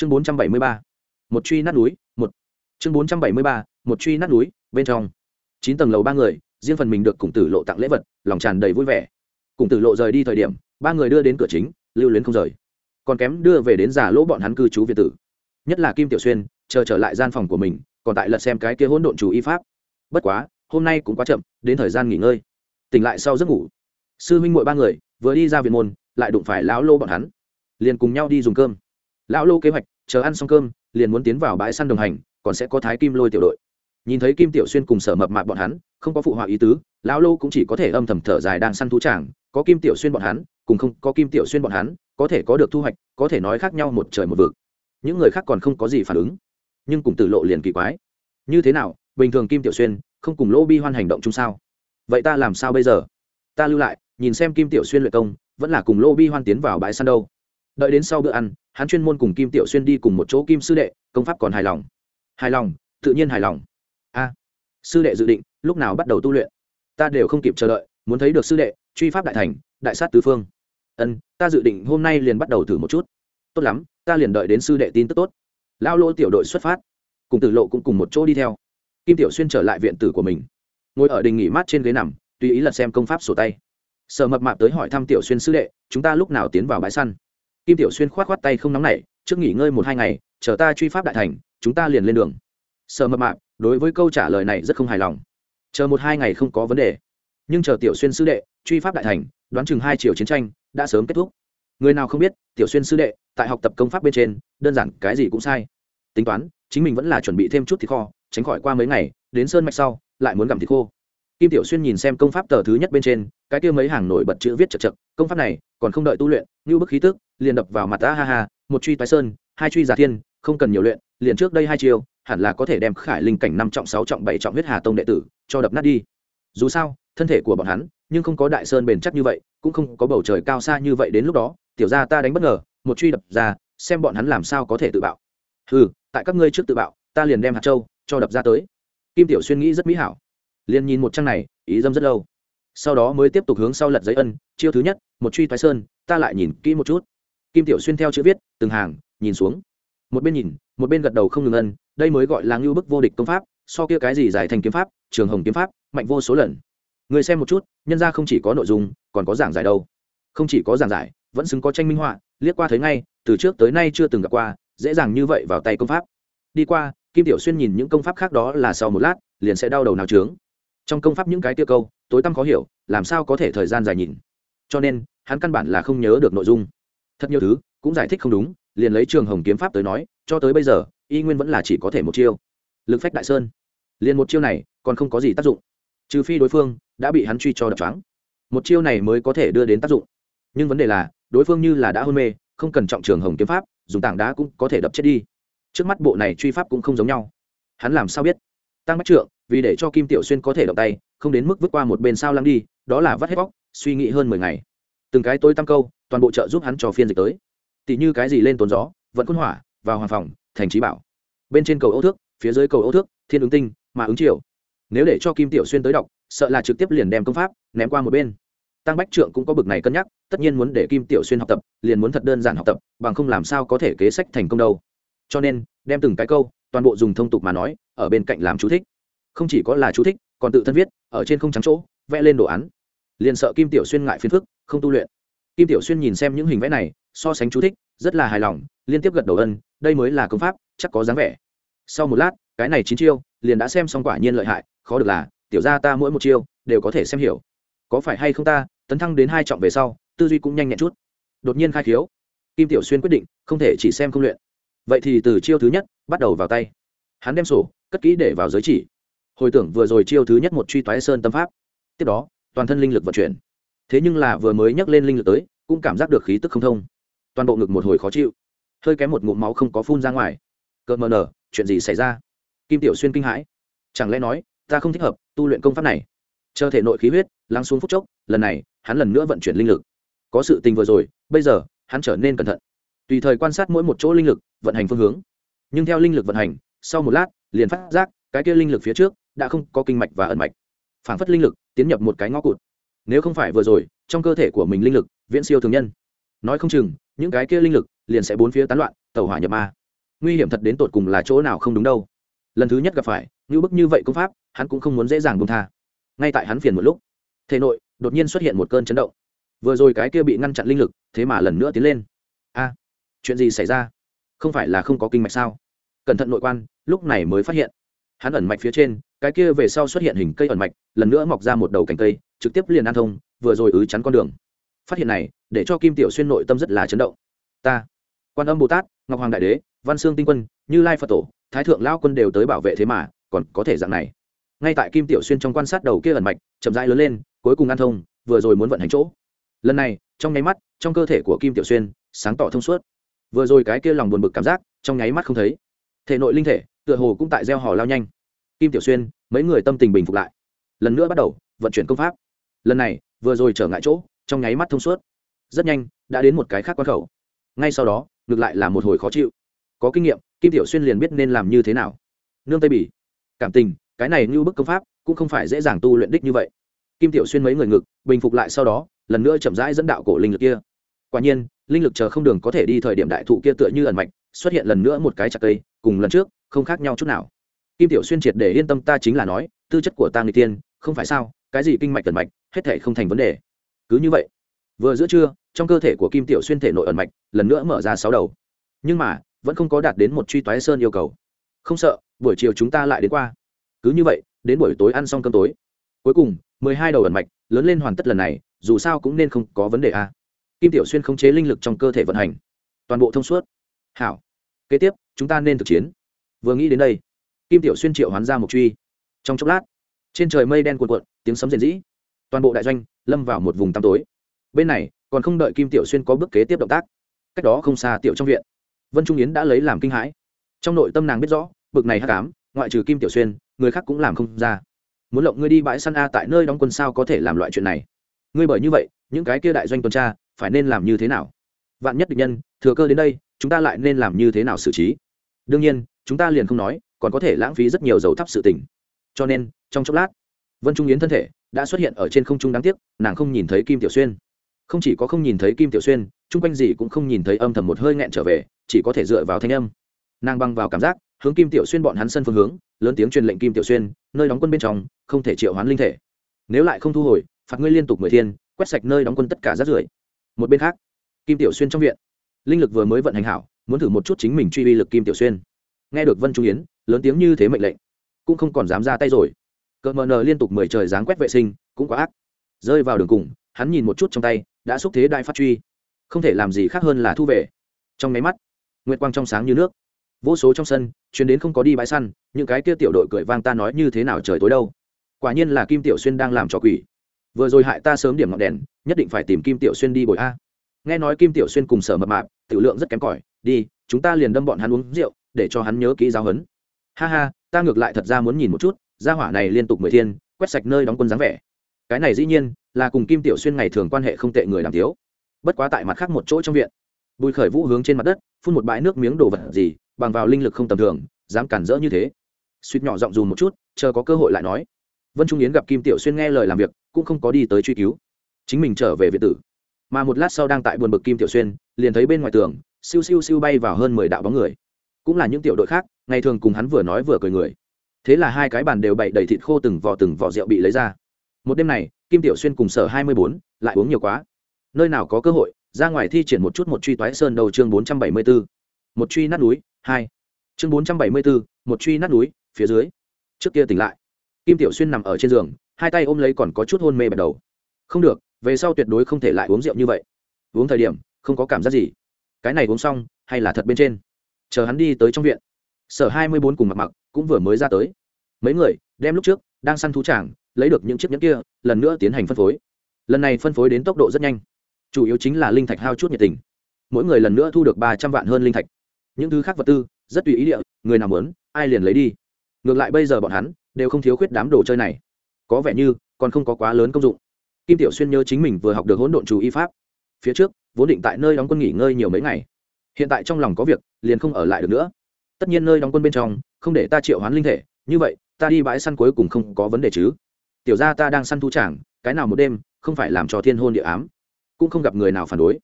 chương bốn trăm bảy mươi ba, một truy nát núi, một. Chương bốn trăm bảy mươi ba, một truy nát núi, bên trong. Chín tầng lầu ba người, riêng phần mình được cùng tử lộ tặng lễ vật, lòng tràn đầy vui vẻ. Cùng tử lộ rời đi thời điểm, ba người đưa đến cửa chính, lưu luyến không rời. Còn kém đưa về đến giả lỗ bọn hắn cư trú việt tử. Nhất là kim tiểu xuyên, chờ trở lại gian phòng của mình, còn tại lật xem cái kia hỗn độn chủ y pháp. Bất quá, hôm nay cũng quá chậm, đến thời gian nghỉ ngơi. Tỉnh lại sau giấc ngủ. Sư huynh mội ba người, vừa đi ra viện môn, lại đụng phải lão lô bọn hắn. Liền cùng nhau đi dùng cơm lão lô kế hoạch, chờ ăn xong cơm, liền muốn tiến vào bãi săn đồng hành, còn sẽ có thái kim lôi tiểu đội. Nhìn thấy kim tiểu xuyên cùng sở mập mạp bọn hắn, không có phụ họa ý tứ, lão lô cũng chỉ có thể âm thầm thở dài đang săn thú tràng, có kim tiểu xuyên bọn hắn, cùng không có kim tiểu xuyên bọn hắn, có thể có được thu hoạch, có thể nói khác nhau một trời một vực. Những người khác còn không có gì phản ứng, nhưng cùng tử lộ liền kỳ quái. Như thế nào, bình thường kim tiểu xuyên không cùng lỗ bi hoan hành động chung sao? Vậy ta làm sao bây giờ? Ta lưu lại, nhìn xem kim tiểu xuyên luyện công, vẫn là cùng lỗ bi hoan tiến vào bãi săn đâu. Đợi đến sau bữa ăn hắn chuyên môn cùng kim tiểu xuyên đi cùng một chỗ kim sư đệ, công pháp còn hài lòng. Hài lòng, tự nhiên hài lòng. A, sư đệ dự định, lúc nào bắt đầu tu luyện? Ta đều không kịp chờ đợi, muốn thấy được sư đệ, truy pháp đại thành, đại sát tứ phương. Ân, ta dự định hôm nay liền bắt đầu thử một chút. Tốt lắm, ta liền đợi đến sư đệ tin tức tốt. Lao lô tiểu đội xuất phát. Cùng tử lộ cũng cùng một chỗ đi theo. Kim tiểu xuyên trở lại viện tử của mình. Ngồi ở đình nghỉ mát trên ghế nằm, tùy ý là xem công pháp sổ tay. Sở mập mạp tới hỏi thăm tiểu xuyên sư đệ, chúng ta lúc nào tiến vào bãi săn? Kim tiểu xuyên k h o á t k h o á t tay không nóng nảy, trước nghỉ ngơi một hai ngày, chờ ta truy pháp đại thành, chúng ta liền lên đường. Sở mập mạp, đối với câu trả lời này rất không hài lòng. Chờ một hai ngày không có vấn đề, nhưng chờ tiểu xuyên sư đệ truy pháp đại thành, đoán chừng hai chiều chiến tranh đã sớm kết thúc. Người nào không biết, tiểu xuyên sư đệ tại học tập công pháp bên trên, đơn giản cái gì cũng sai. Tính toán, chính mình vẫn là chuẩn bị thêm chút thịt kho, tránh khỏi qua mấy ngày, đến sơn mạch sau, lại muốn gặm thịt khô. Kim tiểu xuyên nhìn xem công pháp tờ thứ nhất bên trên, cái kia mấy hàng nổi bật chữ viết chật chật, công pháp này còn không đợi tu luyện, như bức khí tức liền đập vào mặt ta, ha ha, một truy toái sơn, hai truy giả thiên, không cần nhiều luyện, liền trước đây hai chiêu, hẳn là có thể đem khải linh cảnh năm trọng, sáu trọng, bảy trọng huyết hà tông đệ tử cho đập nát đi. Dù sao, thân thể của bọn hắn, nhưng không có đại sơn bền chắc như vậy, cũng không có bầu trời cao xa như vậy đến lúc đó, tiểu ra ta đánh bất ngờ, một truy đập ra, xem bọn hắn làm sao có thể tự bạo. Ừ tại các ngươi trước tự bạo, ta liền đem hạt châu cho đập ra tới. Kim tiểu xuyên nghĩ rất mỹ hảo. Liền nhìn một trang này, ý dâm rất lâu. Sau đó mới tiếp tục hướng sau lật giấy ân, chiêu thứ nhất, một truy thoái sơn, ta lại nhìn kỹ một chút kim tiểu xuyên theo chữ viết, từng hàng, nhìn xuống. Một bên nhìn, một bên gật đầu không ngừng ân, đây mới gọi là ngưu bức vô địch công pháp, so kia cái gì giải thành kiếm pháp, trường hồng kiếm pháp, mạnh vô số lần. Người xem một chút, nhân ra không chỉ có nội dung, còn có giảng giải đâu. Không chỉ có giảng giải, vẫn xứng có tranh minh họa, liếc qua thấy ngay, từ trước tới nay chưa từng gặp qua, dễ dàng như vậy vào tay công pháp. Đi qua, kim tiểu xuyên nhìn những công pháp khác đó là sau một lát, liền sẽ đau đầu nào trướng trong công pháp những cái tiêu câu, tối tăm khó hiểu, làm sao có thể thời gian dài nhìn. Cho nên, hắn căn bản là không nhớ được nội dung thật nhiều thứ, cũng giải thích không đúng, liền lấy trường hồng kiếm pháp tới nói, cho tới bây giờ, y nguyên vẫn là chỉ có thể một chiêu. Lực phách đại sơn. Liền một chiêu này, còn không có gì tác dụng. Trừ phi đối phương đã bị hắn truy cho đập trắng một chiêu này mới có thể đưa đến tác dụng. Nhưng vấn đề là, đối phương như là đã hôn mê, không cần trọng trường hồng kiếm pháp, dùng tảng đá cũng có thể đập chết đi. Trước mắt bộ này truy pháp cũng không giống nhau. Hắn làm sao biết? Tăng bách trượng, vì để cho kim tiểu xuyên có thể động tay, không đến mức vứt qua một bên sao lăng đi, đó là vắt hết bóc suy nghĩ hơn mười ngày từng cái tôi tăm câu, toàn bộ trợ giúp hắn cho phiên dịch tới. Tỷ như cái gì lên tốn gió vẫn quân hỏa, vào hoàng phòng, thành trí bảo. Bên trên cầu ấu thước, phía dưới cầu ấu thước, thiên ứng tinh, mà ứng triều. Nếu để cho kim tiểu xuyên tới đọc, sợ là trực tiếp liền đem công pháp ném qua một bên. Tăng bách trượng cũng có bực này cân nhắc, tất nhiên muốn để kim tiểu xuyên học tập, liền muốn thật đơn giản học tập, bằng không làm sao có thể kế sách thành công đâu. Cho nên, đem từng cái câu, toàn bộ dùng thông tục mà nói, ở bên cạnh làm chú thích. Không chỉ có là chú thích, còn tự thân viết, ở trên không trắng chỗ, vẽ lên đồ án liền sợ kim tiểu xuyên ngại phiền phức, không tu luyện. Kim tiểu xuyên nhìn xem những hình vẽ này, so sánh chú thích, rất là hài lòng, liên tiếp gật đầu ân, đây mới là công pháp, chắc có dáng vẻ. Sau một lát, cái này chín chiêu, liền đã xem xong quả nhiên lợi hại, khó được là, tiểu ra ta mỗi một chiêu, đều có thể xem hiểu. Có phải hay không ta, tấn thăng đến hai trọng về sau, tư duy cũng nhanh nhẹn chút. Đột nhiên khai khiếu. Kim tiểu xuyên quyết định, không thể chỉ xem không luyện. Vậy thì từ chiêu thứ nhất, bắt đầu vào tay. Hắn đem sổ, cất kỹ để vào giới chỉ. Hồi tưởng vừa rồi chiêu thứ nhất một truy toái sơn tâm pháp. Tiếp đó toàn thân linh lực vận chuyển. Thế nhưng là vừa mới nhắc lên linh lực tới, cũng cảm giác được khí tức không thông. Toàn bộ ngực một hồi khó chịu. Hơi kém một ngụm máu không có phun ra ngoài. Cợt mờ nở, chuyện gì xảy ra? Kim tiểu xuyên kinh hãi. Chẳng lẽ nói, ta không thích hợp tu luyện công pháp này? Chờ thể nội khí huyết, lắng xuống phút chốc, lần này, hắn lần nữa vận chuyển linh lực. Có sự tình vừa rồi, bây giờ, hắn trở nên cẩn thận. Tùy thời quan sát mỗi một chỗ linh lực, vận hành phương hướng. Nhưng theo linh lực vận hành, sau một lát, liền phát giác, cái kia linh lực phía trước, đã không có kinh mạch và ẩn mạch. Phản phất linh lực tiến nhập một cái ngõ cụt. Nếu không phải vừa rồi, trong cơ thể của mình linh lực, viễn siêu thường nhân. Nói không chừng, những cái kia linh lực liền sẽ bốn phía tán loạn tàu hỏa nhập ma. Nguy hiểm thật đến tột cùng là chỗ nào không đúng đâu. Lần thứ nhất gặp phải, như bức như vậy công pháp, hắn cũng không muốn dễ dàng bông tha. Ngay tại hắn phiền một lúc, thể nội đột nhiên xuất hiện một cơn chấn động. Vừa rồi cái kia bị ngăn chặn linh lực, thế mà lần nữa tiến lên. A, chuyện gì xảy ra? Không phải là không có kinh mạch sao? Cẩn thận nội quan, lúc này mới phát hiện. Hắn ẩn mạch phía trên cái kia về sau xuất hiện hình cây ẩn mạch, lần nữa mọc ra một đầu cành cây, trực tiếp liền an thông, vừa rồi ứ chắn con đường. Phát hiện này, để cho kim tiểu xuyên nội tâm rất là chấn động. Ta, quan âm bồ tát, ngọc hoàng đại đế, văn sương tinh quân, như lai phật tổ, thái thượng lao quân đều tới bảo vệ thế mà, còn có thể dạng này. Ngay tại kim tiểu xuyên trong quan sát đầu kia ẩn mạch, chậm rãi lớn lên, cuối cùng an thông, vừa rồi muốn vận hành chỗ. Lần này, trong nháy mắt, trong cơ thể của kim tiểu xuyên, sáng tỏ thông suốt. Vừa rồi cái kia lòng buồn bực cảm giác, trong nháy mắt không thấy. Thể nội linh thể, tựa hồ cũng tại gieo hò lao nhanh kim tiểu xuyên, mấy người tâm tình bình phục lại. Lần nữa bắt đầu, vận chuyển công pháp. Lần này, vừa rồi trở ngại chỗ, trong nháy mắt thông suốt. Rất nhanh, đã đến một cái khác quan khẩu. Ngay sau đó, ngược lại là một hồi khó chịu. Có kinh nghiệm, kim tiểu xuyên liền biết nên làm như thế nào. Nương tây bỉ. Cảm tình, cái này như bức công pháp, cũng không phải dễ dàng tu luyện đích như vậy. Kim tiểu xuyên mấy người ngực, bình phục lại sau đó, lần nữa chậm rãi dẫn đạo cổ linh lực kia. Quả nhiên, linh lực chờ không đường có thể đi thời điểm đại thụ kia tựa như ẩn mạch, xuất hiện lần nữa một cái chặt cây, cùng lần trước, không khác nhau chút nào kim tiểu xuyên triệt để yên tâm ta chính là nói, tư chất của ta người tiên không phải sao, cái gì kinh mạch tần mạch, hết thể không thành vấn đề. Cứ như vậy. Vừa giữa trưa, trong cơ thể của kim tiểu xuyên thể nội ẩn mạch lần nữa mở ra sáu đầu. Nhưng mà, vẫn không có đạt đến một truy toái sơn yêu cầu. Không sợ, buổi chiều chúng ta lại đến qua. Cứ như vậy, đến buổi tối ăn xong cơm tối. Cuối cùng, mười hai đầu ẩn mạch lớn lên hoàn tất lần này, dù sao cũng nên không có vấn đề a kim tiểu xuyên khống chế linh lực trong cơ thể vận hành. Toàn bộ thông suốt. Hảo. Kế tiếp, chúng ta nên thực chiến. Vừa nghĩ đến đây kim tiểu xuyên triệu hoán ra một truy. Trong chốc lát, trên trời mây đen cuộn cuộn, tiếng sấm rền rĩ. Toàn bộ đại doanh lâm vào một vùng tăm tối. Bên này, còn không đợi kim tiểu xuyên có bước kế tiếp động tác. Cách đó không xa tiểu trong viện, vân trung yến đã lấy làm kinh hãi. Trong nội tâm nàng biết rõ, bực này hắc ám, ngoại trừ kim tiểu xuyên, người khác cũng làm không ra. Muốn lộng ngươi đi bãi săn a tại nơi đóng quân sao có thể làm loại chuyện này? Ngươi bởi như vậy, những cái kia đại doanh tuần tra, phải nên làm như thế nào? Vạn nhất địch nhân, thừa cơ đến đây, chúng ta lại nên làm như thế nào xử trí? Đương nhiên, chúng ta liền không nói còn có thể lãng phí rất nhiều dầu thắp sự tình. Cho nên, trong chốc lát, vân trung yến thân thể đã xuất hiện ở trên không trung đáng tiếc, nàng không nhìn thấy kim tiểu xuyên. Không chỉ có không nhìn thấy kim tiểu xuyên, chung quanh gì cũng không nhìn thấy âm thầm một hơi nghẹn trở về, chỉ có thể dựa vào thanh âm. Nàng băng vào cảm giác, hướng kim tiểu xuyên bọn hắn sân phương hướng, lớn tiếng truyền lệnh kim tiểu xuyên, nơi đóng quân bên trong, không thể triệu hoán linh thể. Nếu lại không thu hồi, phạt ngươi liên tục mười thiên, quét sạch nơi đóng quân tất cả rác rưởi. Một bên khác, kim tiểu xuyên trong viện, linh lực vừa mới vận hành hảo, muốn thử một chút chính mình truy uy lực kim tiểu xuyên nghe được vân trung yến, lớn tiếng như thế mệnh lệnh, cũng không còn dám ra tay rồi. Cợt mờ nờ liên tục mười trời dáng quét vệ sinh, cũng quá ác. Rơi vào đường cùng, hắn nhìn một chút trong tay, đã xúc thế đại phát truy. Không thể làm gì khác hơn là thu về. Trong máy mắt, nguyệt quang trong sáng như nước. Vô số trong sân chuyến đến không có đi bãi săn, những cái kia tiểu đội cười vang ta nói như thế nào trời tối đâu. Quả nhiên là kim tiểu xuyên đang làm trò quỷ. Vừa rồi hại ta sớm điểm ngọn đèn, nhất định phải tìm kim tiểu xuyên đi bồi a. Nghe nói kim tiểu xuyên cùng sở mập mạp, tiểu lượng rất kém cỏi. Đi, chúng ta liền đâm bọn hắn uống rượu để cho hắn nhớ kỹ giáo huấn. Ha ha, ta ngược lại thật ra muốn nhìn một chút, gia hỏa này liên tục mười thiên, quét sạch nơi đóng quân dáng vẻ. Cái này dĩ nhiên là cùng kim tiểu xuyên ngày thường quan hệ không tệ người làm thiếu bất quá tại mặt khác một chỗ trong viện, bùi khởi vũ hướng trên mặt đất, phun một bãi nước miếng đồ vật gì, bằng vào linh lực không tầm thường, dám cản rỡ như thế. Suýt nhỏ giọng dùn một chút, chờ có cơ hội lại nói. Vân trung yến gặp kim tiểu xuyên nghe lời làm việc, cũng không có đi tới truy cứu. Chính mình trở về việt tử. Mà một lát sau đang tại buồn bực kim tiểu xuyên, liền thấy bên ngoài tường, siêu siêu siêu bay vào hơn mười đạo bóng người cũng là những tiểu đội khác, ngày thường cùng hắn vừa nói vừa cười người. Thế là hai cái bàn đều bậy đầy thịt khô từng vỏ từng vỏ rượu bị lấy ra. Một đêm này, kim tiểu xuyên cùng sở hai mươi bốn lại uống nhiều quá. Nơi nào có cơ hội, ra ngoài thi triển một chút một truy toái sơn đầu chương bốn trăm bảy mươi bốn một truy nát núi, hai. Chương bốn trăm bảy mươi bốn một truy nát núi, phía dưới. Trước kia tỉnh lại. Kim tiểu xuyên nằm ở trên giường, hai tay ôm lấy còn có chút hôn mê bật đầu. Không được, về sau tuyệt đối không thể lại uống rượu như vậy. Uống thời điểm, không có cảm giác gì. Cái này uống xong, hay là thật bên trên? Chờ hắn đi tới trong viện. Sở hai mươi bốn cùng mặc mặc cũng vừa mới ra tới. Mấy người đem lúc trước đang săn thú tràng, lấy được những chiếc nhẫn kia, lần nữa tiến hành phân phối. Lần này phân phối đến tốc độ rất nhanh. Chủ yếu chính là linh thạch hao chút nhiệt tình. Mỗi người lần nữa thu được ba trăm vạn hơn linh thạch. Những thứ khác vật tư rất tùy ý địa, người nào muốn, ai liền lấy đi. Ngược lại bây giờ bọn hắn đều không thiếu khuyết đám đồ chơi này. Có vẻ như còn không có quá lớn công dụng. Kim tiểu xuyên nhớ chính mình vừa học được hỗn độn chủ y pháp. Phía trước, vốn định tại nơi đóng quân nghỉ ngơi nhiều mấy ngày hiện tại trong lòng có việc, liền không ở lại được nữa. Tất nhiên nơi đóng quân bên trong, không để ta triệu hoán linh thể, như vậy, ta đi bãi săn cuối cùng không có vấn đề chứ. Tiểu ra ta đang săn thu trảng cái nào một đêm, không phải làm cho thiên hôn địa ám. Cũng không gặp người nào phản đối.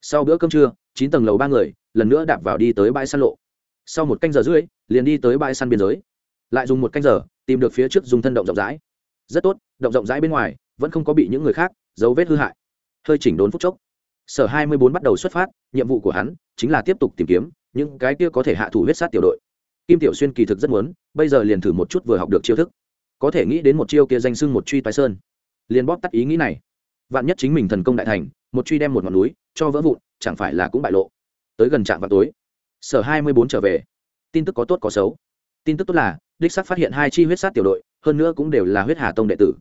Sau bữa cơm trưa, chín tầng lầu ba người, lần nữa đạp vào đi tới bãi săn lộ. Sau một canh giờ rưỡi, liền đi tới bãi săn biên giới. Lại dùng một canh giờ, tìm được phía trước dùng thân động rộng rãi. Rất tốt, động rộng rãi bên ngoài, vẫn không có bị những người khác dấu vết hư hại. Hơi chỉnh đốn phút chốc sở hai mươi bốn bắt đầu xuất phát, nhiệm vụ của hắn chính là tiếp tục tìm kiếm những cái kia có thể hạ thủ huyết sát tiểu đội. Kim tiểu xuyên kỳ thực rất muốn, bây giờ liền thử một chút vừa học được chiêu thức. Có thể nghĩ đến một chiêu kia danh sưng một truy toái sơn. Liền bóp tắt ý nghĩ này. Vạn nhất chính mình thần công đại thành, một truy đem một ngọn núi, cho vỡ vụn, chẳng phải là cũng bại lộ. Tới gần trạm vào tối, sở hai mươi bốn trở về. Tin tức có tốt có xấu. Tin tức tốt là, đích sắc phát hiện hai chi huyết sát tiểu đội, hơn nữa cũng đều là huyết hà tông đệ tử.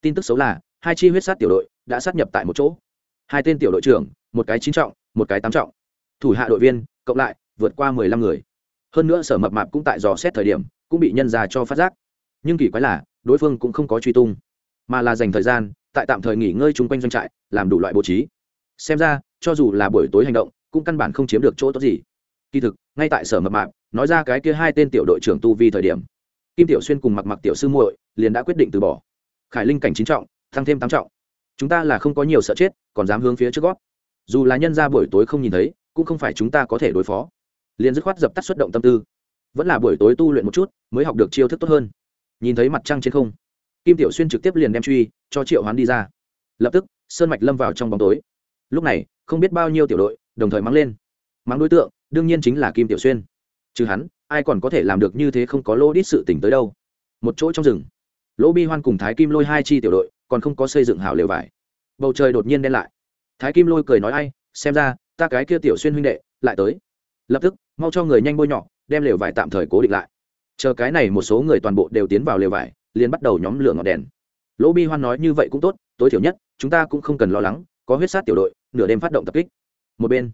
Tin tức xấu là, hai chi huyết sát tiểu đội đã sát nhập tại một chỗ hai tên tiểu đội trưởng, một cái chín trọng, một cái tám trọng. Thủ hạ đội viên, cộng lại, vượt qua mười lăm người. Hơn nữa sở mập mạp cũng tại dò xét thời điểm, cũng bị nhân ra cho phát giác. Nhưng kỳ quái là, đối phương cũng không có truy tung, mà là dành thời gian, tại tạm thời nghỉ ngơi chung quanh doanh trại, làm đủ loại bố trí. Xem ra, cho dù là buổi tối hành động, cũng căn bản không chiếm được chỗ tốt gì. Kỳ thực, ngay tại sở mập mạp, nói ra cái kia hai tên tiểu đội trưởng tu vi thời điểm, kim tiểu xuyên cùng mặc mặc tiểu sư muội liền đã quyết định từ bỏ. Khải linh cảnh chín trọng tăng thêm tám trọng chúng ta là không có nhiều sợ chết, còn dám hướng phía trước gót. Dù là nhân ra buổi tối không nhìn thấy, cũng không phải chúng ta có thể đối phó. Liền dứt khoát dập tắt xuất động tâm tư. Vẫn là buổi tối tu luyện một chút, mới học được chiêu thức tốt hơn. Nhìn thấy mặt trăng trên không, kim tiểu xuyên trực tiếp liền đem truy cho triệu hoán đi ra. Lập tức, sơn mạch lâm vào trong bóng tối. Lúc này, không biết bao nhiêu tiểu đội, đồng thời mắng lên. Mắng đối tượng, đương nhiên chính là kim tiểu xuyên. Chứ hắn, ai còn có thể làm được như thế không có lỗ đít sự tỉnh tới đâu. Một chỗ trong rừng, lỗ bi hoan cùng thái kim lôi hai chi tiểu đội còn không có xây dựng hảo lều vải. Bầu trời đột nhiên đen lại. Thái kim lôi cười nói ai, xem ra, ta cái kia tiểu xuyên huynh đệ, lại tới. Lập tức, mau cho người nhanh bôi nhọ, đem lều vải tạm thời cố định lại. Chờ cái này một số người toàn bộ đều tiến vào lều vải, liền bắt đầu nhóm lửa ngọn đèn. Lỗ bi hoan nói như vậy cũng tốt, tối thiểu nhất, chúng ta cũng không cần lo lắng, có huyết sát tiểu đội, nửa đêm phát động tập kích. Một bên,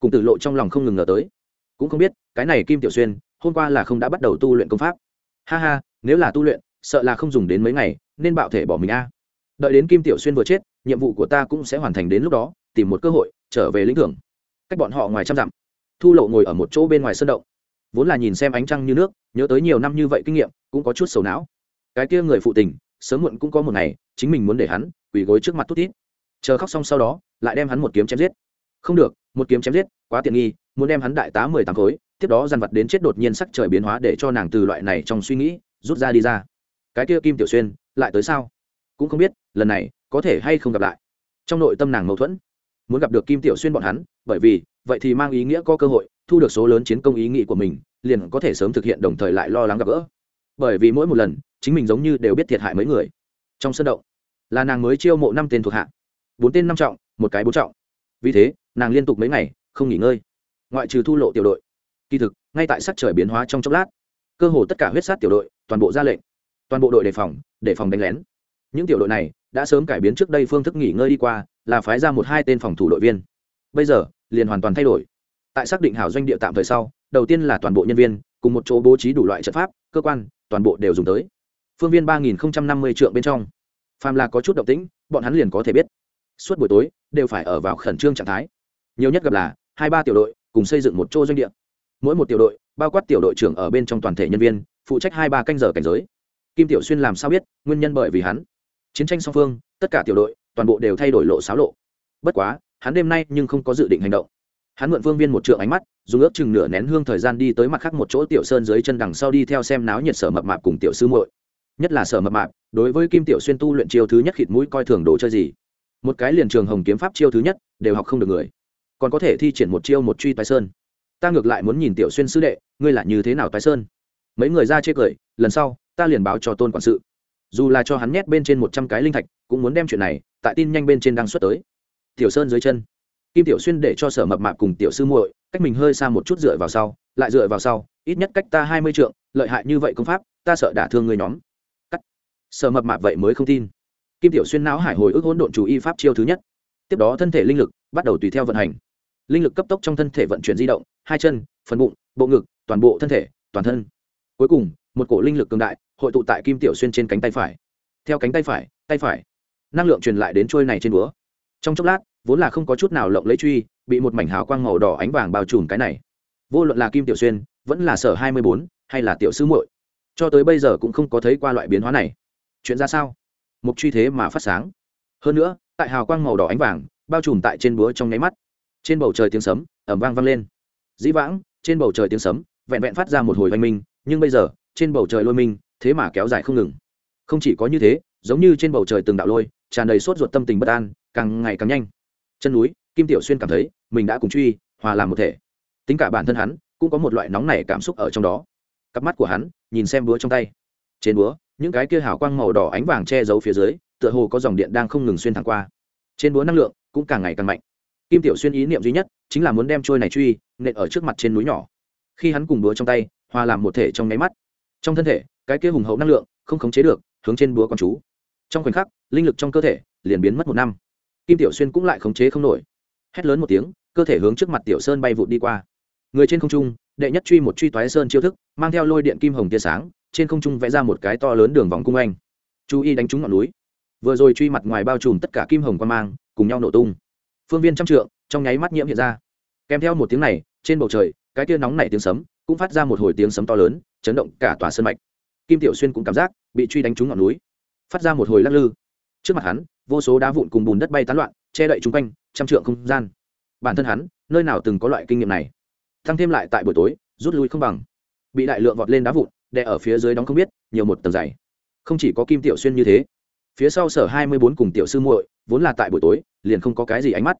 cùng tử lộ trong lòng không ngừng ngờ tới. Cũng không biết, cái này kim tiểu xuyên, hôm qua là không đã bắt đầu tu luyện công pháp. Ha ha, nếu là tu luyện, sợ là không dùng đến mấy ngày, nên bạo thể bỏ mình a đợi đến kim tiểu xuyên vừa chết, nhiệm vụ của ta cũng sẽ hoàn thành đến lúc đó, tìm một cơ hội, trở về lĩnh thưởng. Cách bọn họ ngoài trăm dặm. Thu lộ ngồi ở một chỗ bên ngoài sân động. Vốn là nhìn xem ánh trăng như nước, nhớ tới nhiều năm như vậy kinh nghiệm, cũng có chút sầu não. Cái kia người phụ tình, sớm muộn cũng có một ngày, chính mình muốn để hắn quỳ gối trước mặt tốt tít. chờ khóc xong sau đó, lại đem hắn một kiếm chém giết. Không được, một kiếm chém giết, quá tiện nghi, muốn đem hắn đại tá mười tám khối, tiếp đó dằn vặt đến chết đột nhiên sắc trời biến hóa để cho nàng từ loại này trong suy nghĩ rút ra đi ra. Cái kia kim tiểu xuyên, lại tới sao? Cũng không biết lần này có thể hay không gặp lại. Trong nội tâm nàng mâu thuẫn, muốn gặp được kim tiểu xuyên bọn hắn, bởi vì vậy thì mang ý nghĩa có cơ hội thu được số lớn chiến công ý nghĩ của mình, liền có thể sớm thực hiện đồng thời lại lo lắng gặp gỡ. Bởi vì mỗi một lần, chính mình giống như đều biết thiệt hại mấy người. Trong sân động, là nàng mới chiêu mộ năm tên thuộc hạ. Bốn tên năm trọng, một cái bốn trọng. Vì thế, nàng liên tục mấy ngày không nghỉ ngơi. Ngoại trừ thu lộ tiểu đội. Kỳ thực, ngay tại sắc trời biến hóa trong chốc lát, cơ hồ tất cả huyết sát tiểu đội toàn bộ ra lệnh. Toàn bộ đội đề phòng đề phòng đánh lén những tiểu đội này đã sớm cải biến trước đây phương thức nghỉ ngơi đi qua, là phái ra một hai tên phòng thủ đội viên. Bây giờ, liền hoàn toàn thay đổi. Tại xác định hảo doanh địa tạm thời sau, đầu tiên là toàn bộ nhân viên, cùng một chỗ bố trí đủ loại trận pháp, cơ quan, toàn bộ đều dùng tới. Phương viên ba nghìn năm mươi triệu bên trong. Phàm là có chút động tĩnh, bọn hắn liền có thể biết. Suốt buổi tối, đều phải ở vào khẩn trương trạng thái. Nhiều nhất gặp là, hai ba tiểu đội, cùng xây dựng một chỗ doanh địa. Mỗi một tiểu đội, bao quát tiểu đội trưởng ở bên trong toàn thể nhân viên, phụ trách hai ba canh giờ cảnh giới. Kim tiểu xuyên làm sao biết, nguyên nhân bởi vì hắn? Chiến tranh song phương, tất cả tiểu đội, toàn bộ đều thay đổi lộ xáo lộ. Bất quá, hắn đêm nay nhưng không có dự định hành động. Hắn mượn vương viên một trượng ánh mắt, dùng ước chừng nửa nén hương thời gian đi tới mặt khác một chỗ tiểu sơn dưới chân đằng sau đi theo xem náo nhiệt sở mập mạp cùng tiểu sư muội. Nhất là sở mập mạp, đối với kim tiểu xuyên tu luyện chiêu thứ nhất khịt mũi coi thường đồ chơi gì. Một cái liền trường hồng kiếm pháp chiêu thứ nhất, đều học không được người. Còn có thể thi triển một chiêu một truy toái sơn. Ta ngược lại muốn nhìn tiểu xuyên sư đệ, ngươi là như thế nào toái sơn? Mấy người ra chê cười, lần sau, ta liền báo cho tôn quản sự dù là cho hắn nhét bên trên một trăm cái linh thạch, cũng muốn đem chuyện này, tại tin nhanh bên trên đăng xuất tới. Tiểu sơn dưới chân. Kim tiểu xuyên để cho sở mập mạp cùng tiểu sư muội, cách mình hơi xa một chút dựa vào sau, lại dựa vào sau, ít nhất cách ta hai mươi trượng, lợi hại như vậy công pháp, ta sợ đả thương người nhóm. Cắt. Sở mập mạp vậy mới không tin. Kim tiểu xuyên não hải hồi ức hỗn độn chủ y pháp chiêu thứ nhất. Tiếp đó thân thể linh lực bắt đầu tùy theo vận hành. Linh lực cấp tốc trong thân thể vận chuyển di động, hai chân, phần bụng, bộ ngực, toàn bộ thân thể, toàn thân. Cuối cùng một cổ linh lực cường đại, hội tụ tại kim tiểu xuyên trên cánh tay phải. Theo cánh tay phải tay phải, năng lượng truyền lại đến trôi này trên búa. Trong chốc lát, vốn là không có chút nào lộng lấy truy, bị một mảnh hào quang màu đỏ ánh vàng bao trùm cái này. Vô luận là kim tiểu xuyên, vẫn là sở hai mươi bốn, hay là tiểu sư muội, cho tới bây giờ cũng không có thấy qua loại biến hóa này. Chuyện ra sao? Mục truy thế mà phát sáng. Hơn nữa, tại hào quang màu đỏ ánh vàng, bao trùm tại trên búa trong nháy mắt. Trên bầu trời tiếng sấm ẩm vang vang lên. Dĩ vãng, trên bầu trời tiếng sấm, vẹn vẹn phát ra một hồi oanh minh, nhưng bây giờ trên bầu trời lôi minh thế mà kéo dài không ngừng. Không chỉ có như thế, giống như trên bầu trời từng đạo lôi, tràn đầy sốt ruột tâm tình bất an, càng ngày càng nhanh. Chân núi, kim tiểu xuyên cảm thấy, mình đã cùng truy, hòa làm một thể. Tính cả bản thân hắn, cũng có một loại nóng nảy cảm xúc ở trong đó. Cặp mắt của hắn, nhìn xem búa trong tay. Trên búa, những cái kia hào quang màu đỏ ánh vàng che giấu phía dưới, tựa hồ có dòng điện đang không ngừng xuyên thẳng qua. Trên búa năng lượng, cũng càng ngày càng mạnh. Kim tiểu xuyên ý niệm duy nhất, chính là muốn đem trôi này truy, nện ở trước mặt trên núi nhỏ. Khi hắn cùng búa trong tay, hòa làm một thể trong nháy mắt trong thân thể, cái kia hùng hậu năng lượng không khống chế được, hướng trên búa con chú. Trong khoảnh khắc, linh lực trong cơ thể liền biến mất một năm. Kim tiểu xuyên cũng lại khống chế không nổi. Hét lớn một tiếng, cơ thể hướng trước mặt tiểu sơn bay vụt đi qua. Người trên không trung, đệ nhất truy một truy toái sơn chiêu thức, mang theo lôi điện kim hồng tia sáng, trên không trung vẽ ra một cái to lớn đường vòng cung anh. Chú y đánh trúng ngọn núi. Vừa rồi truy mặt ngoài bao trùm tất cả kim hồng quan mang, cùng nhau nổ tung. Phương viên trăm trượng, trong nháy mắt nhiễm hiện ra. Kèm theo một tiếng này, trên bầu trời, cái tia nóng nảy tiếng sấm, cũng phát ra một hồi tiếng sấm to lớn chấn động cả tòa sơn mạch. Kim tiểu xuyên cũng cảm giác bị truy đánh trúng ngọn núi. Phát ra một hồi lắc lư. Trước mặt hắn, vô số đá vụn cùng bùn đất bay tán loạn, che đậy chung quanh, trăm trượng không gian. Bản thân hắn, nơi nào từng có loại kinh nghiệm này? Thăng thêm lại tại buổi tối, rút lui không bằng. Bị đại lượng vọt lên đá vụn, đè ở phía dưới đóng không biết, nhiều một tầng dày. Không chỉ có kim tiểu xuyên như thế, phía sau sở hai mươi bốn cùng tiểu sư muội, vốn là tại buổi tối, liền không có cái gì ánh mắt.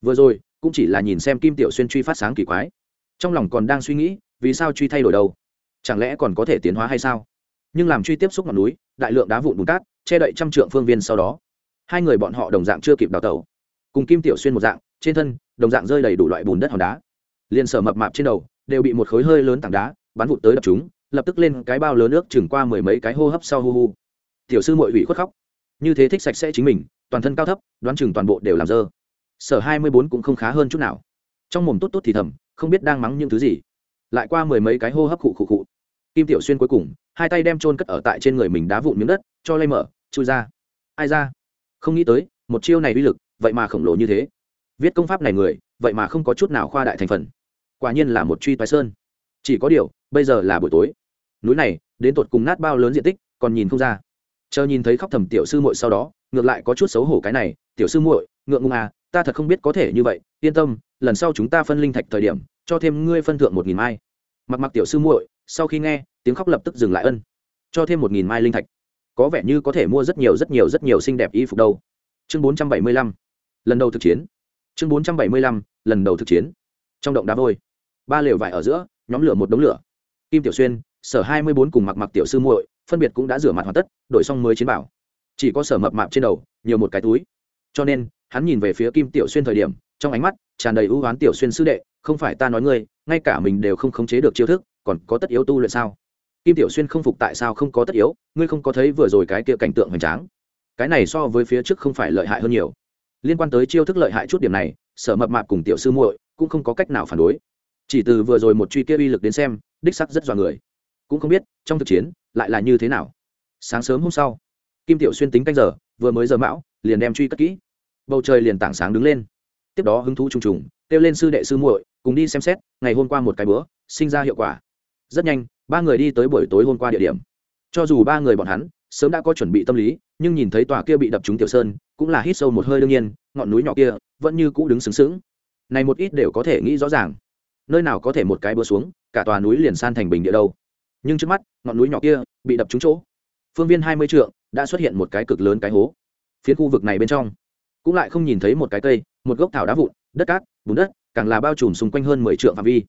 Vừa rồi, cũng chỉ là nhìn xem kim tiểu xuyên truy phát sáng kỳ quái. Trong lòng còn đang suy nghĩ, vì sao truy thay đổi đâu? Chẳng lẽ còn có thể tiến hóa hay sao? Nhưng làm truy tiếp xúc ngọn núi, đại lượng đá vụn bùn cát, che đậy trăm trượng phương viên sau đó, hai người bọn họ đồng dạng chưa kịp đào tẩu. Cùng kim tiểu xuyên một dạng, trên thân, đồng dạng rơi đầy đủ loại bùn đất hòn đá. Liền sở mập mạp trên đầu, đều bị một khối hơi lớn tảng đá, bắn vụt tới đập chúng, lập tức lên cái bao lớn nước chừng qua mười mấy cái hô hấp sau hu hu. Tiểu sư mội hủy khuất khóc. Như thế thích sạch sẽ chính mình, toàn thân cao thấp, đoán chừng toàn bộ đều làm dơ. Sở hai mươi bốn cũng không khá hơn chút nào. Trong mồm tốt tốt thì thầm, không biết đang mắng những thứ gì. Lại qua mười mấy cái hô hấp khụ khụ khụ kim tiểu xuyên cuối cùng, hai tay đem trôn cất ở tại trên người mình đá vụn miếng đất, cho lay mở, chui ra. Ai ra? Không nghĩ tới, một chiêu này uy lực, vậy mà khổng lồ như thế. Viết công pháp này người, vậy mà không có chút nào khoa đại thành phần. Quả nhiên là một truy toái sơn. Chỉ có điều, bây giờ là buổi tối. Núi này, đến tột cùng nát bao lớn diện tích, còn nhìn không ra. Chờ nhìn thấy khóc thầm tiểu sư muội sau đó, ngược lại có chút xấu hổ cái này, tiểu sư muội, ngượng ngùng à ta thật không biết có thể như vậy, yên tâm, lần sau chúng ta phân linh thạch thời điểm, cho thêm ngươi phân thượng một nghìn mai. Mặc mặc tiểu sư muội, sau khi nghe tiếng khóc lập tức dừng lại ân. Cho thêm một nghìn mai linh thạch. Có vẻ như có thể mua rất nhiều rất nhiều rất nhiều xinh đẹp y phục đâu. Chương bốn trăm bảy mươi lăm. Lần đầu thực chiến. Chương bốn trăm bảy mươi lăm, lần đầu thực chiến. Trong động đá vôi. Ba lều vải ở giữa, nhóm lửa một đống lửa. Kim tiểu xuyên, sở hai mươi bốn cùng mặc mặc tiểu sư muội, phân biệt cũng đã rửa mặt hoàn tất, đổi xong mới chiến bảo. Chỉ có sở mập mạp trên đầu, nhiều một cái túi. Cho nên, hắn nhìn về phía kim tiểu xuyên thời điểm, trong ánh mắt tràn đầy ưu oán tiểu xuyên sư đệ, không phải ta nói ngươi, ngay cả mình đều không khống chế được chiêu thức, còn có tất yếu tu luyện sao? Kim tiểu xuyên không phục tại sao không có tất yếu, ngươi không có thấy vừa rồi cái kia cảnh tượng hoành tráng? Cái này so với phía trước không phải lợi hại hơn nhiều. Liên quan tới chiêu thức lợi hại chút điểm này, sở mập mạp cùng tiểu sư muội cũng không có cách nào phản đối. Chỉ từ vừa rồi một truy kia uy lực đến xem, đích sắc rất dọa người. Cũng không biết, trong thực chiến, lại là như thế nào? Sáng sớm hôm sau, kim tiểu xuyên tính canh giờ, vừa mới giờ mão, liền đem truy cất kỹ. Bầu trời liền tảng sáng đứng lên. Tiếp đó hứng thú trùng trùng, kêu lên sư đệ sư muội, cùng đi xem xét, ngày hôm qua một cái bữa, sinh ra hiệu quả. Rất nhanh ba người đi tới buổi tối hôm qua địa điểm. Cho dù ba người bọn hắn sớm đã có chuẩn bị tâm lý, nhưng nhìn thấy tòa kia bị đập trúng tiểu sơn, cũng là hít sâu một hơi đương nhiên, ngọn núi nhỏ kia vẫn như cũ đứng sướng sướng này một ít đều có thể nghĩ rõ ràng. Nơi nào có thể một cái bữa xuống, cả tòa núi liền san thành bình địa đâu. Nhưng trước mắt, ngọn núi nhỏ kia bị đập trúng chỗ. Phương viên hai mươi trượng, đã xuất hiện một cái cực lớn cái hố. Phía khu vực này bên trong, cũng lại không nhìn thấy một cái cây, một gốc thảo đá vụn, đất cát, bùn đất, càng là bao trùm xung quanh hơn mười trượng phạm vi.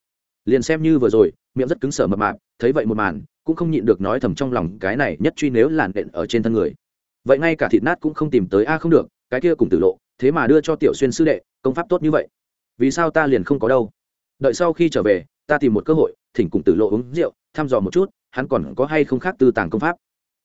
Liền xem như vừa rồi miệng rất cứng sở mập mạp, thấy vậy một màn, cũng không nhịn được nói thầm trong lòng, cái này nhất truy nếu làn đện ở trên thân người. Vậy ngay cả thịt nát cũng không tìm tới, a, không được, cái kia cùng tử lộ, thế mà đưa cho tiểu xuyên sư đệ, công pháp tốt như vậy. Vì sao ta liền không có đâu? Đợi sau khi trở về, ta tìm một cơ hội, thỉnh cùng tử lộ uống rượu, thăm dò một chút, hắn còn có hay không khác tư tàng công pháp.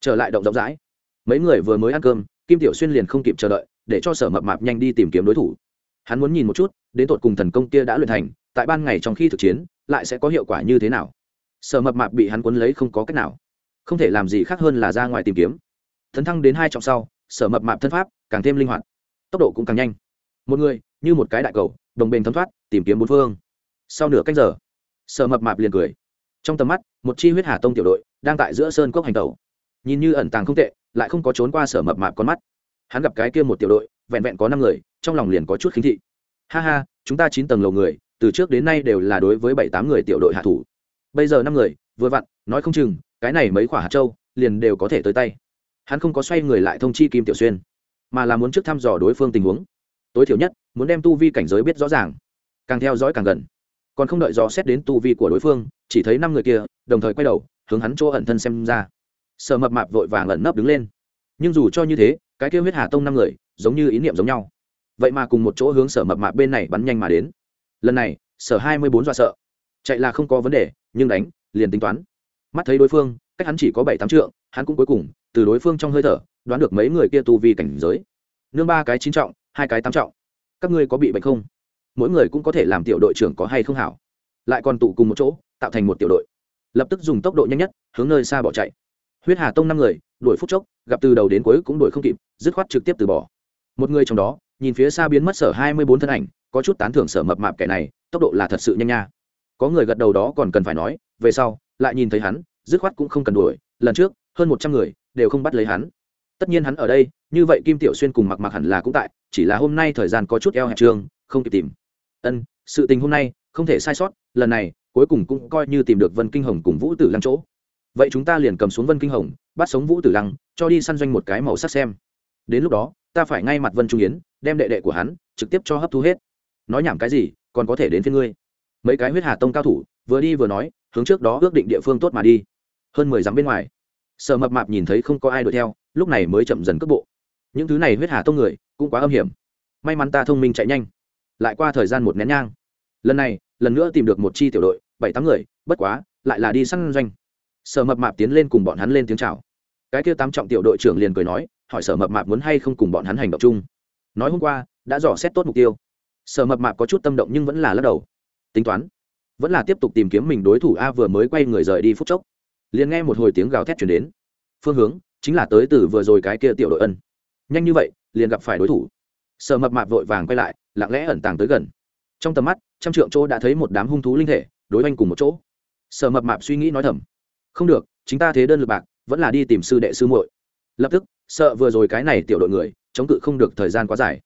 Trở lại động rộng rãi. Mấy người vừa mới ăn cơm, kim tiểu xuyên liền không kịp chờ đợi, để cho sở mập mạp nhanh đi tìm kiếm đối thủ. Hắn muốn nhìn một chút, đến tột cùng thần công kia đã luyện thành, tại ban ngày trong khi thực chiến lại sẽ có hiệu quả như thế nào? Sở mập mạp bị hắn quấn lấy không có cách nào. Không thể làm gì khác hơn là ra ngoài tìm kiếm. Thấn thăng đến hai trọng sau, sở mập mạp thân pháp càng thêm linh hoạt, tốc độ cũng càng nhanh. Một người, như một cái đại cầu, đồng bền thấm thoát, tìm kiếm bốn phương. Sau nửa cách giờ, sở mập mạp liền cười. Trong tầm mắt, một chi huyết hà tông tiểu đội đang tại giữa sơn cốc hành tẩu. Nhìn như ẩn tàng không tệ, lại không có trốn qua sở mập mạp con mắt. Hắn gặp cái kia một tiểu đội, vẹn vẹn có năm người, trong lòng liền có chút khinh thị. Ha ha, chúng ta chín tầng lầu người từ trước đến nay đều là đối với bảy tám người tiểu đội hạ thủ. Bây giờ năm người, vừa vặn, nói không chừng, cái này mấy quả hạt châu, liền đều có thể tới tay. Hắn không có xoay người lại thông chi kim tiểu xuyên, mà là muốn trước thăm dò đối phương tình huống. Tối thiểu nhất, muốn đem tu vi cảnh giới biết rõ ràng, càng theo dõi càng gần. Còn không đợi dò xét đến tu vi của đối phương, chỉ thấy năm người kia, đồng thời quay đầu, hướng hắn chỗ ẩn thân xem ra. Sợ mập mạp vội vàng ẩn nấp đứng lên. Nhưng dù cho như thế, cái kia huyết hà tông năm người, giống như ý niệm giống nhau. Vậy mà cùng một chỗ hướng sở mập mạp bên này bắn nhanh mà đến lần này, sở hai mươi bốn dọa sợ. Chạy là không có vấn đề, nhưng đánh, liền tính toán. Mắt thấy đối phương, cách hắn chỉ có bảy tám trượng, hắn cũng cuối cùng, từ đối phương trong hơi thở, đoán được mấy người kia tu vi cảnh giới. Nương ba cái chín trọng, hai cái tám trọng. Các ngươi có bị bệnh không? Mỗi người cũng có thể làm tiểu đội trưởng có hay không hảo. Lại còn tụ cùng một chỗ, tạo thành một tiểu đội. Lập tức dùng tốc độ nhanh nhất, hướng nơi xa bỏ chạy. Huyết hà tông năm người, đuổi phút chốc, gặp từ đầu đến cuối cũng đuổi không kịp, dứt khoát trực tiếp từ bỏ. Một người trong đó, nhìn phía xa biến mất sở hai mươi bốn thân ảnh có chút tán thưởng sở mập mạp kẻ này, tốc độ là thật sự nhanh nha. Có người gật đầu đó còn cần phải nói, về sau, lại nhìn thấy hắn, dứt khoát cũng không cần đuổi, lần trước, hơn một trăm người, đều không bắt lấy hắn. Tất nhiên hắn ở đây, như vậy kim tiểu xuyên cùng mặc mặc hẳn là cũng tại, chỉ là hôm nay thời gian có chút eo hẹp trường, không kịp tìm. Ân, sự tình hôm nay, không thể sai sót, lần này, cuối cùng cũng coi như tìm được vân kinh hồng cùng vũ tử lăng chỗ. Vậy chúng ta liền cầm xuống vân kinh hồng, bắt sống vũ tử lăng, cho đi săn doanh một cái màu sắc xem. Đến lúc đó, ta phải ngay mặt vân trung yến, đem đệ đệ của hắn, trực tiếp cho hấp thu hết nói nhảm cái gì, còn có thể đến phía ngươi. Mấy cái huyết hà tông cao thủ vừa đi vừa nói, hướng trước đó ước định địa phương tốt mà đi. Hơn mười dặm bên ngoài sợ mập mạp nhìn thấy không có ai đuổi theo, lúc này mới chậm dần cước bộ. Những thứ này huyết hà tông người cũng quá âm hiểm. May mắn ta thông minh chạy nhanh. Lại qua thời gian một nén nhang. Lần này, lần nữa tìm được một chi tiểu đội, bảy tám người, bất quá, lại là đi săn doanh. Sở mập mạp tiến lên cùng bọn hắn lên tiếng chào. Cái kia tám trọng tiểu đội trưởng liền cười nói, hỏi sở mập mạp muốn hay không cùng bọn hắn hành động chung. Nói hôm qua, đã dò xét tốt mục tiêu sở mập mạp có chút tâm động nhưng vẫn là lắc đầu. Tính toán, vẫn là tiếp tục tìm kiếm mình đối thủ a vừa mới quay người rời đi phút chốc. Liền nghe một hồi tiếng gào thét chuyển đến. Phương hướng chính là tới từ vừa rồi cái kia tiểu đội ân. Nhanh như vậy, liền gặp phải đối thủ. Sở mập mạp vội vàng quay lại, lặng lẽ ẩn tàng tới gần. Trong tầm mắt, trăm trượng chỗ đã thấy một đám hung thú linh thể, đối oanh cùng một chỗ. Sở mập mạp suy nghĩ nói thầm, không được, chính ta thế đơn lực bạc, vẫn là đi tìm sư đệ sư muội. Lập tức, sợ vừa rồi cái này tiểu đội người, chống cự không được thời gian quá dài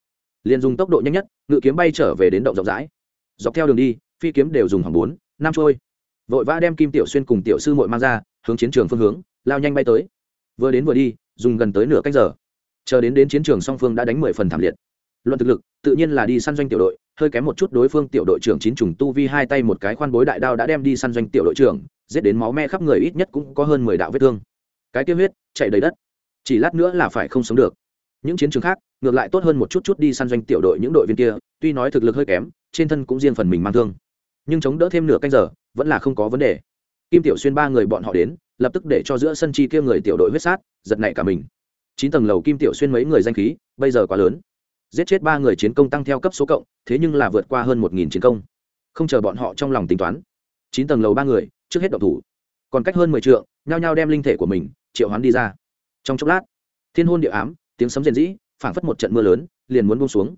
liền dùng tốc độ nhanh nhất, ngự kiếm bay trở về đến động rộng rãi. Dọc theo đường đi, phi kiếm đều dùng hỏng bốn, năm trôi. Vội vã đem kim tiểu xuyên cùng tiểu sư muội mang ra, hướng chiến trường phương hướng, lao nhanh bay tới. Vừa đến vừa đi, dùng gần tới nửa cách giờ. Chờ đến đến chiến trường song phương đã đánh mười phần thảm liệt. Luận thực lực, tự nhiên là đi săn doanh tiểu đội, hơi kém một chút đối phương tiểu đội trưởng chín trùng tu vi hai tay một cái khoan bối đại đao đã đem đi săn doanh tiểu đội trưởng, giết đến máu me khắp người ít nhất cũng có hơn mười đạo vết thương. Cái tiêu huyết, chạy đầy đất. Chỉ lát nữa là phải không sống được. Những chiến trường khác ngược lại tốt hơn một chút chút đi săn doanh tiểu đội những đội viên kia, tuy nói thực lực hơi kém, trên thân cũng riêng phần mình mang thương. Nhưng chống đỡ thêm nửa canh giờ, vẫn là không có vấn đề. Kim tiểu xuyên ba người bọn họ đến, lập tức để cho giữa sân chi kia người tiểu đội huyết sát, giật nảy cả mình. Chín tầng lầu kim tiểu xuyên mấy người danh khí, bây giờ quá lớn. Giết chết ba người chiến công tăng theo cấp số cộng, thế nhưng là vượt qua hơn một nghìn chiến công. Không chờ bọn họ trong lòng tính toán. Chín tầng lầu ba người, trước hết độc thủ. Còn cách hơn mười t nhao nhao đem linh thể của mình, triệu hoán đi ra. Trong chốc lát, thiên hôn địa ám, tiếng sấm rền rĩ phảng phất một trận mưa lớn, liền muốn buông xuống.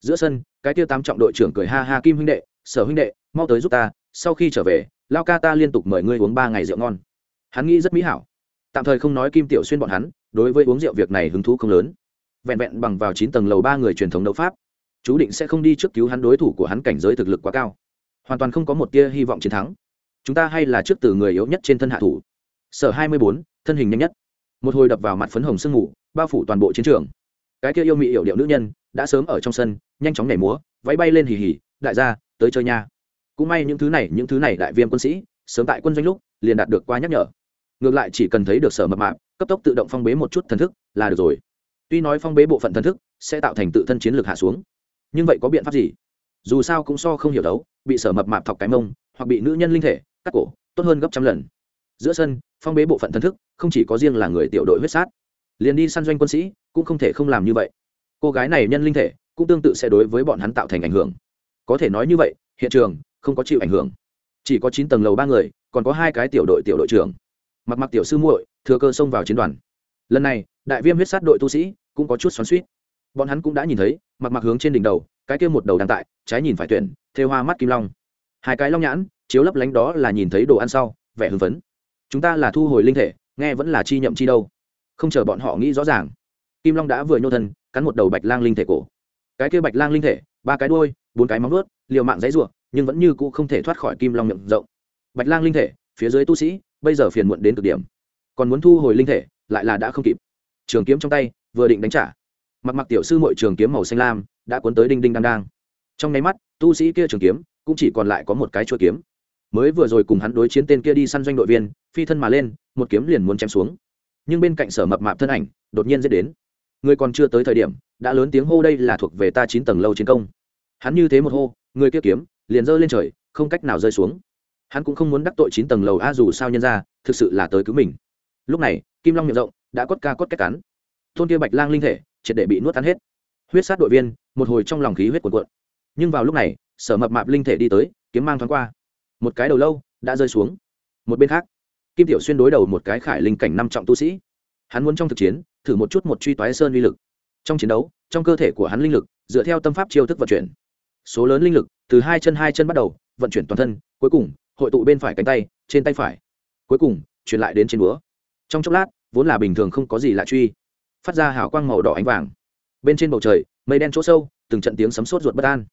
Giữa sân, cái tiêu tám trọng đội trưởng cười ha ha, kim huynh đệ, sở huynh đệ, mau tới giúp ta, sau khi trở về, lao ca ta liên tục mời ngươi uống ba ngày rượu ngon. Hắn nghĩ rất mỹ hảo. Tạm thời không nói kim tiểu xuyên bọn hắn, đối với uống rượu việc này hứng thú không lớn. Vẹn vẹn bằng vào chín tầng lầu ba người truyền thống đấu pháp, chú định sẽ không đi trước cứu hắn đối thủ của hắn cảnh giới thực lực quá cao. Hoàn toàn không có một tia hy vọng chiến thắng. Chúng ta hay là trước từ người yếu nhất trên thân hạ thủ. Sở hai mươi bốn, thân hình nhanh nhất. Một hồi đập vào mặt phấn hồng sương mù, bao phủ toàn bộ chiến trường cái kia yêu mị hiểu điệu nữ nhân, đã sớm ở trong sân, nhanh chóng nhảy múa, váy bay lên hì hì, đại gia, tới chơi nha. Cũng may những thứ này, những thứ này đại viêm quân sĩ, sớm tại quân doanh lúc, liền đạt được qua nhắc nhở. Ngược lại chỉ cần thấy được sở mập mạp, cấp tốc tự động phong bế một chút thần thức là được rồi. Tuy nói phong bế bộ phận thần thức sẽ tạo thành tự thân chiến lược hạ xuống, nhưng vậy có biện pháp gì? Dù sao cũng so không hiểu đấu, bị sở mập mạp thọc cái mông, hoặc bị nữ nhân linh thể, cắt cổ, tốt hơn gấp trăm lần. Giữa sân, phong bế bộ phận thần thức không chỉ có riêng là người tiểu đội huyết sát. Liền đi săn doanh quân sĩ cũng không thể không làm như vậy. Cô gái này nhân linh thể, cũng tương tự sẽ đối với bọn hắn tạo thành ảnh hưởng. Có thể nói như vậy, hiện trường, không có chịu ảnh hưởng. Chỉ có chín tầng lầu ba người, còn có hai cái tiểu đội tiểu đội trưởng. Mặc mặc tiểu sư muội, thừa cơ xông vào chiến đoàn. Lần này, đại viêm huyết sát đội tu sĩ, cũng có chút xoắn suýt bọn hắn cũng đã nhìn thấy, mặc mặc hướng trên đỉnh đầu, cái kia một đầu đang tại, trái nhìn phải tuyển, thêu hoa mắt kim long. Hai cái long nhãn, chiếu lấp lánh đó là nhìn thấy đồ ăn sau, vẻ hưng phấn. Chúng ta là thu hồi linh thể, nghe vẫn là chi nhậm chi đâu. Không chờ bọn họ nghĩ rõ ràng kim long đã vừa nhô thân, cắn một đầu bạch lang linh thể cổ. Cái kia bạch lang linh thể, ba cái đuôi, bốn cái móng vuốt, liều mạng dãy ruộng, nhưng vẫn như cũ không thể thoát khỏi kim long miệng rộng. Bạch lang linh thể, phía dưới tu sĩ, bây giờ phiền muộn đến cực điểm. Còn muốn thu hồi linh thể, lại là đã không kịp. Trường kiếm trong tay, vừa định đánh trả. Mặc mặc tiểu sư mội trường kiếm màu xanh lam, đã cuốn tới đinh đinh đang đang. Trong nháy mắt, tu sĩ kia trường kiếm, cũng chỉ còn lại có một cái chuỗi kiếm. Mới vừa rồi cùng hắn đối chiến tên kia đi săn doanh đội viên, phi thân mà lên, một kiếm liền muốn chém xuống. Nhưng bên cạnh sở mập mạp thân ảnh, đột nhiên dễ đến người còn chưa tới thời điểm, đã lớn tiếng hô đây là thuộc về ta chín tầng lâu chiến công. Hắn như thế một hô, người kia kiếm, liền rơi lên trời, không cách nào rơi xuống. Hắn cũng không muốn đắc tội chín tầng lầu a dù sao nhân ra, thực sự là tới cứu mình. Lúc này, kim long miệng rộng, đã cốt ca cốt cách cắn. Thôn kia bạch lang linh thể, triệt để bị nuốt tan hết. Huyết sát đội viên, một hồi trong lòng khí huyết cuộn cuộn. Nhưng vào lúc này, sở mập mạp linh thể đi tới, kiếm mang thoáng qua. Một cái đầu lâu, đã rơi xuống. Một bên khác, kim tiểu xuyên đối đầu một cái khải linh cảnh năm trọng tu sĩ. Hắn muốn trong thực chiến thử một chút một truy toái sơn uy lực. Trong chiến đấu, trong cơ thể của hắn linh lực, dựa theo tâm pháp chiêu thức vận chuyển. Số lớn linh lực, từ hai chân hai chân bắt đầu, vận chuyển toàn thân, cuối cùng, hội tụ bên phải cánh tay, trên tay phải. Cuối cùng chuyển lại đến trên búa. Trong chốc lát, vốn là bình thường không có gì lạ truy, phát ra hào quang màu đỏ ánh vàng. Bên trên bầu trời, mây đen chỗ sâu, từng trận tiếng sấm sốt ruột bất an.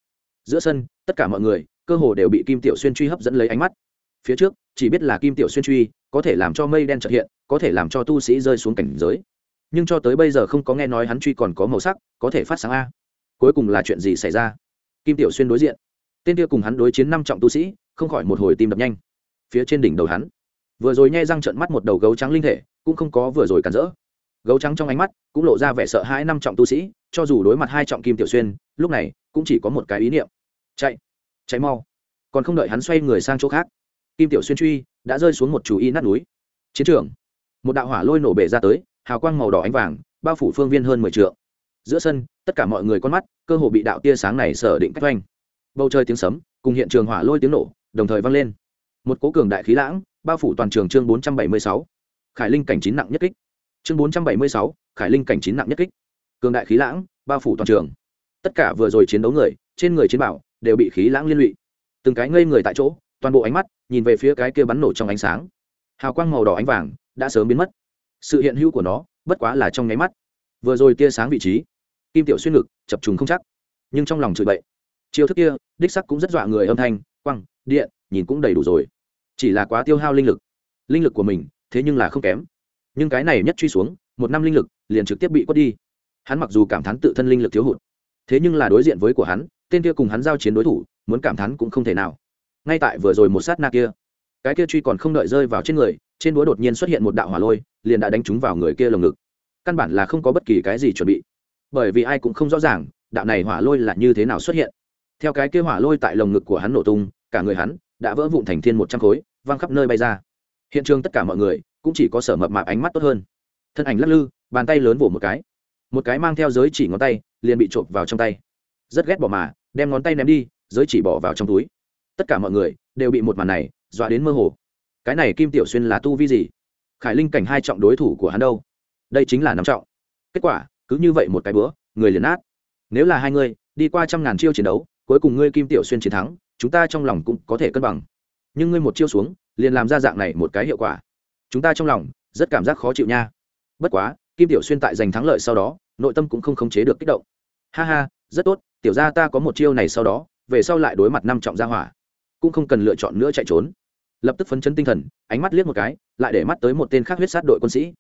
Giữa sân, tất cả mọi người, cơ hồ đều bị kim tiểu xuyên truy hấp dẫn lấy ánh mắt. Phía trước, chỉ biết là kim tiểu xuyên truy, có thể làm cho mây đen trật hiện, có thể làm cho tu sĩ rơi xuống cảnh giới nhưng cho tới bây giờ không có nghe nói hắn truy còn có màu sắc, có thể phát sáng a. Cuối cùng là chuyện gì xảy ra? Kim tiểu xuyên đối diện. Tên kia cùng hắn đối chiến năm trọng tu sĩ, không khỏi một hồi tim đập nhanh. Phía trên đỉnh đầu hắn. Vừa rồi nhai răng trận mắt một đầu gấu trắng linh thể, cũng không có vừa rồi cản rỡ. Gấu trắng trong ánh mắt cũng lộ ra vẻ sợ hãi năm trọng tu sĩ, cho dù đối mặt hai trọng kim tiểu xuyên, lúc này cũng chỉ có một cái ý niệm. Chạy. Chạy mau. Còn không đợi hắn xoay người sang chỗ khác, kim tiểu xuyên truy đã rơi xuống một chú y nát núi. Chiến trường. Một đạo hỏa lôi nổ bể ra tới hào quang màu đỏ ánh vàng, bao phủ phương viên hơn mười t giữa sân, tất cả mọi người con mắt, cơ hồ bị đạo tia sáng này sở định cách oanh. Bầu trời tiếng sấm, cùng hiện trường hỏa lôi tiếng nổ, đồng thời vang lên. Một cố cường đại khí lãng, bao phủ toàn trường chương bốn trăm bảy mươi sáu. Khải linh cảnh chín nặng nhất kích. Chương bốn trăm bảy mươi sáu, khải linh cảnh chín nặng nhất kích. Cường đại khí lãng, bao phủ toàn trường. Tất cả vừa rồi chiến đấu người, trên người chiến bảo, đều bị khí lãng liên lụy. Từng cái ngây người tại chỗ, toàn bộ ánh mắt nhìn về phía cái kia bắn nổ trong ánh sáng. Hào quang màu đỏ ánh vàng, đã sớm biến mất sự hiện hữu của nó bất quá là trong nháy mắt. Vừa rồi tia sáng vị trí, kim tiểu xuyên ngực chập trùng không chắc, nhưng trong lòng chửi bậy. Chiêu thức kia, đích sắc cũng rất dọa người âm thanh, quăng, điện, nhìn cũng đầy đủ rồi. Chỉ là quá tiêu hao linh lực. Linh lực của mình, thế nhưng là không kém. Nhưng cái này nhất truy xuống, một năm linh lực, liền trực tiếp bị quất đi. Hắn mặc dù cảm thán tự thân linh lực thiếu hụt, thế nhưng là đối diện với của hắn, tên kia cùng hắn giao chiến đối thủ, muốn cảm thán cũng không thể nào. Ngay tại vừa rồi một sát na kia cái kia truy còn không đợi rơi vào trên người, trên búa đột nhiên xuất hiện một đạo hỏa lôi, liền đã đánh trúng vào người kia lồng ngực. Căn bản là không có bất kỳ cái gì chuẩn bị. Bởi vì ai cũng không rõ ràng, đạo này hỏa lôi là như thế nào xuất hiện. Theo cái kia hỏa lôi tại lồng ngực của hắn nổ tung, cả người hắn đã vỡ vụn thành thiên một trăm khối, văng khắp nơi bay ra. Hiện trường tất cả mọi người cũng chỉ có sở mập mạp ánh mắt tốt hơn. Thân ảnh lắc lư, bàn tay lớn vỗ một cái. Một cái mang theo giới chỉ ngón tay, liền bị trộm vào trong tay. Rất ghét bỏ mà, đem ngón tay ném đi, giới chỉ bỏ vào trong túi. Tất cả mọi người đều bị một màn này dọa đến mơ hồ. Cái này kim tiểu xuyên là tu vi gì? Khải linh cảnh hai trọng đối thủ của hắn đâu? Đây chính là năm trọng. Kết quả, cứ như vậy một cái bữa, người liền át nếu là hai người, đi qua trăm ngàn chiêu chiến đấu, cuối cùng ngươi kim tiểu xuyên chiến thắng, chúng ta trong lòng cũng có thể cân bằng. Nhưng ngươi một chiêu xuống, liền làm ra dạng này một cái hiệu quả. Chúng ta trong lòng, rất cảm giác khó chịu nha. Bất quá, kim tiểu xuyên tại giành thắng lợi sau đó, nội tâm cũng không khống chế được kích động. Ha ha, rất tốt, tiểu ra ta có một chiêu này sau đó, về sau lại đối mặt năm trọng gia hỏa. Cũng không cần lựa chọn nữa chạy trốn lập tức phấn chấn tinh thần, ánh mắt liếc một cái, lại để mắt tới một tên khác huyết sát đội quân sĩ.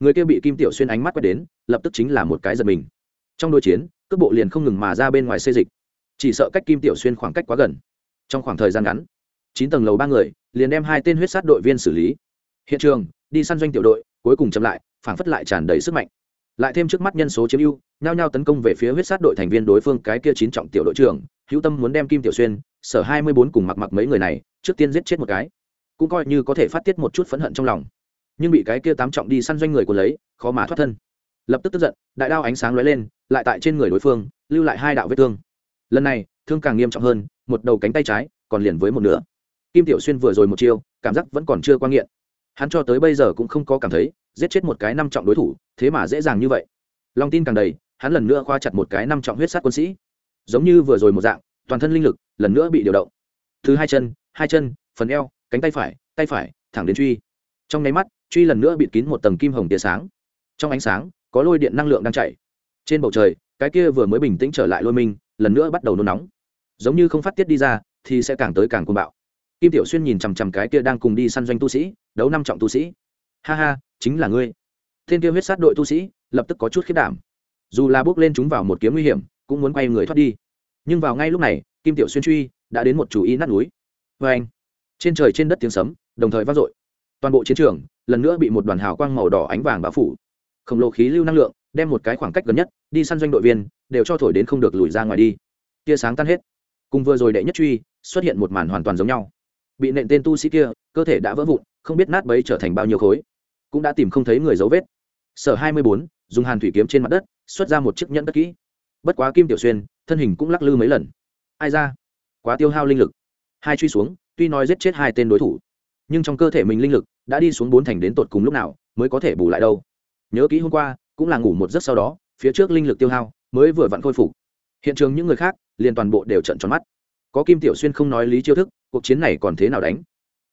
Người kia bị kim tiểu xuyên ánh mắt quét đến, lập tức chính là một cái giật mình. Trong đôi chiến, cước bộ liền không ngừng mà ra bên ngoài xây dịch. Chỉ sợ cách kim tiểu xuyên khoảng cách quá gần. Trong khoảng thời gian ngắn, chín tầng lầu ba người liền đem hai tên huyết sát đội viên xử lý. Hiện trường, đi săn doanh tiểu đội, cuối cùng chậm lại, phảng phất lại tràn đầy sức mạnh. Lại thêm trước mắt nhân số chiếm ưu, nhao nhao tấn công về phía huyết sát đội thành viên đối phương cái kia chín trọng tiểu đội trưởng, hữu tâm muốn đem kim tiểu xuyên, sở hai mươi bốn cùng mặc mặc mấy người này, trước tiên giết chết một cái cũng coi như có thể phát tiết một chút phẫn hận trong lòng. Nhưng bị cái kia tám trọng đi săn doanh người của lấy, khó mà thoát thân. Lập tức tức giận, đại đao ánh sáng lóe lên, lại tại trên người đối phương, lưu lại hai đạo vết thương. Lần này, thương càng nghiêm trọng hơn, một đầu cánh tay trái, còn liền với một nửa. Kim tiểu xuyên vừa rồi một chiêu, cảm giác vẫn còn chưa quan nghiện. Hắn cho tới bây giờ cũng không có cảm thấy, giết chết một cái năm trọng đối thủ, thế mà dễ dàng như vậy. Lòng tin càng đầy, hắn lần nữa khoa chặt một cái năm trọng huyết sát quân sĩ. Giống như vừa rồi một dạng, toàn thân linh lực lần nữa bị điều động. Thứ hai chân hai chân, phần eo cánh tay phải tay phải, thẳng đến truy. Trong nháy mắt, truy lần nữa bịt kín một tầng kim hồng tia sáng. Trong ánh sáng, có lôi điện năng lượng đang chạy. Trên bầu trời, cái kia vừa mới bình tĩnh trở lại lôi minh lần nữa bắt đầu nôn nóng. Giống như không phát tiết đi ra, thì sẽ càng tới càng côn bạo. Kim tiểu xuyên nhìn chằm chằm cái kia đang cùng đi săn doanh tu sĩ, đấu năm trọng tu sĩ. Ha ha, chính là ngươi. Thiên kia huyết sát đội tu sĩ, lập tức có chút khiết đảm. Dù là bước lên chúng vào một kiếm nguy hiểm, cũng muốn quay người thoát đi. Nhưng vào ngay lúc này, kim tiểu xuyên truy đã đến một chủ ý nát núi. Vê anh trên trời trên đất tiếng sấm, đồng thời vang dội. Toàn bộ chiến trường, lần nữa bị một đoàn hào quang màu đỏ ánh vàng bao phủ. Khổng lồ khí lưu năng lượng, đem một cái khoảng cách gần nhất, đi săn doanh đội viên, đều cho thổi đến không được lùi ra ngoài đi. Tia sáng tan hết. Cùng vừa rồi đệ nhất truy, xuất hiện một màn hoàn toàn giống nhau. Bị nện tên tu sĩ kia, cơ thể đã vỡ vụn, không biết nát bấy trở thành bao nhiêu khối. Cũng đã tìm không thấy người dấu vết. Sở hai mươi bốn, dùng hàn thủy kiếm trên mặt đất, xuất ra một chiếc nhẫn đất kỹ. Bất quá kim tiểu xuyên, thân hình cũng lắc lư mấy lần. Ai ra? Quá tiêu hao linh lực. Hai truy xuống tuy nói giết chết hai tên đối thủ, nhưng trong cơ thể mình linh lực đã đi xuống bốn thành đến tột cùng lúc nào mới có thể bù lại đâu. Nhớ kỹ hôm qua, cũng là ngủ một giấc sau đó, phía trước linh lực tiêu hao mới vừa vặn khôi phục. Hiện trường những người khác liền toàn bộ đều trận tròn mắt. Có kim tiểu xuyên không nói lý chiêu thức, cuộc chiến này còn thế nào đánh?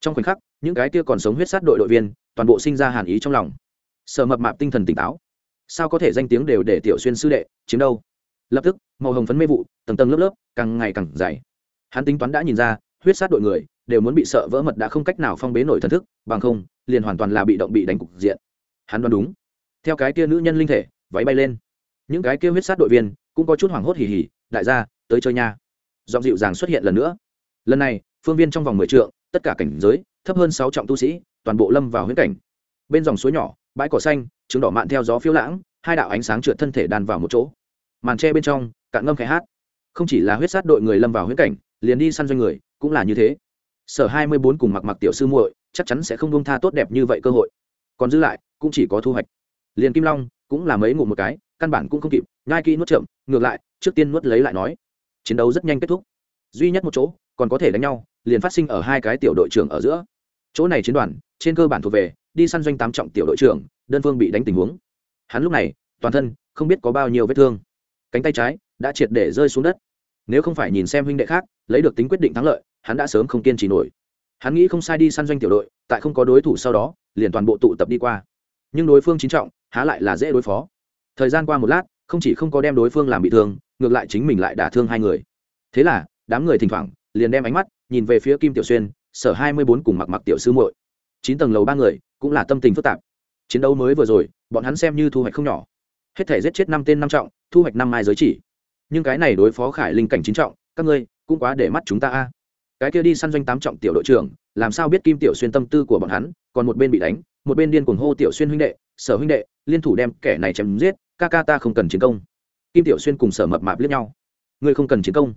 Trong khoảnh khắc, những cái kia còn sống huyết sát đội đội viên toàn bộ sinh ra hàn ý trong lòng. Sợ mập mạp tinh thần tỉnh táo. Sao có thể danh tiếng đều để tiểu xuyên sư đệ chiếm đâu? Lập tức, màu hồng phấn mê vụ, tầng tầng lớp lớp, càng ngày càng dày. Hắn tính toán đã nhìn ra huyết sát đội người, đều muốn bị sợ vỡ mật đã không cách nào phong bế nổi thần thức, bằng không, liền hoàn toàn là bị động bị đánh cục diện. Hắn đoán đúng. Theo cái kia nữ nhân linh thể, váy bay lên. Những cái kia huyết sát đội viên cũng có chút hoảng hốt hỉ hỉ, đại gia, tới chơi nha. Giọng dịu dàng xuất hiện lần nữa. Lần này, phương viên trong vòng mười trượng, tất cả cảnh giới, thấp hơn sáu trọng tu sĩ, toàn bộ lâm vào huyễn cảnh. Bên dòng suối nhỏ, bãi cỏ xanh, trứng đỏ mạn theo gió phiêu lãng, hai đạo ánh sáng trượt thân thể đàn vào một chỗ. Màn tre bên trong, cạn ngâm khẽ hát. Không chỉ là huyết sát đội người lâm vào huyễn cảnh, liền đi săn doanh người cũng là như thế. Sở hai mươi bốn cùng mặc mặc tiểu sư muội, chắc chắn sẽ không bông tha tốt đẹp như vậy cơ hội. Còn dư lại, cũng chỉ có thu hoạch. Liền kim long, cũng là mấy ngủ một cái, căn bản cũng không kịp ngai kỹ nuốt chậm, ngược lại, trước tiên nuốt lấy lại nói. Chiến đấu rất nhanh kết thúc. Duy nhất một chỗ, còn có thể đánh nhau, liền phát sinh ở hai cái tiểu đội trưởng ở giữa. Chỗ này chiến đoàn, trên cơ bản thuộc về, đi săn doanh tám trọng tiểu đội trưởng, đơn phương bị đánh tình huống. Hắn lúc này, toàn thân, không biết có bao nhiêu vết thương. Cánh tay trái, đã triệt để rơi xuống đất. Nếu không phải nhìn xem huynh đệ khác, lấy được tính quyết định thắng lợi hắn đã sớm không kiên trì nổi. Hắn nghĩ không sai đi săn doanh tiểu đội, tại không có đối thủ sau đó, liền toàn bộ tụ tập đi qua. Nhưng đối phương chính trọng, há lại là dễ đối phó. Thời gian qua một lát, không chỉ không có đem đối phương làm bị thương, ngược lại chính mình lại đả thương hai người. Thế là, đám người thỉnh thoảng, liền đem ánh mắt nhìn về phía kim tiểu xuyên, sở hai mươi bốn cùng mặc mặc tiểu sư muội. Chín tầng lầu ba người, cũng là tâm tình phức tạp. Chiến đấu mới vừa rồi, bọn hắn xem như thu hoạch không nhỏ. Hết thể giết chết năm tên năm trọng, thu hoạch năm mai giới chỉ. Nhưng cái này đối phó khải linh cảnh chín trọng, các ngươi cũng quá để mắt chúng ta a cái kia đi săn doanh tám trọng tiểu đội trưởng, làm sao biết kim tiểu xuyên tâm tư của bọn hắn, còn một bên bị đánh, một bên điên cuồng hô tiểu xuyên huynh đệ, sở huynh đệ, liên thủ đem kẻ này chém giết, ca ca ta không cần chiến công. Kim tiểu xuyên cùng sở mập mạp liếc nhau. Ngươi không cần chiến công.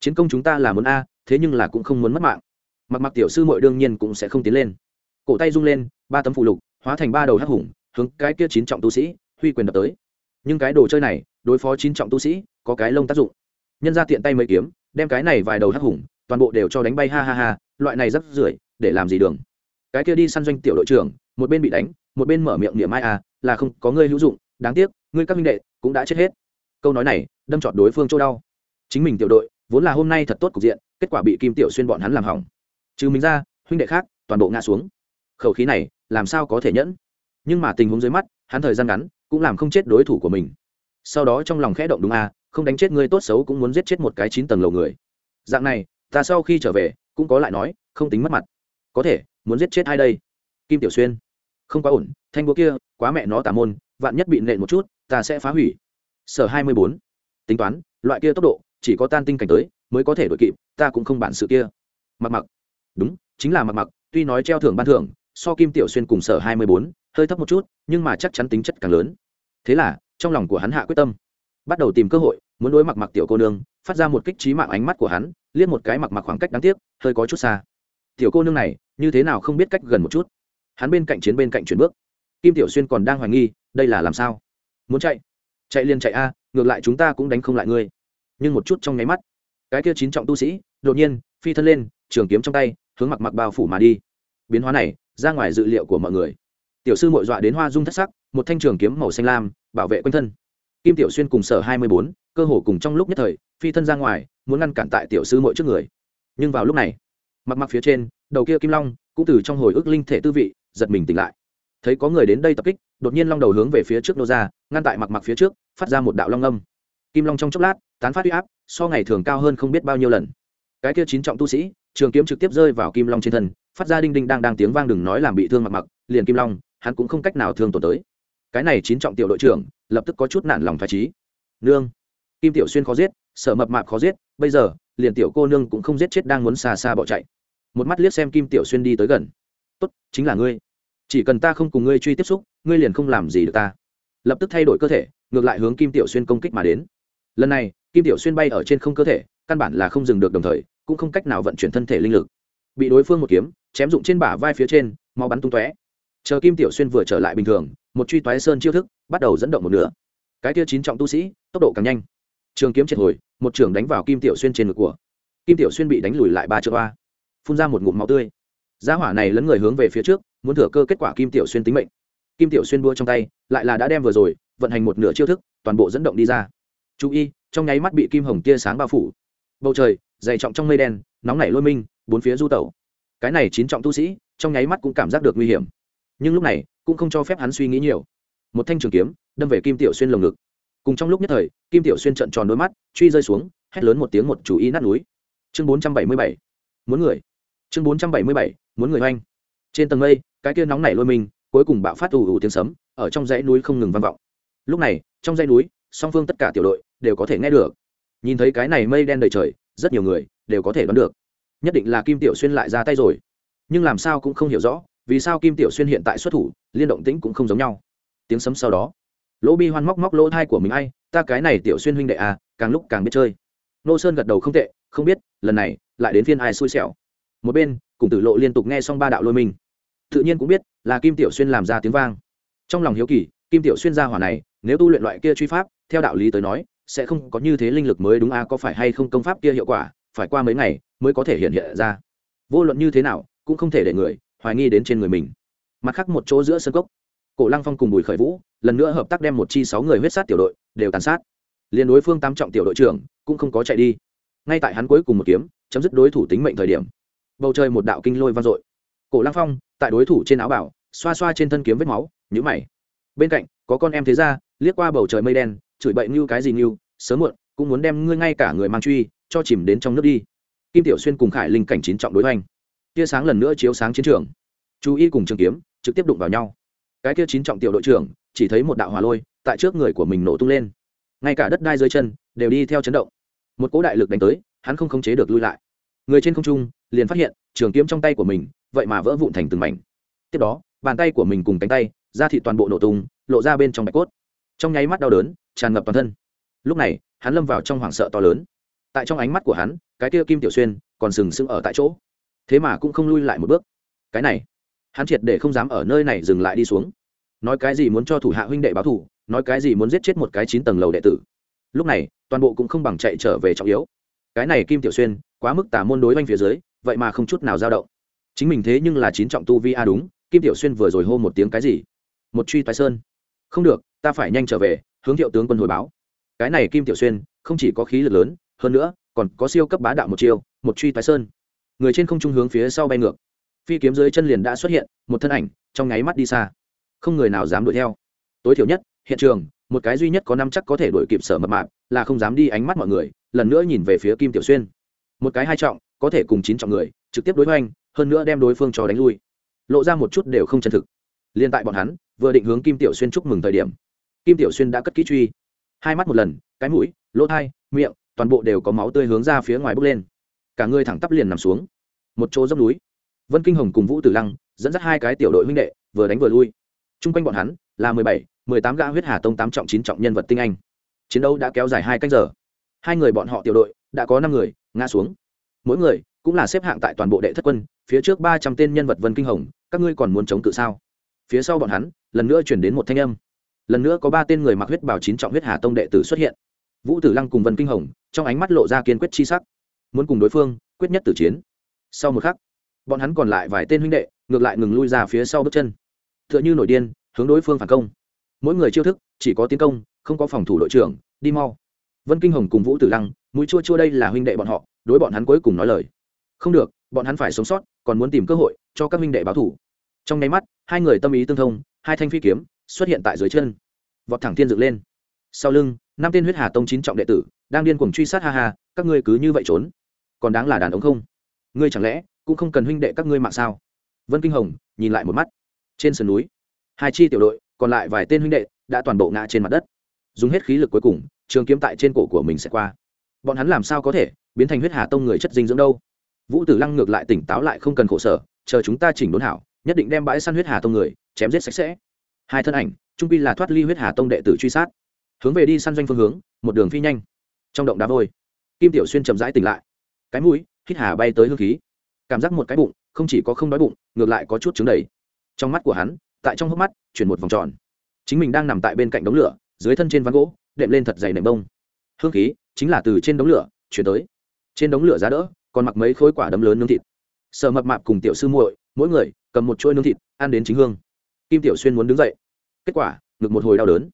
Chiến công chúng ta là muốn a, thế nhưng là cũng không muốn mất mạng. Mặc mặc tiểu sư mội đương nhiên cũng sẽ không tiến lên. Cổ tay rung lên, ba tấm phụ lục, hóa thành ba đầu hắc hùng, hướng cái kia chín trọng tu sĩ, huy quyền đập tới. Nhưng cái đồ chơi này, đối phó chín trọng tu sĩ, có cái lông tác dụng. Nhân ra tiện tay mấy kiếm, đem cái này vài đầu hắc hùng toàn bộ đều cho đánh bay, ha ha ha, loại này rất rưởi, để làm gì đường? Cái kia đi săn doanh tiểu đội trưởng, một bên bị đánh, một bên mở miệng niệm ai à là không có ngươi hữu dụng, đáng tiếc, ngươi các minh đệ cũng đã chết hết. Câu nói này, đâm trọt đối phương chỗ đau. Chính mình tiểu đội, vốn là hôm nay thật tốt cục diện, kết quả bị kim tiểu xuyên bọn hắn làm hỏng. Trừ mình ra, huynh đệ khác, toàn bộ ngã xuống. Khẩu khí này, làm sao có thể nhẫn? Nhưng mà tình huống dưới mắt, hắn thời gian ngắn, cũng làm không chết đối thủ của mình. Sau đó trong lòng khẽ động đúng à không đánh chết ngươi tốt xấu cũng muốn giết chết một cái chín tầng lầu người. Dạng này ta sau khi trở về, cũng có lại nói, không tính mất mặt. Có thể, muốn giết chết ai đây? Kim tiểu xuyên. Không quá ổn, thanh búa kia, quá mẹ nó tà môn, vạn nhất bị nện một chút, ta sẽ phá hủy. Sở hai mươi bốn. Tính toán, loại kia tốc độ, chỉ có tan tinh cảnh tới, mới có thể đội kịp, ta cũng không bản sự kia. Mặc mặc. Đúng, chính là mặc mặc, tuy nói treo thưởng ban thưởng, so kim tiểu xuyên cùng sở hai mươi bốn, hơi thấp một chút, nhưng mà chắc chắn tính chất càng lớn. Thế là, trong lòng của hắn hạ quyết tâm bắt đầu tìm cơ hội, muốn đối mặc mặc tiểu cô nương, phát ra một kích trí mạng ánh mắt của hắn, liếc một cái mặc mặc khoảng cách đáng tiếc, hơi có chút xa. Tiểu cô nương này, như thế nào không biết cách gần một chút? Hắn bên cạnh chiến bên cạnh chuyển bước. Kim tiểu xuyên còn đang hoài nghi, đây là làm sao? Muốn chạy? Chạy liền chạy a, ngược lại chúng ta cũng đánh không lại ngươi. Nhưng một chút trong nháy mắt, cái kia chín trọng tu sĩ, đột nhiên, phi thân lên, trường kiếm trong tay, hướng mặc mặc bao phủ mà đi. Biến hóa này, ra ngoài dự liệu của mọi người. Tiểu sư mội dọa đến hoa dung thất sắc, một thanh trường kiếm màu xanh lam, bảo vệ quanh thân kim tiểu xuyên cùng sở hai mươi bốn, cơ hồ cùng trong lúc nhất thời, phi thân ra ngoài, muốn ngăn cản tại tiểu sư mỗi trước người. Nhưng vào lúc này, mặc mặc phía trên, đầu kia kim long cũng từ trong hồi ức linh thể tư vị, giật mình tỉnh lại. Thấy có người đến đây tập kích, đột nhiên long đầu hướng về phía trước nô ra, ngăn tại mặc mặc phía trước, phát ra một đạo long âm. Kim long trong chốc lát, tán phát huy áp, so ngày thường cao hơn không biết bao nhiêu lần. Cái kia chín trọng tu sĩ, trường kiếm trực tiếp rơi vào kim long trên thân, phát ra đinh đinh đang đang tiếng vang đừng nói làm bị thương mặc mặc, liền kim long, hắn cũng không cách nào thương tổn tới. Cái này chín trọng tiểu đội trưởng lập tức có chút nản lòng phải trí nương. Kim tiểu xuyên khó giết, sợ mập mạp khó giết, bây giờ, liền tiểu cô nương cũng không giết chết đang muốn xa xa bỏ chạy. Một mắt liếc xem kim tiểu xuyên đi tới gần. Tốt, chính là ngươi. Chỉ cần ta không cùng ngươi truy tiếp xúc, ngươi liền không làm gì được ta. Lập tức thay đổi cơ thể, ngược lại hướng kim tiểu xuyên công kích mà đến. Lần này, kim tiểu xuyên bay ở trên không cơ thể, căn bản là không dừng được đồng thời, cũng không cách nào vận chuyển thân thể linh lực. Bị đối phương một kiếm, chém dụng trên bả vai phía trên mau bắn tung tóe. Chờ kim tiểu xuyên vừa trở lại bình thường một truy toái sơn chiêu thức, bắt đầu dẫn động một nửa. Cái kia chín trọng tu sĩ, tốc độ càng nhanh. Trường kiếm triệt hồi, một trường đánh vào kim tiểu xuyên trên ngực của. Kim tiểu xuyên bị đánh lùi lại ba chợ ba. Phun ra một ngụm máu tươi. Giá hỏa này lấn người hướng về phía trước, muốn thừa cơ kết quả kim tiểu xuyên tính mệnh. Kim tiểu xuyên đua trong tay, lại là đã đem vừa rồi, vận hành một nửa chiêu thức, toàn bộ dẫn động đi ra. Chú ý, trong nháy mắt bị kim hồng tia sáng bao phủ. Bầu trời, dày trọng trong mây đen, nóng nảy lôi minh, bốn phía du tẩu. Cái này chín trọng tu sĩ, trong nháy mắt cũng cảm giác được nguy hiểm. Nhưng lúc này cũng không cho phép hắn suy nghĩ nhiều. Một thanh trường kiếm, đâm về kim tiểu xuyên lồng ngực. Cùng trong lúc nhất thời, kim tiểu xuyên trận tròn đôi mắt, truy rơi xuống, hét lớn một tiếng một chủ ý nát núi. Chương bốn trăm bảy mươi bảy. Muốn người. Chương bốn trăm bảy mươi bảy. Muốn người oanh. Trên tầng mây, cái kia nóng nảy lôi mình, cuối cùng bạo phát ù ù tiếng sấm, ở trong dãy núi không ngừng vang vọng. Lúc này, trong dãy núi, song phương tất cả tiểu đội đều có thể nghe được. Nhìn thấy cái này mây đen đầy trời, rất nhiều người đều có thể đoán được. Nhất định là kim tiểu xuyên lại ra tay rồi. Nhưng làm sao cũng không hiểu rõ, vì sao kim tiểu xuyên hiện tại xuất thủ liên động tĩnh cũng không giống nhau. Tiếng sấm sau đó lỗ bi hoan móc móc lỗ thai của mình ai ta cái này tiểu xuyên huynh đệ à càng lúc càng biết chơi. Nô sơn gật đầu không tệ không biết lần này lại đến phiên ai xui xẻo. Một bên cùng tử lộ liên tục nghe xong ba đạo lôi mình. Tự nhiên cũng biết là kim tiểu xuyên làm ra tiếng vang. Trong lòng hiếu kỳ kim tiểu xuyên ra hỏa này nếu tu luyện loại kia truy pháp theo đạo lý tới nói sẽ không có như thế linh lực mới đúng a à, có phải hay không công pháp kia hiệu quả phải qua mấy ngày mới có thể hiện hiện ra. Vô luận như thế nào cũng không thể để người hoài nghi đến trên người mình mặt khác một chỗ giữa sân cốc. Cổ lăng phong cùng bùi khởi vũ lần nữa hợp tác đem một chi sáu người huyết sát tiểu đội đều tàn sát. Liền đối phương tam trọng tiểu đội trưởng cũng không có chạy đi. Ngay tại hắn cuối cùng một kiếm, chấm dứt đối thủ tính mệnh thời điểm, bầu trời một đạo kinh lôi vang dội. Cổ lăng phong tại đối thủ trên áo bảo, xoa xoa trên thân kiếm vết máu nhữ mày. Bên cạnh, có con em thế ra liếc qua bầu trời mây đen, chửi bậy như cái gì như, sớm muộn, cũng muốn đem ngươi ngay cả người mang truy, cho chìm đến trong nước đi. Kim tiểu xuyên cùng khải linh cảnh chín trọng đối hoành. Tia sáng lần nữa chiếu sáng chiến trường chú y cùng trường kiếm, trực tiếp đụng vào nhau. Cái kia chín trọng tiểu đội trưởng, chỉ thấy một đạo hỏa lôi tại trước người của mình nổ tung lên. Ngay cả đất đai dưới chân, đều đi theo chấn động. Một cỗ đại lực đánh tới, hắn không khống chế được lui lại. Người trên không trung, liền phát hiện, trường kiếm trong tay của mình, vậy mà vỡ vụn thành từng mảnh. Tiếp đó, bàn tay của mình cùng cánh tay ra thị toàn bộ nổ tung, lộ ra bên trong bạch cốt. Trong nháy mắt đau đớn, tràn ngập toàn thân. Lúc này, hắn lâm vào trong hoảng sợ to lớn. Tại trong ánh mắt của hắn, cái kia kim tiểu xuyên còn sừng sững ở tại chỗ. Thế mà cũng không lui lại một bước. Cái này hắn triệt để không dám ở nơi này dừng lại đi xuống. Nói cái gì muốn cho thủ hạ huynh đệ báo thủ nói cái gì muốn giết chết một cái chín tầng lầu đệ tử. Lúc này, toàn bộ cũng không bằng chạy trở về trọng yếu. Cái này kim tiểu xuyên, quá mức tả môn đối oanh phía dưới, vậy mà không chút nào dao động. Chính mình thế nhưng là chín trọng tu vi a đúng, kim tiểu xuyên vừa rồi hô một tiếng cái gì? Một truy toái sơn. Không được, ta phải nhanh trở về, hướng thiệu tướng quân hồi báo. Cái này kim tiểu xuyên, không chỉ có khí lực lớn, hơn nữa, còn có siêu cấp bá đạo một chiêu, một truy toái sơn. Người trên không trung hướng phía sau bay ngược phi kiếm dưới chân liền đã xuất hiện, một thân ảnh, trong nháy mắt đi xa. Không người nào dám đuổi theo. Tối thiểu nhất, hiện trường, một cái duy nhất có năm chắc có thể đuổi kịp sở mập mạp, là không dám đi ánh mắt mọi người, lần nữa nhìn về phía kim tiểu xuyên. Một cái hai trọng, có thể cùng chín trọng người, trực tiếp đối hoành, hơn nữa đem đối phương cho đánh lui. Lộ ra một chút đều không chân thực. Liên tại bọn hắn, vừa định hướng kim tiểu xuyên chúc mừng thời điểm, kim tiểu xuyên đã cất kỹ truy. Hai mắt một lần, cái mũi, lỗ thai, miệng, toàn bộ đều có máu tươi hướng ra phía ngoài bốc lên. Cả người thẳng tắp liền nằm xuống. Một chỗ dốc núi vân kinh hồng cùng vũ tử lăng dẫn dắt hai cái tiểu đội huynh đệ, vừa đánh vừa lui. T r u n g quanh bọn hắn là mười bảy, mười tám gã huyết hà tông tám trọng chín trọng nhân vật tinh anh. Chiến đấu đã kéo dài hai canh giờ. Hai người bọn họ tiểu đội đã có năm người, ngã xuống. Mỗi người cũng là xếp hạng tại toàn bộ đệ thất quân, phía trước ba trăm tên nhân vật vân kinh hồng, các ngươi còn muốn chống cự sao? Phía sau bọn hắn, lần nữa chuyển đến một thanh âm. Lần nữa có ba tên người mặc huyết bảo chín trọng huyết hà tông đệ tử xuất hiện. Vũ tử lăng cùng vân kinh hồng trong ánh mắt lộ ra kiên quyết chi sắc. Muốn cùng đối phương quyết nhất tử chiến. Sau một khắc bọn hắn còn lại vài tên huynh đệ, ngược lại ngừng lui ra phía sau bước chân. T h ư ợ n h ư nổi điên, hướng đối phương phản công. Mỗi người chiêu thức, chỉ có tiến công, không có phòng thủ đội trưởng, đi mau. Vân kinh hồng cùng vũ tử lăng, mũi chua chua đây là huynh đệ bọn họ, đối bọn hắn cuối cùng nói lời. Không được, bọn hắn phải sống sót, còn muốn tìm cơ hội cho các huynh đệ báo thủ trong nháy mắt, hai người tâm ý tương thông, hai thanh phi kiếm xuất hiện tại dưới chân. Vọt thẳng thiên dựng lên. Sau lưng, năm tên huyết hà tông chín trọng đệ tử, đang điên cuồng truy sát, ha ha, các ngươi cứ như vậy trốn. Còn đáng là đàn ông không? Ngươi chẳng lẽ cũng không cần huynh đệ các ngươi mạng sao? Vân kinh hồng nhìn lại một mắt. Trên sườn núi, hai chi tiểu đội, còn lại vài tên huynh đệ, đã toàn bộ ngã trên mặt đất. Dùng hết khí lực cuối cùng, trường kiếm tại trên cổ của mình sẽ qua. Bọn hắn làm sao có thể biến thành huyết hà tông người chất dinh dưỡng đâu? Vũ tử lăng ngược lại tỉnh táo lại không cần khổ sở, chờ chúng ta chỉnh đốn hảo, nhất định đem bãi săn huyết hà tông người chém giết sạch sẽ. Hai thân ảnh, trung pi là thoát ly huyết hà tông đệ tử truy sát. Hướng về đi săn doanh phương hướng, một đường phi nhanh. Trong động đá vôi, kim tiểu xuyên chậm rãi tỉnh lại. Cái mũi, hít hà bay tới hương khí cảm giác một cái bụng, không chỉ có không đói bụng, ngược lại có chút trứng đầy. Trong mắt của hắn, tại trong hốc mắt, chuyển một vòng tròn. Chính mình đang nằm tại bên cạnh đống lửa, dưới thân trên ván gỗ, đệm lên thật dày nệm bông. Hương khí, chính là từ trên đống lửa, chuyển tới. Trên đống lửa giá đỡ, còn mặc mấy khối quả đấm lớn nướng thịt. Sợ mập mạp cùng tiểu sư muội, mỗi người, cầm một chuỗi nướng thịt, ăn đến chính hương. Kim tiểu xuyên muốn đứng dậy. Kết quả, ngực một hồi đau đớn.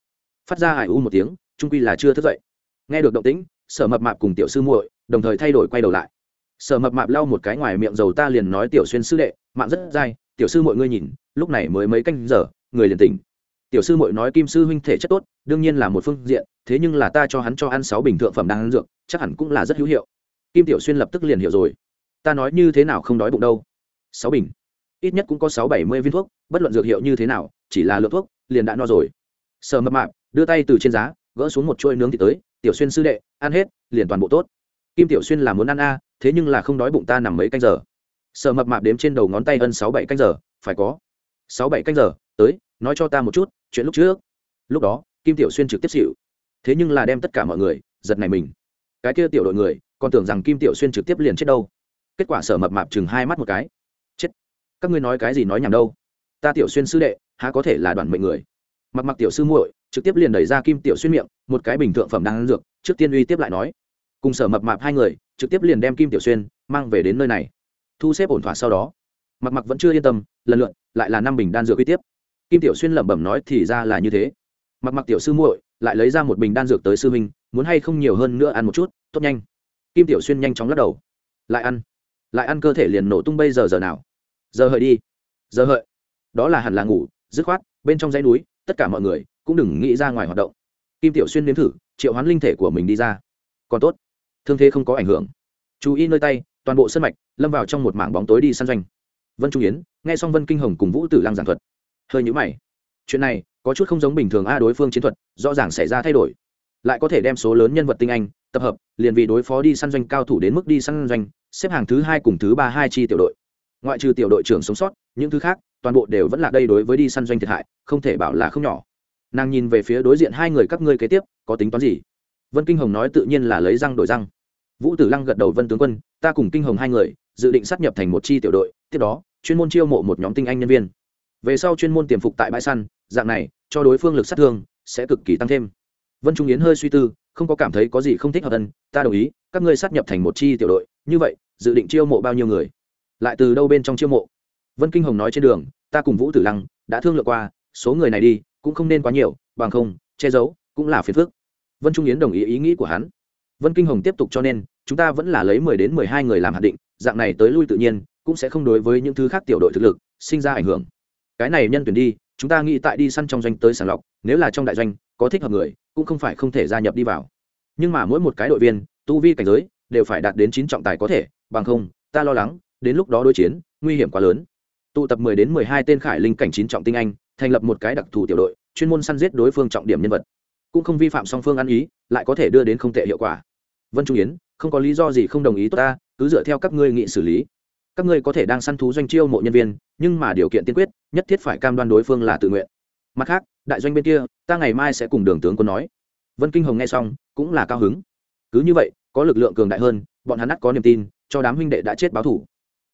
Phát ra hải u một tiếng trung quy là chưa thức dậy. Nghe được động tĩnh, sở mập mạp cùng tiểu sư muội, đồng thời thay đổi quay đầu lại sở mập mạp lau một cái ngoài miệng dầu ta liền nói tiểu xuyên sư đệ, mạng rất dai, tiểu sư mọi ngươi nhìn, lúc này mới mấy canh giờ, người liền tỉnh. Tiểu sư muội nói kim sư huynh thể chất tốt, đương nhiên là một phương diện, thế nhưng là ta cho hắn cho ăn sáu bình thượng phẩm đang ăn dược, chắc hẳn cũng là rất hữu hiệu. Kim tiểu xuyên lập tức liền hiểu rồi. Ta nói như thế nào không đói bụng đâu? Sáu bình. Ít nhất cũng có sáu bảy mươi viên thuốc, bất luận dược hiệu như thế nào, chỉ là lượng thuốc, liền đã no rồi. Sờ mập mạp, đưa tay từ trên giá, gỡ xuống một chuôi nướng thì tới, tiểu xuyên sư đệ, ăn hết, liền toàn bộ tốt. Kim tiểu xuyên là muốn ăn a thế nhưng là không đói bụng ta nằm mấy canh giờ. Sợ mập mạp đếm trên đầu ngón tay ân sáu bảy canh giờ, phải có. Sáu bảy canh giờ, tới, nói cho ta một chút, chuyện lúc trước. Lúc đó, kim tiểu xuyên trực tiếp xịu thế nhưng là đem tất cả mọi người, giật này mình. Cái kia tiểu đội người, còn tưởng rằng kim tiểu xuyên trực tiếp liền chết đâu. Kết quả sở mập mạp chừng hai mắt một cái. Chết. Các ngươi nói cái gì nói nhảm đâu. Ta tiểu xuyên sư đệ, há có thể là đoàn mệnh người? Mặc mặc tiểu sư muội, trực tiếp liền đẩy ra kim tiểu xuyên miệng, một cái bình thượng phẩm đang ăn dược, trước tiên uy tiếp lại nói cùng sở mập mạp hai người trực tiếp liền đem kim tiểu xuyên mang về đến nơi này. Thu xếp ổn thỏa sau đó mặc mặc vẫn chưa yên tâm, lần lượt lại là năm bình đan dược uy tiếp. Kim tiểu xuyên lẩm bẩm nói thì ra là như thế. Mặc mặc tiểu sư muội lại lấy ra một bình đan dược tới sư huynh, muốn hay không nhiều hơn nữa ăn một chút, tốt nhanh. Kim tiểu xuyên nhanh chóng lắc đầu. Lại ăn. Lại ăn cơ thể liền nổ tung bây giờ giờ nào? Giờ hợi đi. Giờ hợi. Đó là hẳn là ngủ, dứt khoát, bên trong dãy núi, tất cả mọi người cũng đừng nghĩ ra ngoài hoạt động. Kim tiểu xuyên nếm thử, triệu hoán linh thể của mình đi ra. Còn tốt thương thế không có ảnh hưởng. Chú ý nơi tay, toàn bộ sân mạch, lâm vào trong một mảng bóng tối đi săn doanh. Vân trung yến, nghe xong vân kinh hồng cùng vũ tử lăng giảng thuật, hơi nhũ mày. Chuyện này, có chút không giống bình thường a đối phương chiến thuật, rõ ràng xảy ra thay đổi. Lại có thể đem số lớn nhân vật tinh anh, tập hợp, liền vì đối phó đi săn doanh cao thủ đến mức đi săn doanh, xếp hàng thứ hai cùng thứ ba, hai chi tiểu đội. Ngoại trừ tiểu đội trưởng sống sót, những thứ khác, toàn bộ đều vẫn là đây đối với đi săn doanh thiệt hại, không thể bảo là không nhỏ. Nàng nhìn về phía đối diện hai người các ngươi kế tiếp, có tính toán gì? Vân kinh hồng nói tự nhiên là lấy răng đổi răng. Vũ tử lăng gật đầu, vân tướng quân, ta cùng kinh hồng hai người, dự định sát nhập thành một chi tiểu đội, tiếp đó, chuyên môn chiêu mộ một nhóm tinh anh nhân viên. Về sau chuyên môn tiềm phục tại bãi săn, dạng này, cho đối phương lực sát thương, sẽ cực kỳ tăng thêm. Vân trung yến hơi suy tư, không có cảm thấy có gì không thích hợp thân ta đồng ý, các ngươi sát nhập thành một chi tiểu đội, như vậy, dự định chiêu mộ bao nhiêu người? Lại từ đâu bên trong chiêu mộ? Vân kinh hồng nói trên đường, ta cùng vũ tử lăng đã thương lượng qua, số người này đi, cũng không nên quá nhiều, bằng không, che giấu, cũng là phiền phức vân trung yến đồng ý ý nghĩ của hắn. Vân kinh hồng tiếp tục cho nên, chúng ta vẫn là lấy mười đến mười hai người làm hạt định, dạng này tới lui tự nhiên, cũng sẽ không đối với những thứ khác tiểu đội thực lực, sinh ra ảnh hưởng. Cái này nhân tuyển đi, chúng ta nghĩ tại đi săn trong doanh tới sàng lọc, nếu là trong đại doanh, có thích hợp người, cũng không phải không thể gia nhập đi vào. Nhưng mà mỗi một cái đội viên, tu vi cảnh giới, đều phải đạt đến chín trọng tài có thể, bằng không, ta lo lắng, đến lúc đó đối chiến, nguy hiểm quá lớn. Tụ tập mười đến mười hai tên khải linh cảnh chín trọng tinh anh, thành lập một cái đặc thù tiểu đội, chuyên môn săn giết đối phương trọng điểm nhân vật cũng không vi phạm song phương ăn ý, lại có thể đưa đến không tệ hiệu quả. Vân trung yến, không có lý do gì không đồng ý tốt ta, cứ dựa theo các ngươi nghị xử lý. Các ngươi có thể đang săn thú doanh chiêu mộ nhân viên, nhưng mà điều kiện tiên quyết, nhất thiết phải cam đoan đối phương là tự nguyện. Mặt khác, đại doanh bên kia, ta ngày mai sẽ cùng đường tướng quân nói. Vân kinh hồng nghe xong, cũng là cao hứng. Cứ như vậy, có lực lượng cường đại hơn, bọn hắn ắt có niềm tin, cho đám huynh đệ đã chết báo thủ.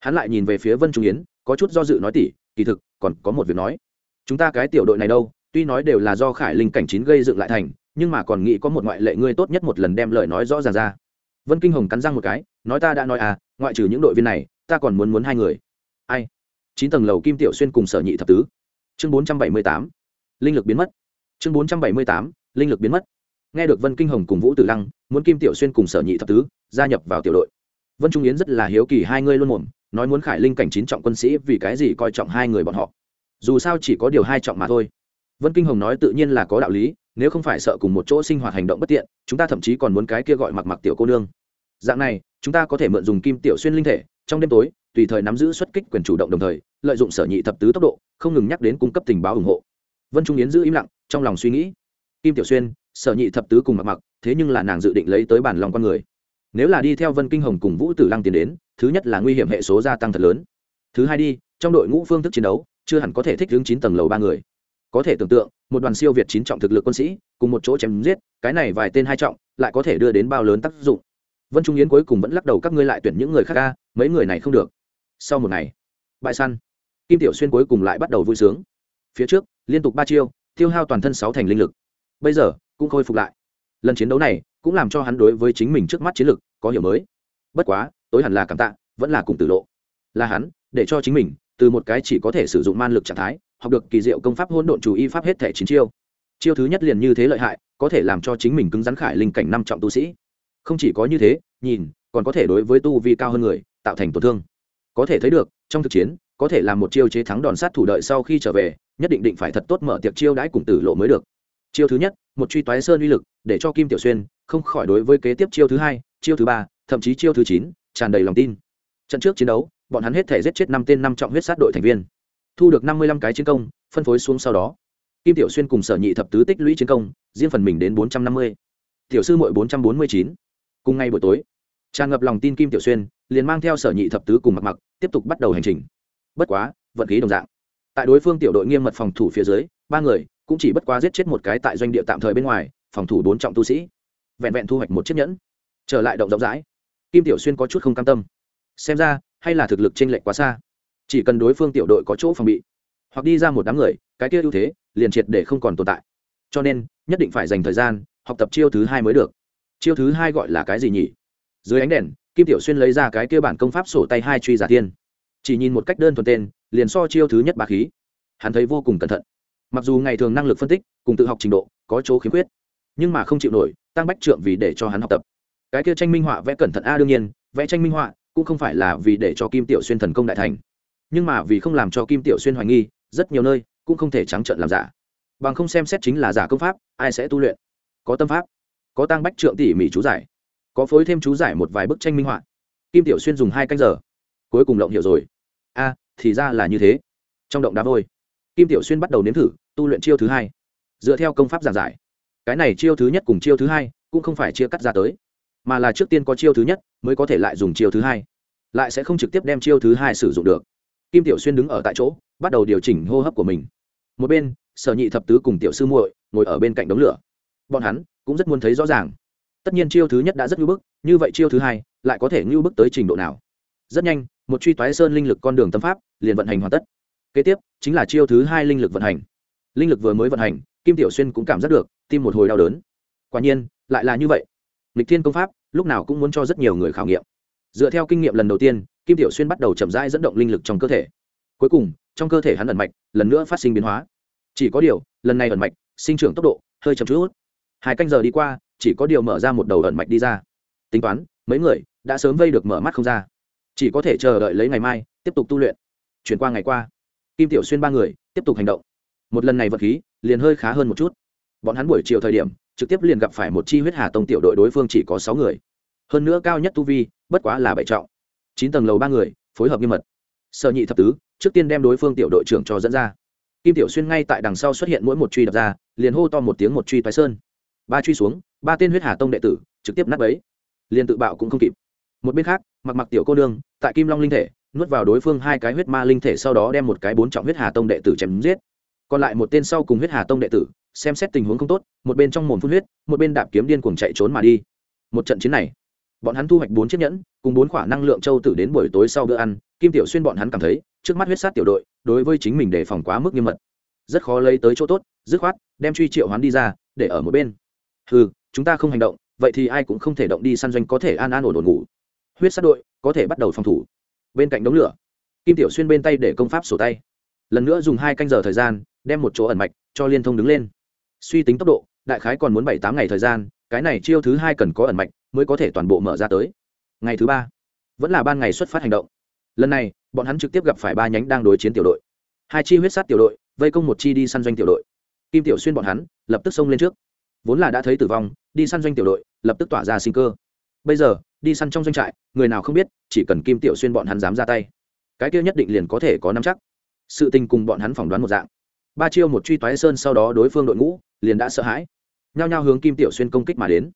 Hắn lại nhìn về phía vân trung yến, có chút do dự nói tỉ, kỳ thực, còn có một việc nói. Chúng ta cái tiểu đội này đâu tuy nói đều là do khải linh cảnh chín gây dựng lại thành, nhưng mà còn nghĩ có một ngoại lệ ngươi tốt nhất một lần đem lời nói rõ ràng ra. Vân kinh hồng cắn răng một cái, nói ta đã nói à ngoại trừ những đội viên này, ta còn muốn muốn hai người. Ai? Chín tầng lầu kim tiểu xuyên cùng sở nhị thập tứ. Chương bốn trăm bảy mươi tám. Linh lực biến mất. Chương bốn trăm bảy mươi tám. Linh lực biến mất. Nghe được vân kinh hồng cùng vũ tử lăng, muốn kim tiểu xuyên cùng sở nhị thập tứ gia nhập vào tiểu đội. Vân trung yến rất là hiếu kỳ hai ngươi luôn mồm, nói muốn khải linh cảnh chín trọng quân sĩ vì cái gì coi trọng hai người bọn họ. Dù sao chỉ có điều hai trọng mà thôi vân kinh hồng nói tự nhiên là có đạo lý, nếu không phải sợ cùng một chỗ sinh hoạt hành động bất tiện, chúng ta thậm chí còn muốn cái kia gọi mặc mặc tiểu cô nương. Dạng này, chúng ta có thể mượn dùng kim tiểu xuyên linh thể, trong đêm tối, tùy thời nắm giữ xuất kích quyền chủ động đồng thời, lợi dụng sở nhị thập tứ tốc độ, không ngừng nhắc đến cung cấp tình báo ủng hộ. Vân trung yến giữ im lặng, trong lòng suy nghĩ. Kim tiểu xuyên, sở nhị thập tứ cùng mặc mặc, thế nhưng là nàng dự định lấy tới bản lòng con người. Nếu là đi theo vân kinh hồng cùng vũ tử lăng tiến đến, thứ nhất là nguy hiểm hệ số gia tăng thật lớn. Thứ hai đi, trong đội ngũ phương thức chiến đấu, chưa hẳn có thể thích ứng chín tầng lầu ba người có thể tưởng tượng, một đoàn siêu việt chín trọng thực lực quân sĩ, cùng một chỗ chém giết, cái này vài tên hai trọng, lại có thể đưa đến bao lớn tác dụng. Vân trung yến cuối cùng vẫn lắc đầu, các ngươi lại tuyển những người khác ca mấy người này không được. Sau một ngày, bại săn. Kim tiểu xuyên cuối cùng lại bắt đầu vui sướng. Phía trước, liên tục ba chiêu, tiêu hao toàn thân sáu thành linh lực. Bây giờ, cũng khôi phục lại. Lần chiến đấu này, cũng làm cho hắn đối với chính mình trước mắt chiến lực có hiểu mới. Bất quá, tối hẳn là cảm tạ, vẫn là cùng tử lộ. Là hắn, để cho chính mình, từ một cái chỉ có thể sử dụng man lực trạng thái học được kỳ diệu công pháp hỗn độn chủ y pháp hết thể chín chiêu. Chiêu thứ nhất liền như thế lợi hại, có thể làm cho chính mình cứng rắn khải linh cảnh năm trọng tu sĩ. Không chỉ có như thế, nhìn, còn có thể đối với tu vi cao hơn người, tạo thành tổn thương. Có thể thấy được, trong thực chiến, có thể làm một chiêu chế thắng đòn sát thủ đợi sau khi trở về, nhất định định phải thật tốt mở tiệc chiêu đãi cùng tử lộ mới được. Chiêu thứ nhất, một truy toái sơn uy lực, để cho kim tiểu xuyên không khỏi đối với kế tiếp chiêu thứ hai, chiêu thứ ba, thậm chí chiêu thứ chín, tràn đầy lòng tin. Trận trước chiến đấu, bọn hắn hết thể giết chết năm tên năm trọng huyết sát đội thành viên thu được năm mươi lăm cái chiến công, phân phối xuống sau đó. Kim tiểu xuyên cùng sở nhị thập tứ tích lũy chiến công, riêng phần mình đến bốn trăm năm mươi. Tiểu sư mội bốn trăm bốn mươi chín. Cùng ngay buổi tối, tràn ngập lòng tin kim tiểu xuyên, liền mang theo sở nhị thập tứ cùng mặc mặc tiếp tục bắt đầu hành trình. Bất quá, vận khí đồng dạng. Tại đối phương tiểu đội nghiêm mật phòng thủ phía dưới, ba người cũng chỉ bất quá giết chết một cái tại doanh địa tạm thời bên ngoài, phòng thủ bốn trọng tu sĩ. Vẹn vẹn thu hoạch một chiếc nhẫn. Trở lại động rộng rãi, kim tiểu xuyên có chút không cam tâm. Xem ra, hay là thực lực t r ê n lệch quá xa chỉ cần đối phương tiểu đội có chỗ phòng bị, hoặc đi ra một đám người, cái kia ưu thế liền triệt để không còn tồn tại. Cho nên, nhất định phải dành thời gian học tập chiêu thứ hai mới được. Chiêu thứ hai gọi là cái gì nhỉ? Dưới ánh đèn, kim tiểu xuyên lấy ra cái kia bản công pháp sổ tay hai truy giả tiên. Chỉ nhìn một cách đơn thuần tên, liền so chiêu thứ nhất bà khí. Hắn thấy vô cùng cẩn thận. Mặc dù ngày thường năng lực phân tích, cùng tự học trình độ, có chỗ khiếm khuyết, nhưng mà không chịu nổi, tăng bách trượng vì để cho hắn học tập. Cái kia tranh minh họa vẽ cẩn thận a, đương nhiên, vẽ tranh minh họa cũng không phải là vì để cho kim tiểu xuyên thần công đại thành nhưng mà vì không làm cho kim tiểu xuyên hoài nghi, rất nhiều nơi cũng không thể trắng trợn làm giả. Bằng không xem xét chính là giả công pháp, ai sẽ tu luyện? Có tâm pháp, có tăng bách trượng tỉ mỉ chú giải, có phối thêm chú giải một vài bức tranh minh họa. Kim tiểu xuyên dùng hai canh giờ, cuối cùng lộng hiểu rồi. A, thì ra là như thế. Trong động đá vôi, kim tiểu xuyên bắt đầu nếm thử tu luyện chiêu thứ hai. Dựa theo công pháp giảng giải, cái này chiêu thứ nhất cùng chiêu thứ hai cũng không phải chia cắt ra tới, mà là trước tiên có chiêu thứ nhất mới có thể lại dùng chiêu thứ hai. Lại sẽ không trực tiếp đem chiêu thứ hai sử dụng được kim tiểu xuyên đứng ở tại chỗ, bắt đầu điều chỉnh hô hấp của mình. Một bên, sở nhị thập tứ cùng tiểu sư muội ngồi ở bên cạnh đống lửa. Bọn hắn cũng rất muốn thấy rõ ràng. Tất nhiên chiêu thứ nhất đã rất ngưu bức, như vậy chiêu thứ hai lại có thể ngưu bức tới trình độ nào? Rất nhanh, một truy toái sơn linh lực con đường tâm pháp liền vận hành hoàn tất. Kế tiếp, chính là chiêu thứ hai linh lực vận hành. Linh lực vừa mới vận hành, kim tiểu xuyên cũng cảm giác được tim một hồi đau đớn. Quả nhiên, lại là như vậy. Lịch thiên công pháp lúc nào cũng muốn cho rất nhiều người khảo nghiệm. Dựa theo kinh nghiệm lần đầu tiên kim tiểu xuyên bắt đầu chậm rãi dẫn động linh lực trong cơ thể. Cuối cùng, trong cơ thể hắn ẩn mạch lần nữa phát sinh biến hóa. Chỉ có điều, lần này ẩn mạch sinh trưởng tốc độ hơi chậm chút. Hai canh giờ đi qua, chỉ có điều mở ra một đầu ẩn mạch đi ra. Tính toán, mấy người đã sớm vây được mở mắt không ra. Chỉ có thể chờ đợi lấy ngày mai, tiếp tục tu luyện. Chuyển qua ngày qua, kim tiểu xuyên ba người tiếp tục hành động. Một lần này vật khí liền hơi khá hơn một chút. Bọn hắn buổi chiều thời điểm, trực tiếp liền gặp phải một chi huyết hà tông tiểu đội, đối phương chỉ có sáu người. Hơn nữa cao nhất tu vi, bất quá là bảy trọng chín tầng lầu ba người, phối hợp nghiêm mật. Sợ nhị thập tứ, trước tiên đem đối phương tiểu đội trưởng cho dẫn ra. Kim tiểu xuyên ngay tại đằng sau xuất hiện mỗi một truy đập ra, liền hô to một tiếng một truy toái sơn. Ba truy xuống, ba tên huyết hà tông đệ tử, trực tiếp nắp ấy liền tự bạo cũng không kịp. Một bên khác, mặc mặc tiểu cô nương, tại kim long linh thể, nuốt vào đối phương hai cái huyết ma linh thể sau đó đem một cái bốn trọng huyết hà tông đệ tử chém giết. Còn lại một tên sau cùng huyết hà tông đệ tử, xem xét tình huống không tốt, một bên trong mồm phun huyết, một bên đạp kiếm điên cuồng chạy trốn mà đi. Một trận chiến này bọn hắn thu hoạch bốn chiếc nhẫn, cùng bốn khoản năng lượng châu tử đến buổi tối sau bữa ăn, kim tiểu xuyên bọn hắn cảm thấy, trước mắt huyết sát tiểu đội, đối với chính mình đề phòng quá mức nghiêm mật. Rất khó lấy tới chỗ tốt, dứt khoát, đem truy triệu hắn đi ra, để ở một bên. Ừ chúng ta không hành động, vậy thì ai cũng không thể động đi săn doanh có thể an an ổn ổn ngủ. Huyết sát đội, có thể bắt đầu phòng thủ. Bên cạnh đống lửa, kim tiểu xuyên bên tay để công pháp sổ tay. Lần nữa dùng hai canh giờ thời gian, đem một chỗ ẩn mạch cho liên thông đứng lên. Suy tính tốc độ, đại khái còn muốn bảy tám ngày thời gian, cái này chiêu thứ hai cần có ẩn mạch mới có thể toàn bộ mở ra tới. Ngày thứ ba, vẫn là ban ngày xuất phát hành động. Lần này, bọn hắn trực tiếp gặp phải ba nhánh đang đối chiến tiểu đội. Hai chi huyết sát tiểu đội, vây công một chi đi săn doanh tiểu đội. Kim tiểu xuyên bọn hắn, lập tức xông lên trước. Vốn là đã thấy tử vong, đi săn doanh tiểu đội, lập tức tỏa ra sinh cơ. Bây giờ, đi săn trong doanh trại, người nào không biết, chỉ cần kim tiểu xuyên bọn hắn dám ra tay, cái kia nhất định liền có thể có nắm chắc. Sự tình cùng bọn hắn phỏng đoán một dạng. Ba chiêu một truy toái sơn sau đó đối phương đội ngũ, liền đã sợ hãi. Nhao nhao hướng kim tiểu xuyên công kích mà đến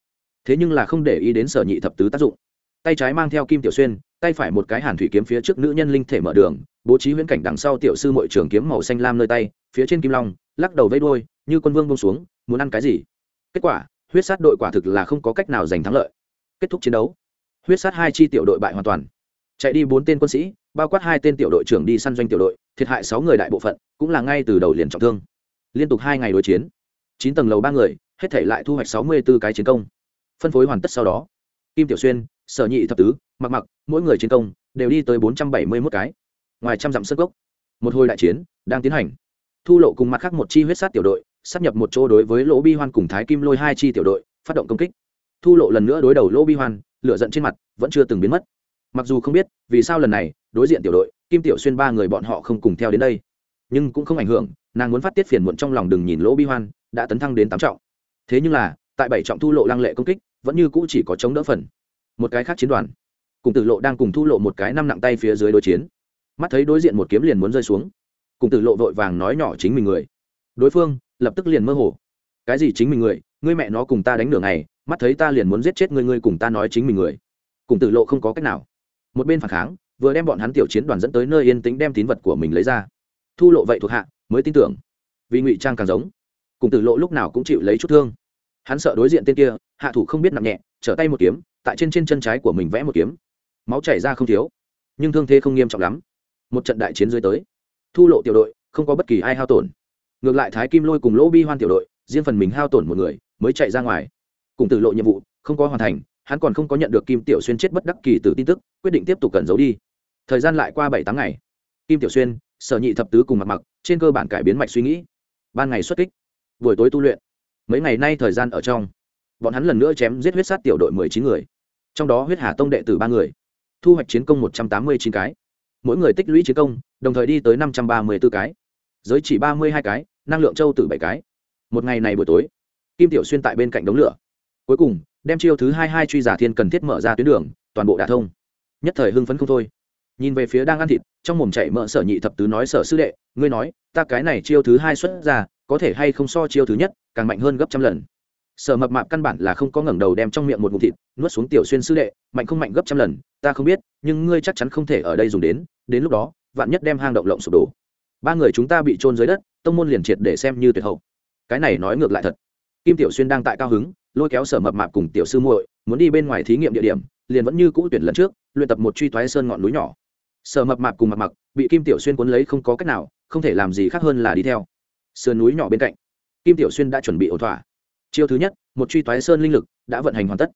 thế nhưng là không để ý đến sở nhị thập tứ tác dụng. Tay trái mang theo kim tiểu xuyên, tay phải một cái hàn thủy kiếm phía trước nữ nhân linh thể mở đường, bố trí huyễn cảnh đằng sau tiểu sư mội trường kiếm màu xanh lam nơi tay, phía trên kim long, lắc đầu vây đôi như quân vương bông xuống, muốn ăn cái gì? Kết quả, huyết sát đội quả thực là không có cách nào giành thắng lợi. Kết thúc chiến đấu. Huyết sát hai chi tiểu đội bại hoàn toàn. Chạy đi bốn tên quân sĩ, bao quát hai tên tiểu đội trưởng đi săn doanh tiểu đội, thiệt hại sáu người đại bộ phận, cũng là ngay từ đầu liền trọng thương. Liên tục hai ngày đối chiến. Chín tầng lầu ba người, hết thể lại thu hoạch sáu mươi b ố cái chiến công phân phối hoàn tất sau đó. Kim tiểu xuyên, sở nhị thập tứ, mặc mặc, mỗi người chiến công đều đi tới bốn trăm bảy mươi mốt cái. Ngoài trăm dặm sơ gốc một hồi đại chiến đang tiến hành. Thu lộ cùng mặt khác một chi huyết sát tiểu đội sắp nhập một chỗ đối với lỗ bi hoan cùng thái kim lôi hai chi tiểu đội, phát động công kích. Thu lộ lần nữa đối đầu lỗ bi hoan, lửa giận trên mặt vẫn chưa từng biến mất. Mặc dù không biết vì sao lần này đối diện tiểu đội, kim tiểu xuyên ba người bọn họ không cùng theo đến đây, nhưng cũng không ảnh hưởng, nàng muốn phát tiết phiền muộn trong lòng đừng nhìn lỗ bi hoan đã tấn thăng đến tám trọng. Thế nhưng là, tại bảy trọng thu lộ lăng lệ công kích vẫn như cũ chỉ có chống đỡ phần. Một cái khác chiến đoàn. Cùng tử lộ đang cùng thu lộ một cái năm nặng tay phía dưới đối chiến. Mắt thấy đối diện một kiếm liền muốn rơi xuống. Cùng tử lộ vội vàng nói nhỏ chính mình người. Đối phương, lập tức liền mơ hồ. Cái gì chính mình người? Ngươi mẹ nó cùng ta đánh nửa ngày, mắt thấy ta liền muốn giết chết ngươi ngươi cùng ta nói chính mình người. Cùng tử lộ không có cách nào. Một bên phản kháng, vừa đem bọn hắn tiểu chiến đoàn dẫn tới nơi yên tĩnh đem tín vật của mình lấy ra. Thu lộ vậy thuộc hạ, mới tin tưởng. Vì ngụy trang càng giống. Cùng tử lộ lúc nào cũng chịu lấy chút thương hắn sợ đối diện tên kia, hạ thủ không biết nặng nhẹ, trở tay một kiếm, tại trên trên chân trái của mình vẽ một kiếm. Máu chảy ra không thiếu, nhưng thương thế không nghiêm trọng lắm. Một trận đại chiến dưới tới. Thu lộ tiểu đội, không có bất kỳ ai hao tổn. Ngược lại thái kim lôi cùng lỗ bi hoan tiểu đội, riêng phần mình hao tổn một người, mới chạy ra ngoài. Cùng tử lộ nhiệm vụ, không có hoàn thành, hắn còn không có nhận được kim tiểu xuyên chết bất đắc kỳ từ tin tức, quyết định tiếp tục cẩn giấu đi. Thời gian lại qua bảy tháng ngày. Kim tiểu xuyên, sở nhị thập tứ cùng mặt mặc, trên cơ bản cải biến mạch suy nghĩ. Ban ngày xuất kích. Buổi tối tu luyện mấy ngày nay thời gian ở trong, bọn hắn lần nữa chém giết huyết sát tiểu đội mười chín người, trong đó huyết hà tông đệ tử ba người, thu hoạch chiến công một trăm tám mươi chín cái. Mỗi người tích lũy chiến công, đồng thời đi tới năm trăm ba mươi b ố cái. Giới chỉ ba mươi hai cái, năng lượng châu tử bảy cái. Một ngày này buổi tối, kim tiểu xuyên tại bên cạnh đống lửa. Cuối cùng, đem chiêu thứ hai hai truy giả thiên cần thiết mở ra tuyến đường, toàn bộ đả thông. Nhất thời hưng phấn không thôi. Nhìn về phía đang ăn thịt, trong mồm chạy mỡ sở nhị thập tứ nói sở sư đệ, ngươi nói, ta cái này chiêu thứ hai xuất ra, có thể hay không so chiêu thứ nhất? Càng mạnh hơn gấp trăm lần. Sở mập mạp căn bản là không có ngẩng đầu đem trong miệng một ngụm thịt, nuốt xuống tiểu xuyên sư đệ, mạnh không mạnh gấp trăm lần, ta không biết, nhưng ngươi chắc chắn không thể ở đây dùng đến đến lúc đó, vạn nhất đem hang động lộng sụp đổ. Ba người chúng ta bị trôn dưới đất, tông môn liền triệt để xem như tuyệt hậu. Cái này nói ngược lại thật. Kim tiểu xuyên đang tại cao hứng, lôi kéo sở mập mạp cùng tiểu sư muội, muốn đi bên ngoài thí nghiệm địa điểm, liền vẫn như cũ tuyển lần trước, luyện tập một truy thoái sơn ngọn núi nhỏ. Sở mập mạp cùng mặt mặc bị kim tiểu xuyên cuốn lấy không có cách nào, không thể làm gì khác hơn là đi theo. Sườn núi nhỏ bên cạnh kim tiểu xuyên đã chuẩn bị ổn thỏa. Chiêu thứ nhất, một truy toái sơn linh lực đã vận hành hoàn tất.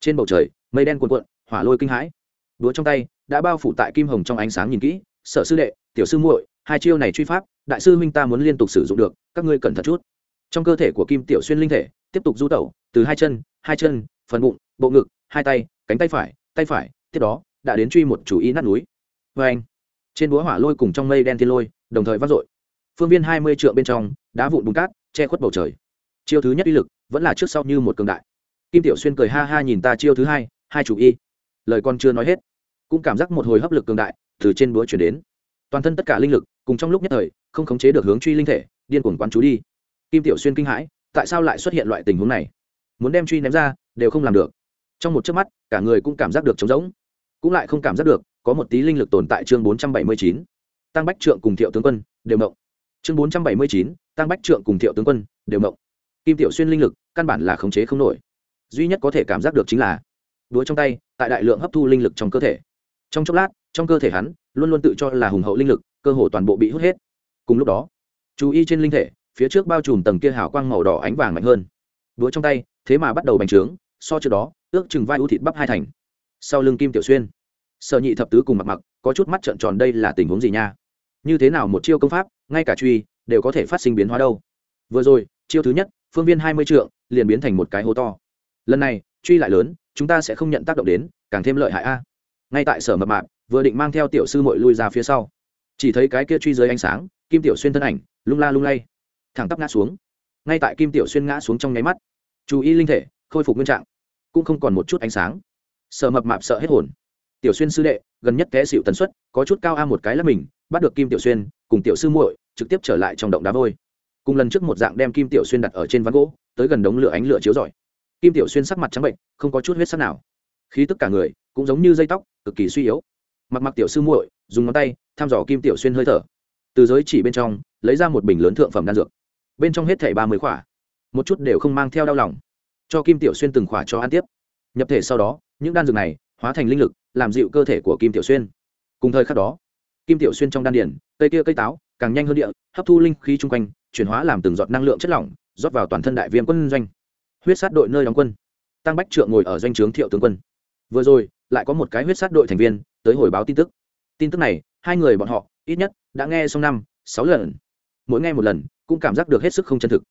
Trên bầu trời, mây đen cuồn cuộn, hỏa lôi kinh hãi. Đúa trong tay đã bao phủ tại kim hồng trong ánh sáng nhìn kỹ, sở sư đệ, tiểu sư muội, hai chiêu này truy pháp, đại sư minh ta muốn liên tục sử dụng được, các ngươi cẩn thận chút. Trong cơ thể của kim tiểu xuyên linh thể tiếp tục du tẩu, từ hai chân hai chân, phần bụng, bộ ngực, hai tay, cánh tay phải tay phải, tiếp đó đã đến truy một chủ ý nát núi. Vê anh, trên búa hỏa lôi cùng trong mây đen thiên lôi đồng thời vác dội. Phương viên hai mươi triệu bên trong, đá vụn bùn cát che khuất bầu trời. Chiêu thứ nhất uy lực vẫn là trước sau như một cường đại. Kim tiểu xuyên cười ha ha nhìn ta chiêu thứ hai hai chủ y. Lời con chưa nói hết, cũng cảm giác một hồi hấp lực cường đại từ trên búa chuyển đến. Toàn thân tất cả linh lực cùng trong lúc nhất thời, không khống chế được hướng truy linh thể, điên cuồng quán chú đi. Kim tiểu xuyên kinh hãi, tại sao lại xuất hiện loại tình huống này? Muốn đem truy ném ra, đều không làm được. Trong một chớp mắt, cả người cũng cảm giác được trống rỗng. Cũng lại không cảm giác được, có một tí linh lực tồn tại chương bốn trăm bảy mươi chín. Tăng bách trượng cùng thiệu tướng quân đều mộng chương bốn trăm bảy mươi chín, tăng bách trượng cùng thiệu tướng quân, đều mộng. Kim tiểu xuyên linh lực, căn bản là khống chế không nổi. Duy nhất có thể cảm giác được chính là đuối trong tay, tại đại lượng hấp thu linh lực trong cơ thể. Trong chốc lát, trong cơ thể hắn, luôn luôn tự cho là hùng hậu linh lực, cơ hồ toàn bộ bị hút hết. Cùng lúc đó, chú ý trên linh thể, phía trước bao trùm tầng kia hào quang màu đỏ ánh vàng mạnh hơn. Đuối trong tay, thế mà bắt đầu bành trướng, so trước đó, ước chừng vai ưu thịt bắp hai thành. Sau lưng kim tiểu xuyên sợ nhị thập tứ cùng mặt mặc, có chút mắt trợn tròn đây là tình huống gì nha? Như thế nào một chiêu công pháp, ngay cả truy, đều có thể phát sinh biến hóa đâu. Vừa rồi, chiêu thứ nhất, phương viên hai mươi trượng, liền biến thành một cái hố to. Lần này, truy lại lớn, chúng ta sẽ không nhận tác động đến, càng thêm lợi hại a. Ngay tại sở mập mạp, vừa định mang theo tiểu sư mội lui ra phía sau. Chỉ thấy cái kia truy dưới ánh sáng, kim tiểu xuyên thân ảnh, lung la lung lay. Thẳng tắp ngã xuống. Ngay tại kim tiểu xuyên ngã xuống trong nháy mắt, chú ý linh thể, khôi phục nguyên trạng, cũng không còn một chút ánh sáng. Sợ mập mạp sợ hết hồn. Tiểu xuyên sư đệ, gần nhất té xịu tần suất, có chút cao a một cái là mình bắt được kim tiểu xuyên, cùng tiểu sư muội, trực tiếp trở lại trong động đá vôi. Cùng lần trước một dạng đem kim tiểu xuyên đặt ở trên ván gỗ, tới gần đống lửa ánh lửa chiếu rọi. Kim tiểu xuyên sắc mặt trắng bệnh, không có chút huyết sắc nào. Khí tức cả người, cũng giống như dây tóc, cực kỳ suy yếu. Mặc mặc tiểu sư muội, dùng ngón tay, thăm dò kim tiểu xuyên hơi thở. Từ giới chỉ bên trong, lấy ra một bình lớn thượng phẩm đan dược. Bên trong hết thảy ba mươi khỏa. Một chút đều không mang theo đau lòng. Cho kim tiểu xuyên từng khỏa cho ăn tiếp. Nhập thể sau đó, những đan dược này, hóa thành linh lực, làm dịu cơ thể của kim tiểu xuyên. Cùng thời khắc đó kim tiểu xuyên trong đan điển cây kia cây táo, càng nhanh hơn địa, hấp thu linh khí chung quanh, chuyển hóa làm từng giọt năng lượng chất lỏng, rót vào toàn thân đại viêm quân doanh. Huyết sát đội nơi đóng quân. Tăng bách trượng ngồi ở doanh trướng thiệu tướng quân. Vừa rồi, lại có một cái huyết sát đội thành viên tới hồi báo tin tức. Tin tức này, hai người bọn họ, ít nhất, đã nghe xong năm, sáu lần. Mỗi nghe một lần, cũng cảm giác được hết sức không chân thực.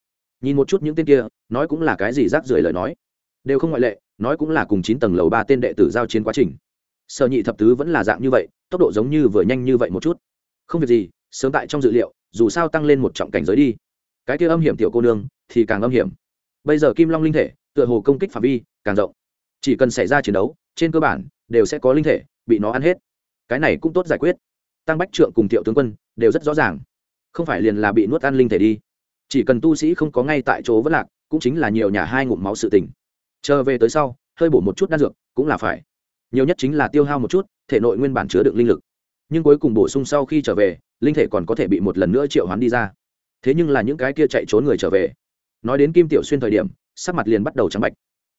Nhìn một chút những tên kia, nói cũng là cái gì rác rưởi lời nói. Đều không ngoại lệ, nói cũng là cùng chín tầng lầu ba tên đệ tử giao chiến quá trình sở nhị thập tứ vẫn là dạng như vậy, tốc độ giống như vừa nhanh như vậy một chút. Không việc gì, sớm tại trong dự liệu, dù sao tăng lên một trọng cảnh giới đi. Cái kia âm hiểm tiểu cô nương, thì càng âm hiểm. Bây giờ kim long linh thể, tựa hồ công kích phạm vi, càng rộng. Chỉ cần xảy ra chiến đấu, trên cơ bản, đều sẽ có linh thể, bị nó ăn hết. Cái này cũng tốt giải quyết. Tăng bách trượng cùng thiệu tướng quân, đều rất rõ ràng. Không phải liền là bị nuốt ăn linh thể đi. Chỉ cần tu sĩ không có ngay tại chỗ vất lạc, cũng chính là nhiều nhà hai ngụm máu sự tình. Chờ về tới sau, hơi bổ một chút đan dược, cũng là phải nhiều nhất chính là tiêu hao một chút, thể nội nguyên bản chứa đựng linh lực. Nhưng cuối cùng bổ sung sau khi trở về, linh thể còn có thể bị một lần nữa triệu hoán đi ra. Thế nhưng là những cái kia chạy trốn người trở về. Nói đến kim tiểu xuyên thời điểm, sắc mặt liền bắt đầu trắng bạch.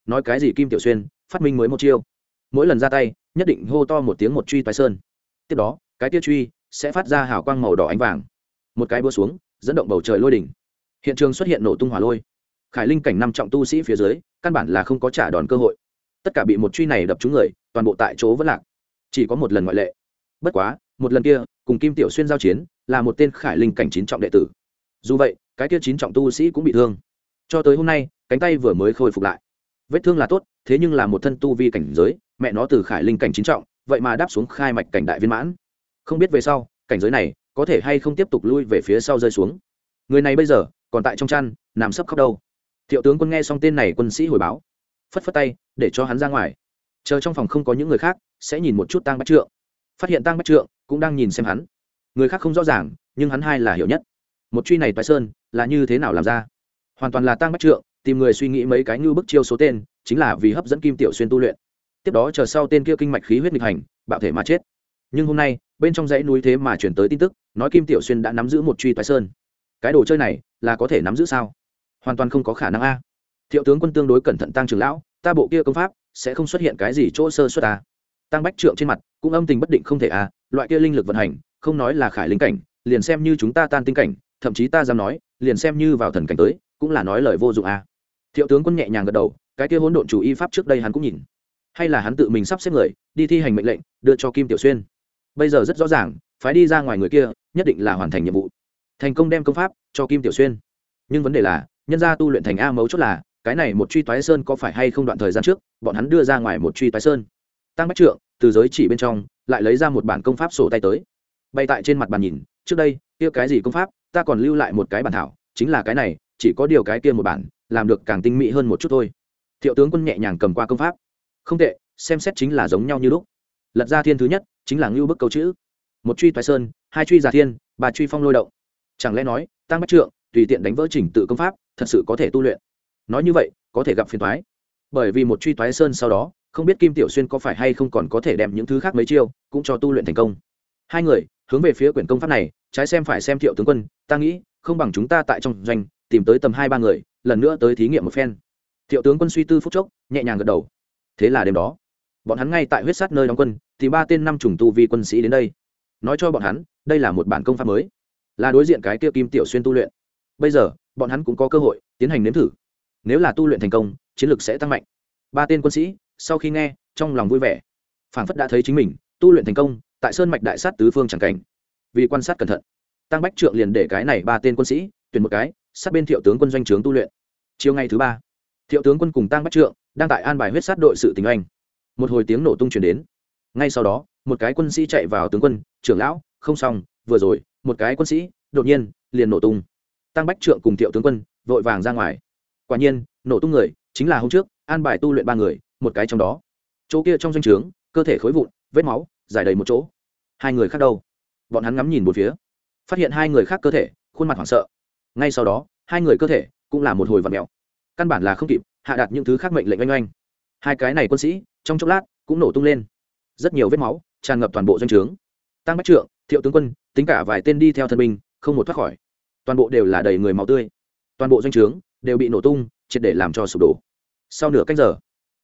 Nói cái gì kim tiểu xuyên, phát minh mới một chiêu. Mỗi lần ra tay, nhất định hô to một tiếng một truy toái sơn. Tiếp đó, cái tiết truy sẽ phát ra hào quang màu đỏ ánh vàng. Một cái búa xuống, dẫn động bầu trời lôi đỉnh. Hiện trường xuất hiện nổ tung hỏa lôi. Khải linh cảnh năm trọng tu sĩ phía dưới, căn bản là không có trả đòn cơ hội tất cả bị một truy này đập trúng người, toàn bộ tại chỗ vẫn lạc. Chỉ có một lần ngoại lệ. Bất quá, một lần kia, cùng kim tiểu xuyên giao chiến, là một tên khải linh cảnh chín trọng đệ tử. Dù vậy, cái kia chín trọng tu sĩ cũng bị thương. Cho tới hôm nay, cánh tay vừa mới khôi phục lại. Vết thương là tốt, thế nhưng là một thân tu vi cảnh giới, mẹ nó từ khải linh cảnh chín trọng, vậy mà đáp xuống khai mạch cảnh đại viên mãn. Không biết về sau, cảnh giới này có thể hay không tiếp tục lui về phía sau rơi xuống. Người này bây giờ còn tại trong chăn, nằm sấp khóc đâu. Thiệu tướng quân nghe xong tên này, quân sĩ hồi báo phất phất tay, để cho hắn ra ngoài. Chờ trong phòng không có những người khác, sẽ nhìn một chút tang bách trượng. Phát hiện tang bách trượng cũng đang nhìn xem hắn. Người khác không rõ ràng, nhưng hắn hai là hiểu nhất. Một truy này toại sơn là như thế nào làm ra? Hoàn toàn là tang bách trượng, tìm người suy nghĩ mấy cái như bức chiêu số tên, chính là vì hấp dẫn kim tiểu xuyên tu luyện. Tiếp đó chờ sau tên kia kinh mạch khí huyết nghịch hành, bạo thể mà chết. Nhưng hôm nay, bên trong dãy núi thế mà chuyển tới tin tức, nói kim tiểu xuyên đã nắm giữ một truy toại sơn. Cái đồ chơi này là có thể nắm giữ sao? Hoàn toàn không có khả năng a thiệu tướng quân tương đối cẩn thận tăng trưởng lão, ta bộ kia công pháp, sẽ không xuất hiện cái gì chỗ sơ xuất à. Tăng bách trượng trên mặt, cũng âm tình bất định không thể à loại kia linh lực vận hành, không nói là khải linh cảnh, liền xem như chúng ta tan tinh cảnh, thậm chí ta dám nói, liền xem như vào thần cảnh tới, cũng là nói lời vô dụng à. Thiệu tướng quân nhẹ nhàng gật đầu, cái kia hỗn độn chủ y pháp trước đây hắn cũng nhìn. Hay là hắn tự mình sắp xếp người, đi thi hành mệnh lệnh, đưa cho kim tiểu xuyên. Bây giờ rất rõ ràng, phái đi ra ngoài người kia, nhất định là hoàn thành nhiệm vụ. Thành công đem công pháp cho kim tiểu xuyên. Nhưng vấn đề là, nhân gia tu luyện thành a mấu chốt là cái này một truy toái sơn có phải hay không đoạn thời gian trước, bọn hắn đưa ra ngoài một truy toái sơn. Tăng bách trượng, từ giới chỉ bên trong, lại lấy ra một bản công pháp sổ tay tới. Bay tại trên mặt bàn nhìn, trước đây, kia cái gì công pháp, ta còn lưu lại một cái bản thảo, chính là cái này, chỉ có điều cái kia một bản, làm được càng tinh mỹ hơn một chút thôi. Thiệu tướng quân nhẹ nhàng cầm qua công pháp. Không tệ, xem xét chính là giống nhau như lúc. Lật ra thiên thứ nhất, chính là ngưu bức câu chữ. Một truy toái sơn, hai truy giả thiên, ba truy phong lôi động. Chẳng lẽ nói, tăng bách trượng, tùy tiện đánh vỡ trình tự công pháp, thật sự có thể tu luyện? Nói như vậy, có thể gặp phiền toái. Bởi vì một truy toái sơn sau đó, không biết kim tiểu xuyên có phải hay không còn có thể đem những thứ khác mấy chiêu, cũng cho tu luyện thành công. Hai người, hướng về phía quyển công pháp này, trái xem phải xem thiệu tướng quân, ta nghĩ, không bằng chúng ta tại trong doanh, tìm tới tầm hai ba người, lần nữa tới thí nghiệm một phen. Thiệu tướng quân suy tư phúc chốc, nhẹ nhàng gật đầu. Thế là đêm đó, bọn hắn ngay tại huyết sát nơi đóng quân, thì ba tên năm trùng tu vi quân sĩ đến đây. Nói cho bọn hắn, đây là một bản công pháp mới. Là đối diện cái kia kim tiểu xuyên tu luyện. Bây giờ, bọn hắn cũng có cơ hội, tiến hành nếm thử nếu là tu luyện thành công, chiến lược sẽ tăng mạnh. Ba tên quân sĩ, sau khi nghe, trong lòng vui vẻ. Phảng phất đã thấy chính mình, tu luyện thành công, tại sơn mạch đại sát tứ phương c cảnh. Vì quan sát cẩn thận, tăng bách trượng liền để cái này ba tên quân sĩ, tuyển một cái, sát bên thiệu tướng quân doanh trướng tu luyện. Chiều ngày thứ ba, thiệu tướng quân cùng tăng bách trượng đang tại an bài huyết sát đội sự tình anh một hồi tiếng nổ tung chuyển đến. Ngay sau đó, một cái quân sĩ chạy vào tướng quân, trưởng lão, không xong, vừa rồi, một cái quân sĩ, đột nhiên, liền nổ tung. Tăng bách trượng cùng thiệu tướng quân vội vàng ra ngoài quả nhiên, nổ tung người chính là hôm trước, an bài tu luyện ba người, một cái trong đó. Chỗ kia trong doanh trướng, cơ thể khối vụn, vết máu, dài đầy một chỗ. Hai người khác đâu? Bọn hắn ngắm nhìn một phía. Phát hiện hai người khác cơ thể, khuôn mặt hoảng sợ. Ngay sau đó, hai người cơ thể cũng là một hồi vật mèo. Căn bản là không kịp, hạ đặt những thứ khác mệnh lệnh oanh oanh. Hai cái này quân sĩ, trong chốc lát, cũng nổ tung lên. Rất nhiều vết máu tràn ngập toàn bộ doanh trướng. Tăng bách trượng, thiệu tướng quân, tính cả vài tên đi theo thân binh, không một thoát khỏi. Toàn bộ đều là đầy người máu tươi. Toàn bộ doanh trướng đều bị nổ tung, triệt để làm cho sụp đổ. Sau nửa cách giờ,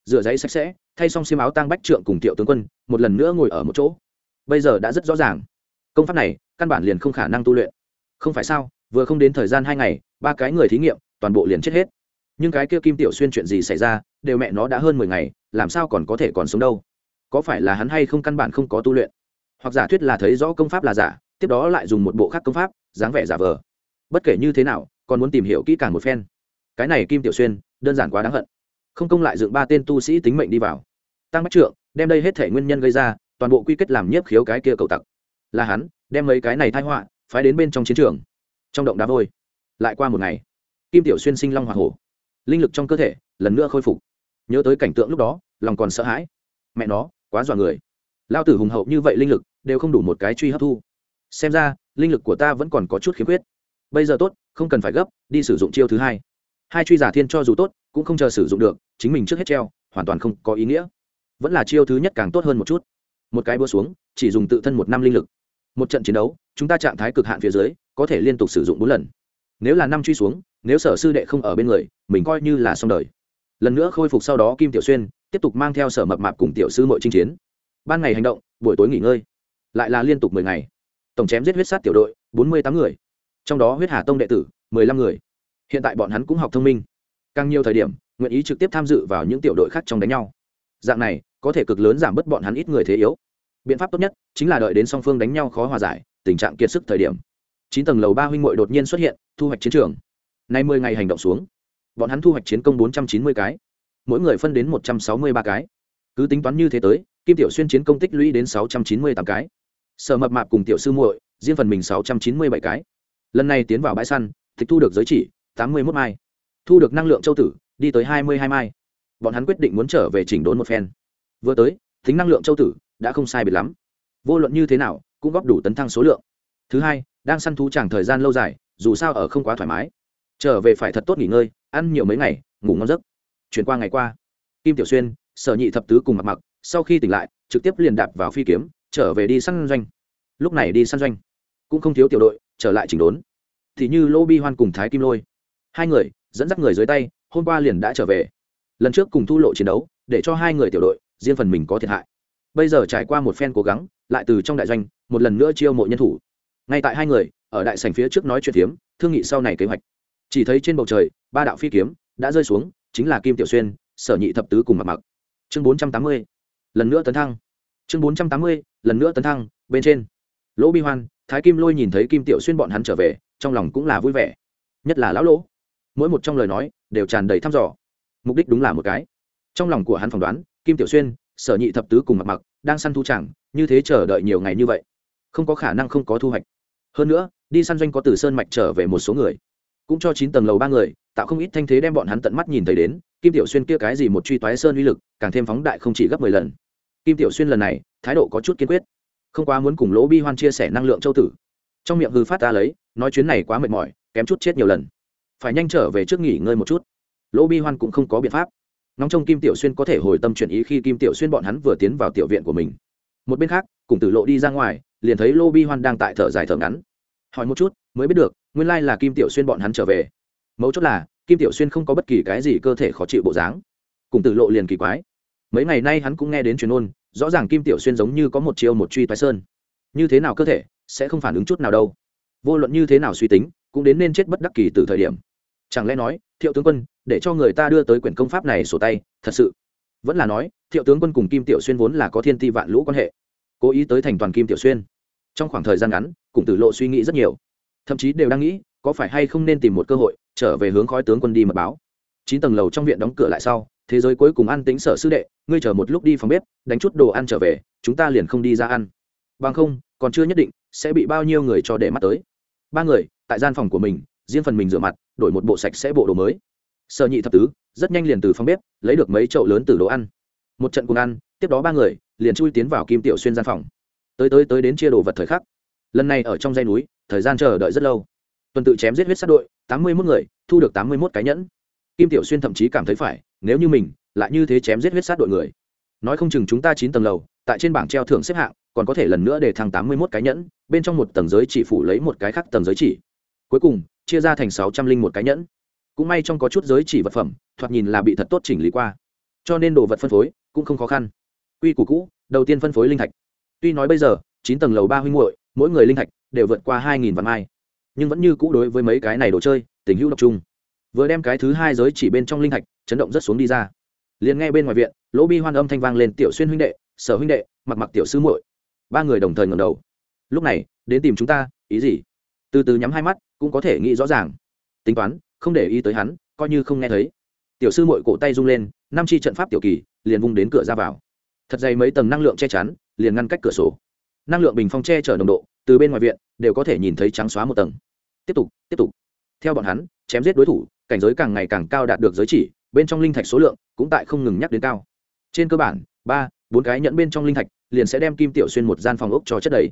rửa giấy sạch sẽ, thay xong xiêm áo tăng bách trượng cùng tiểu tướng quân, một lần nữa ngồi ở một chỗ. Bây giờ đã rất rõ ràng, công pháp này căn bản liền không khả năng tu luyện. Không phải sao, vừa không đến thời gian hai ngày, ba cái người thí nghiệm, toàn bộ liền chết hết. Nhưng cái kia kim tiểu xuyên chuyện gì xảy ra, đều mẹ nó đã hơn mười ngày, làm sao còn có thể còn sống đâu? Có phải là hắn hay không căn bản không có tu luyện? Hoặc giả thuyết là thấy rõ công pháp là giả, tiếp đó lại dùng một bộ khác công pháp, dáng vẻ giả vờ. Bất kể như thế nào, còn muốn tìm hiểu kỹ càng một phen cái này kim tiểu xuyên, đơn giản quá đáng hận. Không công lại dựng ba tên tu sĩ tính mệnh đi vào. Tăng bắt trượng, đem đây hết thể nguyên nhân gây ra, toàn bộ quy kết làm nhiếp khiếu cái kia cầu tặc. Là hắn, đem mấy cái này thai họa, phái đến bên trong chiến trường. Trong động đá vôi. Lại qua một ngày, kim tiểu xuyên sinh long hoa hổ. Linh lực trong cơ thể, lần nữa khôi phục. Nhớ tới cảnh tượng lúc đó, lòng còn sợ hãi. Mẹ nó, quá dọa người. Lao tử hùng hậu như vậy linh lực, đều không đủ một cái truy hấp thu. Xem ra, linh lực của ta vẫn còn có chút khiếm khuyết. Bây giờ tốt, không cần phải gấp, đi sử dụng chiêu thứ hai hai truy giả thiên cho dù tốt, cũng không chờ sử dụng được, chính mình trước hết treo, hoàn toàn không có ý nghĩa. Vẫn là chiêu thứ nhất càng tốt hơn một chút. Một cái búa xuống, chỉ dùng tự thân một năm linh lực. Một trận chiến đấu, chúng ta trạng thái cực hạn phía dưới, có thể liên tục sử dụng bốn lần. Nếu là năm truy xuống, nếu sở sư đệ không ở bên người, mình coi như là xong đời. Lần nữa khôi phục sau đó kim tiểu xuyên, tiếp tục mang theo sở mập mạp cùng tiểu sư mội chinh chiến. Ban ngày hành động, buổi tối nghỉ ngơi. Lại là liên tục mười ngày. Tổng chém giết huyết sát tiểu đội, bốn mươi tám người. Trong đó huyết hà tông đệ tử, mười lăm người hiện tại bọn hắn cũng học thông minh. Càng nhiều thời điểm, nguyện ý trực tiếp tham dự vào những tiểu đội khác trong đánh nhau. Dạng này, có thể cực lớn giảm bớt bọn hắn ít người thế yếu. Biện pháp tốt nhất chính là đợi đến song phương đánh nhau khó hòa giải, tình trạng kiệt sức thời điểm. Chín tầng lầu ba huynh m đột nhiên xuất hiện, thu hoạch chiến trường. Nay mười ngày hành động xuống, bọn hắn thu hoạch chiến công bốn trăm chín mươi cái, mỗi người phân đến một trăm sáu mươi ba cái. Cứ tính toán như thế tới, kim tiểu xuyên chiến công tích lũy đến sáu trăm chín mươi tám cái. Sở mập mạp cùng tiểu sư muội, riêng phần mình sáu trăm chín mươi bảy cái. Lần này tiến vào bãi săn, tịch thu được giới chỉ tám mươi mốt mai. Thu được năng lượng châu tử, đi tới hai mươi hai mai. Bọn hắn quyết định muốn trở về chỉnh đốn một phen. Vừa tới, tính năng lượng châu tử đã không sai biệt lắm. Vô luận như thế nào, cũng góp đủ tấn thăng số lượng. Thứ hai, đang săn thú chẳng thời gian lâu dài, dù sao ở không quá thoải mái. Trở về phải thật tốt nghỉ ngơi, ăn nhiều mấy ngày, ngủ ngon giấc. Chuyển qua ngày qua, kim tiểu xuyên, sở nhị thập tứ cùng mặc mặc sau khi tỉnh lại, trực tiếp liền đạp vào phi kiếm, trở về đi săn doanh. Lúc này đi săn doanh, cũng không thiếu tiểu đội, trở lại chỉnh đốn. Thì như lô bi hoan cùng thái kim lôi hai người, dẫn dắt người dưới tay, hôm qua liền đã trở về. Lần trước cùng thu lộ chiến đấu, để cho hai người tiểu đội, riêng phần mình có thiệt hại. Bây giờ trải qua một phen cố gắng, lại từ trong đại doanh, một lần nữa chiêu mộ nhân thủ. Ngay tại hai người, ở đại sành phía trước nói chuyện phiếm, thương nghị sau này kế hoạch. Chỉ thấy trên bầu trời, ba đạo phi kiếm đã rơi xuống, chính là kim tiểu xuyên, sở nhị thập tứ cùng mặt mặc. Chương bốn trăm tám mươi, lần nữa tấn thăng. Chương bốn trăm tám mươi, lần nữa tấn thăng, bên trên. Lỗ bi hoan, thái kim lôi nhìn thấy kim tiểu xuyên bọn hắn trở về, trong lòng cũng là vui vẻ. Nhất là lão lỗ mỗi một trong lời nói đều tràn đầy thăm dò. Mục đích đúng là một cái. Trong lòng của hắn phỏng đoán, kim tiểu xuyên, sở nhị thập tứ cùng mặc mặc đang săn thu chẳng, như thế chờ đợi nhiều ngày như vậy, không có khả năng không có thu hoạch. Hơn nữa, đi săn doanh có từ sơn mạch trở về một số người. Cũng cho chín tầng lầu ba người, tạo không ít thanh thế đem bọn hắn tận mắt nhìn thấy đến, kim tiểu xuyên kia cái gì một truy toái sơn uy lực, càng thêm phóng đại không chỉ gấp mười lần. Kim tiểu xuyên lần này, thái độ có chút kiên quyết. Không quá muốn cùng lỗ bi hoan chia sẻ năng lượng châu tử. Trong miệng hư phát ta lấy, nói chuyến này quá mệt mỏi, kém chút chết nhiều lần phải nhanh trở về trước nghỉ ngơi một chút. Lỗ bi hoan cũng không có biện pháp. Nóng trong kim tiểu xuyên có thể hồi tâm chuyển ý khi kim tiểu xuyên bọn hắn vừa tiến vào tiểu viện của mình. Một bên khác, cùng tử lộ đi ra ngoài, liền thấy lô bi hoan đang tại thở dài thở ngắn. Hỏi một chút, mới biết được, nguyên lai là kim tiểu xuyên bọn hắn trở về. Mấu chốt là, kim tiểu xuyên không có bất kỳ cái gì cơ thể khó chịu bộ dáng. Cùng tử lộ liền kỳ quái. Mấy ngày nay hắn cũng nghe đến truyền ôn, rõ ràng kim tiểu xuyên giống như có một chiêu một truy thoái sơn. Như thế nào cơ thể, sẽ không phản ứng chút nào đâu. Vô luận như thế nào suy tính, cũng đến nên chết bất đắc kỳ từ thời điểm chẳng lẽ nói, thiệu tướng quân, để cho người ta đưa tới quyển công pháp này sổ tay, thật sự? Vẫn là nói, thiệu tướng quân cùng kim tiểu xuyên vốn là có thiên ti vạn lũ quan hệ. Cố ý tới thành toàn kim tiểu xuyên. Trong khoảng thời gian ngắn, cùng tử lộ suy nghĩ rất nhiều. Thậm chí đều đang nghĩ, có phải hay không nên tìm một cơ hội, trở về hướng khói tướng quân đi mật báo. Chín tầng lầu trong viện đóng cửa lại sau, thế giới cuối cùng ăn tính sở sư đệ, ngươi chờ một lúc đi phòng bếp, đánh chút đồ ăn trở về, chúng ta liền không đi ra ăn. Bằng không, còn chưa nhất định sẽ bị bao nhiêu người cho để mắt tới. Ba người, tại gian phòng của mình, riêng phần mình rửa mặt đổi một bộ sạch sẽ bộ đồ mới. Sở nhị thập tứ, rất nhanh liền từ phòng bếp, lấy được mấy chậu lớn từ đồ ăn. Một trận cùng ăn, tiếp đó ba người, liền chui tiến vào kim tiểu xuyên gian phòng. Tới tới tới đến chia đồ vật thời khắc. Lần này ở trong dây núi, thời gian chờ đợi rất lâu. Tuần tự chém giết huyết sát đội, tám mươi mốt người, thu được tám mươi mốt cái nhẫn. Kim tiểu xuyên thậm chí cảm thấy phải, nếu như mình, lại như thế chém giết huyết sát đội người. Nói không chừng chúng ta chín tầng lầu, tại trên bảng treo thưởng xếp hạng, còn có thể lần nữa để thăng tám mươi mốt cái nhẫn, bên trong một tầng giới chỉ phủ lấy một cái khác tầng giới chỉ. Cuối cùng chia ra thành sáu trăm linh một cái nhẫn. Cũng may trong có chút giới chỉ vật phẩm, thoạt nhìn là bị thật tốt chỉnh lý qua. Cho nên đồ vật phân phối cũng không khó khăn. Quy củ cũ, đầu tiên phân phối linh thạch. Tuy nói bây giờ, chín tầng lầu ba huynh muội, mỗi người linh thạch đều vượt qua hai nghìn vạn mai. Nhưng vẫn như cũ đối với mấy cái này đồ chơi, tình hữu độc trung vừa đem cái thứ hai giới chỉ bên trong linh thạch, chấn động rất xuống đi ra. Liền nghe bên ngoài viện, lỗ bi hoan âm thanh vang lên, tiểu xuyên huynh đệ, sở huynh đệ, mặc mặc tiểu sư muội. Ba người đồng thời ngầm đầu. Lúc này, đến tìm chúng ta, ý gì? Từ từ nhắm hai mắt, cũng có thể nghĩ rõ ràng. Tính toán, không để ý tới hắn, coi như không nghe thấy. Tiểu sư muội cổ tay rung lên, năm chi trận pháp tiểu kỳ, liền vung đến cửa ra vào. Thật dày mấy tầng năng lượng che chắn, liền ngăn cách cửa sổ. Năng lượng bình phong che chở nồng độ, từ bên ngoài viện, đều có thể nhìn thấy trắng xóa một tầng. Tiếp tục tiếp tục. Theo bọn hắn, chém giết đối thủ, cảnh giới càng ngày càng cao đạt được giới chỉ, bên trong linh thạch số lượng cũng tại không ngừng nhắc đến cao. Trên cơ bản, ba, bốn cái nhẫn bên trong linh thạch liền sẽ đem kim tiểu xuyên một gian phòng ốc cho chất đầy.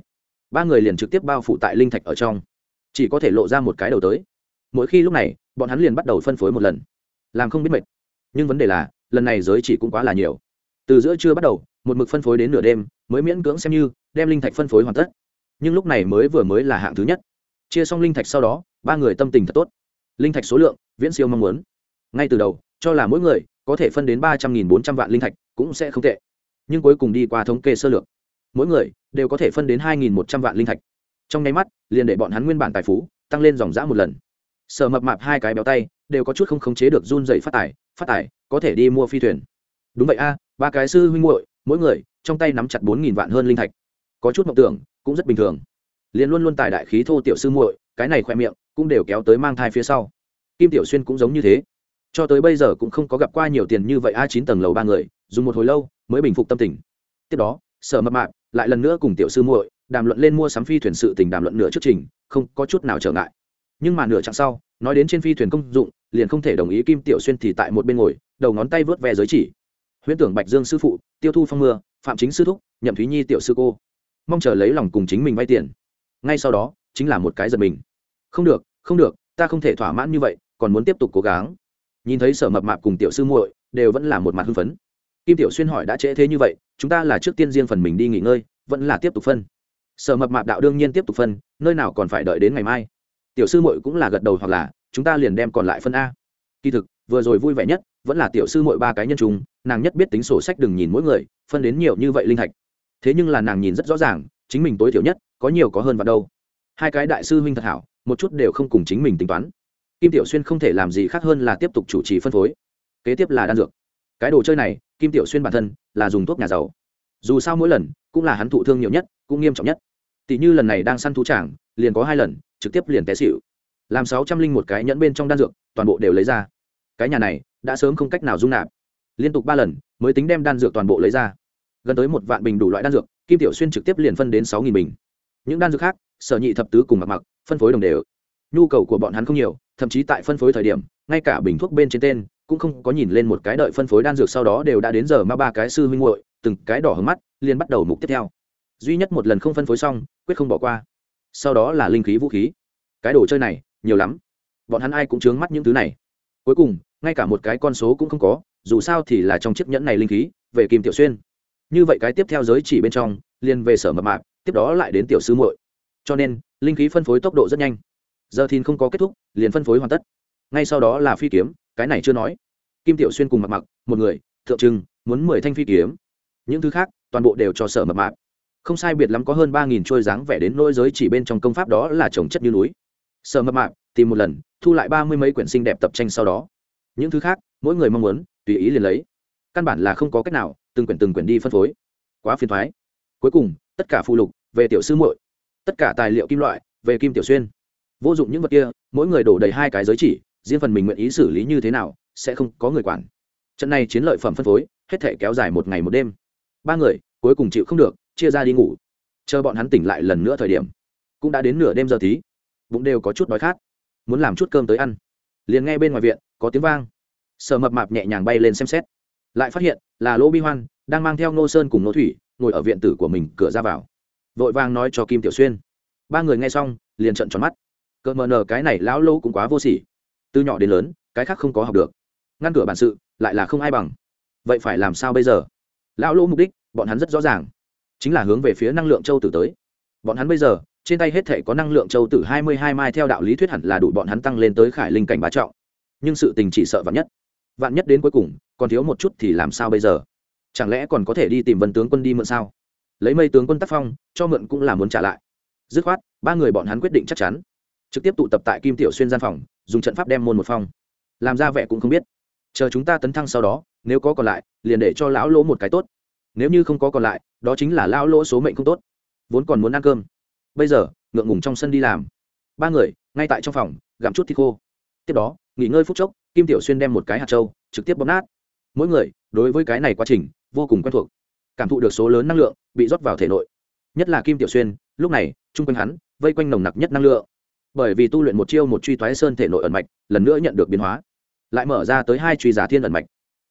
Ba người liền trực tiếp bao phủ tại linh thạch ở trong chỉ có thể lộ ra một cái đầu tới. Mỗi khi lúc này, bọn hắn liền bắt đầu phân phối một lần. Làm không biết mệt. Nhưng vấn đề là, lần này giới chỉ cũng quá là nhiều. Từ giữa trưa bắt đầu, một mực phân phối đến nửa đêm, mới miễn cưỡng xem như, đem linh thạch phân phối hoàn tất. Nhưng lúc này mới vừa mới là hạng thứ nhất. Chia xong linh thạch sau đó, ba người tâm tình thật tốt. Linh thạch số lượng, viễn siêu mong muốn. Ngay từ đầu, cho là mỗi người có thể phân đến ba trăm nghìn bốn trăm vạn linh thạch cũng sẽ không tệ. Nhưng cuối cùng đi qua thống kê sơ lược, mỗi người đều có thể phân đến hai nghìn một trăm vạn linh thạch trong nháy mắt, liền để bọn hắn nguyên bản tài phú tăng lên dòng dã một lần. Sở mập mạp hai cái béo tay đều có chút không khống chế được run dày phát tài phát tài, có thể đi mua phi thuyền. Đúng vậy a, ba cái sư huynh muội, mỗi người, trong tay nắm chặt bốn nghìn vạn hơn linh thạch. Có chút mộng tưởng, cũng rất bình thường. Liền luôn luôn tài đại khí thô tiểu sư muội, cái này khoe miệng, cũng đều kéo tới mang thai phía sau. Kim tiểu xuyên cũng giống như thế. Cho tới bây giờ cũng không có gặp qua nhiều tiền như vậy a chín tầng lầu ba người, dùng một hồi lâu mới bình phục tâm tình. Tiếp đó, sở mập mạp lại lần nữa cùng tiểu sư muội đàm luận lên mua sắm phi thuyền sự tình đàm luận nửa trước trình, không có chút nào trở ngại. Nhưng mà nửa chặng sau, nói đến trên phi thuyền công dụng, liền không thể đồng ý kim tiểu xuyên thì tại một bên ngồi, đầu ngón tay vớt ve giới chỉ. Huyễn tưởng bạch dương sư phụ, tiêu thu phong mưa, phạm chính sư thúc, nhậm thúy nhi tiểu sư cô, mong chờ lấy lòng cùng chính mình vay tiền. Ngay sau đó, chính là một cái giật mình. Không được không được, ta không thể thỏa mãn như vậy, còn muốn tiếp tục cố gắng. Nhìn thấy sở mập mạp cùng tiểu sư muội, đều vẫn là một mặt hưng phấn. Kim tiểu xuyên hỏi đã trễ thế như vậy, chúng ta là trước tiên riêng phần mình đi nghỉ ngơi, vẫn là tiếp tục phân sở mập mạp đạo đương nhiên tiếp tục phân, nơi nào còn phải đợi đến ngày mai. Tiểu sư muội cũng là gật đầu hoặc là, chúng ta liền đem còn lại phân a. Kỳ thực, vừa rồi vui vẻ nhất, vẫn là tiểu sư muội ba cái nhân chúng nàng nhất biết tính sổ sách đừng nhìn mỗi người, phân đến nhiều như vậy linh thạch thế nhưng là nàng nhìn rất rõ ràng, chính mình tối thiểu nhất, có nhiều có hơn vào đâu. Hai cái đại sư huynh thật hảo, một chút đều không cùng chính mình tính toán. Kim tiểu xuyên không thể làm gì khác hơn là tiếp tục chủ trì phân phối. Kế tiếp là đan dược. Cái đồ chơi này, kim tiểu xuyên bản thân là dùng thuốc nhà giàu. Dù sao mỗi lần, cũng là hắn thụ thương nhiều nhất, cũng nghiêm trọng nhất tỷ như lần này đang săn thú trảng liền có hai lần, trực tiếp liền té xịu làm sáu trăm linh một cái nhẫn bên trong đan dược, toàn bộ đều lấy ra. Cái nhà này, đã sớm không cách nào dung nạp. Liên tục ba lần, mới tính đem đan dược toàn bộ lấy ra. Gần tới một vạn bình đủ loại đan dược, kim tiểu xuyên trực tiếp liền phân đến sáu nghìn bình. Những đan dược khác, sở nhị thập tứ cùng mặc mặc, phân phối đồng đều. Nhu cầu của bọn hắn không nhiều, thậm chí tại phân phối thời điểm, ngay cả bình thuốc bên trên tên, cũng không có nhìn lên một cái đợi phân phối đan dược sau đó đều đã đến giờ mà ba cái sư huynh muội, từng cái đỏ hứng mắt, liền bắt đầu mục tiếp theo duy nhất một lần không phân phối xong, quyết không bỏ qua. Sau đó là linh khí vũ khí. Cái đồ chơi này, nhiều lắm. Bọn hắn ai cũng chướng mắt những thứ này. Cuối cùng, ngay cả một cái con số cũng không có, dù sao thì là trong chiếc nhẫn này linh khí, về kim tiểu xuyên. Như vậy cái tiếp theo giới chỉ bên trong, liền về sở mập mạp, tiếp đó lại đến tiểu sư muội. Cho nên, linh khí phân phối tốc độ rất nhanh. Giờ thìn không có kết thúc, liền phân phối hoàn tất. Ngay sau đó là phi kiếm, cái này chưa nói. Kim tiểu xuyên cùng mặc mặc một người, thượng trưng muốn mười thanh phi kiếm. Những thứ khác, toàn bộ đều cho sở mập mạp không sai biệt lắm có hơn ba nghìn trôi dáng vẻ đến nỗi giới chỉ bên trong công pháp đó là trồng chất như núi. Sợ mập mạp, tìm một lần, thu lại ba mươi mấy quyển sinh đẹp tập tranh sau đó. Những thứ khác, mỗi người mong muốn, tùy ý liền lấy. Căn bản là không có cách nào, từng quyển từng quyển đi phân phối. Quá phiền thoái. Cuối cùng, tất cả phụ lục, về tiểu sư muội. Tất cả tài liệu kim loại, về kim tiểu xuyên. Vô dụng những vật kia, mỗi người đổ đầy hai cái giới chỉ, riêng phần mình nguyện ý xử lý như thế nào, sẽ không có người quản. Trận này chiến lợi phẩm phân phối, hết thể kéo dài một ngày một đêm. Ba người, cuối cùng chịu không được chia ra đi ngủ. Chờ bọn hắn tỉnh lại lần nữa thời điểm, cũng đã đến nửa đêm giờ tí. Bụng đều có chút đói khát, muốn làm chút cơm tới ăn. Liền nghe bên ngoài viện có tiếng vang. Sở mập mạp nhẹ nhàng bay lên xem xét. Lại phát hiện là lỗ bi hoan đang mang theo nô sơn cùng nô thủy ngồi ở viện tử của mình cửa ra vào. Vội vàng nói cho kim tiểu xuyên. Ba người nghe xong, liền trận tròn mắt. Cỡ mờ nờ, cái này lão lỗ cũng quá vô sỉ. Từ nhỏ đến lớn, cái khác không có học được. Ngăn cửa bản sự lại là không ai bằng. Vậy phải làm sao bây giờ? Lão lỗ mục đích, bọn hắn rất rõ ràng chính là hướng về phía năng lượng châu tử tới. Bọn hắn bây giờ, trên tay hết thể có năng lượng châu tử hai mươi hai mai theo đạo lý thuyết hẳn là đủ bọn hắn tăng lên tới khải linh cảnh bá trọng. Nhưng sự tình chỉ sợ vạn nhất. Vạn nhất đến cuối cùng, còn thiếu một chút thì làm sao bây giờ? Chẳng lẽ còn có thể đi tìm vân tướng quân đi mượn sao? Lấy mây tướng quân tác phong, cho mượn cũng là muốn trả lại. Dứt khoát, ba người bọn hắn quyết định chắc chắn. Trực tiếp tụ tập tại kim tiểu xuyên gian phòng, dùng trận pháp đem môn một phong. Làm ra vẻ cũng không biết. Chờ chúng ta tấn thăng sau đó, nếu có còn lại, liền để cho lão lỗ một cái tốt nếu như không có còn lại, đó chính là lão lỗ số mệnh không tốt. Vốn còn muốn ăn cơm. Bây giờ, ngượng ngùng trong sân đi làm. Ba người, ngay tại trong phòng, gặm chút thịt khô. Tiếp đó, nghỉ ngơi phút chốc, kim tiểu xuyên đem một cái hạt trâu, trực tiếp bóp nát. Mỗi người, đối với cái này quá trình, vô cùng quen thuộc. Cảm thụ được số lớn năng lượng, bị rót vào thể nội. Nhất là kim tiểu xuyên, lúc này, chung quanh hắn, vây quanh nồng nặc nhất năng lượng. Bởi vì tu luyện một chiêu một truy toái sơn thể nội ẩn mạch, lần nữa nhận được biến hóa. Lại mở ra tới hai truy giả thiên ẩn mạch.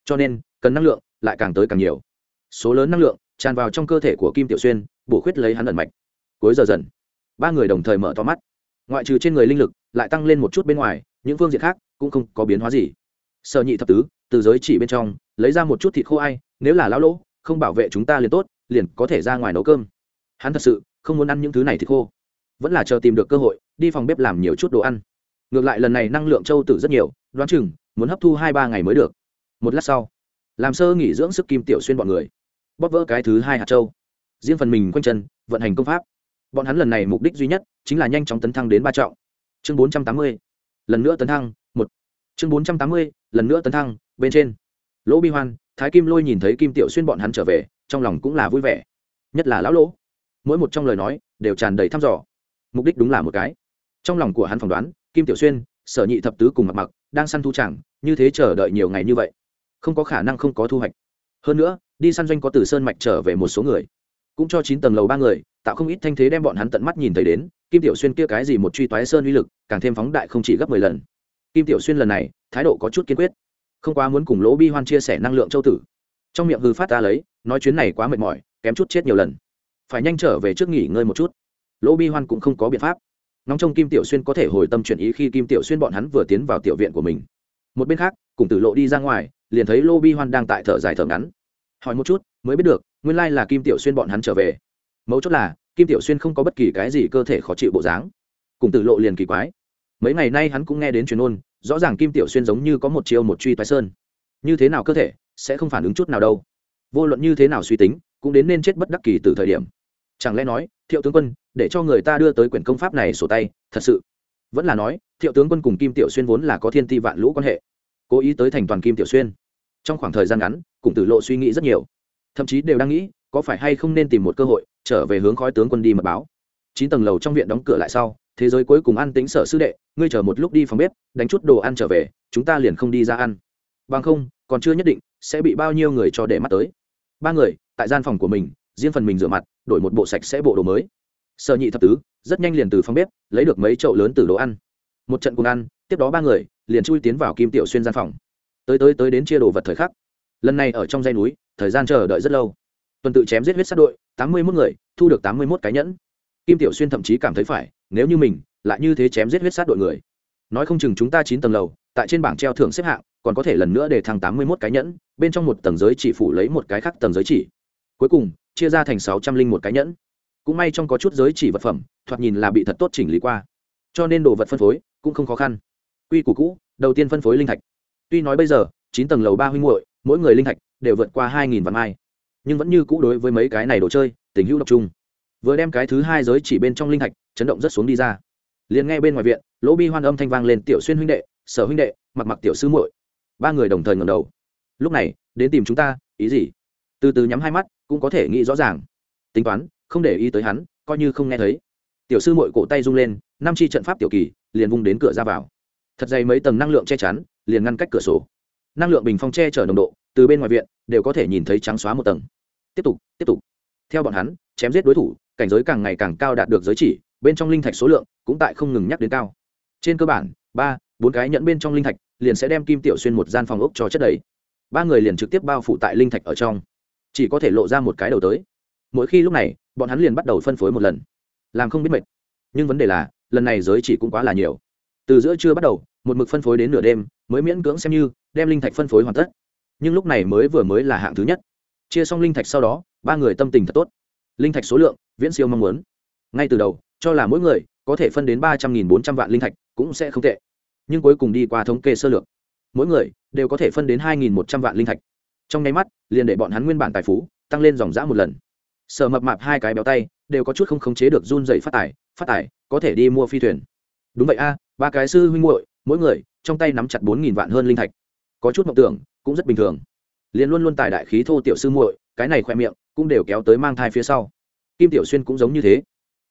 Cho nên, cần năng lượng lại càng tới càng nhiều số lớn năng lượng tràn vào trong cơ thể của kim tiểu xuyên, bổ khuyết lấy hắn ẩn mạch. Cuối giờ dần, ba người đồng thời mở to mắt. Ngoại trừ trên người linh lực, lại tăng lên một chút bên ngoài, những phương diện khác cũng không có biến hóa gì. Sợ nhị thập tứ, từ giới chỉ bên trong, lấy ra một chút thịt khô ai, nếu là lão lỗ, không bảo vệ chúng ta liền tốt, liền có thể ra ngoài nấu cơm. Hắn thật sự không muốn ăn những thứ này thịt khô. Vẫn là chờ tìm được cơ hội, đi phòng bếp làm nhiều chút đồ ăn. Ngược lại lần này năng lượng châu tử rất nhiều, đoán chừng muốn hấp thu hai ba ngày mới được. Một lát sau làm sơ nghỉ dưỡng sức kim tiểu xuyên bọn người. Bóp vỡ cái thứ hai hạt châu. Riêng phần mình quanh chân, vận hành công pháp. Bọn hắn lần này mục đích duy nhất chính là nhanh chóng tấn thăng đến ba trọng. Chương bốn trăm tám mươi, lần nữa tấn thăng, một. Chương bốn trăm tám mươi, lần nữa tấn thăng, bên trên. Lỗ bi hoan, thái kim lôi nhìn thấy kim tiểu xuyên bọn hắn trở về, trong lòng cũng là vui vẻ. Nhất là lão lỗ. Mỗi một trong lời nói đều tràn đầy thăm dò. Mục đích đúng là một cái. Trong lòng của hắn phỏng đoán, kim tiểu xuyên, sở nhị thập tứ cùng mặc mặc, đang săn thu chẳng, như thế chờ đợi nhiều ngày như vậy không có khả năng không có thu hoạch. Hơn nữa, đi săn doanh có từ sơn mạch trở về một số người. Cũng cho chín tầng lầu ba người, tạo không ít thanh thế đem bọn hắn tận mắt nhìn thấy đến, kim tiểu xuyên kia cái gì một truy toái sơn uy lực, càng thêm phóng đại không chỉ gấp mười lần. Kim tiểu xuyên lần này, thái độ có chút kiên quyết. Không quá muốn cùng lỗ bi hoan chia sẻ năng lượng châu tử. Trong miệng hư phát ta lấy, nói chuyến này quá mệt mỏi, kém chút chết nhiều lần. Phải nhanh trở về trước nghỉ ngơi một chút. Lỗ bi hoan cũng không có biện pháp. Nóng trong kim tiểu xuyên có thể hồi tâm chuyển ý khi kim tiểu xuyên bọn hắn vừa tiến vào tiểu viện của mình. Một bên khác, cùng tử lộ đi ra ngoài liền thấy lô bi hoan đang tại thở dài thở ngắn. Hỏi một chút, mới biết được, nguyên lai là kim tiểu xuyên bọn hắn trở về. Mấu chốt là, kim tiểu xuyên không có bất kỳ cái gì cơ thể khó chịu bộ dáng. Cùng tử lộ liền kỳ quái. Mấy ngày nay hắn cũng nghe đến truyền ôn, rõ ràng kim tiểu xuyên giống như có một chiêu một truy toái sơn. Như thế nào cơ thể, sẽ không phản ứng chút nào đâu. Vô luận như thế nào suy tính, cũng đến nên chết bất đắc kỳ từ thời điểm. Chẳng lẽ nói, thiệu tướng quân, để cho người ta đưa tới quyển công pháp này sổ tay, thật sự? Vẫn là nói, thiệu tướng quân cùng kim tiểu xuyên vốn là có thiên ti vạn lũ quan hệ cố ý tới thành toàn kim tiểu xuyên. Trong khoảng thời gian ngắn, cùng tử lộ suy nghĩ rất nhiều. Thậm chí đều đang nghĩ, có phải hay không nên tìm một cơ hội, trở về hướng khói tướng quân đi mật báo. Chín tầng lầu trong viện đóng cửa lại sau, thế giới cuối cùng ăn tính sở sư đệ, ngươi chờ một lúc đi phòng bếp, đánh chút đồ ăn trở về, chúng ta liền không đi ra ăn. Bằng không, còn chưa nhất định, sẽ bị bao nhiêu người cho để mắt tới. Ba người, tại gian phòng của mình, riêng phần mình rửa mặt, đổi một bộ sạch sẽ bộ đồ mới. Sợ nhị thập tứ, rất nhanh liền từ phòng bếp, lấy được mấy chậu lớn từ đồ ăn. Một trận cùng ăn, tiếp đó ba người liền chui tiến vào kim tiểu xuyên gian phòng. Tới tới tới đến chia đồ vật thời khắc. Lần này ở trong dây núi, thời gian chờ đợi rất lâu. Tuần tự chém giết huyết sát đội, tám mươi mốt người, thu được tám mươi mốt cái nhẫn. Kim tiểu xuyên thậm chí cảm thấy phải, nếu như mình, lại như thế chém giết huyết sát đội người. Nói không chừng chúng ta chín tầng lầu, tại trên bảng treo thưởng xếp hạng, còn có thể lần nữa để thăng tám mươi mốt cái nhẫn, bên trong một tầng giới chỉ phủ lấy một cái khác tầng giới chỉ. Cuối cùng, chia ra thành sáu trăm linh một cái nhẫn. Cũng may trong có chút giới chỉ vật phẩm, thoạt nhìn là bị thật tốt chỉnh lý qua. Cho nên đồ vật phân phối cũng không khó khăn quy củ cũ, đầu tiên phân phối linh thạch. Tuy nói bây giờ, chín tầng lầu ba huynh muội, mỗi người linh thạch đều vượt qua hai nghìn vạn mai. Nhưng vẫn như cũ đối với mấy cái này đồ chơi, tình hữu độc trung vừa đem cái thứ hai giới chỉ bên trong linh thạch, chấn động rất xuống đi ra. Liền nghe bên ngoài viện, lỗ bi hoan âm thanh vang lên, tiểu xuyên huynh đệ, sở huynh đệ, mặc mặc tiểu sư muội. Ba người đồng thời ngầm đầu. Lúc này, đến tìm chúng ta, ý gì? Từ từ nhắm hai mắt, cũng có thể nghĩ rõ ràng. Tính toán, không để ý tới hắn, coi như không nghe thấy. Tiểu sư mội cổ tay rung lên, năm chi trận pháp tiểu kỳ, liền vung đến cửa ra vào thật dày mấy tầng năng lượng che chắn, liền ngăn cách cửa sổ. Năng lượng bình phong che chở nồng độ, từ bên ngoài viện, đều có thể nhìn thấy trắng xóa một tầng. Tiếp tục tiếp tục. Theo bọn hắn, chém giết đối thủ, cảnh giới càng ngày càng cao đạt được giới chỉ, bên trong linh thạch số lượng cũng tại không ngừng nhắc đến cao. Trên cơ bản, ba, bốn cái nhẫn bên trong linh thạch liền sẽ đem kim tiểu xuyên một gian phòng ốc cho chất đầy. Ba người liền trực tiếp bao phủ tại linh thạch ở trong. Chỉ có thể lộ ra một cái đầu tới. Mỗi khi lúc này, bọn hắn liền bắt đầu phân phối một lần. Làm không biết mệt. Nhưng vấn đề là, lần này giới chỉ cũng quá là nhiều từ giữa trưa bắt đầu, một mực phân phối đến nửa đêm, mới miễn cưỡng xem như, đem linh thạch phân phối hoàn tất. Nhưng lúc này mới vừa mới là hạng thứ nhất. Chia xong linh thạch sau đó, ba người tâm tình thật tốt. Linh thạch số lượng, viễn siêu mong muốn. Ngay từ đầu, cho là mỗi người có thể phân đến ba trăm nghìn bốn trăm vạn linh thạch cũng sẽ không tệ. Nhưng cuối cùng đi qua thống kê sơ lược, mỗi người đều có thể phân đến hai nghìn một trăm vạn linh thạch. Trong nháy mắt, liền để bọn hắn nguyên bản tài phú tăng lên dòng giã một lần. Sở mập mạp hai cái béo tay đều có chút không khống chế được run dày phát tài phát tài, có thể đi mua phi thuyền. Đúng vậy a ba cái sư huynh muội, mỗi người, trong tay nắm chặt bốn nghìn vạn hơn linh thạch. Có chút mộng tưởng, cũng rất bình thường. Liền luôn luôn tài đại khí thô tiểu sư muội, cái này khoe miệng, cũng đều kéo tới mang thai phía sau. Kim tiểu xuyên cũng giống như thế.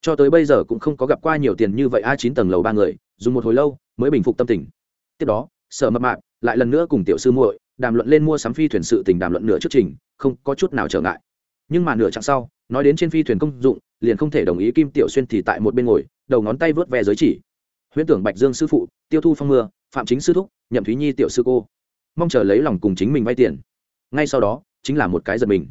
Cho tới bây giờ cũng không có gặp qua nhiều tiền như vậy a chín tầng lầu ba người, dùng một hồi lâu, mới bình phục tâm tình. Tiếp đó, sở mập mạp lại lần nữa cùng tiểu sư muội đàm luận lên mua sắm phi thuyền sự tình đàm luận nửa trước trình, không có chút nào trở ngại. Nhưng mà nửa chặng sau, nói đến trên phi thuyền công dụng, liền không thể đồng ý kim tiểu xuyên thì tại một bên ngồi, đầu ngón tay vớt ve giới chỉ huyễn tưởng bạch dương sư phụ, tiêu thu phong mưa, phạm chính sư thúc, nhậm thúy nhi tiểu sư cô. Mong chờ lấy lòng cùng chính mình vay tiền. Ngay sau đó, chính là một cái giật mình.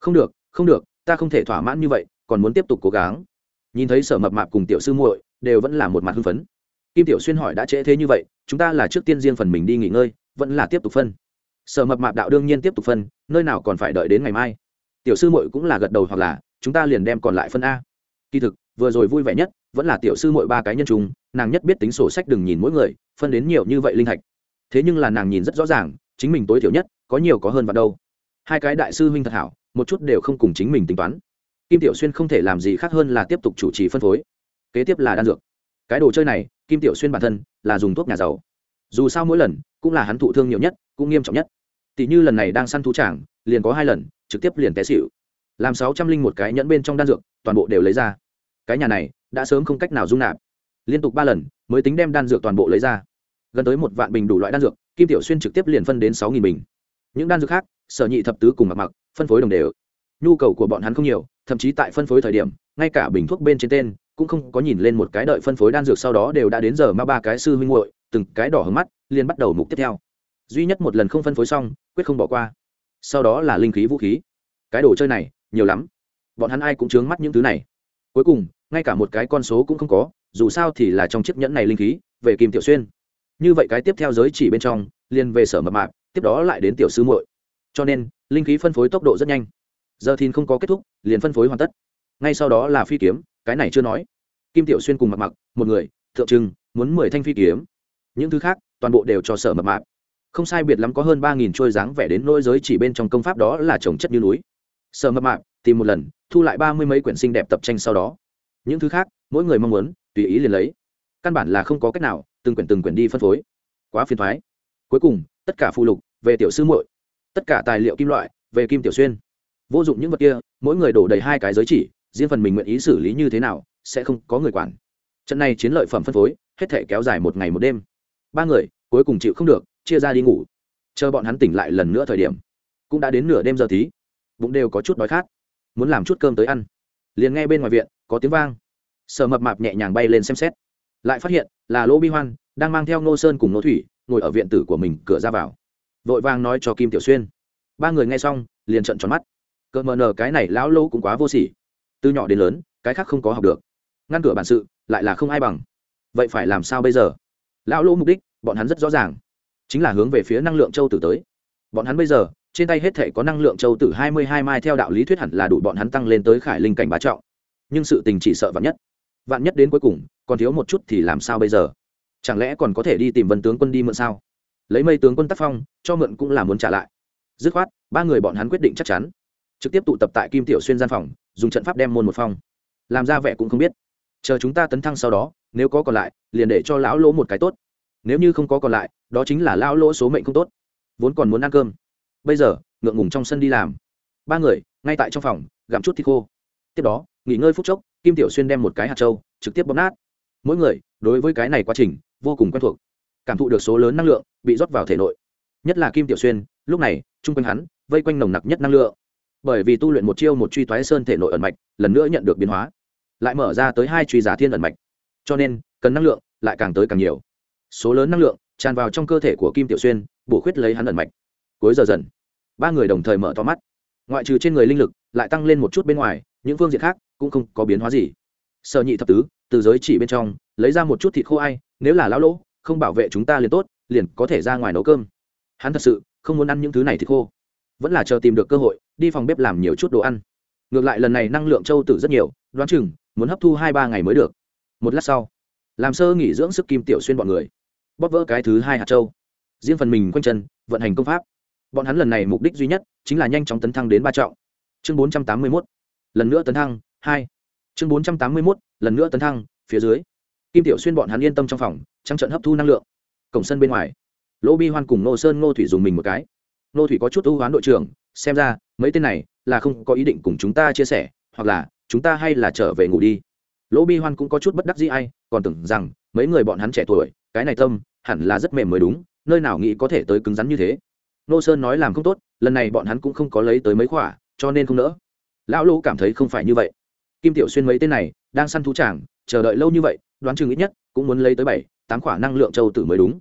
Không được không được, ta không thể thỏa mãn như vậy, còn muốn tiếp tục cố gắng. Nhìn thấy sở mập mạp cùng tiểu sư muội, đều vẫn là một mặt hưng phấn. Kim tiểu xuyên hỏi đã trễ thế như vậy, chúng ta là trước tiên riêng phần mình đi nghỉ ngơi, vẫn là tiếp tục phân. Sở mập mạp đạo đương nhiên tiếp tục phân, nơi nào còn phải đợi đến ngày mai. Tiểu sư muội cũng là gật đầu hoặc là, chúng ta liền đem còn lại phân a. Kỳ thực, vừa rồi vui vẻ nhất, vẫn là tiểu sư muội ba cái nhân trùng nàng nhất biết tính sổ sách đừng nhìn mỗi người, phân đến nhiều như vậy linh thạch thế nhưng là nàng nhìn rất rõ ràng, chính mình tối thiểu nhất, có nhiều có hơn vào đâu. Hai cái đại sư huynh thật hảo, một chút đều không cùng chính mình tính toán. Kim tiểu xuyên không thể làm gì khác hơn là tiếp tục chủ trì phân phối. Kế tiếp là đan dược. Cái đồ chơi này, kim tiểu xuyên bản thân là dùng thuốc nhà giàu. Dù sao mỗi lần cũng là hắn thụ thương nhiều nhất, cũng nghiêm trọng nhất. Tỷ như lần này đang săn thú tràng, liền có hai lần, trực tiếp liền té xịu làm sáu trăm linh một cái nhẫn bên trong đan dược, toàn bộ đều lấy ra. Cái nhà này đã sớm không cách nào dung nạp liên tục ba lần mới tính đem đan dược toàn bộ lấy ra. Gần tới một vạn bình đủ loại đan dược, kim tiểu xuyên trực tiếp liền phân đến sáu nghìn bình. Những đan dược khác, sở nhị thập tứ cùng mặc mặc, phân phối đồng đều. Nhu cầu của bọn hắn không nhiều, thậm chí tại phân phối thời điểm, ngay cả bình thuốc bên trên tên cũng không có nhìn lên một cái đợi phân phối đan dược sau đó đều đã đến giờ mà ba cái sư huynh muội, từng cái đỏ hứng mắt, liền bắt đầu mục tiếp theo. Duy nhất một lần không phân phối xong, quyết không bỏ qua. Sau đó là linh khí vũ khí. Cái đồ chơi này, nhiều lắm. Bọn hắn ai cũng chướng mắt những thứ này. Cuối cùng ngay cả một cái con số cũng không có, dù sao thì là trong chiếc nhẫn này linh khí, về kim tiểu xuyên. Như vậy cái tiếp theo giới chỉ bên trong, liền về sở mập mạp, tiếp đó lại đến tiểu sư muội. Cho nên, linh khí phân phối tốc độ rất nhanh. Giờ thìn không có kết thúc, liền phân phối hoàn tất. Ngay sau đó là phi kiếm, cái này chưa nói. Kim tiểu xuyên cùng mặc mặc một người, thượng trưng muốn mười thanh phi kiếm. Những thứ khác, toàn bộ đều cho sở mập mạp. Không sai biệt lắm có hơn ba nghìn trôi dáng vẻ đến nỗi giới chỉ bên trong công pháp đó là trồng chất như núi. Sở mập mạp, tìm một lần, thu lại ba mươi mấy quyển sinh đẹp tập tranh sau đó những thứ khác, mỗi người mong muốn, tùy ý liền lấy. Căn bản là không có cách nào, từng quyển từng quyển đi phân phối. Quá phiền thoái. Cuối cùng, tất cả phụ lục, về tiểu sư muội. Tất cả tài liệu kim loại, về kim tiểu xuyên. Vô dụng những vật kia, mỗi người đổ đầy hai cái giới chỉ, riêng phần mình nguyện ý xử lý như thế nào, sẽ không có người quản. Trận này chiến lợi phẩm phân phối, hết thể kéo dài một ngày một đêm. Ba người, cuối cùng chịu không được, chia ra đi ngủ. Chờ bọn hắn tỉnh lại lần nữa thời điểm, cũng đã đến nửa đêm giờ tí. Bụng đều có chút đói khát. Muốn làm chút cơm tới ăn liền nghe bên ngoài viện có tiếng vang. Sở mập mạp nhẹ nhàng bay lên xem xét. Lại phát hiện là lỗ bi hoan đang mang theo nô sơn cùng nô thủy ngồi ở viện tử của mình cửa ra vào. Vội vàng nói cho kim tiểu xuyên. Ba người nghe xong, liền trận tròn mắt. Cỡ mờ nờ, cái này lão lô cũng quá vô sỉ. Từ nhỏ đến lớn, cái khác không có học được. Ngăn cửa bản sự, lại là không ai bằng. Vậy phải làm sao bây giờ? Lão lô mục đích, bọn hắn rất rõ ràng. Chính là hướng về phía năng lượng châu tử tới bọn hắn bây giờ, trên tay hết thể có năng lượng châu tử hai mươi hai mai theo đạo lý thuyết hẳn là đủ bọn hắn tăng lên tới khải linh cảnh bá trọng. Nhưng sự tình chỉ sợ vạn nhất. Vạn nhất đến cuối cùng, còn thiếu một chút thì làm sao bây giờ? Chẳng lẽ còn có thể đi tìm vân tướng quân đi mượn sao? Lấy mây tướng quân tác phong, cho mượn cũng là muốn trả lại. Dứt khoát, ba người bọn hắn quyết định chắc chắn. Trực tiếp tụ tập tại kim tiểu xuyên gian phòng, dùng trận pháp đem môn một phong. Làm ra vẻ cũng không biết. Chờ chúng ta tấn thăng sau đó, nếu có còn lại, liền để cho lão lỗ một cái tốt. Nếu như không có còn lại, đó chính là lão lỗ số mệnh không tốt vốn còn muốn ăn cơm. Bây giờ, ngượng ngùng trong sân đi làm. Ba người, ngay tại trong phòng, gặm chút thịt khô. Tiếp đó, nghỉ ngơi phút chốc, kim tiểu xuyên đem một cái hạt trâu, trực tiếp bóp nát. Mỗi người, đối với cái này quá trình, vô cùng quen thuộc. Cảm thụ được số lớn năng lượng, bị rót vào thể nội. Nhất là kim tiểu xuyên, lúc này, chung quanh hắn, vây quanh nồng nặc nhất năng lượng. Bởi vì tu luyện một chiêu một truy toái sơn thể nội ẩn mạch, lần nữa nhận được biến hóa. Lại mở ra tới hai truy giá thiên ẩn mạch. Cho nên, cần năng lượng lại càng tới càng nhiều. Số lớn năng lượng tràn vào trong cơ thể của kim tiểu xuyên, bổ khuyết lấy hắn ẩn mạch. Cuối giờ dần, ba người đồng thời mở to mắt. Ngoại trừ trên người linh lực, lại tăng lên một chút bên ngoài, những phương diện khác cũng không có biến hóa gì. Sở nhị thập tứ, từ giới chỉ bên trong, lấy ra một chút thịt khô ai, nếu là lão lỗ, không bảo vệ chúng ta liền tốt, liền có thể ra ngoài nấu cơm. Hắn thật sự không muốn ăn những thứ này thịt khô. Vẫn là chờ tìm được cơ hội, đi phòng bếp làm nhiều chút đồ ăn. Ngược lại lần này năng lượng châu tử rất nhiều, đoán chừng muốn hấp thu hai ba ngày mới được. Một lát sau, làm sơ nghỉ dưỡng sức kim tiểu xuyên bọn người bóp vỡ cái thứ hai hạt châu. Riêng phần mình quanh chân, vận hành công pháp. Bọn hắn lần này mục đích duy nhất chính là nhanh chóng tấn thăng đến ba trọng. Chương bốn trăm tám mươi mốt. Lần nữa tấn thăng, hai. Chương bốn trăm tám mươi mốt, lần nữa tấn thăng, phía dưới. Kim tiểu xuyên bọn hắn yên tâm trong phòng trăng trận hấp thu năng lượng. Cổng sân bên ngoài lỗ bi hoan cùng nô sơn ngô thủy dùng mình một cái. Nô thủy có chút ưu hoán đội trưởng, xem ra, mấy tên này là không có ý định cùng chúng ta chia sẻ, hoặc là chúng ta hay là trở về ngủ đi. Lỗ bi hoan cũng có chút bất đắc dĩ ai, còn tưởng rằng mấy người bọn hắn trẻ tuổi cái này tâm, hẳn là rất mềm mới đúng, nơi nào nghĩ có thể tới cứng rắn như thế. Nô sơn nói làm không tốt, lần này bọn hắn cũng không có lấy tới mấy khỏa, cho nên không nỡ. Lão lỗ cảm thấy không phải như vậy. Kim tiểu xuyên mấy tên này, đang săn thú tràng, chờ đợi lâu như vậy, đoán chừng ít nhất, cũng muốn lấy tới bảy, tám khỏa năng lượng châu tử mới đúng.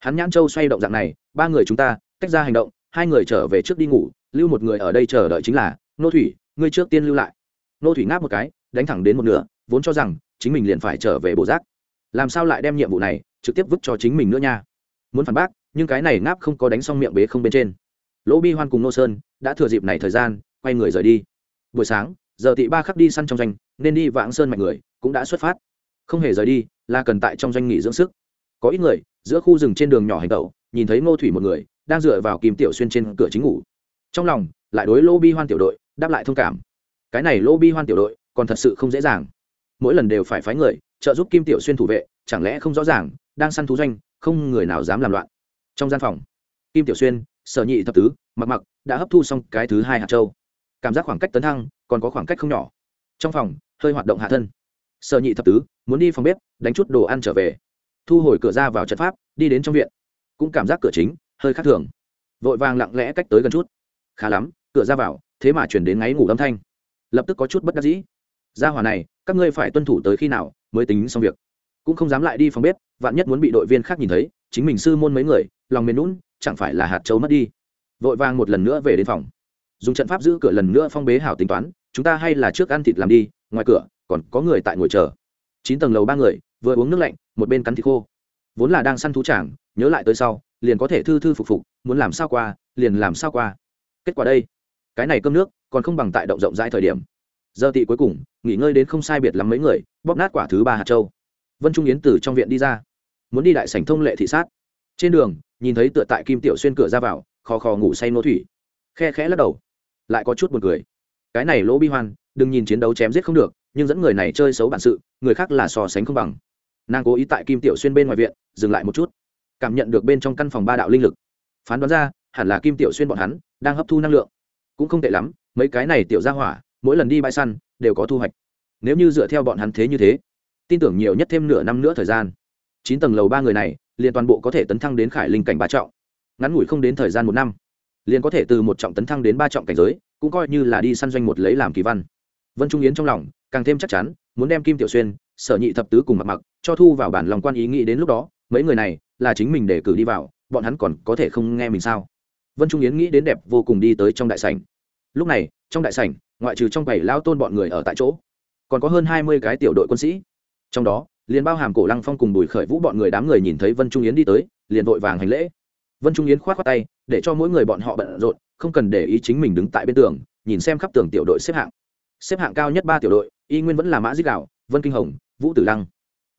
Hắn nhãn châu xoay động dạng này, ba người chúng ta, tách ra hành động, hai người trở về trước đi ngủ, lưu một người ở đây chờ đợi chính là, nô thủy, ngươi trước tiên lưu lại. Nô thủy ngáp một cái, đánh thẳng đến một nửa, vốn cho rằng, chính mình liền phải trở về bổ giác. Làm sao lại đem nhiệm vụ này trực tiếp vứt cho chính mình nữa nha. Muốn phản bác, nhưng cái này ngáp không có đánh xong miệng bế không bên trên. Lỗ bi hoan cùng nô sơn đã thừa dịp này thời gian, quay người rời đi. Buổi sáng, giờ tị ba khắc đi săn trong doanh, nên đi vãng sơn mạnh người, cũng đã xuất phát. Không hề rời đi, là cần tại trong doanh nghỉ dưỡng sức. Có ít người, giữa khu rừng trên đường nhỏ hành tẩu, nhìn thấy ngô thủy một người, đang dựa vào kim tiểu xuyên trên cửa chính ngủ. Trong lòng, lại đối lô bi hoan tiểu đội, đáp lại thông cảm. Cái này lô bi hoan tiểu đội, còn thật sự không dễ dàng. Mỗi lần đều phải phái người, trợ giúp kim tiểu xuyên thủ vệ chẳng lẽ không rõ ràng, đang săn thú doanh, không người nào dám làm loạn. Trong gian phòng, kim tiểu xuyên, sở nhị thập tứ, mặc mặc đã hấp thu xong cái thứ hai hạt châu. Cảm giác khoảng cách tấn thăng, còn có khoảng cách không nhỏ. Trong phòng, hơi hoạt động hạ thân. Sở nhị thập tứ, muốn đi phòng bếp, đánh chút đồ ăn trở về. Thu hồi cửa ra vào trận pháp, đi đến trong viện. Cũng cảm giác cửa chính, hơi khác thường. Vội vàng lặng lẽ cách tới gần chút. Khá lắm, cửa ra vào, thế mà chuyển đến ngáy ngủ âm thanh. Lập tức có chút bất đắc dĩ. Ra hòa này, các ngươi phải tuân thủ tới khi nào mới tính xong việc? Cũng không dám lại đi phòng bếp, vạn nhất muốn bị đội viên khác nhìn thấy, chính mình sư môn mấy người, lòng mềm lún chẳng phải là hạt châu mất đi. Vội vàng một lần nữa về đến phòng. Dùng trận pháp giữ cửa lần nữa phong bế hảo tính toán, chúng ta hay là trước ăn thịt làm đi, ngoài cửa, còn có người tại ngồi chờ. Chín tầng lầu ba người, vừa uống nước lạnh, một bên cắn thịt khô. Vốn là đang săn thú chàng nhớ lại tới sau, liền có thể thư thư phục phục, muốn làm sao qua, liền làm sao qua. Kết quả đây, cái này cơm nước, còn không bằng tại động rộng rãi thời điểm. Giờ tị cuối cùng, nghỉ ngơi đến không sai biệt lắm mấy người, bóp nát quả thứ ba hạt châu vân trung yến từ trong viện đi ra. Muốn đi đại sảnh thông lệ thị sát. Trên đường, nhìn thấy tựa tại kim tiểu xuyên cửa ra vào, khò khò ngủ say nô thủy. Khe khẽ lắc đầu, lại có chút buồn cười. Cái này lỗ bi hoan, đừng nhìn chiến đấu chém giết không được, nhưng dẫn người này chơi xấu bản sự, người khác là so sánh không bằng. Nàng cố ý tại kim tiểu xuyên bên ngoài viện, dừng lại một chút. Cảm nhận được bên trong căn phòng ba đạo linh lực. Phán đoán ra, hẳn là kim tiểu xuyên bọn hắn, đang hấp thu năng lượng. Cũng không tệ lắm, mấy cái này tiểu ra hỏa, mỗi lần đi bãi săn, đều có thu hoạch. Nếu như dựa theo bọn hắn thế như thế tin tưởng nhiều nhất thêm nửa năm nữa thời gian. Chín tầng lầu ba người này, liền toàn bộ có thể tấn thăng đến khải linh cảnh ba trọng. Ngắn ngủi không đến thời gian một năm, liền có thể từ một trọng tấn thăng đến ba trọng cảnh giới, cũng coi như là đi săn doanh một lấy làm kỳ văn. Vân trung yến trong lòng, càng thêm chắc chắn, muốn đem kim tiểu xuyên, sở nhị thập tứ cùng mặc mặc cho thu vào bản lòng quan ý nghĩ đến lúc đó, mấy người này là chính mình để cử đi vào, bọn hắn còn có thể không nghe mình sao? Vân trung yến nghĩ đến đẹp vô cùng đi tới trong đại sảnh. Lúc này, trong đại sảnh, ngoại trừ trong bảy lao tôn bọn người ở tại chỗ, còn có hơn hai mươi cái tiểu đội quân sĩ trong đó, liền bao hàm cổ lăng phong cùng bùi khởi vũ bọn người đám người nhìn thấy vân trung yến đi tới, liền vội vàng hành lễ. Vân trung yến k h o á t khoác tay, để cho mỗi người bọn họ bận rộn, không cần để ý chính mình đứng tại bên tường, nhìn xem khắp tường tiểu đội xếp hạng. Xếp hạng cao nhất ba tiểu đội, y nguyên vẫn là mã dích đạo, vân kinh hồng, vũ tử lăng.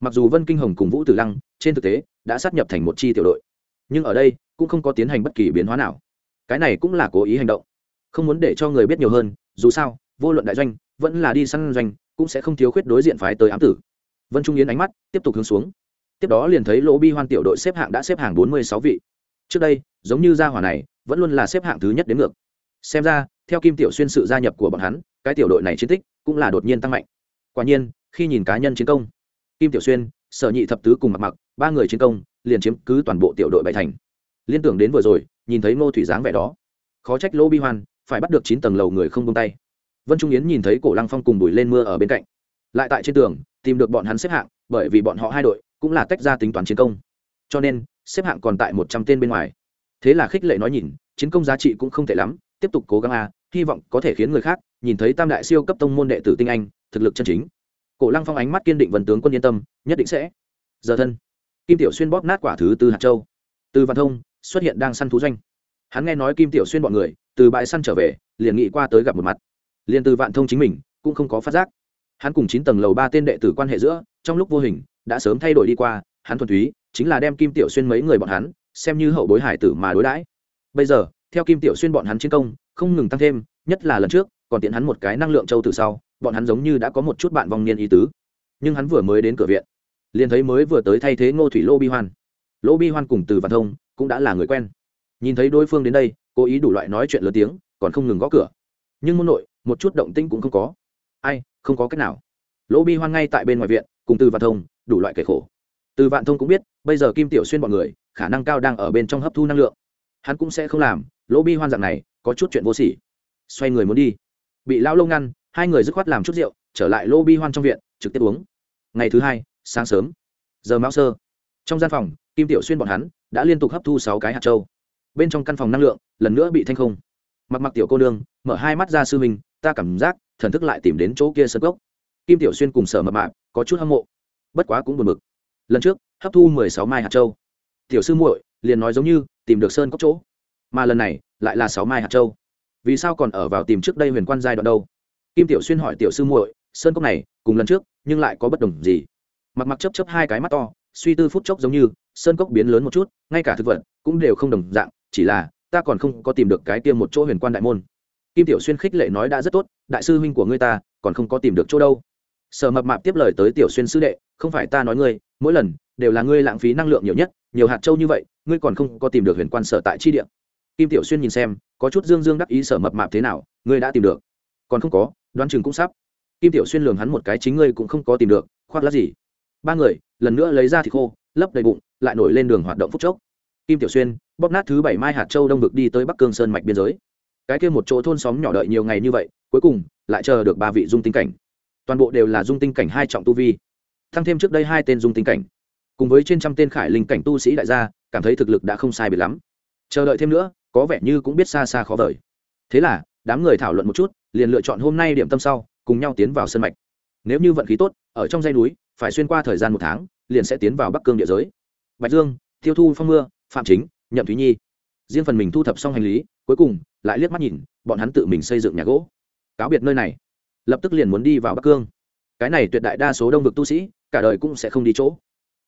Mặc dù vân kinh hồng cùng vũ tử lăng, trên thực tế, đã sát nhập thành một chi tiểu đội, nhưng ở đây, cũng không có tiến hành bất kỳ biến hóa nào. Cái này cũng là cố ý hành động. Không muốn để cho người biết nhiều hơn, dù sao, vô luận đại doanh, vẫn là đi săn doanh, cũng sẽ không thiếu khuyết đối diện phái tới ám tử vân trung yến ánh mắt tiếp tục hướng xuống. Tiếp đó liền thấy lỗ bi hoan tiểu đội xếp hạng đã xếp hàng bốn mươi sáu vị. Trước đây, giống như gia hỏa này, vẫn luôn là xếp hạng thứ nhất đến ngược. Xem ra, theo kim tiểu xuyên sự gia nhập của bọn hắn, cái tiểu đội này chiến tích cũng là đột nhiên tăng mạnh. Quả nhiên, khi nhìn cá nhân chiến công, kim tiểu xuyên, sở nhị thập tứ cùng mặc mặc, ba người chiến công, liền chiếm cứ toàn bộ tiểu đội bảy thành. Liên tưởng đến vừa rồi, nhìn thấy ngô thủy dáng vẻ đó, khó trách lỗ bi hoan phải bắt được chín tầng lầu người không tung tay. Vân trung yến nhìn thấy cổ lăng phong cùng bùi lên mưa ở bên cạnh. Lại tại trên tường tìm được bọn hắn xếp hạng, bởi vì bọn họ hai đội cũng là tách ra tính toán chiến công. Cho nên, xếp hạng còn tại một trăm tên bên ngoài. Thế là khích lệ nói nhìn, chiến công giá trị cũng không tệ lắm, tiếp tục cố gắng a hy vọng có thể khiến người khác nhìn thấy tam đại siêu cấp tông môn đệ tử tinh anh, thực lực chân chính. Cổ lăng phong ánh mắt kiên định vần tướng quân yên tâm, nhất định sẽ. Giờ thân, kim tiểu xuyên bóp nát quả thứ từ hạt châu. Từ văn thông xuất hiện đang săn thú doanh. Hắn nghe nói kim tiểu xuyên bọn người từ bãi săn trở về, liền nghĩ qua tới gặp một mặt. Liền từ vạn thông chính mình cũng không có phát giác hắn cùng chín tầng lầu ba tên đệ tử quan hệ giữa, trong lúc vô hình, đã sớm thay đổi đi qua, hắn thuần túy, chính là đem kim tiểu xuyên mấy người bọn hắn, xem như hậu bối hải tử mà đối đãi. Bây giờ, theo kim tiểu xuyên bọn hắn chiến công, không ngừng tăng thêm, nhất là lần trước, còn tiện hắn một cái năng lượng châu từ sau, bọn hắn giống như đã có một chút bạn vong niên ý tứ. Nhưng hắn vừa mới đến cửa viện, liền thấy mới vừa tới thay thế ngô thủy lô bi hoan. Lô bi hoan cùng từ văn thông cũng đã là người quen. Nhìn thấy đối phương đến đây, cố ý đủ loại nói chuyện lớn tiếng, còn không ngừng gõ cửa. Nhưng môn nội, một chút động tĩnh cũng không có ai, không có cách nào. Lỗ bi hoan ngay tại bên ngoài viện, cùng từ vạn thông, đủ loại kể khổ. Từ vạn thông cũng biết, bây giờ kim tiểu xuyên bọn người, khả năng cao đang ở bên trong hấp thu năng lượng. Hắn cũng sẽ không làm, lỗ bi hoan dạng này, có chút chuyện vô sỉ. Xoay người muốn đi. Bị lão lâu ngăn, hai người dứt khoát làm chút rượu, trở lại lỗ bi hoan trong viện, trực tiếp uống. Ngày thứ hai, sáng sớm. Giờ mão sơ. Trong gian phòng, kim tiểu xuyên bọn hắn đã liên tục hấp thu sáu cái hạt châu. Bên trong căn phòng năng lượng lần nữa bị thanh không. Mặc mặc tiểu cô nương, mở hai mắt ra sư mình ta cảm giác thần thức lại tìm đến chỗ kia sân gốc kim tiểu xuyên cùng sở mập mạp có chút hâm mộ, bất quá cũng buồn bực. Lần trước, hấp thu mười sáu mai hạt châu. Tiểu sư muội liền nói giống như tìm được sơn cốc chỗ, mà lần này lại là sáu mai hạt châu. Vì sao còn ở vào tìm trước đây huyền quan giai đoạn đâu? Kim tiểu xuyên hỏi tiểu sư muội, sơn cốc này, cùng lần trước, nhưng lại có bất đồng gì? Mặc mặc chấp chấp hai cái mắt to, suy tư phút chốc giống như, sơn cốc biến lớn một chút, ngay cả thực vật cũng đều không đồng dạng, chỉ là, ta còn không có tìm được cái tiêm một chỗ huyền quan đại môn kim tiểu xuyên khích lệ nói đã rất tốt, đại sư huynh của ngươi ta, còn không có tìm được chỗ đâu. Sở mập mạp tiếp lời tới tiểu xuyên sư đệ, không phải ta nói ngươi, mỗi lần, đều là ngươi lãng phí năng lượng nhiều nhất, nhiều hạt châu như vậy, ngươi còn không có tìm được huyền quan sở tại chi địa. Kim tiểu xuyên nhìn xem, có chút dương dương đắc ý sở mập mạp thế nào, ngươi đã tìm được. Còn không có, đoán chừng cũng sắp. Kim tiểu xuyên lường hắn một cái, chính ngươi cũng không có tìm được, khoác lát gì. Ba người, lần nữa lấy ra thịt khô, lấp đầy bụng, lại nổi lên đường hoạt động phúc chốc. Kim tiểu xuyên, bóp nát thứ bảy mai hạt châu đông vực đi tới bắc cương sơn mạch biên giới cái kia một chỗ thôn xóm nhỏ đợi nhiều ngày như vậy, cuối cùng lại chờ được ba vị dung tinh cảnh. Toàn bộ đều là dung tinh cảnh hai trọng tu vi. Thăng thêm trước đây hai tên dung tinh cảnh. Cùng với trên trăm tên khải linh cảnh tu sĩ đại gia, cảm thấy thực lực đã không sai biệt lắm. Chờ đợi thêm nữa, có vẻ như cũng biết xa xa khó vời. Thế là, đám người thảo luận một chút, liền lựa chọn hôm nay điểm tâm sau, cùng nhau tiến vào sân mạch. Nếu như vận khí tốt, ở trong dây núi, phải xuyên qua thời gian một tháng, liền sẽ tiến vào bắc cương địa giới. Bạch dương, tiêu thu phong mưa, phạm chính, nhậm thúy nhi. Riêng phần mình thu thập xong hành lý cuối cùng lại liếc mắt nhìn bọn hắn tự mình xây dựng nhà gỗ. Cáo biệt nơi này. Lập tức liền muốn đi vào bắc cương. Cái này tuyệt đại đa số đông vực tu sĩ cả đời cũng sẽ không đi chỗ.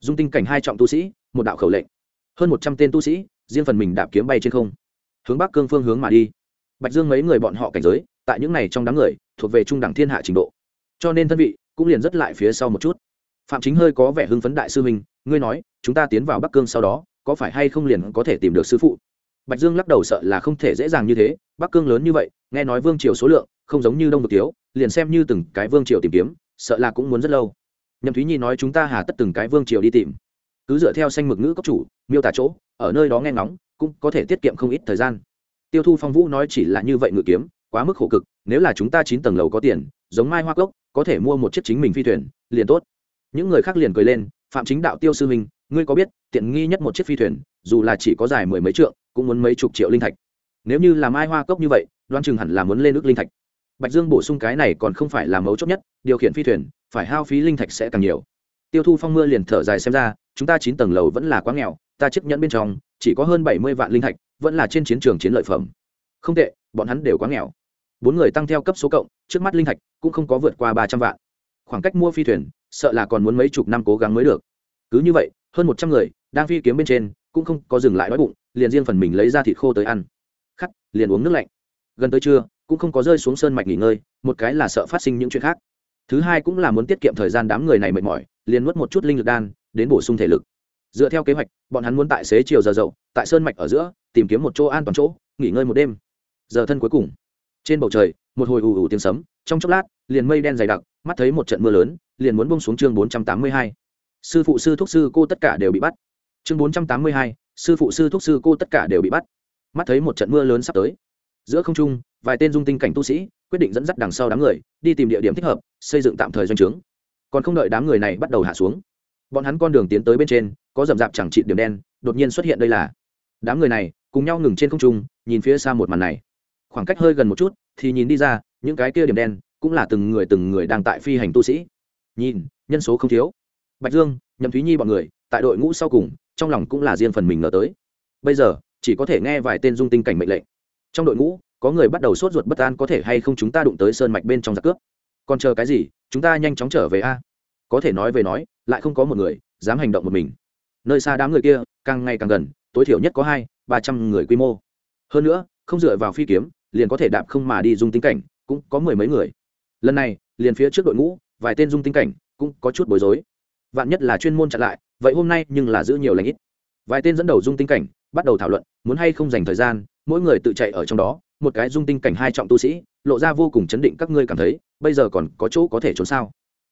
Dung tinh cảnh hai trọng tu sĩ một đạo khẩu lệnh. Hơn một trăm tên tu sĩ riêng phần mình đạp kiếm bay trên không. Hướng bắc cương phương hướng mà đi. Bạch dương mấy người bọn họ cảnh giới tại những này trong đám người thuộc về trung đẳng thiên hạ trình độ. Cho nên thân vị cũng liền rất lại phía sau một chút. Phạm chính hơi có vẻ hưng phấn đại sư mình, ngươi nói chúng ta tiến vào bắc cương sau đó có phải hay không liền có thể tìm được sư phụ? Bạch dương lắc đầu sợ là không thể dễ dàng như thế, bắc cương lớn như vậy, nghe nói vương triều số lượng, không giống như đông vực tiếu liền xem như từng cái vương triều tìm kiếm, sợ là cũng muốn rất lâu. Nhậm thúy nhi nói chúng ta hà tất từng cái vương triều đi tìm. Cứ dựa theo xanh mực ngữ cấp chủ, miêu tả chỗ, ở nơi đó nghe ngóng, cũng có thể tiết kiệm không ít thời gian. Tiêu thu phong vũ nói chỉ là như vậy ngự kiếm, quá mức khổ cực, nếu là chúng ta chín tầng lầu có tiền, giống mai hoa cốc, có thể mua một chiếc chính mình phi thuyền, liền tốt. Những người khác liền cười lên, phạm chính đạo tiêu sư minh ngươi có biết, tiện nghi nhất một chiếc phi thuyền, dù là chỉ có dài mười mấy trượng, cũng muốn mấy chục triệu linh thạch. Nếu như làm ai hoa cốc như vậy đoan chừng hẳn là muốn lên nước linh thạch. Bạch dương bổ sung cái này còn không phải là mấu chốt nhất, điều khiển phi thuyền, phải hao phí linh thạch sẽ càng nhiều. Tiêu thu phong mưa liền thở dài xem ra, chúng ta chín tầng lầu vẫn là quá nghèo, ta chấp nhận bên trong, chỉ có hơn bảy mươi vạn linh thạch, vẫn là trên chiến trường chiến lợi phẩm. Không tệ, bọn hắn đều quá nghèo. Bốn người tăng theo cấp số cộng, trước mắt linh thạch cũng không có vượt qua ba trăm vạn. Khoảng cách mua phi thuyền, sợ là còn muốn mấy chục năm cố gắng mới được. Cứ như vậy hơn một trăm người đang phi kiếm bên trên, cũng không có dừng lại đói bụng, liền riêng phần mình lấy ra thịt khô tới ăn. Khắc, liền uống nước lạnh. Gần tới trưa, cũng không có rơi xuống sơn mạch nghỉ ngơi, một cái là sợ phát sinh những chuyện khác. Thứ hai cũng là muốn tiết kiệm thời gian đám người này mệt mỏi, liền nuốt một chút linh lực đan, đến bổ sung thể lực. Dựa theo kế hoạch, bọn hắn muốn tại xế chiều giờ dậu, tại sơn mạch ở giữa, tìm kiếm một chỗ an toàn chỗ, nghỉ ngơi một đêm. Giờ thân cuối cùng. Trên bầu trời, một hồi ù ù tiếng sấm, trong chốc lát, liền mây đen dày đặc, mắt thấy một trận mưa lớn, liền muốn bông xuống chương bốn trăm tám mươi hai sư phụ sư thúc sư cô tất cả đều bị bắt. Chương bốn trăm tám mươi hai, sư phụ sư thúc sư cô tất cả đều bị bắt. Mắt thấy một trận mưa lớn sắp tới. Giữa không trung, vài tên dung tinh cảnh tu sĩ quyết định dẫn dắt đằng sau đám người, đi tìm địa điểm thích hợp, xây dựng tạm thời doanh trướng. Còn không đợi đám người này bắt đầu hạ xuống, bọn hắn con đường tiến tới bên trên, có rậm rạp chẳng trị điểm đen, đột nhiên xuất hiện đây là. Đám người này cùng nhau ngừng trên không trung, nhìn phía xa một màn này. Khoảng cách hơi gần một chút, thì nhìn đi ra, những cái kia điểm đen cũng là từng người từng người đang tại phi hành tu sĩ. Nhìn, nhân số không thiếu bạch dương, nhậm thúy nhi bọn người, tại đội ngũ sau cùng, trong lòng cũng là riêng phần mình ngờ tới. Bây giờ, chỉ có thể nghe vài tên dung tinh cảnh mệnh lệnh. Trong đội ngũ, có người bắt đầu sốt ruột bất an có thể hay không chúng ta đụng tới sơn mạch bên trong giặc cướp. Còn chờ cái gì, chúng ta nhanh chóng trở về a. Có thể nói về nói, lại không có một người dám hành động một mình. Nơi xa đám người kia, càng ngày càng gần, tối thiểu nhất có hai, ba trăm người quy mô. Hơn nữa, không dựa vào phi kiếm, liền có thể đạp không mà đi dung tinh cảnh, cũng có mười mấy người. Lần này, liền phía trước đội ngũ, vài tên dung tinh cảnh cũng có chút bối rối vạn nhất là chuyên môn chặn lại, vậy hôm nay nhưng là giữ nhiều lãnh ít. Vài tên dẫn đầu dung tinh cảnh, bắt đầu thảo luận, muốn hay không dành thời gian, mỗi người tự chạy ở trong đó, một cái dung tinh cảnh hai trọng tu sĩ, lộ ra vô cùng chấn định các ngươi cảm thấy, bây giờ còn có chỗ có thể trốn sao?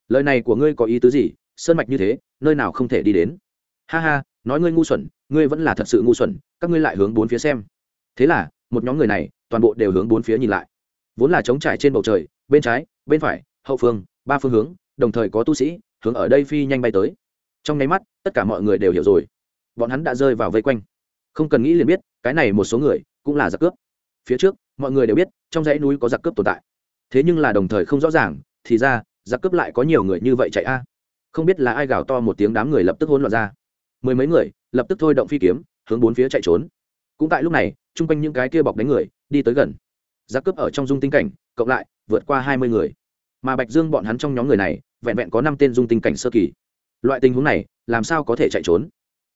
Lời này của ngươi có ý tứ gì? Sơn mạch như thế, nơi nào không thể đi đến? Ha ha, nói ngươi ngu xuẩn, ngươi vẫn là thật sự ngu xuẩn, các ngươi lại hướng bốn phía xem. Thế là, một nhóm người này, toàn bộ đều hướng bốn phía nhìn lại. Vốn là trống trải trên bầu trời, bên trái, bên phải, hậu phương, ba phương hướng, đồng thời có tu sĩ hướng ở đây phi nhanh bay tới. Trong nháy mắt, tất cả mọi người đều hiểu rồi. Bọn hắn đã rơi vào vây quanh. Không cần nghĩ liền biết, cái này một số người cũng là giặc cướp. Phía trước, mọi người đều biết, trong dãy núi có giặc cướp tồn tại. Thế nhưng là đồng thời không rõ ràng, thì ra, giặc cướp lại có nhiều người như vậy chạy a. Không biết là ai gào to một tiếng đám người lập tức hỗn loạn ra. Mười mấy người lập tức thôi động phi kiếm, hướng bốn phía chạy trốn. Cũng tại lúc này, chung quanh những cái kia bọc đánh người đi tới gần. Giặc cướp ở trong dung tinh cảnh, cộng lại vượt qua hai mươi người. Mà bạch dương bọn hắn trong nhóm người này vẹn vẹn có năm tên dung tinh cảnh sơ kỳ. Loại tình huống này, làm sao có thể chạy trốn?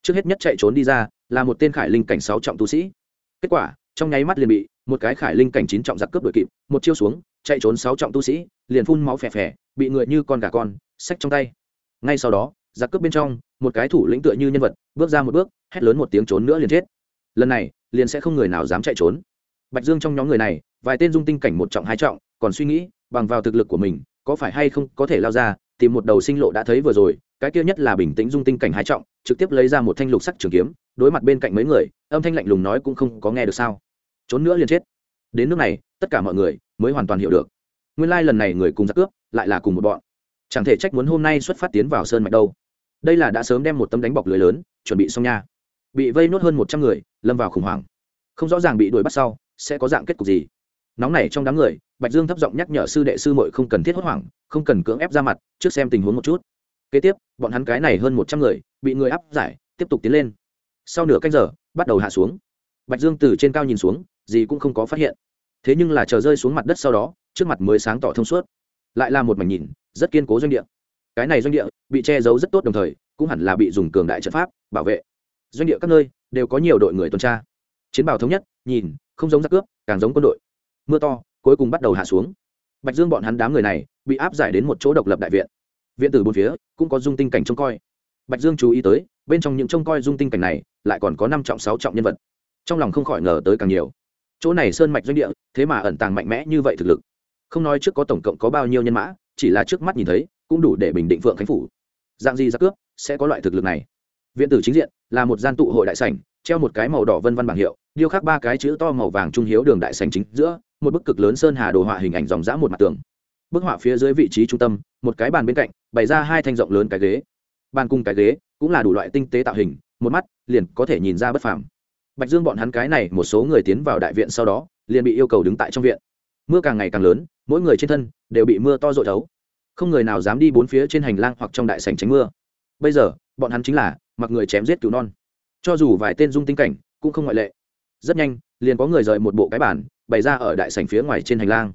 Trước hết nhất chạy trốn đi ra, là một tên khải linh cảnh sáu trọng tu sĩ. Kết quả, trong nháy mắt liền bị một cái khải linh cảnh chín trọng giặc cướp đuổi kịp, một chiêu xuống, chạy trốn sáu trọng tu sĩ, liền phun máu phè phè, bị người như con gà con, xách trong tay. Ngay sau đó, giặc cướp bên trong, một cái thủ lĩnh tựa như nhân vật, bước ra một bước, hét lớn một tiếng trốn nữa liền chết. Lần này, liền sẽ không người nào dám chạy trốn. Bạch dương trong nhóm người này, vài tên dung tinh cảnh một trọng hai trọng, còn suy nghĩ, bằng vào thực lực của mình có phải hay không có thể lao ra, tìm một đầu sinh lộ đã thấy vừa rồi, cái kia nhất là bình tĩnh dung tinh cảnh hai trọng, trực tiếp lấy ra một thanh lục sắc trường kiếm, đối mặt bên cạnh mấy người, âm thanh lạnh lùng nói cũng không có nghe được sao. Trốn nữa liền chết. Đến nước này, tất cả mọi người mới hoàn toàn hiểu được. Nguyên lai lần này người cùng giặc cướp, lại là cùng một bọn. Chẳng thể trách muốn hôm nay xuất phát tiến vào sơn mạch đâu. Đây là đã sớm đem một tấm đánh bọc lưới lớn, chuẩn bị xong nha. Bị vây nốt hơn một trăm người, lâm vào khủng hoảng. Không rõ ràng bị đuổi bắt sau, sẽ có dạng kết cục gì nóng này trong đám người, bạch dương thấp giọng nhắc nhở sư đệ sư mội không cần thiết hốt hoảng, không cần cưỡng ép ra mặt, trước xem tình huống một chút. Kế tiếp, bọn hắn cái này hơn một trăm người, bị người áp giải, tiếp tục tiến lên. Sau nửa canh giờ, bắt đầu hạ xuống. Bạch dương từ trên cao nhìn xuống, gì cũng không có phát hiện. Thế nhưng là chờ rơi xuống mặt đất sau đó, trước mặt mới sáng tỏ thông suốt. Lại là một mảnh nhìn, rất kiên cố doanh địa. Cái này doanh địa, bị che giấu rất tốt đồng thời, cũng hẳn là bị dùng cường đại trận pháp, bảo vệ. Doanh địa các nơi, đều có nhiều đội người tuần tra. Chiến bào thống nhất, nhìn, không giống giặc cướp, càng giống quân đội mưa to, cuối cùng bắt đầu hạ xuống. Bạch dương bọn hắn đám người này bị áp giải đến một chỗ độc lập đại viện. Viện tử bốn phía cũng có dung tinh cảnh trông coi. Bạch dương chú ý tới, bên trong những trông coi dung tinh cảnh này lại còn có năm trọng, sáu trọng nhân vật. Trong lòng không khỏi ngờ tới càng nhiều. Chỗ này sơn mạch doanh địa, thế mà ẩn tàng mạnh mẽ như vậy thực lực. Không nói trước có tổng cộng có bao nhiêu nhân mã, chỉ là trước mắt nhìn thấy, cũng đủ để bình định phượng khánh phủ. Dạng gì ra cướp, sẽ có loại thực lực này. Viện tử chính diện là một gian tụ hội đại sảnh, treo một cái màu đỏ vân văn bảng hiệu điêu khắc ba cái chữ to màu vàng trung hiếu đường đại sảnh chính giữa, một bức cực lớn sơn hà đồ họa hình ảnh dòng dã một mặt tường. Bức họa phía dưới vị trí trung tâm, một cái bàn bên cạnh, bày ra hai thanh rộng lớn cái ghế. Bàn cung cái ghế cũng là đủ loại tinh tế tạo hình, một mắt liền có thể nhìn ra bất phàm. Bạch dương bọn hắn cái này một số người tiến vào đại viện sau đó, liền bị yêu cầu đứng tại trong viện. Mưa càng ngày càng lớn, mỗi người trên thân đều bị mưa to rội thấu. Không người nào dám đi bốn phía trên hành lang hoặc trong đại sảnh tránh mưa. Bây giờ, bọn hắn chính là mặc người chém giết cứu non. Cho dù vài tên dung tinh cảnh cũng không ngoại lệ rất nhanh, liền có người rời một bộ cái bản bày ra ở đại sảnh phía ngoài trên hành lang.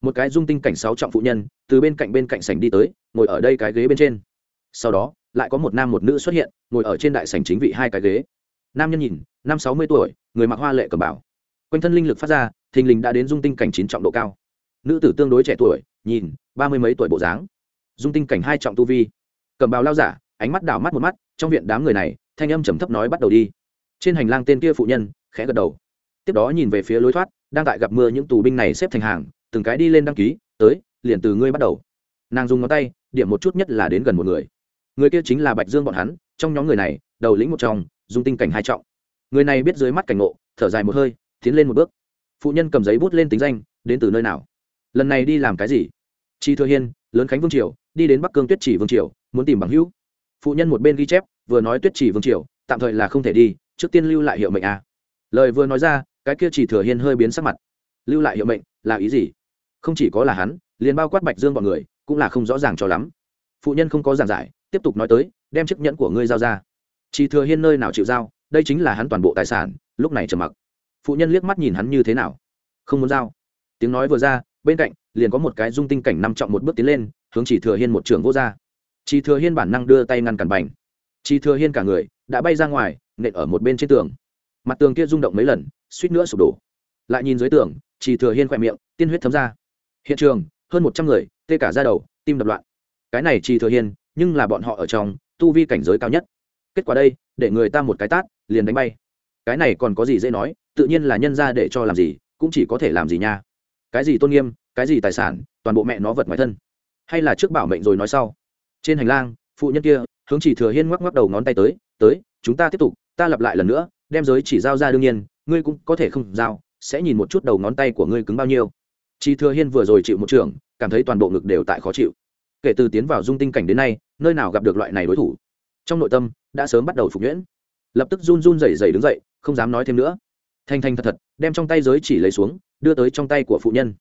Một cái dung tinh cảnh sáu trọng phụ nhân, từ bên cạnh bên cạnh sảnh đi tới, ngồi ở đây cái ghế bên trên. Sau đó, lại có một nam một nữ xuất hiện, ngồi ở trên đại sảnh chính vị hai cái ghế. Nam nhân nhìn, năm sáu mươi tuổi, người mặc hoa lệ cầm bảo quanh thân linh lực phát ra, thình lình đã đến dung tinh cảnh chín trọng độ cao. Nữ tử tương đối trẻ tuổi, nhìn, ba mươi mấy tuổi bộ dáng. Dung tinh cảnh hai trọng tu vi. Cầm bào lao giả, ánh mắt đảo mắt một mắt, trong viện đám người này, thanh âm trầm thấp nói bắt đầu đi. Trên hành lang tên kia phụ nhân khẽ gật đầu. Tiếp đó nhìn về phía lối thoát, đang tại gặp mưa những tù binh này xếp thành hàng, từng cái đi lên đăng ký, tới, liền từ ngươi bắt đầu. Nàng dùng ngón tay, điểm một chút nhất là đến gần một người. Người kia chính là bạch dương bọn hắn, trong nhóm người này, đầu lĩnh một trong, dung tinh cảnh hai trọng. Người này biết dưới mắt cảnh ngộ, thở dài một hơi, tiến lên một bước. Phụ nhân cầm giấy bút lên tính danh, đến từ nơi nào? Lần này đi làm cái gì? Chi thừa hiên, lớn khánh vương triều, đi đến bắc cương tuyết chỉ vương triều, muốn tìm bằng hữu. Phụ nhân một bên ghi chép, vừa nói tuyết chỉ vương triều, tạm thời là không thể đi, trước tiên lưu lại hiệu mệnh a lời vừa nói ra, cái kia chỉ thừa hiên hơi biến sắc mặt. Lưu lại hiệu mệnh, là ý gì? Không chỉ có là hắn, liền bao quát bạch dương bọn người, cũng là không rõ ràng cho lắm. Phụ nhân không có giảng giải, tiếp tục nói tới, đem chiếc nhẫn của ngươi giao ra. Chỉ thừa hiên nơi nào chịu giao, đây chính là hắn toàn bộ tài sản, lúc này trầm mặc. Phụ nhân liếc mắt nhìn hắn như thế nào? Không muốn giao. Tiếng nói vừa ra, bên cạnh, liền có một cái dung tinh cảnh năm trọng một bước tiến lên, hướng chỉ thừa hiên một trường vô ra. Chỉ thừa hiên bản năng đưa tay ngăn cản bành. Chỉ thừa hiên cả người, đã bay ra ngoài, nện ở một bên trên tường mặt tường kia rung động mấy lần, suýt nữa sụp đổ. Lại nhìn dưới tường, chỉ thừa hiên khỏe miệng, tiên huyết thấm ra. Hiện trường, hơn một trăm người, tê cả ra đầu, tim đập loạn. Cái này chỉ thừa hiên, nhưng là bọn họ ở trong, tu vi cảnh giới cao nhất. Kết quả đây, để người ta một cái tát, liền đánh bay. Cái này còn có gì dễ nói, tự nhiên là nhân ra để cho làm gì, cũng chỉ có thể làm gì nha. Cái gì tôn nghiêm, cái gì tài sản, toàn bộ mẹ nó vật ngoài thân. Hay là trước bảo mệnh rồi nói sau. Trên hành lang, phụ nhân kia, hướng chỉ thừa hiên ngoắc ngoắc đầu ngón tay tới tới, chúng ta tiếp tục, ta lặp lại lần nữa đem giới chỉ giao ra đương nhiên, ngươi cũng có thể không giao, sẽ nhìn một chút đầu ngón tay của ngươi cứng bao nhiêu. Chi thừa hiên vừa rồi chịu một trường, cảm thấy toàn bộ ngực đều tại khó chịu. Kể từ tiến vào dung tinh cảnh đến nay, nơi nào gặp được loại này đối thủ? Trong nội tâm, đã sớm bắt đầu phục nhuyễn. Lập tức run run rẩy rẩy đứng dậy, không dám nói thêm nữa. Thanh thanh thật thật, đem trong tay giới chỉ lấy xuống, đưa tới trong tay của phụ nhân.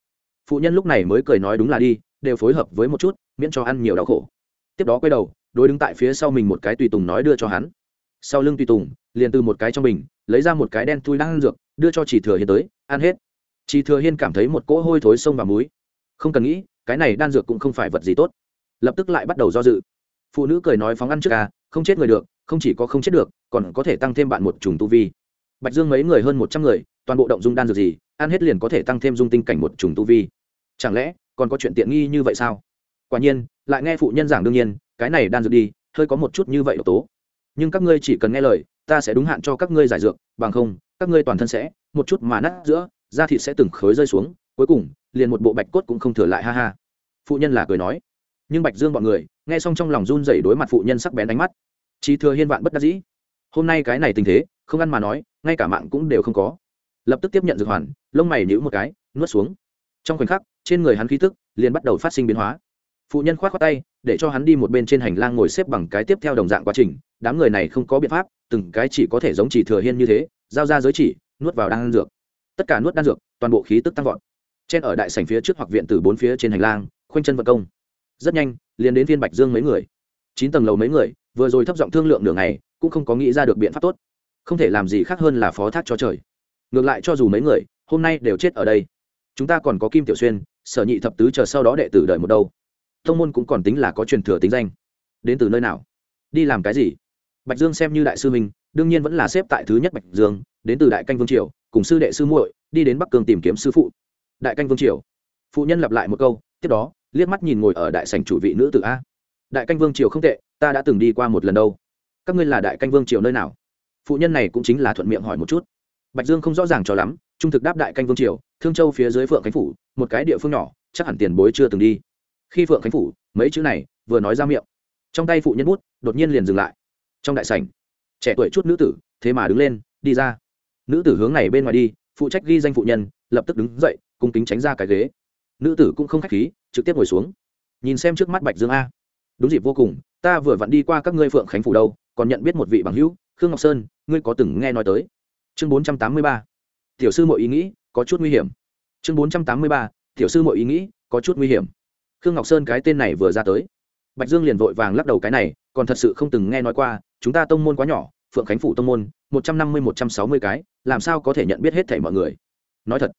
Phụ nhân lúc này mới cười nói đúng là đi, đều phối hợp với một chút, miễn cho ăn nhiều đau khổ. Tiếp đó quay đầu, đối đứng tại phía sau mình một cái tùy tùng nói đưa cho hắn sau lưng tùy tùng, liền từ một cái trong mình lấy ra một cái đen thui đang ăn dược, đưa cho chỉ thừa hiên tới, ăn hết. Chỉ thừa hiên cảm thấy một cỗ hôi thối sông và muối không cần nghĩ, cái này đan dược cũng không phải vật gì tốt. Lập tức lại bắt đầu do dự. Phụ nữ cười nói phóng ăn trước à không chết người được, không chỉ có không chết được, còn có thể tăng thêm bạn một trùng tu vi. Bạch dương mấy người hơn một trăm người, toàn bộ động dung đan dược gì, ăn hết liền có thể tăng thêm dung tinh cảnh một trùng tu vi. Chẳng lẽ, còn có chuyện tiện nghi như vậy sao? Quả nhiên, lại nghe phụ nhân giảng đương nhiên, cái này đan dược đi, hơi có một chút như vậy độc tố nhưng các ngươi chỉ cần nghe lời, ta sẽ đúng hạn cho các ngươi giải dược, bằng không, các ngươi toàn thân sẽ, một chút mà nát giữa, da thịt sẽ từng khối rơi xuống, cuối cùng, liền một bộ bạch cốt cũng không thừa lại, ha ha. Phụ nhân là cười nói. Nhưng bạch dương bọn người, nghe xong trong lòng run rẩy đối mặt phụ nhân sắc bén đánh mắt. Trí thừa hiên vạn bất đắc dĩ. Hôm nay cái này tình thế, không ăn mà nói, ngay cả mạng cũng đều không có. Lập tức tiếp nhận dược hoàn, lông mày nhữ một cái, nuốt xuống. Trong khoảnh khắc, trên người hắn khí tức liền bắt đầu phát sinh biến hóa phụ nhân khoát khoát tay, để cho hắn đi một bên trên hành lang ngồi xếp bằng cái tiếp theo đồng dạng quá trình. Đám người này không có biện pháp, từng cái chỉ có thể giống chỉ thừa hiên như thế, giao ra giới chỉ, nuốt vào đan dược. Tất cả nuốt đan dược, toàn bộ khí tức tăng vọt. Trên ở đại sảnh phía trước hoặc viện từ bốn phía trên hành lang, khoanh chân vận công. Rất nhanh, liền đến viên bạch dương mấy người. Chín tầng lầu mấy người, vừa rồi thấp giọng thương lượng nửa ngày, cũng không có nghĩ ra được biện pháp tốt. Không thể làm gì khác hơn là phó thác cho trời. Ngược lại cho dù mấy người, hôm nay đều chết ở đây. Chúng ta còn có kim tiểu xuyên, sở nhị thập tứ chờ sau đó đệ tử đợi một đâu thông môn cũng còn tính là có truyền thừa tính danh. Đến từ nơi nào? Đi làm cái gì? Bạch dương xem như đại sư minh, đương nhiên vẫn là xếp tại thứ nhất bạch dương, đến từ đại canh vương triều, cùng sư đệ sư muội, đi đến bắc cương tìm kiếm sư phụ. Đại canh vương triều. Phụ nhân lặp lại một câu, tiếp đó, liếc mắt nhìn ngồi ở đại sảnh chủ vị nữ tử a. Đại canh vương triều không tệ, ta đã từng đi qua một lần đâu. Các ngươi là đại canh vương triều nơi nào? Phụ nhân này cũng chính là thuận miệng hỏi một chút. Bạch dương không rõ ràng cho lắm, trung thực đáp đại canh vương triều, thương châu phía dưới phượng khánh phủ, một cái địa phương nhỏ, chắc hẳn tiền bối chưa từng đi khi phượng khánh phủ, mấy chữ này vừa nói ra miệng. Trong tay phụ nhân bút đột nhiên liền dừng lại. Trong đại sảnh, trẻ tuổi chút nữ tử, thế mà đứng lên, đi ra. Nữ tử hướng này bên ngoài đi, phụ trách ghi danh phụ nhân, lập tức đứng dậy, cung kính tránh ra cái ghế. Nữ tử cũng không khách khí, trực tiếp ngồi xuống. Nhìn xem trước mắt bạch dương a. Đúng dịp vô cùng, ta vừa vặn đi qua các ngươi phượng khánh phủ đâu, còn nhận biết một vị bằng hữu, khương ngọc sơn, ngươi có từng nghe nói tới. Chương bốn trăm tám mươi ba. Tiểu sư mọi ý nghĩ, có chút nguy hiểm. Chương bốn trăm tám mươi ba. Tiểu sư mọi ý nghĩ, có chút nguy hiểm khương ngọc sơn cái tên này vừa ra tới. Bạch dương liền vội vàng lắc đầu cái này, còn thật sự không từng nghe nói qua, chúng ta tông môn quá nhỏ, phượng khánh phủ tông môn, một trăm năm mươi, một trăm sáu mươi cái, làm sao có thể nhận biết hết thảy mọi người? Nói thật,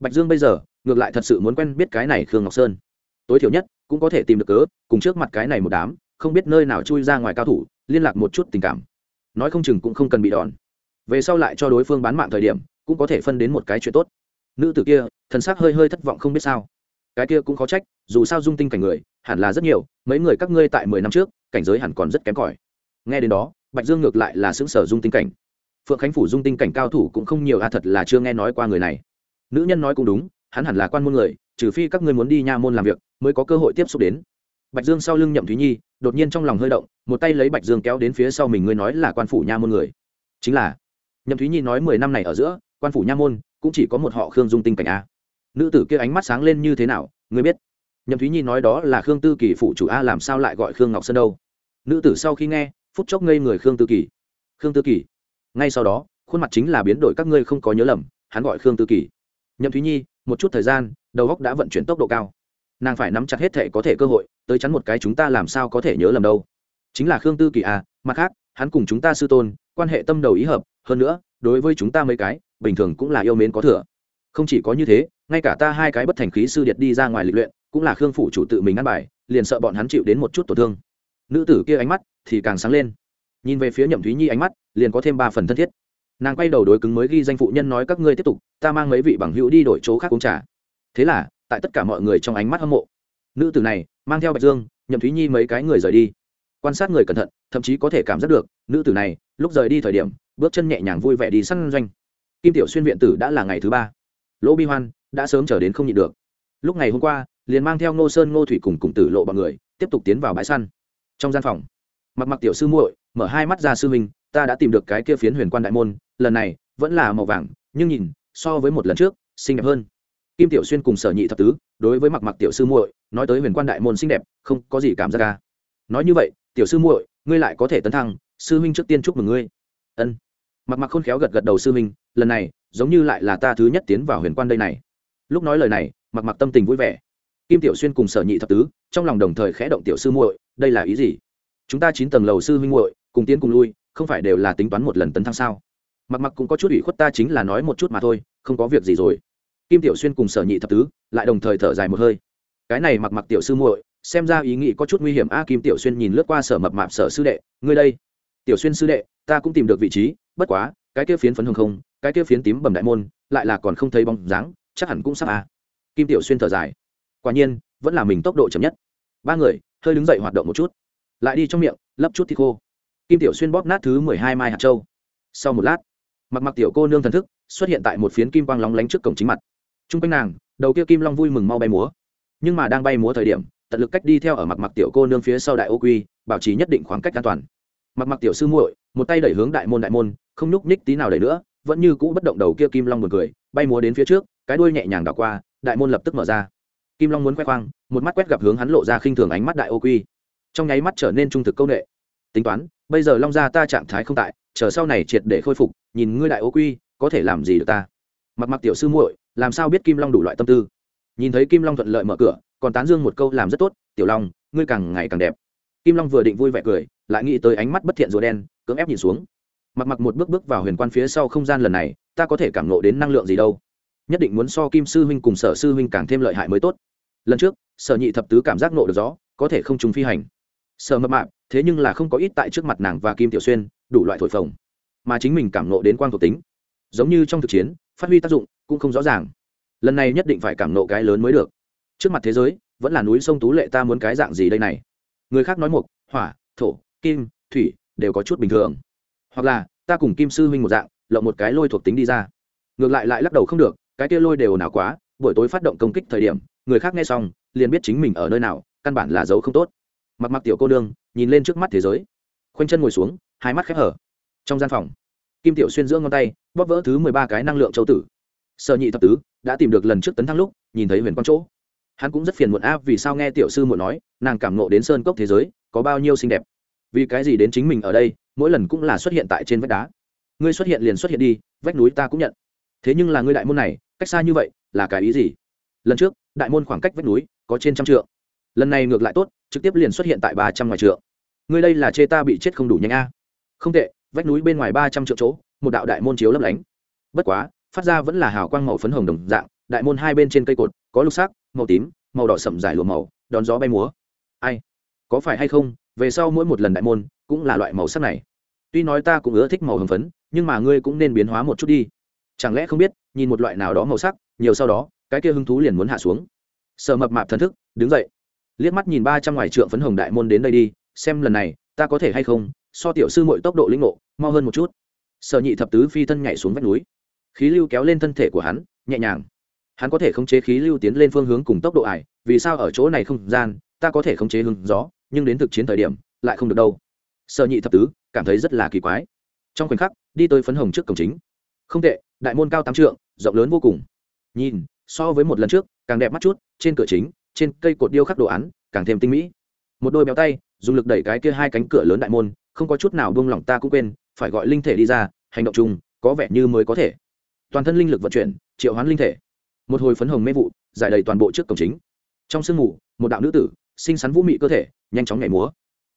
bạch dương bây giờ, ngược lại thật sự muốn quen biết cái này khương ngọc sơn. Tối thiểu nhất, cũng có thể tìm được cớ, cùng trước mặt cái này một đám, không biết nơi nào chui ra ngoài cao thủ, liên lạc một chút tình cảm. Nói không chừng cũng không cần bị đòn. Về sau lại cho đối phương bán mạng thời điểm, cũng có thể phân đến một cái chuyện tốt. Nữ tử kia, thần sắc hơi hơi thất vọng không biết sao cái kia cũng khó trách, dù sao dung tinh cảnh người, hẳn là rất nhiều, mấy người các ngươi tại mười năm trước, cảnh giới hẳn còn rất kém cỏi. Nghe đến đó, bạch dương ngược lại là xứng sở dung tinh cảnh. Phượng khánh phủ dung tinh cảnh cao thủ cũng không nhiều a, thật là chưa nghe nói qua người này. Nữ nhân nói cũng đúng, hắn hẳn là quan môn người, trừ phi các ngươi muốn đi nha môn làm việc, mới có cơ hội tiếp xúc đến. Bạch dương sau lưng nhậm thúy nhi, đột nhiên trong lòng hơi động, một tay lấy bạch dương kéo đến phía sau mình, ngươi nói là quan phủ nha môn người. Chính là, nhậm thúy nhi nói mười năm này ở giữa, quan phủ nha môn cũng chỉ có một họ khương dung tinh cảnh a nữ tử kia ánh mắt sáng lên như thế nào, ngươi biết. Nhậm thúy nhi nói đó là khương tư kỳ phụ chủ a, làm sao lại gọi khương ngọc sơn đâu? Nữ tử sau khi nghe, phút chốc ngây người khương tư kỳ. Khương tư kỳ? Ngay sau đó, khuôn mặt chính là biến đổi các ngươi không có nhớ lầm, hắn gọi khương tư kỳ. Nhậm thúy nhi, một chút thời gian, đầu góc đã vận chuyển tốc độ cao. Nàng phải nắm chặt hết thể có thể cơ hội, tới chắn một cái chúng ta làm sao có thể nhớ lầm đâu. Chính là khương tư kỳ à mặt khác, hắn cùng chúng ta sư tôn, quan hệ tâm đầu ý hợp, hơn nữa, đối với chúng ta mấy cái, bình thường cũng là yêu mến có thừa. Không chỉ có như thế ngay cả ta hai cái bất thành khí sư điệt đi ra ngoài lịch luyện, cũng là khương phủ chủ tự mình ăn bài, liền sợ bọn hắn chịu đến một chút tổn thương. Nữ tử kia ánh mắt thì càng sáng lên. Nhìn về phía nhậm thúy nhi ánh mắt, liền có thêm ba phần thân thiết. Nàng quay đầu đối cứng mới ghi danh phụ nhân nói các ngươi tiếp tục, ta mang mấy vị bằng hữu đi đổi chỗ khác uống trà. Thế là, tại tất cả mọi người trong ánh mắt hâm mộ, nữ tử này mang theo bạch dương, nhậm thúy nhi mấy cái người rời đi. Quan sát người cẩn thận, thậm chí có thể cảm giác được, nữ tử này lúc rời đi thời điểm, bước chân nhẹ nhàng vui vẻ đi săn doanh. Kim tiểu xuyên viện tử đã là ngày thứ ba. Lỗ bi hoan đã sớm trở đến không nhịn được. Lúc ngày hôm qua, liền mang theo ngô sơn, ngô thủy cùng cùng tử lộ bọn người, tiếp tục tiến vào bãi săn. Trong gian phòng, mặc mặc tiểu sư muội, mở hai mắt ra sư huynh, ta đã tìm được cái kia phiến huyền quan đại môn, lần này vẫn là màu vàng, nhưng nhìn, so với một lần trước, xinh đẹp hơn. Kim tiểu xuyên cùng sở nhị thập tứ, đối với mặc mặc tiểu sư muội, nói tới huyền quan đại môn xinh đẹp, không có gì cảm giác ca nói như vậy, tiểu sư muội, ngươi lại có thể tấn thăng, sư huynh trước tiên chúc mừng ngươi. Ân. Mặc mặc khôn khéo gật gật đầu sư huynh, lần này, giống như lại là ta thứ nhất tiến vào huyền quan đây này lúc nói lời này mặc mặc tâm tình vui vẻ. Kim tiểu xuyên cùng sở nhị thập tứ, trong lòng đồng thời khẽ động tiểu sư muội, đây là ý gì? Chúng ta chín tầng lầu sư huynh muội, cùng tiến cùng lui, không phải đều là tính toán một lần tấn thăng sao? Mặc mặc cũng có chút ủy khuất ta chính là nói một chút mà thôi, không có việc gì rồi. Kim tiểu xuyên cùng sở nhị thập tứ lại đồng thời thở dài một hơi. Cái này mặc mặc tiểu sư muội, xem ra ý nghĩ có chút nguy hiểm a. Kim tiểu xuyên nhìn lướt qua sở mập mạp sở sư đệ, ngươi đây. Tiểu xuyên sư đệ, ta cũng tìm được vị trí, bất quá, cái kia phiến phấn hồng không, cái kia phiến tím bầm đại môn, lại là còn không thấy bóng dáng chắc hẳn cũng sắp à. Kim tiểu xuyên thở dài. Quả nhiên, vẫn là mình tốc độ chậm nhất. Ba người, hơi đứng dậy hoạt động một chút. Lại đi trong miệng, lấp chút thịt khô. Kim tiểu xuyên bóp nát thứ mười hai mai hạt châu. Sau một lát, mặc mặc tiểu cô nương thần thức, xuất hiện tại một phiến kim quang lóng lánh trước cổng chính mặt. T r u n g quanh nàng, đầu kia kim long vui mừng mau bay múa. Nhưng mà đang bay múa thời điểm, tận lực cách đi theo ở mặc mặc tiểu cô nương phía sau đại ô quy, bảo trì nhất định khoảng cách an toàn. Mặc mặc tiểu sư muội, một tay đẩy hướng đại môn đại môn, không nhúc nhích tí nào đẩy nữa, vẫn như cũ bất động đầu kia kim long buồn cười bay múa đến phía trước, cái đuôi nhẹ nhàng đảo qua, đại môn lập tức mở ra. Kim long muốn khoe khoang, một mắt quét gặp hướng hắn lộ ra khinh thường ánh mắt đại ô quy. Trong nháy mắt trở nên trung thực công nghệ tính toán, bây giờ long gia ta trạng thái không tại, chờ sau này triệt để khôi phục, nhìn ngươi đại ô quy, có thể làm gì được ta? Mặc mặc tiểu sư muội, làm sao biết kim long đủ loại tâm tư? Nhìn thấy kim long thuận lợi mở cửa, còn tán dương một câu làm rất tốt, tiểu long, ngươi càng ngày càng đẹp. Kim long vừa định vui vẻ cười, lại nghĩ tới ánh mắt bất thiện rùa đen, cưỡng ép nhìn xuống. Mặc mặc một bước bước vào huyền quan phía sau không gian lần này ta có thể cảm nộ đến năng lượng gì đâu. Nhất định muốn so kim sư huynh cùng sở sư huynh càng thêm lợi hại mới tốt. Lần trước, sở nhị thập tứ cảm giác nộ được gió có thể không trùng phi hành. Sở mập mạp, thế nhưng là không có ít tại trước mặt nàng và kim tiểu xuyên, đủ loại thổi phồng. Mà chính mình cảm nộ đến quang thuộc tính. Giống như trong thực chiến, phát huy tác dụng cũng không rõ ràng. Lần này nhất định phải cảm nộ cái lớn mới được. Trước mặt thế giới, vẫn là núi sông tú lệ ta muốn cái dạng gì đây này? Người khác nói mục, hỏa, thổ, kim, thủy, đều có chút bình thường. Hoặc là, ta cùng kim sư huynh một dạng lộng một cái lôi thuộc tính đi ra. Ngược lại lại lắc đầu không được, cái kia lôi đều nào quá, buổi tối phát động công kích thời điểm, người khác nghe xong, liền biết chính mình ở nơi nào, căn bản là dấu không tốt. Mặc mặc tiểu cô nương, nhìn lên trước mắt thế giới. Khoanh chân ngồi xuống, hai mắt khép hở. Trong gian phòng, kim tiểu xuyên giữa ngón tay, bóp vỡ thứ mười ba cái năng lượng châu tử. Sợ nhị thập tứ, đã tìm được lần trước tấn thăng lúc, nhìn thấy huyền quang chỗ. Hắn cũng rất phiền muộn áp vì sao nghe tiểu sư muộn nói, nàng cảm nộ đến sơn cốc thế giới, có bao nhiêu xinh đẹp. Vì cái gì đến chính mình ở đây, mỗi lần cũng là xuất hiện tại trên vách đá ngươi xuất hiện liền xuất hiện đi, vách núi ta cũng nhận. Thế nhưng là ngươi đại môn này, cách xa như vậy, là cái ý gì? Lần trước, đại môn khoảng cách vách núi, có trên trăm trượng. Lần này ngược lại tốt, trực tiếp liền xuất hiện tại ba trăm ngoài trượng. Ngươi đây là chê ta bị chết không đủ nhanh a? Không tệ, vách núi bên ngoài ba trăm triệu chỗ, một đạo đại môn chiếu lấp lánh. Bất quá, phát ra vẫn là hào quang màu phấn hồng đồng dạng, đại môn hai bên trên cây cột, có lục sắc, màu tím, màu đỏ sậm dài lùa màu, đón gió bay múa. Ai? Có phải hay không, về sau mỗi một lần đại môn, cũng là loại màu sắc này. Tuy nói ta cũng ưa thích màu hồng phấn nhưng mà ngươi cũng nên biến hóa một chút đi. Chẳng lẽ không biết, nhìn một loại nào đó màu sắc, nhiều sau đó, cái kia hứng thú liền muốn hạ xuống. Sợ mập mạp thần thức, đứng dậy. Liếc mắt nhìn ba trăm ngoài trượng phấn hồng đại môn đến đây đi, xem lần này, ta có thể hay không, so tiểu sư mọi tốc độ lĩnh ngộ, mau hơn một chút. Sở nhị thập tứ phi thân nhảy xuống vách núi. Khí lưu kéo lên thân thể của hắn, nhẹ nhàng. Hắn có thể khống chế khí lưu tiến lên phương hướng cùng tốc độ ải, vì sao ở chỗ này không gian, ta có thể khống chế hưng gió, nhưng đến thực chiến thời điểm, lại không được đâu. Sở nhị thập tứ, cảm thấy rất là kỳ quái. Trong khoảnh khắc đi tới phấn hồng trước cổng chính. Không tệ, đại môn cao tám trượng, rộng lớn vô cùng. Nhìn, so với một lần trước, càng đẹp mắt chút, trên cửa chính, trên cây cột điêu khắc đồ án, càng thêm tinh mỹ. Một đôi béo tay, dùng lực đẩy cái kia hai cánh cửa lớn đại môn, không có chút nào buông lỏng ta cũng quên, phải gọi linh thể đi ra, hành động chung, có vẻ như mới có thể. Toàn thân linh lực vận chuyển, triệu hoán linh thể. Một hồi phấn hồng mê vụ, giải đầy toàn bộ trước cổng chính. Trong sương mù, một đạo nữ tử, xinh xắn vũ mị cơ thể, nhanh chóng nhảy múa.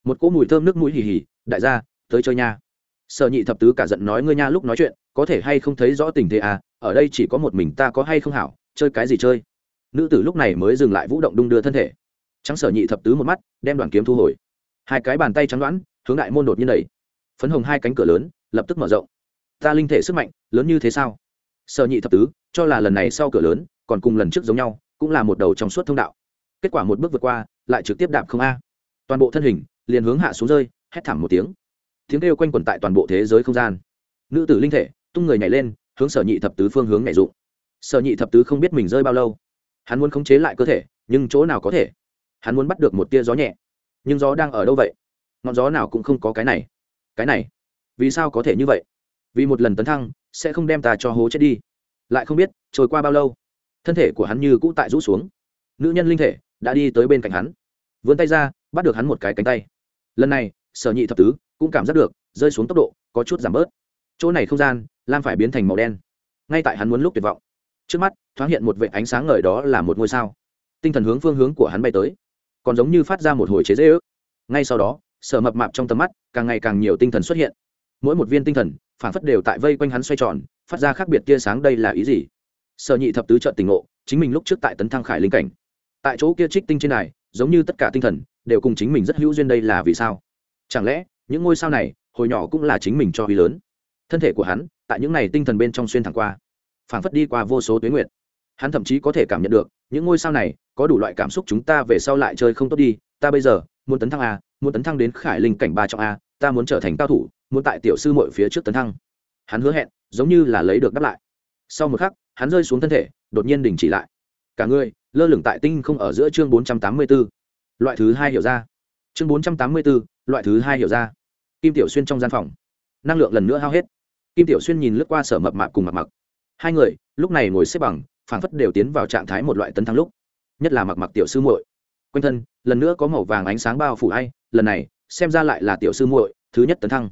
Một cỗ mùi thơm nước mũi hì hì, đại gia, tới chơi nha. Sở nhị thập tứ cả giận nói ngươi nha lúc nói chuyện, có thể hay không thấy rõ tình thế à ở đây chỉ có một mình ta có hay không hảo, chơi cái gì chơi? Nữ tử lúc này mới dừng lại vũ động đung đưa thân thể. Trắng sở nhị thập tứ một mắt, đem đoàn kiếm thu hồi. Hai cái bàn tay trắng đoán, hướng đại môn đột nhiên đẩy. Phấn hồng hai cánh cửa lớn, lập tức mở rộng. Ta linh thể sức mạnh, lớn như thế sao? Sở nhị thập tứ, cho là lần này sau cửa lớn, còn cùng lần trước giống nhau, cũng là một đầu trong suốt thông đạo. Kết quả một bước vượt qua, lại trực tiếp đạp không a. Toàn bộ thân hình, liền hướng hạ xuống rơi, hét thảm một tiếng tiếng kêu quanh quẩn tại toàn bộ thế giới không gian. Nữ tử linh thể, tung người nhảy lên, hướng sở nhị thập tứ phương hướng nhảy dụng. Sở nhị thập tứ không biết mình rơi bao lâu. Hắn muốn khống chế lại cơ thể, nhưng chỗ nào có thể? Hắn muốn bắt được một tia gió nhẹ. Nhưng gió đang ở đâu vậy? Ngọn gió nào cũng không có cái này. Cái này? Vì sao có thể như vậy? Vì một lần tấn thăng, sẽ không đem ta cho hố chết đi. Lại không biết, trôi qua bao lâu? Thân thể của hắn như cũ tại rũ xuống. Nữ nhân linh thể, đã đi tới bên cạnh hắn. Vươn tay ra, bắt được hắn một cái cánh tay. Lần này sở nhị thập tứ cũng cảm giác được rơi xuống tốc độ có chút giảm bớt. Chỗ này không gian, lam phải biến thành màu đen. Ngay tại hắn muốn lúc tuyệt vọng. Trước mắt, thoáng hiện một vệ ánh sáng ngời đó là một ngôi sao. Tinh thần hướng phương hướng của hắn bay tới. Còn giống như phát ra một hồi chế dễ ước. Ngay sau đó, sở mập mạp trong tầm mắt, càng ngày càng nhiều tinh thần xuất hiện. Mỗi một viên tinh thần, phản phất đều tại vây quanh hắn xoay tròn, phát ra khác biệt tia sáng đây là ý gì? Sở nhị thập tứ trợ tình ngộ, chính mình lúc trước tại tấn thăng khải linh cảnh. Tại chỗ kia trích tinh trên này, giống như tất cả tinh thần, đều cùng chính mình rất hữu duyên đây là vì sao? Chẳng lẽ, những ngôi sao này, hồi nhỏ cũng là chính mình cho huy lớn? Thân thể của hắn, tại những này tinh thần bên trong xuyên thẳng qua, phảng phất đi qua vô số tuyến nguyện hắn thậm chí có thể cảm nhận được, những ngôi sao này, có đủ loại cảm xúc chúng ta về sau lại chơi không tốt đi. Ta bây giờ, muốn tấn thăng a, muốn tấn thăng đến khải linh cảnh ba trọng a, ta muốn trở thành cao thủ, muốn tại tiểu sư mội phía trước tấn thăng. Hắn hứa hẹn, giống như là lấy được đáp lại. Sau một khắc, hắn rơi xuống thân thể, đột nhiên đình chỉ lại. Cả người, lơ lửng tại tinh không ở giữa chương bốn trăm tám mươi b ố loại thứ hai hiểu ra. Chương bốn trăm tám mươi b ố loại thứ hai hiểu ra. Kim tiểu xuyên trong gian phòng. Năng lượng lần nữa hao hết. Kim tiểu xuyên nhìn lướt qua sở mập mạp cùng mặc mặc. Hai người, lúc này ngồi xếp bằng, phảng phất đều tiến vào trạng thái một loại tấn thăng lúc. Nhất là mặc mặc tiểu sư muội. Quanh thân, lần nữa có màu vàng ánh sáng bao phủ hay lần này, xem ra lại là tiểu sư muội, thứ nhất tấn thăng.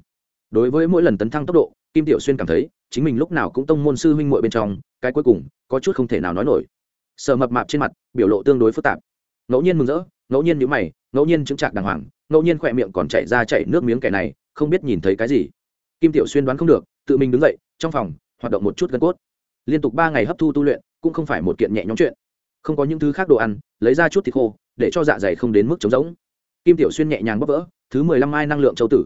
Đối với mỗi lần tấn thăng tốc độ, kim tiểu xuyên cảm thấy, chính mình lúc nào cũng tông môn sư huynh muội bên trong, cái cuối cùng, có chút không thể nào nói nổi. Sở mập mạp trên mặt, biểu lộ tương đối phức tạp. Ngẫu nhiên mừng rỡ ngẫu nhiên nhíu mày, ngẫu nhiên chứng trạc đàng hoàng, ngẫu nhiên khỏe miệng còn chảy ra chảy nước miếng kẻ này, không biết nhìn thấy cái gì. Kim tiểu xuyên đoán không được, tự mình đứng dậy, trong phòng, hoạt động một chút gân cốt. Liên tục ba ngày hấp thu tu luyện, cũng không phải một kiện nhẹ nhõm chuyện. Không có những thứ khác đồ ăn, lấy ra chút thịt khô, để cho dạ dày không đến mức trống rỗng. Kim tiểu xuyên nhẹ nhàng bóp vỡ, thứ mười lăm mai năng lượng châu tử.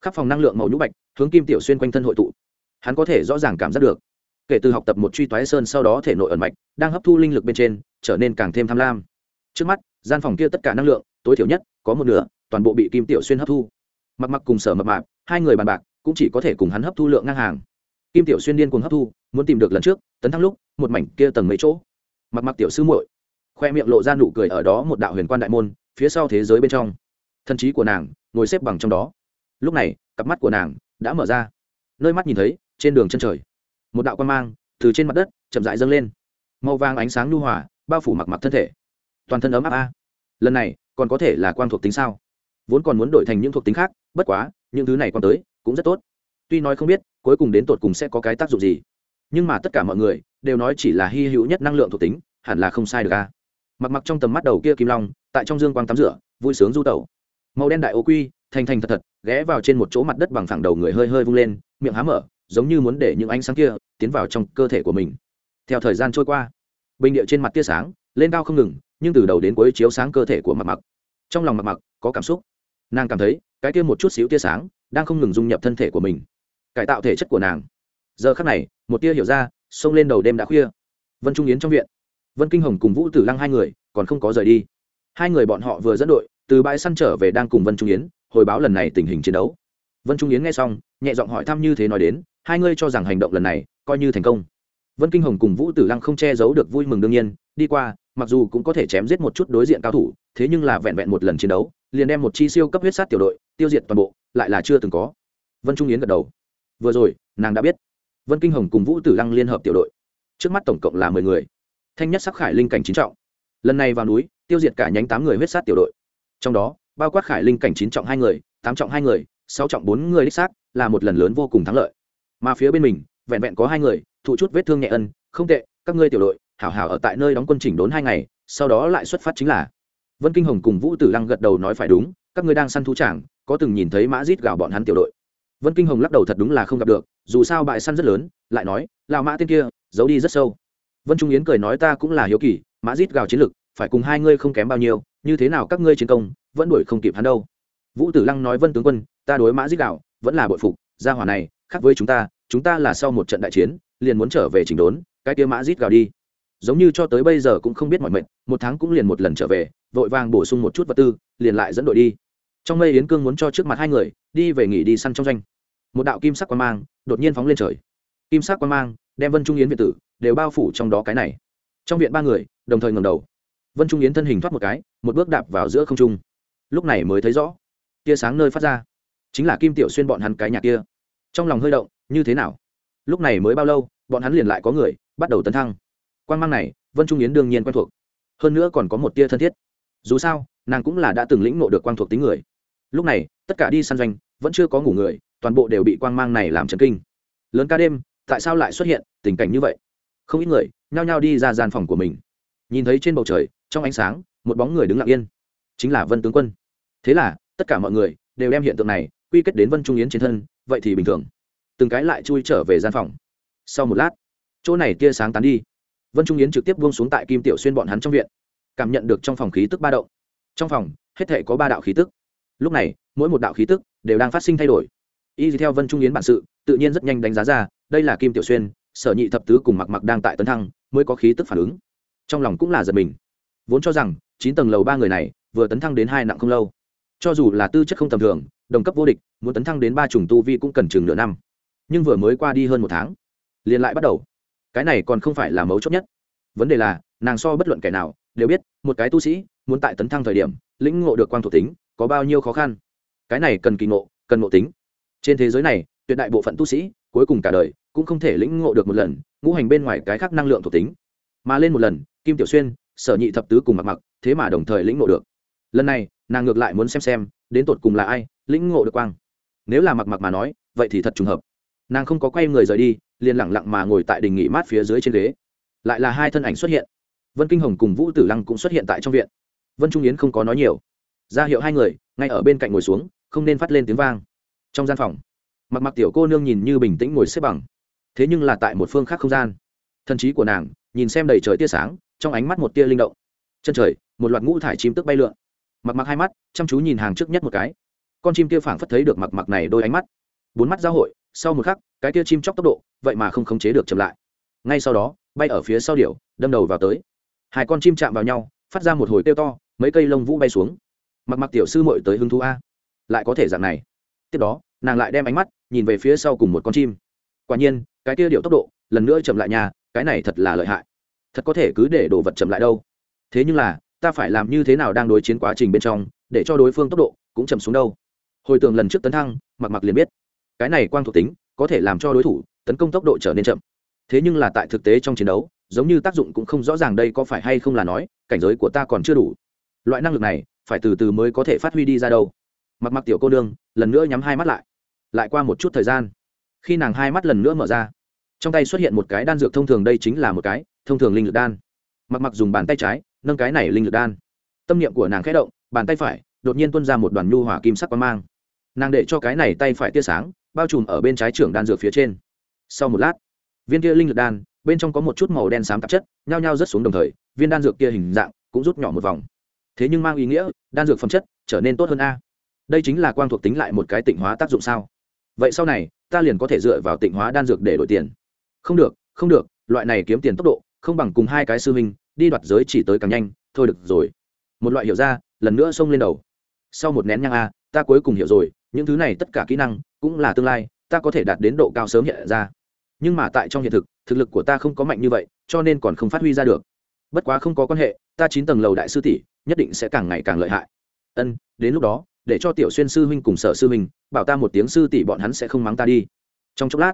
Khắp phòng năng lượng màu nhũ bạch, hướng kim tiểu xuyên quanh thân hội tụ. Hắn có thể rõ ràng cảm giác được, kể từ học tập một truy toái sơn sau đó thể nội ẩn mạch, đang hấp thu linh lực bên trên, trở nên càng thêm tham lam. Trước mắt gian phòng kia tất cả năng lượng, tối thiểu nhất, có một nửa, toàn bộ bị kim tiểu xuyên hấp thu. Mặc mặc cùng sở mập mạp, hai người bàn bạc, cũng chỉ có thể cùng hắn hấp thu lượng ngang hàng. Kim tiểu xuyên điên cùng hấp thu, muốn tìm được lần trước, tấn thăng lúc, một mảnh kia tầng mấy chỗ. Mặc mặc tiểu sư muội, khoe miệng lộ ra nụ cười ở đó một đạo huyền quan đại môn, phía sau thế giới bên trong. Thân trí của nàng, ngồi xếp bằng trong đó. Lúc này, cặp mắt của nàng đã mở ra. Nơi mắt nhìn thấy, trên đường chân trời. Một đạo quan mang từ trên mặt đất chậm rãi dâng lên. Màu vàng ánh sáng nhu hòa, bao phủ mặc mặc thân thể toàn thân ấm áp a. Lần này, còn có thể là quan thuộc tính sao? Vốn còn muốn đổi thành những thuộc tính khác, bất quá, những thứ này còn tới, cũng rất tốt. Tuy nói không biết, cuối cùng đến tột cùng sẽ có cái tác dụng gì. Nhưng mà tất cả mọi người đều nói chỉ là hy hữu nhất năng lượng thuộc tính, hẳn là không sai được a. Mặc mặc trong tầm mắt đầu kia kim long, tại trong dương quang tắm rửa, vui sướng du tẩu. Màu đen đại ô quy, thành thành thật thật, ghé vào trên một chỗ mặt đất bằng phẳng đầu người hơi hơi vung lên, miệng há mở, giống như muốn để những ánh sáng kia tiến vào trong cơ thể của mình. Theo thời gian trôi qua, bình địa trên mặt tia sáng, lên cao không ngừng nhưng từ đầu đến cuối chiếu sáng cơ thể của mặc mặc. Trong lòng mặc mặc có cảm xúc. Nàng cảm thấy, cái kia một chút xíu tia sáng đang không ngừng dung nhập thân thể của mình. Cải tạo thể chất của nàng. Giờ khắc này, một tia hiểu ra xông lên đầu đêm đã khuya. Vân trung yến trong viện. Vân kinh hồng cùng vũ tử lăng hai người còn không có rời đi. Hai người bọn họ vừa dẫn đội, từ bãi săn trở về đang cùng vân trung yến, hồi báo lần này tình hình chiến đấu. Vân trung yến nghe xong, nhẹ giọng hỏi thăm như thế nói đến, hai ngươi cho rằng hành động lần này coi như thành công. Vân kinh hồng cùng vũ tử lăng không che giấu được vui mừng đương nhiên, đi qua mặc dù cũng có thể chém giết một chút đối diện cao thủ, thế nhưng là vẹn vẹn một lần chiến đấu, liền đem một chi siêu cấp huyết sát tiểu đội, tiêu diệt toàn bộ, lại là chưa từng có. Vân trung yến gật đầu. Vừa rồi, nàng đã biết. Vân kinh hồng cùng vũ tử lăng liên hợp tiểu đội. Trước mắt tổng cộng là mười người. Thanh nhất sắc khải linh cảnh chín trọng. Lần này vào núi, tiêu diệt cả nhánh tám người huyết sát tiểu đội. Trong đó, bao quát khải linh cảnh chín trọng hai người, tám trọng hai người, sáu trọng bốn người đích xác là một lần lớn vô cùng thắng lợi. Mà phía bên mình, vẹn vẹn có hai người, thụ chút vết thương nhẹ ân, không tệ, các ngươi tiểu đội hảo hảo ở tại nơi đóng quân chỉnh đốn hai ngày, sau đó lại xuất phát chính là. Vân kinh hồng cùng vũ tử lăng gật đầu nói phải đúng, các ngươi đang săn thú tràng, có từng nhìn thấy mã rít gào bọn hắn tiểu đội. Vân kinh hồng lắc đầu thật đúng là không gặp được, dù sao bại săn rất lớn, lại nói lào mã tên kia, giấu đi rất sâu. Vân trung yến cười nói, ta cũng là hiếu kỳ, mã rít gào chiến lực, phải cùng hai ngươi không kém bao nhiêu, như thế nào các ngươi chiến công, vẫn đuổi không kịp hắn đâu. Vũ tử lăng nói, vân tướng quân, ta đối mã rít gào, vẫn là bội phục, gia hỏa này, khác với chúng ta chúng ta là sau một trận đại chiến, liền muốn trở về chỉnh đốn, cái kia mã rít gào đi giống như cho tới bây giờ cũng không biết mọi mệnh, một tháng cũng liền một lần trở về, vội vàng bổ sung một chút vật tư, liền lại dẫn đội đi. Trong mây yến cương muốn cho trước mặt hai người, đi về nghỉ đi săn trong doanh. Một đạo kim sắc quan mang đột nhiên phóng lên trời. Kim sắc quan mang đem vân trung yến viện tử đều bao phủ trong đó cái này. Trong viện ba người đồng thời ngầm đầu. Vân trung yến thân hình thoát một cái, một bước đạp vào giữa không trung. Lúc này mới thấy rõ, tia sáng nơi phát ra, chính là kim tiểu xuyên bọn hắn cái nhà kia. Trong lòng hơi động, như thế nào? Lúc này mới bao lâu, bọn hắn liền lại có người bắt đầu tấn thăng quan mang này, vân trung yến đương nhiên quen thuộc. Hơn nữa còn có một tia thân thiết. Dù sao, nàng cũng là đã từng lĩnh nộ được quang thuộc tính người. Lúc này, tất cả đi săn doanh, vẫn chưa có ngủ người, toàn bộ đều bị quang mang này làm chấn kinh. Lớn ca đêm, tại sao lại xuất hiện tình cảnh như vậy? Không ít người nhao nhao đi ra gian phòng của mình. Nhìn thấy trên bầu trời, trong ánh sáng, một bóng người đứng lặng yên. Chính là vân tướng quân. Thế là, tất cả mọi người đều đem hiện tượng này quy kết đến vân trung yến trên thân, vậy thì bình thường. Từng cái lại chui trở về gian phòng. Sau một lát, chỗ này tia sáng tán đi vân trung yến trực tiếp buông xuống tại kim tiểu xuyên bọn hắn trong viện, cảm nhận được trong phòng khí tức ba động. Trong phòng, hết thể có ba đạo khí tức. Lúc này, mỗi một đạo khí tức đều đang phát sinh thay đổi. Y theo vân trung yến bản sự, tự nhiên rất nhanh đánh giá ra, đây là kim tiểu xuyên, sở nhị thập tứ cùng mặc mặc đang tại tấn thăng, mới có khí tức phản ứng. Trong lòng cũng là giật mình. Vốn cho rằng, chín tầng lầu ba người này vừa tấn thăng đến hai nặng không lâu. Cho dù là tư chất không tầm thường, đồng cấp vô địch, muốn tấn thăng đến ba trùng tu vi cũng cần chừng nửa năm. Nhưng vừa mới qua đi hơn một tháng, liền lại bắt đầu cái này còn không phải là mấu chốt nhất. Vấn đề là, nàng so bất luận kẻ nào đều biết, một cái tu sĩ muốn tại tấn thăng thời điểm, lĩnh ngộ được quang thuộc tính có bao nhiêu khó khăn. Cái này cần kỳ ngộ, cần ngộ tính. Trên thế giới này, tuyệt đại bộ phận tu sĩ, cuối cùng cả đời, cũng không thể lĩnh ngộ được một lần, ngũ hành bên ngoài cái khác năng lượng thuộc tính. Mà lên một lần, kim tiểu xuyên, sở nhị thập tứ cùng mặc mặc, thế mà đồng thời lĩnh ngộ được. Lần này, nàng ngược lại muốn xem xem, đến tột cùng là ai lĩnh ngộ được quang. Nếu là mặc mặc mà nói, vậy thì thật trùng hợp. Nàng không có quay người rời đi liền lẳng lặng mà ngồi tại đình nghỉ mát phía dưới trên ghế. Lại là hai thân ảnh xuất hiện. Vân kinh hồng cùng vũ tử lăng cũng xuất hiện tại trong viện. Vân trung yến không có nói nhiều. Ra hiệu hai người, ngay ở bên cạnh ngồi xuống, không nên phát lên tiếng vang. Trong gian phòng, mặc mặc tiểu cô nương nhìn như bình tĩnh ngồi xếp bằng. Thế nhưng là tại một phương khác không gian. Thần trí của nàng, nhìn xem đầy trời tia sáng, trong ánh mắt một tia linh động. Chân trời, một loạt ngũ thải chim tức bay lượn. Mặc mặc hai mắt, chăm chú nhìn hàng trước nhất một cái. Con chim kia phảng phất thấy được mặc mặc này đôi ánh mắt. Bốn mắt giao hội sau một khắc, cái tia chim chóc tốc độ, vậy mà không khống chế được chậm lại. Ngay sau đó, bay ở phía sau điểu, đâm đầu vào tới. Hai con chim chạm vào nhau, phát ra một hồi kêu to, mấy cây lông vũ bay xuống. Mặc mặc tiểu sư mội tới hứng thú a. Lại có thể dạng này. Tiếp đó, nàng lại đem ánh mắt nhìn về phía sau cùng một con chim. Quả nhiên, cái kia điệu tốc độ, lần nữa chậm lại nhà cái này thật là lợi hại. Thật có thể cứ để đồ vật chậm lại đâu. Thế nhưng là, ta phải làm như thế nào đang đối chiến quá trình bên trong, để cho đối phương tốc độ cũng chậm xuống đâu. Hồi tưởng lần trước tấn thăng, mặc mặc liền biết cái này quang thuộc tính có thể làm cho đối thủ tấn công tốc độ trở nên chậm. Thế nhưng là tại thực tế trong chiến đấu, giống như tác dụng cũng không rõ ràng đây có phải hay không là nói, cảnh giới của ta còn chưa đủ. Loại năng lực này, phải từ từ mới có thể phát huy đi ra đâu. Mặc mặc tiểu cô đương lần nữa nhắm hai mắt lại. Lại qua một chút thời gian, khi nàng hai mắt lần nữa mở ra, trong tay xuất hiện một cái đan dược thông thường đây chính là một cái thông thường linh lực đan. Mặc mặc dùng bàn tay trái, nâng cái này linh lực đan. Tâm niệm của nàng khẽ động, bàn tay phải đột nhiên tuôn ra một đoàn nhu hỏa kim sắc quang mang. Nàng để cho cái này tay phải tia sáng bao trùm ở bên trái trưởng đan dược phía trên. Sau một lát, viên kia linh lực đan, bên trong có một chút màu đen xám tạp chất, nhao nhao rớt xuống đồng thời, viên đan dược kia hình dạng cũng rút nhỏ một vòng. Thế nhưng mang ý nghĩa, đan dược phẩm chất trở nên tốt hơn a. Đây chính là quang thuộc tính lại một cái tịnh hóa tác dụng sao. Vậy sau này, ta liền có thể dựa vào tịnh hóa đan dược để đổi tiền. Không được không được, loại này kiếm tiền tốc độ, không bằng cùng hai cái sư minh đi đoạt giới chỉ tới càng nhanh, thôi được rồi. Một loại hiểu ra, lần nữa xông lên đầu. Sau một nén nhang a, ta cuối cùng hiểu rồi những thứ này tất cả kỹ năng cũng là tương lai, ta có thể đạt đến độ cao sớm hiện ra. Nhưng mà tại trong hiện thực thực lực của ta không có mạnh như vậy, cho nên còn không phát huy ra được. Bất quá không có quan hệ, ta chín tầng lầu đại sư tỷ nhất định sẽ càng ngày càng lợi hại. Ân, đến lúc đó, để cho tiểu xuyên sư huynh cùng sở sư huynh bảo ta một tiếng sư tỷ bọn hắn sẽ không mắng ta đi. Trong chốc lát,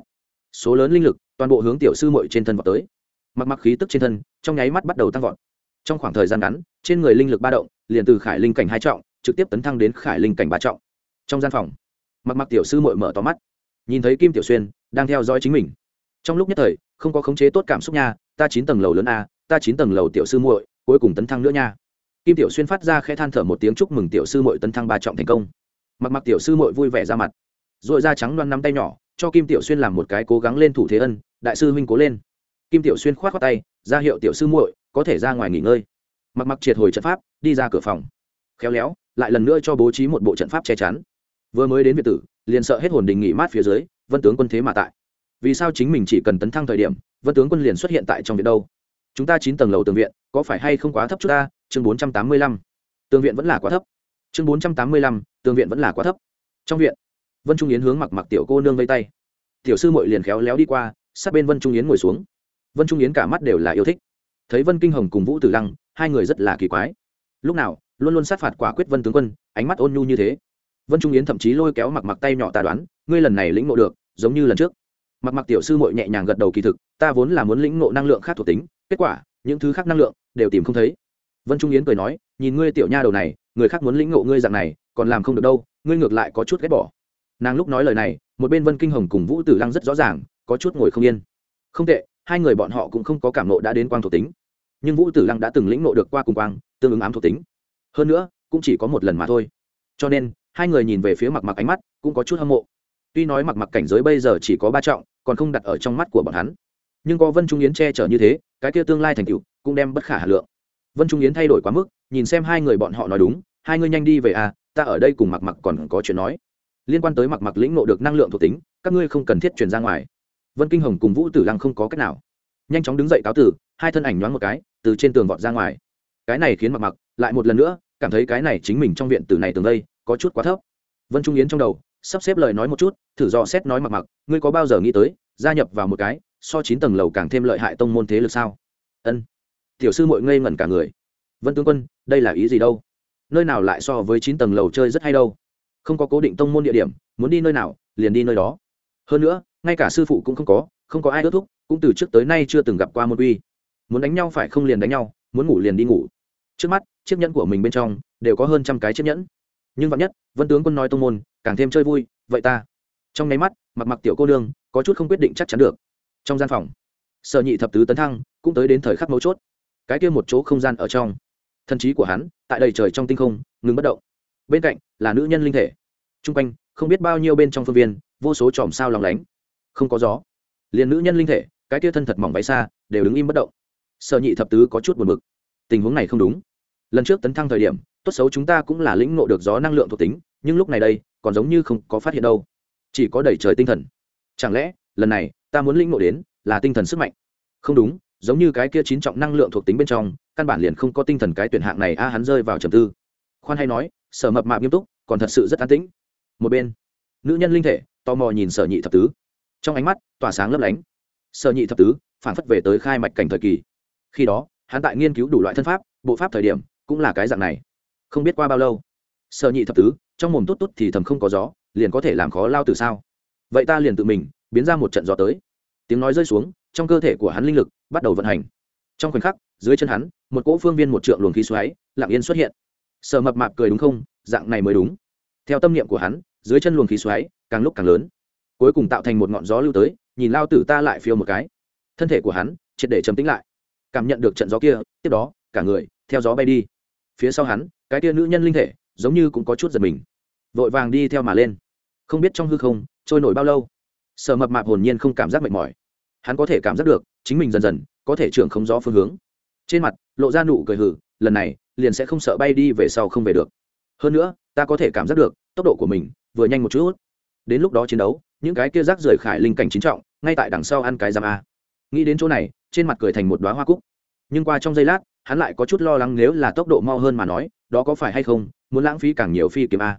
số lớn linh lực toàn bộ hướng tiểu sư mội trên thân vào tới. Mặc mặc khí tức trên thân, trong nháy mắt bắt đầu tăng vọt. Trong khoảng thời gian ngắn, trên người linh lực ba động, liền từ khải linh cảnh hai trọng, trực tiếp tấn thăng đến khải linh cảnh ba trọng trong gian phòng. Mặc mặc tiểu sư mội mở tóm mắt, nhìn thấy kim tiểu xuyên đang theo dõi chính mình. Trong lúc nhất thời, không có khống chế tốt cảm xúc nha, ta chín tầng lầu lớn a, ta chín tầng lầu tiểu sư muội, cuối cùng tấn thăng nữa nha. Kim tiểu xuyên phát ra khẽ than thở một tiếng chúc mừng tiểu sư muội tấn thăng ba trọng thành công. Mặc mặc tiểu sư muội vui vẻ ra mặt, rồi da trắng loan nắm tay nhỏ, cho kim tiểu xuyên làm một cái cố gắng lên thủ thế ân, đại sư huynh cố lên. Kim tiểu xuyên khoát khoát tay, ra hiệu tiểu sư muội, có thể ra ngoài nghỉ ngơi. Mặc mặc triệt hồi trận pháp, đi ra cửa phòng. Khéo léo, lại lần nữa cho bố trí một bộ trận pháp che chắn vừa mới đến việt tử, liền sợ hết hồn đình nghỉ mát phía dưới, vân tướng quân thế mà tại. Vì sao chính mình chỉ cần tấn thăng thời điểm, vân tướng quân liền xuất hiện tại trong viện đâu? Chúng ta chín tầng lầu tường viện, có phải hay không quá thấp chút ta? Chương bốn trăm tám mươi lăm. Tường viện vẫn là quá thấp. Chương bốn trăm tám mươi lăm, tường viện vẫn là quá thấp. Trong viện, vân trung yến hướng mặc mặc tiểu cô nương vây tay. Tiểu sư mội liền khéo léo đi qua, sát bên vân trung yến ngồi xuống. Vân trung yến cả mắt đều là yêu thích. Thấy vân kinh hồng cùng vũ tử lăng, hai người rất là kỳ quái. Lúc nào, luôn luôn sát phạt quả quyết vân tướng quân, ánh mắt ôn nhu như thế vân trung yến thậm chí lôi kéo mặc mặc tay nhỏ ta đoán, ngươi lần này lĩnh ngộ được, giống như lần trước. Mặc mặc tiểu sư mội nhẹ nhàng gật đầu kỳ thực, ta vốn là muốn lĩnh ngộ năng lượng khác thuộc tính, kết quả, những thứ khác năng lượng, đều tìm không thấy. Vân trung yến cười nói, nhìn ngươi tiểu nha đầu này, người khác muốn lĩnh ngộ ngươi dạng này, còn làm không được đâu, ngươi ngược lại có chút ghét bỏ. Nàng lúc nói lời này, một bên vân kinh hồng cùng vũ tử lăng rất rõ ràng, có chút ngồi không yên. Không tệ, hai người bọn họ cũng không có cảm nộ đã đến quang thuộc tính. Nhưng vũ tử lăng đã từng lĩnh nộ được qua cùng quang, tương ứng ám thuộc tính. Hơn nữa, cũng chỉ có một lần mà thôi. Cho nên hai người nhìn về phía mặc mặc ánh mắt, cũng có chút hâm mộ. Tuy nói mặc mặc cảnh giới bây giờ chỉ có ba trọng, còn không đặt ở trong mắt của bọn hắn. Nhưng có vân trung yến che chở như thế, cái kia tương lai thành tựu cũng đem bất khả hà lượng. Vân trung yến thay đổi quá mức, nhìn xem hai người bọn họ nói đúng, hai người nhanh đi về à ta ở đây cùng mặc mặc còn có chuyện nói. Liên quan tới mặc mặc lĩnh nộ được năng lượng thuộc tính, các ngươi không cần thiết truyền ra ngoài. Vân kinh hồng cùng vũ tử lăng không có cách nào. Nhanh chóng đứng dậy cáo tử, hai thân ảnh nhoáng một cái, từ trên tường vọt ra ngoài. Cái này khiến mặc mặc lại một lần nữa cảm thấy cái này chính mình trong viện tử này tường đây có chút quá thấp. Vân trung yến trong đầu, sắp xếp lời nói một chút, thử dò xét nói mặc mặc, ngươi có bao giờ nghĩ tới, gia nhập vào một cái, so chín tầng lầu càng thêm lợi hại tông môn thế lực sao? Ân. Tiểu sư mội ngây ngẩn cả người. Vân tướng quân, đây là ý gì đâu? Nơi nào lại so với chín tầng lầu chơi rất hay đâu? Không có cố định tông môn địa điểm, muốn đi nơi nào, liền đi nơi đó. Hơn nữa, ngay cả sư phụ cũng không có không có ai ước thúc, cũng từ trước tới nay chưa từng gặp qua môn uy. Muốn đánh nhau phải không liền đánh nhau, muốn ngủ liền đi ngủ. Trước mắt, chiếc nhẫn của mình bên trong, đều có hơn trăm cái chiếc nhẫn nhưng vạn nhất, vân tướng quân nói tông môn, càng thêm chơi vui, vậy ta. Trong nháy mắt, mặc mặc tiểu cô đương có chút không quyết định chắc chắn được. Trong gian phòng, sở nhị thập tứ tấn thăng, cũng tới đến thời khắc mấu chốt. Cái kia một chỗ không gian ở trong, thần trí của hắn, tại đầy trời trong tinh không, ngừng bất động. Bên cạnh, là nữ nhân linh thể. T r u n g quanh, không biết bao nhiêu bên trong phương viên, vô số chòm sao lòng lánh. Không có gió. Liền nữ nhân linh thể, cái kia thân thật mỏng váy xa, đều đứng im bất động. Sợ nhị thập tứ có chút buồn b ự c tình huống này không đúng. Lần trước tấn thăng thời điểm tốt xấu chúng ta cũng là lĩnh ngộ được gió năng lượng thuộc tính, nhưng lúc này đây, còn giống như không có phát hiện đâu. Chỉ có đẩy trời tinh thần. Chẳng lẽ, lần này, ta muốn lĩnh ngộ đến, là tinh thần sức mạnh? Không đúng, giống như cái kia chín trọng năng lượng thuộc tính bên trong, căn bản liền không có tinh thần cái tuyển hạng này, a, hắn rơi vào trầm tư. Khoan hay nói, sở mập mạp nghiêm túc, còn thật sự rất an tĩnh. Một bên, nữ nhân linh thể, tò mò nhìn sở nhị thập tứ. Trong ánh mắt, tỏa sáng lấp lánh. Sở nhị thập tứ, phản phất về tới khai mạch cảnh thời kỳ. Khi đó, hắn tại nghiên cứu đủ loại thân pháp, bộ pháp thời điểm, cũng là cái dạng này không biết qua bao lâu. Sở nhị thập tứ, trong mồm tốt tốt thì thầm không có gió, liền có thể làm khó lao từ sao? Vậy ta liền tự mình, biến ra một trận gió tới. Tiếng nói rơi xuống, trong cơ thể của hắn linh lực bắt đầu vận hành. Trong khoảnh khắc, dưới chân hắn, một cỗ phương viên một trượng luồng khí xoáy, lặng yên xuất hiện. Sợ mập mạp cười đúng không? Dạng này mới đúng. Theo tâm niệm của hắn, dưới chân luồng khí xoáy càng lúc càng lớn. Cuối cùng tạo thành một ngọn gió lưu tới, nhìn lao tử ta lại phiêu một cái. Thân thể của hắn triệt để trầm tĩnh lại. Cảm nhận được trận gió kia, tiếp đó, cả người, theo gió bay đi phía sau hắn, cái tia nữ nhân linh thể, giống như cũng có chút giật mình. Vội vàng đi theo mà lên. Không biết trong hư không, trôi nổi bao lâu. Sợ mập mạp hồn nhiên không cảm giác mệt mỏi. Hắn có thể cảm giác được, chính mình dần dần, có thể trưởng không rõ phương hướng. Trên mặt, lộ ra nụ cười hử lần này, liền sẽ không sợ bay đi về sau không về được. Hơn nữa, ta có thể cảm giác được, tốc độ của mình, vừa nhanh một chút. Đến lúc đó chiến đấu, những cái kia rác rời khải linh cảnh chính trọng, ngay tại đằng sau ăn cái giam a. Nghĩ đến chỗ này, trên mặt cười thành một đoá hoa cúc. Nhưng qua trong giây lát hắn lại có chút lo lắng nếu là tốc độ mau hơn mà nói, đó có phải hay không, muốn lãng phí càng nhiều phi kiếm a.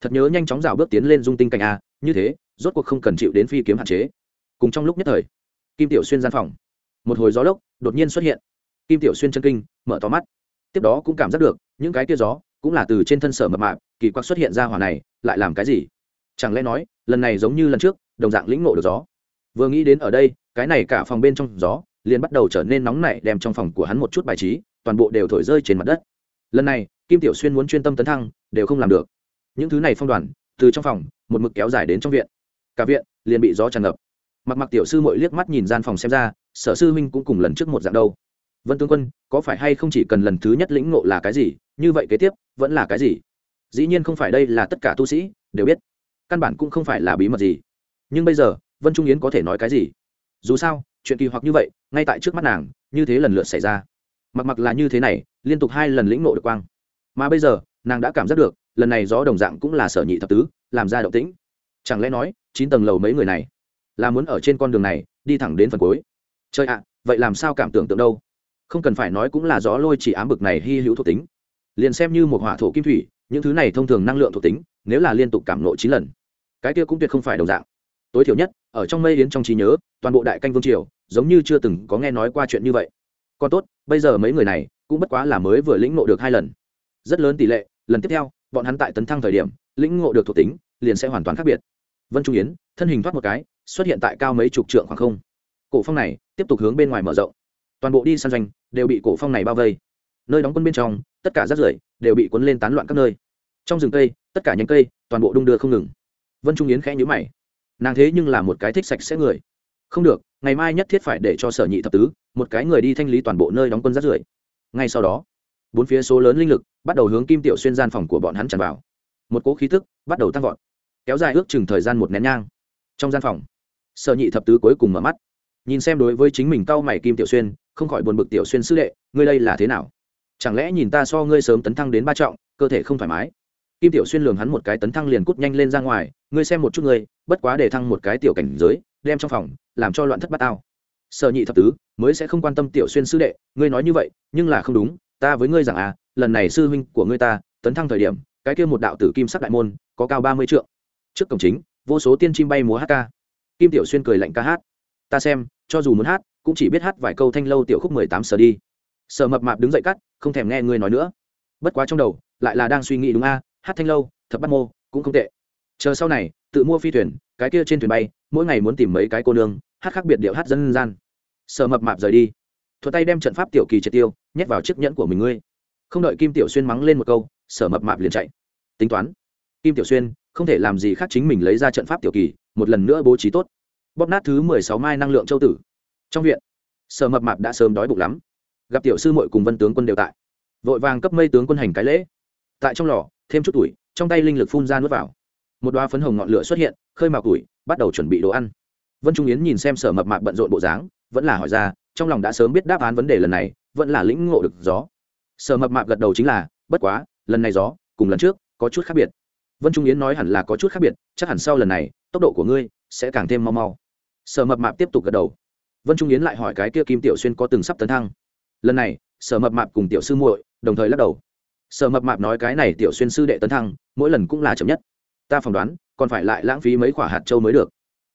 Thật nhớ nhanh chóng rào bước tiến lên dung tinh cảnh a, như thế, rốt cuộc không cần chịu đến phi kiếm hạn chế. Cùng trong lúc nhất thời, kim tiểu xuyên gian phòng, một hồi gió lốc đột nhiên xuất hiện. Kim tiểu xuyên chân kinh, mở to mắt. Tiếp đó cũng cảm giác được, những cái kia gió cũng là từ trên thân sở mập mạp, kỳ quặc xuất hiện ra hỏa này, lại làm cái gì? Chẳng lẽ nói, lần này giống như lần trước, đồng dạng lĩnh ngộ được gió? Vừa nghĩ đến ở đây, cái này cả phòng bên trong gió liền bắt đầu trở nên nóng nảy đem trong phòng của hắn một chút bài trí, toàn bộ đều thổi rơi trên mặt đất. Lần này, kim tiểu xuyên muốn chuyên tâm tấn thăng, đều không làm được. Những thứ này phong đoàn, từ trong phòng, một mực kéo dài đến trong viện. Cả viện, liền bị gió tràn ngập. Mặc mặc tiểu sư mội liếc mắt nhìn gian phòng xem ra, sở sư huynh cũng cùng lần trước một dạng đâu. Vân tướng quân, có phải hay không chỉ cần lần thứ nhất lĩnh ngộ là cái gì, như vậy kế tiếp, vẫn là cái gì? Dĩ nhiên không phải đây là tất cả tu sĩ, đều biết. Căn bản cũng không phải là bí mật gì. Nhưng bây giờ, vân trung yến có thể nói cái gì? Dù sao, chuyện kỳ hoặc như vậy, ngay tại trước mắt nàng, như thế lần lượt xảy ra. Mặc mặc là như thế này, liên tục hai lần lĩnh nộ được quang. Mà bây giờ, nàng đã cảm giác được, lần này gió đồng dạng cũng là sở nhị thập tứ, làm ra động tĩnh. Chẳng lẽ nói, chín tầng lầu mấy người này, là muốn ở trên con đường này, đi thẳng đến phần cuối? Chơi ạ, vậy làm sao cảm tưởng tượng đâu? Không cần phải nói cũng là gió lôi chỉ ám bực này hy hữu thuộc tính. Liền xem như một hỏa thổ kim thủy, những thứ này thông thường năng lượng thuộc tính, nếu là liên tục cảm nộ chín lần, cái kia cũng tuyệt không phải đồng dạng tối thiểu nhất, ở trong mây yến trong trí nhớ, toàn bộ đại canh vương triều, giống như chưa từng có nghe nói qua chuyện như vậy. Còn tốt, bây giờ mấy người này, cũng bất quá là mới vừa lĩnh ngộ được hai lần. Rất lớn tỷ lệ, lần tiếp theo, bọn hắn tại tấn thăng thời điểm, lĩnh ngộ được thuộc tính, liền sẽ hoàn toàn khác biệt. Vân trung yến, thân hình thoát một cái, xuất hiện tại cao mấy chục trượng khoảng không. Cổ phong này, tiếp tục hướng bên ngoài mở rộng. Toàn bộ đi săn doanh, đều bị cổ phong này bao vây. Nơi đóng quân bên trong, tất cả rác rưởi đều bị cuốn lên tán loạn các nơi. Trong rừng cây, tất cả nhánh cây, toàn bộ đung đưa không ngừng. Vân trung yến khẽ nhíu mày nàng thế nhưng là một cái thích sạch sẽ người. Không được, ngày mai nhất thiết phải để cho sở nhị thập tứ, một cái người đi thanh lý toàn bộ nơi đóng quân rác rưởi. Ngay sau đó, bốn phía số lớn linh lực bắt đầu hướng kim tiểu xuyên gian phòng của bọn hắn tràn vào. Một cỗ khí tức bắt đầu tăng vọt, kéo dài ước chừng thời gian một nén nhang. Trong gian phòng, sở nhị thập tứ cuối cùng mở mắt, nhìn xem đối với chính mình cau mày kim tiểu xuyên, không khỏi buồn bực tiểu xuyên sư đệ, ngươi đây là thế nào? Chẳng lẽ nhìn ta so ngươi sớm tấn thăng đến ba trọng, cơ thể không thoải mái? Kim tiểu xuyên lường hắn một cái tấn thăng liền cút nhanh lên ra ngoài, ngươi xem một chút ngươi bất quá để thăng một cái tiểu cảnh giới, đem trong phòng, làm cho loạn thất bát tao. Sở nhị thập tứ, mới sẽ không quan tâm tiểu xuyên sư đệ, ngươi nói như vậy, nhưng là không đúng, ta với ngươi rằng à lần này sư huynh của ngươi ta, tấn thăng thời điểm, cái kia một đạo tử kim sắc đại môn, có cao ba mươi trượng. Trước cổng chính, vô số tiên chim bay múa hát ca. Kim tiểu xuyên cười lạnh ca hát. Ta xem, cho dù muốn hát, cũng chỉ biết hát vài câu thanh lâu tiểu khúc mười tám sở đi. Sở mập mạp đứng dậy cắt, không thèm nghe ngươi nói nữa. Bất quá trong đầu, lại là đang suy nghĩ đúng a, hát thanh lâu, thập bắt mô, cũng không tệ. Chờ sau này tự mua phi thuyền, cái kia trên thuyền bay, mỗi ngày muốn tìm mấy cái cô nương, hát khác biệt điệu hát dân gian. Sở mập mạp rời đi. Thuật tay đem trận pháp tiểu kỳ triệt tiêu, nhét vào chiếc nhẫn của mình ngươi. Không đợi kim tiểu xuyên mắng lên một câu, sở mập mạp liền chạy. Tính toán. Kim tiểu xuyên, không thể làm gì khác chính mình lấy ra trận pháp tiểu kỳ, một lần nữa bố trí tốt. Bóp nát thứ mười sáu mai năng lượng châu tử. Trong viện, sở mập mạp đã sớm đói bụng lắm. Gặp tiểu sư mội cùng vân tướng quân đều tại. Vội vàng cấp mây tướng quân hành cái lễ. Tại trong lò, thêm chút tuổi, trong tay linh lực phun ra nuốt vào một đoá phấn hồng ngọn lửa xuất hiện, khơi mào củi, bắt đầu chuẩn bị đồ ăn. Vân trung yến nhìn xem sở mập mạp bận rộn bộ dáng, vẫn là hỏi ra, trong lòng đã sớm biết đáp án vấn đề lần này, vẫn là lĩnh ngộ được gió. Sở mập mạp gật đầu chính là, bất quá, lần này gió, cùng lần trước, có chút khác biệt. Vân trung yến nói hẳn là có chút khác biệt, chắc hẳn sau lần này, tốc độ của ngươi sẽ càng thêm mau mau. Sở mập mạp tiếp tục gật đầu. Vân trung yến lại hỏi cái kia kim tiểu xuyên có từng sắp tấn thăng. Lần này, sở mập mạp cùng tiểu sư muội đồng thời lắc đầu. Sở mập mạp nói cái này tiểu xuyên sư đệ tấn thăng, mỗi lần cũng là chậm nhất ta phỏng đoán, còn phải lại lãng phí mấy quả hạt châu mới được.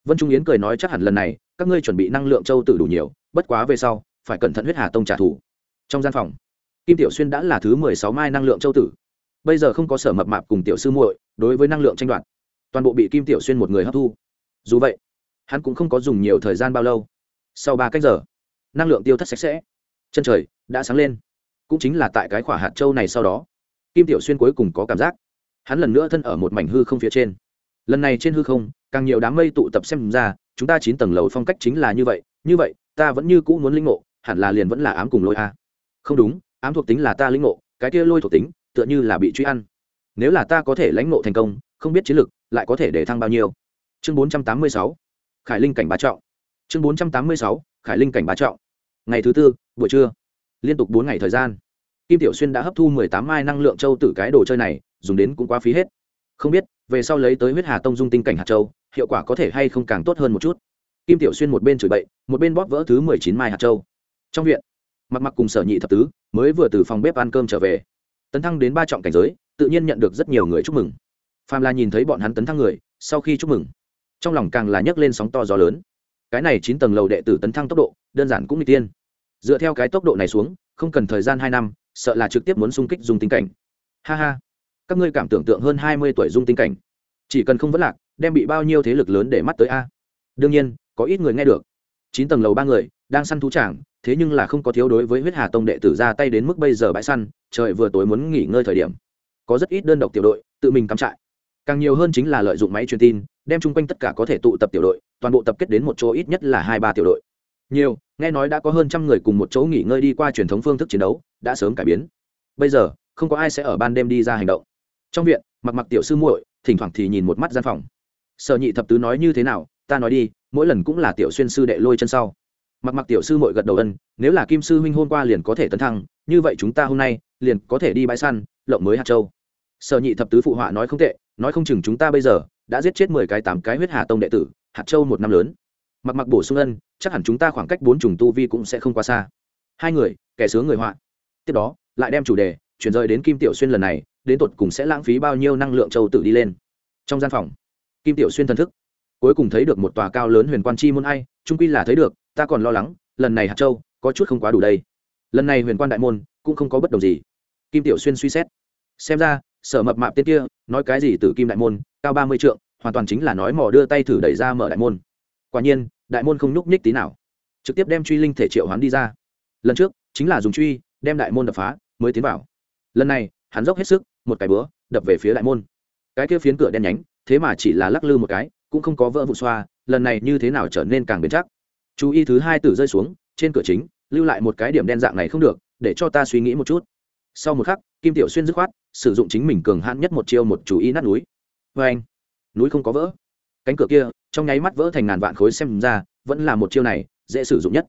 Vân trung yến cười nói chắc hẳn lần này, các ngươi chuẩn bị năng lượng châu tự đủ nhiều, bất quá về sau, phải cẩn thận huyết hà tông trả thù. Trong gian phòng, kim tiểu xuyên đã là thứ mười sáu mai năng lượng châu tử. Bây giờ không có sở mập mạp cùng tiểu sư muội, đối với năng lượng tranh đoạt, toàn bộ bị kim tiểu xuyên một người hấp thu. Dù vậy, hắn cũng không có dùng nhiều thời gian bao lâu. Sau ba cách giờ, năng lượng tiêu thất sạch sẽ. Chân trời đã sáng lên. Cũng chính là tại cái khỏa hạt châu này sau đó, kim tiểu xuyên cuối cùng có cảm giác hắn lần nữa thân ở một mảnh hư không phía trên. Lần này trên hư không, càng nhiều đám mây tụ tập xem ra, chúng ta chín tầng lầu phong cách chính là như vậy như vậy, ta vẫn như cũ muốn linh ngộ, hẳn là liền vẫn là ám cùng lôi a. Không đúng, ám thuộc tính là ta linh ngộ, cái kia lôi thuộc tính, tựa như là bị truy ăn. Nếu là ta có thể lãnh ngộ thành công, không biết chiến lực, lại có thể để thăng bao nhiêu? Chương bốn trăm tám mươi sáu, khải linh cảnh bá trọng. Chương bốn trăm tám mươi sáu, khải linh cảnh bá trọng. Ngày thứ tư, buổi trưa. Liên tục bốn ngày thời gian. Kim tiểu xuyên đã hấp thu mười tám mai năng lượng châu từ cái đồ chơi này dùng đến cũng quá phí hết. Không biết, về sau lấy tới huyết hà tông dung tinh cảnh hạt châu, hiệu quả có thể hay không càng tốt hơn một chút. Kim tiểu xuyên một bên chửi bậy, một bên bóp vỡ thứ mười chín mai hạt châu. Trong viện, mặc mặc cùng sở nhị thập tứ mới vừa từ phòng bếp ăn cơm trở về. Tấn thăng đến ba trọng cảnh giới, tự nhiên nhận được rất nhiều người chúc mừng. Phàm là nhìn thấy bọn hắn tấn thăng người, sau khi chúc mừng, trong lòng càng là nhấc lên sóng to gió lớn. Cái này chín tầng lầu đệ tử tấn thăng tốc độ, đơn giản cũng n g tiên. Dựa theo cái tốc độ này xuống, không cần thời gian hai năm, sợ là trực tiếp muốn xung kích dung tính cảnh. Ha ha các ngươi cảm tưởng tượng hơn hai mươi tuổi dung tinh cảnh. Chỉ cần không vất lạc, đem bị bao nhiêu thế lực lớn để mắt tới a. Đương nhiên, có ít người nghe được. Chín tầng lầu ba người, đang săn thú tràng, thế nhưng là không có thiếu đối với huyết hà tông đệ tử ra tay đến mức bây giờ bãi săn, trời vừa tối muốn nghỉ ngơi thời điểm. Có rất ít đơn độc tiểu đội, tự mình cắm trại. Càng nhiều hơn chính là lợi dụng máy truyền tin, đem chung quanh tất cả có thể tụ tập tiểu đội, toàn bộ tập kết đến một chỗ ít nhất là hai ba tiểu đội. Nhiều, nghe nói đã có hơn trăm người cùng một chỗ nghỉ ngơi đi qua truyền thống phương thức chiến đấu, đã sớm cải biến. Bây giờ, không có ai sẽ ở ban đêm đi ra hành động trong viện, mặc mặc tiểu sư muội, thỉnh thoảng thì nhìn một mắt gian phòng. Sở nhị thập tứ nói như thế nào, ta nói đi, mỗi lần cũng là tiểu xuyên sư đệ lôi chân sau. Mặc mặc tiểu sư muội gật đầu ân, nếu là kim sư huynh hôm qua liền có thể tấn thăng, như vậy chúng ta hôm nay liền có thể đi bãi săn, lộng mới hạt châu. Sở nhị thập tứ phụ họa nói không tệ, nói không chừng chúng ta bây giờ đã giết chết mười cái tám cái huyết hà tông đệ tử, hạt châu một năm lớn. Mặc mặc bổ sung ân, chắc hẳn chúng ta khoảng cách bốn trùng tu vi cũng sẽ không quá xa. Hai người, kẻ sướng người họa. Tiếp đó, lại đem chủ đề chuyển rời đến kim tiểu xuyên lần này đến tột cùng sẽ lãng phí bao nhiêu năng lượng châu tử đi lên. Trong gian phòng, kim tiểu xuyên thần thức, cuối cùng thấy được một tòa cao lớn huyền quan chi môn ai trung quy là thấy được, ta còn lo lắng, lần này hạt châu có chút không quá đủ đây. Lần này huyền quan đại môn cũng không có bất đồng gì. Kim tiểu xuyên suy xét, xem ra, sở mập mạp tên kia, nói cái gì từ kim đại môn, cao ba mươi trượng, hoàn toàn chính là nói mò đưa tay thử đẩy ra mở đại môn. Quả nhiên, đại môn không nhúc nhích tí nào. Trực tiếp đem truy linh thể triệu hoán đi ra. Lần trước, chính là dùng truy, đem đại môn đập phá, mới tiến vào. Lần này, hắn dốc hết sức một cái búa, đập về phía đại môn. Cái kia phiến cửa đen nhánh, thế mà chỉ là lắc lư một cái, cũng không có vỡ vụ xoa, lần này như thế nào trở nên càng bền chắc. Chú ý thứ hai tử rơi xuống, trên cửa chính, lưu lại một cái điểm đen dạng này không được, để cho ta suy nghĩ một chút. Sau một khắc, kim tiểu xuyên dứt khoát, sử dụng chính mình cường hãn nhất một chiêu một chú ý nát núi. Vê anh, núi không có vỡ. Cánh cửa kia, trong nháy mắt vỡ thành ngàn vạn khối xem ra, vẫn là một chiêu này, dễ sử dụng nhất.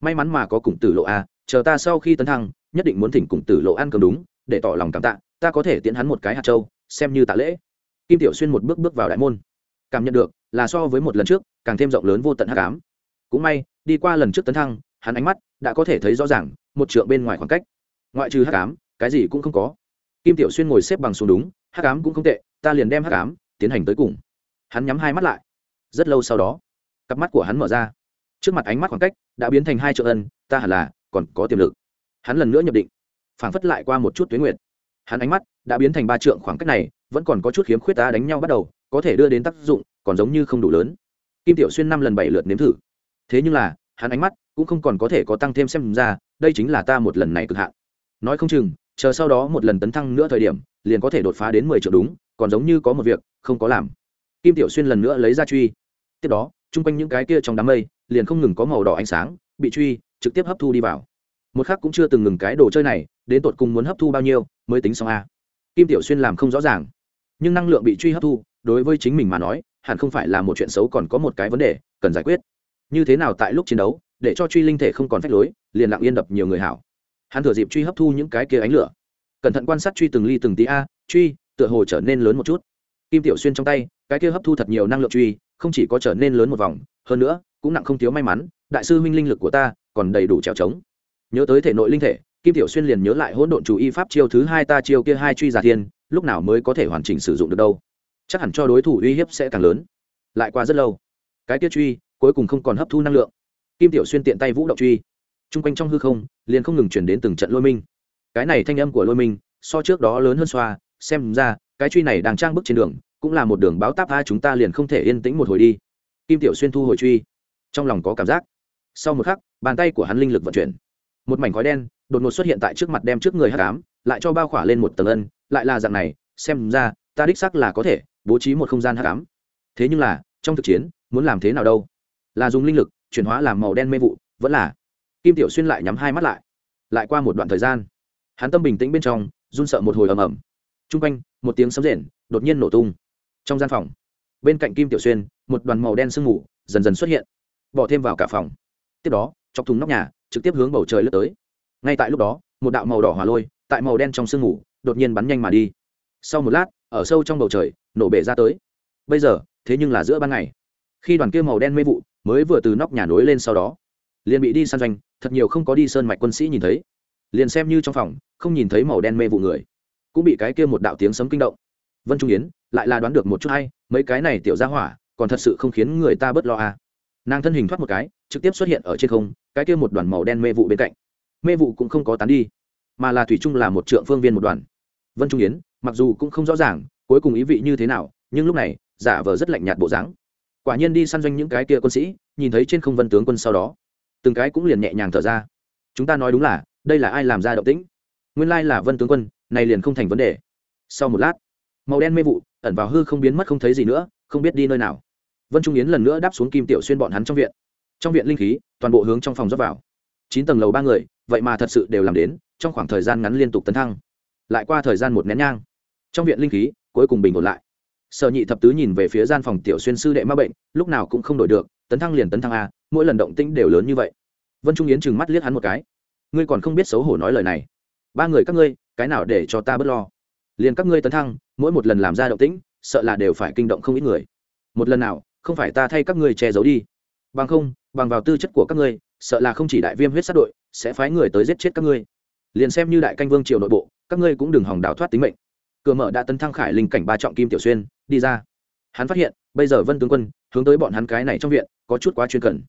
May mắn mà có cùng tử lộ a, chờ ta sau khi tấn thăng, nhất định muốn thỉnh cùng tử lộ ăn cơm đúng để tỏ lòng cảm tạ ta có thể tiễn hắn một cái hạt châu, xem như tạ lễ. Kim tiểu xuyên một bước bước vào đại môn. Cảm nhận được là so với một lần trước càng thêm rộng lớn vô tận hắc ám. Cũng may đi qua lần trước tấn thăng hắn ánh mắt đã có thể thấy rõ ràng một trượng bên ngoài khoảng cách. Ngoại trừ hắc ám cái gì cũng không có. Kim tiểu xuyên ngồi xếp bằng xuống đúng hắc ám cũng không tệ ta liền đem hắc ám tiến hành tới cùng. Hắn nhắm hai mắt lại. Rất lâu sau đó cặp mắt của hắn mở ra. Trước mặt ánh mắt khoảng cách đã biến thành hai trượng ân ta hẳn là còn có tiềm lực. Hắn lần nữa nhập định phảng phất lại qua một chút tuyến nguyện hắn ánh mắt đã biến thành ba trượng khoảng cách này, vẫn còn có chút khiếm khuyết ta đánh nhau bắt đầu, có thể đưa đến tác dụng, còn giống như không đủ lớn. Kim tiểu xuyên năm lần bảy lượt nếm thử. Thế nhưng là, hắn ánh mắt cũng không còn có thể có tăng thêm xem ra, đây chính là ta một lần này cực hạn. Nói không chừng, chờ sau đó một lần tấn thăng nữa thời điểm, liền có thể đột phá đến mười triệu đúng, còn giống như có một việc, không có làm. Kim tiểu xuyên lần nữa lấy ra truy. Tiếp đó, chung quanh những cái kia trong đám mây, liền không ngừng có màu đỏ ánh sáng, bị truy trực tiếp hấp thu đi vào. Một khắc cũng chưa từng ngừng cái đồ chơi này đến tột cùng muốn hấp thu bao nhiêu mới tính xong a? Kim tiểu xuyên làm không rõ ràng. Nhưng năng lượng bị truy hấp thu, đối với chính mình mà nói, hẳn không phải là một chuyện xấu còn có một cái vấn đề cần giải quyết. Như thế nào tại lúc chiến đấu, để cho truy linh thể không còn phách lối, liền lặng yên đập nhiều người hảo. Hắn thừa dịp truy hấp thu những cái kia ánh lửa. Cẩn thận quan sát truy từng ly từng tí a, truy, tựa hồ trở nên lớn một chút. Kim tiểu xuyên trong tay, cái kia hấp thu thật nhiều năng lượng truy, không chỉ có trở nên lớn một vòng, hơn nữa, cũng nặng không thiếu may mắn, đại sư huynh linh lực của ta còn đầy đủ trèo trống. Nhớ tới thể nội linh thể kim tiểu xuyên liền nhớ lại hỗn độn chủ y pháp chiêu thứ hai ta chiêu kia hai truy giả thiên, lúc nào mới có thể hoàn chỉnh sử dụng được đâu. Chắc hẳn cho đối thủ uy hiếp sẽ càng lớn. Lại qua rất lâu, cái kia truy cuối cùng không còn hấp thu năng lượng. Kim tiểu xuyên tiện tay vũ động truy. T r u n g quanh trong hư không, liền không ngừng chuyển đến từng trận lôi minh. Cái này thanh âm của lôi minh, so trước đó lớn hơn xoa, xem ra, cái truy này đang trang bức trên đường, cũng là một đường báo táp a chúng ta liền không thể yên tĩnh một hồi đi. Kim tiểu xuyên thu hồi truy. Trong lòng có cảm giác. Sau một khắc, bàn tay của hắn linh lực vận chuyển. Một mảnh khói đen đột ngột xuất hiện tại trước mặt đem trước người hát cám lại cho bao khỏa lên một tầng ân, lại là dạng này, xem ra, ta đích sắc là có thể bố trí một không gian hát cám thế nhưng là, trong thực chiến, muốn làm thế nào đâu? Là dùng linh lực, chuyển hóa làm màu đen mê vụ, vẫn là. Kim tiểu xuyên lại nhắm hai mắt lại. Lại qua một đoạn thời gian, hắn tâm bình tĩnh bên trong, run sợ một hồi ầm ầm. T r u n g quanh, một tiếng sấm rền, đột nhiên nổ tung. Trong gian phòng, bên cạnh kim tiểu xuyên, một đoàn màu đen sương mù dần dần xuất hiện. Bỏ thêm vào cả phòng. Tiếp đó, chọc thùng nóc nhà, trực tiếp hướng bầu trời lướt tới ngay tại lúc đó, một đạo màu đỏ hỏa lôi, tại màu đen trong sương mù, đột nhiên bắn nhanh mà đi. Sau một lát, ở sâu trong bầu trời, nổ bể ra tới. Bây giờ, thế nhưng là giữa ban ngày. Khi đoàn kia màu đen mê vụ, mới vừa từ nóc nhà nối lên sau đó, liền bị đi săn doanh, thật nhiều không có đi sơn mạch quân sĩ nhìn thấy. Liền xem như trong phòng, không nhìn thấy màu đen mê vụ người. Cũng bị cái kia một đạo tiếng sấm kinh động. Vân trung yến, lại là đoán được một chút hay, mấy cái này tiểu ra hỏa, còn thật sự không khiến người ta bớt lo à. nàng thân hình thoát một cái, trực tiếp xuất hiện ở trên không, cái kia một đoàn màu đen mê vụ bên cạnh mê vụ cũng không có tán đi, mà là thủy chung là một trượng phương viên một đoàn vân trung yến, mặc dù cũng không rõ ràng, cuối cùng ý vị như thế nào, nhưng lúc này, giả vờ rất lạnh nhạt bộ dáng. Quả nhiên đi săn doanh những cái kia quân sĩ, nhìn thấy trên không vân tướng quân sau đó, từng cái cũng liền nhẹ nhàng thở ra. Chúng ta nói đúng là, đây là ai làm ra động tĩnh? Nguyên lai là vân tướng quân, này liền không thành vấn đề. Sau một lát, màu đen mê vụ, ẩn vào hư không biến mất không thấy gì nữa, không biết đi nơi nào. Vân trung yến lần nữa đáp xuống kim tiểu xuyên bọn hắn trong viện. Trong viện linh khí, toàn bộ hướng trong phòng dốc vào. Chín tầng lầu ba người vậy mà thật sự đều làm đến, trong khoảng thời gian ngắn liên tục tấn thăng. Lại qua thời gian một nén nhang, trong viện linh khí cuối cùng bình ổn lại. Sở nhị thập tứ nhìn về phía gian phòng tiểu xuyên sư đệ ma bệnh, lúc nào cũng không đổi được, tấn thăng liền tấn thăng a, mỗi lần động tĩnh đều lớn như vậy. Vân trung yến trừng mắt liếc hắn một cái. Ngươi còn không biết xấu hổ nói lời này. Ba người các ngươi, cái nào để cho ta bớt lo? Liền các ngươi tấn thăng, mỗi một lần làm ra động tĩnh, sợ là đều phải kinh động không ít người. Một lần nào, không phải ta thay các ngươi che giấu đi. Bằng không, bằng vào tư chất của các ngươi sợ là không chỉ đại viêm huyết sát đội, sẽ phái người tới giết chết các ngươi. Liền xem như đại canh vương triều nội bộ, các ngươi cũng đừng hòng đào thoát tính mệnh. Cửa mở đã tấn thăng khải linh cảnh ba trọng kim tiểu xuyên, đi ra. Hắn phát hiện, bây giờ vân tướng quân, hướng tới bọn hắn cái này trong viện, có chút quá chuyên cần.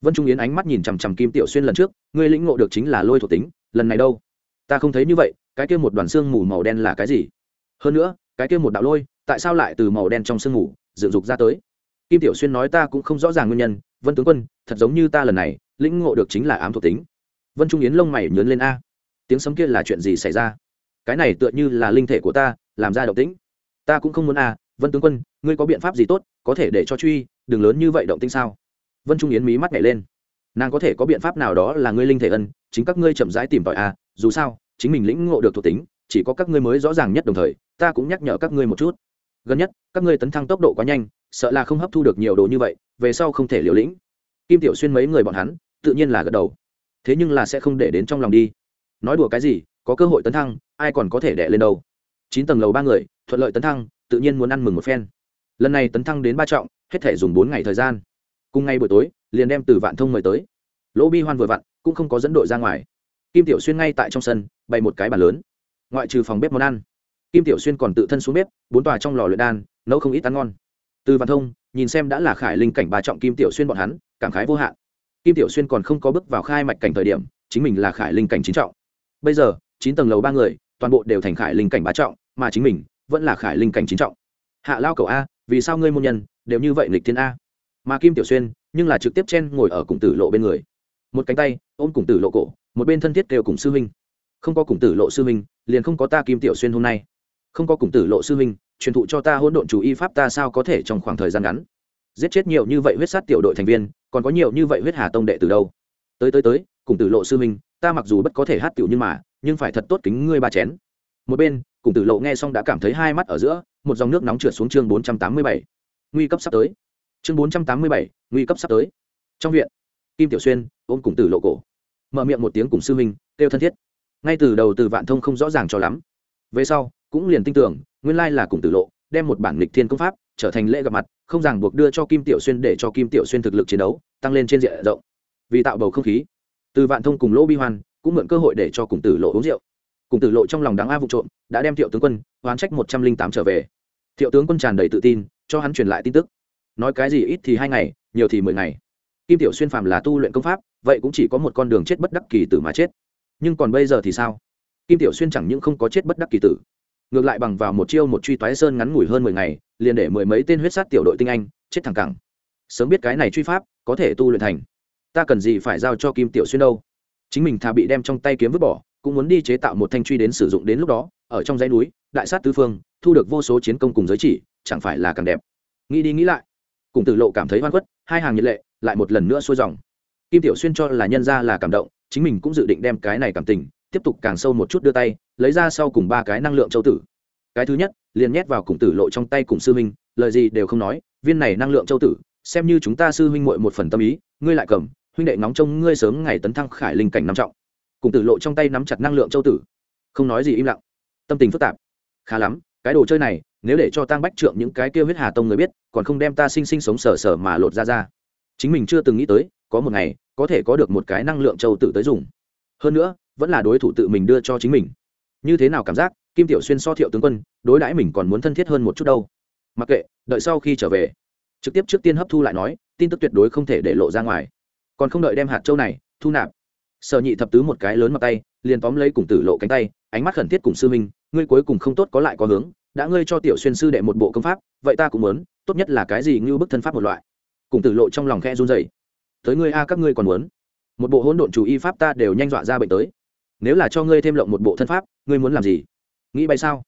Vân trung yến ánh mắt nhìn chằm chằm kim tiểu xuyên lần trước, ngươi lĩnh ngộ được chính là lôi thuộc tính, lần này đâu? Ta không thấy như vậy, cái kia một đoàn xương mù màu đen là cái gì? Hơn nữa, cái kia một đạo lôi, tại sao lại từ màu đen trong sương mù, dựng dục ra tới? Kim tiểu xuyên nói ta cũng không rõ ràng nguyên nhân, vân tướng quân, thật giống như ta lần này lĩnh ngộ được chính là ám thuộc tính. Vân trung yến lông mày nhớn lên a. Tiếng sấm kia là chuyện gì xảy ra? Cái này tựa như là linh thể của ta, làm ra động tĩnh. Ta cũng không muốn a, vân tướng quân, ngươi có biện pháp gì tốt, có thể để cho truy, đừng lớn như vậy động tĩnh sao? Vân trung yến mí mắt nhảy lên. Nàng có thể có biện pháp nào đó là ngươi linh thể ân, chính các ngươi chậm rãi tìm tòi a, dù sao, chính mình lĩnh ngộ được thuộc tính, chỉ có các ngươi mới rõ ràng nhất đồng thời, ta cũng nhắc nhở các ngươi một chút. Gần nhất, các ngươi tấn thăng tốc độ quá nhanh, sợ là không hấp thu được nhiều đồ như vậy, về sau không thể liều lĩnh. Kim tiểu xuyên mấy người bọn hắn tự nhiên là gật đầu. Thế nhưng là sẽ không để đến trong lòng đi. Nói đùa cái gì, có cơ hội tấn thăng, ai còn có thể đẻ lên đâu. Chín tầng lầu ba người, thuận lợi tấn thăng, tự nhiên muốn ăn mừng một phen. Lần này tấn thăng đến ba trọng, hết thể dùng bốn ngày thời gian. Cùng ngày buổi tối, liền đem từ vạn thông mời tới. Lỗ bi hoan vừa vặn, cũng không có dẫn đội ra ngoài. Kim tiểu xuyên ngay tại trong sân, bày một cái bàn lớn. Ngoại trừ phòng bếp món ăn. Kim tiểu xuyên còn tự thân xuống bếp, bốn tòa trong lò luyện đan, nấu không ít ăn ngon. Từ văn thông, nhìn xem đã là khải linh cảnh bà trọng kim tiểu xuyên bọn hắn, cảm khái vô hạn kim tiểu xuyên còn không có bước vào khai mạch cảnh thời điểm, chính mình là khải linh cảnh chín trọng. Bây giờ, chín tầng lầu ba người, toàn bộ đều thành khải linh cảnh bá trọng, mà chính mình vẫn là khải linh cảnh chín trọng. Hạ lao cầu a, vì sao ngươi môn nhân, đều như vậy lịch thiên a? Mà kim tiểu xuyên, nhưng là trực tiếp chen ngồi ở cùng tử lộ bên người. Một cánh tay, ôm cùng tử lộ cổ, một bên thân thiết đều cùng sư huynh. Không có cùng tử lộ sư huynh, liền không có ta kim tiểu xuyên hôm nay. Không có cùng tử lộ sư huynh, truyền thụ cho ta hỗn độn chủ y pháp ta sao có thể trong khoảng thời gian ngắn? Giết chết nhiều như vậy huyết sát tiểu đội thành viên còn có nhiều như vậy huyết hà tông đệ từ đâu. Tới tới tới, cùng tử lộ sư minh ta mặc dù bất có thể hát tiểu nhưng mà, nhưng phải thật tốt kính ngươi ba chén. Một bên, cùng tử lộ nghe xong đã cảm thấy hai mắt ở giữa, một dòng nước nóng trượt xuống chương bốn trăm tám mươi bảy. Nguy cấp sắp tới. Chương bốn trăm tám mươi bảy, nguy cấp sắp tới. Trong viện, kim tiểu xuyên ôm cùng tử lộ cổ. Mở miệng một tiếng cùng sư minh kêu thân thiết. Ngay từ đầu từ vạn thông không rõ ràng cho lắm. Về sau, cũng liền tin tưởng, nguyên lai là cùng tử lộ, đem một bản lịch thiên công pháp trở thành lễ gặp mặt, không ràng buộc đưa cho kim tiểu xuyên để cho kim tiểu xuyên thực lực chiến đấu tăng lên trên diện rộng. Vì tạo bầu không khí, từ vạn thông cùng lỗ bi hoan cũng mượn cơ hội để cho cùng tử lộ uống rượu. Cùng tử lộ trong lòng đáng a vụ trộm, đã đem thiệu tướng quân, oán trách một trăm linh tám trở về. Thiệu tướng quân tràn đầy tự tin, cho hắn truyền lại tin tức. Nói cái gì ít thì hai ngày, nhiều thì mười ngày. Kim tiểu xuyên phàm là tu luyện công pháp, vậy cũng chỉ có một con đường chết bất đắc kỳ tử mà chết. Nhưng còn bây giờ thì sao? Kim tiểu xuyên chẳng những không có chết bất đắc kỳ tử ngược lại bằng vào một chiêu một truy toái sơn ngắn ngủi hơn mười ngày, liền để mười mấy tên huyết sát tiểu đội tinh anh chết thẳng cẳng. Sớm biết cái này truy pháp, có thể tu luyện thành. Ta cần gì phải giao cho kim tiểu xuyên đâu? Chính mình thà bị đem trong tay kiếm vứt bỏ, cũng muốn đi chế tạo một thanh truy đến sử dụng đến lúc đó, ở trong dãy núi, đại sát tứ phương, thu được vô số chiến công cùng giới chỉ, chẳng phải là càng đẹp. Nghĩ đi nghĩ lại, cùng tử lộ cảm thấy hoan khuất, hai hàng nhiệt lệ lại một lần nữa xuôi dòng. Kim tiểu xuyên cho là nhân ra là cảm động, chính mình cũng dự định đem cái này cảm tình tiếp tục càng sâu một chút đưa tay, lấy ra sau cùng ba cái năng lượng châu tử. Cái thứ nhất, liền nhét vào cùng tử lộ trong tay cùng sư huynh, lời gì đều không nói, viên này năng lượng châu tử, xem như chúng ta sư huynh muội một phần tâm ý, ngươi lại cầm, huynh đệ nóng trông ngươi sớm ngày tấn thăng khải linh cảnh năm trọng. Cùng tử lộ trong tay nắm chặt năng lượng châu tử. Không nói gì im lặng. Tâm tình phức tạp. Khá lắm, cái đồ chơi này, nếu để cho tang bách trượng những cái kêu huyết hà tông người biết, còn không đem ta sinh sinh sống sờ sờ mà lột ra ra. Chính mình chưa từng nghĩ tới, có một ngày, có thể có được một cái năng lượng châu tử tới dùng. Hơn nữa vẫn là đối thủ tự mình đưa cho chính mình. Như thế nào cảm giác, kim tiểu xuyên so thiệu tướng quân, đối đãi mình còn muốn thân thiết hơn một chút đâu. Mặc kệ, đợi sau khi trở về. Trực tiếp trước tiên hấp thu lại nói, tin tức tuyệt đối không thể để lộ ra ngoài. Còn không đợi đem hạt châu này, thu nạp. Sở nhị thập tứ một cái lớn mặt tay, liền tóm lấy cùng tử lộ cánh tay, ánh mắt khẩn thiết cùng sư minh ngươi cuối cùng không tốt có lại có hướng, đã ngươi cho tiểu xuyên sư đệ một bộ công pháp, vậy ta cũng muốn, tốt nhất là cái gì như bức thân pháp một loại. Cùng tử lộ trong lòng khe run dày tới ngươi a, các ngươi còn muốn. Một bộ hỗn độn chủ y pháp ta đều nhanh dọa ra bệnh tới nếu là cho ngươi thêm lộng một bộ thân pháp, ngươi muốn làm gì? Nghĩ bay sao?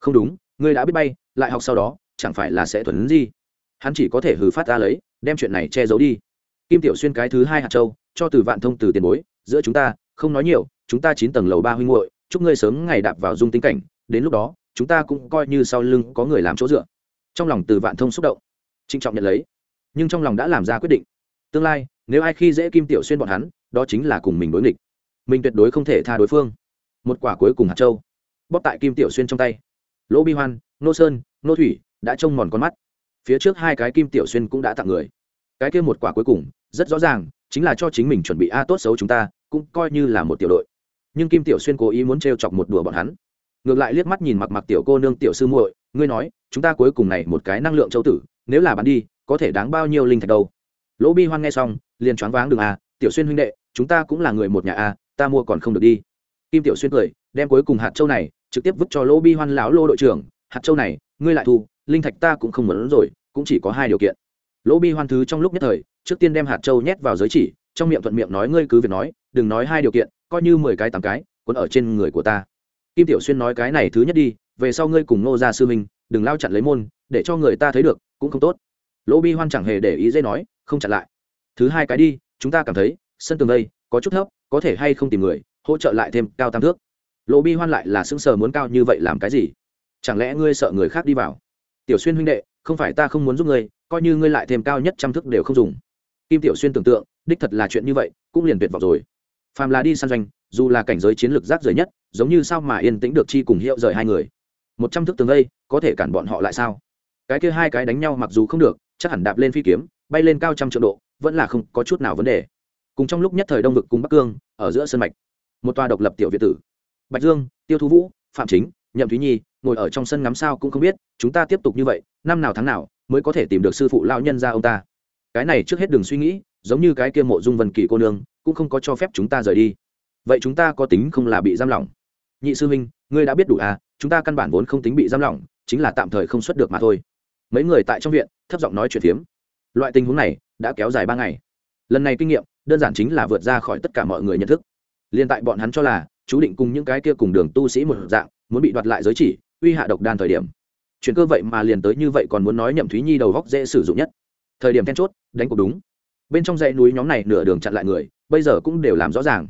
Không đúng, ngươi đã biết bay, lại học sau đó, chẳng phải là sẽ thuần gì hắn chỉ có thể hừ phát ra lấy, đem chuyện này che giấu đi. Kim tiểu xuyên cái thứ hai hạt châu, cho từ vạn thông từ tiền bối, giữa chúng ta, không nói nhiều, chúng ta chín tầng lầu ba huynh hội chúc ngươi sớm ngày đạp vào dung tính cảnh, đến lúc đó, chúng ta cũng coi như sau lưng có người làm chỗ dựa. Trong lòng từ vạn thông xúc động trinh trọng nhận lấy, nhưng trong lòng đã làm ra quyết định. Tương lai, nếu ai khi dễ kim tiểu xuyên bọn hắn, đó chính là cùng mình đối nghịch mình tuyệt đối không thể tha đối phương. Một quả cuối cùng hạt châu, bóp tại kim tiểu xuyên trong tay. Lỗ bi hoan, nô sơn, nô thủy đã trông mòn con mắt. Phía trước hai cái kim tiểu xuyên cũng đã tặng người. Cái kia một quả cuối cùng, rất rõ ràng, chính là cho chính mình chuẩn bị a tốt xấu chúng ta, cũng coi như là một tiểu đội. Nhưng kim tiểu xuyên cố ý muốn t chọc một đùa bọn hắn. Ngược lại liếc mắt nhìn mặc mặc tiểu cô nương tiểu sư muội, ngươi nói, chúng ta cuối cùng này một cái năng lượng châu tử, nếu là bán đi, có thể đáng bao nhiêu linh thạch đâu? Lỗ bi hoan nghe xong, liền choáng váng đường a, tiểu xuyên huynh đệ, chúng ta cũng là người một nhà a ta mua còn không được đi. Kim tiểu xuyên cười, đem cuối cùng hạt châu này, trực tiếp vứt cho lỗ bi hoan lão lô đội trưởng. Hạt châu này, ngươi lại thu, linh thạch ta cũng không muốn rồi, cũng chỉ có hai điều kiện. Lỗ bi hoan thứ trong lúc nhất thời, trước tiên đem hạt châu nhét vào giới chỉ, trong miệng thuận miệng nói ngươi cứ việc nói, đừng nói hai điều kiện, coi như mười cái tám cái còn ở trên người của ta. Kim tiểu xuyên nói cái này thứ nhất đi, về sau ngươi cùng nô gia sư minh, đừng lao chặn lấy môn, để cho người ta thấy được, cũng không tốt. Lỗ bi hoan chẳng hề để ý dễ nói, không chặn lại. Thứ hai cái đi, chúng ta cảm thấy, sân tường đây, có chút thấp có thể hay không tìm người, hỗ trợ lại thêm cao tam thước. Lỗ bi hoan lại là sững sờ muốn cao như vậy làm cái gì? Chẳng lẽ ngươi sợ người khác đi vào? Tiểu xuyên huynh đệ, không phải ta không muốn giúp ngươi, coi như ngươi lại thêm cao nhất trăm thước đều không dùng. Kim tiểu xuyên tưởng tượng, đích thật là chuyện như vậy, cũng liền tuyệt vọng rồi. Phàm là đi săn doanh, dù là cảnh giới chiến lược rác rời nhất, giống như sao mà yên tĩnh được chi cùng hiệu rời hai người. Một trăm thước tường đây, có thể cản bọn họ lại sao? Cái kia hai cái đánh nhau mặc dù không được, chắc hẳn đạp lên phi kiếm, bay lên cao trăm triệu độ, vẫn là không có chút nào vấn đề cùng trong lúc nhất thời đông vực cùng bắc cương, ở giữa sân mạch. Một tòa độc lập tiểu việt tử. Bạch dương, tiêu thu vũ, phạm chính, nhậm thúy nhi, ngồi ở trong sân ngắm sao cũng không biết, chúng ta tiếp tục như vậy, năm nào tháng nào mới có thể tìm được sư phụ lao nhân ra ông ta? Cái này trước hết đừng suy nghĩ, giống như cái kia mộ dung vân kỳ cô nương, cũng không có cho phép chúng ta rời đi. Vậy chúng ta có tính không là bị giam lỏng? Nhị sư huynh, ngươi đã biết đủ à chúng ta căn bản vốn không tính bị giam lỏng, chính là tạm thời không xuất được mà thôi. Mấy người tại trong viện, thấp giọng nói chuyện phiếm. Loại tình huống này đã kéo dài ba ngày. Lần này kinh nghiệm đơn giản chính là vượt ra khỏi tất cả mọi người nhận thức. Liên tại bọn hắn cho là, chú định cùng những cái kia cùng đường tu sĩ một dạng, muốn bị đoạt lại giới chỉ, uy hạ độc đan thời điểm. Chuyện cơ vậy mà liền tới như vậy còn muốn nói nhậm thúy nhi đầu góc dễ sử dụng nhất. Thời điểm then chốt, đánh cuộc đúng. Bên trong dãy núi nhóm này nửa đường chặn lại người, bây giờ cũng đều làm rõ ràng.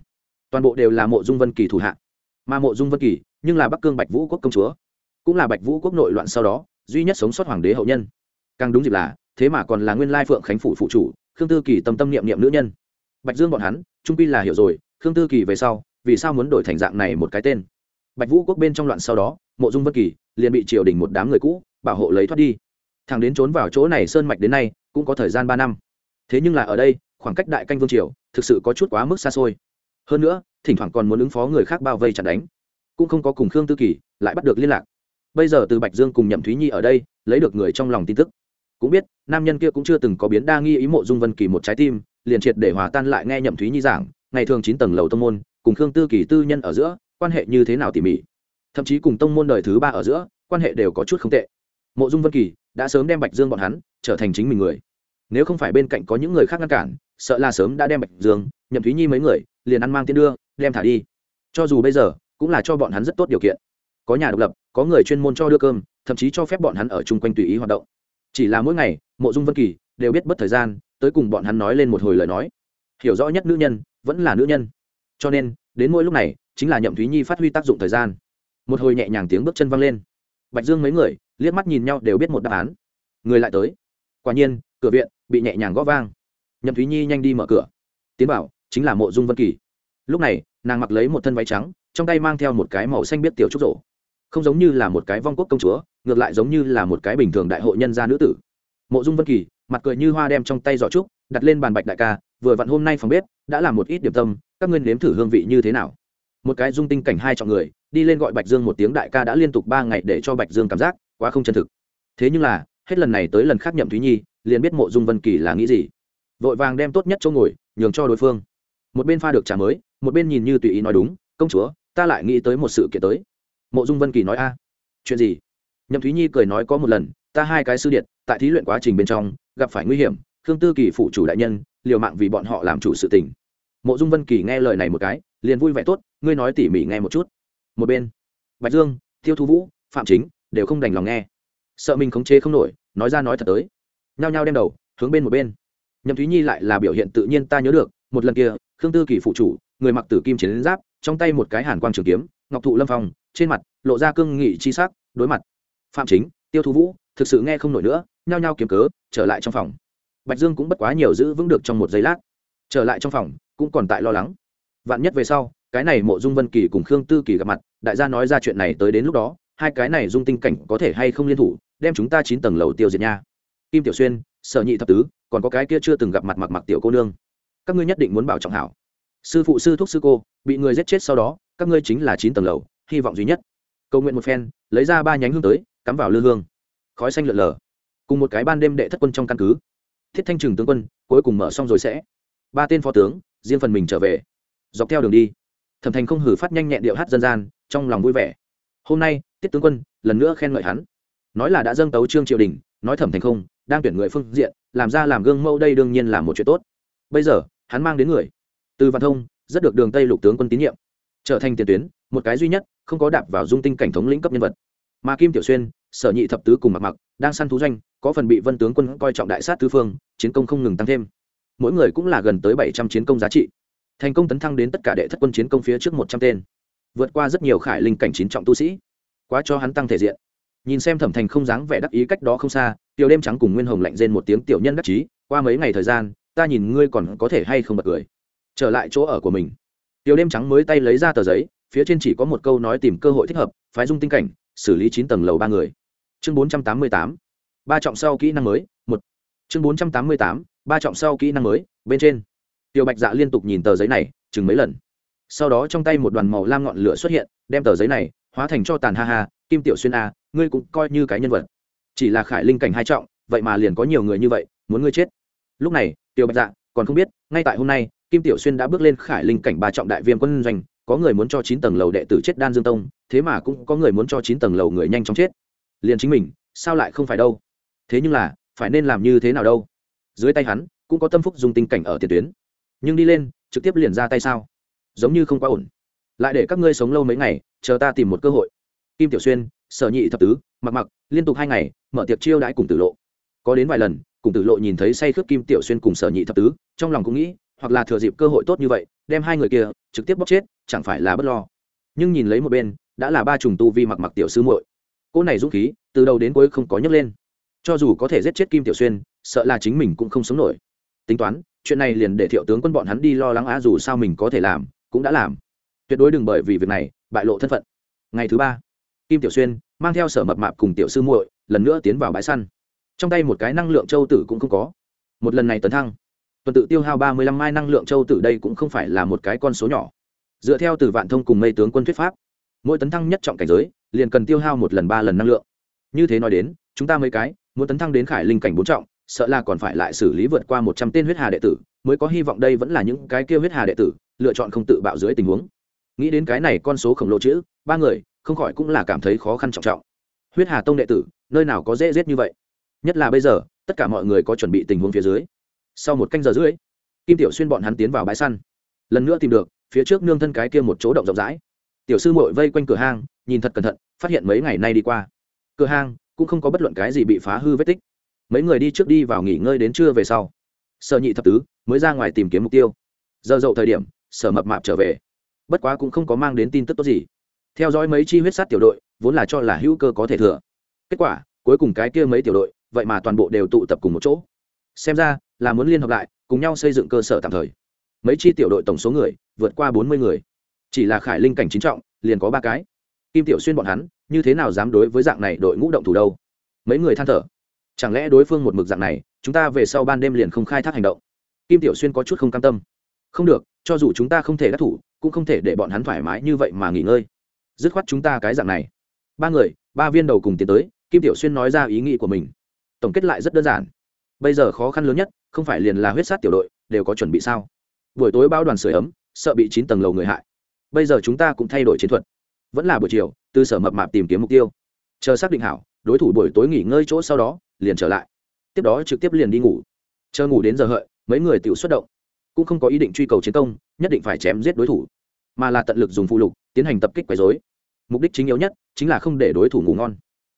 Toàn bộ đều là mộ dung vân kỳ thủ hạ. Mà mộ dung vân kỳ, nhưng là bắc cương bạch vũ quốc công chúa. Cũng là bạch vũ quốc nội loạn sau đó, duy nhất sống sót hoàng đế hậu nhân. Càng đúng dịp là, thế mà còn là nguyên lai phượng khánh phủ phụ chủ, khương tư kỳ tâm tâm niệm niệm nữ nhân bạch dương bọn hắn, trung pi là hiểu rồi, khương tư kỳ về sau, vì sao muốn đổi thành dạng này một cái tên? Bạch vũ quốc bên trong loạn sau đó, mộ dung vân kỳ liền bị triều đình một đám người cũ bảo hộ lấy thoát đi. Thằng đến trốn vào chỗ này sơn mạch đến nay, cũng có thời gian ba năm. Thế nhưng là ở đây, khoảng cách đại canh vương triều thực sự có chút quá mức xa xôi. Hơn nữa, thỉnh thoảng còn muốn ứng phó người khác bao vây chặt đánh. Cũng không có cùng khương tư kỳ lại bắt được liên lạc. Bây giờ từ bạch dương cùng nhậm thúy nhi ở đây, lấy được người trong lòng tin tức. Cũng biết, nam nhân kia cũng chưa từng có biến đa nghi ý mộ dung vân kỳ một trái tim liền triệt để hòa tan lại nghe nhậm thúy nhi giảng, ngày thường chín tầng lầu tông môn, cùng khương tư kỳ tư nhân ở giữa, quan hệ như thế nào tỉ mỉ? Thậm chí cùng tông môn đời thứ ba ở giữa, quan hệ đều có chút không tệ. Mộ dung vân kỳ đã sớm đem bạch dương bọn hắn trở thành chính mình người. Nếu không phải bên cạnh có những người khác ngăn cản, sợ là sớm đã đem bạch dương, nhậm thúy nhi mấy người, liền ăn mang tiến đưa, đem thả đi. Cho dù bây giờ, cũng là cho bọn hắn rất tốt điều kiện. Có nhà độc lập, có người chuyên môn cho đưa cơm, thậm chí cho phép bọn hắn ở chung quanh tùy ý hoạt động. Chỉ là mỗi ngày, mộ dung vân kỳ đều biết bất thời gian tới cùng bọn hắn nói lên một hồi lời nói. Hiểu rõ nhất nữ nhân, vẫn là nữ nhân. Cho nên, đến mỗi lúc này, chính là nhậm thúy nhi phát huy tác dụng thời gian. Một hồi nhẹ nhàng tiếng bước chân văng lên. Bạch dương mấy người, liếc mắt nhìn nhau đều biết một đáp án. Người lại tới. Quả nhiên, cửa viện bị nhẹ nhàng gõ vang. Nhậm thúy nhi nhanh đi mở cửa. Tiến bảo, chính là mộ dung vân kỳ. Lúc này, nàng mặc lấy một thân váy trắng, trong tay mang theo một cái màu xanh biết tiểu trúc rổ. Không giống như là một cái vong quốc công chúa, ngược lại giống như là một cái bình thường đại hội nhân gia nữ tử mộ dung vân kỳ, mặt cười như hoa đem trong tay giỏ trúc, đặt lên bàn bạch đại ca, vừa vặn hôm nay phòng bếp, đã làm một ít điểm tâm, các ngươi nếm thử hương vị như thế nào. Một cái dung tinh cảnh hai chọn người, đi lên gọi bạch dương một tiếng đại ca đã liên tục ba ngày để cho bạch dương cảm giác quá không chân thực. Thế nhưng là, hết lần này tới lần khác nhậm thúy nhi, liền biết mộ dung vân kỳ là nghĩ gì. Vội vàng đem tốt nhất chỗ ngồi, nhường cho đối phương. Một bên pha được trà mới, một bên nhìn như tùy ý nói đúng, công chúa, ta lại nghĩ tới một sự kiện tới. Mộ dung vân kỳ nói, a, chuyện gì? Nhậm thúy nhi cười nói có một lần ta hai cái sư điện, tại thí luyện quá trình bên trong, gặp phải nguy hiểm, khương tư kỳ phụ chủ đại nhân, liều mạng vì bọn họ làm chủ sự tình. Mộ dung vân kỳ nghe lời này một cái, liền vui vẻ tốt, ngươi nói tỉ mỉ nghe một chút. Một bên, bạch dương, tiêu thu vũ, phạm chính, đều không đành lòng nghe. Sợ mình khống chế không nổi, nói ra nói thật tới. Nhao nhao đem đầu, hướng bên một bên. Nhậm thúy nhi lại là biểu hiện tự nhiên ta nhớ được, một lần kia, khương tư kỳ phụ chủ, người mặc tử kim chiến giáp, trong tay một cái hàn quang trường kiếm, ngọc thụ lâm phong, trên mặt, lộ ra cương nghị chi sắc, đối mặt. Phạm chính tiêu thu vũ, thực sự nghe không nổi nữa, nhao nhao kiếm cớ, trở lại trong phòng. Bạch dương cũng bất quá nhiều giữ vững được trong một giây lát. Trở lại trong phòng, cũng còn tại lo lắng. Vạn nhất về sau, cái này mộ dung vân kỳ cùng khương tư kỳ gặp mặt, đại gia nói ra chuyện này tới đến lúc đó, hai cái này dung tinh cảnh có thể hay không liên thủ, đem chúng ta chín tầng lầu tiêu diệt nha. Kim tiểu xuyên, sở nhị thập tứ, còn có cái kia chưa từng gặp mặt mặc mặc tiểu cô nương. Các ngươi nhất định muốn bảo trọng hảo. Sư phụ sư thúc sư cô, bị người giết chết sau đó, các ngươi chính là chín tầng lầu, hy vọng duy nhất. Cầu nguyện một phen, lấy ra ba nhánh hương tới cắm vào lư hương. Khói xanh lượn lờ. Cùng một cái ban đêm đệ thất quân trong căn cứ. Thiết thanh trừng tướng quân, cuối cùng mở xong rồi sẽ. Ba tên phó tướng, riêng phần mình trở về. Dọc theo đường đi, thẩm thành không hử phát nhanh nhẹn điệu hát dân gian, trong lòng vui vẻ. Hôm nay tiết tướng quân, lần nữa khen ngợi hắn. Nói là đã dâng tấu trương triều đình, nói thẩm thành không, đang tuyển người phương diện, làm ra làm gương mẫu đây đương nhiên là một chuyện tốt. Bây giờ, hắn mang đến người. Từ văn thông, rất được đường tây lục tướng quân tín nhiệm. Trở thành tiền tuyến, một cái duy nhất, không có đạp vào dung tinh cảnh thống lĩnh cấp nhân vật. Mà kim tiểu xuyên sở nhị thập tứ cùng mặc mặc đang săn thú doanh, có phần bị vân tướng quân coi trọng đại sát tứ phương, chiến công không ngừng tăng thêm. Mỗi người cũng là gần tới bảy trăm chiến công giá trị. Thành công tấn thăng đến tất cả đệ thất quân chiến công phía trước một trăm tên. Vượt qua rất nhiều khải linh cảnh chín trọng tu sĩ. Quá cho hắn tăng thể diện. Nhìn xem thẩm thành không dáng vẻ đắc ý cách đó không xa, tiểu đêm trắng cùng nguyên hồng lạnh rên một tiếng tiểu nhân đắc chí, qua mấy ngày thời gian, ta nhìn ngươi còn có thể hay không bật cười. Trở lại chỗ ở của mình. Tiểu đêm trắng mới tay lấy ra tờ giấy, phía trên chỉ có một câu nói tìm cơ hội thích hợp, phái dung tinh cảnh, xử lý chín tầng lầu ba người chương bốn trăm tám mươi tám. Ba trọng sau kỹ năng mới, một. Chương bốn trăm tám mươi tám, ba trọng sau kỹ năng mới, bên trên. Tiểu bạch dạ liên tục nhìn tờ giấy này, chừng mấy lần. Sau đó trong tay một đoàn màu lam ngọn lửa xuất hiện, đem tờ giấy này hóa thành cho tàn ha ha, kim tiểu xuyên a ngươi cũng coi như cái nhân vật. Chỉ là khải linh cảnh hai trọng, vậy mà liền có nhiều người như vậy, muốn ngươi chết. Lúc này, tiểu bạch dạ còn không biết, ngay tại hôm nay, kim tiểu xuyên đã bước lên khải linh cảnh ba trọng đại viêm quân doanh, có người muốn cho chín tầng lầu đệ tử chết đan dương tông, thế mà cũng có người muốn cho chín tầng lầu người nhanh chóng chết liền chính mình, sao lại không phải đâu? Thế nhưng là, phải nên làm như thế nào đâu? Dưới tay hắn, cũng có tâm phúc dùng tình cảnh ở tiền tuyến. Nhưng đi lên, trực tiếp liền ra tay sao? Giống như không quá ổn. Lại để các ngươi sống lâu mấy ngày, chờ ta tìm một cơ hội. Kim tiểu xuyên, sở nhị thập tứ, mặc mặc, liên tục hai ngày, mở tiệc chiêu đãi cùng tử lộ. Có đến vài lần, cùng tử lộ nhìn thấy say khướp kim tiểu xuyên cùng sở nhị thập tứ, trong lòng cũng nghĩ, hoặc là thừa dịp cơ hội tốt như vậy, đem hai người kia, trực tiếp bóc chết, chẳng phải là bất lo. Nhưng nhìn lấy một bên, đã là ba trùng tu vi mặc mặc tiểu sư muội cỗ này dũng khí, từ đầu đến cuối không có nhấc lên. Cho dù có thể giết chết kim tiểu xuyên, sợ là chính mình cũng không sống nổi. Tính toán, chuyện này liền để thiệu tướng quân bọn hắn đi lo lắng á, dù sao mình có thể làm, cũng đã làm. Tuyệt đối đừng bởi vì việc này, bại lộ thân phận. Ngày thứ ba, kim tiểu xuyên mang theo sở mập mạp cùng tiểu sư muội, lần nữa tiến vào bãi săn. Trong tay một cái năng lượng châu tử cũng không có. Một lần này tấn thăng, tuần tự tiêu hao ba mươi lăm mai năng lượng châu tử đây cũng không phải là một cái con số nhỏ. Dựa theo từ vạn thông cùng mây tướng quân thuyết pháp, mỗi tấn thăng nhất trọng cảnh giới liền cần tiêu hao một lần ba lần năng lượng. Như thế nói đến, chúng ta mấy cái, muốn tấn thăng đến khải linh cảnh bốn trọng, sợ là còn phải lại xử lý vượt qua một trăm tên huyết hà đệ tử, mới có hy vọng đây vẫn là những cái kia huyết hà đệ tử, lựa chọn không tự bạo dưới tình huống. Nghĩ đến cái này con số khổng lồ chữ, ba người, không khỏi cũng là cảm thấy khó khăn trọng trọng. Huyết hà tông đệ tử, nơi nào có dễ giết như vậy? Nhất là bây giờ, tất cả mọi người có chuẩn bị tình huống phía dưới. Sau một canh giờ rưỡi, kim tiểu xuyên bọn hắn tiến vào bãi săn. Lần nữa tìm được, phía trước nương thân cái kia một chỗ động rộng rãi tiểu sư mội vây quanh cửa hang, nhìn thật cẩn thận, phát hiện mấy ngày nay đi qua. Cửa hang cũng không có bất luận cái gì bị phá hư vết tích. Mấy người đi trước đi vào nghỉ ngơi đến trưa về sau. Sợ nhị thập tứ mới ra ngoài tìm kiếm mục tiêu. Giờ dậu thời điểm, sở mập mạp trở về. Bất quá cũng không có mang đến tin tức tốt gì. Theo dõi mấy chi huyết sát tiểu đội, vốn là cho là hữu cơ có thể thừa. Kết quả, cuối cùng cái kia mấy tiểu đội, vậy mà toàn bộ đều tụ tập cùng một chỗ. Xem ra, là muốn liên hợp lại, cùng nhau xây dựng cơ sở tạm thời. Mấy chi tiểu đội tổng số người, vượt qua bốn mươi người chỉ là khải linh cảnh chính trọng, liền có ba cái. Kim tiểu xuyên bọn hắn, như thế nào dám đối với dạng này đội ngũ động thủ đâu? Mấy người than thở. Chẳng lẽ đối phương một mực dạng này, chúng ta về sau ban đêm liền không khai thác hành động? Kim tiểu xuyên có chút không cam tâm. Không được, cho dù chúng ta không thể đắc thủ, cũng không thể để bọn hắn thoải mái như vậy mà nghỉ ngơi. Dứt khoát chúng ta cái dạng này. Ba người, ba viên đầu cùng tiến tới, kim tiểu xuyên nói ra ý nghĩ của mình. Tổng kết lại rất đơn giản. Bây giờ khó khăn lớn nhất, không phải liền là huyết sát tiểu đội, đều có chuẩn bị sao? Buổi tối bao đoàn sửa ấm, sợ bị chín tầng lầu người hại bây giờ chúng ta cũng thay đổi chiến thuật. Vẫn là buổi chiều, từ sở mập mạp tìm kiếm mục tiêu. Chờ xác định hảo, đối thủ buổi tối nghỉ ngơi chỗ sau đó, liền trở lại. Tiếp đó trực tiếp liền đi ngủ. Chờ ngủ đến giờ hợi, mấy người tự xuất động. Cũng không có ý định truy cầu chiến công, nhất định phải chém giết đối thủ. Mà là tận lực dùng phụ lục, tiến hành tập kích quấy dối mục đích chính yếu nhất, chính là không để đối thủ ngủ ngon.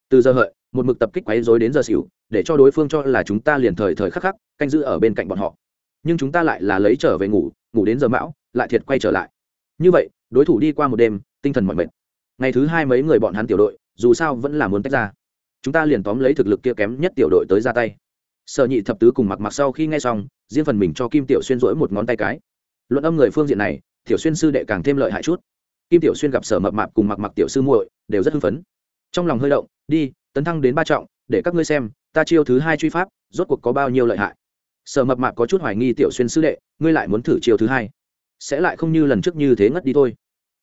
Từ giờ hợi, một mực tập kích quấy dối đến giờ xỉu, để cho đối phương cho là chúng ta liền thời thời khắc khắc, canh giữ ở bên cạnh bọn họ. Nhưng chúng ta lại là lấy trở về ngủ ngủ đến giờ mão, lại thiệt quay trở lại. Như vậy đối thủ đi qua một đêm, tinh thần mọi mệt. Ngày thứ hai mấy người bọn hắn tiểu đội, dù sao vẫn là muốn tách ra. Chúng ta liền tóm lấy thực lực kia kém nhất tiểu đội tới ra tay. Sở nhị thập tứ cùng mặc mặc sau khi nghe xong, riêng phần mình cho kim tiểu xuyên rỗi một ngón tay cái. Luận âm người phương diện này, tiểu xuyên sư đệ càng thêm lợi hại chút. Kim tiểu xuyên gặp sở mập mạp cùng mặc mặc tiểu sư muội, đều rất hưng phấn. Trong lòng hơi động, đi, tấn thăng đến ba trọng, để các ngươi xem, ta chiêu thứ hai truy pháp, rốt cuộc có bao nhiêu lợi hại. Sở mập mạp có chút hoài nghi tiểu xuyên sư đệ, ngươi lại muốn thử chiêu thứ hai? Sẽ lại không như lần trước như thế ngất đi thôi.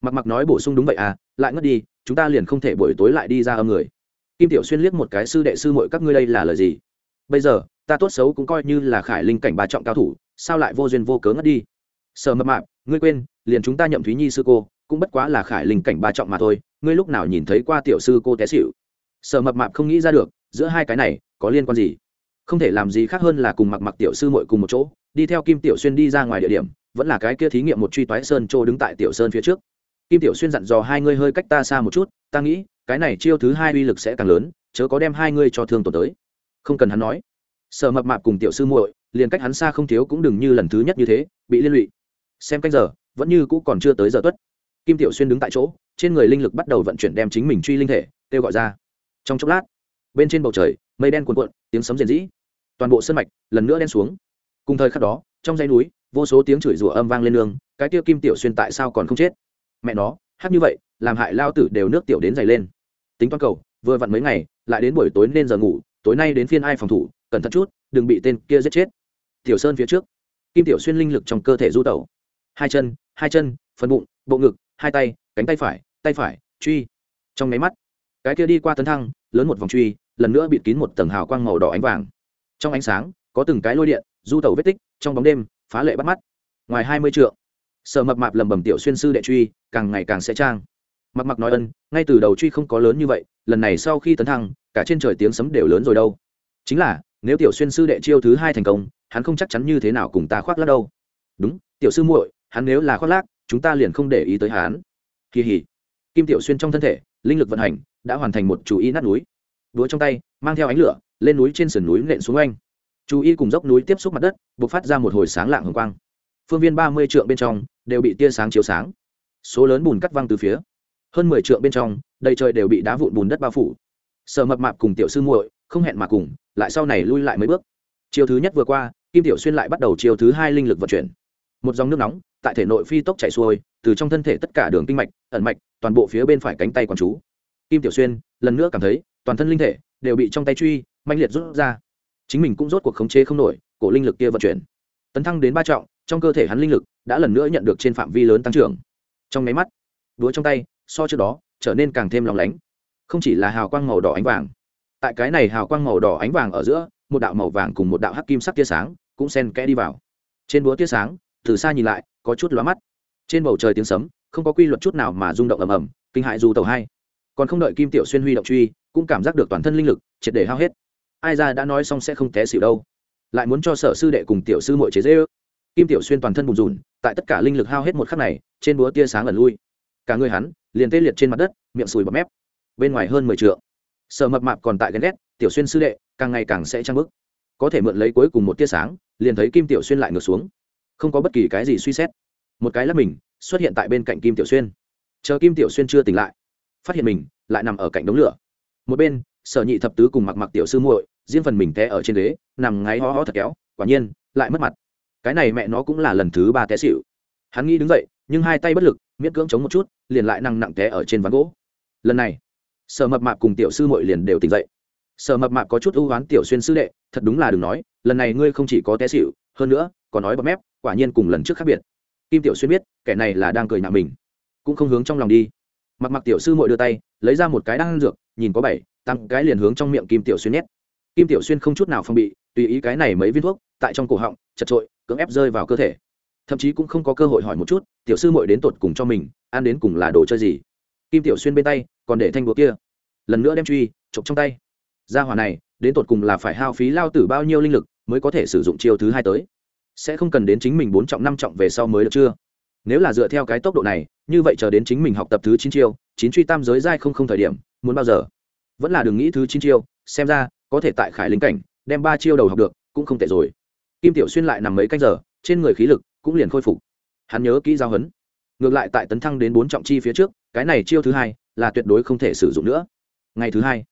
Mặc mặc nói bổ sung đúng vậy à lại ngất đi, chúng ta liền không thể buổi tối lại đi ra âm người. Kim tiểu xuyên liếc một cái sư đệ sư mội các ngươi đây là lời gì? Bây giờ, ta tốt xấu cũng coi như là khải linh cảnh ba trọng cao thủ, sao lại vô duyên vô cớ ngất đi? Sở mập mạp, ngươi quên, liền chúng ta nhậm thúy nhi sư cô, cũng bất quá là khải linh cảnh ba trọng mà thôi, ngươi lúc nào nhìn thấy qua tiểu sư cô té xịu sở mập mạp không nghĩ ra được, giữa hai cái này, có liên quan gì? Không thể làm gì khác hơn là cùng mặc mặc tiểu sư mội cùng một chỗ, đi theo kim tiểu xuyên đi ra ngoài địa điểm vẫn là cái kia thí nghiệm một truy toái sơn trô đứng tại tiểu sơn phía trước. Kim tiểu xuyên dặn dò hai ngươi hơi cách ta xa một chút, ta nghĩ, cái này chiêu thứ hai uy lực sẽ càng lớn, chớ có đem hai ngươi cho thương tổn tới. Không cần hắn nói. Sở mập mạp cùng tiểu sư muội, liền cách hắn xa không thiếu cũng đừng như lần thứ nhất như thế, bị liên lụy. Xem canh giờ, vẫn như cũ còn chưa tới giờ tuất. Kim tiểu xuyên đứng tại chỗ, trên người linh lực bắt đầu vận chuyển đem chính mình truy linh thể, kêu gọi ra. Trong chốc lát, bên trên bầu trời, mây đen cuồn cuộn, tiếng sấm rền rĩ. Toàn bộ sân mạch, lần nữa đen xuống. Cùng thời khắc đó, trong dãy núi vô số tiếng chửi rủa âm vang lên nương, cái tiêu kim tiểu xuyên tại sao còn không chết? Mẹ nó, hát như vậy, làm hại lao tử đều nước tiểu đến dày lên. Tính toán cầu, vừa vặn mấy ngày, lại đến buổi tối nên giờ ngủ, tối nay đến phiên ai phòng thủ, cẩn thận chút, đừng bị tên kia giết chết. Tiểu sơn phía trước. Kim tiểu xuyên linh lực trong cơ thể du tẩu. Hai chân hai chân, phần bụng, bộ ngực, hai tay, cánh tay phải tay phải, truy. Trong nháy mắt, cái kia đi qua tấn thăng, lớn một vòng truy, lần nữa bịt kín một tầng hào quang màu đỏ ánh vàng. Trong ánh sáng, có từng cái lôi điện, du tẩu vết tích, trong bóng đêm phá lệ bắt mắt. Ngoài hai mươi triệu sở mập mạp lầm bầm tiểu xuyên sư đệ truy, càng ngày càng sẽ trang. Mặc mặc nói ân, ngay từ đầu truy không có lớn như vậy, lần này sau khi tấn thăng, cả trên trời tiếng sấm đều lớn rồi đâu. Chính là, nếu tiểu xuyên sư đệ chiêu thứ hai thành công, hắn không chắc chắn như thế nào cùng ta khoác lác đâu. Đúng, tiểu sư muội, hắn nếu là khoác lác, chúng ta liền không để ý tới hắn. Kỳ hỉ. Kim tiểu xuyên trong thân thể, linh lực vận hành, đã hoàn thành một chủ ý nát núi. Đúa trong tay, mang theo ánh lửa, lên núi trên sườn núi nện xuống oanh chú ý cùng dốc núi tiếp xúc mặt đất b ộ c phát ra một hồi sáng lạng hồng quang. Phương viên ba mươi trượng bên trong, đều bị tia sáng chiếu sáng. Số lớn bùn cắt văng từ phía. Hơn mười trượng bên trong, đầy trời đều bị đá vụn bùn đất bao phủ. Sợ mập mạp cùng tiểu sư muội không hẹn mà cùng, lại sau này lui lại mấy bước. Chiều thứ nhất vừa qua, kim tiểu xuyên lại bắt đầu chiều thứ hai linh lực vận chuyển. Một dòng nước nóng, tại thể nội phi tốc chảy xuôi, từ trong thân thể tất cả đường kinh mạch, ẩn mạch, toàn bộ phía bên phải cánh tay quán chú. Kim tiểu xuyên, lần nữa cảm thấy, toàn thân linh thể đều bị trong tay truy manh liệt rút ra chính mình cũng rốt cuộc khống chế không nổi, cổ linh lực kia vận chuyển. Tấn thăng đến ba trọng, trong cơ thể hắn linh lực đã lần nữa nhận được trên phạm vi lớn tăng trưởng. Trong máy mắt đúa trong tay, so trước đó, trở nên càng thêm lòng lánh. Không chỉ là hào quang màu đỏ ánh vàng, tại cái này hào quang màu đỏ ánh vàng ở giữa, một đạo màu vàng cùng một đạo hắc kim sắc tia sáng cũng xen kẽ đi vào. Trên búa tia sáng, từ xa nhìn lại, có chút lóa mắt. Trên bầu trời tiếng sấm, không có quy luật chút nào mà rung động ầm ầm, kinh hại dù tàu hai. Còn không đợi kim tiểu xuyên huy động truy, cũng cảm giác được toàn thân linh lực triệt để hao hết ai ra đã nói xong sẽ không té xỉu đâu. Lại muốn cho sở sư đệ cùng tiểu sư mội chế dễ ước kim tiểu xuyên toàn thân bùn rùn, tại tất cả linh lực hao hết một khắc này, trên búa tia sáng ẩn lui. Cả người hắn liền tê liệt trên mặt đất, miệng sùi bọt mép. Bên ngoài hơn mười t sở mập mạp còn tại ghen ghét, tiểu xuyên sư đệ, càng ngày càng sẽ trang bức có thể mượn lấy cuối cùng một tia sáng, liền thấy kim tiểu xuyên lại ngược xuống. Không có bất kỳ cái gì suy xét. Một cái là mình, xuất hiện tại bên cạnh kim tiểu xuyên. Chờ kim tiểu xuyên chưa tỉnh lại, phát hiện mình lại nằm ở cạnh đống lửa. Một bên sở nhị thập tứ cùng mặc mặc tiểu sư muội, riêng phần mình té ở trên ghế, nằm ngáy ho ho thật kéo, quả nhiên, lại mất mặt. Cái này mẹ nó cũng là lần thứ ba té xịu hắn nghĩ đứng dậy, nhưng hai tay bất lực, miễn cưỡng chống một chút, liền lại năng nặng té ở trên ván gỗ. Lần này, sở mập mạp cùng tiểu sư muội liền đều tỉnh dậy. Sở mập mạp có chút ưu oán tiểu xuyên sư đệ, thật đúng là đừng nói, lần này ngươi không chỉ có té xịu hơn nữa, còn nói bọt mép, quả nhiên cùng lần trước khác biệt. Kim tiểu xuyên biết, kẻ này là đang cười nhạo mình. Cũng không hướng trong lòng đi. Mặc mặc tiểu sư muội đưa tay, lấy ra một cái đang dược, nhìn có bảy tăng cái liền hướng trong miệng kim tiểu xuyên nhét. Kim tiểu xuyên không chút nào phong bị, tùy ý cái này mấy viên thuốc, tại trong cổ họng, chật trội, cưỡng ép rơi vào cơ thể. Thậm chí cũng không có cơ hội hỏi một chút, tiểu sư mội đến tột cùng cho mình, ăn đến cùng là đồ chơi gì. Kim tiểu xuyên bên tay, còn để thanh búa kia. Lần nữa đem truy, chụp trong tay. Gia hỏa này, đến tột cùng là phải hao phí lao tử bao nhiêu linh lực, mới có thể sử dụng chiêu thứ hai tới. Sẽ không cần đến chính mình bốn trọng năm trọng về sau mới được chưa? Nếu là dựa theo cái tốc độ này, như vậy chờ đến chính mình học tập thứ chín chiêu, chín truy tam giới giai không không thời điểm, muốn bao giờ? Vẫn là đừng nghĩ thứ chín chiêu, xem ra, có thể tại khải linh cảnh, đem ba chiêu đầu học được, cũng không tệ rồi. Kim tiểu xuyên lại nằm mấy canh giờ, trên người khí lực cũng liền khôi phục. Hắn nhớ kỹ giao hấn ngược lại tại tấn thăng đến bốn trọng chi phía trước, cái này chiêu thứ hai là tuyệt đối không thể sử dụng nữa. Ngày thứ hai,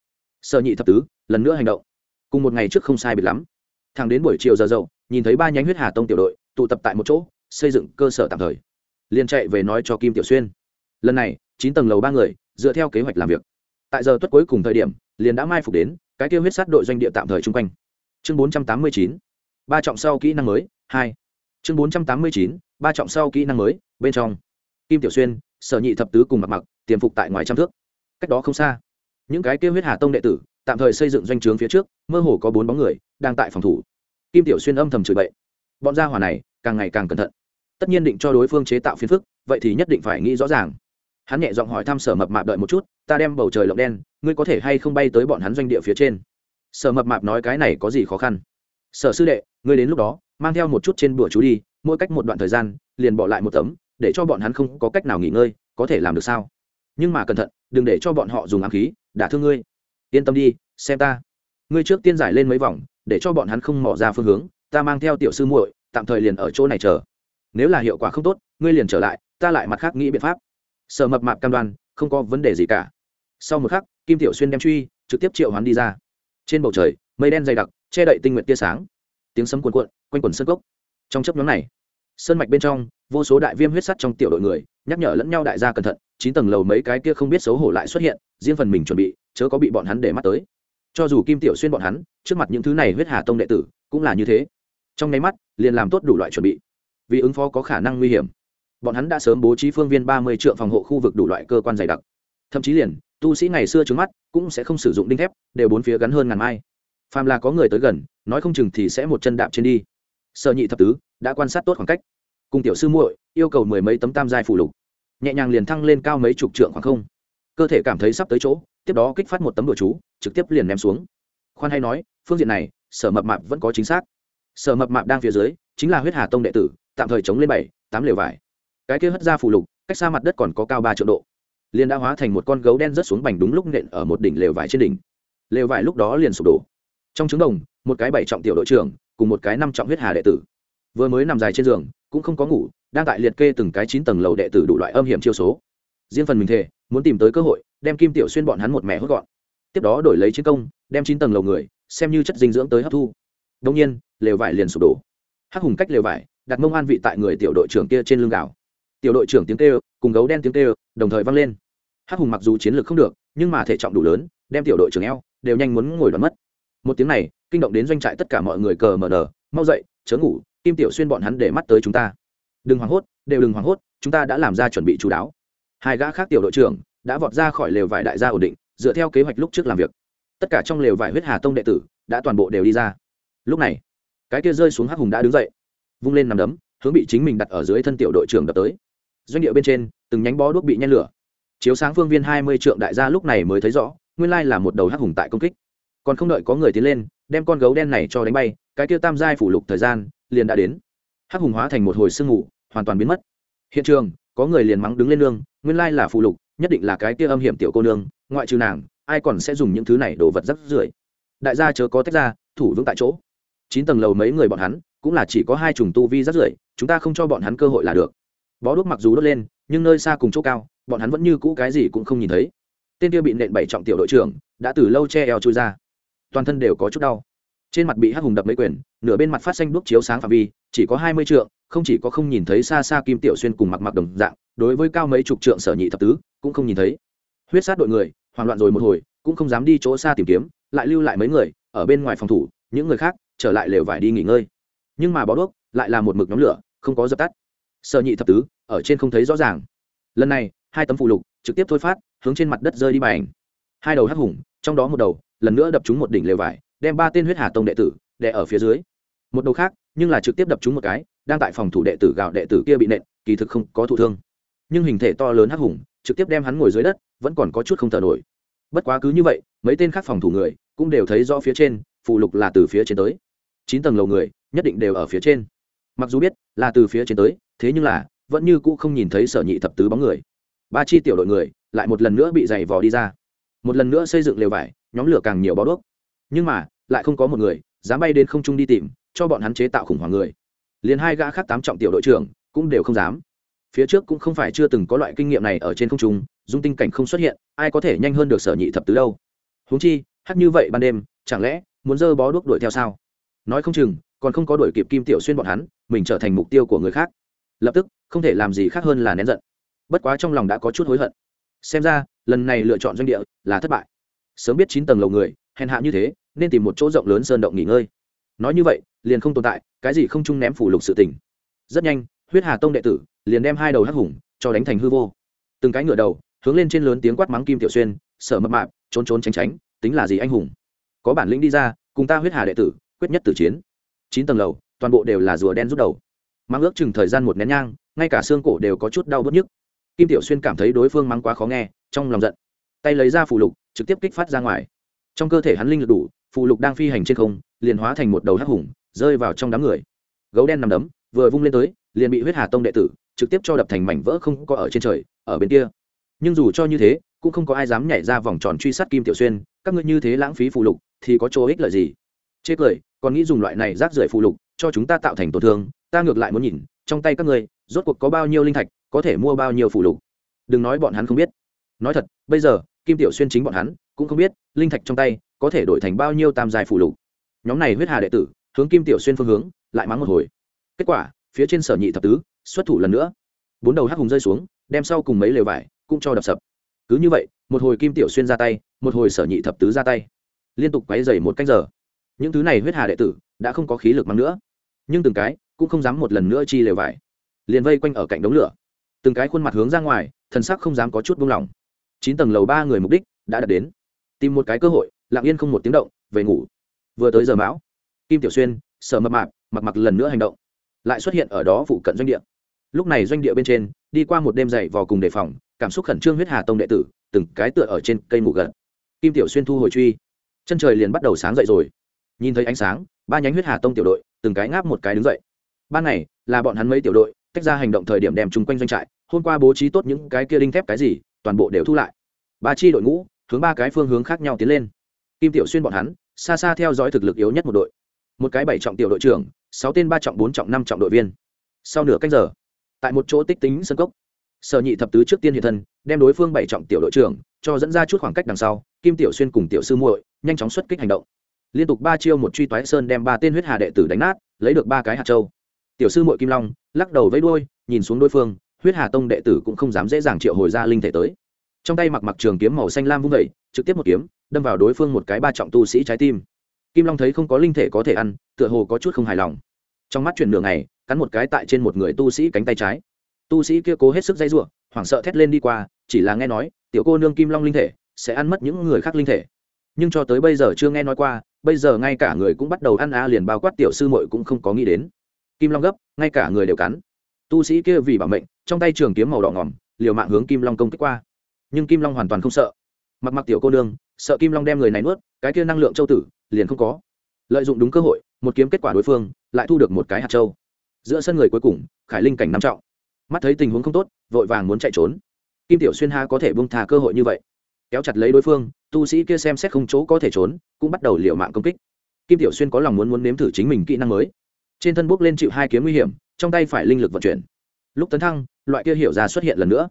sở nhị thập tứ lần nữa hành động. Cùng một ngày trước không sai biệt lắm. Thẳng đến buổi chiều giờ dậu, nhìn thấy ba nhánh huyết hà tông tiểu đội, tụ tập tại một chỗ, xây dựng cơ sở tạm thời. Liền chạy về nói cho kim tiểu xuyên. Lần này, chín tầng lầu ba người, dựa theo kế hoạch làm việc tại giờ tuất cuối cùng thời điểm, liền đã mai phục đến cái tiêu huyết sát đội doanh địa tạm thời chung quanh. Chương bốn trăm tám mươi chín, ba trọng sau kỹ năng mới, hai. Chương bốn trăm tám mươi chín, ba trọng sau kỹ năng mới, bên trong. Kim tiểu xuyên, sở nhị thập tứ cùng mặc mặc tiềm phục tại ngoài trăm thước. Cách đó không xa, những cái kêu huyết hà tông đệ tử, tạm thời xây dựng doanh trướng phía trước, mơ hồ có bốn bóng người đang tại phòng thủ. Kim tiểu xuyên âm thầm chửi bậy. Bọn gia hỏa này càng ngày càng cẩn thận. Tất nhiên định cho đối phương chế tạo phiền phức, vậy thì nhất định phải nghĩ rõ ràng. Hắn nhẹ giọng hỏi thăm sở mập mạp đợi một chút ta đem bầu trời lộng đen, ngươi có thể hay không bay tới bọn hắn doanh địa phía trên? Sở mập mạp nói cái này có gì khó khăn? Sở sư đệ, ngươi đến lúc đó, mang theo một chút trên bữa chú đi, mỗi cách một đoạn thời gian, liền bỏ lại một tấm, để cho bọn hắn không có cách nào nghỉ ngơi, có thể làm được sao? Nhưng mà cẩn thận, đừng để cho bọn họ dùng ám khí đả thương ngươi. Yên tâm đi, xem ta. Ngươi trước tiên giải lên mấy vòng, để cho bọn hắn không mò ra phương hướng, ta mang theo tiểu sư muội, tạm thời liền ở chỗ này chờ. Nếu là hiệu quả không tốt, ngươi liền trở lại, ta lại mặt khác nghĩ biện pháp. Sở mập mạp cam đoan, không có vấn đề gì cả sau một khắc, kim tiểu xuyên đem truy, trực tiếp triệu hoán đi ra. Trên bầu trời, mây đen dày đặc, che đậy tinh nguyện tia sáng. Tiếng sấm cuồn cuộn, quanh quần sân cốc. Trong chấp nhóm này, sơn mạch bên trong, vô số đại viêm huyết sắt trong tiểu đội người, nhắc nhở lẫn nhau đại gia cẩn thận, chín tầng lầu mấy cái kia không biết xấu hổ lại xuất hiện, riêng phần mình chuẩn bị, chớ có bị bọn hắn để mắt tới. Cho dù kim tiểu xuyên bọn hắn, trước mặt những thứ này huyết hà tông đệ tử, cũng là như thế. Trong nháy mắt, liền làm tốt đủ loại chuẩn bị. Vì ứng phó có khả năng nguy hiểm, bọn hắn đã sớm bố trí phương viên ba mươi triệu phòng hộ khu vực đủ loại cơ quan dày đặc. Thậm chí liền tu sĩ ngày xưa trước mắt, cũng sẽ không sử dụng đinh thép, đều bốn phía gắn hơn ngàn mai. Phàm là có người tới gần, nói không chừng thì sẽ một chân đạp trên đi. Sợ nhị thập tứ đã quan sát tốt khoảng cách. Cùng tiểu sư muội yêu cầu mười mấy tấm tam giai phủ lục. Nhẹ nhàng liền thăng lên cao mấy chục trượng khoảng không. Cơ thể cảm thấy sắp tới chỗ, tiếp đó kích phát một tấm đồ chú, trực tiếp liền ném xuống. Khoan hay nói, phương diện này, sở mập mạp vẫn có chính xác. Sở mập mạp đang phía dưới, chính là huyết hà tông đệ tử, tạm thời chống lên bảy, tám lều vải. Cái kia hất ra phủ lục, cách xa mặt đất còn có cao ba triệu độ liền đã hóa thành một con gấu đen rớt xuống bành đúng lúc nện ở một đỉnh lều vải trên đỉnh. Lều vải lúc đó liền sụp đổ. Trong trứng đồng, một cái bảy trọng tiểu đội trưởng, cùng một cái năm trọng huyết hà đệ tử. Vừa mới nằm dài trên giường, cũng không có ngủ, đang tại liệt kê từng cái chín tầng lầu đệ tử đủ loại âm hiểm chiêu số. Riêng phần mình thề, muốn tìm tới cơ hội, đem kim tiểu xuyên bọn hắn một mẹ hốt gọn. Tiếp đó đổi lấy chiến công, đem chín tầng lầu người, xem như chất dinh dưỡng tới hấp thu. Đông nhiên, lều vải liền sụp đổ. Hắc hùng cách lều vải, đặt mông an vị tại người tiểu đội trưởng kia trên lưng gạo tiểu đội trưởng tiếng kêu, cùng gấu đen tiếng kêu, đồng thời vang lên hắc hùng mặc dù chiến lược không được, nhưng mà thể trọng đủ lớn, đem tiểu đội trưởng eo đều nhanh muốn ngồi đoán mất. Một tiếng này, kinh động đến doanh trại tất cả mọi người cờ mờ nờ mau dậy, chớ ngủ, kim tiểu xuyên bọn hắn để mắt tới chúng ta. Đừng hoảng hốt, đều đừng hoảng hốt, chúng ta đã làm ra chuẩn bị chú đáo. Hai gã khác tiểu đội trưởng đã vọt ra khỏi lều vải đại gia ổn định, dựa theo kế hoạch lúc trước làm việc. Tất cả trong lều vải huyết hà tông đệ tử đã toàn bộ đều đi ra. Lúc này, cái kia rơi xuống hắc hùng đã đứng dậy, vung lên nằm đấm, hướng bị chính mình đặt ở dưới thân tiểu đội trưởng đập tới. Doanh địa bên trên, từng nhánh bó đuốc bị nhen lửa chiếu sáng phương viên hai mươi trượng đại gia lúc này mới thấy rõ, nguyên lai là một đầu hắc hùng tại công kích. Còn không đợi có người tiến lên, đem con gấu đen này cho đánh bay, cái kia tam giai phủ lục thời gian liền đã đến. Hắc hùng hóa thành một hồi sương ngủ hoàn toàn biến mất. Hiện trường, có người liền mắng đứng lên nương, nguyên lai là phụ lục, nhất định là cái kia âm hiểm tiểu cô nương, ngoại trừ nàng, ai còn sẽ dùng những thứ này đồ vật rắc rưởi. Đại gia chớ có tách ra, thủ vững tại chỗ. Chín tầng lầu mấy người bọn hắn, cũng là chỉ có hai trùng tu vi rắc rưởi, chúng ta không cho bọn hắn cơ hội là được. Bó đuốc mặc dù đốt lên, nhưng nơi xa cùng chỗ cao bọn hắn vẫn như cũ cái gì cũng không nhìn thấy. Tên kia bị nện bảy trọng tiểu đội trưởng, đã từ lâu che eo chui ra. Toàn thân đều có chút đau. Trên mặt bị hắc hùng đập mấy quyền, nửa bên mặt phát xanh đuốc chiếu sáng phạm vi, chỉ có hai mươi trượng, không chỉ có không nhìn thấy xa xa kim tiểu xuyên cùng mặc mặc đồng dạng, đối với cao mấy chục trượng sở nhị thập tứ, cũng không nhìn thấy. Huyết sát đội người, hoảng loạn rồi một hồi, cũng không dám đi chỗ xa tìm kiếm, lại lưu lại mấy người, ở bên ngoài phòng thủ, những người khác trở lại lều vải đi nghỉ ngơi. Nhưng mà bó đuốc lại là một mực nhóm lửa, không có dập tắt. Sở nhị thập tứ, ở trên không thấy rõ ràng. Lần này hai tấm phụ lục, trực tiếp thôi phát, hướng trên mặt đất rơi đi bài hai đầu hắc hùng, trong đó một đầu, lần nữa đập trúng một đỉnh lều vải, đem ba tên huyết hà tông đệ tử đè ở phía dưới. Một đầu khác, nhưng là trực tiếp đập trúng một cái, đang tại phòng thủ đệ tử gạo đệ tử kia bị nện, kỳ thực không có thụ thương. Nhưng hình thể to lớn hắc hùng, trực tiếp đem hắn ngồi dưới đất, vẫn còn có chút không thở nổi. Bất quá cứ như vậy, mấy tên khác phòng thủ người cũng đều thấy rõ phía trên, phụ lục là từ phía trên tới. Chín tầng lầu người, nhất định đều ở phía trên. Mặc dù biết là từ phía trên tới, thế nhưng là vẫn như cũ không nhìn thấy sở nhị thập tứ bóng người ba chi tiểu đội người lại một lần nữa bị dày vò đi ra. Một lần nữa xây dựng lều vải, nhóm lửa càng nhiều bó đuốc. Nhưng mà, lại không có một người dám bay đến không trung đi tìm, cho bọn hắn chế tạo khủng hoảng người. Liền hai gã khác tám trọng tiểu đội trưởng cũng đều không dám. Phía trước cũng không phải chưa từng có loại kinh nghiệm này ở trên không trung, dung tinh cảnh không xuất hiện, ai có thể nhanh hơn được sở nhị thập tứ đâu. Huống chi, hát như vậy ban đêm, chẳng lẽ muốn dơ bó đuốc đuổi theo sao? Nói không chừng, còn không có đuổi kịp kim tiểu xuyên bọn hắn, mình trở thành mục tiêu của người khác. Lập tức, không thể làm gì khác hơn là nén giận bất quá trong lòng đã có chút hối hận. Xem ra, lần này lựa chọn doanh địa là thất bại. Sớm biết chín tầng lầu người, hèn hạ như thế, nên tìm một chỗ rộng lớn sơn động nghỉ ngơi. Nói như vậy, liền không tồn tại, cái gì không chung ném phủ lục sự tình. Rất nhanh, huyết hà tông đệ tử liền đem hai đầu hắc hùng cho đánh thành hư vô. Từng cái ngựa đầu, hướng lên trên lớn tiếng quát mắng kim tiểu xuyên, sợ mập mạp, trốn trốn tránh tránh, tính là gì anh hùng? Có bản lĩnh đi ra, cùng ta huyết hà đệ tử, quyết nhất tử chiến. Chín tầng lầu, toàn bộ đều là rùa đen rút đầu. Mang ước chừng thời gian một nén nhang, ngay cả xương cổ đều có chút đau bớt nhức kim tiểu xuyên cảm thấy đối phương mắng quá khó nghe, trong lòng giận. Tay lấy ra phù lục, trực tiếp kích phát ra ngoài. Trong cơ thể hắn linh lực đủ, phù lục đang phi hành trên không, liền hóa thành một đầu hắc hùng, rơi vào trong đám người. Gấu đen nằm đấm, vừa vung lên tới, liền bị huyết hà tông đệ tử trực tiếp cho đập thành mảnh vỡ không có ở trên trời, ở bên kia. Nhưng dù cho như thế, cũng không có ai dám nhảy ra vòng tròn truy sát kim tiểu xuyên, các ngươi như thế lãng phí phù lục, thì có chỗ ích lợi gì? Chê cười, còn nghĩ dùng loại này rác rưởi phù lục, cho chúng ta tạo thành tổn thương, ta ngược lại muốn nhìn, trong tay các ngươi, rốt cuộc có bao nhiêu linh thạch có thể mua bao nhiêu phụ lục. Đừng nói bọn hắn không biết. Nói thật, bây giờ, kim tiểu xuyên chính bọn hắn, cũng không biết, linh thạch trong tay, có thể đổi thành bao nhiêu tam dài phụ lục. Nhóm này huyết hà đệ tử, hướng kim tiểu xuyên phương hướng, lại mắng một hồi. Kết quả, phía trên sở nhị thập tứ, xuất thủ lần nữa. Bốn đầu hắc hùng rơi xuống, đem sau cùng mấy lều vải, cũng cho đập sập. Cứ như vậy, một hồi kim tiểu xuyên ra tay, một hồi sở nhị thập tứ ra tay. Liên tục quấy dày một canh giờ. Những thứ này huyết hà đệ tử, đã không có khí lực mắng nữa. Nhưng từng cái, cũng không dám một lần nữa chi lều vải. Liền vây quanh ở cạnh đống lửa từng cái khuôn mặt hướng ra ngoài, thần sắc không dám có chút buông lỏng. Chín tầng lầu ba người mục đích đã đạt đến. Tìm một cái cơ hội, lặng yên không một tiếng động, về ngủ. Vừa tới giờ mão, kim tiểu xuyên, sở mập mạp mặc mặc lần nữa hành động. Lại xuất hiện ở đó phụ cận doanh địa. Lúc này doanh địa bên trên, đi qua một đêm dày vò cùng đề phòng, cảm xúc khẩn trương huyết hà tông đệ tử, từng cái tựa ở trên cây ngủ gần kim tiểu xuyên thu hồi truy. Chân trời liền bắt đầu sáng dậy rồi. Nhìn thấy ánh sáng, ba nhánh huyết hà tông tiểu đội, từng cái ngáp một cái đứng dậy. Ban này là bọn hắn mấy tiểu đội, tách ra hành động thời điểm đem chung quanh doanh trại hôm qua bố trí tốt những cái kia đinh thép cái gì, toàn bộ đều thu lại. Ba chi đội ngũ, hướng ba cái phương hướng khác nhau tiến lên. Kim tiểu xuyên bọn hắn, xa xa theo dõi thực lực yếu nhất một đội. Một cái bảy trọng tiểu đội trưởng, sáu tên ba trọng, bốn trọng, năm trọng đội viên. Sau nửa canh giờ, tại một chỗ tích tính sân cốc, sở nhị thập tứ trước tiên hiện thân, đem đối phương bảy trọng tiểu đội trưởng cho dẫn ra chút khoảng cách đằng sau, kim tiểu xuyên cùng tiểu sư muội nhanh chóng xuất kích hành động. Liên tục ba chiêu một truy toái sơn đem ba tên huyết hà đệ tử đánh nát, lấy được ba cái hạt châu. Tiểu sư muội kim long lắc đầu vẫy đuôi, nhìn xuống đối phương huyết hà tông đệ tử cũng không dám dễ dàng triệu hồi ra linh thể tới. Trong tay mặc mặc trường kiếm màu xanh lam vung vẩy trực tiếp một kiếm, đâm vào đối phương một cái ba trọng tu sĩ trái tim. Kim long thấy không có linh thể có thể ăn, tựa hồ có chút không hài lòng. Trong mắt chuyển đường này cắn một cái tại trên một người tu sĩ cánh tay trái. Tu sĩ kia cố hết sức dây ruộng hoảng sợ thét lên đi qua, chỉ là nghe nói, tiểu cô nương kim long linh thể sẽ ăn mất những người khác linh thể. Nhưng cho tới bây giờ chưa nghe nói qua, bây giờ ngay cả người cũng bắt đầu ăn a liền bao quát tiểu sư muội cũng không có nghĩ đến. Kim long gấp, ngay cả người đều cắn tu sĩ kia vì bảo mệnh, trong tay trường kiếm màu đỏ ngỏm, liều mạng hướng kim long công kích qua. Nhưng kim long hoàn toàn không sợ. Mặc mặc tiểu cô nương, sợ kim long đem người này nuốt, cái kia năng lượng châu tử, liền không có. Lợi dụng đúng cơ hội, một kiếm kết quả đối phương, lại thu được một cái hạt châu. Giữa sân người cuối cùng, khải linh cảnh năm trọng. Mắt thấy tình huống không tốt, vội vàng muốn chạy trốn. Kim tiểu xuyên ha có thể bông thà cơ hội như vậy. Kéo chặt lấy đối phương, tu sĩ kia xem xét không chỗ có thể trốn, cũng bắt đầu liều mạng công kích. Kim tiểu xuyên có lòng muốn muốn nếm thử chính mình kỹ năng mới. Trên thân bốc lên chịu hai kiếm nguy hiểm trong tay phải linh lực vận chuyển. Lúc tấn thăng, loại kia hiểu ra xuất hiện lần nữa.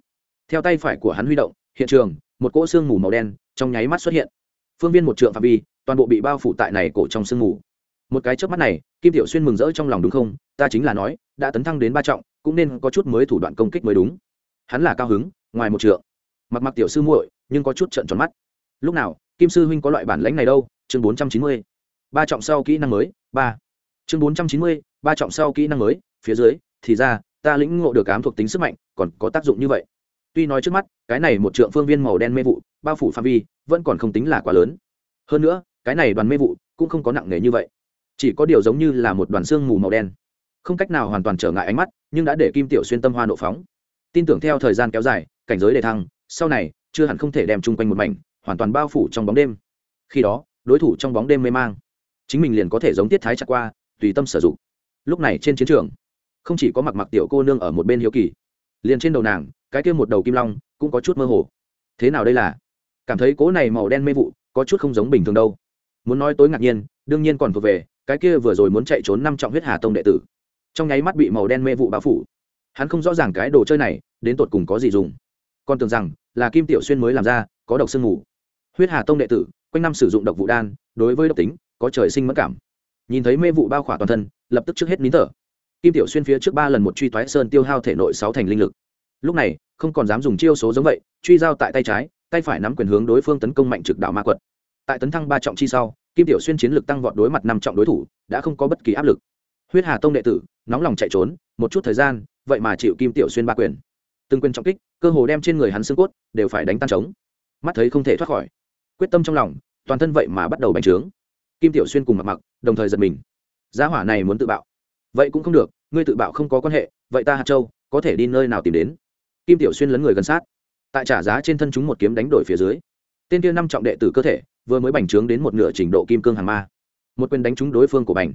Theo tay phải của hắn huy động, hiện trường, một cỗ xương mù màu đen trong nháy mắt xuất hiện. Phương viên một trượng phạm vi, toàn bộ bị bao phủ tại này cổ trong sương mù. Một cái trước mắt này, kim tiểu xuyên mừng rỡ trong lòng đúng không? Ta chính là nói, đã tấn thăng đến ba trọng, cũng nên có chút mới thủ đoạn công kích mới đúng. Hắn là cao hứng, ngoài một trượng. Mặc mặc tiểu sư muội, nhưng có chút trận tròn mắt. Lúc nào, kim sư huynh có loại bản lãnh này đâu? Chương bốn trăm chín mươi. Ba trọng sau kỹ năng mới, ba. Chương bốn trăm chín mươi, ba trọng sau kỹ năng mới phía dưới, thì ra, ta lĩnh ngộ được ám thuộc tính sức mạnh, còn có tác dụng như vậy. Tuy nói trước mắt, cái này một trượng phương viên màu đen mê vụ, bao phủ phạm vi, vẫn còn không tính là quá lớn. Hơn nữa, cái này đoàn mê vụ cũng không có nặng nề như vậy. Chỉ có điều giống như là một đoàn xương mù màu đen. Không cách nào hoàn toàn trở ngại ánh mắt, nhưng đã để kim tiểu xuyên tâm hoa nộ phóng. Tin tưởng theo thời gian kéo dài, cảnh giới đề thăng, sau này, chưa hẳn không thể đem chung quanh một mảnh, hoàn toàn bao phủ trong bóng đêm. Khi đó, đối thủ trong bóng đêm mê mang. Chính mình liền có thể giống tiết thái chặt qua, tùy tâm sử dụng. Lúc này trên chiến trường không chỉ có mặc mặc tiểu cô nương ở một bên hiếu kỳ, liền trên đầu nàng, cái kia một đầu kim long cũng có chút mơ hồ. Thế nào đây là? Cảm thấy cố này màu đen mê vụ có chút không giống bình thường đâu. Muốn nói tối ngạc nhiên, đương nhiên còn thuộc về, cái kia vừa rồi muốn chạy trốn năm trọng huyết hà tông đệ tử. Trong nháy mắt bị màu đen mê vụ bao phủ. Hắn không rõ ràng cái đồ chơi này, đến tột cùng có gì dùng. Còn tưởng rằng là kim tiểu xuyên mới làm ra, có độc sương mù huyết hà tông đệ tử, quanh năm sử dụng độc vụ đan, đối với độc tính, có trời sinh mất cảm. Nhìn thấy mê vụ bao khỏa toàn thân, lập tức trước hết nín thở kim tiểu xuyên phía trước ba lần một truy toái sơn tiêu hao thể nội sáu thành linh lực. Lúc này, không còn dám dùng chiêu số giống vậy, truy giao tại tay trái, tay phải nắm quyền hướng đối phương tấn công mạnh trực đạo ma quật. Tại tấn thăng ba trọng chi sau, kim tiểu xuyên chiến lực tăng vọt đối mặt năm trọng đối thủ, đã không có bất kỳ áp lực. Huyết hà tông đệ tử, nóng lòng chạy trốn, một chút thời gian, vậy mà chịu kim tiểu xuyên ba quyền. Từng quyền trọng kích, cơ hồ đem trên người hắn xương cốt đều phải đánh tan trống. Mắt thấy không thể thoát khỏi. Quyết tâm trong lòng, toàn thân vậy mà bắt đầu bành trướng. Kim tiểu xuyên cùng mặc mặc, đồng thời giật mình. Giá hỏa này muốn tự bạo vậy cũng không được, ngươi tự bạo không có quan hệ, vậy ta hạt châu, có thể đi nơi nào tìm đến? Kim tiểu xuyên lấn người gần sát. Tại trả giá trên thân chúng một kiếm đánh đổi phía dưới, tên kia năm trọng đệ tử cơ thể, vừa mới bành trướng đến một nửa trình độ kim cương hàng ma. Một quyền đánh trúng đối phương của bành.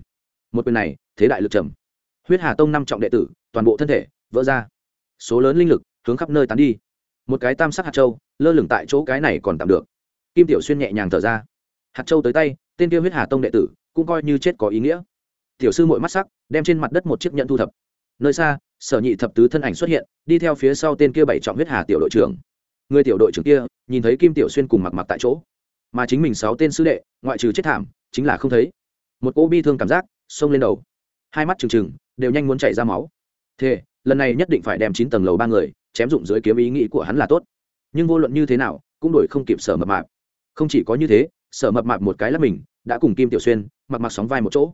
Một quyền này, thế đại lực trầm. Huyết hà tông năm trọng đệ tử, toàn bộ thân thể, vỡ ra. Số lớn linh lực, hướng khắp nơi tán đi. Một cái tam sắc hạt châu, lơ lửng tại chỗ cái này còn tạm được. Kim tiểu xuyên nhẹ nhàng thở ra. Hạt châu tới tay, tên kia huyết hà tông đệ tử, cũng coi như chết có ý nghĩa tiểu sư mội mắt sắc, đem trên mặt đất một chiếc nhẫn thu thập. Nơi xa, sở nhị thập tứ thân ảnh xuất hiện, đi theo phía sau tên kia bảy trọng huyết hà tiểu đội trưởng. Người tiểu đội trưởng kia, nhìn thấy kim tiểu xuyên cùng mặc mặc tại chỗ. Mà chính mình sáu tên sư đệ, ngoại trừ chết thảm, chính là không thấy. Một cỗ bi thương cảm giác xông lên đầu. Hai mắt trừng trừng, đều nhanh muốn chảy ra máu. Thế lần này nhất định phải đem chín tầng lầu ba người chém dụng dưới kiếm ý nghĩ của hắn là tốt. Nhưng vô luận như thế nào, cũng đổi không kịp sở mập mạp. Không chỉ có như thế, sở mập mạp một cái lắp mình, đã cùng kim tiểu xuyên, mặc mặc sóng vai một chỗ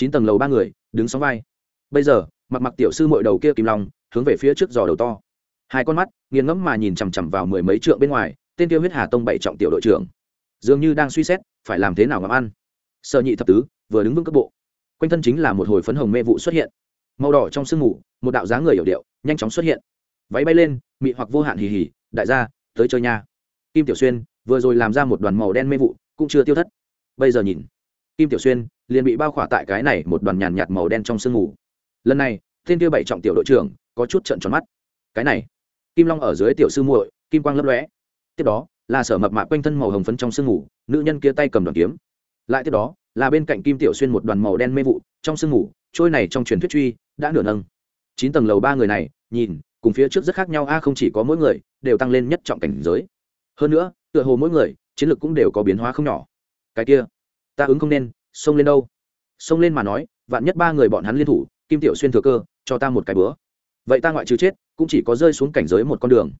chín tầng lầu ba người, đứng sóng vai. Bây giờ, mặc mặc tiểu sư mội đầu kia kim long, hướng về phía trước giò đầu to. Hai con mắt, nghiền ngẫm mà nhìn chằm chằm vào mười mấy trượng bên ngoài, tên tiêu huyết hà tông bảy trọng tiểu đội trưởng. Dường như đang suy xét, phải làm thế nào ngắm ăn. Sợ nhị thập tứ, vừa đứng vững cấp bộ. Quanh thân chính là một hồi phấn hồng mê vụ xuất hiện. Màu đỏ trong sương mù, một đạo dáng người hiểu điệu, nhanh chóng xuất hiện. Váy bay lên, mị hoặc vô hạn hì hì, đại gia, tới chơi nha. Kim tiểu xuyên, vừa rồi làm ra một đoàn màu đen mê vụ, cũng chưa tiêu thất. Bây giờ nhìn kim tiểu xuyên liền bị bao khỏa tại cái này một đoàn nhàn nhạt màu đen trong sương mù. Lần này, tên kia bảy trọng tiểu đội trưởng có chút trận tròn mắt. Cái này, kim long ở dưới tiểu sư muội, kim quang lấp lóe. Tiếp đó, là sở mập mạ quanh thân màu hồng phấn trong sương mù, nữ nhân kia tay cầm đoàn kiếm. Lại tiếp đó, là bên cạnh kim tiểu xuyên một đoàn màu đen mê vụ, trong sương mù, trôi này trong truyền thuyết truy đã nửa nâng. Chín tầng lầu ba người này, nhìn, cùng phía trước rất khác nhau, a, không chỉ có mỗi người, đều tăng lên nhất trọng cảnh giới. Hơn nữa, tựa hồ mỗi người, chiến lược cũng đều có biến hóa không nhỏ. Cái kia ta ứng không nên, xông lên đâu? Xông lên mà nói, vạn nhất ba người bọn hắn liên thủ, kim tiểu xuyên thừa cơ, cho ta một cái bữa. Vậy ta ngoại trừ chết, cũng chỉ có rơi xuống cảnh giới một con đường.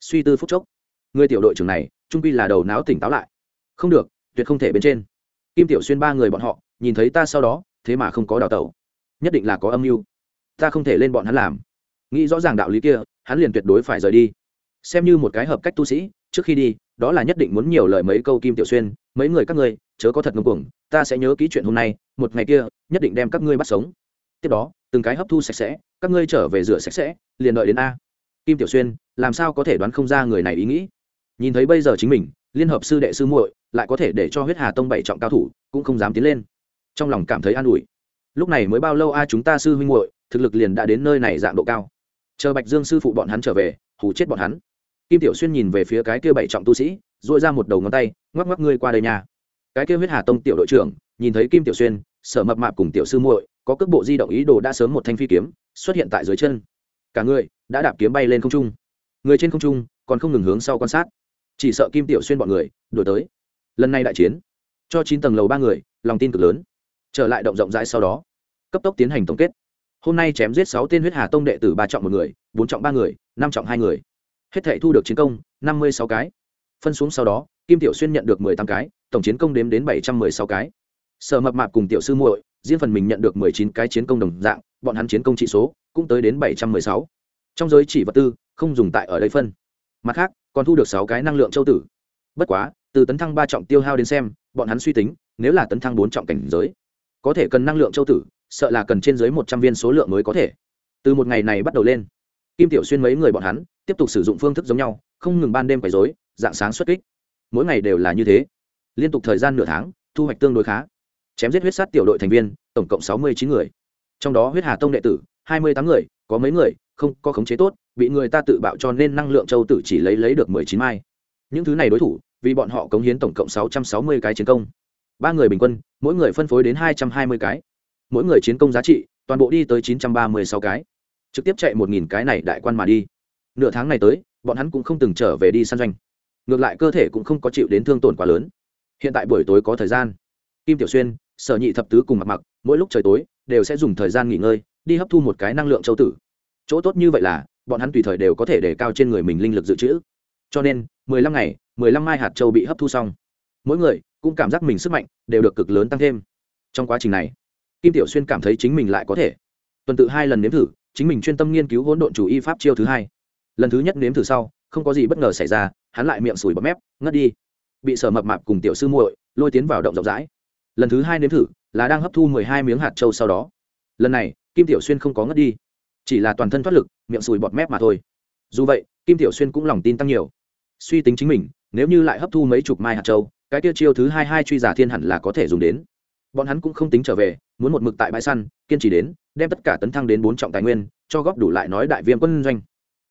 Suy tư phút chốc, người tiểu đội trưởng này, trung pi là đầu não tỉnh táo lại. Không được, tuyệt không thể bên trên. Kim tiểu xuyên ba người bọn họ, nhìn thấy ta sau đó, thế mà không có đào tẩu. Nhất định là có âm mưu. Ta không thể lên bọn hắn làm. Nghĩ rõ ràng đạo lý kia, hắn liền tuyệt đối phải rời đi. Xem như một cái hợp cách tu sĩ, trước khi đi, đó là nhất định muốn nhiều lời mấy câu kim tiểu xuyên, mấy người các ngươi chớ có thật ngông cuồng, ta sẽ nhớ ký chuyện hôm nay, một ngày kia, nhất định đem các ngươi bắt sống. Tiếp đó, từng cái hấp thu sạch sẽ, các ngươi trở về rửa sạch sẽ, liền đợi đến a. Kim tiểu xuyên, làm sao có thể đoán không ra người này ý nghĩ? Nhìn thấy bây giờ chính mình, liên hợp sư đệ sư muội, lại có thể để cho huyết hà tông bảy trọng cao thủ, cũng không dám tiến lên. Trong lòng cảm thấy an ủi. Lúc này mới bao lâu a chúng ta sư huynh muội, thực lực liền đã đến nơi này dạng độ cao. Chờ bạch dương sư phụ bọn hắn trở về, hù chết bọn hắn. Kim tiểu xuyên nhìn về phía cái kia bảy trọng tu sĩ dội ra một đầu ngón tay, ngoắc ngoắc ngươi qua đây nhà cái kia huyết hà tông tiểu đội trưởng, nhìn thấy kim tiểu xuyên, sở mập mạp cùng tiểu sư muội, có cước bộ di động ý đồ đã sớm một thanh phi kiếm, xuất hiện tại dưới chân. Cả người đã đạp kiếm bay lên không trung. Người trên không trung còn không ngừng hướng sau quan sát. Chỉ sợ kim tiểu xuyên bọn người đổi tới. Lần này đại chiến, cho chín tầng lầu ba người, lòng tin cực lớn. Trở lại động rộng rãi sau đó, cấp tốc tiến hành tổng kết. Hôm nay chém giết sáu tên huyết hà tông đệ tử, ba trọng một người, bốn trọng ba người, năm trọng hai người. Hết thể thu được chiến công, năm mươi sáu cái. Phân xuống sau đó kim tiểu xuyên nhận được mười tám cái, tổng chiến công đếm đến bảy trăm mười sáu cái. Sở mập mạp cùng tiểu sư muội, riêng phần mình nhận được mười chín cái chiến công đồng dạng, bọn hắn chiến công trị số cũng tới đến bảy trăm mười sáu. Trong giới chỉ vật tư, không dùng tại ở đây phân. Mặt khác, còn thu được sáu cái năng lượng châu tử. Bất quá, từ tấn thăng ba trọng tiêu hao đến xem, bọn hắn suy tính, nếu là tấn thăng bốn trọng cảnh giới, có thể cần năng lượng châu tử, sợ là cần trên dưới một trăm viên số lượng mới có thể. Từ một ngày này bắt đầu lên, kim tiểu xuyên mấy người bọn hắn, tiếp tục sử dụng phương thức giống nhau, không ngừng ban đêm quấy dối dạng sáng xuất kích mỗi ngày đều là như thế. Liên tục thời gian nửa tháng, thu hoạch tương đối khá. Chém giết huyết sát tiểu đội thành viên, tổng cộng sáu mươi chín người. Trong đó huyết hà tông đệ tử, hai mươi tám người, có mấy người không có khống chế tốt, bị người ta tự bạo cho nên năng lượng châu tử chỉ lấy lấy được mười chín mai. Những thứ này đối thủ, vì bọn họ cống hiến tổng cộng sáu trăm sáu mươi cái chiến công. Ba người bình quân, mỗi người phân phối đến hai trăm hai mươi cái. Mỗi người chiến công giá trị, toàn bộ đi tới chín trăm ba mươi sáu cái. Trực tiếp chạy một nghìn cái này đại quan mà đi. Nửa tháng này tới, bọn hắn cũng không từng trở về đi săn doanh ngược lại cơ thể cũng không có chịu đến thương tổn quá lớn. Hiện tại buổi tối có thời gian. Kim tiểu xuyên, sở nhị thập tứ cùng mặc mặc, mỗi lúc trời tối, đều sẽ dùng thời gian nghỉ ngơi, đi hấp thu một cái năng lượng châu tử. Chỗ tốt như vậy là, bọn hắn tùy thời đều có thể để cao trên người mình linh lực dự trữ. Cho nên, mười lăm ngày, mười lăm mai hạt châu bị hấp thu xong. Mỗi người cũng cảm giác mình sức mạnh đều được cực lớn tăng thêm. Trong quá trình này, kim tiểu xuyên cảm thấy chính mình lại có thể. Tuần tự hai lần nếm thử, chính mình chuyên tâm nghiên cứu hỗn độn chủ y pháp chiêu thứ hai. Lần thứ nhất nếm thử sau, không có gì bất ngờ xảy ra hắn lại miệng sùi bọt mép, ngất đi. Bị sở mập mạp cùng tiểu sư muội lôi tiến vào động rộng rãi. Lần thứ hai nếm thử, là đang hấp thu mười hai miếng hạt trâu sau đó. Lần này, kim tiểu xuyên không có ngất đi, chỉ là toàn thân thoát lực, miệng sùi bọt mép mà thôi. Dù vậy, kim tiểu xuyên cũng lòng tin tăng nhiều. Suy tính chính mình, nếu như lại hấp thu mấy chục mai hạt trâu cái tiêu chiêu thứ hai hai truy giả thiên hẳn là có thể dùng đến. Bọn hắn cũng không tính trở về, muốn một mực tại bãi săn, kiên trì đến, đem tất cả tấn thăng đến bốn trọng tài nguyên, cho góp đủ lại nói đại viêm quân doanh.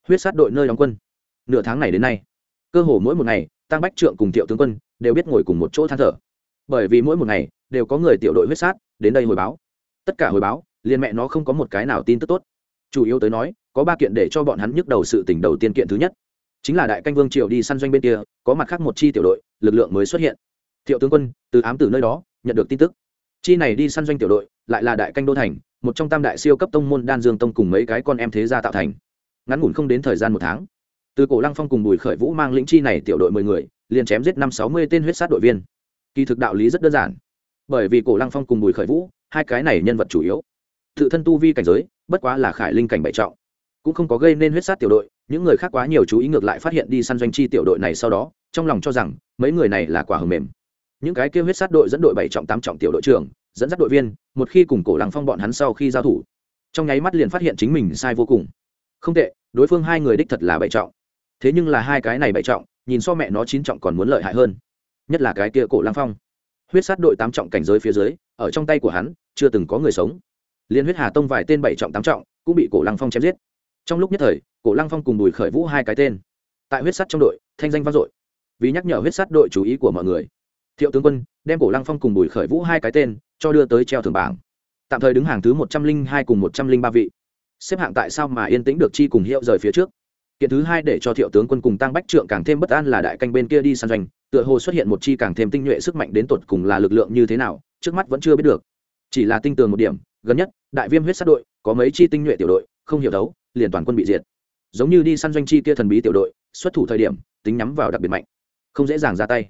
Huyết sát đội nơi đóng quân. Nửa tháng này đến nay cơ hồ mỗi một ngày, tăng bách trượng cùng thiệu tướng quân đều biết ngồi cùng một chỗ than thở. Bởi vì mỗi một ngày đều có người tiểu đội huyết sát, đến đây hồi báo. Tất cả hồi báo liên mẹ nó không có một cái nào tin tức tốt. Chủ yếu tới nói, có ba kiện để cho bọn hắn nhức đầu sự tình đầu tiên kiện thứ nhất. Chính là đại canh vương triều đi săn doanh bên kia, có mặt khác một chi tiểu đội, lực lượng mới xuất hiện. Thiệu tướng quân, từ ám tử nơi đó, nhận được tin tức. Chi này đi săn doanh tiểu đội, lại là đại canh đô thành, một trong tam đại siêu cấp tông môn đan dương tông cùng mấy cái con em thế gia tạo thành. Ngắn ngủn không đến thời gian một tháng từ cổ lăng phong cùng bùi khởi vũ mang lĩnh chi này tiểu đội mười người, liền chém giết năm sáu mươi tên huyết sát đội viên. Kỳ thực đạo lý rất đơn giản. Bởi vì cổ lăng phong cùng bùi khởi vũ, hai cái này nhân vật chủ yếu. Tự thân tu vi cảnh giới, bất quá là khải linh cảnh bảy trọng. Cũng không có gây nên huyết sát tiểu đội, những người khác quá nhiều chú ý ngược lại phát hiện đi săn doanh chi tiểu đội này sau đó, trong lòng cho rằng, mấy người này là quả hầm mềm. Những cái kêu huyết sát đội dẫn đội bảy trọng tám trọng tiểu đội trưởng, dẫn dắt đội viên, một khi cùng cổ lăng phong bọn hắn sau khi giao thủ, trong nháy mắt liền phát hiện chính mình sai vô cùng. Không tệ, đối phương hai người đích thật là bảy trọng thế nhưng là hai cái này bảy trọng, nhìn so mẹ nó chín trọng còn muốn lợi hại hơn. Nhất là cái kia cổ lang phong. Huyết sát đội tám trọng cảnh giới phía dưới, ở trong tay của hắn, chưa từng có người sống. Liên huyết hà tông vài tên bảy trọng, tám trọng, cũng bị cổ lăng phong chém giết. Trong lúc nhất thời, cổ lăng phong cùng bùi khởi vũ hai cái tên. Tại huyết sắt trong đội, thanh danh vang dội. Vì nhắc nhở huyết sắt đội chú ý của mọi người, thiệu tướng quân đem cổ lăng phong cùng bùi khởi vũ hai cái tên cho đưa tới treo thường bảng. Tạm thời đứng hàng thứ một trăm linh hai cùng một trăm linh ba vị. Xếp hạng tại sao mà yên tĩnh được chi cùng hiệu rời phía trước? Kiện thứ hai để cho thiệu tướng quân cùng tăng bách trượng càng thêm bất an là đại canh bên kia đi săn doanh, tựa hồ xuất hiện một chi càng thêm tinh nhuệ sức mạnh đến tột cùng là lực lượng như thế nào, trước mắt vẫn chưa biết được. Chỉ là tinh tường một điểm, gần nhất, đại viêm huyết sát đội, có mấy chi tinh nhuệ tiểu đội, không hiểu đấu, liền toàn quân bị diệt. Giống như đi săn doanh chi kia thần bí tiểu đội, xuất thủ thời điểm, tính nhắm vào đặc biệt mạnh, không dễ dàng ra tay.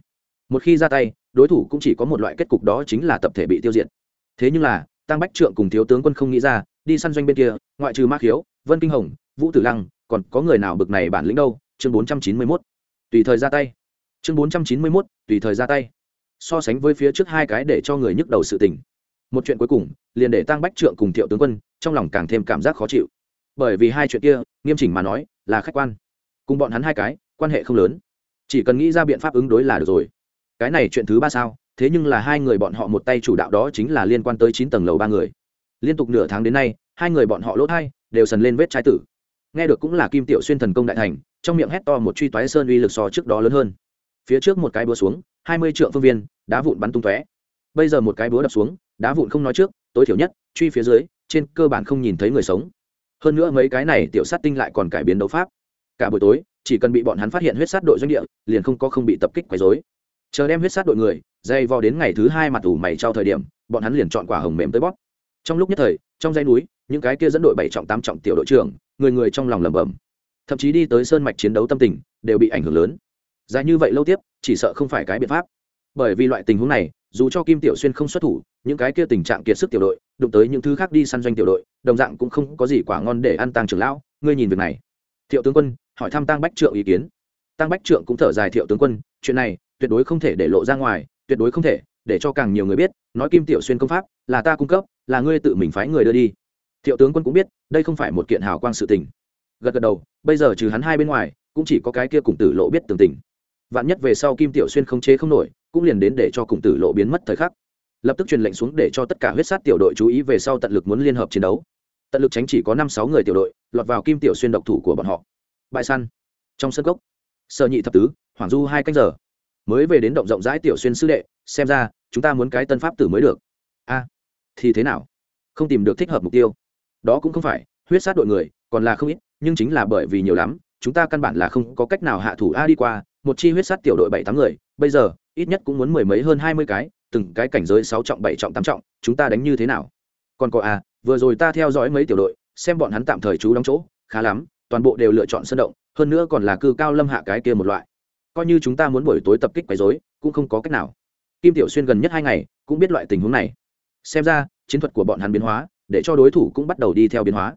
Một khi ra tay, đối thủ cũng chỉ có một loại kết cục đó chính là tập thể bị tiêu diệt. Thế nhưng là tăng bách trượng cùng thiếu tướng quân không nghĩ ra, đi săn doanh bên kia, ngoại trừ ma khiếu, vân kinh hồng, vũ tử lăng còn có người nào bực này bản lĩnh đâu? Chương bốn trăm chín mươi mốt. Tùy thời ra tay. Chương bốn trăm chín mươi mốt, tùy thời ra tay. So sánh với phía trước hai cái để cho người nhức đầu sự tình. Một chuyện cuối cùng, liền để tăng bách trượng cùng thiệu tướng quân trong lòng càng thêm cảm giác khó chịu. Bởi vì hai chuyện kia, nghiêm chỉnh mà nói, là khách quan. Cùng bọn hắn hai cái, quan hệ không lớn. Chỉ cần nghĩ ra biện pháp ứng đối là được rồi. Cái này chuyện thứ ba sao? Thế nhưng là hai người bọn họ một tay chủ đạo đó chính là liên quan tới chín tầng lầu ba người. Liên tục nửa tháng đến nay, hai người bọn họ lỗ thai đều sần lên vết trái tử nghe được cũng là kim tiểu xuyên thần công đại thành, trong miệng hét to một truy toái sơn uy lực so trước đó lớn hơn. Phía trước một cái búa xuống, hai mươi trượng phương viên, đá vụn bắn tung tóe. Bây giờ một cái búa đập xuống, đá vụn không nói trước, tối thiểu nhất, truy phía dưới, trên cơ bản không nhìn thấy người sống. Hơn nữa mấy cái này tiểu sát tinh lại còn cải biến đấu pháp. Cả buổi tối, chỉ cần bị bọn hắn phát hiện huyết sát đội doanh địa, liền không có không bị tập kích quấy dối chờ đem huyết sát đội người, dây vò đến ngày thứ hai mặt ủ mày trao thời điểm, bọn hắn liền chọn quả hồng mềm tới bóp. Trong lúc nhất thời, trong dây núi, những cái kia dẫn đội bảy trọng, tám trọng tiểu đội trưởng người người trong lòng lẩm bẩm. Thậm chí đi tới sơn mạch chiến đấu tâm tình đều bị ảnh hưởng lớn. Dài như vậy lâu tiếp, chỉ sợ không phải cái biện pháp. Bởi vì loại tình huống này, dù cho kim tiểu xuyên không xuất thủ, những cái kia tình trạng kiệt sức tiểu đội, đụng tới những thứ khác đi săn doanh tiểu đội, đồng dạng cũng không có gì quả ngon để ăn tăng trưởng lão, ngươi nhìn việc này. Thiệu tướng quân, hỏi thăm tăng bách trượng ý kiến. Tăng bách trượng cũng thở dài, thiệu tướng quân, chuyện này tuyệt đối không thể để lộ ra ngoài, tuyệt đối không thể để cho càng nhiều người biết, nói kim tiểu xuyên công pháp là ta cung cấp, là ngươi tự mình phái người đưa đi thiệu tướng quân cũng biết, đây không phải một kiện hào quang sự tình. Gật gật đầu, bây giờ trừ hắn hai bên ngoài, cũng chỉ có cái kia cùng tử lộ biết tường tình. Vạn nhất về sau kim tiểu xuyên không chế không nổi, cũng liền đến để cho cùng tử lộ biến mất thời khắc. Lập tức truyền lệnh xuống để cho tất cả huyết sát tiểu đội chú ý về sau tận lực muốn liên hợp chiến đấu. Tận lực tránh chỉ có năm sáu người tiểu đội, lọt vào kim tiểu xuyên độc thủ của bọn họ. Bãi săn. Trong sân gốc sơ nhị thập tứ, hoàng du hai canh giờ. Mới về đến động rộng rãi tiểu xuyên sư đệ, xem ra, chúng ta muốn cái tân pháp tử mới được. A, thì thế nào? Không tìm được thích hợp mục tiêu đó cũng không phải, huyết sát đội người, còn là không ít, nhưng chính là bởi vì nhiều lắm, chúng ta căn bản là không có cách nào hạ thủ a đi qua, một chi huyết sát tiểu đội bảy tám người, bây giờ, ít nhất cũng muốn mười mấy hơn hai mươi cái, từng cái cảnh giới sáu trọng, bảy trọng, tám trọng, chúng ta đánh như thế nào? Còn có a, vừa rồi ta theo dõi mấy tiểu đội, xem bọn hắn tạm thời trú đóng chỗ, khá lắm, toàn bộ đều lựa chọn sân động, hơn nữa còn là cư cao lâm hạ cái kia một loại. Coi như chúng ta muốn buổi tối tập kích quấy rối, cũng không có cách nào. Kim tiểu xuyên gần nhất hai ngày, cũng biết loại tình huống này. Xem ra, chiến thuật của bọn hắn biến hóa để cho đối thủ cũng bắt đầu đi theo biến hóa.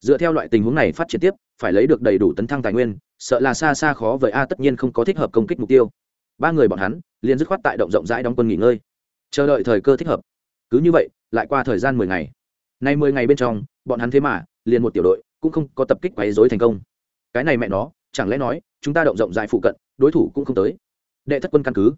Dựa theo loại tình huống này phát triển tiếp, phải lấy được đầy đủ tấn thăng tài nguyên, sợ là xa xa khó với a, tất nhiên không có thích hợp công kích mục tiêu. Ba người bọn hắn liền dứt khoát tại động rộng rãi đóng quân nghỉ ngơi. Chờ đợi thời cơ thích hợp. Cứ như vậy, lại qua thời gian mười ngày. Nay mười ngày bên trong, bọn hắn thế mà, liền một tiểu đội, cũng không có tập kích quấy rối thành công. Cái này mẹ nó, chẳng lẽ nói, chúng ta động rộng rãi phụ cận, đối thủ cũng không tới. Đệ thất quân căn cứ.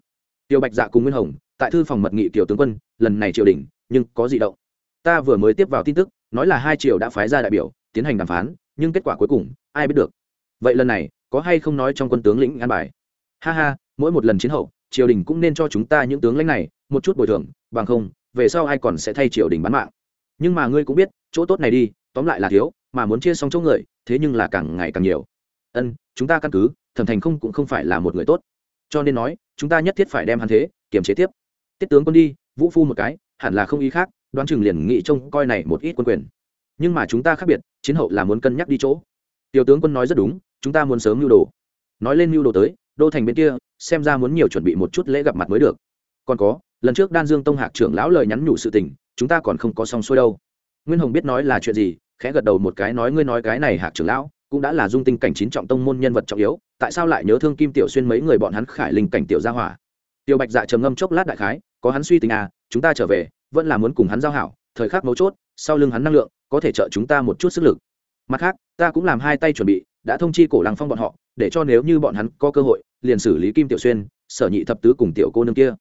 Tiêu bạch dạ cùng nguyên hồng, tại thư phòng mật nghị tiểu tướng quân, lần này triều đình, nhưng có gì động? Ta vừa mới tiếp vào tin tức, nói là hai triều đã phái ra đại biểu, tiến hành đàm phán, nhưng kết quả cuối cùng, ai biết được. Vậy lần này, có hay không nói trong quân tướng lĩnh an bài? Ha ha, mỗi một lần chiến hậu, triều đình cũng nên cho chúng ta những tướng lãnh này, một chút bồi thường, bằng không, về sau ai còn sẽ thay triều đình bán mạng. Nhưng mà ngươi cũng biết, chỗ tốt này đi, tóm lại là thiếu, mà muốn chia xong chỗ người, thế nhưng là càng ngày càng nhiều. Ân, chúng ta căn cứ, thẩm thành không cũng không phải là một người tốt. Cho nên nói, chúng ta nhất thiết phải đem hắn thế, kiềm chế tiếp. Tiết tướng quân đi, vũ phu một cái, hẳn là không ý khác đoán chừng liền nghĩ trông coi này một ít quân quyền. Nhưng mà chúng ta khác biệt, chiến hậu là muốn cân nhắc đi chỗ. Tiểu tướng quân nói rất đúng, chúng ta muốn sớm mưu đồ. Nói lên mưu đồ tới, đô thành bên kia, xem ra muốn nhiều chuẩn bị một chút lễ gặp mặt mới được. Còn có, lần trước đan dương tông hạc trưởng lão lời nhắn nhủ sự tình, chúng ta còn không có xong xuôi đâu. Nguyên hồng biết nói là chuyện gì, khẽ gật đầu một cái nói ngươi nói cái này hạc trưởng lão, cũng đã là dung tinh cảnh chín trọng tông môn nhân vật trọng yếu, tại sao lại nhớ thương kim tiểu xuyên mấy người bọn hắn khải linh cảnh tiểu gia hỏa? Tiểu bạch dạ trầm ngâm chốc lát đại khái, có hắn suy tính à chúng ta trở về vẫn là muốn cùng hắn giao hảo, thời khắc mấu chốt, sau lưng hắn năng lượng, có thể trợ chúng ta một chút sức lực. Mặt khác, ta cũng làm hai tay chuẩn bị, đã thông chi cổ lăng phong bọn họ, để cho nếu như bọn hắn có cơ hội, liền xử lý kim tiểu xuyên, sở nhị thập tứ cùng tiểu cô nương kia.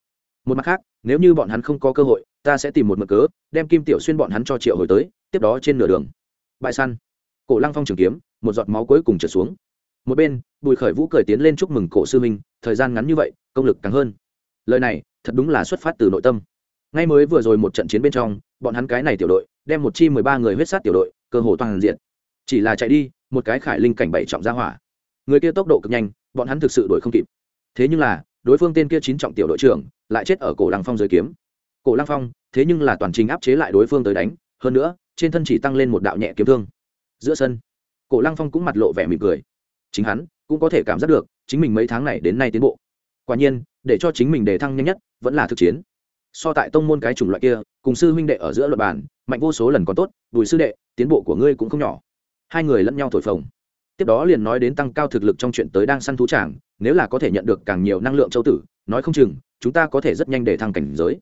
Một mặt khác, nếu như bọn hắn không có cơ hội, ta sẽ tìm một mực cớ, đem kim tiểu xuyên bọn hắn cho triệu hồi tới, tiếp đó trên nửa đường. Bại săn. Cổ lăng phong trường kiếm, một giọt máu cuối cùng trượt xuống. Một bên, bùi khởi vũ cười tiến lên chúc mừng cổ sư minh thời gian ngắn như vậy, công lực càng hơn. Lời này, thật đúng là xuất phát từ nội tâm ngay mới vừa rồi một trận chiến bên trong, bọn hắn cái này tiểu đội, đem một chi mười ba người huyết sát tiểu đội, cơ hồ toàn diện chỉ là chạy đi, một cái khải linh cảnh bảy trọng ra hỏa. Người kia tốc độ cực nhanh, bọn hắn thực sự đuổi không kịp. Thế nhưng là, đối phương tên kia chín trọng tiểu đội trưởng, lại chết ở cổ lăng phong dưới kiếm. Cổ lăng phong, thế nhưng là toàn trình áp chế lại đối phương tới đánh, hơn nữa, trên thân chỉ tăng lên một đạo nhẹ kiếm thương. Giữa sân, cổ lăng phong cũng mặt lộ vẻ mỉm cười. Chính hắn, cũng có thể cảm giác được, chính mình mấy tháng này đến nay tiến bộ. Quả nhiên, để cho chính mình đề thăng nhanh nhất, vẫn là thực chiến so tại tông môn cái chủng loại kia, cùng sư huynh đệ ở giữa luật bàn, mạnh vô số lần còn tốt, bùi sư đệ, tiến bộ của ngươi cũng không nhỏ. Hai người lẫn nhau thổi phồng. Tiếp đó liền nói đến tăng cao thực lực trong chuyện tới đang săn thú tràng, nếu là có thể nhận được càng nhiều năng lượng châu tử, nói không chừng, chúng ta có thể rất nhanh để thăng cảnh giới.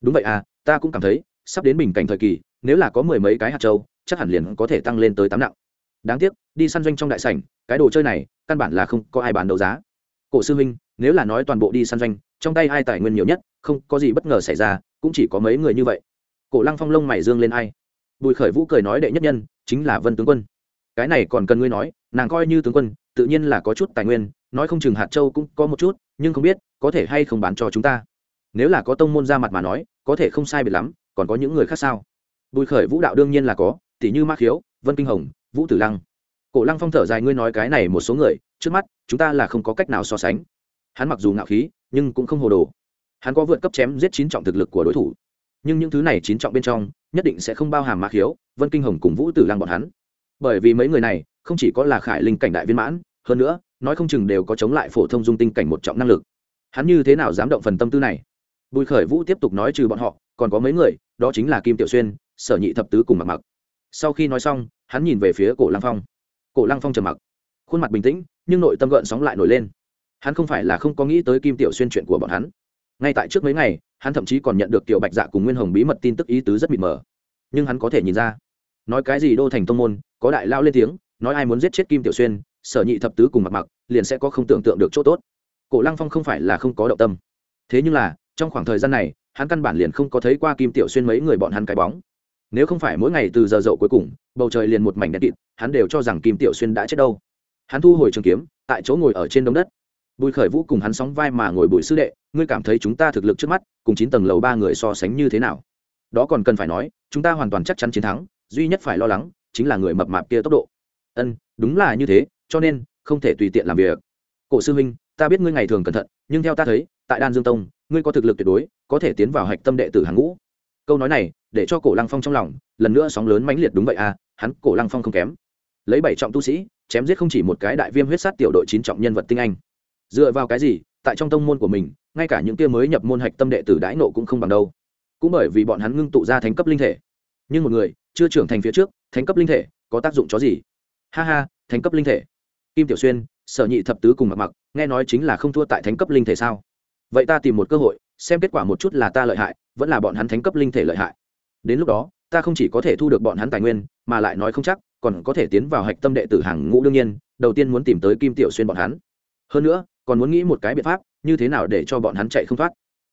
Đúng vậy à ta cũng cảm thấy, sắp đến bình cảnh thời kỳ, nếu là có mười mấy cái hạt châu, chắc hẳn liền có thể tăng lên tới tám nặng. Đáng tiếc, đi săn doanh trong đại sảnh, cái đồ chơi này, căn bản là không có ai bán đấu giá. Cổ sư huynh, nếu là nói toàn bộ đi săn doanh trong tay ai tài nguyên nhiều nhất, không có gì bất ngờ xảy ra, cũng chỉ có mấy người như vậy. Cổ lăng phong lông mày dương lên ai. Bùi khởi vũ cười nói đệ nhất nhân, chính là vân tướng quân. Cái này còn cần ngươi nói, nàng coi như tướng quân, tự nhiên là có chút tài nguyên, nói không chừng hạt châu cũng có một chút, nhưng không biết, có thể hay không bán cho chúng ta. Nếu là có tông môn ra mặt mà nói, có thể không sai biệt lắm, còn có những người khác sao? Bùi khởi vũ đạo đương nhiên là có, tỷ như ma khiếu, vân kinh hồng, vũ tử lăng. Cổ lăng phong thở dài, ngươi nói cái này một số người, trước mắt, chúng ta là không có cách nào so sánh. Hắn mặc dù ngạo khí nhưng cũng không hồ đồ. Hắn có vượt cấp chém giết chín trọng thực lực của đối thủ. Nhưng những thứ này chín trọng bên trong, nhất định sẽ không bao hàm ma khiếu, vân kinh hồng cùng vũ tử lăng bọn hắn. Bởi vì mấy người này, không chỉ có là khải linh cảnh đại viên mãn, hơn nữa, nói không chừng đều có chống lại phổ thông dung tinh cảnh một trọng năng lực. Hắn như thế nào dám động phần tâm tư này? Bùi khởi vũ tiếp tục nói trừ bọn họ, còn có mấy người, đó chính là kim tiểu xuyên, sở nhị thập tứ cùng mặc mặc sau khi nói xong, hắn nhìn về phía cổ lăng phong. Cổ lăng phong trầm mặc. Khuôn mặt bình tĩnh, nhưng nội tâm gợn sóng lại nổi lên hắn không phải là không có nghĩ tới kim tiểu xuyên chuyện của bọn hắn. Ngay tại trước mấy ngày, hắn thậm chí còn nhận được tiểu bạch dạ cùng nguyên hồng bí mật tin tức ý tứ rất mịt mờ. Nhưng hắn có thể nhìn ra, nói cái gì đô thành tông môn, có đại lao lên tiếng, nói ai muốn giết chết kim tiểu xuyên, sở nhị thập tứ cùng mặt mặc, liền sẽ có không tưởng tượng được chỗ tốt. Cổ lăng phong không phải là không có động tâm. Thế nhưng là, trong khoảng thời gian này, hắn căn bản liền không có thấy qua kim tiểu xuyên mấy người bọn hắn cái bóng. Nếu không phải mỗi ngày từ giờ dậu cuối cùng, bầu trời liền một mảnh đen kịt, hắn đều cho rằng kim tiểu xuyên đã chết đâu. Hắn thu hồi trường kiếm, tại chỗ ngồi ở trên đống đất bùi khởi vũ cùng hắn sóng vai mà ngồi bùi sư đệ, ngươi cảm thấy chúng ta thực lực trước mắt, cùng chín tầng lầu ba người so sánh như thế nào? Đó còn cần phải nói, chúng ta hoàn toàn chắc chắn chiến thắng, duy nhất phải lo lắng, chính là người mập mạp kia tốc độ. Ân, đúng là như thế, cho nên, không thể tùy tiện làm việc. Cổ sư huynh, ta biết ngươi ngày thường cẩn thận, nhưng theo ta thấy, tại đan dương tông, ngươi có thực lực tuyệt đối, có thể tiến vào hạch tâm đệ tử hàng ngũ. Câu nói này, để cho cổ lăng phong trong lòng, lần nữa sóng lớn mãnh liệt đúng vậy à hắn, cổ lăng phong không kém. Lấy bảy trọng tu sĩ, chém giết không chỉ một cái đại viêm huyết sát tiểu đội chín trọng nhân vật tinh anh dựa vào cái gì, tại trong tông môn của mình, ngay cả những kia mới nhập môn hạch tâm đệ tử đãi nộ cũng không bằng đâu. Cũng bởi vì bọn hắn ngưng tụ ra thánh cấp linh thể. Nhưng một người, chưa trưởng thành phía trước, thánh cấp linh thể, có tác dụng chó gì? Ha ha, thánh cấp linh thể. Kim tiểu xuyên, sở nhị thập tứ cùng mặc mặc, nghe nói chính là không thua tại thánh cấp linh thể sao? Vậy ta tìm một cơ hội, xem kết quả một chút là ta lợi hại, vẫn là bọn hắn thánh cấp linh thể lợi hại. Đến lúc đó, ta không chỉ có thể thu được bọn hắn tài nguyên, mà lại nói không chắc, còn có thể tiến vào hạch tâm đệ tử hàng ngũ đương nhiên, đầu tiên muốn tìm tới kim tiểu xuyên bọn hắn. Hơn nữa còn muốn nghĩ một cái biện pháp, như thế nào để cho bọn hắn chạy không thoát.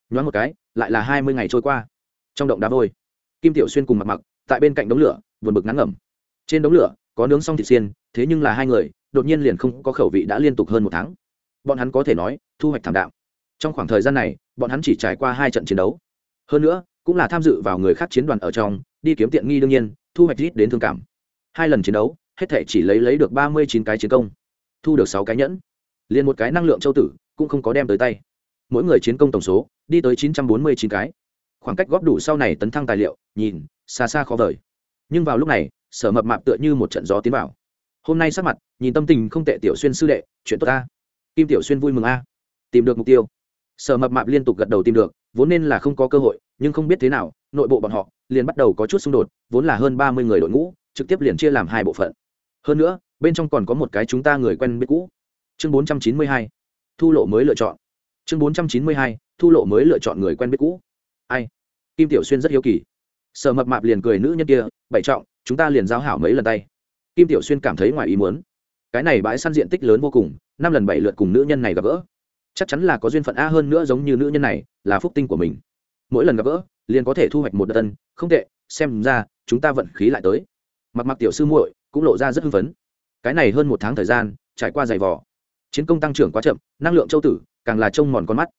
Nhoáng một cái, lại là hai mươi ngày trôi qua. Trong động đá vôi, kim tiểu xuyên cùng mặc mặc tại bên cạnh đống lửa vượt bực ngắn ngẩm. Trên đống lửa, có nướng xong thịt xiên, thế nhưng là hai người, đột nhiên liền không có khẩu vị đã liên tục hơn một tháng. Bọn hắn có thể nói, thu hoạch thảm đạo trong khoảng thời gian này, bọn hắn chỉ trải qua hai trận chiến đấu. Hơn nữa, cũng là tham dự vào người khác chiến đoàn ở trong, đi kiếm tiện nghi đương nhiên, thu hoạch ít đến thương cảm. Hai lần chiến đấu, hết thể chỉ lấy lấy được ba mươi chín cái chiến công. Thu được sáu cái nhẫn liền một cái năng lượng châu tử cũng không có đem tới tay. Mỗi người chiến công tổng số đi tới chín trăm bốn mươi chín cái. Khoảng cách góp đủ sau này tấn thăng tài liệu, nhìn, xa xa khó vời. Nhưng vào lúc này, sở mập mạp tựa như một trận gió tiến vào. Hôm nay sắc mặt, nhìn tâm tình không tệ tiểu xuyên sư đệ, chuyện tốt ta. Kim tiểu xuyên vui mừng a. Tìm được mục tiêu. Sở mập mạp liên tục gật đầu tìm được, vốn nên là không có cơ hội, nhưng không biết thế nào, nội bộ bọn họ liền bắt đầu có chút xung đột, vốn là hơn ba mươi người đội ngũ, trực tiếp liền chia làm hai bộ phận. Hơn nữa, bên trong còn có một cái chúng ta người quen biết cũ chương bốn trăm chín mươi hai, thu lộ mới lựa chọn. Chương bốn trăm chín mươi hai, thu lộ mới lựa chọn người quen biết cũ. Ai? Kim tiểu xuyên rất hiếu kỳ. Sở mập mạp liền cười nữ nhân kia, bảy trọng, chúng ta liền giao hảo mấy lần tay. Kim tiểu xuyên cảm thấy ngoài ý muốn. Cái này bãi săn diện tích lớn vô cùng, năm lần bảy lượt cùng nữ nhân này gặp gỡ. Chắc chắn là có duyên phận a hơn nữa giống như nữ nhân này, là phúc tinh của mình. Mỗi lần gặp gỡ, liền có thể thu hoạch một đợt tân không tệ, xem ra, chúng ta vận khí lại tới. Mặc mặc tiểu sư muội cũng lộ ra rất hưng phấn. Cái này hơn một tháng thời gian, trải qua giày vò chiến công tăng trưởng quá chậm, năng lượng châu tử, càng là trông mòn con mắt.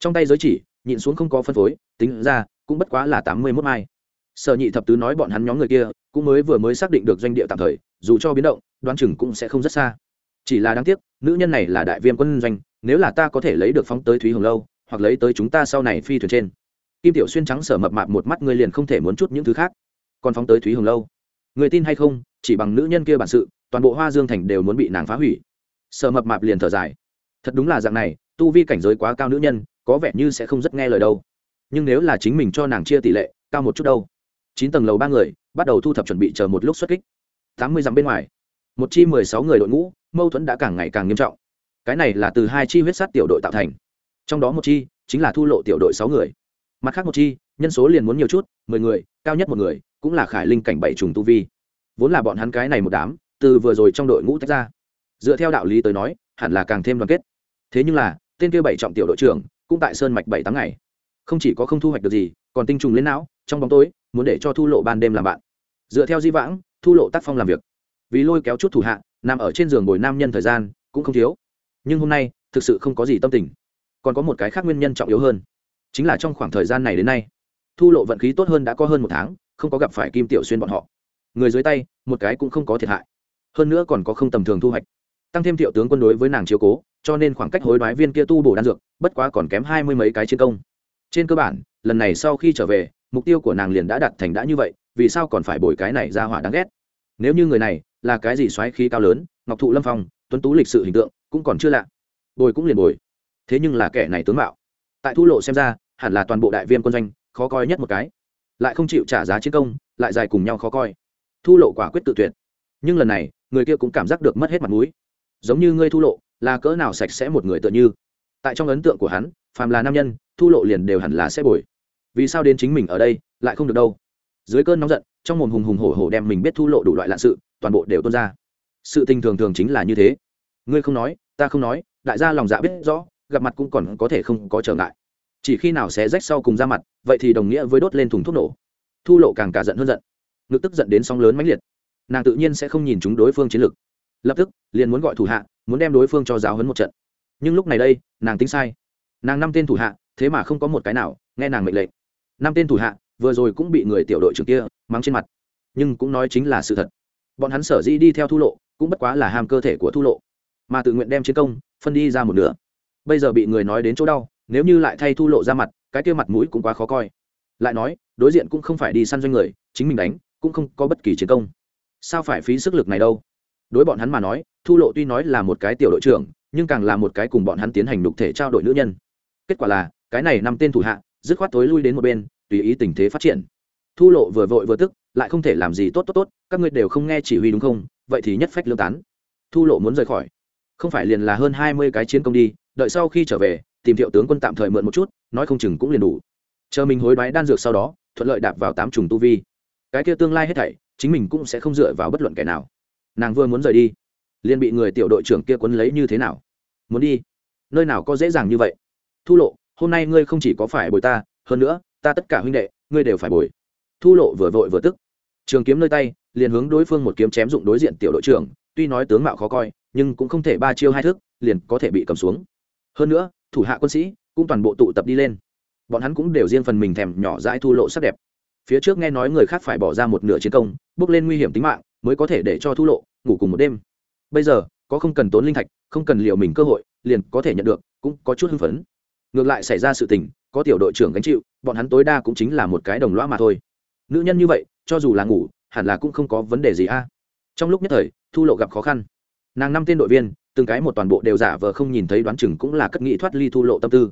Trong tay giới chỉ, nhịn xuống không có phân phối, tính ra, cũng bất quá là tám mươi mốt mai. Sở nhị thập tứ nói bọn hắn nhóm người kia, cũng mới vừa mới xác định được doanh địa tạm thời, dù cho biến động, đoán chừng cũng sẽ không rất xa. Chỉ là đáng tiếc, nữ nhân này là đại viêm quân doanh, nếu là ta có thể lấy được phóng tới thúy hồng lâu, hoặc lấy tới chúng ta sau này phi thuyền trên. Kim tiểu xuyên trắng sở mập mạp một mắt, ngươi liền không thể muốn chút những thứ khác. Còn phóng tới thúy hồng lâu. Người tin hay không, chỉ bằng nữ nhân kia bản sự, toàn bộ hoa dương thành đều muốn bị nàng phá hủy sợ mập mạp liền thở dài. Thật đúng là dạng này, tu vi cảnh giới quá cao nữ nhân, có vẻ như sẽ không rất nghe lời đâu. Nhưng nếu là chính mình cho nàng chia tỷ lệ, cao một chút đâu. Chín tầng lầu ba người, bắt đầu thu thập chuẩn bị chờ một lúc xuất kích. Tám mươi dặm bên ngoài, một chi mười sáu người đội ngũ, mâu thuẫn đã càng ngày càng nghiêm trọng. Cái này là từ hai chi huyết sát tiểu đội tạo thành. Trong đó một chi chính là thu lộ tiểu đội sáu người. Mặt khác một chi, nhân số liền muốn nhiều chút, mười người, cao nhất một người, cũng là khải linh cảnh bảy trùng tu vi. Vốn là bọn hắn cái này một đám, từ vừa rồi trong đội ngũ tách ra dựa theo đạo lý tới nói, hẳn là càng thêm đoàn kết. Thế nhưng là, tên kia bảy trọng tiểu đội trưởng cũng tại sơn mạch bảy tám ngày. Không chỉ có không thu hoạch được gì, còn tinh trùng lên não, trong bóng tối, muốn để cho thu lộ ban đêm làm bạn. Dựa theo di vãng, thu lộ tác phong làm việc. Vì lôi kéo chút thủ hạ, nằm ở trên giường ngồi nam nhân thời gian cũng không thiếu. Nhưng hôm nay, thực sự không có gì tâm tình. Còn có một cái khác nguyên nhân trọng yếu hơn. Chính là trong khoảng thời gian này đến nay, thu lộ vận khí tốt hơn đã có hơn một tháng, không có gặp phải kim tiểu xuyên bọn họ. Người dưới tay, một cái cũng không có thiệt hại. Hơn nữa còn có không tầm thường thu hoạch tăng thêm thiệu tướng quân đối với nàng chiếu cố, cho nên khoảng cách hối đoái viên kia tu bổ đan dược, bất quá còn kém hai mươi mấy cái chiến công. Trên cơ bản, lần này sau khi trở về, mục tiêu của nàng liền đã đặt thành đã như vậy, vì sao còn phải bồi cái này ra hỏa đáng ghét? Nếu như người này là cái gì xoáy khí cao lớn, ngọc thụ lâm phong, tuấn tú lịch sự hình tượng, cũng còn chưa lạ. Bồi cũng liền bồi. Thế nhưng là kẻ này tướng mạo. Tại thu lộ xem ra, hẳn là toàn bộ đại viên quân doanh, khó coi nhất một cái. Lại không chịu trả giá chiến công, lại dài cùng nhau khó coi. Thu lộ quả quyết tự tuyệt. Nhưng lần này, người kia cũng cảm giác được mất hết mặt mũi giống như ngươi thu lộ, là cỡ nào sạch sẽ một người tựa như. Tại trong ấn tượng của hắn, phàm là nam nhân, thu lộ liền đều hẳn là sẽ bồi. Vì sao đến chính mình ở đây, lại không được đâu? Dưới cơn nóng giận, trong mồm hùng hùng hổ hổ đem mình biết thu lộ đủ loại lạ sự, toàn bộ đều tuôn ra. Sự tình thường thường chính là như thế. Ngươi không nói, ta không nói, đại gia lòng dạ biết rõ, gặp mặt cũng còn có thể không có trở ngại. Chỉ khi nào xé rách sau cùng ra mặt, vậy thì đồng nghĩa với đốt lên thùng thuốc nổ. Thu lộ càng cả giận hơn giận. Ngực tức giận đến sóng lớn mãnh liệt. Nàng tự nhiên sẽ không nhìn chúng đối phương chiến lược lập tức, liền muốn gọi thủ hạ, muốn đem đối phương cho giáo hấn một trận. Nhưng lúc này đây, nàng tính sai. Nàng năm tên thủ hạ, thế mà không có một cái nào nghe nàng mệnh lệnh. Năm tên thủ hạ, vừa rồi cũng bị người tiểu đội trưởng kia mắng trên mặt. Nhưng cũng nói chính là sự thật. Bọn hắn sở dĩ đi theo thu lộ, cũng bất quá là ham cơ thể của thu lộ. Mà tự nguyện đem chiến công, phân đi ra một nửa. Bây giờ bị người nói đến chỗ đau, nếu như lại thay thu lộ ra mặt, cái kia mặt mũi cũng quá khó coi. Lại nói, đối diện cũng không phải đi săn doanh người, chính mình đánh, cũng không có bất kỳ chiến công. Sao phải phí sức lực này đâu? Đối bọn hắn mà nói, thu lộ tuy nói là một cái tiểu đội trưởng, nhưng càng là một cái cùng bọn hắn tiến hành đục thể trao đổi nữ nhân. Kết quả là, cái này năm tên thủ hạ, dứt khoát tối lui đến một bên, tùy ý tình thế phát triển. Thu lộ vừa vội vừa tức, lại không thể làm gì tốt tốt tốt, các ngươi đều không nghe chỉ huy đúng không? Vậy thì nhất phách lương tán. Thu lộ muốn rời khỏi. Không phải liền là hơn hai mươi cái chiến công đi, đợi sau khi trở về, tìm thiệu tướng quân tạm thời mượn một chút, nói không chừng cũng liền đủ. Chờ mình hối đoái đan dược sau đó, thuận lợi đạp vào tám trùng tu vi. Cái kia tương lai hết thảy, chính mình cũng sẽ không dựa vào bất luận kẻ nào nàng vừa muốn rời đi, liền bị người tiểu đội trưởng kia quấn lấy như thế nào? Muốn đi? Nơi nào có dễ dàng như vậy? Thu lộ, hôm nay ngươi không chỉ có phải bồi ta, hơn nữa, ta tất cả huynh đệ, ngươi đều phải bồi. Thu lộ vừa vội vừa tức. Trường kiếm nơi tay, liền hướng đối phương một kiếm chém dụng đối diện tiểu đội trưởng, tuy nói tướng mạo khó coi, nhưng cũng không thể ba chiêu hai thức, liền có thể bị cầm xuống. Hơn nữa, thủ hạ quân sĩ cũng toàn bộ tụ tập đi lên. Bọn hắn cũng đều riêng phần mình thèm nhỏ dãi thu lộ sắc đẹp. Phía trước nghe nói người khác phải bỏ ra một nửa chiến công, bước lên nguy hiểm tính mạng, mới có thể để cho thu lộ ngủ cùng một đêm. Bây giờ, có không cần tốn linh thạch, không cần liệu mình cơ hội, liền có thể nhận được, cũng có chút hưng phấn. Ngược lại xảy ra sự tình, có tiểu đội trưởng gánh chịu, bọn hắn tối đa cũng chính là một cái đồng lõa mà thôi. Nữ nhân như vậy, cho dù là ngủ, hẳn là cũng không có vấn đề gì a. Trong lúc nhất thời, thu lộ gặp khó khăn. Nàng năm tên đội viên, từng cái một toàn bộ đều giả vờ không nhìn thấy đoán chừng cũng là cất nghĩ thoát ly thu lộ tâm tư.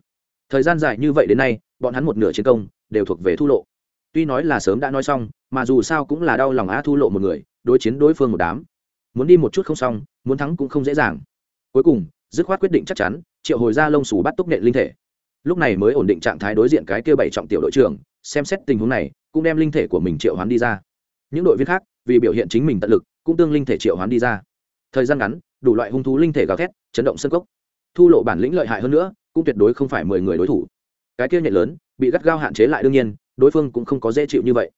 Thời gian dài như vậy đến nay, bọn hắn một nửa chiến công, đều thuộc về thu lộ. Tuy nói là sớm đã nói xong, mà dù sao cũng là đau lòng á thu lộ một người, đối chiến đối phương một đám muốn đi một chút không xong, muốn thắng cũng không dễ dàng. Cuối cùng, dứt khoát quyết định chắc chắn, triệu hồi ra lông sủ bắt túc nện linh thể. Lúc này mới ổn định trạng thái đối diện cái kia bảy trọng tiểu đội trưởng, xem xét tình huống này, cũng đem linh thể của mình triệu hoán đi ra. Những đội viên khác, vì biểu hiện chính mình tận lực, cũng tương linh thể triệu hoán đi ra. Thời gian ngắn, đủ loại hung thú linh thể gào thét, chấn động sân cốc. Thu lộ bản lĩnh lợi hại hơn nữa, cũng tuyệt đối không phải mười người đối thủ. Cái kia nhện lớn, bị gắt gao hạn chế lại đương nhiên, đối phương cũng không có dễ chịu như vậy.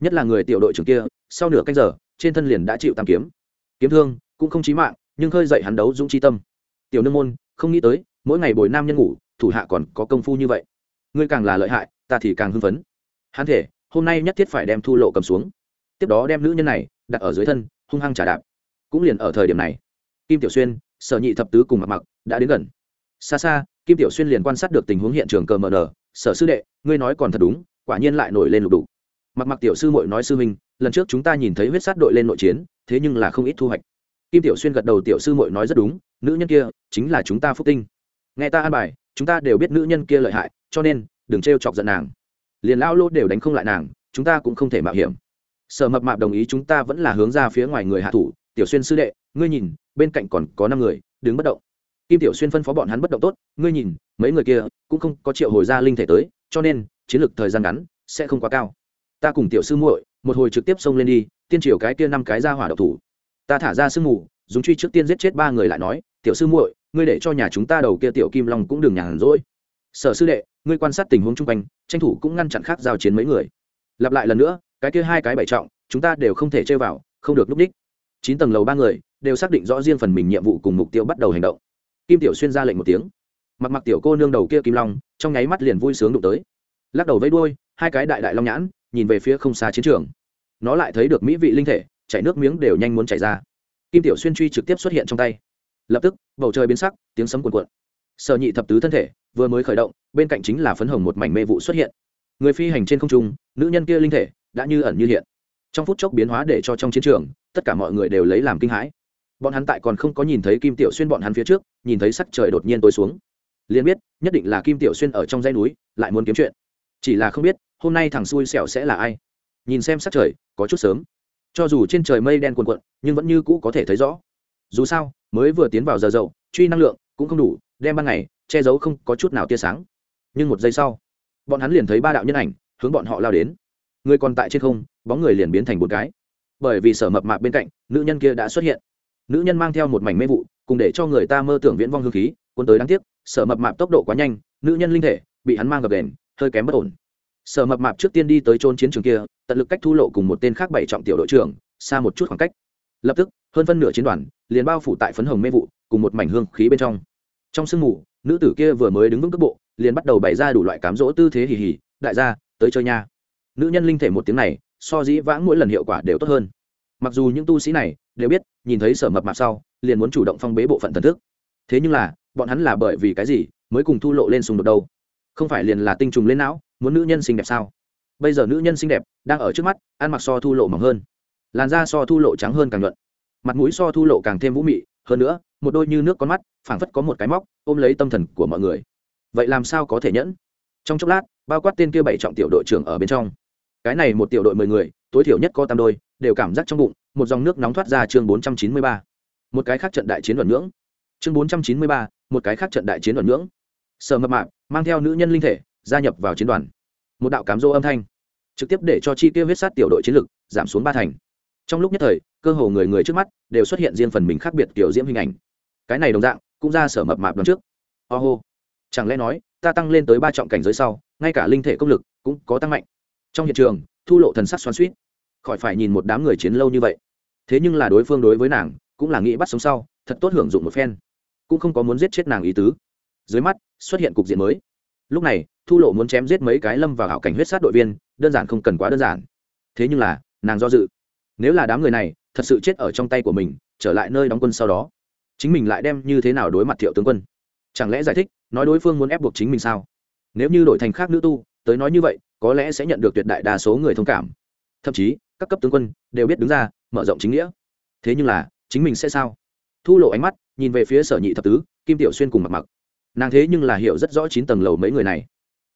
Nhất là người tiểu đội trưởng kia, sau nửa canh giờ, trên thân liền đã chịu tam kiếm kiếm thương cũng không chí mạng, nhưng khơi dậy hắn đấu dũng chi tâm. Tiểu nương môn, không nghĩ tới, mỗi ngày bồi nam nhân ngủ, thủ hạ còn có công phu như vậy. Ngươi càng là lợi hại, ta thì càng hưng phấn. Hắn thể hôm nay nhất thiết phải đem thu lộ cầm xuống. Tiếp đó đem nữ nhân này đặt ở dưới thân, hung hăng trả đạp. Cũng liền ở thời điểm này, kim tiểu xuyên, sở nhị thập tứ cùng mặc mặc đã đến gần. Xa xa, kim tiểu xuyên liền quan sát được tình huống hiện trường cờ mờ nờ. Sở sư đệ, ngươi nói còn thật đúng, quả nhiên lại nổi lên lục đủ mặc mặc tiểu sư mội nói sư minh lần trước chúng ta nhìn thấy huyết sát đội lên nội chiến, thế nhưng là không ít thu hoạch. Kim tiểu xuyên gật đầu tiểu sư mội nói rất đúng, nữ nhân kia chính là chúng ta phúc tinh. Nghe ta an bài, chúng ta đều biết nữ nhân kia lợi hại, cho nên đừng t chọc giận nàng. Liền lão lô đều đánh không lại nàng, chúng ta cũng không thể mạo hiểm. Sở mập mạp đồng ý chúng ta vẫn là hướng ra phía ngoài người hạ thủ. Tiểu xuyên sư đệ, ngươi nhìn, bên cạnh còn có năm người, đứng bất động. Kim tiểu xuyên phân phó bọn hắn bất động tốt, ngươi nhìn, mấy người kia cũng không có triệu hồi ra linh thể tới, cho nên chiến lược thời gian ngắn sẽ không quá cao ta cùng tiểu sư muội, một hồi trực tiếp xông lên đi, tiên triều cái kia năm cái ra hỏa độc thủ. Ta thả ra sương mù, dùng truy trước tiên giết chết ba người lại nói, tiểu sư muội, ngươi để cho nhà chúng ta đầu kia tiểu kim long cũng đừng nhàn rỗi. Sở sư đệ, ngươi quan sát tình huống chung quanh, tranh thủ cũng ngăn chặn khác giao chiến mấy người. Lặp lại lần nữa, cái kia hai cái bảy trọng, chúng ta đều không thể chơi vào, không được núp đích. Chín tầng lầu ba người, đều xác định rõ riêng phần mình nhiệm vụ cùng mục tiêu bắt đầu hành động. Kim tiểu xuyên ra lệnh một tiếng. Mặc mặc tiểu cô nương đầu kia kim long, trong nháy mắt liền vui sướng đụng tới. Lắc đầu với đuôi, hai cái đại đại long nhãn nhìn về phía không xa chiến trường. Nó lại thấy được mỹ vị linh thể, chảy nước miếng đều nhanh muốn chảy ra. Kim tiểu xuyên truy trực tiếp xuất hiện trong tay. Lập tức, bầu trời biến sắc, tiếng sấm cuồn cuộn. Sở nhị thập tứ thân thể, vừa mới khởi động, bên cạnh chính là phấn hồng một mảnh mê vụ xuất hiện. Người phi hành trên không trung, nữ nhân kia linh thể, đã như ẩn như hiện. Trong phút chốc biến hóa để cho trong chiến trường, tất cả mọi người đều lấy làm kinh hãi. Bọn hắn tại còn không có nhìn thấy kim tiểu xuyên bọn hắn phía trước, nhìn thấy sắc trời đột nhiên tối xuống. Liền biết, nhất định là kim tiểu xuyên ở trong dãy núi, lại muốn kiếm chuyện. Chỉ là không biết hôm nay thằng xui xẻo sẽ là ai? Nhìn xem sắc trời, có chút sớm. Cho dù trên trời mây đen cuồn cuộn, nhưng vẫn như cũ có thể thấy rõ. Dù sao, mới vừa tiến vào giờ dậu, truy năng lượng cũng không đủ, đem ban ngày, che giấu không có chút nào tia sáng. Nhưng một giây sau, bọn hắn liền thấy ba đạo nhân ảnh hướng bọn họ lao đến. Người còn tại trên không, bóng người liền biến thành một cái. Bởi vì sở mập mạp bên cạnh, nữ nhân kia đã xuất hiện. Nữ nhân mang theo một mảnh mê vụ, cùng để cho người ta mơ tưởng viễn vong hương khí, cuốn tới đáng tiếc, sở mập mạp tốc độ quá nhanh, nữ nhân linh thể bị hắn mang gập đèn hơi kém bất ổn sở mập mạp trước tiên đi tới trôn chiến trường kia, tận lực cách thu lộ cùng một tên khác bảy trọng tiểu đội trưởng, xa một chút khoảng cách. Lập tức, hơn phân nửa chiến đoàn liền bao phủ tại phấn hồng mê vụ, cùng một mảnh hương khí bên trong. Trong sương mù, nữ tử kia vừa mới đứng vững cước bộ, liền bắt đầu bày ra đủ loại cám dỗ tư thế hì hì, đại gia, tới chơi nha. Nữ nhân linh thể một tiếng này, so dĩ vãng mỗi lần hiệu quả đều tốt hơn. Mặc dù những tu sĩ này đều biết, nhìn thấy sở mập mạp sau, liền muốn chủ động phong bế bộ phận thần thức. Thế nhưng là, bọn hắn là bởi vì cái gì mới cùng thu lộ lên xung đột đâu? Không phải liền là tinh trùng lên não? Muốn nữ nhân xinh đẹp sao? Bây giờ nữ nhân xinh đẹp đang ở trước mắt, ăn mặc so thu lộ mỏng hơn, làn da so thu lộ trắng hơn càng nhuận, mặt mũi so thu lộ càng thêm vũ mị, hơn nữa, một đôi như nước con mắt, phảng phất có một cái móc, ôm lấy tâm thần của mọi người. Vậy làm sao có thể nhẫn? Trong chốc lát, bao quát tên kia bảy trọng tiểu đội trưởng ở bên trong. Cái này một tiểu đội mười người, tối thiểu nhất có tam đôi, đều cảm giác trong bụng, một dòng nước nóng thoát ra chương bốn trăm chín mươi ba. Một cái khác trận đại chiến luận ngưỡng. Chương bốn trăm chín mươi ba, một cái khác trận đại chiến luận ngưỡng. Sở mập mạp, mang theo nữ nhân linh thể gia nhập vào chiến đoàn. Một đạo cám dỗ âm thanh, trực tiếp để cho chi tiêu huyết sát tiểu đội chiến lực giảm xuống ba thành. Trong lúc nhất thời, cơ hồ người người trước mắt đều xuất hiện riêng phần mình khác biệt kiểu diễm hình ảnh. Cái này đồng dạng, cũng ra sở mập mạp đón trước. Oh chẳng lẽ nói, ta tăng lên tới ba trọng cảnh giới sau, ngay cả linh thể công lực cũng có tăng mạnh. Trong hiện trường, thu lộ thần sắc xoắn suýt khỏi phải nhìn một đám người chiến lâu như vậy. Thế nhưng là đối phương đối với nàng, cũng là nghĩ bắt sống sau, thật tốt hưởng dụng một phen. Cũng không có muốn giết chết nàng ý tứ. Dưới mắt, xuất hiện cục diện mới. Lúc này thu lộ muốn chém giết mấy cái lâm vào hảo cảnh huyết sát đội viên, đơn giản không cần quá đơn giản. Thế nhưng là, nàng do dự. Nếu là đám người này thật sự chết ở trong tay của mình, trở lại nơi đóng quân sau đó, chính mình lại đem như thế nào đối mặt thiệu tướng quân? Chẳng lẽ giải thích, nói đối phương muốn ép buộc chính mình sao? Nếu như đổi thành khác nữ tu, tới nói như vậy, có lẽ sẽ nhận được tuyệt đại đa số người thông cảm. Thậm chí, các cấp tướng quân đều biết đứng ra, mở rộng chính nghĩa. Thế nhưng là, chính mình sẽ sao? Thu lộ ánh mắt nhìn về phía sở nhị thập tứ, kim tiểu xuyên cùng mặc mặc nàng thế nhưng là hiểu rất rõ chín tầng lầu mấy người này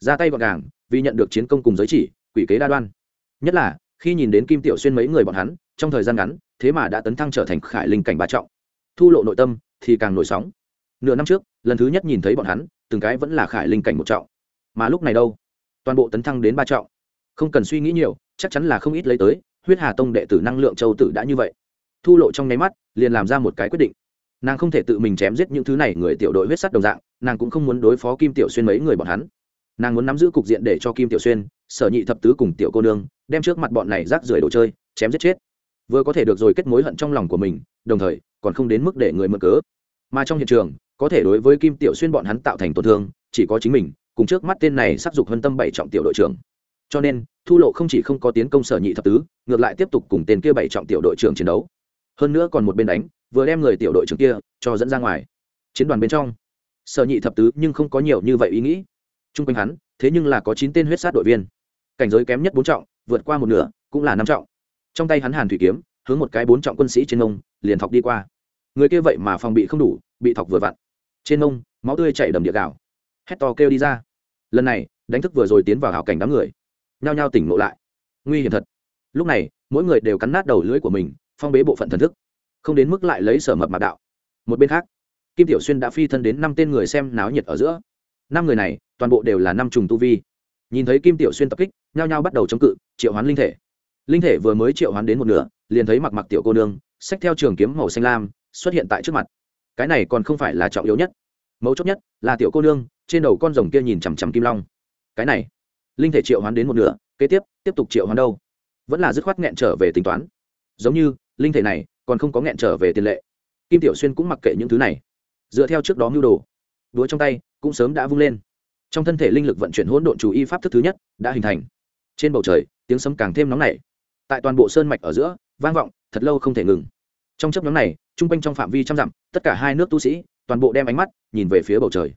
ra tay gọn gàng, vì nhận được chiến công cùng giới chỉ, quỷ kế đa đoan. Nhất là, khi nhìn đến kim tiểu xuyên mấy người bọn hắn, trong thời gian ngắn, thế mà đã tấn thăng trở thành khải linh cảnh ba trọng. Thu lộ nội tâm, thì càng nổi sóng. Nửa năm trước, lần thứ nhất nhìn thấy bọn hắn, từng cái vẫn là khải linh cảnh một trọng. Mà lúc này đâu? Toàn bộ tấn thăng đến ba trọng. Không cần suy nghĩ nhiều, chắc chắn là không ít lấy tới, huyết hà tông đệ tử năng lượng châu tử đã như vậy. Thu lộ trong nháy mắt, liền làm ra một cái quyết định. Nàng không thể tự mình chém giết những thứ này người tiểu đội huyết sắt đồng dạng, nàng cũng không muốn đối phó kim tiểu xuyên mấy người bọn hắn nàng muốn nắm giữ cục diện để cho kim tiểu xuyên, sở nhị thập tứ cùng tiểu cô nương, đem trước mặt bọn này rác rưởi đồ chơi, chém giết chết. Vừa có thể được rồi kết mối hận trong lòng của mình, đồng thời, còn không đến mức để người mượn cớ. Mà trong hiện trường, có thể đối với kim tiểu xuyên bọn hắn tạo thành tổn thương, chỉ có chính mình, cùng trước mắt tên này sắc dục hân tâm bảy trọng tiểu đội trưởng. Cho nên, thu lộ không chỉ không có tiến công sở nhị thập tứ, ngược lại tiếp tục cùng tên kia bảy trọng tiểu đội trưởng chiến đấu. Hơn nữa còn một bên đánh, vừa đem người tiểu đội trưởng kia cho dẫn ra ngoài. Chiến đoàn bên trong, sở nhị thập tứ nhưng không có nhiều như vậy ý nghĩ t r u n g quanh hắn, thế nhưng là có chín tên huyết sát đội viên. Cảnh giới kém nhất bốn trọng, vượt qua một nửa, cũng là năm trọng. Trong tay hắn hàn thủy kiếm, hướng một cái bốn trọng quân sĩ trên nông liền thọc đi qua. Người kia vậy mà phòng bị không đủ, bị thọc vừa vặn. Trên nông máu tươi chảy đầm địa gạo. Hét to kêu đi ra. Lần này, đánh thức vừa rồi tiến vào hảo cảnh đám người. Nhao nhao tỉnh ngộ lại. Nguy hiểm thật. Lúc này, mỗi người đều cắn nát đầu lưỡi của mình, phong bế bộ phận thần thức. Không đến mức lại lấy sở mập mạc đạo. Một bên khác, kim tiểu xuyên đã phi thân đến năm tên người xem náo nhiệt ở giữa. Năm người này toàn bộ đều là năm trùng tu vi. Nhìn thấy kim tiểu xuyên tập kích, nhao nhao bắt đầu chống cự, triệu hoán linh thể. Linh thể vừa mới triệu hoán đến một nửa, liền thấy mặc mặc tiểu cô nương, xách theo trường kiếm màu xanh lam, xuất hiện tại trước mặt. Cái này còn không phải là trọng yếu nhất. Mấu chốt nhất là tiểu cô nương, trên đầu con rồng kia nhìn chằm chằm kim long. Cái này, linh thể triệu hoán đến một nửa, kế tiếp tiếp tục triệu hoán đâu? Vẫn là dứt khoát nghẹn trở về tính toán. Giống như, linh thể này còn không có nghẹn trở về tiền lệ. Kim tiểu xuyên cũng mặc kệ những thứ này. Dựa theo trước đó mưu đồ, đũa trong tay cũng sớm đã vung lên trong thân thể linh lực vận chuyển hỗn độn chủ y pháp thức thứ nhất đã hình thành. Trên bầu trời, tiếng sấm càng thêm nóng nảy. Tại toàn bộ sơn mạch ở giữa, vang vọng, thật lâu không thể ngừng. Trong chấp nhóm này chung quanh trong phạm vi trăm dặm, tất cả hai nước tu sĩ, toàn bộ đem ánh mắt nhìn về phía bầu trời.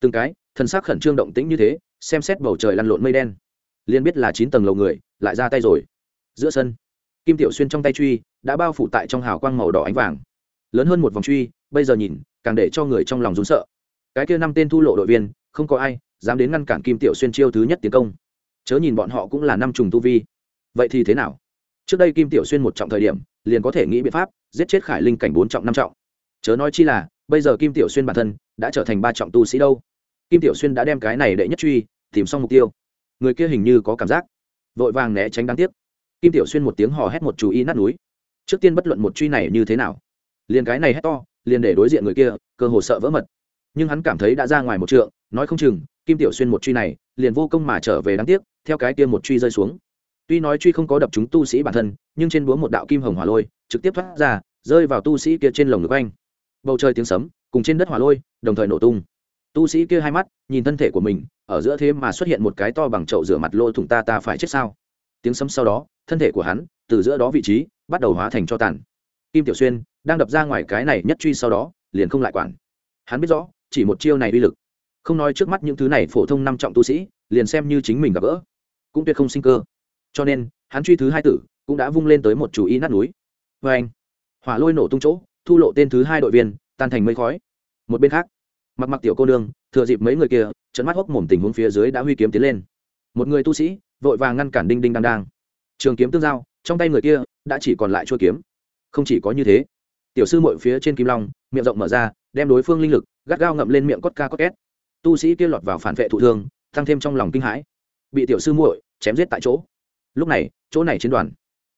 Từng cái thân xác khẩn trương động tĩnh như thế, xem xét bầu trời lăn lộn mây đen. Liền biết là chín tầng lầu người, lại ra tay rồi. Giữa sân, kim tiểu xuyên trong tay truy đã bao phủ tại trong hào quang màu đỏ ánh vàng. Lớn hơn một vòng truy, bây giờ nhìn, càng để cho người trong lòng rún sợ. Cái kia năm tên thu lộ đội viên, không có ai dám đến ngăn cản kim tiểu xuyên chiêu thứ nhất tiến công. Chớ nhìn bọn họ cũng là năm trùng tu vi. Vậy thì thế nào? Trước đây kim tiểu xuyên một trọng thời điểm, liền có thể nghĩ biện pháp giết chết khải linh cảnh bốn trọng năm trọng. Chớ nói chi là, bây giờ kim tiểu xuyên bản thân đã trở thành ba trọng tu sĩ đâu. Kim tiểu xuyên đã đem cái này đệ nhất truy tìm xong mục tiêu. Người kia hình như có cảm giác, vội vàng né tránh đáng tiếc. Kim tiểu xuyên một tiếng hò hét một chú ý nát núi. Trước tiên bất luận một truy này như thế nào, liền cái này hét to, liền để đối diện người kia, cơ hồ sợ vỡ mật. Nhưng hắn cảm thấy đã ra ngoài một trượng, nói không chừng kim tiểu xuyên một truy này, liền vô công mà trở về đáng tiếc, theo cái kia một truy rơi xuống. Tuy nói truy không có đập chúng tu sĩ bản thân, nhưng trên búa một đạo kim hồng hỏa lôi, trực tiếp thoát ra, rơi vào tu sĩ kia trên lồng ngực anh bầu trời tiếng sấm, cùng trên đất hỏa lôi, đồng thời nổ tung. Tu sĩ kia hai mắt, nhìn thân thể của mình, ở giữa thế mà xuất hiện một cái to bằng chậu rửa mặt lôi thủng ta ta phải chết sao? Tiếng sấm sau đó, thân thể của hắn, từ giữa đó vị trí, bắt đầu hóa thành cho tàn. Kim tiểu xuyên, đang đập ra ngoài cái này nhất truy sau đó, liền không lại quản. Hắn biết rõ, chỉ một chiêu này uy lực không nói trước mắt những thứ này phổ thông năm trọng tu sĩ, liền xem như chính mình gặp gỡ, cũng tuyệt không sinh cơ. Cho nên, hắn truy thứ hai tử, cũng đã vung lên tới một chủ ý nát núi. Vê anh, hỏa lôi nổ tung chỗ, thu lộ tên thứ hai đội viên, tan thành mây khói. Một bên khác, mặc mặc tiểu cô nương, thừa dịp mấy người kia trận mắt hốc mồm tình huống phía dưới đã huy kiếm tiến lên. Một người tu sĩ, vội vàng ngăn cản đinh đinh đang đang. Trường kiếm tương giao, trong tay người kia, đã chỉ còn lại chuôi kiếm. Không chỉ có như thế, tiểu sư mội phía trên kim long, miệng rộng mở ra, đem đối phương linh lực, gắt gao ngậm lên miệng cốt ca cốt két tu sĩ kia lọt vào phản vệ thụ thương, tăng thêm trong lòng kinh hãi. Bị tiểu sư muội chém giết tại chỗ. Lúc này, chỗ này chiến đoàn.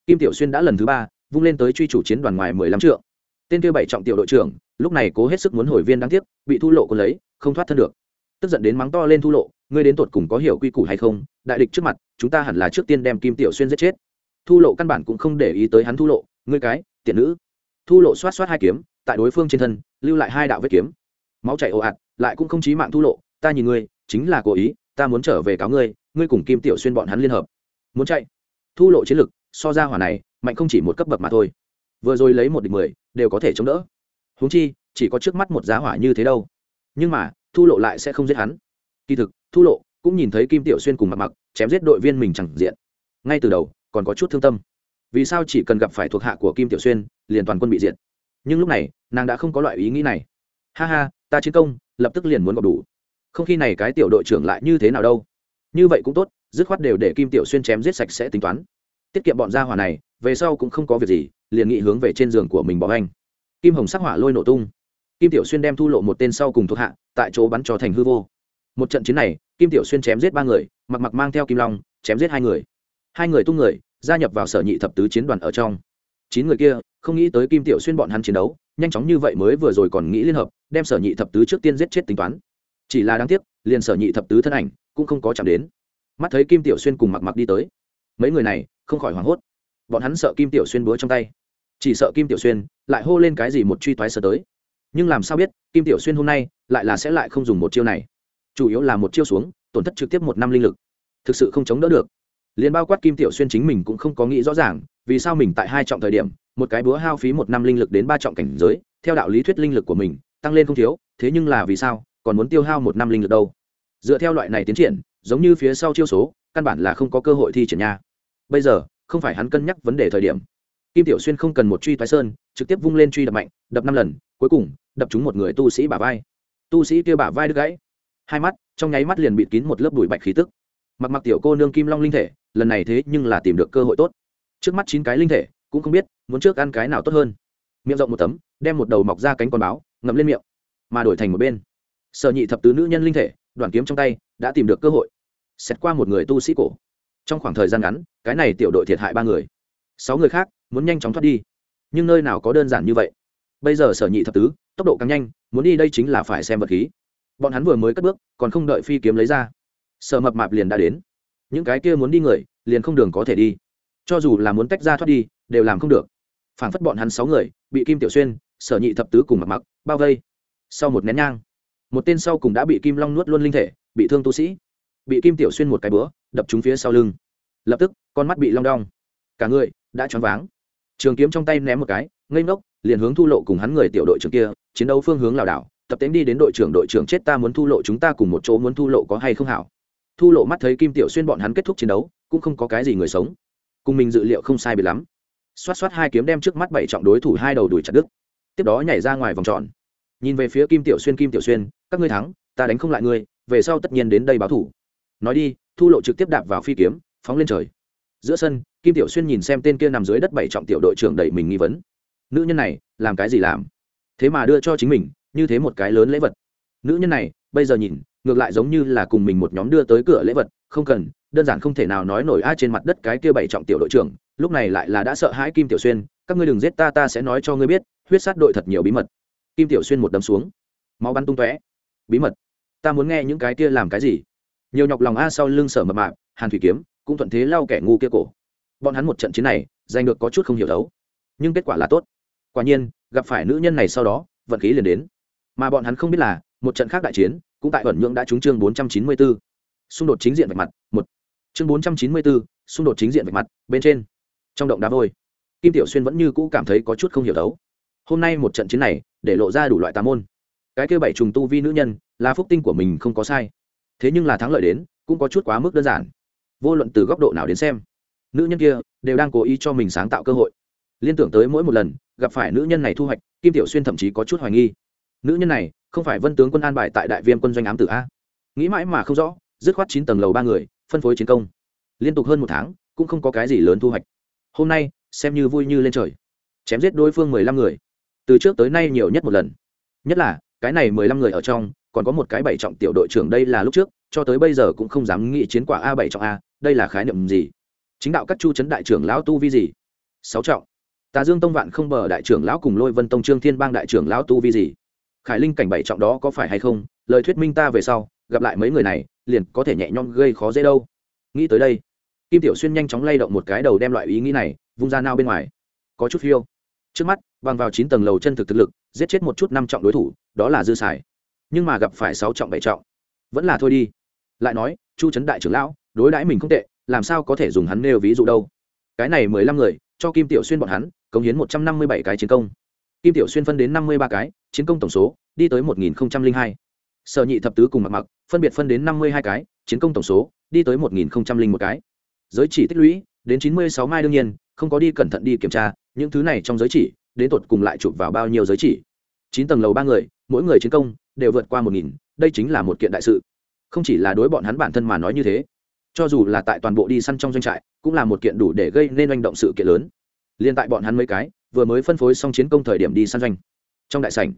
Kim tiểu xuyên đã lần thứ ba vung lên tới truy chủ chiến đoàn ngoài mười lăm trượng. Tên kia bảy trọng tiểu đội trưởng, lúc này cố hết sức muốn hồi viên đáng tiếc, bị thu lộ còn lấy, không thoát thân được. Tức giận đến mắng to lên thu lộ, ngươi đến tột cùng có hiểu quy củ hay không? Đại địch trước mặt, chúng ta hẳn là trước tiên đem kim tiểu xuyên giết chết. Thu lộ căn bản cũng không để ý tới hắn thu lộ, ngươi cái, tiện nữ. Thu lộ xoát xoát hai kiếm, tại đối phương trên thân, lưu lại hai đạo vết kiếm máu chảy ồ ạt, lại cũng không chí mạng thu lộ, ta nhìn ngươi, chính là cố ý, ta muốn trở về cáo ngươi ngươi cùng kim tiểu xuyên bọn hắn liên hợp. Muốn chạy. Thu lộ chiến lực, so ra hỏa này, mạnh không chỉ một cấp bậc mà thôi. Vừa rồi lấy một địch mười, đều có thể chống đỡ. Huống chi, chỉ có trước mắt một giá hỏa như thế đâu. Nhưng mà, thu lộ lại sẽ không giết hắn. Kỳ thực, thu lộ cũng nhìn thấy kim tiểu xuyên cùng mặt mặc chém giết đội viên mình chẳng diện. Ngay từ đầu, còn có chút thương tâm. Vì sao chỉ cần gặp phải thuộc hạ của kim tiểu xuyên, liền toàn quân bị diệt? Nhưng lúc này, nàng đã không có loại ý nghĩ này. Ha ha ta chiến công, lập tức liền muốn gọp đủ. Không khi này cái tiểu đội trưởng lại như thế nào đâu. Như vậy cũng tốt, dứt khoát đều để kim tiểu xuyên chém giết sạch sẽ tính toán. Tiết kiệm bọn gia hỏa này, về sau cũng không có việc gì, liền nghị hướng về trên giường của mình bỏ anh. Kim hồng sắc hỏa lôi nổ tung. Kim tiểu xuyên đem thu lộ một tên sau cùng thuộc hạ, tại chỗ bắn cho thành hư vô. Một trận chiến này, kim tiểu xuyên chém giết ba người, mặc mặc mang theo kim long, chém giết hai người. Hai người tung người, gia nhập vào sở nhị thập tứ chiến đoàn ở trong. Chín người kia, không nghĩ tới kim tiểu xuyên bọn hắn chiến đấu nhanh chóng như vậy mới vừa rồi còn nghĩ liên hợp, đem sở nhị thập tứ trước tiên giết chết tính toán. Chỉ là đáng tiếc, liền sở nhị thập tứ thân ảnh cũng không có chạm đến. Mắt thấy kim tiểu xuyên cùng mặc mặc đi tới, mấy người này không khỏi hoảng hốt. Bọn hắn sợ kim tiểu xuyên búa trong tay. Chỉ sợ kim tiểu xuyên lại hô lên cái gì một truy toái sơ tới. Nhưng làm sao biết, kim tiểu xuyên hôm nay lại là sẽ lại không dùng một chiêu này. Chủ yếu là một chiêu xuống, tổn thất trực tiếp một năm linh lực. Thực sự không chống đỡ được liền bao quát kim tiểu xuyên chính mình cũng không có nghĩ rõ ràng, vì sao mình tại hai trọng thời điểm, một cái búa hao phí một năm linh lực đến ba trọng cảnh giới, theo đạo lý thuyết linh lực của mình, tăng lên không thiếu, thế nhưng là vì sao, còn muốn tiêu hao một năm linh lực đâu? Dựa theo loại này tiến triển, giống như phía sau chiêu số, căn bản là không có cơ hội thi triển nha. Bây giờ, không phải hắn cân nhắc vấn đề thời điểm. Kim tiểu xuyên không cần một truy thoái sơn, trực tiếp vung lên truy đập mạnh, đập năm lần, cuối cùng, đập trúng một người tu sĩ bả vai. Tu sĩ kia bả vai đứt gãy. Hai mắt, trong nháy mắt liền bịt kín một lớp bụi bạch khí tức. Mặc mặc tiểu cô nương kim long linh thể lần này thế nhưng là tìm được cơ hội tốt. Trước mắt chín cái linh thể, cũng không biết muốn trước ăn cái nào tốt hơn. Miệng rộng một tấm, đem một đầu mọc ra cánh con báo, ngậm lên miệng, mà đổi thành một bên. Sở nhị thập tứ nữ nhân linh thể đoàn kiếm trong tay, đã tìm được cơ hội. Xét qua một người tu sĩ cổ. Trong khoảng thời gian ngắn, cái này tiểu đội thiệt hại ba người. Sáu người khác muốn nhanh chóng thoát đi. Nhưng nơi nào có đơn giản như vậy? Bây giờ sở nhị thập tứ, tốc độ càng nhanh, muốn đi đây chính là phải xem vật khí. Bọn hắn vừa mới cất bước, còn không đợi phi kiếm lấy ra. Sở mập mạp liền đã đến những cái kia muốn đi người, liền không đường có thể đi. Cho dù là muốn tách ra thoát đi, đều làm không được. Phản phất bọn hắn sáu người, bị kim tiểu xuyên, sở nhị thập tứ cùng mặc mặc bao vây. Sau một nén nhang, một tên sau cùng đã bị kim long nuốt luôn linh thể, bị thương tu sĩ. Bị kim tiểu xuyên một cái bữa, đập trúng phía sau lưng. Lập tức, con mắt bị long đong. Cả người đã choáng váng. Trường kiếm trong tay ném một cái, ngây ngốc, liền hướng thu lộ cùng hắn người tiểu đội trưởng kia, chiến đấu phương hướng lảo đảo, tập tính đi đến đội trưởng đội trưởng, chết ta muốn thu lộ, chúng ta cùng một chỗ muốn thu lộ có hay không hảo? Thu lộ mắt thấy kim tiểu xuyên bọn hắn kết thúc chiến đấu, cũng không có cái gì người sống. Cùng mình dự liệu không sai biệt lắm. Xoát xoát hai kiếm đem trước mắt bảy trọng đối thủ hai đầu đuổi chặt đứt. Tiếp đó nhảy ra ngoài vòng tròn. Nhìn về phía kim tiểu xuyên, kim tiểu xuyên, các ngươi thắng, ta đánh không lại ngươi, về sau tất nhiên đến đây báo thủ. Nói đi, thu lộ trực tiếp đạp vào phi kiếm, phóng lên trời. Giữa sân, kim tiểu xuyên nhìn xem tên kia nằm dưới đất bảy trọng tiểu đội trưởng đẩy mình nghi vấn. Nữ nhân này, làm cái gì làm? Thế mà đưa cho chính mình, như thế một cái lớn lễ vật. Nữ nhân này, bây giờ nhìn ngược lại giống như là cùng mình một nhóm đưa tới cửa lễ vật, không cần, đơn giản không thể nào nói nổi ai trên mặt đất cái kia bảy trọng tiểu đội trưởng, lúc này lại là đã sợ hãi kim tiểu xuyên, các ngươi đừng giết ta ta sẽ nói cho ngươi biết, huyết sát đội thật nhiều bí mật. Kim tiểu xuyên một đấm xuống, máu bắn tung tóe. Bí mật? Ta muốn nghe những cái kia làm cái gì? Nhiều nhọc lòng a sau lưng sở mập mạp, hàn thủy kiếm, cũng thuận thế lau kẻ ngu kia cổ. Bọn hắn một trận chiến này, giành được có chút không hiểu đấu. Nhưng kết quả là tốt. Quả nhiên, gặp phải nữ nhân này sau đó, vận khí liền đến. Mà bọn hắn không biết là, một trận khác đại chiến cũng tại ẩn nhượng đã trúng chương 494. xung đột chính diện vạch mặt một. Chương 494, xung đột chính diện vạch mặt bên trên. Trong động đá vôi kim tiểu xuyên vẫn như cũ cảm thấy có chút không hiểu đấu. Hôm nay một trận chiến này để lộ ra đủ loại tà môn. Cái kia bảy trùng tu vi nữ nhân là phúc tinh của mình không có sai. Thế nhưng là thắng lợi đến cũng có chút quá mức đơn giản. Vô luận từ góc độ nào đến xem nữ nhân kia đều đang cố ý cho mình sáng tạo cơ hội. Liên tưởng tới mỗi một lần gặp phải nữ nhân này thu hoạch kim tiểu xuyên thậm chí có chút hoài nghi. Nữ nhân này không phải vân tướng quân an bài tại đại viêm quân doanh ám tử a? Nghĩ mãi mà không rõ, dứt khoát chín tầng lầu ba người, phân phối chiến công. Liên tục hơn một tháng, cũng không có cái gì lớn thu hoạch. Hôm nay, xem như vui như lên trời. Chém giết đối phương mười lăm người. Từ trước tới nay nhiều nhất một lần. Nhất là, cái này mười lăm người ở trong, còn có một cái bảy trọng tiểu đội trưởng đây là lúc trước, cho tới bây giờ cũng không dám nghĩ chiến quả a bảy trọng a, đây là khái niệm gì? Chính đạo các chu chấn đại trưởng lão tu vi gì? Sáu trọng. Tà dương tông vạn không bờ đại trưởng lão cùng lôi vân tông trương thiên bang đại trưởng lão tu vi gì? Khải linh cảnh bảy trọng đó có phải hay không? Lời thuyết minh ta về sau, gặp lại mấy người này, liền có thể nhẹ nhõm gây khó dễ đâu. Nghĩ tới đây, kim tiểu xuyên nhanh chóng lay động một cái đầu đem loại ý nghĩ này vung ra nao bên ngoài. Có chút phiêu. Trước mắt, bằng vào chín tầng lầu chân thực thực lực, giết chết một chút năm trọng đối thủ, đó là dư xài. Nhưng mà gặp phải sáu trọng bảy trọng, vẫn là thôi đi. Lại nói, chu trấn đại trưởng lão, đối đãi mình không tệ, làm sao có thể dùng hắn nêu ví dụ đâu? Cái này mười lăm người, cho kim tiểu xuyên bọn hắn, cống hiến một trăm năm mươi bảy cái chiến công kim tiểu xuyên phân đến năm mươi ba cái, chiến công tổng số, đi tới một nghìn hai. Sở nhị thập tứ cùng mặc mặc phân biệt phân đến năm mươi hai cái, chiến công tổng số, đi tới một nghìn một cái. Giới chỉ tích lũy, đến chín mươi sáu mai đương nhiên, không có đi cẩn thận đi kiểm tra, những thứ này trong giới chỉ, đến tột cùng lại chụp vào bao nhiêu giới chỉ. Chín tầng lầu ba người, mỗi người chiến công, đều vượt qua một nghìn, đây chính là một kiện đại sự. Không chỉ là đối bọn hắn bản thân mà nói như thế, cho dù là tại toàn bộ đi săn trong doanh trại, cũng là một kiện đủ để gây nên manh động sự kiện lớn. Liên tại bọn hắn mấy cái vừa mới phân phối xong chiến công thời điểm đi săn doanh. Trong đại sảnh,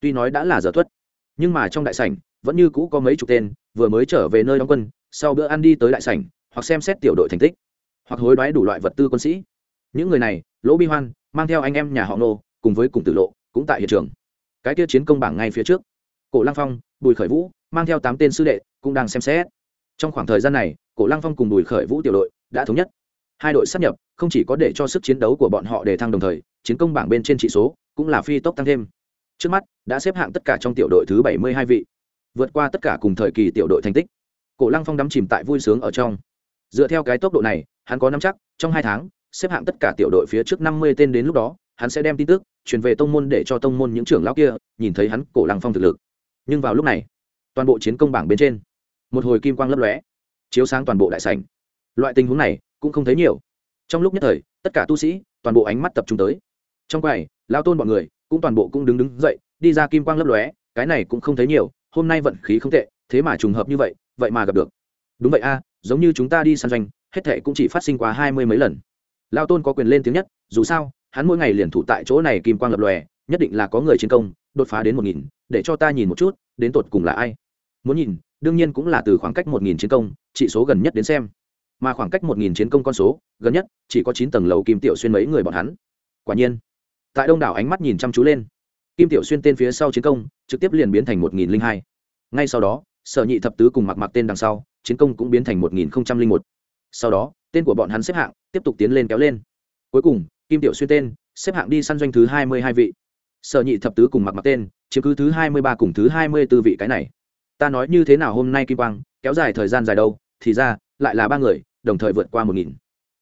tuy nói đã là giờ tuất, nhưng mà trong đại sảnh vẫn như cũ có mấy chục tên vừa mới trở về nơi đóng quân, sau bữa ăn đi tới đại sảnh, hoặc xem xét tiểu đội thành tích, hoặc hối đoái đủ loại vật tư quân sĩ. Những người này, lỗ bi hoan, mang theo anh em nhà họ nô cùng với cùng tử lộ, cũng tại hiện trường. Cái kia chiến công bảng ngay phía trước, cổ lăng phong, bùi khởi vũ, mang theo tám tên sư đệ, cũng đang xem xét. Trong khoảng thời gian này, cổ lăng phong cùng bùi khởi vũ tiểu đội đã thống nhất hai đội sắp nhập, không chỉ có để cho sức chiến đấu của bọn họ đề thăng đồng thời, chiến công bảng bên trên trị số cũng là phi tốc tăng thêm. Trước mắt, đã xếp hạng tất cả trong tiểu đội thứ bảy mươi hai vị, vượt qua tất cả cùng thời kỳ tiểu đội thành tích. Cổ lăng phong đắm chìm tại vui sướng ở trong. Dựa theo cái tốc độ này, hắn có năm chắc, trong hai tháng, xếp hạng tất cả tiểu đội phía trước năm mươi tên đến lúc đó, hắn sẽ đem tin tức truyền về tông môn để cho tông môn những trưởng lão kia nhìn thấy hắn cổ lăng phong thực lực. Nhưng vào lúc này, toàn bộ chiến công bảng bên trên, một hồi kim quang lấp lóe, chiếu sáng toàn bộ đại sảnh. Loại tình huống này cũng không thấy nhiều. Trong lúc nhất thời, tất cả tu sĩ, toàn bộ ánh mắt tập trung tới. Trong quầy, lao tôn bọn người cũng toàn bộ cũng đứng đứng dậy, đi ra kim quang lấp lóe, cái này cũng không thấy nhiều, hôm nay vận khí không tệ, thế mà trùng hợp như vậy vậy mà gặp được. Đúng vậy a, giống như chúng ta đi săn doanh, hết thệ cũng chỉ phát sinh qua hai mươi mấy lần. Lao tôn có quyền lên tiếng nhất, dù sao, hắn mỗi ngày liền thủ tại chỗ này kim quang lập lòe, nhất định là có người chiến công, đột phá đến một nghìn, để cho ta nhìn một chút, đến tột cùng là ai. Muốn nhìn, đương nhiên cũng là từ khoảng cách một nghìn chiến công trị số gần nhất đến xem mà khoảng cách một nghìn chiến công con số, gần nhất, chỉ có chín tầng lầu kim tiểu xuyên mấy người bọn hắn. Quả nhiên, tại đông đảo ánh mắt nhìn chăm chú lên, kim tiểu xuyên tên phía sau chiến công, trực tiếp liền biến thành một nghìn hai. Ngay sau đó, sở nhị thập tứ cùng mặc mặc tên đằng sau, chiến công cũng biến thành một nghìn một. Sau đó, tên của bọn hắn xếp hạng tiếp tục tiến lên kéo lên. Cuối cùng, kim tiểu xuyên tên, xếp hạng đi săn doanh thứ hai mươi hai vị. Sở nhị thập tứ cùng mặc mặc tên, chiếm cứ thứ hai mươi ba cùng thứ hai mươi b ố vị cái này. Ta nói như thế nào hôm nay kim quang, kéo dài thời gian dài đâu, thì ra lại là ba người, đồng thời vượt qua một nghìn.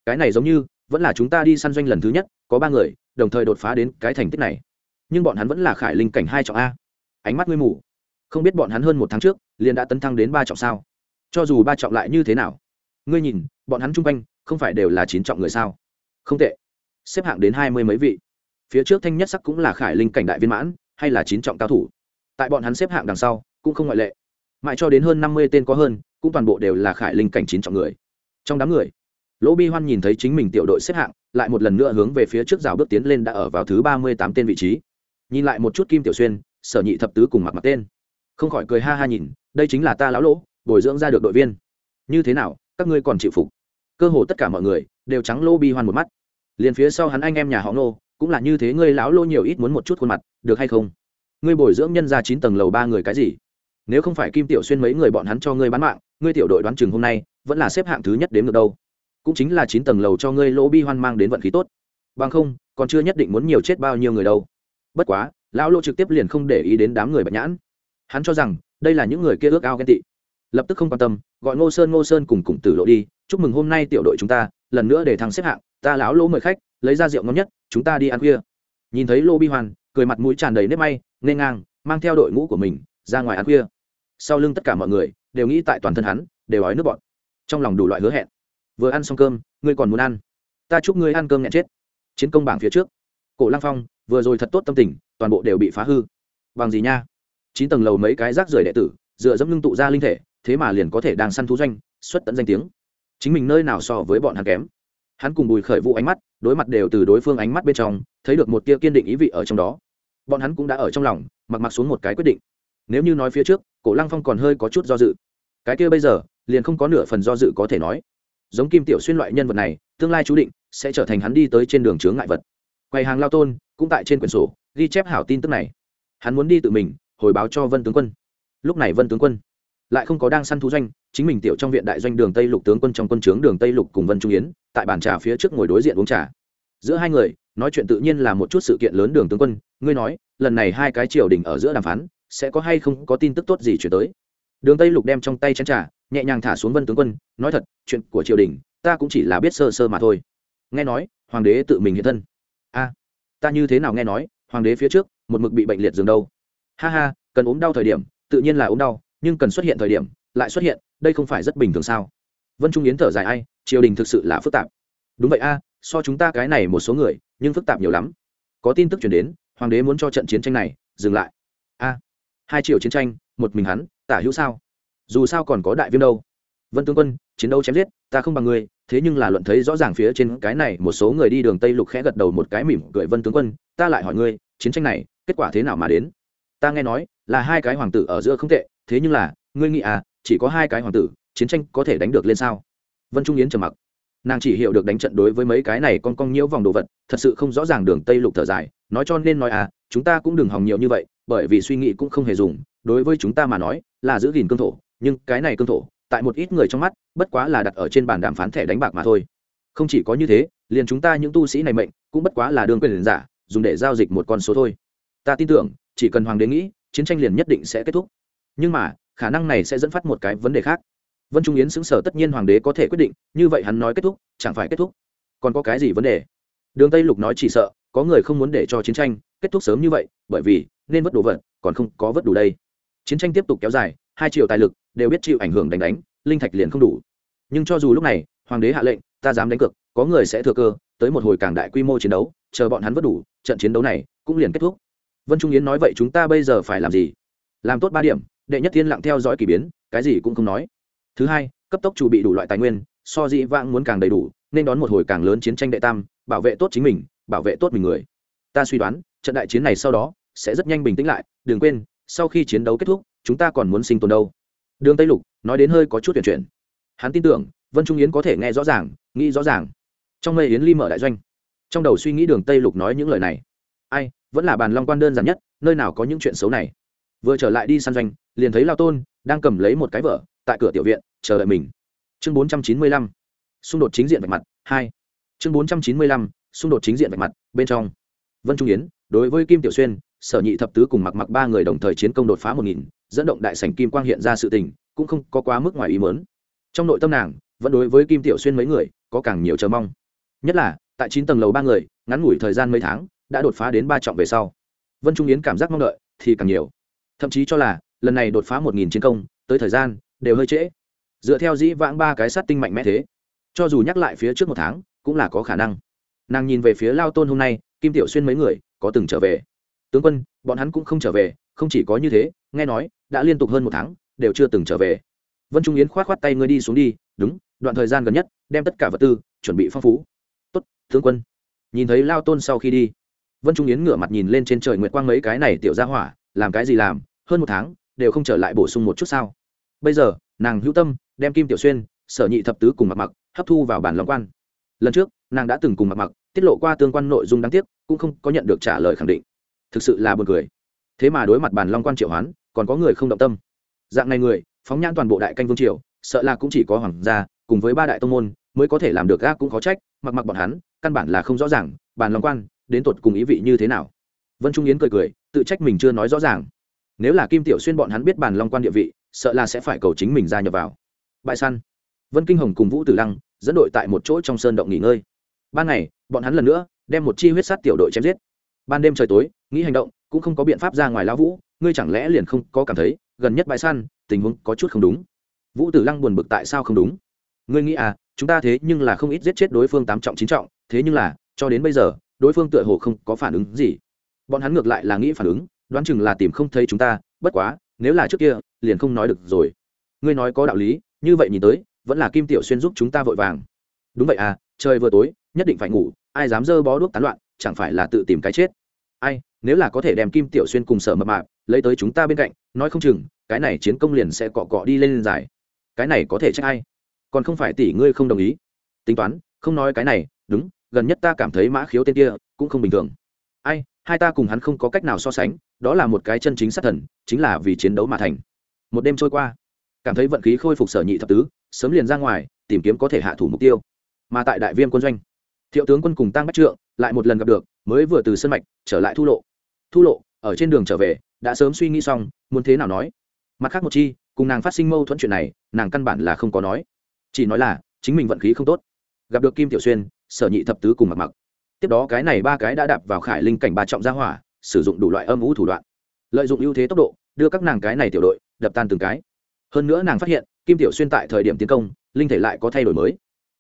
Cái này giống như, vẫn là chúng ta đi săn doanh lần thứ nhất, có ba người, đồng thời đột phá đến cái thành tích này. Nhưng bọn hắn vẫn là khải linh cảnh hai trọng a. Ánh mắt ngươi mù. Không biết bọn hắn hơn một tháng trước, liền đã tấn thăng đến ba trọng sao? Cho dù ba trọng lại như thế nào? Ngươi nhìn, bọn hắn chung quanh, không phải đều là chín trọng người sao? Không tệ. Xếp hạng đến hai mươi mấy vị. Phía trước thanh nhất sắc cũng là khải linh cảnh đại viên mãn, hay là chín trọng cao thủ. Tại bọn hắn xếp hạng đằng sau, cũng không ngoại lệ. Mãi cho đến hơn năm mươi tên có hơn cũng toàn bộ đều là khải linh cảnh chín trọng người. Trong đám người, lỗ bi hoan nhìn thấy chính mình tiểu đội xếp hạng, lại một lần nữa hướng về phía trước rào bước tiến lên đã ở vào thứ ba mươi tám tên vị trí. Nhìn lại một chút kim tiểu xuyên, sở nhị thập tứ cùng mặt mặt tên. Không khỏi cười ha ha nhìn, đây chính là ta lão lỗ, bồi dưỡng ra được đội viên. Như thế nào, các ngươi còn chịu phục? Cơ hồ tất cả mọi người đều trắng lô bi hoan một mắt. Liền phía sau hắn anh em nhà họ ngô, cũng là như thế, ngươi lão lô nhiều ít muốn một chút khuôn mặt, được hay không? Ngươi bồi dưỡng nhân ra chín tầng lầu ba người cái gì? Nếu không phải kim tiểu xuyên mấy người bọn hắn cho ngươi bán mạng, ngươi tiểu đội đoán chừng hôm nay vẫn là xếp hạng thứ nhất đến được đâu. Cũng chính là chín tầng lầu cho ngươi lỗ bi hoan mang đến vận khí tốt. Bằng không, còn chưa nhất định muốn nhiều chết bao nhiêu người đâu. Bất quá, lão lô trực tiếp liền không để ý đến đám người bạch nhãn. Hắn cho rằng, đây là những người kia ước ao ghen tị. Lập tức không quan tâm, gọi ngô sơn ngô sơn cùng cùng tử lộ đi, chúc mừng hôm nay tiểu đội chúng ta, lần nữa để thằng xếp hạng, ta lão lỗ mời khách, lấy ra rượu ngon nhất, chúng ta đi ăn khuya. Nhìn thấy lô bi hoàn cười mặt mũi tràn đầy nếp may nên ngang, mang theo đội ngũ của mình ra ngoài ăn khuya. Sau lưng tất cả mọi người đều nghĩ tại toàn thân hắn, đều ói nước bọn trong lòng đủ loại hứa hẹn. Vừa ăn xong cơm, ngươi còn muốn ăn? Ta chúc ngươi ăn cơm nhẹ chết. Chiến công bảng phía trước. Cổ lăng phong, vừa rồi thật tốt tâm tình, toàn bộ đều bị phá hư. Bằng gì nha? Chín tầng lầu mấy cái rác rưởi đệ tử, dựa dẫm lưng tụ ra linh thể, thế mà liền có thể đang săn thú doanh, xuất tận danh tiếng. Chính mình nơi nào so với bọn hắn kém? Hắn cùng bùi khởi vũ ánh mắt, đối mặt đều từ đối phương ánh mắt bên trong, thấy được một tia kiên định ý vị ở trong đó. Bọn hắn cũng đã ở trong lòng, mặc mặc xuống một cái quyết định nếu như nói phía trước, cổ lăng phong còn hơi có chút do dự. Cái kia bây giờ, liền không có nửa phần do dự có thể nói. Giống kim tiểu xuyên loại nhân vật này, tương lai chú định sẽ trở thành hắn đi tới trên đường chướng ngại vật. Quầy hàng lao tôn, cũng tại trên quyển sổ, ghi chép hảo tin tức này. Hắn muốn đi tự mình, hồi báo cho vân tướng quân. Lúc này vân tướng quân lại không có đang săn thú doanh, chính mình tiểu trong viện đại doanh đường tây lục tướng quân trong quân trướng đường tây lục cùng vân trung yến, tại bàn trà phía trước ngồi đối diện uống trà. Giữa hai người, nói chuyện tự nhiên là một chút sự kiện lớn đường tướng quân, ngươi nói, lần này hai cái triều đình ở giữa đàm phán sẽ có hay không có tin tức tốt gì chuyển tới. Đường tây lục đem trong tay chén trà, nhẹ nhàng thả xuống vân tướng quân, nói thật, chuyện của triều đình, ta cũng chỉ là biết sơ sơ mà thôi. Nghe nói, hoàng đế tự mình hiện thân. A à, ta như thế nào nghe nói, hoàng đế phía trước, một mực bị bệnh liệt giường đâu. Ha ha, cần ốm đau thời điểm, tự nhiên là ốm đau, nhưng cần xuất hiện thời điểm, lại xuất hiện, đây không phải rất bình thường sao? Vân trung yến thở dài ai, triều đình thực sự là phức tạp. Đúng vậy a à, so chúng ta cái này một số người, nhưng phức tạp nhiều lắm. Có tin tức chuyển đến, hoàng đế muốn cho trận chiến tranh này, dừng lại. A à, hai triệu chiến tranh một mình hắn tả hữu sao? Dù sao còn có đại viêm đâu. Vân tướng quân chiến đấu chém giết ta không bằng ngươi, thế nhưng là luận thấy rõ ràng phía trên cái này một số người đi đường tây lục khẽ gật đầu một cái mỉm cười vân tướng quân ta lại hỏi ngươi chiến tranh này kết quả thế nào mà đến? Ta nghe nói là hai cái hoàng tử ở giữa không tệ thế nhưng là ngươi nghĩ à chỉ có hai cái hoàng tử chiến tranh có thể đánh được lên sao? Vân trung yến trầm mặc. Nàng chỉ hiểu được đánh trận đối với mấy cái này con cong nhiễu vòng đồ vật thật sự không rõ ràng đường tây lục thở dài nói cho nên nói à chúng ta cũng đừng hòng nhiều như vậy bởi vì suy nghĩ cũng không hề dùng, đối với chúng ta mà nói, là giữ gìn cương thổ, nhưng cái này cương thổ, tại một ít người trong mắt, bất quá là đặt ở trên bàn đàm phán thẻ đánh bạc mà thôi. Không chỉ có như thế, liền chúng ta những tu sĩ này mệnh, cũng bất quá là đường quyền giả, dùng để giao dịch một con số thôi. Ta tin tưởng, chỉ cần hoàng đế nghĩ, chiến tranh liền nhất định sẽ kết thúc. Nhưng mà, khả năng này sẽ dẫn phát một cái vấn đề khác. Vân trung yến xứng sở tất nhiên hoàng đế có thể quyết định, như vậy hắn nói kết thúc, chẳng phải kết thúc. Còn có cái gì vấn đề? Đường tây lục nói chỉ sợ, có người không muốn để cho chiến tranh kết thúc sớm như vậy, bởi vì nên vất đồ vật, còn không có vất đủ đây. Chiến tranh tiếp tục kéo dài, hai triệu tài lực đều biết chịu ảnh hưởng đánh đánh, linh thạch liền không đủ. Nhưng cho dù lúc này, hoàng đế hạ lệnh, ta dám đánh cược, có người sẽ thừa cơ, tới một hồi càng đại quy mô chiến đấu, chờ bọn hắn vất đủ, trận chiến đấu này cũng liền kết thúc. Vân trung yến nói vậy chúng ta bây giờ phải làm gì? Làm tốt ba điểm, đệ nhất tiên lặng theo dõi k ỳ biến, cái gì cũng không nói. Thứ hai, cấp tốc chuẩn bị đủ loại tài nguyên, so dĩ vãng muốn càng đầy đủ, nên đón một hồi càng lớn chiến tranh đệ tam, bảo vệ tốt chính mình, bảo vệ tốt mình người. Ta suy đoán, trận đại chiến này sau đó sẽ rất nhanh bình tĩnh lại, đừng quên, sau khi chiến đấu kết thúc, chúng ta còn muốn sinh tồn đâu. Đường tây lục nói đến hơi có chút tuyển chuyển. Hắn tin tưởng, vân trung yến có thể nghe rõ ràng, nghĩ rõ ràng. Trong mây yến ly mở đại doanh. Trong đầu suy nghĩ đường tây lục nói những lời này. Ai, vẫn là bàn long quan đơn giản nhất, nơi nào có những chuyện xấu này. Vừa trở lại đi săn doanh, liền thấy lao tôn đang cầm lấy một cái vở, tại cửa tiểu viện, chờ đợi mình. Chương bốn trăm chín mươi lăm, xung đột chính diện vạch mặt, hai. Chương bốn trăm chín mươi lăm, xung đột chính diện vạch mặt, bên trong. Vân trung yến, đối với kim tiểu xuyên sở nhị thập tứ cùng mặc mặc ba người đồng thời chiến công đột phá một nghìn, dẫn động đại sảnh kim quang hiện ra sự tình, cũng không có quá mức ngoài ý mớn trong nội tâm nàng, vẫn đối với kim tiểu xuyên mấy người, có càng nhiều chờ mong. Nhất là, tại chín tầng lầu ba người, ngắn ngủi thời gian mấy tháng, đã đột phá đến ba trọng về sau. Vân trung yến cảm giác mong đợi, thì càng nhiều. Thậm chí cho là, lần này đột phá một nghìn chiến công, tới thời gian, đều hơi trễ. Dựa theo dĩ vãng ba cái sát tinh mạnh mẽ thế, cho dù nhắc lại phía trước một tháng, cũng là có khả năng. Nàng nhìn về phía lao tôn hôm nay, kim tiểu xuyên mấy người, có từng trở về tướng quân, bọn hắn cũng không trở về, không chỉ có như thế, nghe nói, đã liên tục hơn một tháng, đều chưa từng trở về. Vân trung yến k h o á t k h o á t tay ngươi đi xuống đi, đúng, đoạn thời gian gần nhất, đem tất cả vật tư, chuẩn bị phong phú. Tốt, tướng quân. Nhìn thấy lao tôn sau khi đi, vân trung yến ngửa mặt nhìn lên trên trời nguyệt quang mấy cái này tiểu ra hỏa, làm cái gì làm, hơn một tháng, đều không trở lại bổ sung một chút sao. Bây giờ, nàng hữu tâm, đem kim tiểu xuyên, sở nhị thập tứ cùng mặc mặc, hấp thu vào bản lòng quan. Lần trước, nàng đã từng cùng mặc mặc, tiết lộ qua tương quan nội dung đáng tiếc, cũng không có nhận được trả lời khẳng định thực sự là buồn cười. Thế mà đối mặt bàn long quan triệu hoán, còn có người không động tâm. Dạng này người, phóng nhãn toàn bộ đại canh vương triều, sợ là cũng chỉ có hoàng gia, cùng với ba đại tông môn, mới có thể làm được gác cũng có trách, mặc mặc bọn hắn, căn bản là không rõ ràng, bàn long quan, đến tột cùng ý vị như thế nào. Vân trung yến cười cười, tự trách mình chưa nói rõ ràng. Nếu là kim tiểu xuyên bọn hắn biết bàn long quan địa vị, sợ là sẽ phải cầu chính mình ra nhập vào. Bại săn. Vân kinh hồng cùng vũ tử lăng, dẫn đội tại một chỗ trong sơn động nghỉ ngơi. Ban ngày, bọn hắn lần nữa đem một chi huyết sát tiểu đội chém giết. Ban đêm trời tối nghĩ hành động, cũng không có biện pháp ra ngoài lão vũ, ngươi chẳng lẽ liền không có cảm thấy, gần nhất bãi săn, tình huống có chút không đúng? Vũ tử lăng buồn bực tại sao không đúng? Ngươi nghĩ à chúng ta thế nhưng là không ít giết chết đối phương tám trọng, chín trọng, thế nhưng là, cho đến bây giờ, đối phương tựa hồ không có phản ứng gì. Bọn hắn ngược lại là nghĩ phản ứng, đoán chừng là tìm không thấy chúng ta, bất quá, nếu là trước kia, liền không nói được rồi. Ngươi nói có đạo lý, như vậy nhìn tới, vẫn là kim tiểu xuyên giúp chúng ta vội vàng. Đúng vậy à trời vừa tối, nhất định phải ngủ, ai dám dơ bó đuốc tán loạn, chẳng phải là tự tìm cái chết. Ai nếu là có thể đem kim tiểu xuyên cùng sở mập mạp lấy tới chúng ta bên cạnh, nói không chừng, cái này chiến công liền sẽ cọ cọ đi lên dài. Cái này có thể trách ai? Còn không phải tỷ ngươi không đồng ý. Tính toán, không nói cái này, đúng, gần nhất ta cảm thấy mã khiếu tên kia cũng không bình thường. Ai, hai ta cùng hắn không có cách nào so sánh, đó là một cái chân chính sát thần, chính là vì chiến đấu mà thành. Một đêm trôi qua, cảm thấy vận khí khôi phục sở nhị thập tứ, sớm liền ra ngoài, tìm kiếm có thể hạ thủ mục tiêu. Mà tại đại viêm quân doanh, thiệu tướng quân cùng tăng bách trượng lại một lần gặp được, mới vừa từ sân mạch trở lại thu lộ thu lộ, ở trên đường trở về, đã sớm suy nghĩ xong, muốn thế nào nói. Mặt khác một chi, cùng nàng phát sinh mâu thuẫn chuyện này, nàng căn bản là không có nói. Chỉ nói là, chính mình vận khí không tốt. Gặp được kim tiểu xuyên, sở nhị thập tứ cùng mặc mặc. Tiếp đó cái này ba cái đã đạp vào khải linh cảnh ba trọng gia hỏa, sử dụng đủ loại âm ủ thủ đoạn. Lợi dụng ưu thế tốc độ, đưa các nàng cái này tiểu đội, đập tan từng cái. Hơn nữa nàng phát hiện, kim tiểu xuyên tại thời điểm tiến công, linh thể lại có thay đổi mới.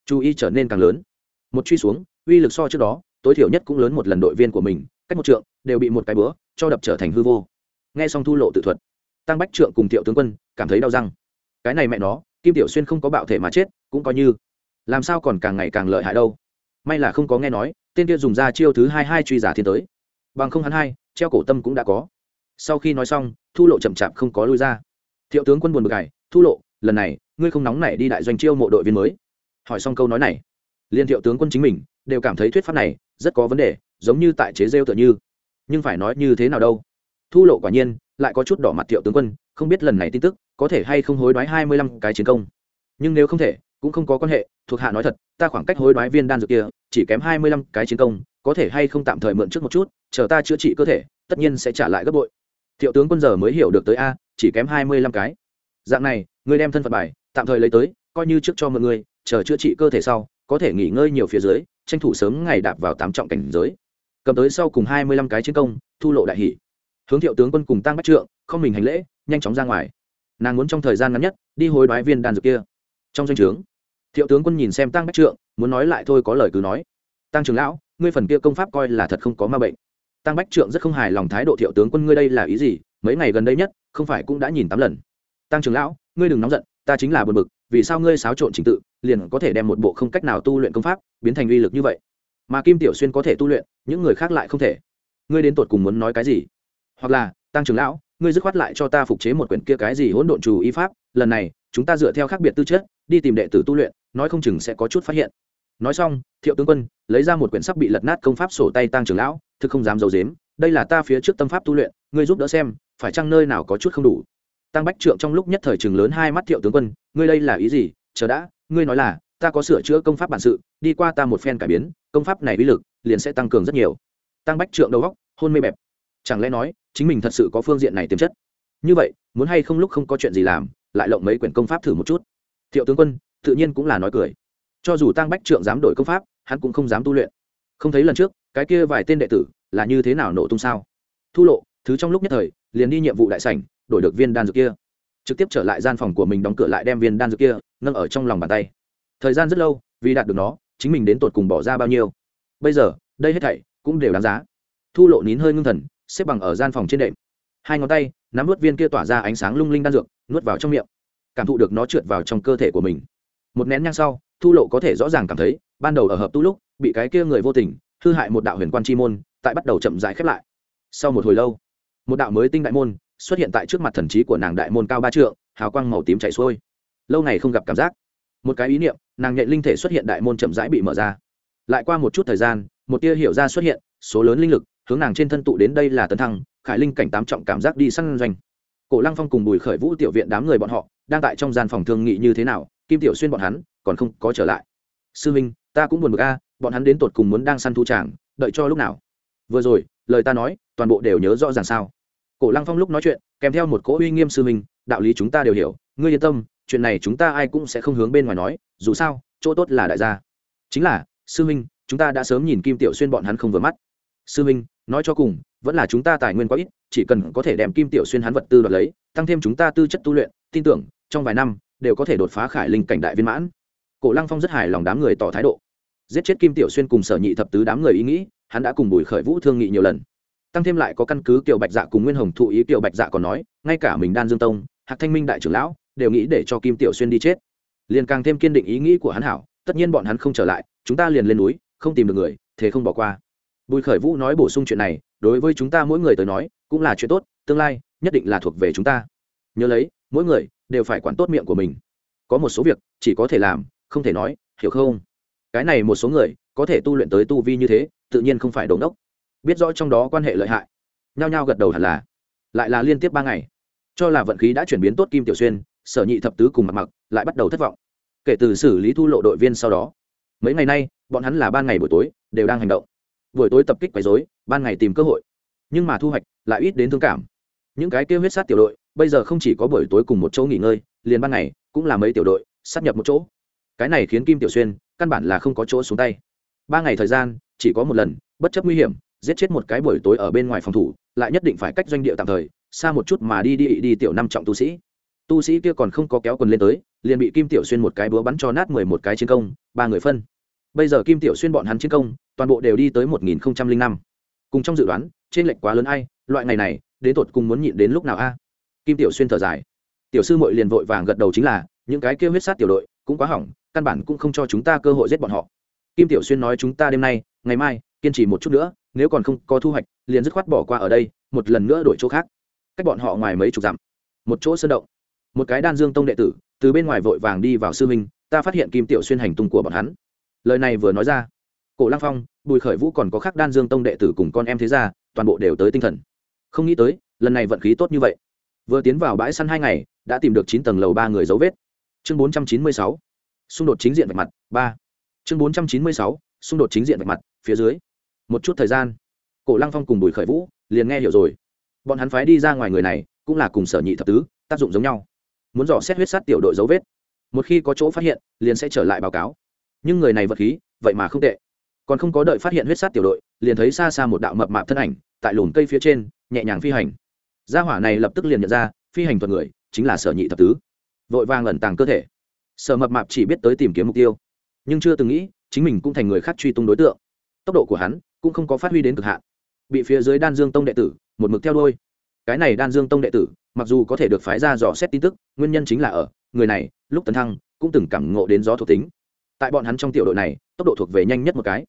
Chú ý trở nên càng lớn. Một truy xuống, uy lực so trước đó, tối thiểu nhất cũng lớn một lần đội viên của mình, cách một trượng đều bị một cái búa cho đập trở thành hư vô. Nghe xong thu lộ tự thuật, tăng bách trượng cùng tiểu tướng quân cảm thấy đau răng. Cái này mẹ nó, kim tiểu xuyên không có bạo thể mà chết, cũng coi như. Làm sao còn càng ngày càng lợi hại đâu? May là không có nghe nói, tên kia dùng ra chiêu thứ hai hai truy giả thiên tới. Bằng không hắn hai, treo cổ tâm cũng đã có. Sau khi nói xong, thu lộ chậm chạp không có lui ra. Thiệu tướng quân buồn bực cải thu lộ, lần này, ngươi không nóng nảy đi đại doanh chiêu mộ đội viên mới. Hỏi xong câu nói này liên thiệu tướng quân chính mình đều cảm thấy thuyết pháp này rất có vấn đề, giống như tại chế rêu tựa như nhưng phải nói như thế nào đâu. Thu lộ quả nhiên, lại có chút đỏ mặt thiệu tướng quân, không biết lần này tin tức, có thể hay không hối đoái hai mươi lăm cái chiến công. Nhưng nếu không thể, cũng không có quan hệ, thuộc hạ nói thật, ta khoảng cách hối đoái viên đan dược kia, chỉ kém hai mươi lăm cái chiến công, có thể hay không tạm thời mượn trước một chút, chờ ta chữa trị cơ thể, tất nhiên sẽ trả lại gấp bội. Thiệu tướng quân giờ mới hiểu được tới a, chỉ kém hai mươi lăm cái. Dạng này, ngươi đem thân phận bài, tạm thời lấy tới, coi như trước cho mọi người, chờ chữa trị cơ thể sau, có thể nghỉ ngơi nhiều phía dưới, tranh thủ sớm ngày đạp vào tám trọng cảnh giới cầm tới sau cùng hai mươi lăm cái chiến công, thu lộ đại hỷ. Hướng thiệu tướng quân cùng tăng bách trượng, không mình hành lễ, nhanh chóng ra ngoài. Nàng muốn trong thời gian ngắn nhất, đi hối đoái viên đan dược kia. Trong danh o trướng, thiệu tướng quân nhìn xem tăng bách trượng, muốn nói lại thôi có lời cứ nói. Tăng trưởng lão, ngươi phần kia công pháp coi là thật không có ma bệnh. Tăng bách trượng rất không hài lòng thái độ thiệu tướng quân ngươi đây là ý gì, mấy ngày gần đây nhất, không phải cũng đã nhìn tám lần. Tăng trưởng lão, ngươi đừng nóng giận, ta chính là buồn bực, vì sao ngươi xáo trộn trình tự, liền có thể đem một bộ không cách nào tu luyện công pháp, biến thành uy lực như vậy? Mà kim tiểu xuyên có thể tu luyện, những người khác lại không thể. Ngươi đến tột cùng muốn nói cái gì? Hoặc là, tăng trưởng lão, ngươi dứt khoát lại cho ta phục chế một quyển kia cái gì hỗn độn trù y pháp, lần này, chúng ta dựa theo khác biệt tư chất, đi tìm đệ tử tu luyện, nói không chừng sẽ có chút phát hiện. Nói xong, thiệu tướng quân, lấy ra một quyển sắp bị lật nát công pháp sổ tay tăng trưởng lão, thực không dám d i ấ u dếm đây là ta phía trước tâm pháp tu luyện, ngươi giúp đỡ xem, phải chăng nơi nào có chút không đủ. Tăng bách trượng trong lúc nhất thời chừng lớn hai mắt thiệu tướng quân, ngươi đây là ý gì? Chờ đã, ngươi nói là ta có sửa chữa công pháp bản sự, đi qua ta một phen cải biến, công pháp này uy lực liền sẽ tăng cường rất nhiều. Tăng bách trượng đầu góc hôn mê bẹp. Chẳng lẽ nói, chính mình thật sự có phương diện này tiềm chất? Như vậy, muốn hay không lúc không có chuyện gì làm, lại lộng mấy quyển công pháp thử một chút. Thiệu tướng quân, tự nhiên cũng là nói cười. Cho dù tăng bách trượng dám đổi công pháp, hắn cũng không dám tu luyện. Không thấy lần trước, cái kia vài tên đệ tử là như thế nào nổ tung sao? Thu lộ, thứ trong lúc nhất thời, liền đi nhiệm vụ đại sảnh, đổi được viên đan dược kia. Trực tiếp trở lại gian phòng của mình đóng cửa lại đem viên đan dược kia, nâng ở trong lòng bàn tay thời gian rất lâu, vì đạt được nó, chính mình đến tột cùng bỏ ra bao nhiêu. Bây giờ, đây hết thảy cũng đều đáng giá. Thu lộ nín hơi ngưng thần, xếp bằng ở gian phòng trên đệm. Hai ngón tay, nắm nuốt viên kia tỏa ra ánh sáng lung linh đan dược, nuốt vào trong miệng. Cảm thụ được nó trượt vào trong cơ thể của mình. Một nén nhang sau, thu lộ có thể rõ ràng cảm thấy, ban đầu ở hợp tu lúc, bị cái kia người vô tình, hư hại một đạo huyền quan chi môn, tại bắt đầu chậm rãi khép lại. Sau một hồi lâu, một đạo mới tinh đại môn xuất hiện tại trước mặt thần trí của nàng đại môn cao ba trượng, hào quang màu tím chảy xuôi. Lâu ngày không gặp cảm giác. Một cái ý niệm nàng nhện linh thể xuất hiện đại môn chậm rãi bị mở ra. Lại qua một chút thời gian, một tia hiểu ra xuất hiện, số lớn linh lực hướng nàng trên thân tụ đến đây là tấn thăng, khải linh cảnh tám trọng cảm giác đi săn doanh. Cổ lăng phong cùng bùi khởi vũ tiểu viện đám người bọn họ đang tại trong gian phòng thương nghị như thế nào, kim tiểu xuyên bọn hắn còn không có trở lại. Sư minh, ta cũng buồn bực a, bọn hắn đến tột cùng muốn đang săn thu tràng, đợi cho lúc nào? Vừa rồi, lời ta nói, toàn bộ đều nhớ rõ ràng sao? Cổ lăng phong lúc nói chuyện, kèm theo một cỗ uy nghiêm sư minh, đạo lý chúng ta đều hiểu, ngươi yên tâm chuyện này chúng ta ai cũng sẽ không hướng bên ngoài nói, dù sao, chỗ tốt là đại gia. Chính là, sư minh chúng ta đã sớm nhìn kim tiểu xuyên bọn hắn không vừa mắt. Sư minh nói cho cùng, vẫn là chúng ta tài nguyên quá ít, chỉ cần có thể đem kim tiểu xuyên hắn vật tư đoạt lấy, tăng thêm chúng ta tư chất tu luyện, tin tưởng, trong vài năm, đều có thể đột phá khải linh cảnh đại viên mãn. Cổ lăng phong rất hài lòng đám người tỏ thái độ. Giết chết kim tiểu xuyên cùng sở nhị thập tứ đám người ý nghĩ, hắn đã cùng bùi khởi vũ thương nghị nhiều lần. Tăng thêm lại có căn cứ kiều bạch dạ cùng nguyên hồng thụ ý kiều bạch dạ còn nói, ngay cả mình đan dương tông, hạc thanh minh đại trưởng lão đều nghĩ để cho kim tiểu xuyên đi chết. Liền càng thêm kiên định ý nghĩ của hắn hảo, tất nhiên bọn hắn không trở lại, chúng ta liền lên núi, không tìm được người, thế không bỏ qua. Bùi khởi vũ nói bổ sung chuyện này, đối với chúng ta mỗi người tới nói, cũng là chuyện tốt, tương lai, nhất định là thuộc về chúng ta. Nhớ lấy, mỗi người đều phải quản tốt miệng của mình. Có một số việc, chỉ có thể làm, không thể nói, hiểu không? Cái này một số người, có thể tu luyện tới tu vi như thế, tự nhiên không phải đồn đốc. Biết rõ trong đó quan hệ lợi hại. Nhao nhao gật đầu hẳn là. Lại là liên tiếp ba ngày. Cho là vận khí đã chuyển biến tốt kim tiểu xuyên sở nhị thập tứ cùng mặt mặc lại bắt đầu thất vọng. Kể từ xử lý thu lộ đội viên sau đó, mấy ngày nay, bọn hắn là ban ngày buổi tối, đều đang hành động. Buổi tối tập kích quấy dối ban ngày tìm cơ hội. Nhưng mà thu hoạch lại ít đến thương cảm. Những cái kêu huyết sát tiểu đội, bây giờ không chỉ có buổi tối cùng một chỗ nghỉ ngơi, liền ban ngày cũng là mấy tiểu đội sát nhập một chỗ. Cái này khiến kim tiểu xuyên căn bản là không có chỗ xuống tay. Ba ngày thời gian, chỉ có một lần, bất chấp nguy hiểm, giết chết một cái buổi tối ở bên ngoài phòng thủ, lại nhất định phải cách doanh địa tạm thời, xa một chút mà đi đi đi tiểu năm trọng tu sĩ tu sĩ kia còn không có kéo quần lên tới, liền bị kim tiểu xuyên một cái búa bắn cho nát mười một cái chiến công, ba người phân. Bây giờ kim tiểu xuyên bọn hắn chiến công, toàn bộ đều đi tới một nghìn không trăm linh năm. Cùng trong dự đoán, trên lệnh quá lớn ai, loại ngày này, đến tột cùng muốn nhịn đến lúc nào a? Kim tiểu xuyên thở dài. Tiểu sư mội liền vội vàng gật đầu chính là, những cái kia huyết sát tiểu đội, cũng quá hỏng, căn bản cũng không cho chúng ta cơ hội giết bọn họ. Kim tiểu xuyên nói chúng ta đêm nay, ngày mai, kiên trì một chút nữa, nếu còn không có thu hoạch, liền dứt khoát bỏ qua ở đây, một lần nữa đổi chỗ khác. Cách bọn họ ngoài mấy chục dặm. Một chỗ sơn động một cái đan dương tông đệ tử, từ bên ngoài vội vàng đi vào sư minh ta phát hiện kim tiểu xuyên hành tung của bọn hắn. Lời này vừa nói ra, cổ lăng phong, bùi khởi vũ còn có khác đan dương tông đệ tử cùng con em thế gia, toàn bộ đều tới tinh thần. Không nghĩ tới, lần này vận khí tốt như vậy. Vừa tiến vào bãi săn hai ngày, đã tìm được chín tầng lầu ba người dấu vết. Chương bốn trăm chín mươi sáu, xung đột chính diện vạch mặt, ba. Chương bốn trăm chín mươi sáu, xung đột chính diện vạch mặt, phía dưới. Một chút thời gian, cổ lăng phong cùng bùi khởi vũ liền nghe hiểu rồi. Bọn hắn phái đi ra ngoài người này, cũng là cùng sở nhị thập tứ, tác dụng giống nhau muốn dò xét huyết sát tiểu đội dấu vết. Một khi có chỗ phát hiện, liền sẽ trở lại báo cáo. Nhưng người này vật khí, vậy mà không tệ. Còn không có đợi phát hiện huyết sát tiểu đội, liền thấy xa xa một đạo mập mạp thân ảnh, tại lùn cây phía trên, nhẹ nhàng phi hành. Gia hỏa này lập tức liền nhận ra, phi hành thuật người, chính là sở nhị thập tứ. Vội vàng ẩn tàng cơ thể. Sở mập mạp chỉ biết tới tìm kiếm mục tiêu. Nhưng chưa từng nghĩ, chính mình cũng thành người khác truy tung đối tượng. Tốc độ của hắn cũng không có phát huy đến cực hạn. Bị phía dưới đan dương tông đệ tử, một mực theo đôi cái này đan dương tông đệ tử mặc dù có thể được phái ra dò xét tin tức, nguyên nhân chính là ở, người này, lúc tấn thăng, cũng từng cảm ngộ đến gió thuộc tính. Tại bọn hắn trong tiểu đội này, tốc độ thuộc về nhanh nhất một cái.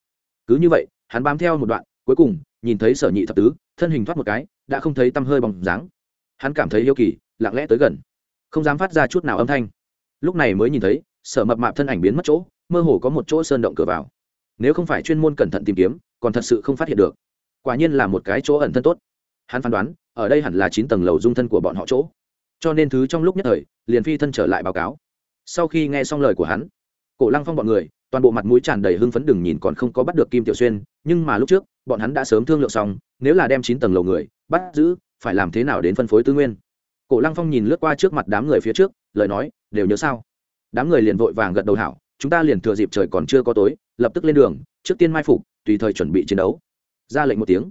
Cứ như vậy, hắn bám theo một đoạn, cuối cùng, nhìn thấy sở nhị thập tứ, thân hình thoát một cái, đã không thấy tăm hơi bóng dáng. Hắn cảm thấy yêu kỳ, lặng lẽ tới gần. Không dám phát ra chút nào âm thanh. Lúc này mới nhìn thấy, sở mập mạp thân ảnh biến mất chỗ, mơ hồ có một chỗ sơn động cửa vào. Nếu không phải chuyên môn cẩn thận tìm kiếm, còn thật sự không phát hiện được. Quả nhiên là một cái chỗ ẩn thân tốt hắn phán đoán, ở đây hẳn là chín tầng lầu dung thân của bọn họ chỗ. Cho nên thứ trong lúc nhất thời, liền phi thân trở lại báo cáo. Sau khi nghe xong lời của hắn, cổ lăng phong bọn người, toàn bộ mặt mũi tràn đầy hưng phấn đừng nhìn còn không có bắt được kim tiểu xuyên, nhưng mà lúc trước, bọn hắn đã sớm thương lượng xong, nếu là đem chín tầng lầu người, bắt giữ, phải làm thế nào đến phân phối tư nguyên? Cổ lăng phong nhìn lướt qua trước mặt đám người phía trước, lời nói, đều nhớ sao? Đám người liền vội vàng gật đầu hảo, chúng ta liền thừa dịp trời còn chưa có tối, lập tức lên đường, trước tiên mai phục, tùy thời chuẩn bị chiến đấu. Ra lệnh một tiếng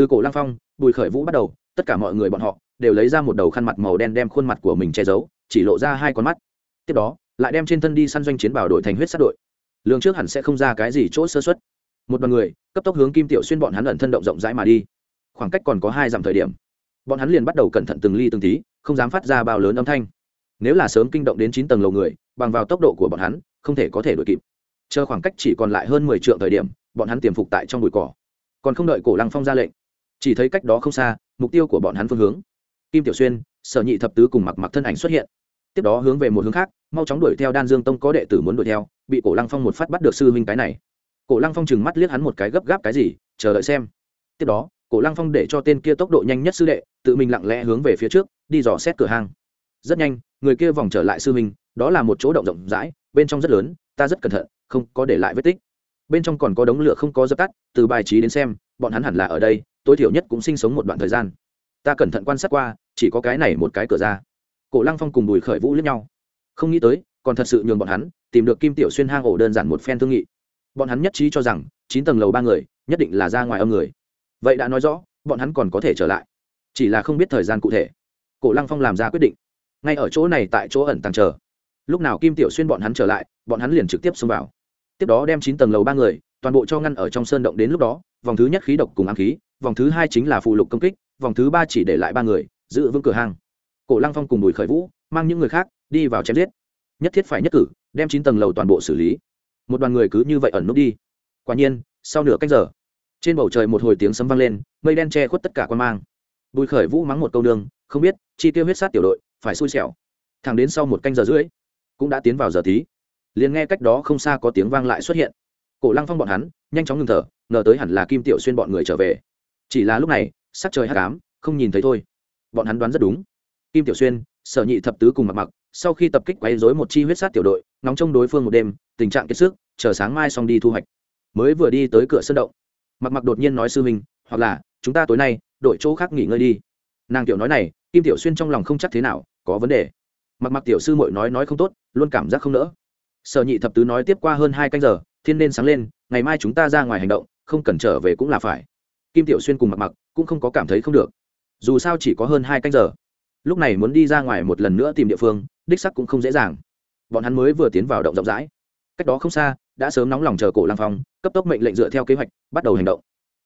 từ cổ lăng phong, bùi khởi vũ bắt đầu, tất cả mọi người bọn họ đều lấy ra một đầu khăn mặt màu đen đem khuôn mặt của mình che giấu, chỉ lộ ra hai con mắt. Tiếp đó, lại đem trên thân đi săn doanh chiến bảo đội thành huyết sát đội. Lương trước hẳn sẽ không ra cái gì chỗ sơ xuất một đoàn người, cấp tốc hướng kim tiểu xuyên bọn hắn ẩn thân động rộng rãi mà đi. Khoảng cách còn có hai dặm thời điểm, bọn hắn liền bắt đầu cẩn thận từng ly từng tí, không dám phát ra bao lớn âm thanh. Nếu là sớm kinh động đến chín tầng lầu người, bằng vào tốc độ của bọn hắn, không thể có thể đuổi kịp. Chờ khoảng cách chỉ còn lại hơn mười triệu thời điểm, bọn hắn tiềm phục tại trong bụi cỏ. Còn không đợi cổ lăng phong ra lệnh chỉ thấy cách đó không xa, mục tiêu của bọn hắn phương hướng. Kim tiểu xuyên, sở nhị thập tứ cùng mặc mặc thân ảnh xuất hiện. Tiếp đó hướng về một hướng khác, mau chóng đuổi theo đan dương tông có đệ tử muốn đuổi theo, bị cổ lăng phong một phát bắt được sư huynh cái này. Cổ lăng phong chừng mắt liếc hắn một cái gấp gáp cái gì, chờ đợi xem. Tiếp đó, cổ lăng phong để cho tên kia tốc độ nhanh nhất sư đệ, tự mình lặng lẽ hướng về phía trước, đi dò xét cửa hang. Rất nhanh, người kia vòng trở lại sư huynh, đó là một chỗ động rộng rãi, bên trong rất lớn, ta rất cẩn thận, không có để lại vết tích. Bên trong còn có đống lửa không có dập tắt, từ bài trí đến xem, bọn hắn hẳn là ở đây tối thiểu nhất cũng sinh sống một đoạn thời gian. Ta cẩn thận quan sát qua, chỉ có cái này một cái cửa ra. Cổ lăng phong cùng bùi khởi vũ lẫn nhau. Không nghĩ tới, còn thật sự nhường bọn hắn tìm được kim tiểu xuyên hang ổ đơn giản một phen thương nghị. Bọn hắn nhất trí cho rằng, chín tầng lầu ba người, nhất định là ra ngoài âm người. Vậy đã nói rõ, bọn hắn còn có thể trở lại. Chỉ là không biết thời gian cụ thể. Cổ lăng phong làm ra quyết định. Ngay ở chỗ này tại chỗ ẩn tàng chờ. Lúc nào kim tiểu xuyên bọn hắn trở lại, bọn hắn liền trực tiếp xông vào. Tiếp đó đem chín tầng lầu ba người toàn bộ cho ngăn ở trong sơn động đến lúc đó vòng thứ nhất khí độc cùng ám khí, vòng thứ hai chính là phụ lục công kích, vòng thứ ba chỉ để lại ba người, giữ vững cửa hàng cổ lăng phong cùng bùi khởi vũ mang những người khác đi vào chém giết. Nhất thiết phải nhất cử, đem chín tầng lầu toàn bộ xử lý. Một đoàn người cứ như vậy ẩn nút đi. Quả nhiên, sau nửa cách giờ, trên bầu trời một hồi tiếng sấm vang lên, mây đen che khuất tất cả quan mang. Bùi khởi vũ mắng một câu đường, không biết, chi tiêu huyết sát tiểu đội, phải xui xẻo. Thẳng đến sau một canh giờ rưỡi, cũng đã tiến vào giờ tí. Liền nghe cách đó không xa có tiếng vang lại xuất hiện cổ lăng phong bọn hắn nhanh chóng ngừng thở ngờ tới hẳn là kim tiểu xuyên bọn người trở về. Chỉ là lúc này sắc trời hắc ám không nhìn thấy thôi. Bọn hắn đoán rất đúng. Kim tiểu xuyên sở nhị thập tứ cùng mặc mặc sau khi tập kích quấy dối một chi huyết sát tiểu đội nóng trong đối phương một đêm tình trạng kiệt sức chờ sáng mai xong đi thu hoạch. Mới vừa đi tới cửa sân động mặc mặc đột nhiên nói sư mình, hoặc là chúng ta tối nay đổi chỗ khác nghỉ ngơi đi. Nàng tiểu nói này kim tiểu xuyên trong lòng không chắc thế nào có vấn đề. Mặc mặc tiểu sư mội nói nói không tốt luôn cảm giác không nỡ. Sở nhị thập tứ nói tiếp qua hơn hai canh giờ thiên nên sáng lên, ngày mai chúng ta ra ngoài hành động, không cần trở về cũng là phải. Kim tiểu xuyên cùng mặc mặc cũng không có cảm thấy không được. Dù sao chỉ có hơn hai canh giờ. Lúc này muốn đi ra ngoài một lần nữa tìm địa phương, đích sắc cũng không dễ dàng. Bọn hắn mới vừa tiến vào động rộng rãi. Cách đó không xa, đã sớm nóng lòng chờ cổ lang phong, cấp tốc mệnh lệnh dựa theo kế hoạch, bắt đầu hành động.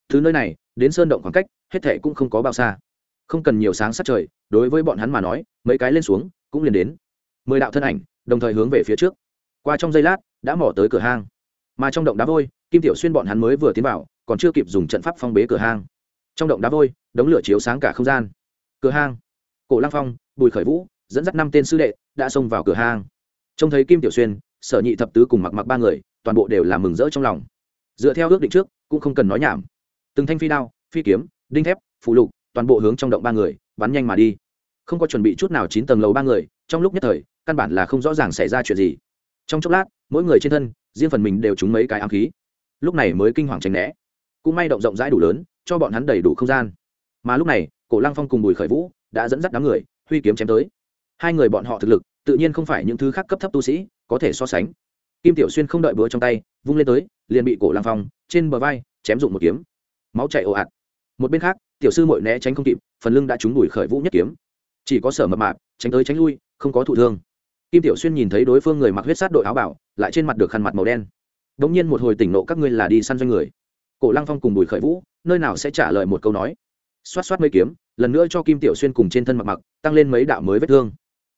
Thứ nơi này, đến sơn động khoảng cách, hết thệ cũng không có bao xa. Không cần nhiều sáng sát trời, đối với bọn hắn mà nói, mấy cái lên xuống, cũng liền đến. Mười đạo thân ảnh, đồng thời hướng về phía trước. Qua trong giây lát, đã mỏ tới cửa hang mà trong động đá vôi, kim tiểu xuyên bọn hắn mới vừa tiến vào, còn chưa kịp dùng trận pháp phong bế cửa hang. Trong động đá vôi, đống lửa chiếu sáng cả không gian. Cửa hang. Cổ lang phong, bùi khởi vũ, dẫn dắt năm tên sư đệ, đã xông vào cửa hang. Trông thấy kim tiểu xuyên, sở nhị thập tứ cùng mặc mặc ba người, toàn bộ đều là mừng rỡ trong lòng. Dựa theo ước định trước, cũng không cần nói nhảm. Từng thanh phi đao, phi kiếm, đinh thép phụ lục, toàn bộ hướng trong động ba người, bắn nhanh mà đi. Không có chuẩn bị chút nào chín tầng lầu ba người, trong lúc nhất thời, căn bản là không rõ ràng xảy ra chuyện gì. Trong chốc lát mỗi người trên thân, riêng phần mình đều trúng mấy cái ám khí. Lúc này mới kinh hoàng tránh né. Cũng may động rộng rãi đủ lớn, cho bọn hắn đầy đủ không gian. Mà lúc này, cổ lăng phong cùng bùi khởi vũ đã dẫn dắt đám người, huy kiếm chém tới. Hai người bọn họ thực lực, tự nhiên không phải những thứ khác cấp thấp tu sĩ, có thể so sánh. Kim tiểu xuyên không đợi bữa trong tay, vung lên tới, liền bị cổ lăng phong trên bờ vai chém dụng một kiếm. Máu chạy ồ ạt. Một bên khác, tiểu sư mội né tránh không kịp, phần lưng đã trúng đùi khởi vũ nhất kiếm. Chỉ có sở mập mạp, tránh tới tránh lui, không có thụ thương kim tiểu xuyên nhìn thấy đối phương người mặc huyết sát đội áo bảo, lại trên mặt được khăn mặt màu đen. Đ ỗ n g nhiên một hồi tỉnh nộ các ngươi là đi săn doanh người. Cổ lăng phong cùng bùi khởi vũ, nơi nào sẽ trả lời một câu nói. Xoát xoát mấy kiếm, lần nữa cho kim tiểu xuyên cùng trên thân mặc mặc, tăng lên mấy đạo mới vết thương.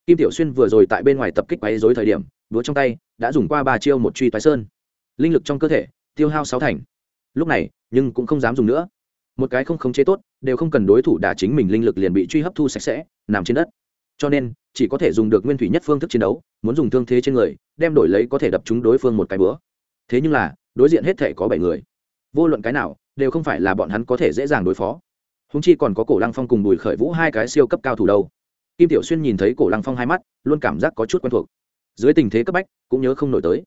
Kim tiểu xuyên vừa rồi tại bên ngoài tập kích quấy dối thời điểm đúa trong tay, đã dùng qua ba chiêu một truy toái sơn. Linh lực trong cơ thể, tiêu hao sáu thành. Lúc này, nhưng cũng không dám dùng nữa. Một cái không khống chế tốt, đều không cần đối thủ đả chính mình linh lực liền bị truy hấp thu sạch sẽ, nằm trên đất. Cho nên chỉ có thể dùng được nguyên thủy nhất phương thức chiến đấu, muốn dùng thương thế trên người, đem đổi lấy có thể đập chúng đối phương một cái bữa. Thế nhưng là, đối diện hết thể có bảy người. Vô luận cái nào, đều không phải là bọn hắn có thể dễ dàng đối phó. Húng chi còn có cổ lăng phong cùng bùi khởi vũ hai cái siêu cấp cao thủ đâu. Kim tiểu xuyên nhìn thấy cổ lăng phong hai mắt, luôn cảm giác có chút quen thuộc. Dưới tình thế cấp bách, cũng nhớ không nổi tới.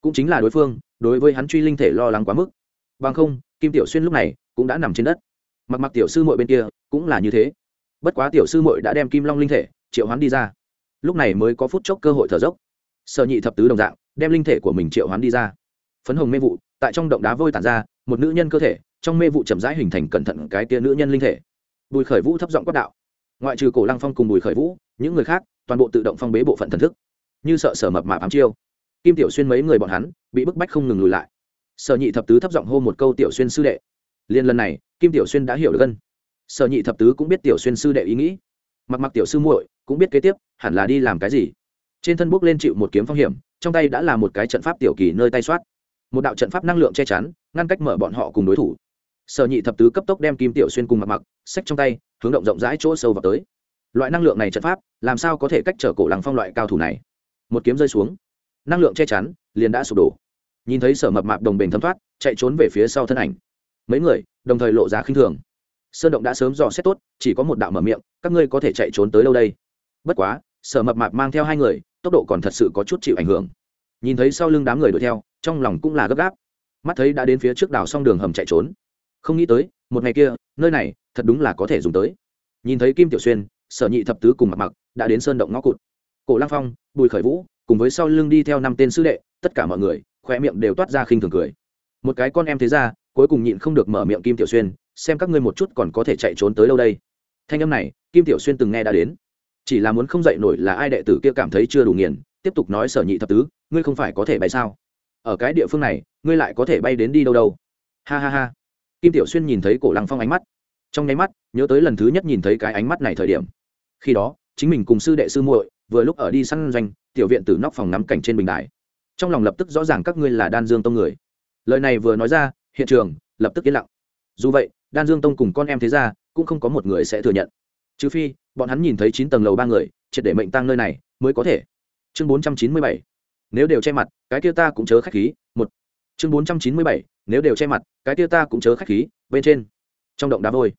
Cũng chính là đối phương, đối với hắn truy linh thể lo lắng quá mức. Bằng không, kim tiểu xuyên lúc này cũng đã nằm trên đất. Mặc mặc tiểu sư mội bên kia, cũng là như thế. Bất quá tiểu sư mội đã đem kim long linh thể triệu hoán đi ra. Lúc này mới có phút chốc cơ hội thở dốc. Sợ nhị thập tứ đồng dạng, đem linh thể của mình triệu hoán đi ra. Phấn hồng mê vụ, tại trong động đá vôi tàn ra, một nữ nhân cơ thể, trong mê vụ chậm rãi hình thành cẩn thận cái tia nữ nhân linh thể. Bùi khởi vũ thấp giọng quát đạo. Ngoại trừ cổ lăng phong cùng bùi khởi vũ, những người khác, toàn bộ tự động phong bế bộ phận thần thức. Như sợ sở mập mạp ám chiêu. Kim tiểu xuyên mấy người bọn hắn, bị bức bách không ngừng lùi lại. Sở nhị thập tứ thấp giọng hô một câu tiểu xuyên sư đệ. Liên lần này, kim tiểu xuyên đã hiểu được gân sở nhị thập tứ cũng biết tiểu xuyên sư đệ ý nghĩ mặc mặc tiểu sư muội, cũng biết kế tiếp, hẳn là đi làm cái gì. Trên thân bước lên chịu một kiếm phong hiểm, trong tay đã là một cái trận pháp tiểu kỳ nơi tay soát. Một đạo trận pháp năng lượng che chắn, ngăn cách mở bọn họ cùng đối thủ. Sở nhị thập tứ cấp tốc đem kim tiểu xuyên cùng mặc mặc sách trong tay, hướng động rộng rãi chỗ sâu vào tới. Loại năng lượng này trận pháp, làm sao có thể cách trở cổ làng phong loại cao thủ này? Một kiếm rơi xuống. Năng lượng che chắn, liền đã sụp đổ. Nhìn thấy sở mập mạp đồng bền thấm thoát, chạy trốn về phía sau thân ảnh. Mấy người, đồng thời lộ ra khinh thường sơn động đã sớm dò xét tốt, chỉ có một đạo mở miệng, các ngươi có thể chạy trốn tới đâu đây? Bất quá, sở mập mạp mang theo hai người, tốc độ còn thật sự có chút chịu ảnh hưởng. Nhìn thấy sau lưng đám người đuổi theo, trong lòng cũng là gấp gáp. Mắt thấy đã đến phía trước đảo xong đường hầm chạy trốn. Không nghĩ tới, một ngày kia, nơi này, thật đúng là có thể dùng tới. Nhìn thấy kim tiểu xuyên, sở nhị thập tứ cùng mặc mặc, đã đến sơn động ngõ cụt. Cổ lăng phong, bùi khởi vũ, cùng với sau lưng đi theo năm tên sư đệ, tất cả mọi người khoe miệng đều toát ra khinh thường cười. Một cái con em thế ra, cuối cùng nhịn không được mở miệng kim tiểu xuyên xem các ngươi một chút còn có thể chạy trốn tới đâu đây. Thanh âm này, kim tiểu xuyên từng nghe đã đến. Chỉ là muốn không dậy nổi là ai đệ tử kia cảm thấy chưa đủ nghiền, tiếp tục nói sở nhị thập tứ, ngươi không phải có thể bay sao? Ở cái địa phương này, ngươi lại có thể bay đến đi đâu đâu? Ha ha ha. Kim tiểu xuyên nhìn thấy cổ lăng phong ánh mắt. Trong nháy mắt, nhớ tới lần thứ nhất nhìn thấy cái ánh mắt này thời điểm. Khi đó, chính mình cùng sư đệ sư muội vừa lúc ở đi săn doanh, tiểu viện từ nóc phòng nắm cảnh trên bình đài. Trong lòng lập tức rõ ràng các ngươi là đan dương tông người. Lời này vừa nói ra, hiện trường lập tức yên lặng. Dù vậy đan dương tông cùng con em thế ra cũng không có một người sẽ thừa nhận. Trừ phi, bọn hắn nhìn thấy chín tầng lầu ba người, triệt để mệnh tăng nơi này mới có thể. Chương bốn trăm chín mươi bảy. Nếu đều che mặt, cái kia ta cũng chớ khách khí, một. Chương bốn trăm chín mươi bảy. Nếu đều che mặt, cái kia ta cũng chớ khách khí, bên trên. Trong động đá vôi,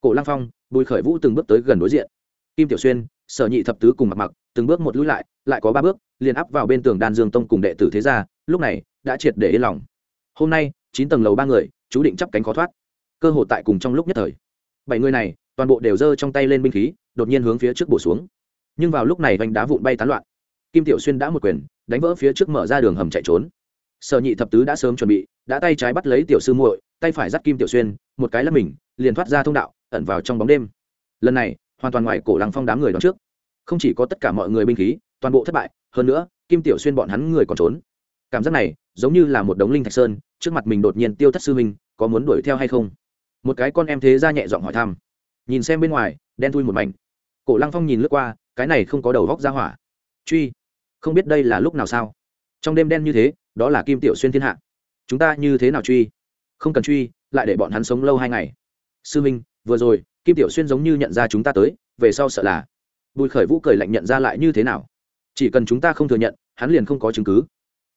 cổ lăng phong, bùi khởi vũ từng bước tới gần đối diện. Kim tiểu xuyên, sở nhị thập tứ cùng mặt mặc từng bước một lũi lại lại có ba bước, liền áp vào bên tường đan dương tông cùng đệ tử thế gia, lúc này đã triệt để yên lòng. Hôm nay, chín tầng lầu ba người, chú định chắp cánh khó thoát cơ hội tại cùng trong lúc nhất thời. Bảy người này, toàn bộ đều giơ trong tay lên binh khí, đột nhiên hướng phía trước bổ xuống. Nhưng vào lúc này vành đá vụn bay tán loạn. Kim tiểu xuyên đã một quyền, đánh vỡ phía trước mở ra đường hầm chạy trốn. Sở nhị thập tứ đã sớm chuẩn bị, đã tay trái bắt lấy tiểu sư muội, tay phải dắt kim tiểu xuyên, một cái là mình, liền thoát ra thông đạo, ẩn vào trong bóng đêm. Lần này, hoàn toàn ngoài cổ lăng phong đám người đón trước. Không chỉ có tất cả mọi người binh khí, toàn bộ thất bại, hơn nữa, kim tiểu xuyên bọn hắn người còn trốn. Cảm giác này, giống như là một đống linh thạch sơn, trước mặt mình đột nhiên tiêu thất sư minh có muốn đuổi theo hay không? Một cái con em thế ra nhẹ giọng hỏi thăm. Nhìn xem bên ngoài, đen thui một mảnh. Cổ lăng phong nhìn lướt qua, cái này không có đầu vóc ra hỏa. Truy, không biết đây là lúc nào sao? Trong đêm đen như thế, đó là kim tiểu xuyên thiên hạ. Chúng ta như thế nào truy? Không cần truy, lại để bọn hắn sống lâu hai ngày. Sư minh, vừa rồi, kim tiểu xuyên giống như nhận ra chúng ta tới, về sau sợ là. Bùi khởi vũ cười lạnh nhận ra lại như thế nào? Chỉ cần chúng ta không thừa nhận, hắn liền không có chứng cứ.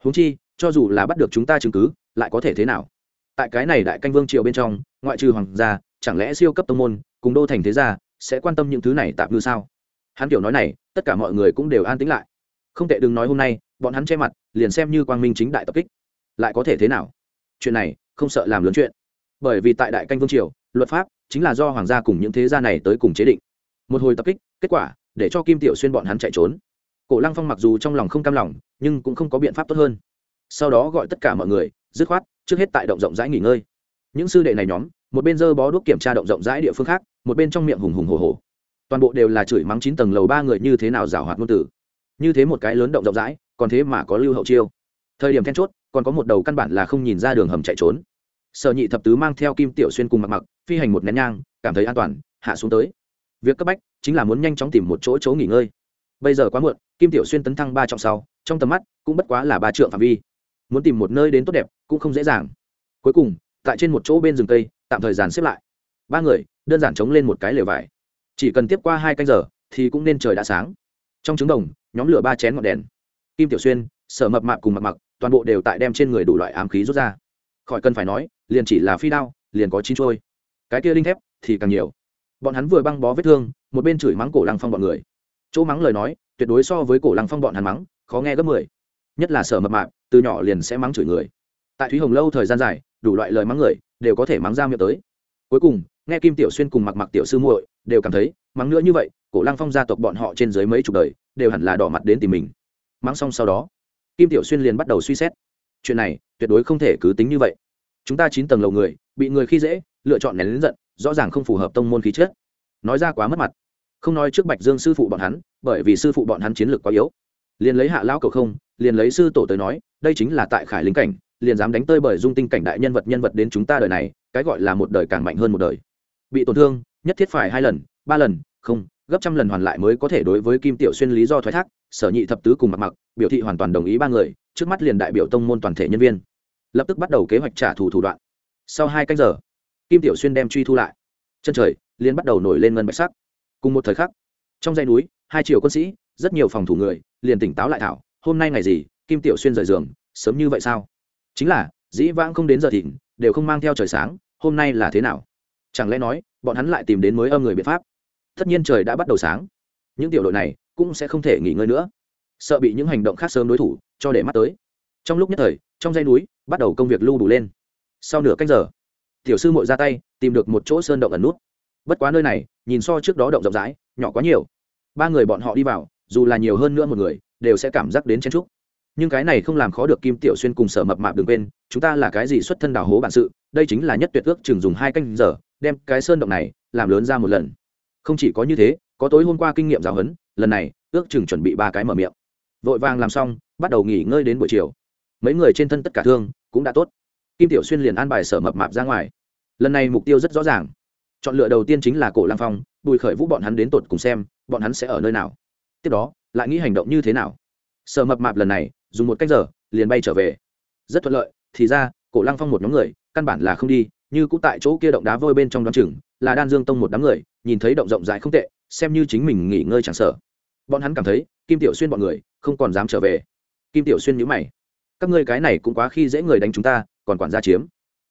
Huống chi, cho dù là bắt được chúng ta chứng cứ, lại có thể thế nào? Tại cái này đại canh vương triều bên trong, ngoại trừ hoàng gia, chẳng lẽ siêu cấp tông môn, cùng đô thành thế gia, sẽ quan tâm những thứ này tạm ngư sao? Hắn kiểu nói này, tất cả mọi người cũng đều an tĩnh lại. Không tệ đừng nói hôm nay, bọn hắn che mặt, liền xem như quang minh chính đại tập kích. Lại có thể thế nào? Chuyện này, không sợ làm lớn chuyện. Bởi vì tại đại canh vương triều, luật pháp chính là do hoàng gia cùng những thế gia này tới cùng chế định. Một hồi tập kích, kết quả, để cho kim tiểu xuyên bọn hắn chạy trốn. Cổ lăng phong mặc dù trong lòng không cam lòng, nhưng cũng không có biện pháp tốt hơn. Sau đó gọi tất cả mọi người, dứt khoát trước hết tại động rộng rãi nghỉ ngơi. Những sư đệ này nhóm, một bên dơ bó đuốc kiểm tra động rộng rãi địa phương khác, một bên trong miệng hùng hùng hồ hồ toàn bộ đều là chửi mắng chín tầng lầu ba người như thế nào giảo hoạt ngôn tử như thế một cái lớn động rộng rãi, còn thế mà có lưu hậu chiêu. Thời điểm then chốt, còn có một đầu căn bản là không nhìn ra đường hầm chạy trốn. Sở nhị thập tứ mang theo kim tiểu xuyên cùng mặc mặc, phi hành một nén nhang, cảm thấy an toàn, hạ xuống tới. Việc cấp bách chính là muốn nhanh chóng tìm một chỗ chỗ nghỉ ngơi. Bây giờ quá muộn, kim tiểu xuyên tấn thăng ba trọng sau, trong tầm mắt cũng bất quá là ba trượng phạm vi muốn tìm một nơi đến tốt đẹp cũng không dễ dàng. Cuối cùng, tại trên một chỗ bên rừng cây, tạm thời dàn xếp lại. Ba người, đơn giản chống lên một cái lều vải. Chỉ cần tiếp qua hai canh giờ, thì cũng nên trời đã sáng. Trong trứng đồng, nhóm lửa ba chén ngọn đèn. Kim tiểu xuyên, sở mập mạp cùng mặc mặc toàn bộ đều tại đem trên người đủ loại ám khí rút ra. Khỏi cần phải nói, liền chỉ là phi đao, liền có chín trôi cái kia linh thép, thì càng nhiều. Bọn hắn vừa băng bó vết thương, một bên chửi mắng cổ lăng phong bọn người. Chỗ mắng lời nói, tuyệt đối so với cổ lăng phong bọn hắn mắng, khó nghe gấp mười nhất là sở mập mạp, từ nhỏ liền sẽ mắng chửi người. Tại thúy hồng lâu thời gian dài, đủ loại lời mắng người đều có thể mắng ra miệng tới. Cuối cùng, nghe kim tiểu xuyên cùng mặc mặc tiểu sư muội đều cảm thấy, mắng nữa như vậy, cổ lăng phong gia tộc bọn họ trên dưới mấy chục đời, đều hẳn là đỏ mặt đến tìm mình. Mắng xong sau đó, kim tiểu xuyên liền bắt đầu suy xét. Chuyện này tuyệt đối không thể cứ tính như vậy. Chúng ta chín tầng lầu người, bị người khi dễ, lựa chọn nén lính giận, rõ ràng không phù hợp tông môn khí chất. Nói ra quá mất mặt. Không nói trước bạch dương sư phụ bọn hắn, bởi vì sư phụ bọn hắn chiến lược quá yếu. Liền lấy hạ lão cầu không liền lấy sư tổ tới nói, đây chính là tại khải linh cảnh, liền dám đánh tơi bởi dung tinh cảnh đại nhân vật nhân vật đến chúng ta đời này, cái gọi là một đời càng mạnh hơn một đời. Bị tổn thương, nhất thiết phải hai lần, ba lần, không, gấp trăm lần hoàn lại mới có thể đối với kim tiểu xuyên lý do thoái thác, sở nhị thập tứ cùng mặc mặc, biểu thị hoàn toàn đồng ý ba người, trước mắt liền đại biểu tông môn toàn thể nhân viên. Lập tức bắt đầu kế hoạch trả thù thủ đoạn. Sau hai canh giờ, kim tiểu xuyên đem truy thu lại. Chân trời, liền bắt đầu nổi lên ngân bạch sắc. Cùng một thời khắc, trong dãy núi, hai triệu quân sĩ, rất nhiều phòng thủ người, liền tỉnh táo lại thảo hôm nay ngày gì, kim tiểu xuyên rời giường, sớm như vậy sao? Chính là, dĩ vãng không đến giờ thịnh, đều không mang theo trời sáng, hôm nay là thế nào? Chẳng lẽ nói, bọn hắn lại tìm đến mới âm người biện pháp? Tất nhiên trời đã bắt đầu sáng. Những tiểu đội này cũng sẽ không thể nghỉ ngơi nữa. Sợ bị những hành động khác sớm đối thủ cho để mắt tới. Trong lúc nhất thời, trong dây núi, bắt đầu công việc lưu đủ lên. Sau nửa canh giờ, tiểu sư mội ra tay, tìm được một chỗ sơn động ẩn nút. Bất quá nơi này, nhìn so trước đó động rộng rãi, nhỏ quá nhiều. Ba người bọn họ đi vào, dù là nhiều hơn nữa một người đều sẽ cảm giác đến chen trúc nhưng cái này không làm khó được kim tiểu xuyên cùng sở mập mạp đừng quên chúng ta là cái gì xuất thân đào hố bản sự, đây chính là nhất tuyệt ước chừng dùng hai canh giờ, đem cái sơn động này làm lớn ra một lần. Không chỉ có như thế, có tối hôm qua kinh nghiệm giáo huấn, lần này ước chừng chuẩn bị ba cái mở miệng. Vội vàng làm xong, bắt đầu nghỉ ngơi đến buổi chiều. Mấy người trên thân tất cả thương cũng đã tốt. Kim tiểu xuyên liền an bài sở mập mạp ra ngoài. Lần này mục tiêu rất rõ ràng. Chọn lựa đầu tiên chính là cổ lang phong, bùi khởi vũ bọn hắn đến tột cùng xem, bọn hắn sẽ ở nơi nào tiếp đó, lại nghĩ hành động như thế nào? Sở mập mạp lần này, dùng một cách giờ, liền bay trở về. Rất thuận lợi, thì ra, cổ lăng phong một nhóm người, căn bản là không đi, như cũng tại chỗ kia động đá vôi bên trong đ o á n chừng, là đan dương tông một đám người, nhìn thấy động rộng rãi không tệ, xem như chính mình nghỉ ngơi chẳng sợ. Bọn hắn cảm thấy, kim tiểu xuyên bọn người, không còn dám trở về. Kim tiểu xuyên nhữ mày. Các ngươi cái này cũng quá khi dễ người đánh chúng ta, còn quản gia chiếm.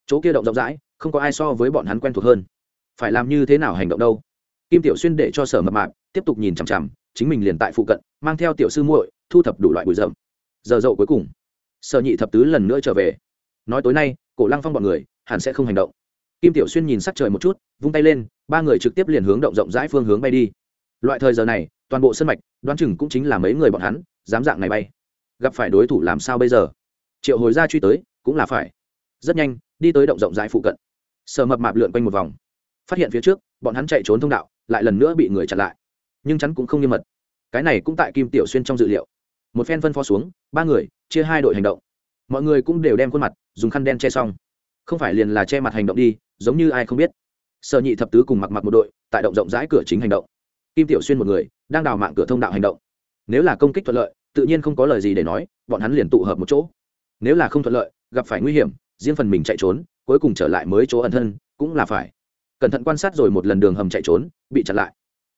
Chỗ kia động rộng rãi, không có ai so với bọn hắn quen thuộc hơn. Phải làm như thế nào hành động đâu? Kim tiểu xuyên để cho sở mập mạp, tiếp tục nhìn chằm chằm chính mình liền tại phụ cận, mang theo tiểu sư muội, thu thập đủ loại bụi rậm. Giờ dậu cuối cùng, sở nhị thập tứ lần nữa trở về. Nói tối nay, cổ lăng phong bọn người hẳn sẽ không hành động. Kim tiểu xuyên nhìn sắc trời một chút, vung tay lên, ba người trực tiếp liền hướng động rộng rãi phương hướng bay đi. Loại thời giờ này, toàn bộ sân mạch, đoán chừng cũng chính là mấy người bọn hắn, dám dạng này bay. Gặp phải đối thủ làm sao bây giờ? Triệu hồi ra truy tới, cũng là phải. Rất nhanh, đi tới động rộng rãi phụ cận. Sở mập mạp lượn quanh một vòng. Phát hiện phía trước, bọn hắn chạy trốn thông đạo, lại lần nữa bị người chặn lại nhưng chắn cũng không nghiêm mật. Cái này cũng tại kim tiểu xuyên trong dự liệu. Một phen phân phó xuống, ba người, chia hai đội hành động. Mọi người cũng đều đem khuôn mặt, dùng khăn đen che xong. Không phải liền là che mặt hành động đi, giống như ai không biết. Sợ nhị thập tứ cùng mặc mặc một đội, tại động rộng rãi cửa chính hành động. Kim tiểu xuyên một người, đang đào mạng cửa thông đạo hành động. Nếu là công kích thuận lợi, tự nhiên không có lời gì để nói, bọn hắn liền tụ hợp một chỗ. Nếu là không thuận lợi, gặp phải nguy hiểm, riêng phần mình chạy trốn, cuối cùng trở lại mới chỗ ẩn thân, cũng là phải. Cẩn thận quan sát rồi một lần đường hầm chạy trốn, bị chặn lại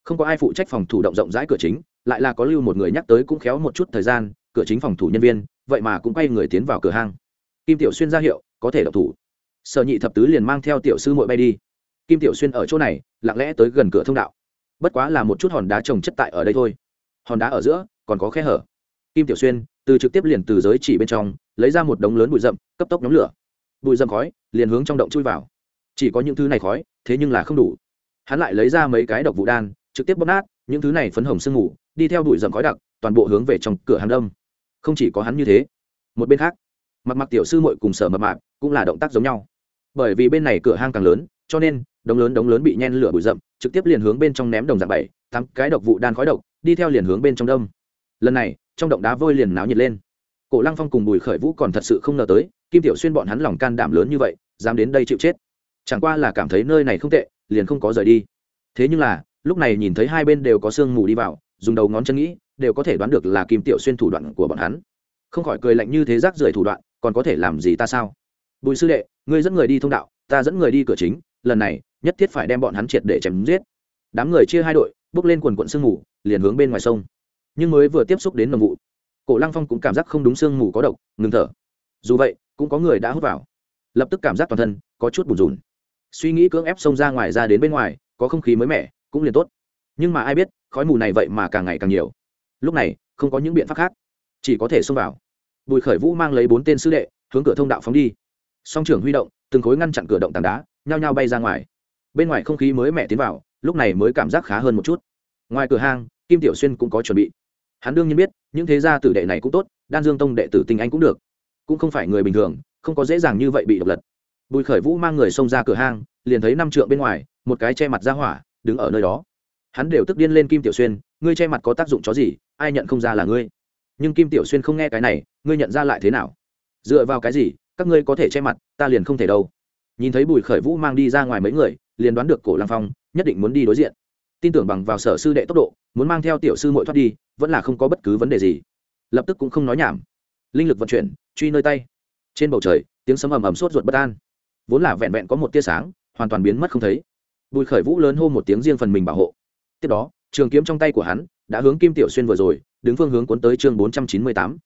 không có ai phụ trách phòng thủ động rộng rãi cửa chính, lại là có lưu một người nhắc tới cũng khéo một chút thời gian, cửa chính phòng thủ nhân viên, vậy mà cũng quay người tiến vào cửa hang. Kim tiểu xuyên ra hiệu, có thể độc thủ. Sở nhị thập tứ liền mang theo tiểu sư muội bay đi. Kim tiểu xuyên ở chỗ này, lặng lẽ tới gần cửa thông đạo. Bất quá là một chút hòn đá trồng chất tại ở đây thôi. Hòn đá ở giữa, còn có khe hở. Kim tiểu xuyên, từ trực tiếp liền từ giới chỉ bên trong, lấy ra một đống lớn bụi rậm, cấp tốc nhóm lửa. Bụi rậm khói, liền hướng trong động chui vào. Chỉ có những thứ này khói, thế nhưng là không đủ. Hắn lại lấy ra mấy cái độc vụ đan trực tiếp bóp nát, những thứ này phấn hồng sương mù, đi theo bụi rậm khói đặc, toàn bộ hướng về trong cửa hàng đông không chỉ có hắn như thế, một bên khác mặt mặt tiểu sư mội cùng sở mập mạp cũng là động tác giống nhau. Bởi vì bên này cửa hang càng lớn, cho nên, đống lớn đống lớn bị nhen lửa bụi rậm, trực tiếp liền hướng bên trong ném đồng dạng bảy, tám cái độc vụ đan khói độc, đi theo liền hướng bên trong đông lần này, trong động đá vôi liền náo nhiệt lên. Cổ lăng phong cùng bùi khởi vũ còn thật sự không ngờ tới, kim tiểu xuyên bọn hắn lòng can đảm lớn như vậy, dám đến đây chịu chết. Chẳng qua là cảm thấy nơi này không tệ, liền không có rời đi. Thế nhưng là lúc này nhìn thấy hai bên đều có sương mù đi vào, dùng đầu ngón chân nghĩ, đều có thể đoán được là kim tiểu xuyên thủ đoạn của bọn hắn. Không khỏi cười lạnh như thế rác rưởi thủ đoạn, còn có thể làm gì ta sao? Bùi sư đệ, ngươi dẫn người đi thông đạo, ta dẫn người đi cửa chính, lần này, nhất thiết phải đem bọn hắn triệt để chém giết. Đám người chia hai đội, bước lên quần quận sương mù, liền hướng bên ngoài sông. Nhưng mới vừa tiếp xúc đến nồng vụ, cổ lăng phong cũng cảm giác không đúng sương mù có độc, ngừng thở. Dù vậy, cũng có người đã hút vào. Lập tức cảm giác toàn thân có chút bùn rùn. Suy nghĩ cưỡng ép xông ra ngoài ra đến bên ngoài, có không khí mới mẻ cũng liền tốt. Nhưng mà ai biết, khói mù này vậy mà càng ngày càng nhiều. Lúc này, không có những biện pháp khác, chỉ có thể xông vào. Bùi khởi vũ mang lấy bốn tên sư đệ, hướng cửa thông đạo phóng đi. Song trưởng huy động, từng khối ngăn chặn cửa động tảng đá, nhao nhao bay ra ngoài. Bên ngoài không khí mới mẻ tiến vào, lúc này mới cảm giác khá hơn một chút. Ngoài cửa hang, kim tiểu xuyên cũng có chuẩn bị. Hắn đương nhiên biết, những thế gia tử đệ này cũng tốt, đan dương tông đệ tử tinh anh cũng được. Cũng không phải người bình thường, không có dễ dàng như vậy bị độc lật. Bùi khởi vũ mang người xông ra cửa hang, liền thấy năm trượng bên ngoài, một cái che mặt ra hỏa đứng ở nơi đó. Hắn đều tức điên lên kim tiểu xuyên, ngươi che mặt có tác dụng chó gì, ai nhận không ra là ngươi. Nhưng kim tiểu xuyên không nghe cái này, ngươi nhận ra lại thế nào? Dựa vào cái gì, các ngươi có thể che mặt, ta liền không thể đâu. Nhìn thấy bùi khởi vũ mang đi ra ngoài mấy người, liền đoán được cổ lăng phong nhất định muốn đi đối diện. Tin tưởng bằng vào sở sư đệ tốc độ, muốn mang theo tiểu sư mội thoát đi, vẫn là không có bất cứ vấn đề gì. Lập tức cũng không nói nhảm. Linh lực vận chuyển, truy nơi tay. Trên bầu trời, tiếng sấm ầm ầm sốt ruột bất an. Vốn là vẹn vẹn có một tia sáng, hoàn toàn biến mất không thấy bùi khởi vũ lớn hô một tiếng riêng phần mình bảo hộ. Tiếp đó, trường kiếm trong tay của hắn đã hướng kim tiểu xuyên vừa rồi, đứng phương hướng cuốn tới chương bốn trăm chín mươi tám.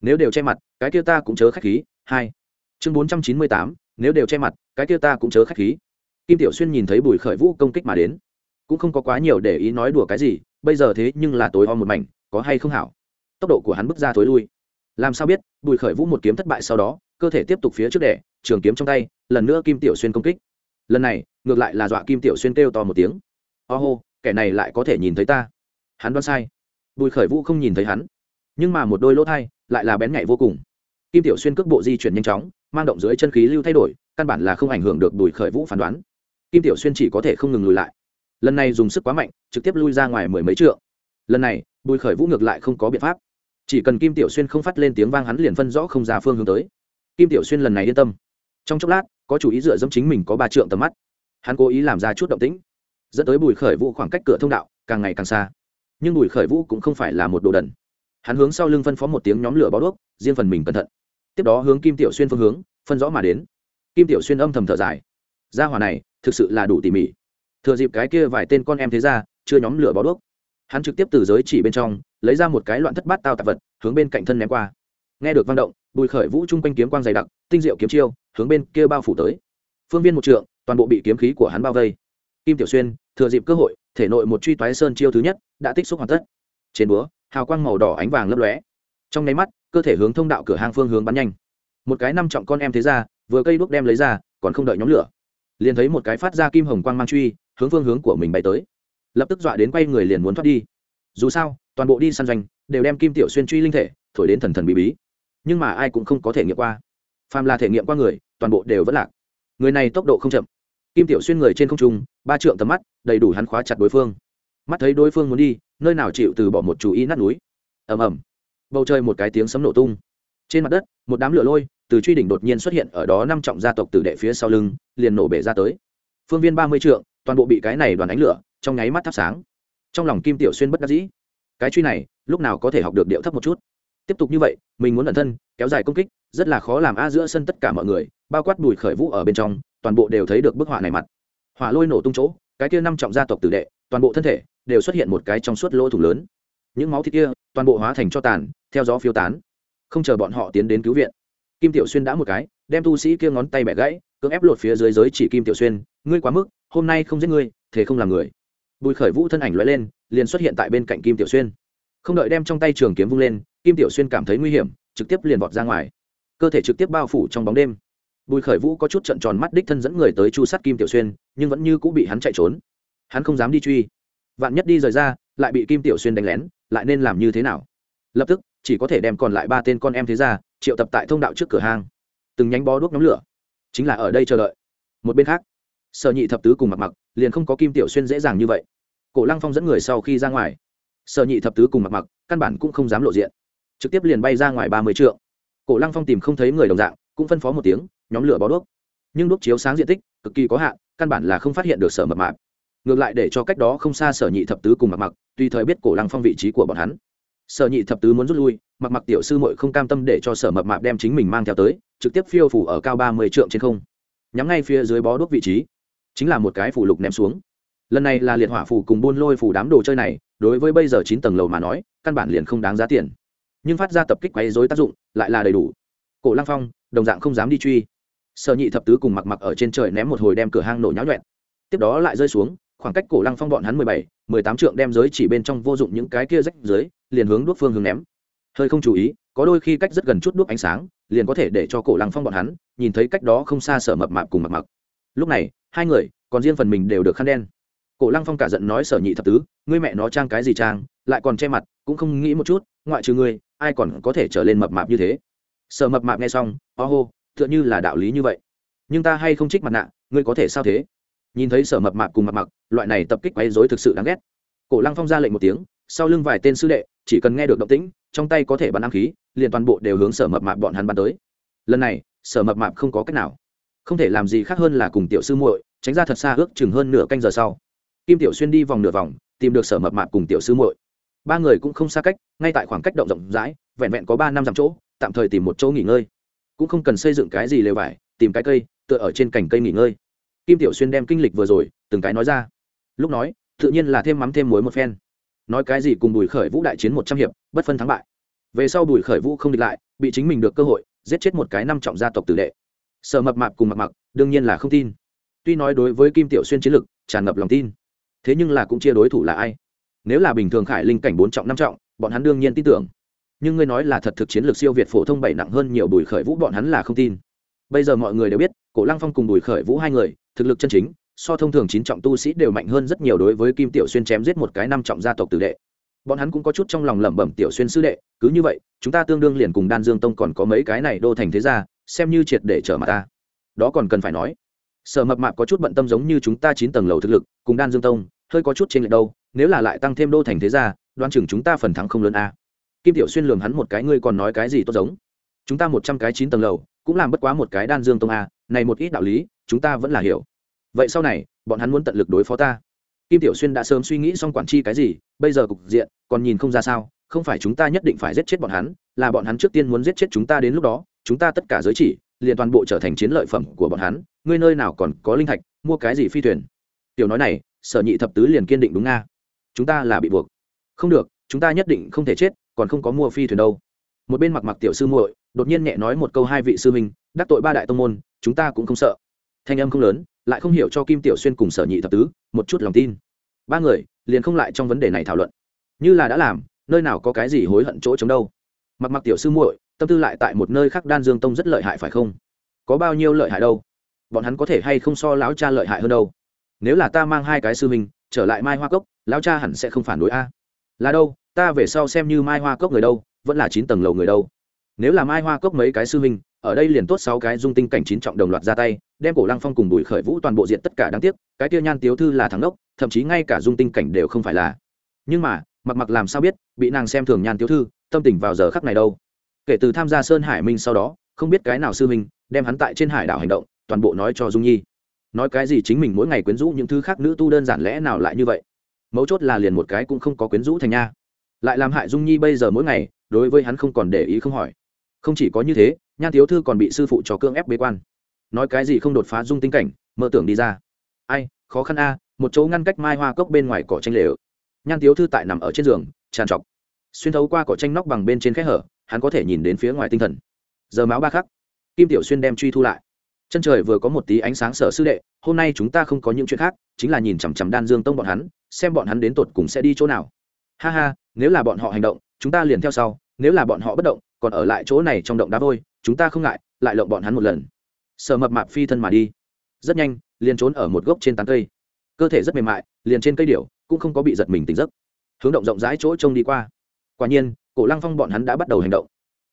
Nếu đều che mặt, cái kia ta cũng chớ khách khí, hai. Chương bốn trăm chín mươi tám, nếu đều che mặt, cái kia ta cũng chớ khách khí. Kim tiểu xuyên nhìn thấy bùi khởi vũ công kích mà đến, cũng không có quá nhiều để ý nói đùa cái gì, bây giờ thế nhưng là tối om một mảnh, có hay không hảo? Tốc độ của hắn bước ra tối lui. Làm sao biết, bùi khởi vũ một kiếm thất bại sau đó, cơ thể tiếp tục phía trước đẻ trường kiếm trong tay, lần nữa kim tiểu xuyên công kích. Lần này ngược lại là dọa kim tiểu xuyên kêu to một tiếng. Ô、oh, kẻ này lại có thể nhìn thấy ta. Hắn đoán sai. Bùi khởi vũ không nhìn thấy hắn. Nhưng mà một đôi lỗ thai lại là bén nhạy vô cùng. Kim tiểu xuyên cước bộ di chuyển nhanh chóng mang động dưới chân khí lưu thay đổi căn bản là không ảnh hưởng được bùi khởi vũ phán đoán. Kim tiểu xuyên chỉ có thể không ngừng lùi lại. Lần này dùng sức quá mạnh trực tiếp lui ra ngoài mười mấy trượng. Lần này bùi khởi vũ ngược lại không có biện pháp. Chỉ cần kim tiểu xuyên không phát lên tiếng vang hắn liền phân rõ không ra phương hướng tới. Kim tiểu xuyên lần này yên tâm. Trong chốc lát có chủ ý dựa dẫm chính mình có ba trượng tầm mắt hắn cố ý làm ra chút động tĩnh, dẫn tới bùi khởi vũ khoảng cách cửa thông đạo càng ngày càng xa. Nhưng bùi khởi vũ cũng không phải là một đồ đần. Hắn hướng sau lưng phân phó một tiếng nhóm lửa bó đuốc, riêng phần mình cẩn thận. Tiếp đó hướng kim tiểu xuyên phương hướng, phân rõ mà đến. Kim tiểu xuyên âm thầm thở dài. Gia hỏa này, thực sự là đủ tỉ mỉ. Thừa dịp cái kia vài tên con em thế ra, chưa nhóm lửa bó đuốc. Hắn trực tiếp từ giới chỉ bên trong, lấy ra một cái loạn thất bát tao tạp vật, hướng bên cạnh thân ném qua. Nghe được vang động, bùi khởi vũ chung quanh kiếm quang dày đặc, tinh diệu kiếm chiêu, hướng bên kia bao phủ tới. Phương viên một trượng toàn bộ bị kiếm khí của hắn bao vây. Kim tiểu xuyên, thừa dịp cơ hội, thể nội một truy toái sơn chiêu thứ nhất, đã tích xúc hoàn tất. Trên búa, hào quang màu đỏ ánh vàng lấp lóe. Trong nháy mắt, cơ thể hướng thông đạo cửa hàng phương hướng bắn nhanh. Một cái năm trọng con em thế ra, vừa cây đuốc đem lấy ra, còn không đợi nhóm lửa. Liền thấy một cái phát ra kim hồng quang mang truy, hướng phương hướng của mình bay tới. Lập tức dọa đến quay người liền muốn thoát đi. Dù sao, toàn bộ đi săn doanh, đều đem kim tiểu xuyên truy linh thể, thổi đến thần thần bí bí. Nhưng mà ai cũng không có thể nghiệm qua. Phàm là thể nghiệm qua người, toàn bộ đều vẫn lạc. Người này tốc độ không chậm kim tiểu xuyên người trên không trung, ba trượng tầm mắt, đầy đủ hắn khóa chặt đối phương. Mắt thấy đối phương muốn đi, nơi nào chịu từ bỏ một chú ý nát núi. Ầm ầm. Bầu trời một cái tiếng sấm nổ tung. Trên mặt đất, một đám lửa lôi, từ truy đỉnh đột nhiên xuất hiện ở đó năm trọng gia tộc tử đệ phía sau lưng, liền nổ bể ra tới. Phương viên ba mươi trượng, toàn bộ bị cái này đoàn ánh lửa, trong nháy mắt thắp sáng. Trong lòng kim tiểu xuyên bất đắc dĩ. Cái truy này, lúc nào có thể học được điệu thấp một chút? Tiếp tục như vậy, mình muốn ẩn thân, kéo dài công kích, rất là khó làm a giữa sân tất cả mọi người bao quát bùi khởi vũ ở bên trong, toàn bộ đều thấy được bức họa này mặt. Hỏa lôi nổ tung chỗ, cái kia năm trọng gia tộc tử đệ, toàn bộ thân thể đều xuất hiện một cái trong suốt lỗ thủng lớn. Những máu thịt kia toàn bộ hóa thành cho tàn, theo gió phiêu tán. Không chờ bọn họ tiến đến cứu viện, kim tiểu xuyên đã một cái, đem tu sĩ kia ngón tay bẻ gãy, cưỡng ép lột phía dưới giới chỉ kim tiểu xuyên, ngươi quá mức, hôm nay không giết ngươi thế không làm người. Bùi khởi vũ thân ảnh loại lên, liền xuất hiện tại bên cạnh kim tiểu xuyên. Không đợi đem trong tay trường kiếm vung lên, kim tiểu xuyên cảm thấy nguy hiểm, trực tiếp liền vọt ra ngoài. Cơ thể trực tiếp bao phủ trong bóng đêm bùi khởi vũ có chút trận tròn mắt đích thân dẫn người tới chu sát kim tiểu xuyên, nhưng vẫn như cũng bị hắn chạy trốn. Hắn không dám đi truy. Vạn nhất đi rời ra, lại bị kim tiểu xuyên đánh lén, lại nên làm như thế nào? Lập tức, chỉ có thể đem còn lại ba tên con em thế ra, triệu tập tại thông đạo trước cửa hang. Từng nhánh bó đuốc nhóm lửa. Chính là ở đây chờ đợi. Một bên khác, sở nhị thập tứ cùng mặc mặc liền không có kim tiểu xuyên dễ dàng như vậy. Cổ lăng phong dẫn người sau khi ra ngoài, sở nhị thập tứ cùng mặc mặc căn bản cũng không dám lộ diện. Trực tiếp liền bay ra ngoài ba mươi trượng. Cổ lăng phong tìm không thấy người đồng dạng cũng phân phó một tiếng, nhóm lửa bó đuốc. Nhưng đuốc chiếu sáng diện tích cực kỳ có hạn, căn bản là không phát hiện được sở mập mạp. Ngược lại để cho cách đó không xa sở nhị thập tứ cùng mặc mặc, tùy thời biết cổ lăng phong vị trí của bọn hắn. Sở nhị thập tứ muốn rút lui, mặc mặc tiểu sư mội không cam tâm để cho sở mập mạp đem chính mình mang theo tới, trực tiếp phiêu phủ ở cao ba mươi trượng trên không. Nhắm ngay phía dưới bó đuốc vị trí, chính là một cái phủ lục ném xuống. Lần này là liệt hỏa phủ cùng buôn lôi phủ đám đồ chơi này, đối với bây giờ chín tầng lầu mà nói, căn bản liền không đáng giá tiền. Nhưng phát ra tập kích quấy dối tác dụng lại là đầy đủ. Cổ lăng phong đồng dạng không dám đi truy. Sở nhị thập tứ cùng mặc mặc ở trên trời ném một hồi đem cửa hang nổ nháo nhuẹn. Tiếp đó lại rơi xuống, khoảng cách cổ lăng phong bọn hắn mười bảy, mười tám trượng đem giới chỉ bên trong vô dụng những cái kia rách dưới, liền hướng đuốc phương hướng ném. Hơi không chú ý, có đôi khi cách rất gần chút đuốc ánh sáng, liền có thể để cho cổ lăng phong bọn hắn nhìn thấy cách đó không xa sở mập mạp cùng mặc mặc. Lúc này, hai người, còn riêng phần mình đều được khăn đen. Cổ lăng phong cả giận nói sở nhị thập tứ, ngươi mẹ nó trang cái gì trang, lại còn che mặt, cũng không nghĩ một chút, ngoại trừ ngươi, ai còn có thể trở lên mập mạp như thế sở mập mạp nghe xong, ho hô tựa như là đạo lý như vậy. Nhưng ta hay không trích mặt nạ, ngươi có thể sao thế? Nhìn thấy sở mập mạp cùng mặt mặc, loại này tập kích quấy dối thực sự đáng ghét. Cổ lăng phong ra lệnh một tiếng, sau lưng vài tên sư đệ, chỉ cần nghe được động tĩnh, trong tay có thể bắn ám khí, liền toàn bộ đều hướng sở mập mạp bọn hắn bắn tới. Lần này, sở mập mạp không có cách nào. Không thể làm gì khác hơn là cùng tiểu sư muội, tránh ra thật xa ước chừng hơn nửa canh giờ sau. Kim tiểu xuyên đi vòng nửa vòng, tìm được sở mập mạp cùng tiểu sư muội. Ba người cũng không xa cách, ngay tại khoảng cách động rộng rãi, vẹn vẹn có ba năm dặm chỗ tạm thời tìm một chỗ nghỉ ngơi. Cũng không cần xây dựng cái gì lều vải, tìm cái cây, tựa ở trên cành cây nghỉ ngơi. Kim tiểu xuyên đem kinh lịch vừa rồi, từng cái nói ra. Lúc nói, tự nhiên là thêm mắm thêm muối một phen. Nói cái gì cùng bùi khởi vũ đại chiến một trăm hiệp, bất phân thắng bại. Về sau bùi khởi vũ không địch lại, bị chính mình được cơ hội, giết chết một cái năm trọng gia tộc tử đệ. Sợ mập mạp cùng mặc mặc đương nhiên là không tin. Tuy nói đối với kim tiểu xuyên chiến lực, tràn ngập lòng tin, thế nhưng là cũng chia đối thủ là ai? Nếu là bình thường khải linh cảnh bốn trọng, năm trọng, bọn hắn đương nhiên tin tưởng nhưng ngươi nói là thật thực chiến lược siêu việt phổ thông bảy nặng hơn nhiều bùi khởi vũ, bọn hắn là không tin. Bây giờ mọi người đều biết, cổ lăng phong cùng bùi khởi vũ hai người, thực lực chân chính, so thông thường chín trọng tu sĩ đều mạnh hơn rất nhiều đối với kim tiểu xuyên chém giết một cái năm trọng gia tộc tử đệ. Bọn hắn cũng có chút trong lòng lẩm bẩm tiểu xuyên sư đệ, cứ như vậy, chúng ta tương đương liền cùng đan dương tông còn có mấy cái này đô thành thế gia, xem như triệt để trở mặt ta. Đó còn cần phải nói. Sở mập mạp có chút bận tâm giống như chúng ta chín tầng lầu thực lực, cùng đan dương tông, hơi có chút trên lệch đâu, nếu là lại tăng thêm đô thành thế gia đoan chừng chúng ta phần thắng không lớn a kim tiểu xuyên lường hắn một cái, ngươi còn nói cái gì tốt giống? Chúng ta một trăm cái chín tầng lầu, cũng làm bất quá một cái đan dương tông a, này một ít đạo lý, chúng ta vẫn là hiểu. Vậy sau này, bọn hắn muốn tận lực đối phó ta. Kim tiểu xuyên đã sớm suy nghĩ xong quản chi cái gì, bây giờ cục diện, còn nhìn không ra sao, không phải chúng ta nhất định phải giết chết bọn hắn, là bọn hắn trước tiên muốn giết chết chúng ta đến lúc đó, chúng ta tất cả giới chỉ, liền toàn bộ trở thành chiến lợi phẩm của bọn hắn, ngươi nơi nào còn có linh thạch, mua cái gì phi thuyền? Tiểu nói này, sở nhị thập tứ liền kiên định đúng nga. Chúng ta là bị buộc. Không được, chúng ta nhất định không thể chết còn không có mua phi thuyền đâu. Một bên mặc mặc tiểu sư muội, đột nhiên nhẹ nói một câu hai vị sư minh đắc tội ba đại tông môn, chúng ta cũng không sợ. Thanh âm không lớn, lại không hiểu cho kim tiểu xuyên cùng sở nhị thập tứ, một chút lòng tin. Ba người liền không lại trong vấn đề này thảo luận. Như là đã làm, nơi nào có cái gì hối hận chỗ chống đâu. Mặc mặc tiểu sư muội, tâm tư lại tại một nơi khác đan dương tông rất lợi hại phải không? Có bao nhiêu lợi hại đâu? Bọn hắn có thể hay không so lão cha lợi hại hơn đâu? Nếu là ta mang hai cái sư minh trở lại mai hoa cốc, lão cha hẳn sẽ không phản đối a. Là đâu? Ta về sau xem như mai hoa cốc người đâu, vẫn là chín tầng lầu người đâu. Nếu là mai hoa cốc mấy cái sư minh ở đây liền tốt sáu cái dung tinh cảnh chín trọng đồng loạt ra tay, đem cổ lăng phong cùng bùi khởi vũ toàn bộ diện tất cả đáng tiếc, cái tiêu nhan tiếu thư là thắng đốc thậm chí ngay cả dung tinh cảnh đều không phải là. Nhưng mà, mặc mặc làm sao biết, bị nàng xem thường nhan tiếu thư, tâm tình vào giờ khắc này đâu. Kể từ tham gia sơn hải minh sau đó, không biết cái nào sư minh đem hắn tại trên hải đảo hành động, toàn bộ nói cho dung nhi. Nói cái gì chính mình mỗi ngày quyến rũ những thứ khác nữ tu đơn giản lẽ nào lại như vậy? Mấu chốt là liền một cái cũng không có quyến rũ thành nha lại làm hại dung nhi bây giờ mỗi ngày, đối với hắn không còn để ý không hỏi. Không chỉ có như thế, nhan thiếu thư còn bị sư phụ cho cưỡng ép bế quan. Nói cái gì không đột phá dung tinh cảnh, mơ tưởng đi ra. Ai, khó khăn a, một chỗ ngăn cách mai hoa cốc bên ngoài cỏ tranh lệ nhan thiếu thư tại nằm ở trên giường, tràn trọc. Xuyên thấu qua cỏ tranh nóc bằng bên trên khe hở, hắn có thể nhìn đến phía ngoài tinh thần. Giờ máu ba khắc, kim tiểu xuyên đem truy thu lại. Chân trời vừa có một tí ánh sáng sở sư đệ, hôm nay chúng ta không có những chuyện khác, chính là nhìn chằm chằm đan dương tông bọn hắn, xem bọn hắn đến tột cùng sẽ đi chỗ nào. Ha ha nếu là bọn họ hành động, chúng ta liền theo sau, nếu là bọn họ bất động, còn ở lại chỗ này trong động đá vôi, chúng ta không ngại, lại lộng bọn hắn một lần. Sợ mập mạp phi thân mà đi. Rất nhanh, liền trốn ở một gốc trên tán cây. Cơ thể rất mềm mại, liền trên cây điểu cũng không có bị giật mình tỉnh giấc. Hướng động rộng rãi chỗ trông đi qua. Quả nhiên, cổ lăng phong bọn hắn đã bắt đầu hành động.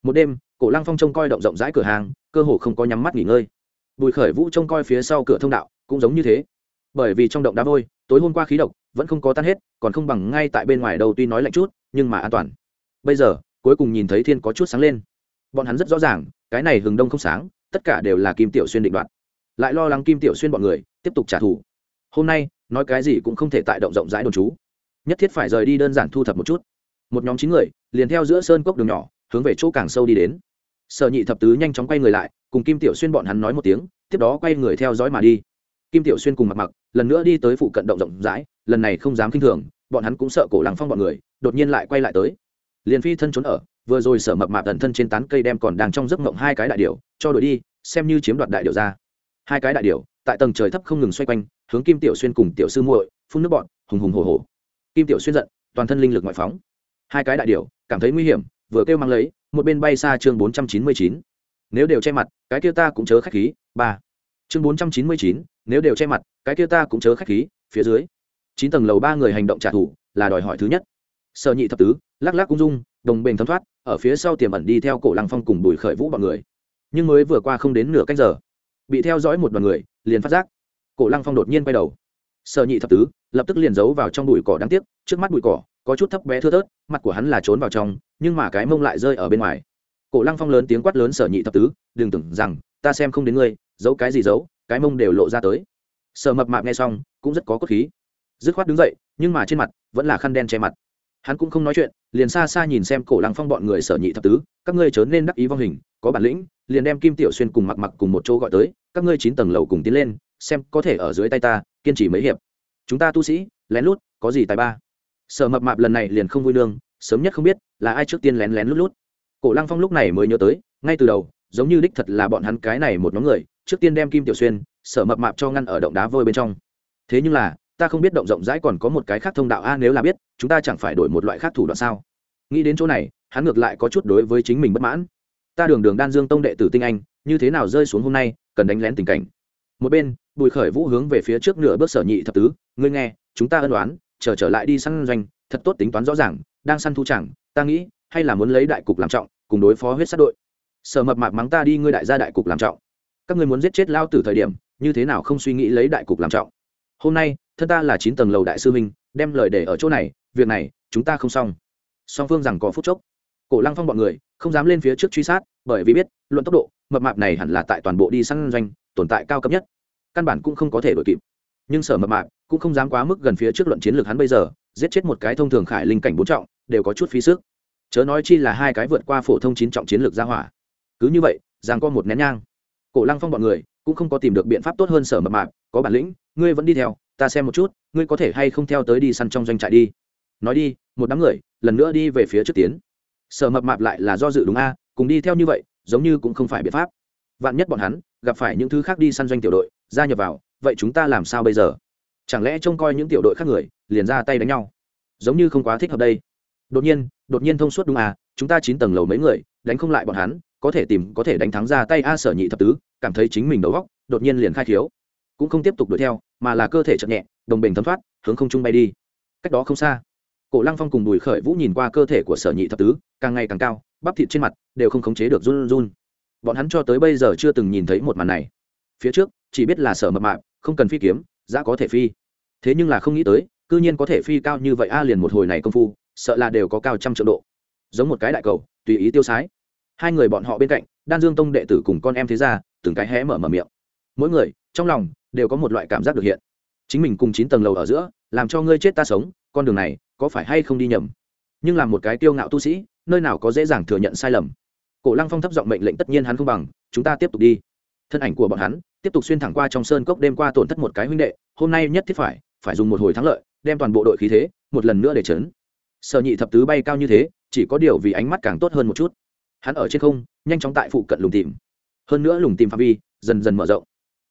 Một đêm, cổ lăng phong trông coi động rộng rãi cửa hàng, cơ hồ không có nhắm mắt nghỉ ngơi. Bùi khởi vũ trông coi phía sau cửa thông đạo, cũng giống như thế bởi vì trong động đá vôi, tối hôm qua khí độc vẫn không có tan hết, còn không bằng ngay tại bên ngoài đầu tuy nói lạnh chút, nhưng mà an toàn. Bây giờ, cuối cùng nhìn thấy thiên có chút sáng lên. Bọn hắn rất rõ ràng, cái này hừng đông không sáng, tất cả đều là kim tiểu xuyên định đoạt. Lại lo lắng kim tiểu xuyên bọn người, tiếp tục trả thù. Hôm nay, nói cái gì cũng không thể tại động rộng rãi đồn trú. Nhất thiết phải rời đi đơn giản thu thập một chút. Một nhóm chín người, liền theo giữa sơn cốc đường nhỏ, hướng về chỗ càng sâu đi đến. Sở nhị thập tứ nhanh chóng quay người lại, cùng kim tiểu xuyên bọn hắn nói một tiếng, tiếp đó quay người theo dõi mà đi kim tiểu xuyên cùng mặc mặc lần nữa đi tới phụ cận động rộng rãi, lần này không dám k i n h thường, bọn hắn cũng sợ cổ lăng phong bọn người, đột nhiên lại quay lại tới. Liền phi thân trốn ở, vừa rồi sở mập mạp tần thân trên tán cây đem còn đang trong giấc mộng hai cái đại điệu cho đổi đi, xem như chiếm đoạt đại điệu ra. Hai cái đại điệu tại tầng trời thấp không ngừng xoay quanh, hướng kim tiểu xuyên cùng tiểu sư muội phun nước bọn hùng hùng hồ hồ kim tiểu xuyên giận, toàn thân linh lực ngoại phóng. Hai cái đại điệu cảm thấy nguy hiểm, vừa kêu mang lấy, một bên bay xa chương bốn trăm chín mươi chín. Nếu đều che mặt, cái kia ta cũng chớ khách khí, ba. Chương bốn trăm chín mươi chín nếu đều che mặt, cái kia ta cũng chớ khách khí, phía dưới. Chín tầng lầu ba người hành động trả thù, là đòi hỏi thứ nhất. Sở nhị thập tứ, lắc lắc cung dung, đồng bền thấm thoát, ở phía sau tiềm ẩn đi theo cổ lăng phong cùng bùi khởi vũ bọn người. Nhưng mới vừa qua không đến nửa cách giờ, bị theo dõi một đoàn người, liền phát giác, cổ lăng phong đột nhiên quay đầu. Sở nhị thập tứ, lập tức liền giấu vào trong bụi cỏ đáng tiếc, trước mắt bụi cỏ, có chút thấp bé thưa thớt, mặt của hắn là trốn vào trong, nhưng mà cái mông lại rơi ở bên ngoài. Cổ lăng phong lớn tiếng quát lớn sở nhị thập tứ, đừng tưởng rằng, ta xem không đến ngươi, giấu cái gì giấu cái mông đều lộ ra tới. Sở mập mạp nghe xong cũng rất có cốt khí. Dứt khoát đứng dậy nhưng mà trên mặt vẫn là khăn đen che mặt. Hắn cũng không nói chuyện liền xa xa nhìn xem cổ lăng phong bọn người sở nhị thập tứ các ngươi chớ nên đắc ý vong hình có bản lĩnh liền đem kim tiểu xuyên cùng mặc mặc cùng một chỗ gọi tới các ngươi chín tầng lầu cùng tiến lên xem có thể ở dưới tay ta kiên trì mấy hiệp. Chúng ta tu sĩ lén lút có gì tài ba? Sở mập mạp lần này liền không vui đương, sớm nhất không biết là ai trước tiên lén lén lút lút. Cổ lăng phong lúc này mới nhớ tới ngay từ đầu giống như đích thật là bọn hắn cái này một nhóm người trước tiên đem kim tiểu xuyên sở mập mạp cho ngăn ở động đá vôi bên trong. Thế nhưng là ta không biết động rộng rãi còn có một cái khác thông đạo a nếu là biết chúng ta chẳng phải đổi một loại khác thủ đoạn sao? Nghĩ đến chỗ này hắn ngược lại có chút đối với chính mình bất mãn. Ta đường đường đan dương tông đệ tử tinh anh như thế nào rơi xuống hôm nay cần đánh lén tình cảnh. Một bên bùi khởi vũ hướng về phía trước nửa bước sở nhị thập tứ ngươi nghe chúng ta ân đoán chờ trở, trở lại đi săn doanh thật tốt tính toán rõ ràng đang săn thu chẳng ta nghĩ hay là muốn lấy đại cục làm trọng cùng đối phó huyết sát đội sở mập mạp mắng ta đi, ngươi đại gia đại cục làm trọng. Các ngươi muốn giết chết lao tử thời điểm, như thế nào không suy nghĩ lấy đại cục làm trọng? Hôm nay, thân ta là chín tầng lầu đại sư minh đem lời để ở chỗ này, việc này, chúng ta không xong. Song phương rằng có phút chốc. Cổ lăng phong bọn người, không dám lên phía trước truy sát, bởi vì biết, luận tốc độ, mập mạp này hẳn là tại toàn bộ đi săn doanh, tồn tại cao cấp nhất. Căn bản cũng không có thể đổi kịp. Nhưng sở mập mạp cũng không dám quá mức gần phía trước luận chiến lược hắn bây giờ, giết chết một cái thông thường khải linh cảnh bốn trọng, đều có chút phí sức. Chớ nói chi là hai cái vượt qua phổ thông chín trọng chiến lược ra hỏa cứ như vậy, giang có một nén nhang. Cổ lăng phong bọn người cũng không có tìm được biện pháp tốt hơn sở mập mạp, có bản lĩnh, ngươi vẫn đi theo, ta xem một chút, ngươi có thể hay không theo tới đi săn trong doanh trại đi. Nói đi, một đám người, lần nữa đi về phía trước tiến. Sở mập mạp lại là do dự đúng a, cùng đi theo như vậy, giống như cũng không phải biện pháp. Vạn nhất bọn hắn gặp phải những thứ khác đi săn doanh tiểu đội, gia nhập vào, vậy chúng ta làm sao bây giờ? Chẳng lẽ trông coi những tiểu đội khác người, liền ra tay đánh nhau? Giống như không quá thích hợp đây. Đột nhiên đột nhiên thông suốt đúng à chúng ta chín tầng lầu mấy người, đánh không lại bọn hắn có thể tìm, có thể đánh thắng ra tay a sở nhị thập tứ, cảm thấy chính mình đầu góc đột nhiên liền khai thiếu cũng không tiếp tục đuổi theo, mà là cơ thể chậm nhẹ, đồng bình thấm thoát, hướng không trung bay đi. Cách đó không xa, cổ lăng phong cùng bùi khởi vũ nhìn qua cơ thể của sở nhị thập tứ, càng ngày càng cao, bắp thịt trên mặt đều không khống chế được run run. Bọn hắn cho tới bây giờ chưa từng nhìn thấy một màn này. Phía trước, chỉ biết là sở mập mạp, không cần phi kiếm giá có thể phi. Thế nhưng là không nghĩ tới, cư nhiên có thể phi cao như vậy a liền một hồi này công phu, sợ là đều có cao trăm triệu độ. Giống một cái đại cầu, tùy ý tiêu sái hai người bọn họ bên cạnh, đan dương tông đệ tử cùng con em thế ra từng cái hé mở mở miệng. Mỗi người, trong lòng, đều có một loại cảm giác được hiện. Chính mình cùng chín tầng lầu ở giữa, làm cho ngươi chết ta sống, con đường này, có phải hay không đi nhầm? Nhưng làm một cái tiêu ngạo tu sĩ, nơi nào có dễ dàng thừa nhận sai lầm. Cổ lăng phong thấp giọng mệnh lệnh tất nhiên hắn không bằng, chúng ta tiếp tục đi. Thân ảnh của bọn hắn, tiếp tục xuyên thẳng qua trong sơn cốc đêm qua tổn thất một cái huynh đệ, hôm nay nhất thiết phải phải dùng một hồi thắng lợi, đem toàn bộ đội khí thế, một lần nữa để chấn sở nhị thập tứ bay cao như thế, chỉ có điều vì ánh mắt càng tốt hơn một chút hắn ở trên không, nhanh chóng tại phụ cận lùng tìm. Hơn nữa lùng tìm phạm vi, dần dần mở rộng.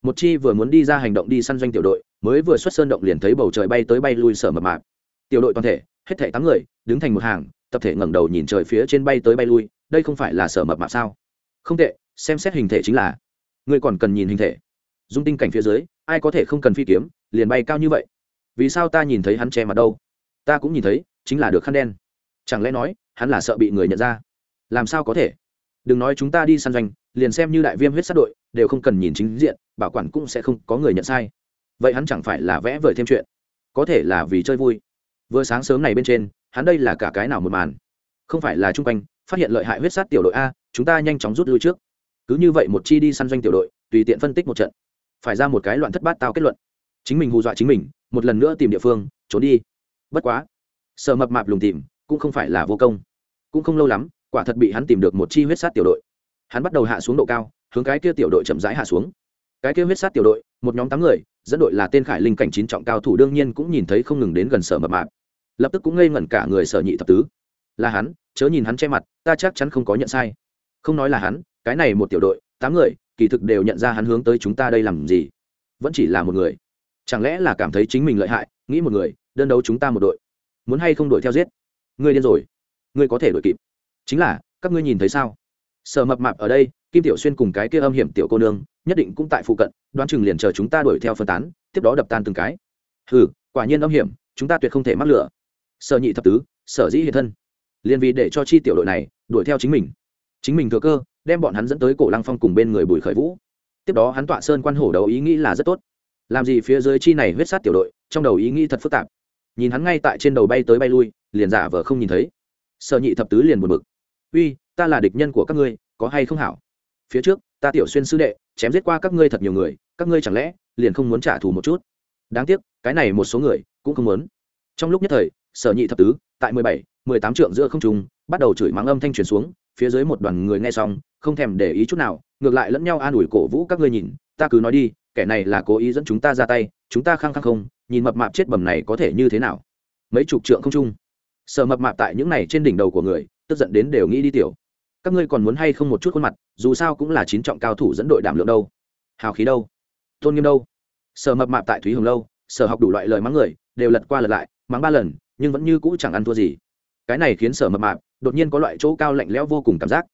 Một chi vừa muốn đi ra hành động đi săn doanh tiểu đội, mới vừa xuất sơn động liền thấy bầu trời bay tới bay lui sở mập mạp. Tiểu đội toàn thể, hết thể tám người, đứng thành một hàng, tập thể ngẩng đầu nhìn trời phía trên bay tới bay lui, đây không phải là sở mập mạp sao? Không tệ, xem xét hình thể chính là. Ngươi còn cần nhìn hình thể. Dung tinh cảnh phía dưới, ai có thể không cần phi kiếm, liền bay cao như vậy? Vì sao ta nhìn thấy hắn che mặt đâu? Ta cũng nhìn thấy, chính là được khăn đen. Chẳng lẽ nói, hắn là sợ bị người nhận ra? Làm sao có thể? Đừng nói chúng ta đi săn doanh, liền xem như đại viêm huyết sát đội, đều không cần nhìn chính diện, bảo quản cũng sẽ không có người nhận sai. Vậy hắn chẳng phải là vẽ vời thêm chuyện? Có thể là vì chơi vui. Vừa sáng sớm này bên trên, hắn đây là cả cái nào một màn? Không phải là chung quanh, phát hiện lợi hại huyết sát tiểu đội a, chúng ta nhanh chóng rút lui trước. Cứ như vậy một chi đi săn doanh tiểu đội, tùy tiện phân tích một trận. Phải ra một cái loạn thất bát tao kết luận. Chính mình hù dọa chính mình, một lần nữa tìm địa phương, trốn đi. Bất quá, sợ mập mạp lùng tìm, cũng không phải là vô công. Cũng không lâu lắm quả thật bị hắn tìm được một chi huyết sát tiểu đội. Hắn bắt đầu hạ xuống độ cao, hướng cái kia tiểu đội chậm rãi hạ xuống. Cái kia huyết sát tiểu đội, một nhóm tám người, dẫn đội là tên khải linh cảnh chín trọng cao thủ đương nhiên cũng nhìn thấy không ngừng đến gần sở mập mạp. Lập tức cũng ngây ngẩn cả người sở nhị thập tứ. Là hắn, chớ nhìn hắn che mặt, ta chắc chắn không có nhận sai. Không nói là hắn, cái này một tiểu đội, tám người, kỳ thực đều nhận ra hắn hướng tới chúng ta đây làm gì. Vẫn chỉ là một người. Chẳng lẽ là cảm thấy chính mình lợi hại, nghĩ một người, đơn đấu chúng ta một đội. Muốn hay không đuổi theo giết? Ngươi điên rồi. Ngươi có thể đuổi kịp chính là, các ngươi nhìn thấy sao? Sở mập mạp ở đây, kim tiểu xuyên cùng cái kia âm hiểm tiểu cô nương, nhất định cũng tại phụ cận, đoán chừng liền chờ chúng ta đuổi theo phân tán, tiếp đó đập tan từng cái. Hừ, quả nhiên âm hiểm, chúng ta tuyệt không thể mắc lửa. Sở nhị thập tứ, sở dĩ hiện thân. Liền vì để cho chi tiểu đội này đuổi theo chính mình. Chính mình thừa cơ, đem bọn hắn dẫn tới cổ lăng phong cùng bên người bùi khởi vũ. Tiếp đó hắn tọa sơn quan hổ đầu ý nghĩ là rất tốt. Làm gì phía dưới chi này huyết sát tiểu đội, trong đầu ý nghĩ thật phức tạp. Nhìn hắn ngay tại trên đầu bay tới bay lui, liền giả vờ không nhìn thấy. Sợ nhị thập tứ liền buồn bực uy, ta là địch nhân của các ngươi, có hay không hảo? Phía trước, ta tiểu xuyên sư đệ, chém giết qua các ngươi thật nhiều người, các ngươi chẳng lẽ liền không muốn trả thù một chút? Đáng tiếc, cái này một số người cũng không muốn. Trong lúc nhất thời, sở nhị thập tứ, tại mười bảy, mười tám trượng giữa không trung, bắt đầu chửi mắng âm thanh truyền xuống, phía dưới một đoàn người nghe xong, không thèm để ý chút nào, ngược lại lẫn nhau an ủi cổ vũ các ngươi nhìn, ta cứ nói đi, kẻ này là cố ý dẫn chúng ta ra tay, chúng ta khăng khăng không, nhìn mập mạp chết bầm này có thể như thế nào? Mấy chục trượng không trung, sở mập mạp tại những này trên đỉnh đầu của người tức giận đến đều nghĩ đi tiểu. Các ngươi còn muốn hay không một chút khuôn mặt, dù sao cũng là chín trọng cao thủ dẫn đội đảm lượng đâu. Hào khí đâu? Tôn nghiêm đâu? Sở mập mạp tại thúy hồng lâu, sở học đủ loại lời mắng người, đều lật qua lật lại, mắng ba lần, nhưng vẫn như cũ chẳng ăn thua gì. Cái này khiến sở mập mạp đột nhiên có loại chỗ cao lạnh lẽo vô cùng cảm giác.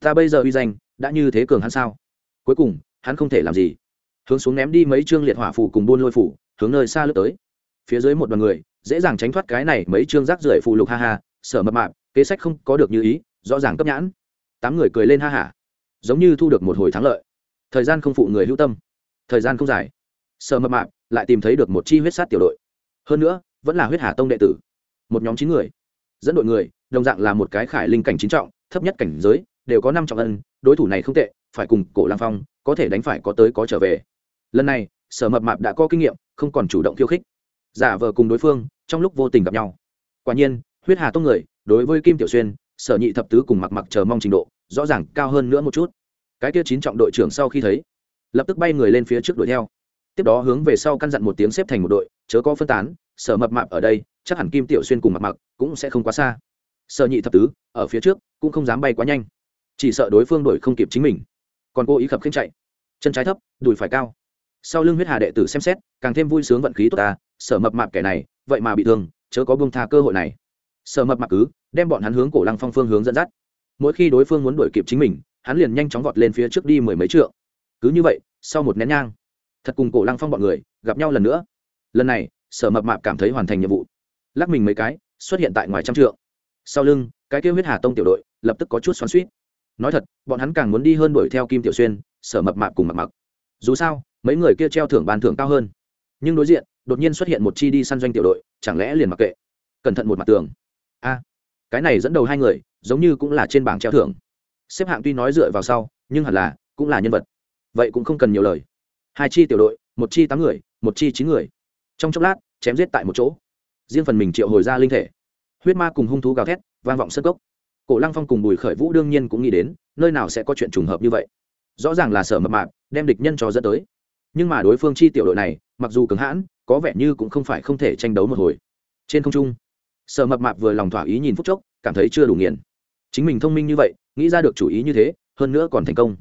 Ta bây giờ uy danh, đã như thế cường hắn sao? Cuối cùng, hắn không thể làm gì. Hướng xuống ném đi mấy chương liệt hỏa phủ cùng buôn lôi phủ, hướng nơi xa lướt tới. Phía dưới một đoàn người, dễ dàng tránh thoát cái này mấy chương rác rưởi phụ lục, ha ha, sở mập mạp kế sách không có được như ý, rõ ràng cấp nhãn. Tám người cười lên ha hả. Giống như thu được một hồi thắng lợi. Thời gian không phụ người hữu tâm. Thời gian không dài. Sở mập mạp lại tìm thấy được một chi huyết sát tiểu đội. Hơn nữa, vẫn là huyết hà tông đệ tử. Một nhóm chín người. Dẫn đội người, đồng dạng là một cái khải linh cảnh chín trọng, thấp nhất cảnh giới, đều có năm trọng ân, đối thủ này không tệ, phải cùng cổ lang phong, có thể đánh phải có tới có trở về. Lần này, sở mập mạp đã có kinh nghiệm, không còn chủ động khiêu khích. Giả vờ cùng đối phương, trong lúc vô tình gặp nhau. Quả nhiên, huyết hà tông người đối với kim tiểu xuyên, sở nhị thập tứ cùng mặc mặc chờ mong trình độ, rõ ràng cao hơn nữa một chút. Cái kia chín trọng đội trưởng sau khi thấy, lập tức bay người lên phía trước đuổi theo. Tiếp đó hướng về sau căn dặn một tiếng xếp thành một đội, chớ có phân tán, sở mập mạp ở đây, chắc hẳn kim tiểu xuyên cùng mặc mặc cũng sẽ không quá xa. Sở nhị thập tứ, ở phía trước, cũng không dám bay quá nhanh. Chỉ sợ đối phương đuổi không kịp chính mình. Còn cô ý khập khiên chạy. Chân trái thấp, đùi phải cao. Sau lưng huyết hà đệ tử xem xét, càng thêm vui sướng vận khí tốt ta, sở mập mạp kẻ này, vậy mà bị thương, chớ có buông tha cơ hội này sở mập mặc cứ, đem bọn hắn hướng cổ lăng phong phương hướng dẫn dắt. Mỗi khi đối phương muốn đuổi kịp chính mình, hắn liền nhanh chóng vọt lên phía trước đi mười mấy trượng. Cứ như vậy, sau một nén nhang, thật cùng cổ lăng phong bọn người gặp nhau lần nữa. Lần này sở mập mạp cảm thấy hoàn thành nhiệm vụ. Lắc mình mấy cái, xuất hiện tại ngoài trăm trượng. Sau lưng, cái kêu huyết hà tông tiểu đội lập tức có chút xoắn suýt nói thật, bọn hắn càng muốn đi hơn đuổi theo kim tiểu xuyên sở mập mạp cùng mặc mặc. Dù sao, mấy người kia treo thưởng bàn thưởng cao hơn. Nhưng đối diện, đột nhiên xuất hiện một chi đi săn doanh tiểu đội, chẳng lẽ liền mặc kệ? Cẩn thận một mặt tường a, cái này dẫn đầu hai người, giống như cũng là trên bảng treo thưởng. Xếp hạng tuy nói dựa vào sau, nhưng hẳn là cũng là nhân vật. Vậy cũng không cần nhiều lời. Hai chi tiểu đội, một chi tám người, một chi chín người. Trong chốc lát, chém giết tại một chỗ. Riêng phần mình triệu hồi ra linh thể. Huyết ma cùng hung thú gào thét, vang vọng sân cốc. Cổ lăng phong cùng bùi khởi vũ đương nhiên cũng nghĩ đến, nơi nào sẽ có chuyện trùng hợp như vậy. Rõ ràng là sở mập mạp, đem địch nhân cho dẫn tới. Nhưng mà đối phương chi tiểu đội này, mặc dù cứng hãn, có vẻ như cũng không phải không thể tranh đấu một hồi. Trên không trung sợ mập mạp vừa lòng thỏa ý nhìn phút chốc, cảm thấy chưa đủ nghiền. Chính mình thông minh như vậy, nghĩ ra được chủ ý như thế, hơn nữa còn thành công.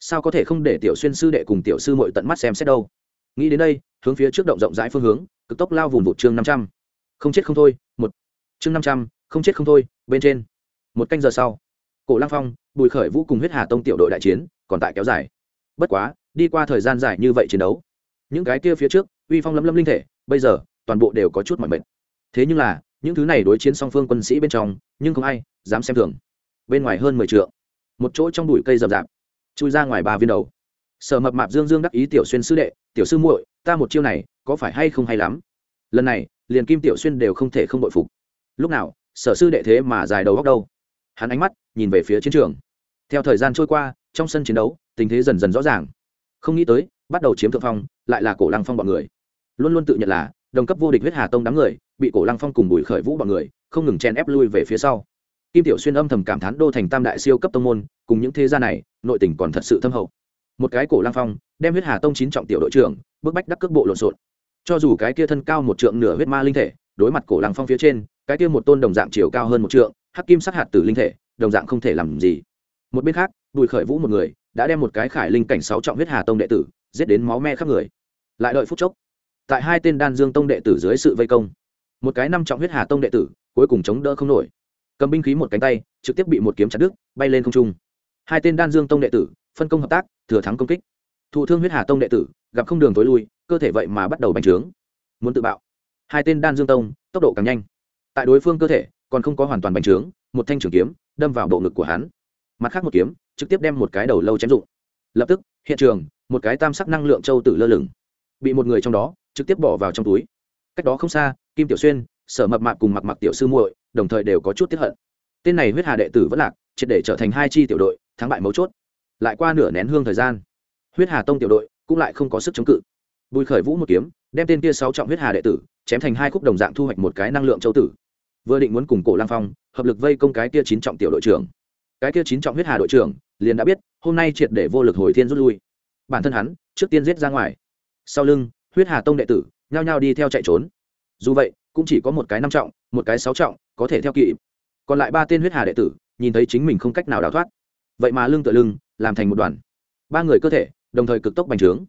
Sao có thể không để tiểu xuyên sư đệ cùng tiểu sư mội tận mắt xem xét đâu? Nghĩ đến đây, hướng phía trước động rộng rãi phương hướng, cực tốc lao vùng vụt chương năm trăm. Không chết không thôi, một. Chương năm trăm, không chết không thôi, bên trên. Một canh giờ sau, cổ lăng phong, bùi khởi vũ cùng huyết hà tông tiểu đội đại chiến, còn tại kéo dài. Bất quá, đi qua thời gian dài như vậy chiến đấu, những cái kia phía trước, uy phong lấm lâm linh thể, bây giờ, toàn bộ đều có chút mọi mệt. Thế nhưng là những thứ này đối chiến song phương quân sĩ bên trong, nhưng không ai dám xem thường. Bên ngoài hơn mười t một chỗ trong bụi cây rậm rạp, chui ra ngoài ba viên đầu. Sở mập mạp dương dương đắc ý, tiểu xuyên sư đệ, tiểu sư muội, ta một chiêu này có phải hay không hay lắm? Lần này, liền kim tiểu xuyên đều không thể không bội phục. Lúc nào, sở sư đệ thế mà dài đầu góc đâu? Hắn ánh mắt nhìn về phía chiến trường. Theo thời gian trôi qua, trong sân chiến đấu, tình thế dần dần rõ ràng. Không nghĩ tới, bắt đầu chiếm thượng phong, lại là cổ lăng phong bọn người. Luôn luôn tự nhận là đồng cấp vô địch huyết hà tông đám người, bị cổ lăng phong cùng bùi khởi vũ bọn người, không ngừng chen ép lui về phía sau. Kim tiểu xuyên âm thầm cảm thán đô thành tam đại siêu cấp tông môn, cùng những thế gia này, nội tình còn thật sự thâm hậu. Một cái cổ lăng phong, đem huyết hà tông chín trọng tiểu đội trưởng, bức bách đắc cước bộ lộn xộn. Cho dù cái kia thân cao một trượng nửa huyết ma linh thể, đối mặt cổ lăng phong phía trên, cái kia một tôn đồng dạng chiều cao hơn một trượng, hắc kim sát hạt tử linh thể, đồng dạng không thể làm gì. Một bên khác, bùi khởi vũ một người, đã đem một cái khải linh cảnh sáu trọng huyết hà tông đệ tử, giết đến máu me khắp người. Lại đợi phút chốc tại hai tên đan dương tông đệ tử dưới sự vây công. Một cái năm trọng huyết hà tông đệ tử, cuối cùng chống đỡ không nổi. Cầm binh khí một cánh tay, trực tiếp bị một kiếm chặt đứt, bay lên không trung. Hai tên đan dương tông đệ tử, phân công hợp tác, thừa thắng công kích. Thụ thương huyết hà tông đệ tử, gặp không đường tối lui, cơ thể vậy mà bắt đầu bành trướng. Muốn tự bạo. Hai tên đan dương tông, tốc độ càng nhanh. Tại đối phương cơ thể, còn không có hoàn toàn bành trướng, một thanh trường kiếm, đâm vào bộ ngực của hắn. Mặt khác một kiếm, trực tiếp đem một cái đầu lâu chém rụng. Lập tức, hiện trường, một cái tam sắc năng lượng châu tử lơ lửng. Bị một người trong đó trực tiếp bỏ vào trong túi. Cách đó không xa, kim tiểu xuyên, sở mập mạp cùng mặc mặc tiểu sư muội đồng thời đều có chút tiếp hận. Tên này huyết hà đệ tử vẫn lạc, triệt để trở thành hai chi tiểu đội, thắng bại mấu chốt. Lại qua nửa nén hương thời gian, huyết hà tông tiểu đội cũng lại không có sức chống cự. Bùi khởi vũ một kiếm, đem tên kia sáu trọng huyết hà đệ tử chém thành hai khúc đồng dạng thu hoạch một cái năng lượng châu tử. Vừa định muốn cùng cổ lang phong hợp lực vây công cái kia chín trọng tiểu đội trưởng. Cái kia chín trọng huyết hà đội trưởng liền đã biết, hôm nay triệt để vô lực hồi thiên rút lui. Bản thân hắn trước tiên giết ra ngoài. Sau lưng huyết hà tông đệ tử, nhao nhao đi theo chạy trốn. Dù vậy, cũng chỉ có một cái năm trọng, một cái sáu trọng, có thể theo kỵ còn lại ba tên huyết hà đệ tử, nhìn thấy chính mình không cách nào đào thoát. Vậy mà lưng tựa lưng, làm thành một đoàn. Ba người cơ thể, đồng thời cực tốc bành trướng.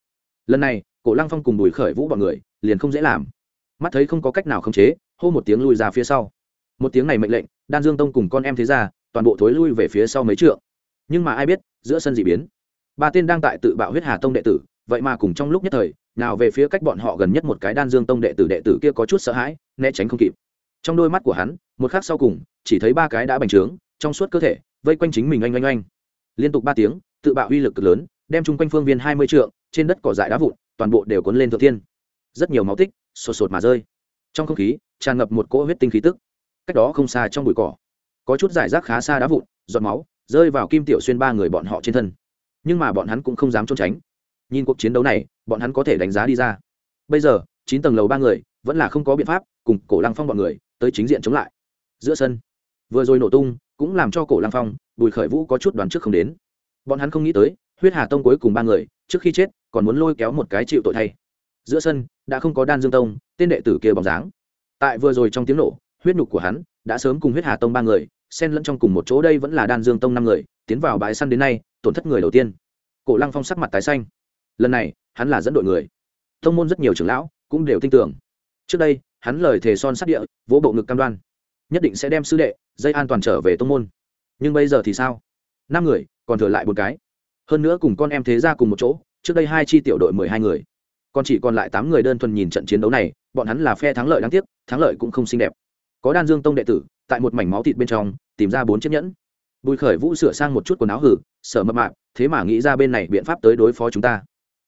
Lần này, cổ lăng phong cùng bùi khởi vũ bọn người, liền không dễ làm. Mắt thấy không có cách nào khống chế, hô một tiếng lui ra phía sau. Một tiếng này mệnh lệnh, đan dương tông cùng con em thế ra toàn bộ thối lui về phía sau mấy trượng. Nhưng mà ai biết, giữa sân d ị biến. Ba tên đang tại tự bạo huyết hà tông đệ tử, vậy mà cùng trong lúc nhất thời nào về phía cách bọn họ gần nhất một cái đan dương tông đệ tử đệ tử kia có chút sợ hãi, né tránh không kịp. Trong đôi mắt của hắn, một khắc sau cùng, chỉ thấy ba cái đã bành trướng, trong suốt cơ thể, vây quanh chính mình oanh oanh oanh. Liên tục ba tiếng, tự bạo uy lực cực lớn, đem chung quanh phương viên hai mươi trượng, trên đất cỏ dại đá vụn, toàn bộ đều cuốn lên thượng thiên. Rất nhiều máu tích, sột sột mà rơi. Trong không khí, tràn ngập một cỗ huyết tinh khí tức. Cách đó không xa trong bụi cỏ, có chút giải rác khá xa đá vụn, giọt máu, rơi vào kim tiểu xuyên ba người bọn họ trên thân. Nhưng mà bọn hắn cũng không dám trốn tránh nhìn cuộc chiến đấu này, bọn hắn có thể đánh giá đi ra. Bây giờ, chín tầng lầu ba người vẫn là không có biện pháp cùng cổ lăng phong bọn người tới chính diện chống lại. Giữa sân, vừa rồi nổ tung cũng làm cho cổ lăng phong bùi khởi vũ có chút đoán trước không đến. Bọn hắn không nghĩ tới, huyết hà tông cuối cùng ba người, trước khi chết, còn muốn lôi kéo một cái chịu tội thay. Giữa sân, đã không có đan dương tông, tên đệ tử kia bóng dáng. Tại vừa rồi trong tiếng nổ, huyết nhục của hắn đã sớm cùng huyết hà tông ba người, xen lẫn trong cùng một chỗ đây vẫn là đan dương tông năm người, tiến vào bãi săn đến nay, tổn thất người đầu tiên. Cổ lăng phong sắc mặt tái xanh lần này, hắn là dẫn đội người. Thông môn rất nhiều trưởng lão cũng đều tin tưởng. Trước đây, hắn lời thề son sát địa, vỗ bộ ngực cam đoan, nhất định sẽ đem sư đệ dây an toàn trở về tông môn. Nhưng bây giờ thì sao? Năm người, còn thừa lại một cái. Hơn nữa cùng con em thế ra cùng một chỗ, trước đây hai chi tiểu đội mười hai người. Còn chỉ còn lại tám người đơn thuần nhìn trận chiến đấu này, bọn hắn là phe thắng lợi đáng tiếc, thắng lợi cũng không xinh đẹp. Có đan dương tông đệ tử, tại một mảnh máu thịt bên trong, tìm ra bốn chiếc nhẫn. Bùi khởi vũ sửa sang một chút quần áo hử, sở mập mạp, thế mà nghĩ ra bên này biện pháp tới đối phó chúng ta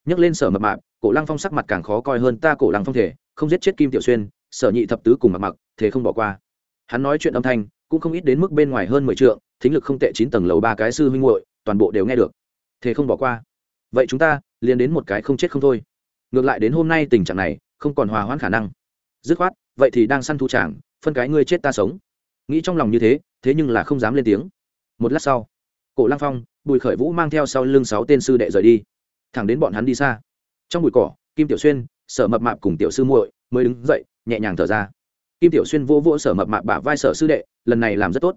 nhắc lên sở mập mạp, cổ lăng phong sắc mặt càng khó coi hơn ta cổ lăng phong thể, không giết chết kim tiểu xuyên, sở nhị thập tứ cùng mặc mặc thế không bỏ qua. Hắn nói chuyện âm thanh cũng không ít đến mức bên ngoài hơn mười trượng, thính lực không tệ chín tầng lầu ba cái sư huynh muội, toàn bộ đều nghe được. Thế không bỏ qua. Vậy chúng ta liền đến một cái không chết không thôi. Ngược lại đến hôm nay tình trạng này, không còn hòa hoãn khả năng. Dứt khoát, vậy thì đang săn thu tràng, phân cái ngươi chết ta sống. Nghĩ trong lòng như thế thế nhưng là không dám lên tiếng. Một lát sau, cổ lăng phong, bùi khởi vũ mang theo sau lưng sáu tên sư đệ rời đi thẳng đến bọn hắn đi xa. Trong bụi cỏ, kim tiểu xuyên, sở mập mạp cùng tiểu sư muội mới đứng dậy, nhẹ nhàng thở ra. Kim tiểu xuyên vô vô sở mập mạp bả vai sở sư đệ, lần này làm rất tốt.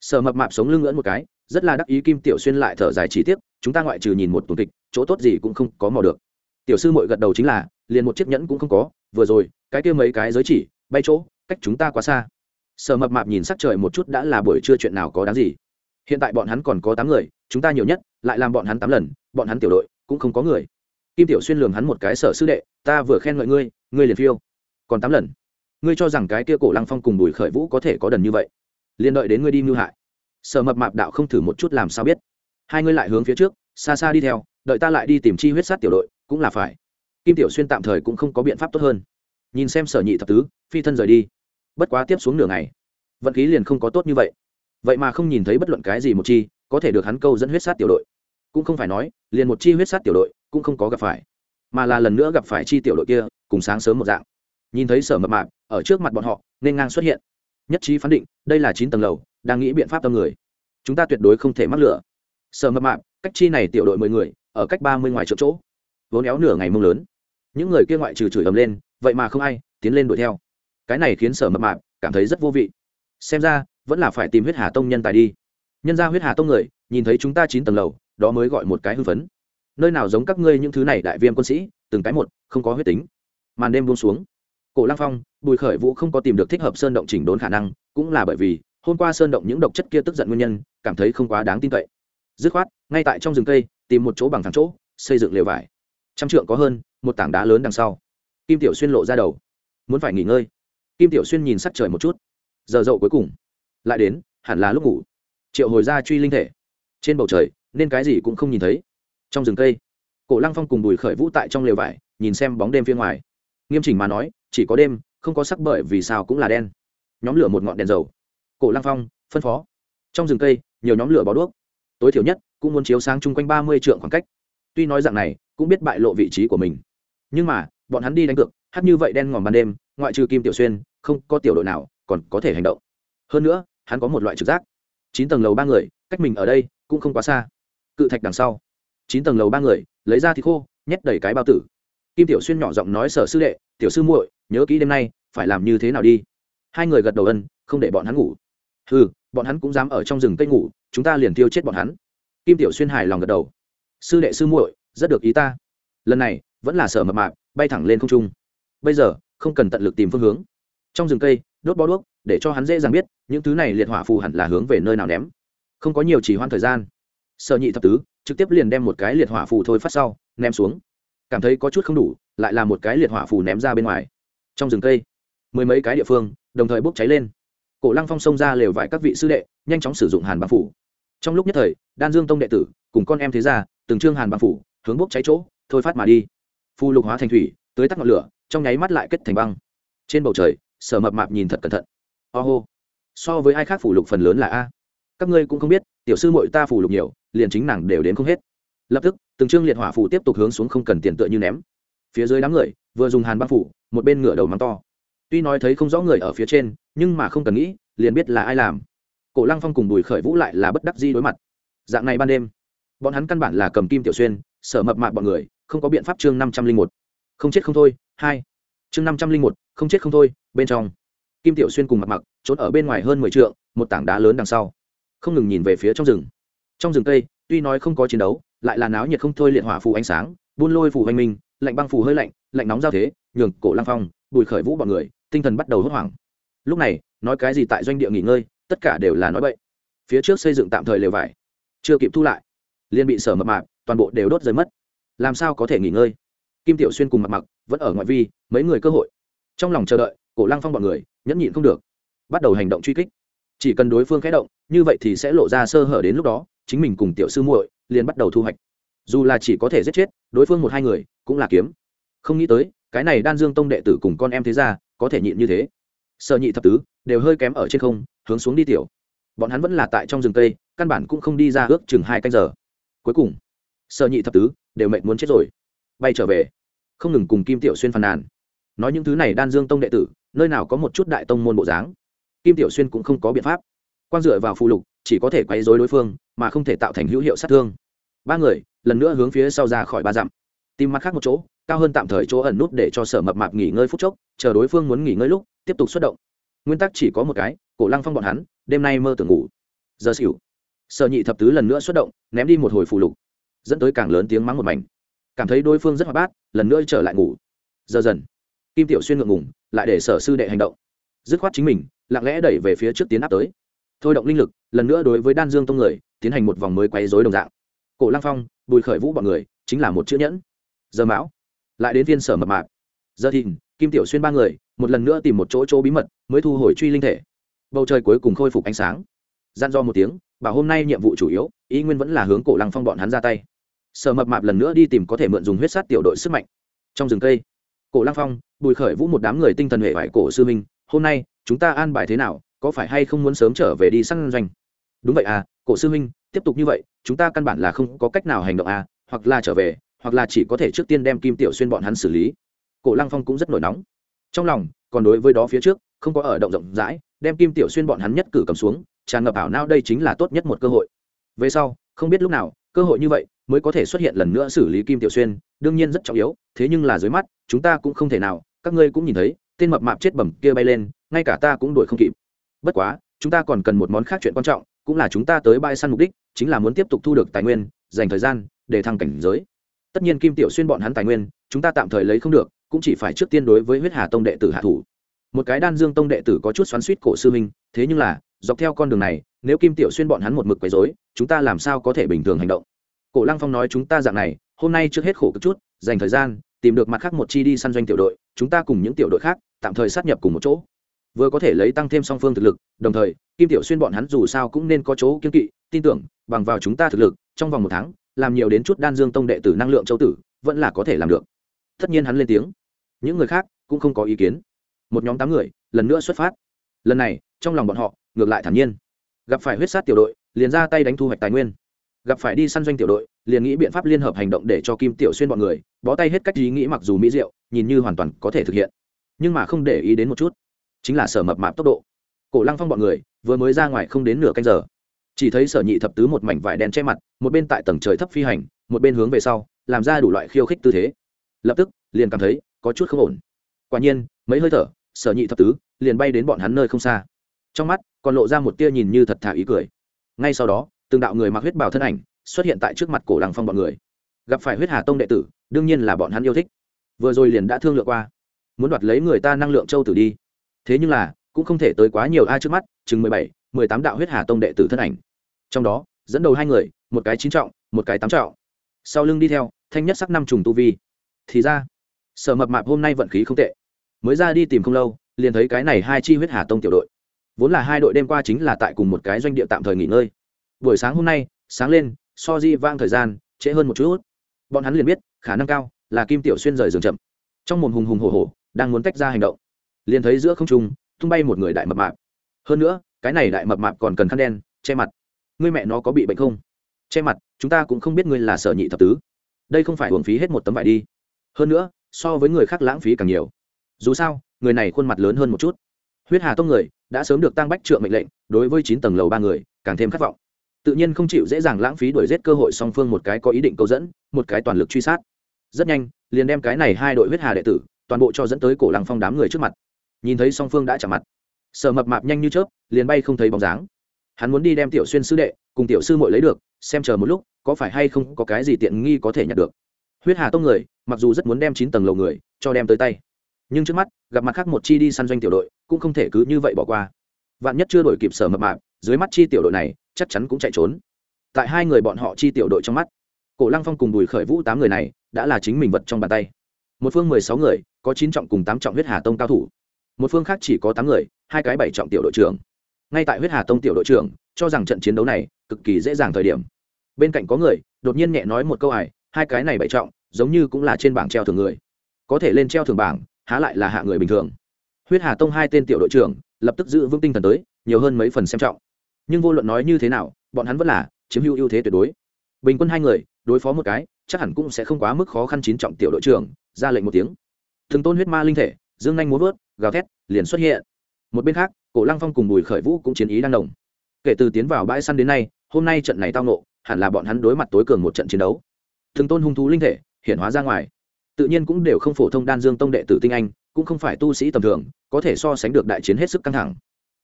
Sở mập mạp sống lưng ngưỡn một cái, rất là đắc ý kim tiểu xuyên lại thở dài chi tiết chúng ta ngoại trừ nhìn một tuần kịch, chỗ tốt gì cũng không có mò được. Tiểu sư muội gật đầu chính là, liền một chiếc nhẫn cũng không có, vừa rồi, cái kia mấy cái giới chỉ, bay chỗ, cách chúng ta quá xa. Sở mập mạp nhìn sắc trời một chút đã là buổi trưa chuyện nào có đáng gì. Hiện tại bọn hắn còn có tám người, chúng ta nhiều nhất, lại làm bọn hắn tám lần, bọn hắn tiểu đội cũng không có người. Kim tiểu xuyên lường hắn một cái sở sư đệ, ta vừa khen ngợi ngươi ngươi liền phiêu. Còn tám lần. Ngươi cho rằng cái kia cổ lăng phong cùng bùi khởi vũ có thể có đần như vậy? Liền đợi đến ngươi đi mưu hại. Sở mập mạp đạo không thử một chút làm sao biết. Hai ngươi lại hướng phía trước, xa xa đi theo, đợi ta lại đi tìm chi huyết sát tiểu đội, cũng là phải. Kim tiểu xuyên tạm thời cũng không có biện pháp tốt hơn. Nhìn xem sở nhị thập tứ, phi thân rời đi. Bất quá tiếp xuống nửa ngày, vận khí liền không có tốt như vậy. Vậy mà không nhìn thấy bất luận cái gì một chi, có thể được hắn câu dẫn huyết sát tiểu đội cũng không phải nói, liền một chi huyết sát tiểu đội cũng không có gặp phải, mà là lần nữa gặp phải chi tiểu đội kia, cùng sáng sớm một dạng. Nhìn thấy sở mập mạp ở trước mặt bọn họ, nên ngang xuất hiện. Nhất trí phán định, đây là chín tầng lầu, đang nghĩ biện pháp tâm người. Chúng ta tuyệt đối không thể mắc lửa. Sở mập mạp, cách chi này tiểu đội mười người, ở cách ba mươi ngoài chỗ chỗ. Vốn éo nửa ngày mông lớn. Những người kia ngoại trừ chửi ầm lên, vậy mà không ai tiến lên đuổi theo. Cái này khiến sở mập mạp cảm thấy rất vô vị. Xem ra, vẫn là phải tìm huyết hà tông nhân tài đi. Nhân ra huyết hà tông người, nhìn thấy chúng ta chín tầng lầu đó mới gọi một cái hưng phấn. Nơi nào giống các ngươi những thứ này đại viêm quân sĩ, từng cái một, không có huyết tính. Màn đêm buông xuống. Cổ lăng phong, bùi khởi vũ không có tìm được thích hợp sơn động chỉnh đốn khả năng, cũng là bởi vì, hôm qua sơn động những độc chất kia tức giận nguyên nhân, cảm thấy không quá đáng tin cậy. Dứt khoát, ngay tại trong rừng cây, tìm một chỗ bằng thẳng chỗ, xây dựng lều vải. Trăm trượng có hơn, một tảng đá lớn đằng sau. Kim tiểu xuyên lộ ra đầu. Muốn phải nghỉ ngơi. Kim tiểu xuyên nhìn sắc trời một chút. Giờ dậu cuối cùng. Lại đến, hẳn là lúc ngủ. Triệu hồi ra truy linh thể. Trên bầu trời nên cái gì cũng không nhìn thấy. Trong rừng cây, cổ lăng phong cùng bùi khởi vũ tại trong lều vải, nhìn xem bóng đêm phía ngoài. Nghiêm chỉnh mà nói, chỉ có đêm, không có sắc bởi vì sao cũng là đen. Nhóm lửa một ngọn đèn dầu. Cổ lăng phong, phân phó. Trong rừng cây, nhiều nhóm lửa bó đuốc. Tối thiểu nhất, cũng muốn chiếu sáng chung quanh ba mươi trượng khoảng cách. Tuy nói dạng này, cũng biết bại lộ vị trí của mình. Nhưng mà, bọn hắn đi đánh cược, hát như vậy đen ngòm ban đêm, ngoại trừ kim tiểu xuyên, không có tiểu đội nào còn có thể hành động. Hơn nữa, hắn có một loại trực giác. Chín tầng lầu ba người, cách mình ở đây cũng không quá xa cự thạch đằng sau. Chín tầng lầu ba người, lấy ra thì khô, nhét đầy cái bao tử. Kim tiểu xuyên nhỏ giọng nói sở sư đệ, tiểu sư muội, nhớ kỹ đêm nay, phải làm như thế nào đi. Hai người gật đầu ân, không để bọn hắn ngủ. Ừ bọn hắn cũng dám ở trong rừng cây ngủ, chúng ta liền tiêu chết bọn hắn. Kim tiểu xuyên hài lòng gật đầu. Sư đệ, sư muội, rất được ý ta. Lần này, vẫn là sở mập mạp, bay thẳng lên không trung. Bây giờ, không cần tận lực tìm phương hướng. Trong rừng cây, đốt bó đuốc, để cho hắn dễ dàng biết, những thứ này liệt hỏa phù hẳn là hướng về nơi nào ném. Không có nhiều chỉ hoãn thời gian sở nhị thập tứ, trực tiếp liền đem một cái liệt hỏa phù thôi phát sau, ném xuống. Cảm thấy có chút không đủ, lại là một cái liệt hỏa phù ném ra bên ngoài. Trong rừng cây, mười mấy cái địa phương, đồng thời bốc cháy lên. Cổ lăng phong xông ra lều vải các vị sư đệ, nhanh chóng sử dụng hàn băng phủ. Trong lúc nhất thời, đan dương tông đệ tử, cùng con em thế ra từng trương hàn băng phủ, hướng bốc cháy chỗ, thôi phát mà đi. Phù lục hóa thành thủy tới tắt ngọn lửa, trong nháy mắt lại kết thành băng. Trên bầu trời, sở mập mạp nhìn thật cẩn thận. Ô、oh、hô so với ai khác phủ lục phần lớn là a các ngươi cũng không biết, tiểu sư mội ta phủ lục nhiều, liền chính nàng đều đến không hết. Lập tức, từng chương liệt hỏa phủ tiếp tục hướng xuống không cần tiền tựa như ném. Phía dưới đám người, vừa dùng hàn băng phủ một bên ngửa đầu mắng to. Tuy nói thấy không rõ người ở phía trên, nhưng mà không cần nghĩ, liền biết là ai làm. Cổ lăng phong cùng bùi khởi vũ lại là bất đắc di đối mặt. Dạng này ban đêm, bọn hắn căn bản là cầm kim tiểu xuyên, sở mập mạp bọn người, không có biện pháp chương năm trăm linh một. Không chết không thôi, hai. Chương năm trăm linh một, không chết không thôi, bên trong. Kim tiểu xuyên cùng mặt mặc trốn ở bên ngoài hơn mười t một tảng đá lớn đằng sau không ngừng nhìn về phía trong rừng. Trong rừng cây, tuy nói không có chiến đấu, lại là náo nhiệt không thôi liệt hỏa phù ánh sáng, buôn lôi phù hoành minh, lạnh băng phù hơi lạnh lạnh nóng giao thế, nhường cổ lang phong, bùi khởi vũ bọn người, tinh thần bắt đầu hốt hoảng. Lúc này, nói cái gì tại doanh địa nghỉ ngơi, tất cả đều là nói bậy. Phía trước xây dựng tạm thời lều vải, chưa kịp thu lại. Liên bị sở mập mạp, toàn bộ đều đốt rơi mất. Làm sao có thể nghỉ ngơi? Kim tiểu xuyên cùng mặt mặc, vẫn ở ngoại vi, mấy người cơ hội. Trong lòng chờ đợi, cổ lăng phong bọn người, nhẫn nhịn không được, bắt đầu hành động truy kích chỉ cần đối phương khẽ động, như vậy thì sẽ lộ ra sơ hở đến lúc đó, chính mình cùng tiểu sư muội liền bắt đầu thu hoạch. Dù là chỉ có thể giết chết, đối phương một hai người cũng là kiếm. Không nghĩ tới, cái này đan dương tông đệ tử cùng con em thế ra có thể nhịn như thế. Sợ nhị thập tứ đều hơi kém ở trên không, hướng xuống đi tiểu. Bọn hắn vẫn là tại trong rừng tây căn bản cũng không đi ra ước chừng hai canh giờ. Cuối cùng sợ nhị thập tứ đều mệnh muốn chết rồi. Bay trở về, không ngừng cùng kim tiểu xuyên phàn nàn. Nói những thứ này đan dương tông đệ tử, nơi nào có một chút đại tông môn bộ dáng? Kim tiểu xuyên cũng không có biện pháp. Quan dựa vào phụ lục, chỉ có thể quấy dối đối phương, mà không thể tạo thành hữu hiệu sát thương. Ba người, lần nữa hướng phía sau ra khỏi ba dặm. Tìm mặt khác một chỗ, cao hơn tạm thời chỗ ẩn nút để cho sở mập mạp nghỉ ngơi phút chốc, chờ đối phương muốn nghỉ ngơi lúc, tiếp tục xuất động. Nguyên tắc chỉ có một cái, cổ lăng phong bọn hắn, đêm nay mơ tưởng ngủ. Giờ xỉu. Sở nhị thập tứ lần nữa xuất động, ném đi một hồi phù lục, dẫn tới càng lớn tiếng mắng một mảnh. Cảm thấy đối phương rất hoạt bát, lần nữa trở lại ngủ. Giờ dần, kim tiểu xuyên ngượng ngùng, lại để sở sư đệ hành động dứt khoát chính mình, lặng lẽ đẩy về phía trước tiến áp tới. Thôi động linh lực, lần nữa đối với đan dương tông người, tiến hành một vòng mới quay dối đồng dạng. Cổ lăng phong, bùi khởi vũ bọn người, chính là một chữ nhẫn. Giờ mão, lại đến viên sở mập mạp. Giờ thìn, kim tiểu xuyên ba người, một lần nữa tìm một chỗ chỗ bí mật, mới thu hồi truy linh thể. Bầu trời cuối cùng khôi phục ánh sáng. Gian do một tiếng, bảo hôm nay nhiệm vụ chủ yếu, ý nguyên vẫn là hướng cổ lăng phong bọn hắn ra tay. Sở mập mạp lần nữa đi tìm có thể mượn dùng huyết sát tiểu đội sức mạnh. Trong rừng cây, cổ lăng phong, bùi khởi vũ một đám người tinh thần hệ vải cổ sư minh hôm nay, chúng ta an bài thế nào, có phải hay không muốn sớm trở về đi săn doanh? Đúng vậy à cổ sư minh tiếp tục như vậy, chúng ta căn bản là không có cách nào hành động à hoặc là trở về, hoặc là chỉ có thể trước tiên đem kim tiểu xuyên bọn hắn xử lý. Cổ lăng phong cũng rất nổi nóng. Trong lòng, còn đối với đó phía trước, không có ở động rộng rãi, đem kim tiểu xuyên bọn hắn nhất cử cầm xuống, tràn ngập ảo nao đây chính là tốt nhất một cơ hội. Về sau, không biết lúc nào, cơ hội như vậy mới có thể xuất hiện lần nữa xử lý kim tiểu xuyên, đương nhiên rất trọng yếu, thế nhưng là dưới mắt, chúng ta cũng không thể nào, các ngươi cũng nhìn thấy tên mập mạp chết bẩm kia bay lên, ngay cả ta cũng đuổi không kịp. Bất quá, chúng ta còn cần một món khác chuyện quan trọng, cũng là chúng ta tới bãi săn mục đích, chính là muốn tiếp tục thu được tài nguyên, dành thời gian để thăng cảnh giới. Tất nhiên kim tiểu xuyên bọn hắn tài nguyên, chúng ta tạm thời lấy không được, cũng chỉ phải trước tiên đối với huyết hà tông đệ tử hạ thủ. Một cái đan dương tông đệ tử có chút xoắn suýt cổ sư minh thế nhưng là, dọc theo con đường này, nếu kim tiểu xuyên bọn hắn một mực quấy dối chúng ta làm sao có thể bình thường hành động? Cổ lăng phong nói chúng ta dạng này, hôm nay trước hết khổ cực chút, dành thời gian tìm được mặt khác một chi đi săn doanh tiểu đội, chúng ta cùng những tiểu đội khác, tạm thời sát nhập cùng một chỗ. Vừa có thể lấy tăng thêm song phương thực lực, đồng thời, kim tiểu xuyên bọn hắn dù sao cũng nên có chỗ kiên kỵ, tin tưởng, bằng vào chúng ta thực lực, trong vòng một tháng, làm nhiều đến chút đan dương tông đệ tử năng lượng châu tử, vẫn là có thể làm được. Tất nhiên hắn lên tiếng. Những người khác cũng không có ý kiến. Một nhóm tám người, lần nữa xuất phát. Lần này, trong lòng bọn họ, ngược lại thản nhiên. Gặp phải huyết sát tiểu đội, liền ra tay đánh thu hoạch tài nguyên gặp phải đi săn doanh tiểu đội, liền nghĩ biện pháp liên hợp hành động để cho kim tiểu xuyên bọn người, bó tay hết cách ý nghĩ mặc dù mỹ diệu, nhìn như hoàn toàn có thể thực hiện. Nhưng mà không để ý đến một chút, chính là sở mập mạp tốc độ. Cổ lăng phong bọn người, vừa mới ra ngoài không đến nửa canh giờ. Chỉ thấy sở nhị thập tứ một mảnh vải đen che mặt, một bên tại tầng trời thấp phi hành, một bên hướng về sau, làm ra đủ loại khiêu khích tư thế. Lập tức, liền cảm thấy có chút không ổn. Quả nhiên, mấy hơi thở, sở nhị thập tứ liền bay đến bọn hắn nơi không xa. Trong mắt, còn lộ ra một tia nhìn như thật thà ý cười. Ngay sau đó từng đạo người mặc huyết bào thân ảnh xuất hiện tại trước mặt cổ lăng phong bọn người. Gặp phải huyết hà tông đệ tử, đương nhiên là bọn hắn yêu thích. Vừa rồi liền đã thương lượng qua, muốn đoạt lấy người ta năng lượng châu tử đi. Thế nhưng là, cũng không thể tới quá nhiều ai trước mắt, chừng mười bảy, mười tám đạo huyết hà tông đệ tử thân ảnh. Trong đó, dẫn đầu hai người, một cái chín trọng, một cái tám trọng. Sau lưng đi theo, thanh nhất sắc năm trùng tu vi. Thì ra, sở mập mạp hôm nay vận khí không tệ. Mới ra đi tìm không lâu, liền thấy cái này hai chi huyết hà tông tiểu đội. Vốn là hai đội đêm qua chính là tại cùng một cái doanh địa tạm thời nghỉ ngơi buổi sáng hôm nay sáng lên so di vang thời gian trễ hơn một chút bọn hắn liền biết khả năng cao là kim tiểu xuyên rời giường chậm. Trong một hùng hùng hổ hổ, đang muốn tách ra hành động. Liền thấy giữa không trung tung bay một người đại mập mạp. Hơn nữa cái này đại mập mạp còn cần khăn đen che mặt. Ngươi mẹ nó có bị bệnh không? Che mặt chúng ta cũng không biết ngươi là sở nhị thập tứ. Đây không phải hưởng phí hết một tấm vải đi. Hơn nữa so với người khác lãng phí càng nhiều. Dù sao người này khuôn mặt lớn hơn một chút. Huyết hà tông người đã sớm được tăng bách trượng mệnh lệnh đối với chín tầng lầu ba người càng thêm khát vọng tự nhiên không chịu dễ dàng lãng phí đuổi giết cơ hội song phương một cái có ý định câu dẫn, một cái toàn lực truy sát. Rất nhanh, liền đem cái này hai đội huyết hà đệ tử, toàn bộ cho dẫn tới cổ lăng phong đám người trước mặt. Nhìn thấy song phương đã chạm mặt, sở mập mạp nhanh như chớp, liền bay không thấy bóng dáng. Hắn muốn đi đem tiểu xuyên sư đệ cùng tiểu sư muội lấy được, xem chờ một lúc, có phải hay không có cái gì tiện nghi có thể nhận được. Huyết hà tông người, mặc dù rất muốn đem chín tầng lầu người cho đem tới tay, nhưng trước mắt, gặp mặt khác một chi đi săn doanh tiểu đội, cũng không thể cứ như vậy bỏ qua vạn nhất chưa đổi kịp sở mập mạp, dưới mắt chi tiểu đội này chắc chắn cũng chạy trốn. Tại hai người bọn họ chi tiểu đội trong mắt, cổ lăng phong cùng bùi khởi vũ tám người này đã là chính mình vật trong bàn tay. Một phương mười sáu người, có chín trọng cùng tám trọng huyết hà tông cao thủ. Một phương khác chỉ có tám người, hai cái bảy trọng tiểu đội trưởng. Ngay tại huyết hà tông tiểu đội trưởng cho rằng trận chiến đấu này cực kỳ dễ dàng thời điểm. Bên cạnh có người, đột nhiên nhẹ nói một câu ải, hai cái này bảy trọng, giống như cũng là trên bảng treo thường người. Có thể lên treo thường bảng, há lại là hạ người bình thường. Huyết hà tông hai tên tiểu đội trưởng lập tức giữ vững tinh thần tới, nhiều hơn mấy phần xem trọng. Nhưng vô luận nói như thế nào, bọn hắn vẫn là chiếm hữu ưu thế tuyệt đối. Bình quân hai người, đối phó một cái, chắc hẳn cũng sẽ không quá mức khó khăn chín trọng tiểu đội trưởng, ra lệnh một tiếng. Thường tôn huyết ma linh thể, dương nhanh muốn vớt, gào thét, liền xuất hiện. Một bên khác, cổ lăng phong cùng bùi khởi vũ cũng chiến ý đang đồng kể từ tiến vào bãi săn đến nay, hôm nay trận này tao nộ hẳn là bọn hắn đối mặt tối cường một trận chiến đấu. Thường tôn hung thú linh thể, hiện hóa ra ngoài. Tự nhiên cũng đều không phổ thông đan dương tông đệ tử tinh anh, cũng không phải tu sĩ tầm thường có thể so sánh được đại chiến hết sức căng thẳng.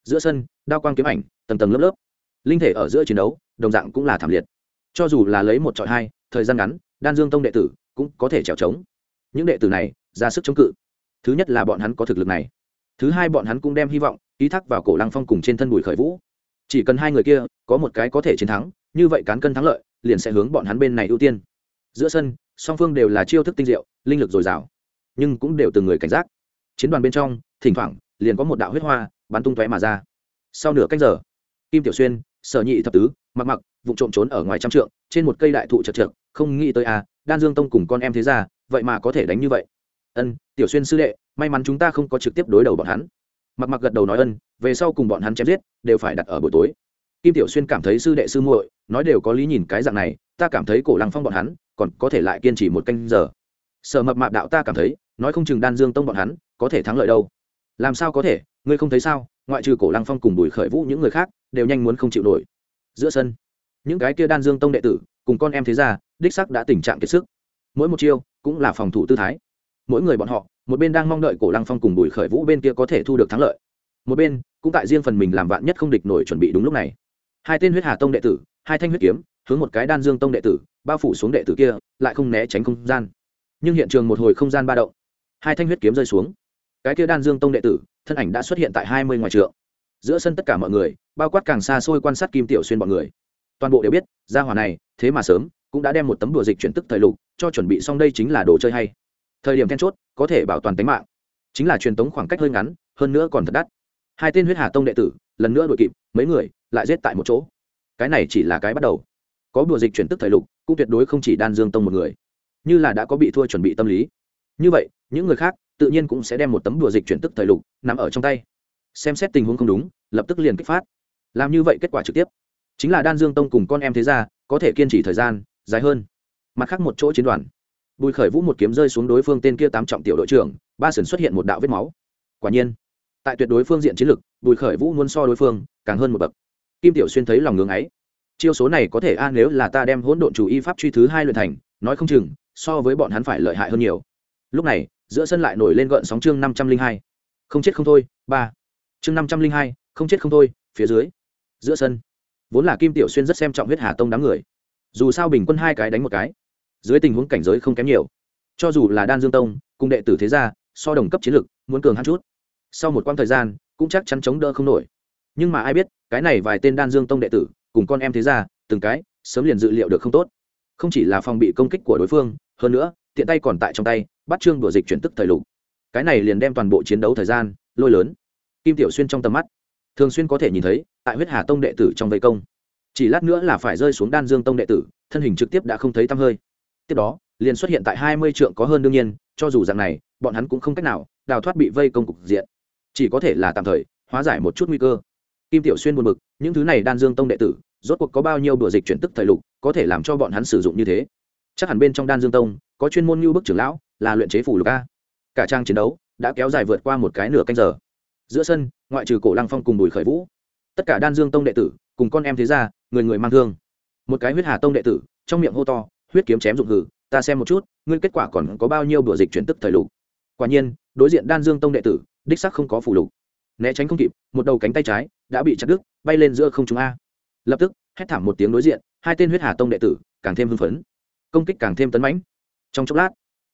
Giữa sân, đao quang kiếm ảnh, tầng tầng lớp lớp. Linh thể ở giữa chiến đấu, đồng dạng cũng là thảm liệt. Cho dù là lấy một trọi hai, thời gian ngắn, đan dương tông đệ tử cũng có thể trèo trống. Những đệ tử này, ra sức chống cự. Thứ nhất là bọn hắn có thực lực này. Thứ hai bọn hắn cũng đem hy vọng ý thác vào cổ lăng phong cùng trên thân bùi khởi vũ. Chỉ cần hai người kia có một cái có thể chiến thắng, như vậy cán cân thắng lợi, liền sẽ hướng bọn hắn bên này ưu tiên. Giữa sân, song phương đều là chiêu thức tinh diệu, linh lực dồi dào, nhưng cũng đều từng người cảnh giác. Chiến đoàn bên trong thỉnh thoảng, liền có một đạo huyết hoa bắn tung tóe mà ra. Sau nửa cách giờ, kim tiểu xuyên, sở nhị thập tứ, mặc mặc, vụ trộm trốn ở ngoài trăm trượng, trên một cây đại thụ chật trượt không nghĩ tới à đan dương tông cùng con em thế ra vậy mà có thể đánh như vậy. Ân, tiểu xuyên sư đệ, may mắn chúng ta không có trực tiếp đối đầu bọn hắn. Mặc mặc gật đầu nói ân, về sau cùng bọn hắn chém giết, đều phải đặt ở buổi tối. Kim tiểu xuyên cảm thấy sư đệ sư muội, nói đều có lý nhìn cái dạng này, ta cảm thấy cổ lăng phong bọn hắn, còn có thể lại kiên trì một canh giờ. Sở mập mạp đạo ta cảm thấy, nói không chừng đan dương tông bọn hắn, có thể thắng lợi đâu làm sao có thể? Ngươi không thấy sao? Ngoại trừ cổ lăng phong cùng bùi khởi vũ những người khác, đều nhanh muốn không chịu nổi. Giữa sân, những cái kia đan dương tông đệ tử, cùng con em thế gia, đích sắc đã tình trạng kiệt sức. Mỗi một chiêu, cũng là phòng thủ tư thái. Mỗi người bọn họ, một bên đang mong đợi cổ lăng phong cùng bùi khởi vũ bên kia có thể thu được thắng lợi. Một bên, cũng tại riêng phần mình làm vạn nhất không địch nổi chuẩn bị đúng lúc này. Hai tên huyết hà tông đệ tử, hai thanh huyết kiếm, hướng một cái đan dương tông đệ tử, bao phủ xuống đệ tử kia, lại không né tránh không gian. Nhưng hiện trường một hồi không gian ba động, hai thanh huyết kiếm rơi xuống cái kia đan dương tông đệ tử, thân ảnh đã xuất hiện tại hai mươi ngoài trượng. Giữa sân tất cả mọi người, bao quát càng xa xôi quan sát kim tiểu xuyên bọn người. Toàn bộ đều biết, gia hỏa này, thế mà sớm, cũng đã đem một tấm đùa dịch chuyển tức thời lục, cho chuẩn bị xong đây chính là đồ chơi hay. Thời điểm then chốt, có thể bảo toàn tính mạng. Chính là truyền tống khoảng cách hơi ngắn, hơn nữa còn thật đắt. Hai tên huyết hà tông đệ tử, lần nữa đội kịp, mấy người lại giết tại một chỗ. Cái này chỉ là cái bắt đầu. Có đùa dịch chuyển tức thời lục, cũng tuyệt đối không chỉ đan dương tông một người. Như là đã có bị thua chuẩn bị tâm lý. Như vậy, những người khác tự nhiên cũng sẽ đem một tấm đùa dịch chuyển tức thời lục nằm ở trong tay. Xem xét tình huống không đúng, lập tức liền kích phát. Làm như vậy kết quả trực tiếp. Chính là đan dương tông cùng con em thế gia, có thể kiên trì thời gian dài hơn. Mặt khác một chỗ chiến đoàn. Bùi khởi vũ một kiếm rơi xuống đối phương tên kia tám trọng tiểu đội trưởng, ba sườn xuất hiện một đạo vết máu. Quả nhiên, tại tuyệt đối phương diện chiến lược bùi khởi vũ muốn so đối phương càng hơn một bậc. Kim tiểu xuyên thấy lòng ngưng ấy. Chiêu số này có thể a, nếu là ta đem hỗn độn chủ y pháp truy thứ hai luyện thành, nói không chừng, so với bọn hắn phải lợi hại hơn nhiều. Lúc này giữa sân lại nổi lên gợn sóng chương năm trăm linh hai. Không chết không thôi, ba. Chương năm trăm linh hai, không chết không thôi, phía dưới. Giữa sân. Vốn là kim tiểu xuyên rất xem trọng huyết hà tông đám người. Dù sao bình quân hai cái đánh một cái, dưới tình huống cảnh giới không kém nhiều. Cho dù là đan dương tông, cùng đệ tử thế gia, so đồng cấp chiến lực, muốn cường hắn chút. Sau một quãng thời gian, cũng chắc chắn chống đỡ không nổi. Nhưng mà ai biết, cái này vài tên đan dương tông đệ tử, cùng con em thế gia, từng cái, sớm liền dự liệu được không tốt. Không chỉ là phòng bị công kích của đối phương, hơn nữa tiện tay còn tại trong tay, bắt trương đùa dịch chuyển tức thời lục. Cái này liền đem toàn bộ chiến đấu thời gian, lôi lớn. Kim tiểu xuyên trong tầm mắt, thường xuyên có thể nhìn thấy, tại huyết hà tông đệ tử trong vây công. Chỉ lát nữa là phải rơi xuống đan dương tông đệ tử, thân hình trực tiếp đã không thấy tăm hơi. Tiếp đó, liền xuất hiện tại hai mươi trượng có hơn đương nhiên, cho dù dạng này, bọn hắn cũng không cách nào đào thoát bị vây công cục diện. Chỉ có thể là tạm thời, hóa giải một chút nguy cơ. Kim tiểu xuyên buồn bực, những thứ này đan dương tông đệ tử, rốt cuộc có bao nhiêu đùa dịch chuyển tức thời lục, có thể làm cho bọn hắn sử dụng như thế? Chắc hẳn bên trong đan dương tông, có chuyên môn như bức trưởng lão, là luyện chế phủ lục a. Cả trang chiến đấu đã kéo dài vượt qua một cái nửa canh giờ. Giữa sân, ngoại trừ cổ lăng phong cùng bùi khởi vũ, tất cả đan dương tông đệ tử cùng con em thế ra người người mang thương. Một cái huyết hà tông đệ tử, trong miệng hô to, huyết kiếm chém dụng hử, ta xem một chút, ngươi kết quả còn có bao nhiêu bữa dịch chuyển tức thời lục. Quả nhiên, đối diện đan dương tông đệ tử, đích sắc không có phủ lục. Né tránh không kịp, một đầu cánh tay trái đã bị chặt đứt, bay lên giữa không trung a. Lập tức, hét thảm một tiếng đối diện, hai tên huyết hà tông đệ tử càng thêm hưng phấn công kích càng thêm tấn mãnh. Trong chốc lát,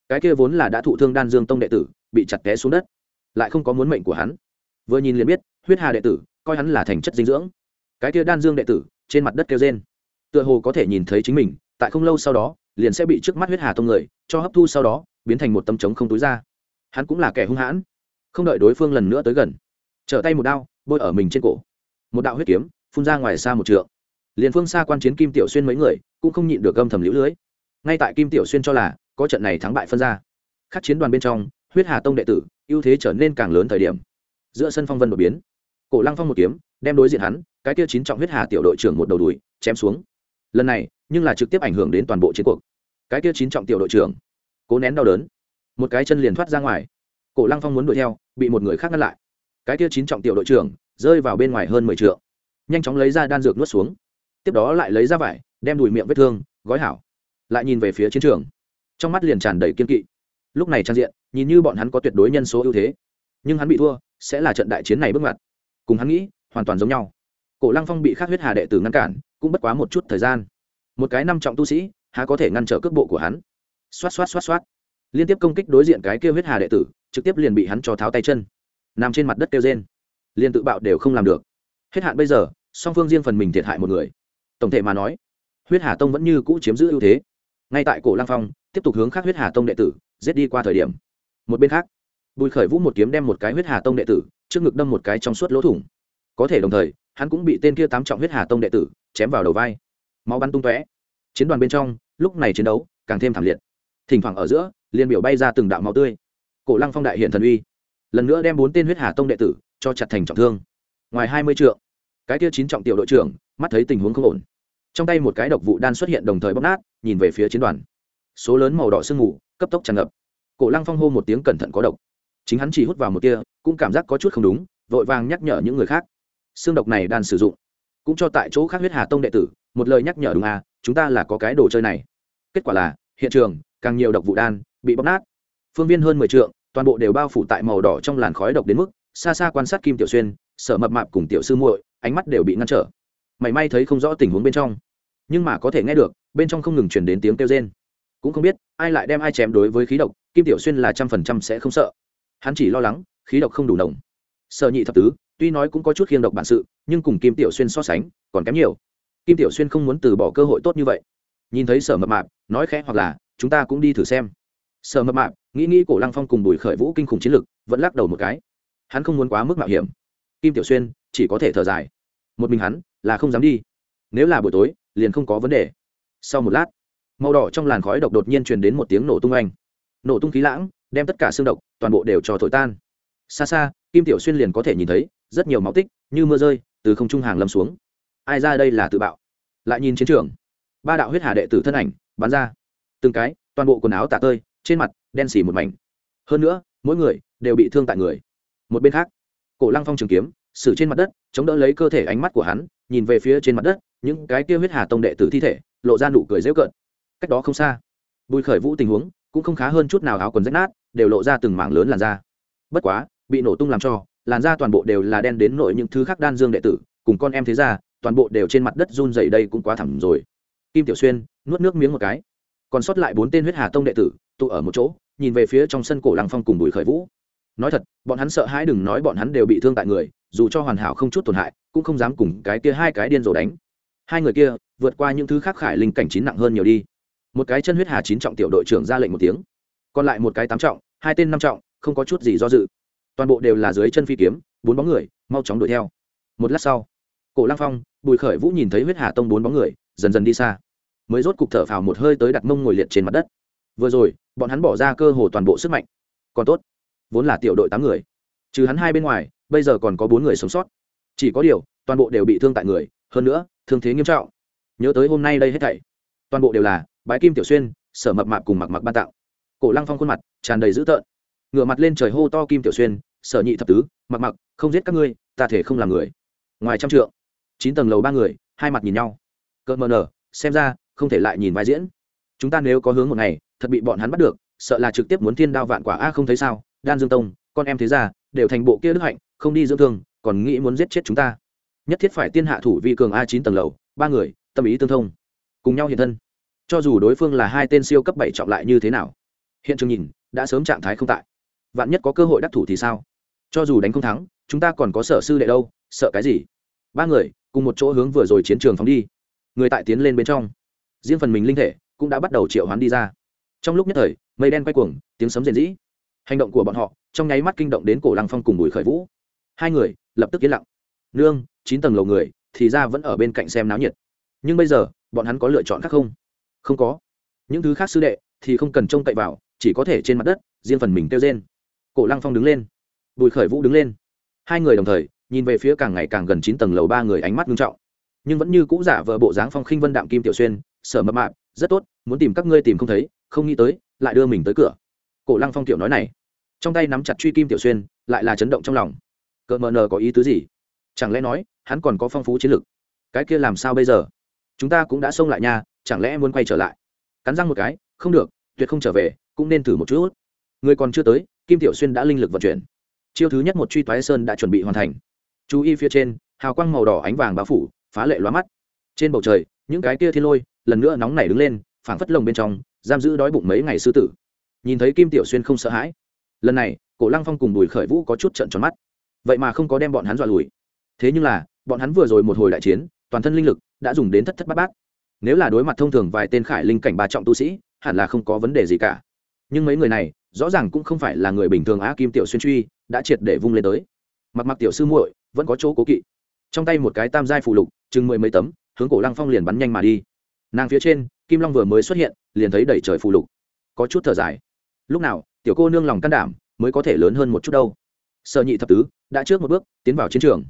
cái kia vốn là đã thụ thương đan dương tông đệ tử bị chặt té xuống đất, lại không có muốn mệnh của hắn. Vừa nhìn liền biết, huyết hà đệ tử coi hắn là thành chất dinh dưỡng. Cái kia đan dương đệ tử trên mặt đất kêu rên. Tựa hồ có thể nhìn thấy chính mình, tại không lâu sau đó, liền sẽ bị trước mắt huyết hà tông người cho hấp thu sau đó, biến thành một tấm trống không túi ra. Hắn cũng là kẻ hung hãn, không đợi đối phương lần nữa tới gần, trở tay một đao, bôi ở mình trên cổ. Một đạo huyết kiếm phun ra ngoài xa một trượng. Liền phương xa quan chiến kim tiểu xuyên mấy người cũng không nhịn được gâm thầm lũ lưới ngay tại kim tiểu xuyên cho là có trận này thắng bại phân ra, khắc chiến đoàn bên trong, huyết hà tông đệ tử, ưu thế trở nên càng lớn thời điểm. Giữa sân phong vân đột biến, cổ lăng phong một kiếm, đem đối diện hắn, cái kia chín trọng huyết hà tiểu đội trưởng một đầu đùi, chém xuống. Lần này, nhưng là trực tiếp ảnh hưởng đến toàn bộ chiến cuộc. Cái kia chín trọng tiểu đội trưởng, cố nén đau đớn. Một cái chân liền thoát ra ngoài. Cổ lăng phong muốn đuổi theo, bị một người khác ngăn lại. Cái kia chín trọng tiểu đội trưởng, rơi vào bên ngoài hơn mười t nhanh chóng lấy ra đan dược nuốt xuống. Tiếp đó lại lấy ra vải, đem đùi miệng vết thương, gói hảo lại nhìn về phía chiến trường. Trong mắt liền tràn đầy kiên kỵ. Lúc này trang diện, nhìn như bọn hắn có tuyệt đối nhân số ưu thế, nhưng hắn bị thua, sẽ là trận đại chiến này bước ngoặt. Cùng hắn nghĩ, hoàn toàn giống nhau. Cổ lăng phong bị khắc huyết hà đệ tử ngăn cản, cũng bất quá một chút thời gian. Một cái năm trọng tu sĩ, há có thể ngăn trở cước bộ của hắn? Xoát xoát xoát xoát. Liên tiếp công kích đối diện cái kia huyết hà đệ tử, trực tiếp liền bị hắn cho tháo tay chân. Nằm trên mặt đất kêu trên liền tự bạo đều không làm được. Hết hạn bây giờ, song phương riêng phần mình thiệt hại một người. Tổng thể mà nói, huyết hà tông vẫn như cũ chiếm giữ ưu thế ngay tại cổ lang phong, tiếp tục hướng khác huyết hà tông đệ tử, giết đi qua thời điểm. Một bên khác, bùi khởi vũ một kiếm đem một cái huyết hà tông đệ tử, trước ngực đâm một cái trong suốt lỗ thủng. Có thể đồng thời, hắn cũng bị tên kia tám trọng huyết hà tông đệ tử chém vào đầu vai. Máu bắn tung tóe. Chiến đoàn bên trong, lúc này chiến đấu càng thêm thảm liệt. Thỉnh thoảng ở giữa liên biểu bay ra từng đạo máu tươi. Cổ lăng phong đại hiện thần uy. Lần nữa đem bốn tên huyết hà tông đệ tử cho chặt thành trọng thương. Ngoài hai mươi trượng, cái kia chín trọng tiểu đội trưởng, mắt thấy tình huống không ổn trong tay một cái độc vụ đan xuất hiện đồng thời bóc nát, nhìn về phía chiến đoàn. Số lớn màu đỏ sương mù, cấp tốc tràn ngập. Cổ lăng phong hô một tiếng cẩn thận có độc. Chính hắn chỉ hút vào một tia, cũng cảm giác có chút không đúng, vội vàng nhắc nhở những người khác. Xương độc này đan sử dụng, cũng cho tại chỗ khác huyết hà tông đệ tử, một lời nhắc nhở đúng à chúng ta là có cái đồ chơi này. Kết quả là, hiện trường, càng nhiều độc vụ đan bị bóc nát. Phương viên hơn mười t toàn bộ đều bao phủ tại màu đỏ trong làn khói độc đến mức, xa xa quan sát kim tiểu xuyên, sở mập mạp cùng tiểu sư muội, ánh mắt đều bị ngăn trở. Mảy may thấy không rõ tình huống bên trong nhưng mà có thể nghe được, bên trong không ngừng chuyển đến tiếng kêu rên. Cũng không biết, ai lại đem ai chém đối với khí độc, kim tiểu xuyên là trăm phần trăm sẽ không sợ. Hắn chỉ lo lắng, khí độc không đủ nồng. Sợ nhị thập tứ, tuy nói cũng có chút khiêng độc bản sự, nhưng cùng kim tiểu xuyên so sánh, còn kém nhiều. Kim tiểu xuyên không muốn từ bỏ cơ hội tốt như vậy. Nhìn thấy sở mập mạp, nói khẽ hoặc là, chúng ta cũng đi thử xem. Sở mập mạp, nghĩ nghĩ cổ lăng phong cùng bùi khởi vũ kinh khủng chiến lực, vẫn lắc đầu một cái. Hắn không muốn quá mức mạo hiểm. Kim tiểu xuyên, chỉ có thể thở dài. Một mình hắn, là không dám đi nếu là buổi tối, liền không có vấn đề. Sau một lát, màu đỏ trong làn khói độc đột nhiên truyền đến một tiếng nổ tung anh nổ tung khí lãng, đem tất cả xương độc, toàn bộ đều cho thổi tan. Xa xa, kim tiểu xuyên liền có thể nhìn thấy, rất nhiều máu tích, như mưa rơi, từ không trung hàng lâm xuống. Ai ra đây là tự bạo? Lại nhìn chiến trường. Ba đạo huyết hà đệ tử thân ảnh, bắn ra. Từng cái, toàn bộ quần áo tả tơi, trên mặt, đen xì một mảnh. Hơn nữa, mỗi người, đều bị thương tại người. Một bên khác, cổ lăng phong trường kiếm xử trên mặt đất, chống đỡ lấy cơ thể ánh mắt của hắn, nhìn về phía trên mặt đất những cái kia huyết hà tông đệ tử thi thể, lộ ra nụ cười dễu cợt. Cách đó không xa, bùi khởi vũ tình huống cũng không khá hơn chút nào áo quần rách nát, đều lộ ra từng mảng lớn làn da. Bất quá, bị nổ tung làm cho, làn da toàn bộ đều là đen đến nội những thứ khác đan dương đệ tử, cùng con em thế ra toàn bộ đều trên mặt đất run dày đây cũng quá thẳm rồi. Kim tiểu xuyên nuốt nước miếng một cái, còn sót lại bốn tên huyết hà tông đệ tử, tụ ở một chỗ, nhìn về phía trong sân cổ lăng phong cùng bùi khởi vũ. Nói thật, bọn hắn sợ hãi đừng nói bọn hắn đều bị thương tại người, dù cho hoàn hảo không chút tổn hại, cũng không dám cùng cái kia hai cái điên rồ đánh hai người kia, vượt qua những thứ khác khải linh cảnh chín nặng hơn nhiều đi. Một cái chân huyết hà chín trọng tiểu đội trưởng ra lệnh một tiếng. Còn lại một cái tám trọng, hai tên năm trọng, không có chút gì do dự. Toàn bộ đều là dưới chân phi kiếm, bốn bóng người, mau chóng đuổi theo. Một lát sau, cổ lăng phong, bùi khởi vũ nhìn thấy huyết hà tông bốn bóng người, dần dần đi xa. Mới rốt cục thở phào một hơi tới đặt mông ngồi liệt trên mặt đất. Vừa rồi, bọn hắn bỏ ra cơ hồ toàn bộ sức mạnh. Còn tốt, vốn là tiểu đội tám người. Trừ hắn hai bên ngoài, bây giờ còn có bốn người sống sót. Chỉ có điều, toàn bộ đều bị thương tại người. Hơn nữa thương thế nghiêm trọng. Nhớ tới hôm nay đây hết thảy, toàn bộ đều là bái kim tiểu xuyên, sở mập mạp cùng mặc mặc ban tạo cổ lăng phong khuôn mặt tràn đầy dữ tợn. Ngửa mặt lên trời hô to kim tiểu xuyên, sở nhị thập tứ, mặc mặc, không giết các ngươi, ta thể không làm người. Ngoài trăm trượng, chín tầng lầu ba người, hai mặt nhìn nhau. Cợt mờ nở, xem ra không thể lại nhìn vai diễn. Chúng ta nếu có hướng một ngày, thật bị bọn hắn bắt được, sợ là trực tiếp muốn thiên đao vạn quả a, không thấy sao? Đan dương tông, con em thế ra đều thành bộ kia đức hạnh, không đi dưỡng thương, còn nghĩ muốn giết chết chúng ta nhất thiết phải tiên hạ thủ vi cường a chín tầng lầu, ba người, tâm ý tương thông, cùng nhau hiện thân. Cho dù đối phương là hai tên siêu cấp bảy trọng lại như thế nào, hiện trường nhìn, đã sớm trạng thái không tại. Vạn nhất có cơ hội đắc thủ thì sao? Cho dù đánh không thắng, chúng ta còn có sở sư đệ đâu, sợ cái gì? Ba người, cùng một chỗ hướng vừa rồi chiến trường phóng đi. Người tại tiến lên bên trong. Riêng phần mình linh thể cũng đã bắt đầu triệu hoán đi ra. Trong lúc nhất thời, mây đen quay cuồng, tiếng sấm rền rĩ. Hành động của bọn họ trong nháy mắt kinh động đến cổ lăng phong cùng bùi khởi vũ. Hai người lập tức yên lặng. Nương chín tầng lầu người, thì ra vẫn ở bên cạnh xem náo nhiệt. Nhưng bây giờ, bọn hắn có lựa chọn khác không? Không có. Những thứ khác sư đệ thì không cần trông cậy vào, chỉ có thể trên mặt đất, riêng phần mình kêu trên cổ lăng phong đứng lên. Bùi khởi vũ đứng lên. Hai người đồng thời, nhìn về phía càng ngày càng gần chín tầng lầu ba người ánh mắt nghiêm trọng. Nhưng vẫn như cũ giả vờ bộ dáng phong khinh vân, đạm kim tiểu xuyên, sở mập mạp, rất tốt, muốn tìm các ngươi tìm không thấy, không nghĩ tới, lại đưa mình tới cửa. Cổ lăng phong tiểu nói này. Trong tay nắm chặt truy kim tiểu xuyên, lại là chấn động trong lòng. Cỡ mờ nờ có ý tứ gì? Chẳng lẽ nói, hắn còn có phong phú chiến lược cái kia làm sao bây giờ? Chúng ta cũng đã xông lại nha, chẳng lẽ muốn quay trở lại? Cắn răng một cái, không được, tuyệt không trở về, cũng nên thử một chút. Người còn chưa tới, kim tiểu xuyên đã linh lực vận chuyển. Chiêu thứ nhất một truy toái sơn đã chuẩn bị hoàn thành. Chú y phía trên, hào quang màu đỏ ánh vàng bao phủ, phá lệ loa mắt. Trên bầu trời, những cái kia thiên lôi, lần nữa nóng nảy đứng lên, phảng phất lồng bên trong, giam giữ đói bụng mấy ngày sư tử. Nhìn thấy kim tiểu xuyên không sợ hãi. Lần này, cổ lăng phong cùng bùi khởi vũ có chút trận tròn mắt. Vậy mà không có đem bọn hắn dọa lùi thế nhưng là, bọn hắn vừa rồi một hồi đại chiến, toàn thân linh lực đã dùng đến thất thất bát bát. Nếu là đối mặt thông thường vài tên khải linh cảnh ba trọng tu sĩ, hẳn là không có vấn đề gì cả. Nhưng mấy người này, rõ ràng cũng không phải là người bình thường á, kim tiểu xuyên truy, đã triệt để vung lên tới. Mặc mặc tiểu sư muội, vẫn có chỗ cố kỵ. Trong tay một cái tam giai phụ lục, chừng mười mấy tấm, hướng cổ lăng phong liền bắn nhanh mà đi. Nàng phía trên, kim long vừa mới xuất hiện, liền thấy đẩy trời phụ lục. Có chút thở dài. Lúc nào, tiểu cô nương lòng can đảm, mới có thể lớn hơn một chút đâu. Sợ nhị thập tứ, đã trước một bước, tiến vào chiến trường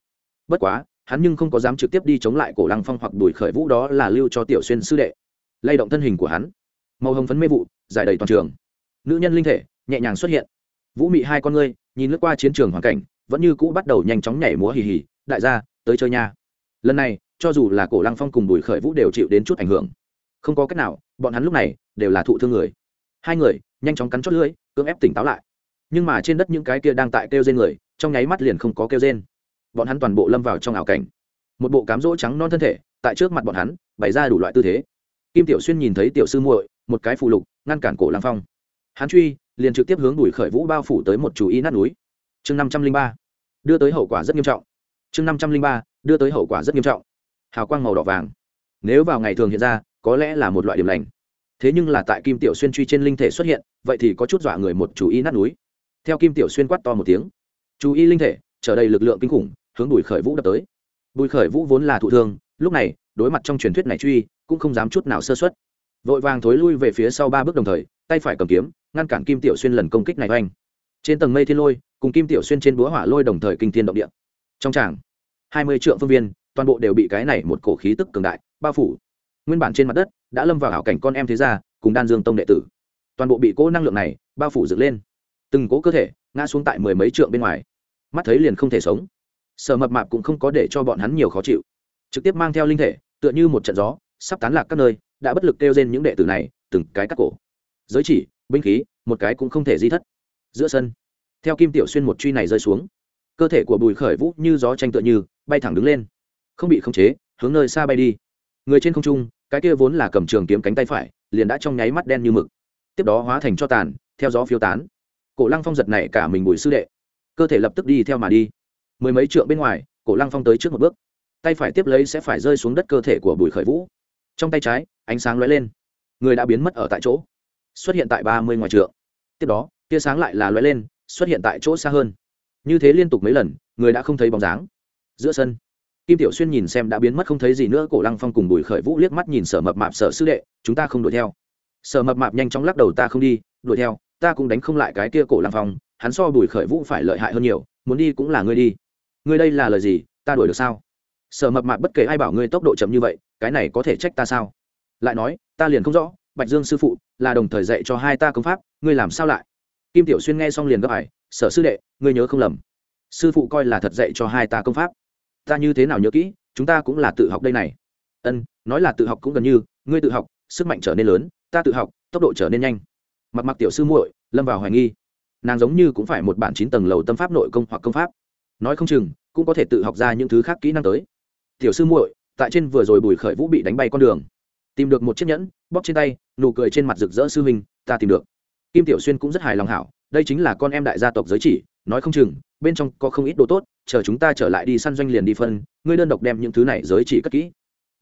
bất quá, hắn nhưng không có dám trực tiếp đi chống lại cổ lăng phong hoặc đùi khởi vũ đó là lưu cho tiểu xuyên sư đệ. Lay động thân hình của hắn. Màu hồng phấn mê vụ, giải đầy toàn trường. Nữ nhân linh thể, nhẹ nhàng xuất hiện. Vũ mị hai con ngươi, nhìn lướt qua chiến trường hoàn cảnh, vẫn như cũ bắt đầu nhanh chóng nhảy múa hì hì. Đại gia, tới chơi nha. Lần này, cho dù là cổ lăng phong cùng bùi khởi vũ đều chịu đến chút ảnh hưởng. Không có cách nào, bọn hắn lúc này đều là thụ thương người. Hai người, nhanh chóng cắn chót lưỡi, cưỡng ép tỉnh táo lại. Nhưng mà trên đất những cái kia đang tại kêu trên người, trong nháy mắt liền không có kêu trên bọn hắn toàn bộ lâm vào trong ảo cảnh. Một bộ cám rỗ trắng non thân thể, tại trước mặt bọn hắn, bày ra đủ loại tư thế. Kim tiểu xuyên nhìn thấy tiểu sư muội, một cái phù lục, ngăn cản cổ lăng phong. Hắn truy, liền trực tiếp hướng đuổi khởi vũ bao phủ tới một chú ý nát núi. Chương năm trăm linh ba, đưa tới hậu quả rất nghiêm trọng. Chương năm trăm linh ba, đưa tới hậu quả rất nghiêm trọng. Hào quang màu đỏ vàng. Nếu vào ngày thường hiện ra, có lẽ là một loại điểm lành. Thế nhưng là tại kim tiểu xuyên truy trên linh thể xuất hiện, vậy thì có chút dọa người một chú ý nát núi. Theo kim tiểu xuyên quát to một tiếng. Chú ý linh thể, trở đầy lực lượng kinh khủng hướng bùi khởi vũ đập tới. Bùi khởi vũ vốn là thụ thương, lúc này, đối mặt trong truyền thuyết này truy, cũng không dám chút nào sơ xuất vội vàng thối lui về phía sau ba bước đồng thời, tay phải cầm kiếm, ngăn cản kim tiểu xuyên lần công kích này oanh. Trên tầng mây thiên lôi, cùng kim tiểu xuyên trên búa hỏa lôi đồng thời kinh thiên động địa. Trong tràng, hai mươi triệu phương viên, toàn bộ đều bị cái này một cổ khí tức cường đại bao phủ. Nguyên bản trên mặt đất, đã lâm vào ảo cảnh con em thế gia, cùng đan dương tông đệ tử. Toàn bộ bị cỗ năng lượng này bao phủ dựng lên. Từng cỗ cơ thể, ngã xuống tại mười mấy trượng bên ngoài. Mắt thấy liền không thể sống sở mập mạp cũng không có để cho bọn hắn nhiều khó chịu. Trực tiếp mang theo linh thể, tựa như một trận gió, sắp tán lạc các nơi, đã bất lực kêu trên những đệ tử này, từng cái cắt cổ. Giới chỉ, binh khí, một cái cũng không thể di thất. Giữa sân, theo kim tiểu xuyên một truy này rơi xuống, cơ thể của bùi khởi vũ như gió tranh tựa như, bay thẳng đứng lên. Không bị khống chế, hướng nơi xa bay đi. Người trên không trung, cái kia vốn là cầm trường kiếm cánh tay phải, liền đã trong nháy mắt đen như mực. Tiếp đó hóa thành cho tàn, theo gió phiêu tán. Cổ lăng phong giật này cả mình bùi sư đệ. Cơ thể lập tức đi theo mà đi mười mấy trượng bên ngoài, cổ lăng phong tới trước một bước. Tay phải tiếp lấy sẽ phải rơi xuống đất cơ thể của bùi khởi vũ. Trong tay trái, ánh sáng lóe lên. Người đã biến mất ở tại chỗ. Xuất hiện tại ba mươi ngoài trượng. Tiếp đó, tia sáng lại là lóe lên, xuất hiện tại chỗ xa hơn. Như thế liên tục mấy lần, người đã không thấy bóng dáng. Giữa sân, kim tiểu xuyên nhìn xem đã biến mất không thấy gì nữa, cổ lăng phong cùng bùi khởi vũ liếc mắt nhìn sở mập mạp sở sư đệ, chúng ta không đuổi theo. Sở mập mạp nhanh chóng lắc đầu, ta không đi, đuổi theo, ta cũng đánh không lại cái kia cổ lăng phong, hắn so bùi khởi vũ phải lợi hại hơn nhiều, muốn đi cũng là ngươi đi ngươi đây là lời gì? Ta đuổi được sao? Sở mập mạp bất kể ai bảo ngươi tốc độ chậm như vậy, cái này có thể trách ta sao? Lại nói, ta liền không rõ, bạch dương sư phụ là đồng thời dạy cho hai ta công pháp, ngươi làm sao lại? Kim tiểu xuyên nghe xong liền gấp ải, sở sư đệ, ngươi nhớ không lầm. Sư phụ coi là thật dạy cho hai ta công pháp. Ta như thế nào nhớ kỹ, chúng ta cũng là tự học đây này. Ân, nói là tự học cũng gần như, ngươi tự học, sức mạnh trở nên lớn, ta tự học, tốc độ trở nên nhanh. Mặc mặc tiểu sư muội, lâm vào hoài nghi. Nàng giống như cũng phải một bản chín tầng lầu tâm pháp nội công hoặc công pháp nói không chừng cũng có thể tự học ra những thứ khác kỹ năng tới. Tiểu sư muội, tại trên vừa rồi bùi khởi vũ bị đánh bay con đường, tìm được một chiếc nhẫn, bóp trên tay, nụ cười trên mặt rực rỡ sư huynh, ta tìm được. Kim tiểu xuyên cũng rất hài lòng hảo, đây chính là con em đại gia tộc giới chỉ, nói không chừng, bên trong có không ít đồ tốt, chờ chúng ta trở lại đi săn doanh liền đi phân, ngươi đơn độc đem những thứ này giới chỉ cất kỹ.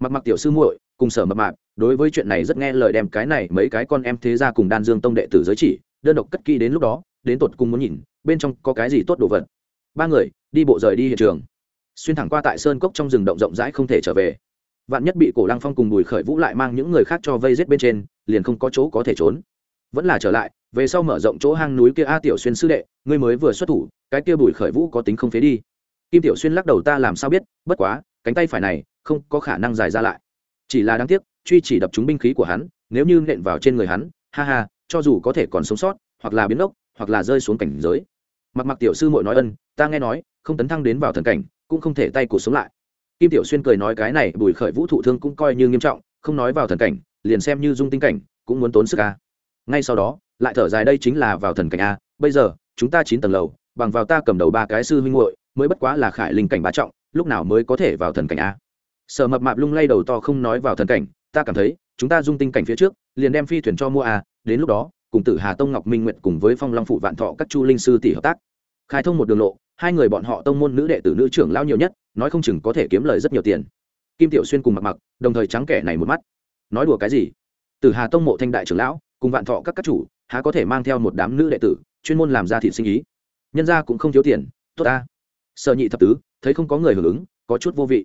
Mặc mặc tiểu sư muội, cùng sở mập mạp, đối với chuyện này rất nghe lời đem cái này mấy cái con em thế ra cùng đan dương tông đệ tử giới chỉ, đơn độc cất kỹ đến lúc đó, đến tột cùng muốn nhìn, bên trong có cái gì tốt đồ vật ba người, đi bộ rời đi hiện trường. Xuyên thẳng qua tại sơn cốc trong rừng động rộng rãi không thể trở về. Vạn nhất bị cổ lăng phong cùng bùi khởi vũ lại mang những người khác cho vây rết bên trên, liền không có chỗ có thể trốn. Vẫn là trở lại, về sau mở rộng chỗ hang núi kia a tiểu xuyên sư đệ, ngươi mới vừa xuất thủ, cái kia bùi khởi vũ có tính không phế đi. Kim tiểu xuyên lắc đầu ta làm sao biết, bất quá, cánh tay phải này, không có khả năng dài ra lại. Chỉ là đáng tiếc, truy chỉ đập trúng binh khí của hắn, nếu như nện vào trên người hắn, ha ha, cho dù có thể còn sống sót, hoặc là biến ốc, hoặc là rơi xuống cảnh giới mặc mặc tiểu sư mội nói ân, ta nghe nói, không tấn thăng đến vào thần cảnh, cũng không thể tay cổ sống lại. Kim tiểu xuyên cười nói cái này, bùi khởi vũ thụ thương cũng coi như nghiêm trọng, không nói vào thần cảnh, liền xem như dung tinh cảnh, cũng muốn tốn sức a. Ngay sau đó, lại thở dài đây chính là vào thần cảnh a, bây giờ, chúng ta chín tầng lầu, bằng vào ta cầm đầu ba cái sư huynh muội, mới bất quá là khải linh cảnh bá trọng, lúc nào mới có thể vào thần cảnh a? Sở mập mạp lung lay đầu to không nói vào thần cảnh, ta cảm thấy, chúng ta dung tinh cảnh phía trước, liền đem phi thuyền cho mua a, đến lúc đó cùng tử hà tông ngọc minh nguyện cùng với phong long phụ vạn thọ các chu linh sư tỷ hợp tác. Khai thông một đường lộ, hai người bọn họ tông môn nữ đệ tử nữ trưởng lao nhiều nhất, nói không chừng có thể kiếm lời rất nhiều tiền. Kim tiểu xuyên cùng mặc mặc đồng thời trắng kẻ này một mắt. Nói đùa cái gì? Tử hà tông mộ thanh đại trưởng lão, cùng vạn thọ các các chủ, há có thể mang theo một đám nữ đệ tử, chuyên môn làm ra thị sinh ý? Nhân ra cũng không thiếu tiền, tốt ta. Sợ nhị thập tứ, thấy không có người hưởng ứng, có chút vô vị.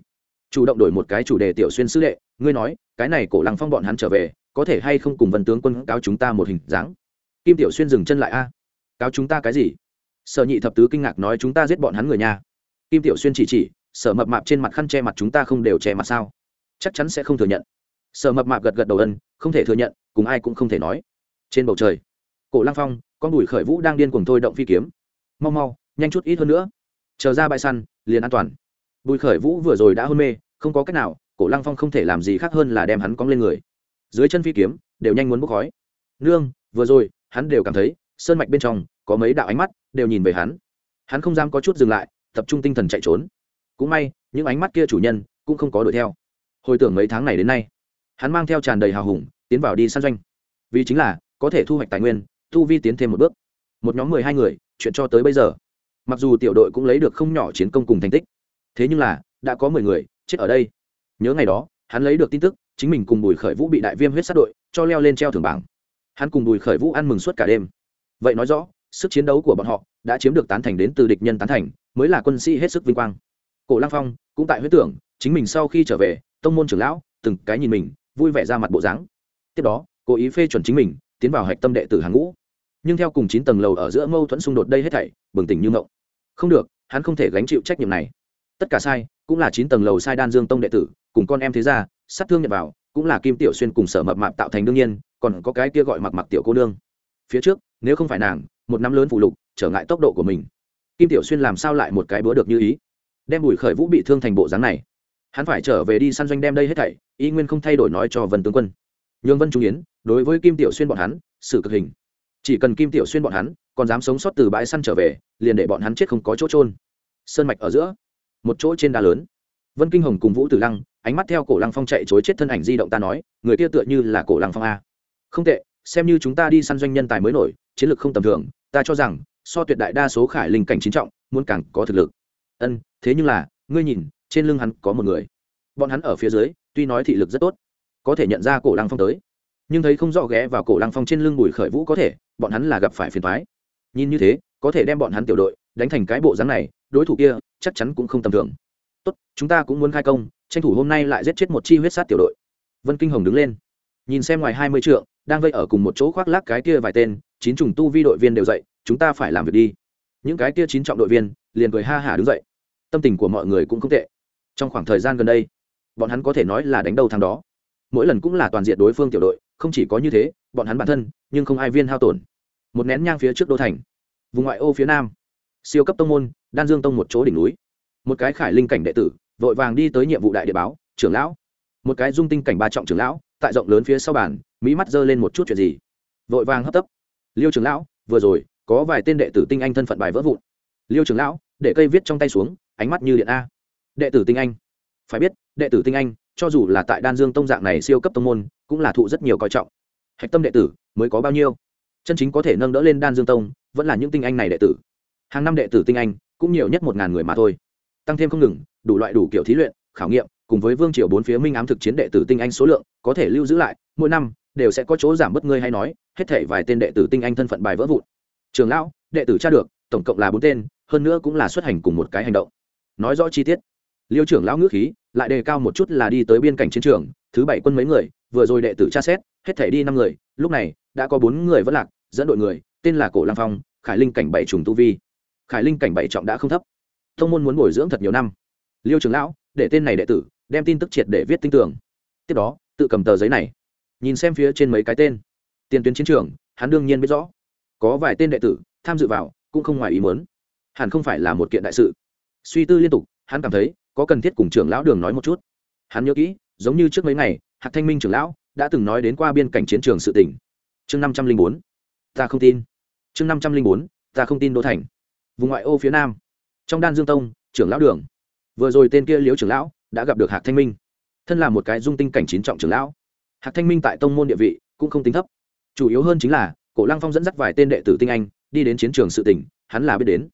Chủ động đổi một cái chủ đề tiểu xuyên sư đệ, ngươi nói, cái này cổ lăng phong bọn hắn trở về, có thể hay không cùng vân tướng quân cáo chúng ta một hình dáng? Kim tiểu xuyên dừng chân lại a. À? Cáo chúng ta cái gì? Sở nhị thập tứ kinh ngạc nói chúng ta giết bọn hắn người nhà. Kim tiểu xuyên chỉ chỉ, sở mập mạp trên mặt khăn che mặt chúng ta không đều che mặt sao? Chắc chắn sẽ không thừa nhận. Sở mập mạp gật gật đầu ân, không thể thừa nhận, cùng ai cũng không thể nói. Trên bầu trời, cổ lăng phong, con bùi khởi vũ đang điên cuồng thôi động phi kiếm. Mau mau, nhanh chút ít hơn nữa. Chờ ra bãi săn, liền an toàn. Bùi khởi vũ vừa rồi đã hôn mê, không có cách nào, cổ lăng phong không thể làm gì khác hơn là đem hắn cong lên người. Dưới chân phi kiếm, đều nhanh muốn bốc khói. Nương, vừa rồi hắn đều cảm thấy, sơn mạch bên trong có mấy đạo ánh mắt đều nhìn về hắn. Hắn không dám có chút dừng lại, tập trung tinh thần chạy trốn. Cũng may, những ánh mắt kia chủ nhân cũng không có đuổi theo. Hồi tưởng mấy tháng này đến nay, hắn mang theo tràn đầy hào hùng, tiến vào đi săn doanh. Vì chính là, có thể thu hoạch tài nguyên thu vi tiến thêm một bước. Một nhóm mười hai người, chuyện cho tới bây giờ. Mặc dù tiểu đội cũng lấy được không nhỏ chiến công cùng thành tích, thế nhưng là, đã có mười người chết ở đây. Nhớ ngày đó, hắn lấy được tin tức, chính mình cùng bùi khởi vũ bị đại viêm huyết sát đội cho leo lên treo thưởng bảng hắn cùng bùi khởi vũ ăn mừng suốt cả đêm. Vậy nói rõ, sức chiến đấu của bọn họ đã chiếm được tán thành đến từ địch nhân tán thành, mới là quân sĩ hết sức vinh quang. Cổ lang phong cũng tại huyết tưởng, chính mình sau khi trở về, tông môn trưởng lão từng cái nhìn mình, vui vẻ ra mặt bộ dáng. Tiếp đó, cố ý phê chuẩn chính mình, tiến vào hạch tâm đệ tử hàng ngũ. Nhưng theo cùng chín tầng lầu ở giữa mâu thuẫn xung đột đây hết thảy, bừng tỉnh như ngộng. Không được, hắn không thể gánh chịu trách nhiệm này. Tất cả sai, cũng là chín tầng lầu sai đan dương tông đệ tử, cùng con em thế gia, sát thương nhập vào cũng là kim tiểu xuyên cùng sở mập mạp tạo thành đương nhiên, còn có cái kia gọi mặc mặc tiểu cô nương. Phía trước, nếu không phải nàng, một năm lớn phụ lục, trở ngại tốc độ của mình. Kim tiểu xuyên làm sao lại một cái bữa được như ý? Đem bùi khởi vũ bị thương thành bộ dáng này. Hắn phải trở về đi săn doanh đem đây hết thảy, y nguyên không thay đổi nói cho vân tướng quân. Nhường vân trung yến, đối với kim tiểu xuyên bọn hắn, xử cực hình. Chỉ cần kim tiểu xuyên bọn hắn, còn dám sống sót từ bãi săn trở về, liền để bọn hắn chết không có chỗ trôn sơn mạch ở giữa, một chỗ trên đá lớn. Vân kinh hồng cùng vũ tử lăng ánh mắt theo cổ lăng phong chạy chối chết thân ảnh di động ta nói, người kia tựa như là cổ lăng phong a. Không tệ, xem như chúng ta đi săn doanh nhân tài mới nổi, chiến lược không tầm thường, ta cho rằng, so tuyệt đại đa số khải linh cảnh chính trọng, muốn càng có thực lực. Ân, thế nhưng là, ngươi nhìn, trên lưng hắn có một người. Bọn hắn ở phía dưới, tuy nói thị lực rất tốt, có thể nhận ra cổ lăng phong tới. Nhưng thấy không rõ ghé vào cổ lăng phong trên lưng bùi khởi vũ có thể, bọn hắn là gặp phải phiền thoái nhìn như thế, có thể đem bọn hắn tiểu đội đánh thành cái bộ dáng này, đối thủ kia chắc chắn cũng không tầm thường. Tốt, chúng ta cũng muốn khai công tranh thủ hôm nay lại giết chết một chi huyết sát tiểu đội. Vân kinh hồng đứng lên, nhìn xem ngoài hai mươi trượng, đang vây ở cùng một chỗ khoác lác cái kia vài tên, chín trùng tu vi đội viên đều dậy, chúng ta phải làm việc đi. Những cái kia chín trọng đội viên liền cười ha hả đứng dậy. Tâm tình của mọi người cũng không tệ. Trong khoảng thời gian gần đây, bọn hắn có thể nói là đánh đầu thằng đó. Mỗi lần cũng là toàn diện đối phương tiểu đội, không chỉ có như thế, bọn hắn bản thân, nhưng không ai viên hao tổn. Một nén nhang phía trước đô thành, vùng ngoại ô phía nam, siêu cấp tông môn, đan dương tông một chỗ đỉnh núi. Một cái khải linh cảnh đệ tử vội vàng đi tới nhiệm vụ đại địa báo, trưởng lão. Một cái dung tinh cảnh ba trọng trưởng lão, tại rộng lớn phía sau bàn mỹ mắt giơ lên một chút chuyện gì. Vội vàng hấp tấp. Liêu trưởng lão, vừa rồi, có vài tên đệ tử tinh anh thân phận bài vỡ vụn. Liêu trưởng lão, để cây viết trong tay xuống, ánh mắt như điện a. Đệ tử tinh anh. Phải biết, đệ tử tinh anh, cho dù là tại đan dương tông dạng này siêu cấp tông môn, cũng là thụ rất nhiều coi trọng. Hạch tâm đệ tử, mới có bao nhiêu? Chân chính có thể nâng đỡ lên đan dương tông, vẫn là những tinh anh này đệ tử. Hàng năm đệ tử tinh anh, cũng nhiều nhất một ngàn người mà thôi tăng thêm không ngừng, đủ loại đủ kiểu thí luyện, khảo nghiệm, cùng với vương triều bốn phía minh ám thực chiến đệ tử tinh anh số lượng, có thể lưu giữ lại, mỗi năm, đều sẽ có chỗ giảm bất ngươi hay nói, hết thể vài tên đệ tử tinh anh thân phận bài vỡ vụn. Trường lão, đệ tử tra được, tổng cộng là bốn tên, hơn nữa cũng là xuất hành cùng một cái hành động. Nói rõ chi tiết. Liêu trưởng lão ngữ khí, lại đề cao một chút là đi tới biên cảnh chiến trường, thứ bảy quân mấy người, vừa rồi đệ tử tra xét, hết thể đi năm người, lúc này, đã có bốn người vẫn lạc, dẫn đội người, tên là cổ lam phong, khải linh cảnh bảy trùng tu vi. Khải linh cảnh bảy trọng đã không thấp thông môn muốn bồi dưỡng thật nhiều năm. Liêu trưởng lão, để tên này đệ tử, đem tin tức triệt để viết tinh tưởng tiếp đó, tự cầm tờ giấy này, nhìn xem phía trên mấy cái tên. Tiền tuyến chiến trường, hắn đương nhiên biết rõ. Có vài tên đệ tử, tham dự vào, cũng không ngoài ý muốn. Hẳn không phải là một kiện đại sự. Suy tư liên tục, hắn cảm thấy, có cần thiết cùng trưởng lão đường nói một chút. Hắn nhớ kỹ, giống như trước mấy ngày, hạc thanh minh trưởng lão đã từng nói đến qua biên cảnh chiến trường sự tỉnh chương năm trăm linh bốn, ta không tin. Chương năm trăm linh bốn, ta không tin Đỗ thành. Vùng ngoại ô phía nam trong đan dương tông, trưởng lão đường. Vừa rồi tên kia liễu trưởng lão đã gặp được hạc thanh minh. Thân là một cái dung tinh cảnh chín trọng trưởng lão. Hạc thanh minh tại tông môn địa vị cũng không tính thấp. Chủ yếu hơn chính là, cổ lăng phong dẫn dắt vài tên đệ tử tinh anh đi đến chiến trường sự tỉnh, hắn là biết đến.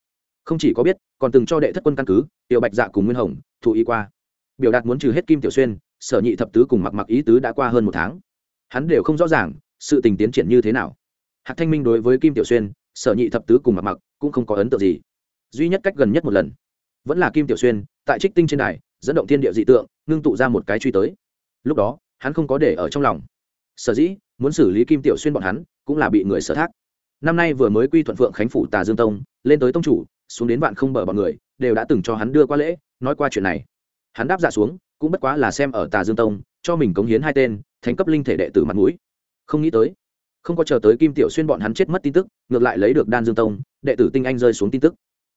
Không chỉ có biết, còn từng cho đệ thất quân căn cứ, tiểu bạch dạ cùng nguyên hồng, thụ ý qua. Biểu đạt muốn trừ hết kim tiểu xuyên, sở nhị thập tứ cùng mặc mặc ý tứ đã qua hơn một tháng. Hắn đều không rõ ràng, sự tình tiến triển như thế nào. Hạc thanh minh đối với kim tiểu xuyên, sở nhị thập tứ cùng mặc mặc cũng không có ấn tượng gì duy nhất cách gần nhất một lần. Vẫn là kim tiểu xuyên, tại trích tinh trên đài, dẫn động thiên địa dị tượng, ngưng tụ ra một cái truy tới. Lúc đó, hắn không có để ở trong lòng. Sở dĩ, muốn xử lý kim tiểu xuyên bọn hắn, cũng là bị người sở thác. Năm nay vừa mới quy thuận phượng khánh phủ tà dương tông, lên tới tông chủ, xuống đến vạn không bờ bọn người, đều đã từng cho hắn đưa qua lễ, nói qua chuyện này. Hắn đáp dạ xuống, cũng bất quá là xem ở tà dương tông, cho mình cống hiến hai tên, thánh cấp linh thể đệ tử mặt mũi. Không nghĩ tới, không có chờ tới kim tiểu xuyên bọn hắn chết mất tin tức, ngược lại lấy được đan dương tông, đệ tử tinh anh rơi xuống tin tức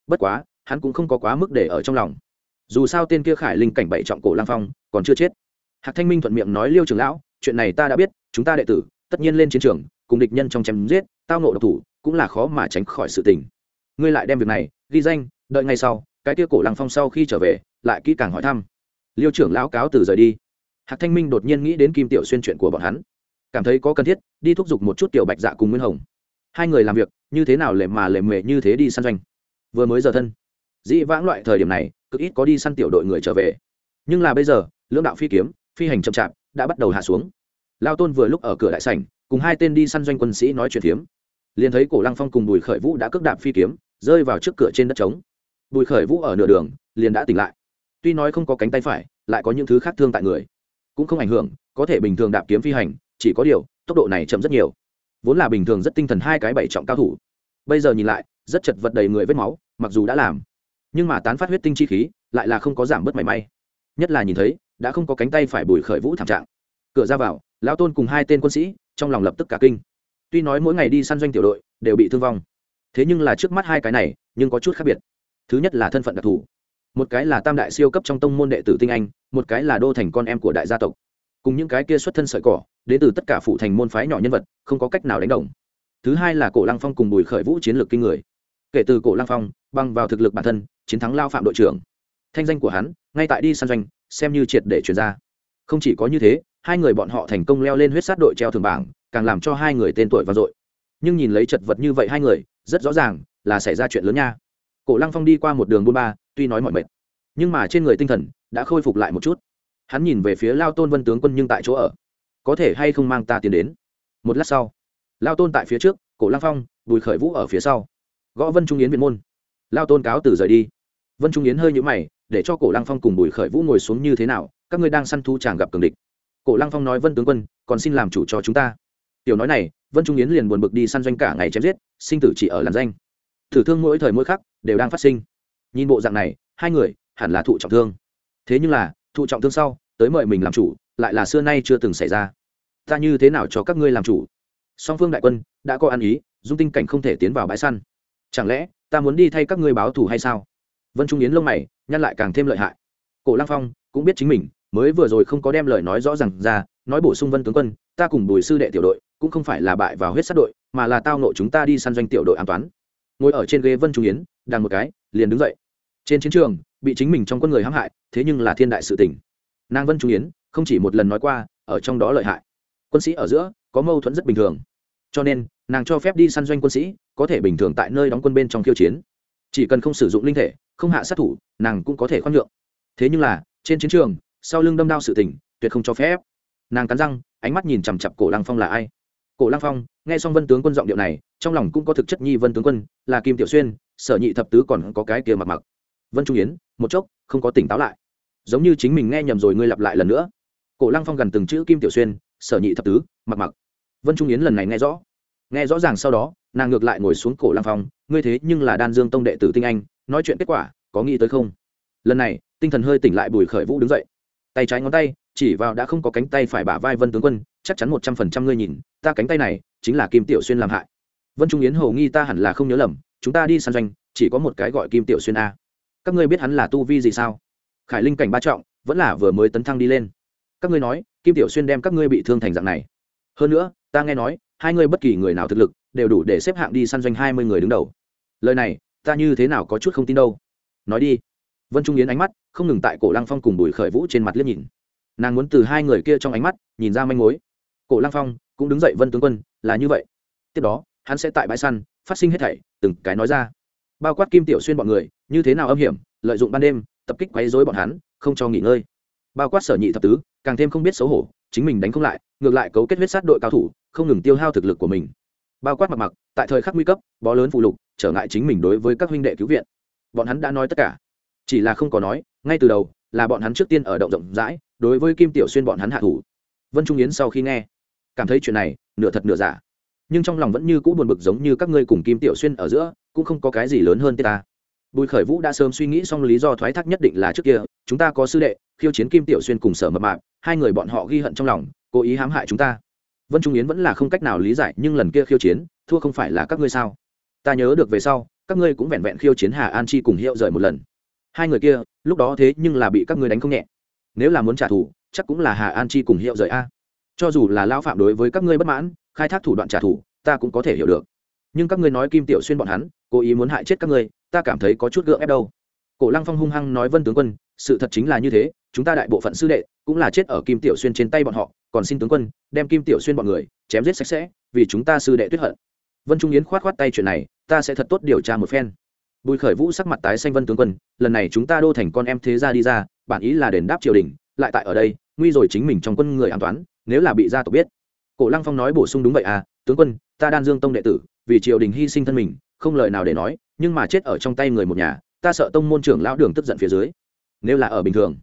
bất quá, hắn cũng không có quá mức để ở trong lòng. Dù sao tên kia khải linh cảnh bảy trọng cổ lang phong, còn chưa chết. Hạc thanh minh thuận miệng nói, liêu trưởng lão, chuyện này ta đã biết, chúng ta đệ tử, tất nhiên lên chiến trường, cùng địch nhân trong chém giết, tao nộ độc thủ, cũng là khó mà tránh khỏi sự tình. Ngươi lại đem việc này, ghi danh, đợi ngay sau, cái kia cổ lăng phong sau khi trở về, lại kỹ càng hỏi thăm. Liêu trưởng lão cáo từ rời đi. Hạc thanh minh đột nhiên nghĩ đến kim tiểu xuyên chuyện của bọn hắn. Cảm thấy có cần thiết, đi thúc giục một chút tiểu bạch dạ cùng nguyên hồng. Hai người làm việc, như thế nào lệ mà lệ mề như thế đi săn doanh vừa mới giờ thân. Dĩ vãng loại thời điểm này, cực ít có đi săn tiểu đội người trở về. Nhưng là bây giờ, lưỡng đạo phi kiếm, phi hành chậm chạp, đã bắt đầu hạ xuống. Lao tôn vừa lúc ở cửa đại sảnh, cùng hai tên đi săn doanh quân sĩ nói chuyện phiếm. Liền thấy cổ lăng phong cùng bùi khởi vũ đã cước đạp phi kiếm, rơi vào trước cửa trên đất trống. Bùi khởi vũ ở nửa đường, liền đã tỉnh lại. Tuy nói không có cánh tay phải, lại có những thứ khác thương tại người. Cũng không ảnh hưởng, có thể bình thường đạp kiếm phi hành, chỉ có điều, tốc độ này chậm rất nhiều. Vốn là bình thường rất tinh thần hai cái bảy trọng cao thủ. Bây giờ nhìn lại rất chật vật đầy người vết máu, mặc dù đã làm, nhưng mà tán phát huyết tinh chi khí lại là không có giảm bớt mảy may. Nhất là nhìn thấy, đã không có cánh tay phải bùi khởi vũ thảm trạng. Cửa ra vào, lão tôn cùng hai tên quân sĩ, trong lòng lập tức cả kinh. Tuy nói mỗi ngày đi săn doanh tiểu đội, đều bị thương vong. Thế nhưng là trước mắt hai cái này, nhưng có chút khác biệt. Thứ nhất là thân phận đặc thù. Một cái là tam đại siêu cấp trong tông môn đệ tử tinh anh, một cái là đô thành con em của đại gia tộc. Cùng những cái kia xuất thân sợi cỏ, đến từ tất cả phụ thành môn phái nhỏ nhân vật, không có cách nào đánh đồng. Thứ hai là cổ lăng phong cùng bùi khởi vũ chiến lược kinh người kể từ cổ lang phong, băng vào thực lực bản thân, chiến thắng lao phạm đội trưởng. Thanh danh của hắn, ngay tại đi săn doanh, xem như triệt để chuyển ra. Không chỉ có như thế, hai người bọn họ thành công leo lên huyết sát đội treo thường bảng, càng làm cho hai người tên tuổi vang dội. Nhưng nhìn lấy chật vật như vậy hai người, rất rõ ràng là xảy ra chuyện lớn nha. Cổ lăng phong đi qua một đường buôn ba, tuy nói mọi mệt, nhưng mà trên người tinh thần đã khôi phục lại một chút. Hắn nhìn về phía lao tôn vân tướng quân nhưng tại chỗ ở. Có thể hay không mang ta tiến đến? Một lát sau, lao tôn tại phía trước, cổ lăng phong bùi khởi vũ ở phía sau gõ vân trung yến viện môn lao tôn cáo từ rời đi vân trung yến hơi nhũ mày để cho cổ lăng phong cùng bùi khởi vũ ngồi xuống như thế nào các ngươi đang săn thu chàng gặp cường địch cổ lăng phong nói vân tướng quân còn xin làm chủ cho chúng ta tiểu nói này vân trung yến liền buồn bực đi săn doanh cả ngày chém giết sinh tử chỉ ở làn danh thử thương mỗi thời mỗi khắc đều đang phát sinh nhìn bộ dạng này hai người hẳn là thụ trọng thương thế nhưng là thụ trọng thương sau tới mời mình làm chủ lại là xưa nay chưa từng xảy ra ta như thế nào cho các ngươi làm chủ song phương đại quân đã có ăn ý dung tinh cảnh không thể tiến vào bãi săn chẳng lẽ ta muốn đi thay các ngươi báo thù hay sao? Vân trung yến lông mày, nhăn lại càng thêm lợi hại. Cổ lang phong cũng biết chính mình, mới vừa rồi không có đem lời nói rõ r à n g ra, nói bổ sung vân tướng quân, ta cùng bùi sư đệ tiểu đội cũng không phải là bại vào huyết sát đội, mà là tao nộ chúng ta đi săn doanh tiểu đội an toán ngồi ở trên ghế vân trung yến đàn một cái, liền đứng dậy. Trên chiến trường, bị chính mình trong quân người hãm hại, thế nhưng là thiên đại sự tình. Nàng vân trung yến không chỉ một lần nói qua, ở trong đó lợi hại. Quân sĩ ở giữa có mâu thuẫn rất bình thường. Cho nên, nàng cho phép đi săn doanh quân sĩ có thể bình thường tại nơi đóng quân bên trong khiêu chiến. Chỉ cần không sử dụng linh thể, không hạ sát thủ, nàng cũng có thể khoan nhượng. Thế nhưng là, trên chiến trường, sau lưng đâm đao sự tình, tuyệt không cho phép. Nàng cắn răng, ánh mắt nhìn chằm chặp cổ lăng phong là ai. Cổ lăng phong, nghe xong vân tướng quân giọng điệu này, trong lòng cũng có thực chất nhi vân tướng quân, là kim tiểu xuyên, sở nhị thập tứ còn có cái kia mặc mặc. Vân trung yến, một chốc, không có tỉnh táo lại. Giống như chính mình nghe nhầm rồi ngươi lặp lại lần nữa. Cổ lăng phong gần từng chữ kim tiểu xuyên, sở nhị thập tứ, mặc mặc. Vân trung yến lần này nghe rõ nghe rõ ràng sau đó, nàng ngược lại ngồi xuống cổ lăng phong, ngươi thế nhưng là đan dương tông đệ tử tinh anh, nói chuyện kết quả, có nghĩ tới không? Lần này, tinh thần hơi tỉnh lại bùi khởi vũ đứng dậy. Tay trái ngón tay, chỉ vào đã không có cánh tay phải bả vai vân tướng quân, chắc chắn một trăm phần trăm ngươi nhìn, ta cánh tay này chính là kim tiểu xuyên làm hại. Vân trung yến hầu nghi ta hẳn là không nhớ lầm, chúng ta đi săn doanh, chỉ có một cái gọi kim tiểu xuyên a. Các ngươi biết hắn là tu vi gì sao? Khải linh cảnh ba trọng, vẫn là vừa mới tấn thăng đi lên. Các ngươi nói, kim tiểu xuyên đem các ngươi bị thương thành dạng này. Hơn nữa, ta nghe nói hai người bất kỳ người nào thực lực đều đủ để xếp hạng đi săn doanh hai mươi người đứng đầu. Lời này, ta như thế nào có chút không tin đâu. Nói đi. Vân trung yến ánh mắt không ngừng tại cổ lăng phong cùng bùi khởi vũ trên mặt liếc nhìn. Nàng muốn từ hai người kia trong ánh mắt nhìn ra manh mối. Cổ lăng phong cũng đứng dậy, vân tướng quân, là như vậy. Tiếp đó, hắn sẽ tại bãi săn, phát sinh hết thảy, từng cái nói ra. Bao quát kim tiểu xuyên bọn người, như thế nào âm hiểm, lợi dụng ban đêm, tập kích quấy rối bọn hắn, không cho nghỉ ngơi. Bao quát sở nhị thập tứ, càng thêm không biết xấu hổ, chính mình đánh không lại, ngược lại cấu kết huyết sát đội cao thủ không ngừng tiêu hao thực lực của mình. Bao quát mặt mặc, tại thời khắc nguy cấp, bó lớn phụ lục, trở ngại chính mình đối với các huynh đệ cứu viện. Bọn hắn đã nói tất cả. Chỉ là không có nói, ngay từ đầu, là bọn hắn trước tiên ở động rộng rãi, đối với kim tiểu xuyên bọn hắn hạ thủ. Vân trung yến sau khi nghe, cảm thấy chuyện này, nửa thật nửa giả. Nhưng trong lòng vẫn như cũ buồn bực giống như các ngươi cùng kim tiểu xuyên ở giữa, cũng không có cái gì lớn hơn ta. Bùi khởi vũ đã sớm suy nghĩ xong lý do thoái thác nhất định là trước kia, chúng ta có sư đệ, khiêu chiến kim tiểu xuyên cùng sở mập mạp, hai người bọn họ ghi hận trong lòng, cố ý hãm hại chúng ta vân trung yến vẫn là không cách nào lý giải, nhưng lần kia khiêu chiến, thua không phải là các ngươi sao? Ta nhớ được về sau, các ngươi cũng vẹn vẹn khiêu chiến hà an chi cùng hiệu rời một lần. Hai người kia, lúc đó thế nhưng là bị các ngươi đánh không nhẹ. Nếu là muốn trả thù, chắc cũng là hà an chi cùng hiệu rời a. Cho dù là lao phạm đối với các ngươi bất mãn, khai thác thủ đoạn trả thù, ta cũng có thể hiểu được. Nhưng các ngươi nói kim tiểu xuyên bọn hắn, cố ý muốn hại chết các ngươi, ta cảm thấy có chút gượng ép đâu. Cổ lăng phong hung hăng nói vân tướng quân, sự thật chính là như thế, chúng ta đại bộ phận sư đệ cũng là chết ở kim tiểu xuyên trên tay bọn họ còn xin tướng quân, đem kim tiểu xuyên bọn người chém giết sạch sẽ, vì chúng ta sư đệ tuyết hận. Vân trung yến khoát khoát tay chuyện này, ta sẽ thật tốt điều tra một phen. Bùi khởi vũ sắc mặt tái xanh vân tướng quân, lần này chúng ta đô thành con em thế ra đi ra, bản ý là đền đáp triều đình, lại tại ở đây, nguy rồi chính mình trong quân người an toán, nếu là bị gia tộc biết. Cổ lăng phong nói bổ sung đúng vậy à tướng quân, ta đan dương tông đệ tử, vì triều đình hy sinh thân mình, không lời nào để nói, nhưng mà chết ở trong tay người một nhà, ta sợ tông môn trưởng lão đường tức giận phía dưới. Nếu là ở bình thường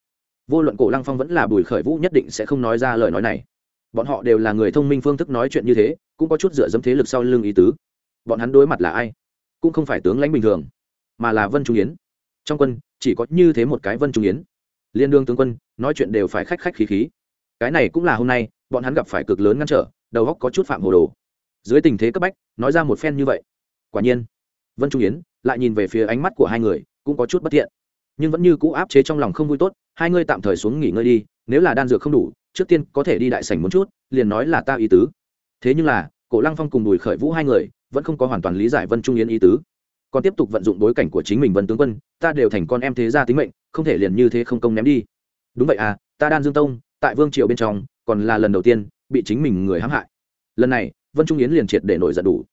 vô luận cổ lăng phong vẫn là bùi khởi vũ nhất định sẽ không nói ra lời nói này. Bọn họ đều là người thông minh phương thức nói chuyện như thế, cũng có chút dựa dẫm thế lực sau lưng ý tứ. Bọn hắn đối mặt là ai? Cũng không phải tướng lãnh bình thường, mà là vân trung yến. Trong quân, chỉ có như thế một cái vân trung yến. Liên đương tướng quân, nói chuyện đều phải khách khách khí khí. Cái này cũng là hôm nay, bọn hắn gặp phải cực lớn ngăn trở, đầu góc có chút phạm hồ đồ. Dưới tình thế cấp bách, nói ra một phen như vậy. Quả nhiên, vân trung yến lại nhìn về phía ánh mắt của hai người, cũng có chút bất thiện nhưng vẫn như cũ áp chế trong lòng không vui tốt hai ngươi tạm thời xuống nghỉ ngơi đi, nếu là đan dược không đủ, trước tiên có thể đi đại sảnh một chút, liền nói là ta ý tứ. Thế nhưng là, cổ lăng phong cùng bùi khởi vũ hai người, vẫn không có hoàn toàn lý giải vân trung yến ý tứ. Còn tiếp tục vận dụng bối cảnh của chính mình vân tướng quân, ta đều thành con em thế gia tính mệnh, không thể liền như thế không công ném đi. Đúng vậy à ta đan dương tông, tại vương triều bên trong, còn là lần đầu tiên bị chính mình người hãm hại. Lần này, vân trung yến liền triệt để nổi giận đủ.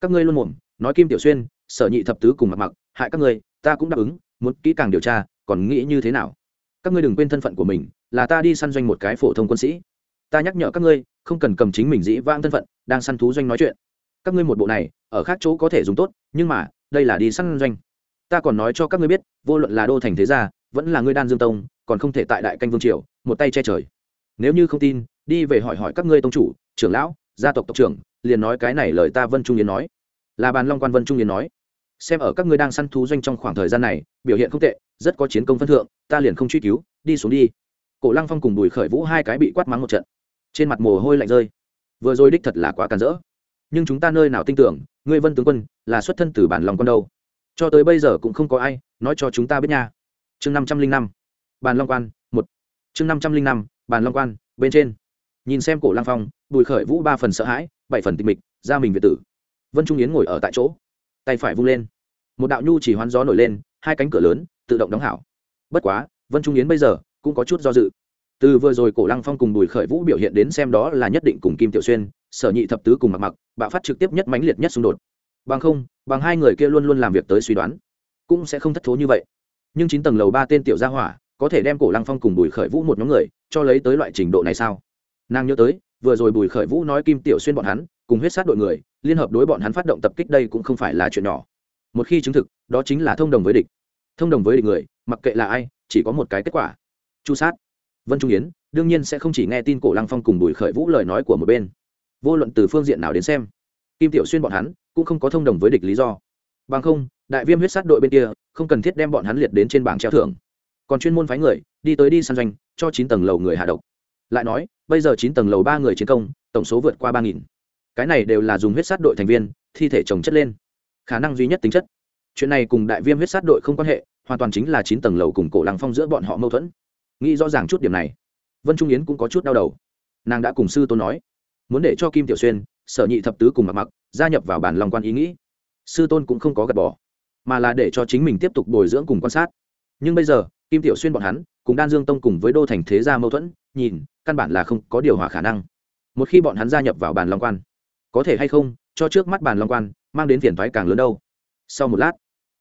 Các ngươi luôn mồm, nói kim tiểu xuyên, sở nhị thập tứ cùng mặc mặc hại các ngươi, ta cũng đáp ứng, muốn kỹ càng điều tra, còn nghĩ như thế nào? Các ngươi đừng quên thân phận của mình, là ta đi săn doanh một cái phổ thông quân sĩ. Ta nhắc nhở các ngươi, không cần cầm chính mình dĩ vãng thân phận, đang săn thú doanh nói chuyện. Các ngươi một bộ này, ở khác chỗ có thể dùng tốt, nhưng mà, đây là đi săn doanh. Ta còn nói cho các ngươi biết, vô luận là đô thành thế gia, vẫn là ngươi đan dương tông, còn không thể tại đại canh vương triều, một tay che trời. Nếu như không tin, đi về hỏi hỏi các ngươi tông chủ, trưởng lão, gia tộc tộc trưởng, liền nói cái này lời ta vân trung yến nói. Là bàn long quan vân trung yến nói xem ở các ngươi đang săn thú doanh trong khoảng thời gian này, biểu hiện không tệ, rất có chiến công phân thượng, ta liền không truy cứu, đi xuống đi. Cổ lăng phong cùng bùi khởi vũ hai cái bị quát mắng một trận. Trên mặt mồ hôi lạnh rơi. Vừa rồi đích thật là quá càn rỡ. Nhưng chúng ta nơi nào tin tưởng, ngươi vân tướng quân là xuất thân từ bản lòng con đâu? Cho tới bây giờ cũng không có ai nói cho chúng ta biết nha. Chương năm trăm linh năm. Bàn long quan, một. Chương năm trăm linh năm bàn long quan, bên trên. Nhìn xem cổ lang phong, bùi khởi vũ ba phần sợ hãi, bảy phần tịch mịch, ra mình việt tử. Vân trung yến ngồi ở tại chỗ tay phải vung lên. Một đạo nhu chỉ hoán gió nổi lên, hai cánh cửa lớn, tự động đóng hảo. Bất quá, vân trung yến bây giờ cũng có chút do dự. Từ vừa rồi cổ lăng phong cùng bùi khởi vũ biểu hiện đến xem đó là nhất định cùng kim tiểu xuyên, sở nhị thập tứ cùng mặc mặc, bạo phát trực tiếp nhất mãnh liệt nhất xung đột. Bằng không, bằng hai người kia luôn luôn làm việc tới suy đoán, cũng sẽ không thất thố như vậy. Nhưng chín tầng lầu ba tên tiểu gia hỏa, có thể đem cổ lăng phong cùng bùi khởi vũ một nhóm người, cho lấy tới loại trình độ này sao? Nàng nhớ tới, vừa rồi bùi khởi vũ nói kim tiểu xuyên bọn hắn, cùng huyết sát đội người liên hợp đối bọn hắn phát động tập kích đây cũng không phải là chuyện nhỏ. Một khi chứng thực, đó chính là thông đồng với địch. Thông đồng với địch người, mặc kệ là ai, chỉ có một cái kết quả. Chu sát. Vân trung yến, đương nhiên sẽ không chỉ nghe tin cổ lăng phong cùng bùi khởi vũ lời nói của một bên. Vô luận từ phương diện nào đến xem, kim tiểu xuyên bọn hắn cũng không có thông đồng với địch lý do. Bằng không, đại viêm huyết sát đội bên kia không cần thiết đem bọn hắn liệt đến trên bảng treo thưởng. Còn chuyên môn phái người, đi tới đi săn doanh, cho chín tầng lầu người hạ độc. Lại nói, bây giờ chín tầng lầu ba người chiến công, tổng số vượt qua ba nghìn cái này đều là dùng huyết sát đội thành viên, thi thể trồng chất lên. Khả năng duy nhất tính chất. Chuyện này cùng đại viêm huyết sát đội không quan hệ, hoàn toàn chính là chín tầng lầu cùng cổ lăng phong giữa bọn họ mâu thuẫn. Nghĩ rõ ràng chút điểm này, vân trung yến cũng có chút đau đầu. Nàng đã cùng sư tôn nói, muốn để cho kim tiểu xuyên, sở nhị thập tứ cùng mặc mặc gia nhập vào bản lòng quan ý nghĩ. Sư tôn cũng không có gạt bỏ, mà là để cho chính mình tiếp tục bồi dưỡng cùng quan sát. Nhưng bây giờ, kim tiểu xuyên bọn hắn, cùng đan dương tông cùng với đô thành thế gia mâu thuẫn, nhìn, căn bản là không có điều hòa khả năng. Một khi bọn hắn gia nhập vào bàn long quan có thể hay không, cho trước mắt bàn long quan, mang đến phiền thoái càng lớn đâu. Sau một lát,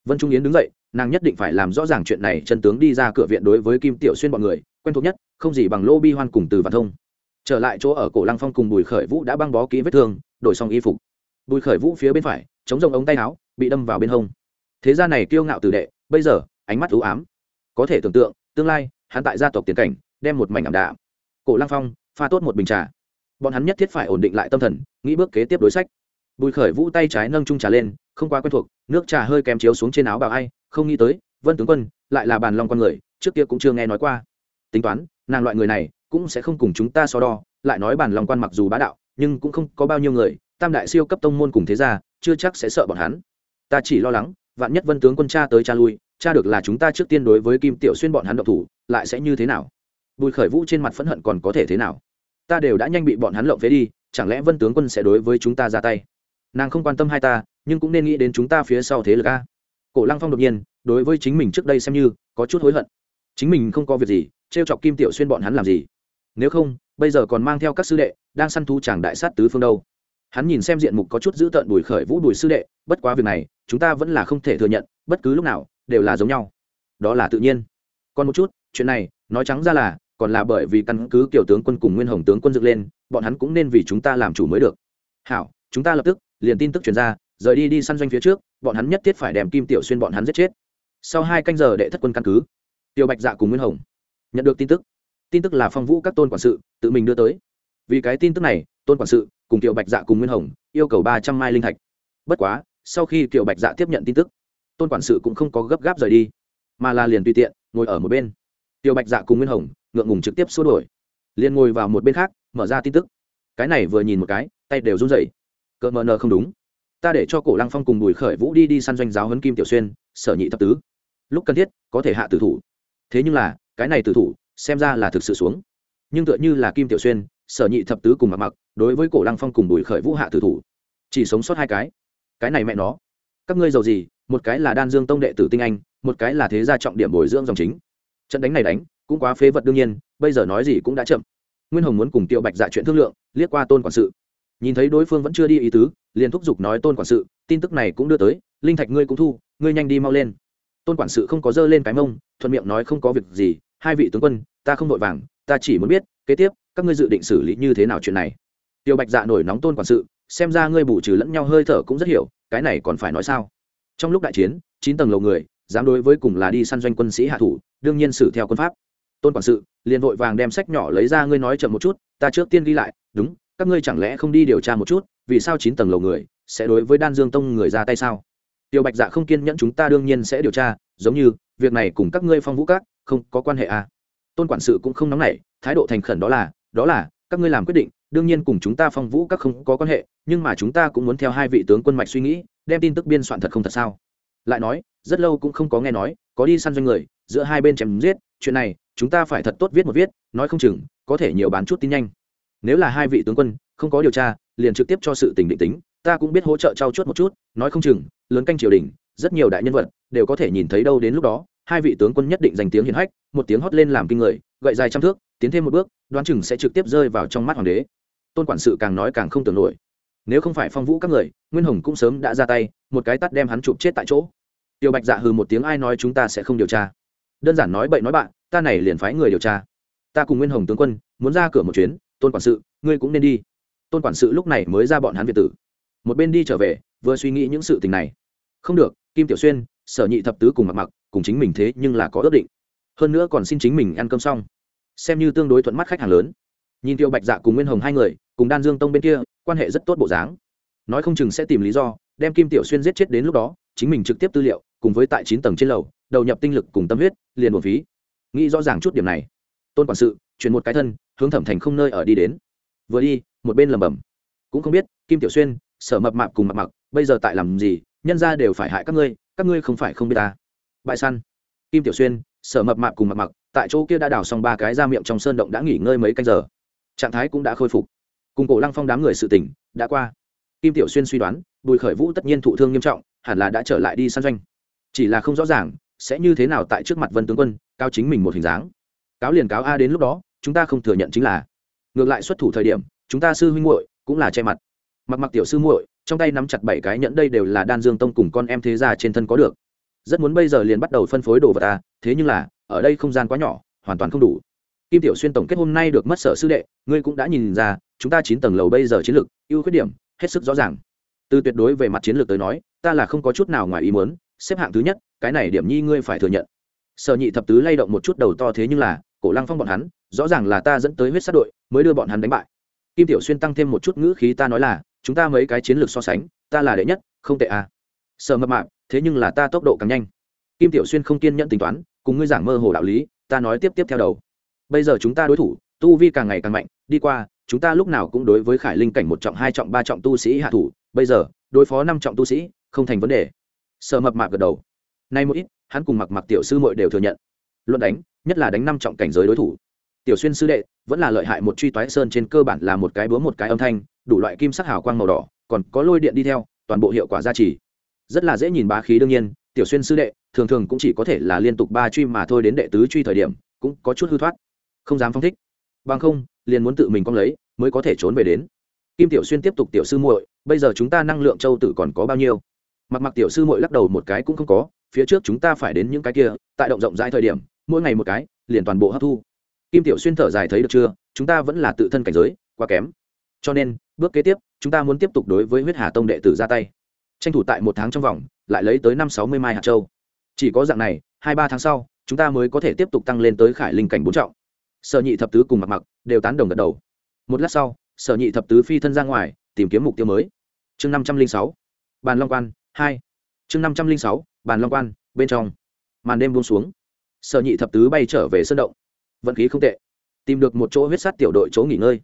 vân trung yến đứng dậy, nàng nhất định phải làm rõ ràng chuyện này, chân tướng đi ra cửa viện đối với kim tiểu xuyên bọn người, quen thuộc nhất, không gì bằng lô bi hoan cùng từ văn thông. Trở lại chỗ ở cổ lăng phong cùng bùi khởi vũ đã băng bó kỹ vết thương, đổi xong y phục. Bùi khởi vũ phía bên phải, chống rồng ống tay áo, bị đâm vào bên hông. Thế gia này kiêu ngạo từ đệ, bây giờ, ánh mắt ưu ám. Có thể tưởng tượng, tương lai, hắn tại gia tộc tiền cảnh, đem một mảnh ảm đạm. Cổ lăng phong, pha tốt một bình trà bọn hắn nhất thiết phải ổn định lại tâm thần, nghĩ bước kế tiếp đối sách. Bùi khởi vũ tay trái nâng trung trà lên, không quá quen thuộc, nước trà hơi kèm chiếu xuống trên áo bào ai, không nghĩ tới, vân tướng quân, lại là bàn long con người, trước kia cũng chưa nghe nói qua. Tính toán, nàng loại người này, cũng sẽ không cùng chúng ta so đo, lại nói bàn long quan mặc dù bá đạo, nhưng cũng không có bao nhiêu người, tam đại siêu cấp tông môn cùng thế gia, chưa chắc sẽ sợ bọn hắn. Ta chỉ lo lắng, vạn nhất vân tướng quân cha tới cha lui, cha được là chúng ta trước tiên đối với kim tiểu xuyên bọn hắn độc thủ, lại sẽ như thế nào? Bùi khởi vũ trên mặt phẫn hận còn có thể thế nào? Ta đều đã nhanh bị bọn hắn lộng phế đi, chẳng lẽ vân tướng quân sẽ đối với chúng ta ra tay? Nàng không quan tâm hai ta, nhưng cũng nên nghĩ đến chúng ta phía sau thế lực a. Cổ lăng phong đột nhiên, đối với chính mình trước đây xem như, có chút hối hận. Chính mình không có việc gì t r e o chọc kim tiểu xuyên bọn hắn làm gì? Nếu không, bây giờ còn mang theo các sư đệ, đang săn thu chàng đại sát tứ phương đâu. Hắn nhìn xem diện mục có chút giữ tợn bùi khởi vũ bùi sư đệ, bất quá việc này, chúng ta vẫn là không thể thừa nhận, bất cứ lúc nào, đều là giống nhau. Đó là tự nhiên. Còn một chút, chuyện này, nói trắng ra là còn là bởi vì căn cứ kiểu tướng quân cùng nguyên hồng tướng quân dựng lên, bọn hắn cũng nên vì chúng ta làm chủ mới được. Hảo, chúng ta lập tức, liền tin tức truyền ra, rời đi đi săn doanh phía trước, bọn hắn nhất thiết phải đem kim tiểu xuyên bọn hắn giết chết. Sau hai canh giờ đệ thất quân căn cứ tiểu bạch dạ cùng nguyên hồng nhận được tin tức. Tin tức là phong vũ các tôn quản sự tự mình đưa tới. Vì cái tin tức này, tôn quản sự cùng tiểu bạch dạ cùng nguyên hồng yêu cầu ba trăm mai linh thạch. Bất quá, sau khi tiểu bạch dạ tiếp nhận tin tức, tôn quản sự cũng không có gấp gáp rời đi, mà là liền tùy tiện, ngồi ở một bên. Tiểu bạch dạ cùng nguyên hồng ngượng ngùng trực tiếp xua đổi liền ngồi vào một bên khác, mở ra tin tức. Cái này vừa nhìn một cái, tay đều run rẩy. Cỡ mờ nờ không đúng. Ta để cho cổ lăng phong cùng bùi khởi vũ đi đi săn doanh giáo huấn kim tiểu xuyên, sở nhị thập tứ. Lúc cần thiết, có thể hạ tử thủ. Thế nhưng là, cái này tử thủ, xem ra là thực sự xuống. Nhưng tựa như là kim tiểu xuyên, sở nhị thập tứ cùng mặc mặc, đối với cổ lăng phong cùng bùi khởi vũ hạ tử thủ. Chỉ sống sót hai cái. Cái này mẹ nó. Các ngươi giàu gì, một cái là đan dương tông đệ tử tinh anh, một cái là thế gia trọng điểm bồi dưỡng dòng chính. Trận đánh này đánh cũng quá phế vật đương nhiên, bây giờ nói gì cũng đã chậm. Nguyên hồng muốn cùng tiêu bạch dạ chuyện thương lượng, liếc qua tôn quản sự. Nhìn thấy đối phương vẫn chưa đi ý tứ, liền thúc giục nói tôn quản sự, tin tức này cũng đưa tới, linh thạch ngươi cũng thu, ngươi nhanh đi mau lên. Tôn quản sự không có dơ lên cái mông, thuận miệng nói không có việc gì, hai vị tướng quân, ta không vội vàng, ta chỉ muốn biết, kế tiếp, các ngươi dự định xử lý như thế nào chuyện này. Tiêu bạch dạ nổi nóng tôn quản sự, xem ra ngươi bù trừ lẫn nhau hơi thở cũng rất hiểu, cái này còn phải nói sao? Trong lúc đại chiến, chín tầng lầu người, dám đối với cùng là đi săn doanh quân sĩ hạ thủ, đương nhiên xử theo quân pháp tôn quản sự, liền vội vàng đem sách nhỏ lấy ra, ngươi nói chậm một chút, ta trước tiên ghi lại, đúng, các ngươi chẳng lẽ không đi điều tra một chút, vì sao chín tầng lầu người sẽ đối với đan dương tông người ra tay sao tiêu bạch dạ không kiên nhẫn, chúng ta đương nhiên sẽ điều tra, giống như, việc này cùng các ngươi phong vũ các không có quan hệ à. tôn quản sự cũng không nóng nảy, thái độ thành khẩn đó là đó là, các ngươi làm quyết định, đương nhiên cùng chúng ta phong vũ các không có quan hệ, nhưng mà chúng ta cũng muốn theo hai vị tướng quân mạch suy nghĩ, đem tin tức biên soạn thật không thật sao lại nói, rất lâu cũng không có nghe nói, có đi săn doanh người, giữa hai bên chém giết chuyện này, chúng ta phải thật tốt viết một viết, nói không chừng, có thể nhiều bán chút tin nhanh. Nếu là hai vị tướng quân, không có điều tra, liền trực tiếp cho sự tình định tính, ta cũng biết hỗ trợ trao chuốt một chút, nói không chừng, lớn canh triều đình, rất nhiều đại nhân vật, đều có thể nhìn thấy đâu đến lúc đó, hai vị tướng quân nhất định giành tiếng hiển hách, một tiếng hót lên làm kinh người, gậy dài trăm thước, tiến thêm một bước, đoán chừng sẽ trực tiếp rơi vào trong mắt hoàng đế. Tôn quản sự càng nói càng không tưởng nổi. Nếu không phải phong vũ các người, nguyên hồng cũng sớm đã ra tay, một cái tắt đem hắn chụp chết tại chỗ. Tiêu bạch dạ hừ một tiếng, ai nói chúng ta sẽ không điều tra? Đơn giản nói bậy nói bạn, ta này liền phái người điều tra. Ta cùng nguyên hồng tướng quân, muốn ra cửa một chuyến, tôn quản sự, ngươi cũng nên đi. Tôn quản sự lúc này mới ra bọn hắn việt tử. Một bên đi trở về, vừa suy nghĩ những sự tình này. Không được, kim tiểu xuyên, sở nhị thập tứ cùng mặc mặc, cùng chính mình thế nhưng là có ước định. Hơn nữa còn xin chính mình ăn cơm xong. Xem như tương đối thuận mắt khách hàng lớn. Nhìn tiêu bạch dạ cùng nguyên hồng hai người, cùng đan dương tông bên kia, quan hệ rất tốt bộ dáng. Nói không chừng sẽ tìm lý do, đem kim tiểu xuyên giết chết đến lúc đó, chính mình trực tiếp tư liệu cùng với tại chín tầng trên lầu, đầu nhập tinh lực cùng tâm huyết, liền một phí. Nghĩ rõ ràng chút điểm này, tôn quản sự, chuyển một cái thân, hướng thẩm thành không nơi ở đi đến. Vừa đi, một bên lầm bầm cũng không biết, kim tiểu xuyên, sở mập mạp cùng mặt mặc bây giờ tại làm gì, nhân ra đều phải hại các ngươi các ngươi không phải không biết ta. Bại săn. Kim tiểu xuyên, sở mập mạp cùng mặt mặc tại chỗ kia đã đào xong ba cái ra miệng trong sơn động đã nghỉ ngơi mấy canh giờ. Trạng thái cũng đã khôi phục. Cùng cổ lăng phong đám người sự tỉnh đã qua. Kim tiểu xuyên suy đoán, bùi khởi vũ tất nhiên thụ thương nghiêm trọng, hẳn là đã trở lại đi săn doanh chỉ là không rõ ràng, sẽ như thế nào tại trước mặt vân tướng quân, cao chính mình một hình dáng. Cáo liền cáo a đến lúc đó, chúng ta không thừa nhận chính là. Ngược lại xuất thủ thời điểm, chúng ta sư huynh muội cũng là che mặt. Mặc mặc tiểu sư muội, trong tay nắm chặt bảy cái nhẫn đây đều là đan dương tông cùng con em thế gia trên thân có được. Rất muốn bây giờ liền bắt đầu phân phối đồ vật ta thế nhưng là, ở đây không gian quá nhỏ, hoàn toàn không đủ. Kim tiểu xuyên tổng kết hôm nay được mất sở sư đệ, ngươi cũng đã nhìn ra, chúng ta chín tầng lầu bây giờ chiến lược, ưu khuyết điểm, hết sức rõ ràng. Từ tuyệt đối về mặt chiến lược tới nói, ta là không có chút nào ngoài ý muốn xếp hạng thứ nhất, cái này điểm nhi ngươi phải thừa nhận. Sở nhị thập tứ lay động một chút đầu to thế nhưng là, cổ lăng phong bọn hắn, rõ ràng là ta dẫn tới huyết sát đội, mới đưa bọn hắn đánh bại. Kim tiểu xuyên tăng thêm một chút ngữ khí ta nói là, chúng ta mấy cái chiến lược so sánh, ta là đệ nhất, không tệ à. Sợ mập mạp, thế nhưng là ta tốc độ càng nhanh. Kim tiểu xuyên không kiên nhẫn tính toán, cùng ngươi giảng mơ hồ đạo lý, ta nói tiếp tiếp theo đầu. Bây giờ chúng ta đối thủ, tu vi càng ngày càng mạnh, đi qua, chúng ta lúc nào cũng đối với khải linh cảnh một trọng, hai trọng, ba trọng tu sĩ hạ thủ, bây giờ, đối phó năm trọng tu sĩ, không thành vấn đề sợ mập mạp gật đầu. Nay một ít, hắn cùng mặc mặc tiểu sư mội đều thừa nhận. Luận đánh, nhất là đánh năm trọng cảnh giới đối thủ. Tiểu xuyên sư đệ, vẫn là lợi hại một truy toái sơn trên cơ bản là một cái búa một cái âm thanh, đủ loại kim sắc hào quang màu đỏ, còn có lôi điện đi theo, toàn bộ hiệu quả gia trì. Rất là dễ nhìn bá khí đương nhiên, tiểu xuyên sư đệ, thường thường cũng chỉ có thể là liên tục ba truy mà thôi đến đệ tứ truy thời điểm, cũng có chút hư thoát. Không dám phong thích. Bằng không, liền muốn tự mình con lấy, mới có thể trốn về đến. Kim tiểu xuyên tiếp tục tiểu sư muội, bây giờ chúng ta năng lượng châu tử còn có bao nhiêu? Mặc mặc tiểu sư muội lắc đầu một cái cũng không có, phía trước chúng ta phải đến những cái kia, tại động rộng rãi thời điểm, mỗi ngày một cái, liền toàn bộ hấp thu. Kim tiểu xuyên thở dài thấy được chưa, chúng ta vẫn là tự thân cảnh giới, quá kém. Cho nên, bước kế tiếp, chúng ta muốn tiếp tục đối với huyết hà tông đệ tử ra tay. Tranh thủ tại một tháng trong vòng, lại lấy tới năm sáu mươi mai hạt châu. Chỉ có dạng này, hai ba tháng sau, chúng ta mới có thể tiếp tục tăng lên tới khải linh cảnh bốn trọng. Sở nhị thập tứ cùng mặc mặc đều tán đồng gật đầu. Một lát sau, sở nhị thập tứ phi thân ra ngoài, tìm kiếm mục tiêu mới. Chương năm trăm linh sáu, bàn long quan hai chương năm trăm linh sáu, bàn long quan, bên trong. Màn đêm buông xuống. Sở nhị thập tứ bay trở về sân động. Vận khí không tệ. Tìm được một chỗ huyết sát tiểu đội chỗ nghỉ ngơi.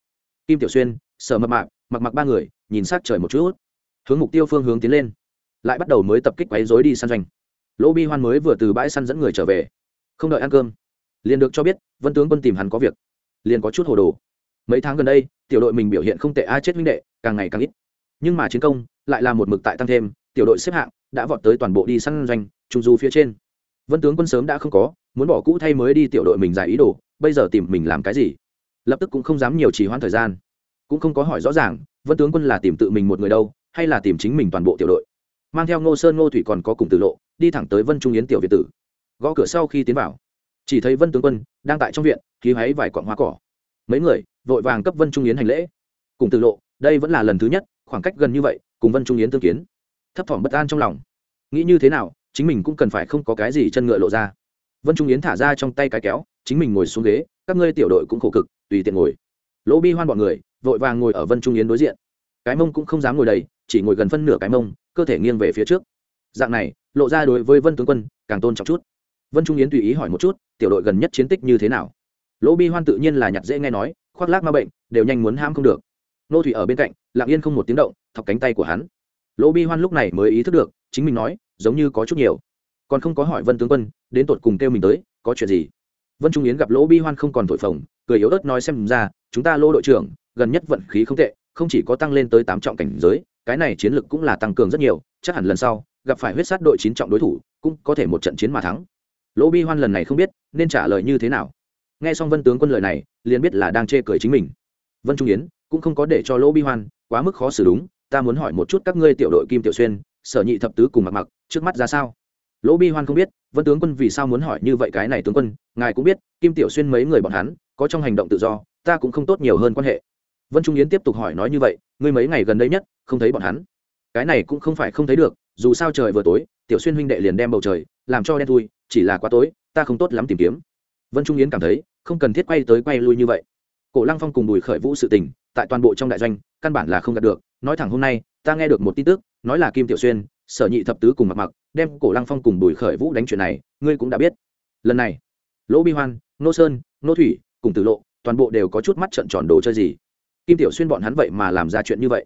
Kim tiểu xuyên, sở mập mạc mặc mặc ba người, nhìn sát trời một chút. Hướng mục tiêu phương hướng tiến lên. Lại bắt đầu mới tập kích quấy rối đi săn doanh. Lỗ bi hoan mới vừa từ bãi săn dẫn người trở về. Không đợi ăn cơm, liền được cho biết vân tướng quân tìm hắn có việc. Liền có chút hồ đồ. Mấy tháng gần đây, tiểu đội mình biểu hiện không tệ ai chết minh đệ, càng ngày càng ít. Nhưng mà chiến công lại là một mực tại tăng thêm tiểu đội xếp hạng đã vọt tới toàn bộ đi săn doanh, trung du phía trên. Vân tướng quân sớm đã không có, muốn bỏ cũ thay mới đi tiểu đội mình giải ý đồ, bây giờ tìm mình làm cái gì? Lập tức cũng không dám nhiều trì hoãn thời gian. Cũng không có hỏi rõ ràng, vân tướng quân là tìm tự mình một người đâu, hay là tìm chính mình toàn bộ tiểu đội? Mang theo ngô sơn, ngô thủy còn có cùng tử lộ, đi thẳng tới vân trung yến tiểu việt tử. Gõ cửa sau khi tiến vào, chỉ thấy vân tướng quân đang tại trong viện, khí háy vài quọn hoa cỏ. Mấy người vội vàng cấp vân trung yến hành lễ. Cùng tử lộ, đây vẫn là lần thứ nhất, khoảng cách gần như vậy, cùng vân trung yến tương kiến thấp thỏm bất an trong lòng. Nghĩ như thế nào, chính mình cũng cần phải không có cái gì chân ngựa lộ ra. Vân trung yến thả ra trong tay cái kéo, chính mình ngồi xuống ghế, các ngươi tiểu đội cũng khổ cực, tùy tiện ngồi. Lỗ bi hoan bọn người, vội vàng ngồi ở vân trung yến đối diện. Cái mông cũng không dám ngồi đầy, chỉ ngồi gần phân nửa cái mông, cơ thể nghiêng về phía trước. Dạng này, lộ ra đối với vân tướng quân, càng tôn trọng chút. Vân trung yến tùy ý hỏi một chút, tiểu đội gần nhất chiến tích như thế nào? Lỗ bi hoan tự nhiên là nhặt dễ nghe nói, khoác lác ma bệnh, đều nhanh muốn ham không được. Nô thủy ở bên cạnh, lặng yên không một tiếng động, thọc cánh tay của hắn lỗ bi hoan lúc này mới ý thức được, chính mình nói, giống như có chút nhiều. Còn không có hỏi vân tướng quân, đến tột cùng kêu mình tới, có chuyện gì? Vân trung yến gặp lỗ bi hoan không còn thổi phồng, cười yếu ớt nói xem ra, chúng ta lỗ đội trưởng, gần nhất vận khí không tệ, không chỉ có tăng lên tới tám trọng cảnh giới, cái này chiến lực cũng là tăng cường rất nhiều, chắc hẳn lần sau, gặp phải huyết sát đội chín trọng đối thủ, cũng có thể một trận chiến mà thắng. Lỗ bi hoan lần này không biết, nên trả lời như thế nào. Nghe xong vân tướng quân lời này, liền biết là đang chê cười chính mình. Vân trung yến cũng không có để cho lỗ bi hoan quá mức khó xử đúng ta muốn hỏi một chút các ngươi tiểu đội kim tiểu xuyên, sở nhị thập tứ cùng mặc mặc trước mắt ra sao? Lỗ bi hoan không biết, vân tướng quân vì sao muốn hỏi như vậy cái này tướng quân, ngài cũng biết, kim tiểu xuyên mấy người bọn hắn, có trong hành động tự do, ta cũng không tốt nhiều hơn quan hệ. Vân trung yến tiếp tục hỏi nói như vậy, ngươi mấy ngày gần đây nhất, không thấy bọn hắn? Cái này cũng không phải không thấy được, dù sao trời vừa tối, tiểu xuyên huynh đệ liền đem bầu trời, làm cho đen thui, chỉ là quá tối, ta không tốt lắm tìm kiếm. Vân trung yến cảm thấy, không cần thiết quay tới quay lui như vậy. Cổ lăng phong cùng bùi khởi vũ sự tình tại toàn bộ trong đại doanh, căn bản là không đạt được. Nói thẳng hôm nay, ta nghe được một tin tức, nói là kim tiểu xuyên, sở nhị thập tứ cùng mặc mặc đem cổ lăng phong cùng bùi khởi vũ đánh chuyện này, ngươi cũng đã biết. Lần này, lỗ bi hoan, nô sơn, nô thủy, cùng tử lộ, toàn bộ đều có chút mắt trận tròn đồ chơi gì. Kim tiểu xuyên bọn hắn vậy mà làm ra chuyện như vậy.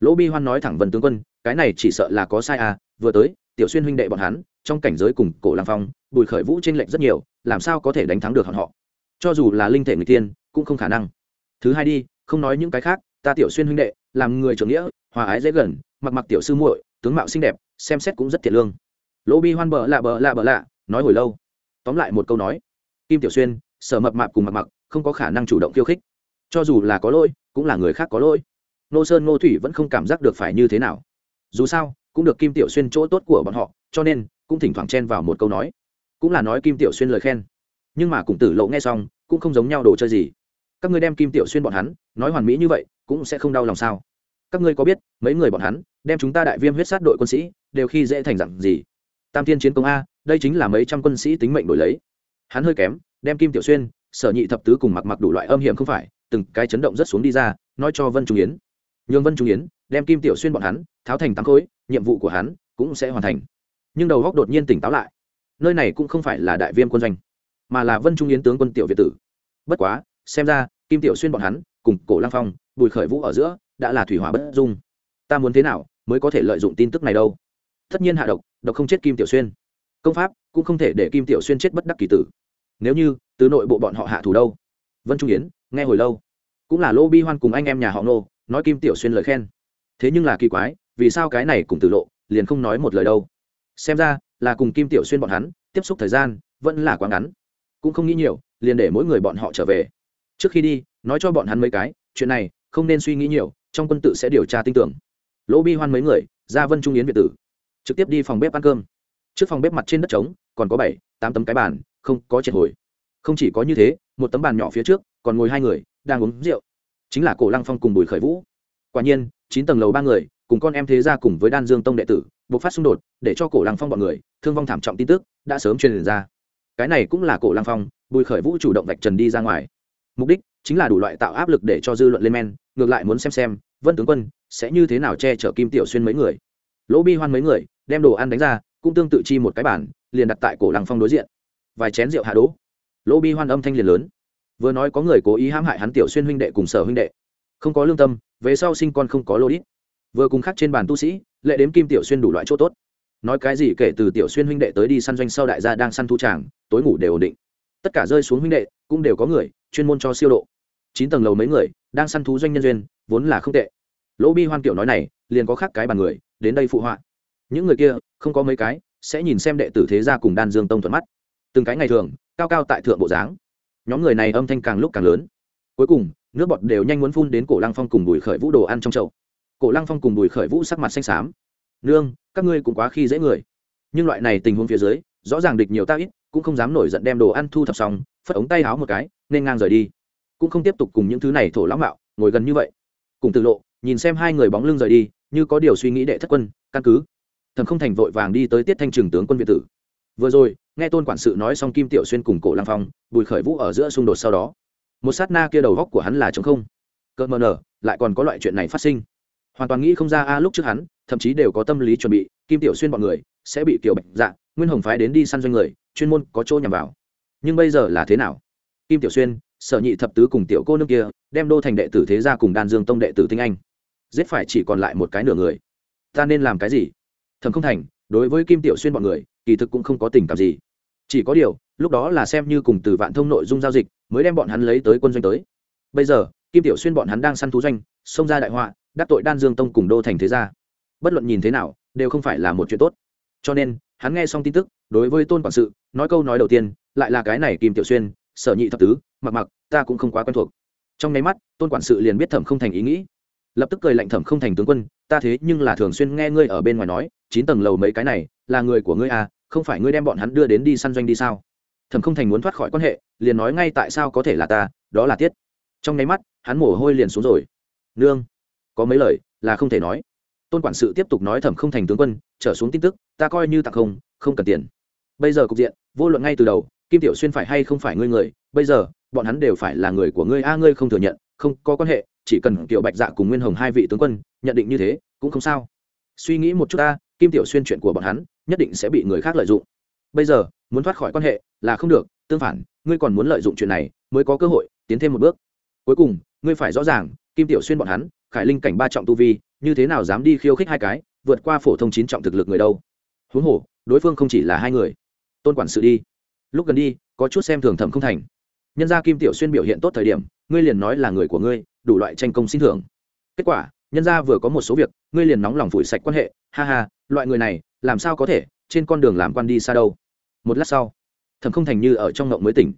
Lỗ bi hoan nói thẳng vân tướng quân, cái này chỉ sợ là có sai à vừa tới, tiểu xuyên huynh đệ bọn hắn, trong cảnh giới cùng cổ lăng phong, bùi khởi vũ tranh lệch rất nhiều, làm sao có thể đánh thắng được họ? Cho dù là linh thể người tiên, cũng không khả năng. Thứ hai đi không nói những cái khác, ta tiểu xuyên huynh đệ, làm người trưởng nghĩa, hòa ái dễ gần, mặc mặc tiểu sư muội, tướng mạo xinh đẹp, xem xét cũng rất thiệt lương. Lỗ bi hoan bờ lạ bờ lạ bờ lạ, nói hồi lâu. Tóm lại một câu nói. Kim tiểu xuyên, sở mập mạp cùng mặc mặc, không có khả năng chủ động khiêu khích. Cho dù là có lỗi, cũng là người khác có lỗi. Nô sơn nô thủy vẫn không cảm giác được phải như thế nào. Dù sao, cũng được kim tiểu xuyên chỗ tốt của bọn họ, cho nên cũng thỉnh thoảng chen vào một câu nói. Cũng là nói kim tiểu xuyên lời khen. Nhưng mà cùng tử lộ nghe xong, cũng không giống nhau đồ chơi gì. Các ngươi đem kim tiểu xuyên bọn hắn nói hoàn mỹ như vậy cũng sẽ không đau lòng sao? Các ngươi có biết, mấy người bọn hắn đem chúng ta đại viêm huyết sát đội quân sĩ đều khi dễ thành dặn gì? Tam tiên chiến công a, đây chính là mấy trăm quân sĩ tính mệnh đổi lấy. Hắn hơi kém, đem kim tiểu xuyên, sở nhị thập tứ cùng mặc mặc đủ loại âm hiểm không phải, từng cái chấn động rất xuống đi ra, nói cho vân trung yến. Nhường vân trung yến đem kim tiểu xuyên bọn hắn tháo thành tám khối, nhiệm vụ của hắn cũng sẽ hoàn thành. Nhưng đầu góc đột nhiên tỉnh táo lại. Nơi này cũng không phải là đại viêm quân doanh, mà là vân trung yến tướng quân tiểu việt tử. Bất quá, xem ra kim tiểu xuyên bọn hắn cùng cổ lang phong, bùi khởi vũ ở giữa đã là thủy hỏa bất dung. Ta muốn thế nào mới có thể lợi dụng tin tức này đâu? Tất nhiên hạ độc độc không chết kim tiểu xuyên. Công pháp cũng không thể để kim tiểu xuyên chết bất đắc kỳ tử. Nếu như từ nội bộ bọn họ hạ thủ đâu? Vân trung yến, nghe hồi lâu. Cũng là lô bi hoan cùng anh em nhà họ nô nói kim tiểu xuyên lời khen. Thế nhưng là kỳ quái, vì sao cái này cùng tử lộ liền không nói một lời đâu? Xem ra là cùng kim tiểu xuyên bọn hắn tiếp xúc thời gian vẫn là quá ngắn. Cũng không nghĩ nhiều, liền để mỗi người bọn họ trở về. Trước khi đi nói cho bọn hắn mấy cái, chuyện này, không nên suy nghĩ nhiều, trong quân tự sẽ điều tra tin tưởng. Lỗ bi hoan mấy người, ra vân trung yến việt tử, trực tiếp đi phòng bếp ăn cơm. Trước phòng bếp mặt trên đất trống, còn có bảy, tám tấm cái bàn, không có triệt hồi. Không chỉ có như thế, một tấm bàn nhỏ phía trước, còn ngồi hai người, đang uống rượu. Chính là cổ lăng phong cùng bùi khởi vũ. Quả nhiên, chín tầng lầu ba người, cùng con em thế ra cùng với đan dương tông đệ tử buộc phát xung đột, để cho cổ lăng phong bọn người, thương vong thảm trọng tin tức, đã sớm truyền ra. Cái này cũng là cổ lăng phong, bùi khởi vũ chủ động vạch trần đi ra ngoài. Mục đích chính là đủ loại tạo áp lực để cho dư luận lên men, ngược lại muốn xem xem, vân tướng quân sẽ như thế nào che chở kim tiểu xuyên mấy người. Lỗ bi hoan mấy người đem đồ ăn đánh ra, cũng tương tự chi một cái bản liền đặt tại cổ lăng phong đối diện. Vài chén rượu hạ đỗ. Lỗ bi hoan âm thanh liền lớn. Vừa nói có người cố ý hãm hại hắn tiểu xuyên huynh đệ cùng sở huynh đệ. Không có lương tâm, về sau sinh con không có lô đít. Vừa cùng khắc trên bàn tu sĩ, lệ đếm kim tiểu xuyên đủ loại chỗ tốt. Nói cái gì kể từ tiểu xuyên huynh đệ tới đi săn doanh sau đại gia đang săn thu tràng, tối ngủ đều ổn định. Tất cả rơi xuống huynh đệ, cũng đều có người, chuyên môn cho siêu độ chín tầng lầu mấy người, đang săn thú doanh nhân duyên, vốn là không tệ. Lỗ bi hoan kiểu nói này, liền có khác cái bàn người, đến đây phụ họa. Những người kia, không có mấy cái, sẽ nhìn xem đệ tử thế gia cùng đan dương tông thuận mắt. Từng cái ngày thường, cao cao tại thượng bộ dáng. Nhóm người này âm thanh càng lúc càng lớn. Cuối cùng, nước bọt đều nhanh muốn phun đến cổ lăng phong cùng bùi khởi vũ đồ ăn trong chậu. Cổ lăng phong cùng bùi khởi vũ sắc mặt xanh xám. Nương, các ngươi cũng quá khi dễ người. Nhưng loại này tình huống phía dưới, rõ ràng địch nhiều ta ít, cũng không dám nổi giận đem đồ ăn thu thập xong, phất ống tay háo một cái, nên ngang rời đi cũng không tiếp tục cùng những thứ này thổ lãng mạo, ngồi gần như vậy. Cùng từ lộ, nhìn xem hai người bóng lưng rời đi, như có điều suy nghĩ đệ thất quân, căn cứ. Thầm không thành vội vàng đi tới tiết thanh trường tướng quân việt tử. Vừa rồi, nghe tôn quản sự nói xong kim tiểu xuyên cùng cổ lăng phong, bùi khởi vũ ở giữa xung đột sau đó. Một sát na kia đầu góc của hắn là chống không. Cợt mờ nở, lại còn có loại chuyện này phát sinh. Hoàn toàn nghĩ không ra a, lúc trước hắn, thậm chí đều có tâm lý chuẩn bị, kim tiểu xuyên bọn người sẽ bị kiểu bạch dạ nguyên hồng phái đến đi săn doanh người, chuyên môn có chỗ nhằm vào. Nhưng bây giờ là thế nào? Kim tiểu xuyên sở nhị thập tứ cùng tiểu cô nương kia, đem đô thành đệ tử thế gia cùng đan dương tông đệ tử tinh anh. Giết phải chỉ còn lại một cái nửa người. Ta nên làm cái gì? Thầm không thành, đối với kim tiểu xuyên bọn người, kỳ thực cũng không có tình cảm gì. Chỉ có điều, lúc đó là xem như cùng từ vạn thông nội dung giao dịch, mới đem bọn hắn lấy tới quân doanh tới. Bây giờ, kim tiểu xuyên bọn hắn đang săn thú doanh, xông ra đại họa, đắc tội đan dương tông cùng đô thành thế gia. Bất luận nhìn thế nào, đều không phải là một chuyện tốt. Cho nên, hắn nghe xong tin tức, đối với tôn quản sự, nói câu nói đầu tiên, lại là cái này kim tiểu xuyên sở nhị thập tứ, mặc mặc, ta cũng không quá quen thuộc. Trong nháy mắt, tôn quản sự liền biết thẩm không thành ý nghĩ. Lập tức cười lạnh thẩm không thành tướng quân, ta thế nhưng là thường xuyên nghe ngươi ở bên ngoài nói, chín tầng lầu mấy cái này, là người của ngươi à không phải ngươi đem bọn hắn đưa đến đi săn doanh đi sao? Thẩm không thành muốn thoát khỏi quan hệ, liền nói ngay tại sao có thể là ta, đó là tiết. Trong nháy mắt, hắn mồ hôi liền xuống rồi. Nương, có mấy lời, là không thể nói. Tôn quản sự tiếp tục nói thẩm không thành tướng quân, trở xuống tin tức, ta coi như tặng không không cần tiền. Bây giờ cục diện, vô luận ngay từ đầu kim tiểu xuyên phải hay không phải ngươi người, bây giờ, bọn hắn đều phải là người của ngươi. A, ngươi không thừa nhận, không có quan hệ, chỉ cần tiểu bạch dạ cùng nguyên hồng hai vị tướng quân nhận định như thế, cũng không sao. Suy nghĩ một chút ta, kim tiểu xuyên chuyện của bọn hắn, nhất định sẽ bị người khác lợi dụng. Bây giờ, muốn thoát khỏi quan hệ là không được, tương phản, ngươi còn muốn lợi dụng chuyện này mới có cơ hội tiến thêm một bước. Cuối cùng, ngươi phải rõ ràng, kim tiểu xuyên bọn hắn, khải linh cảnh ba trọng tu vi, như thế nào dám đi khiêu khích hai cái, vượt qua phổ thông chín trọng thực lực người đâu. Huống hồ, đối phương không chỉ là hai người. Tôn quản sự đi lúc gần đi, có chút xem thường thẩm không thành. Nhân gia kim tiểu xuyên biểu hiện tốt thời điểm, ngươi liền nói là người của ngươi, đủ loại tranh công xin thưởng. Kết quả, nhân gia vừa có một số việc, ngươi liền nóng lòng phủi sạch quan hệ. Ha ha, loại người này, làm sao có thể, trên con đường làm quan đi xa đâu. Một lát sau, thẩm không thành như ở trong ngộng mới tỉnh.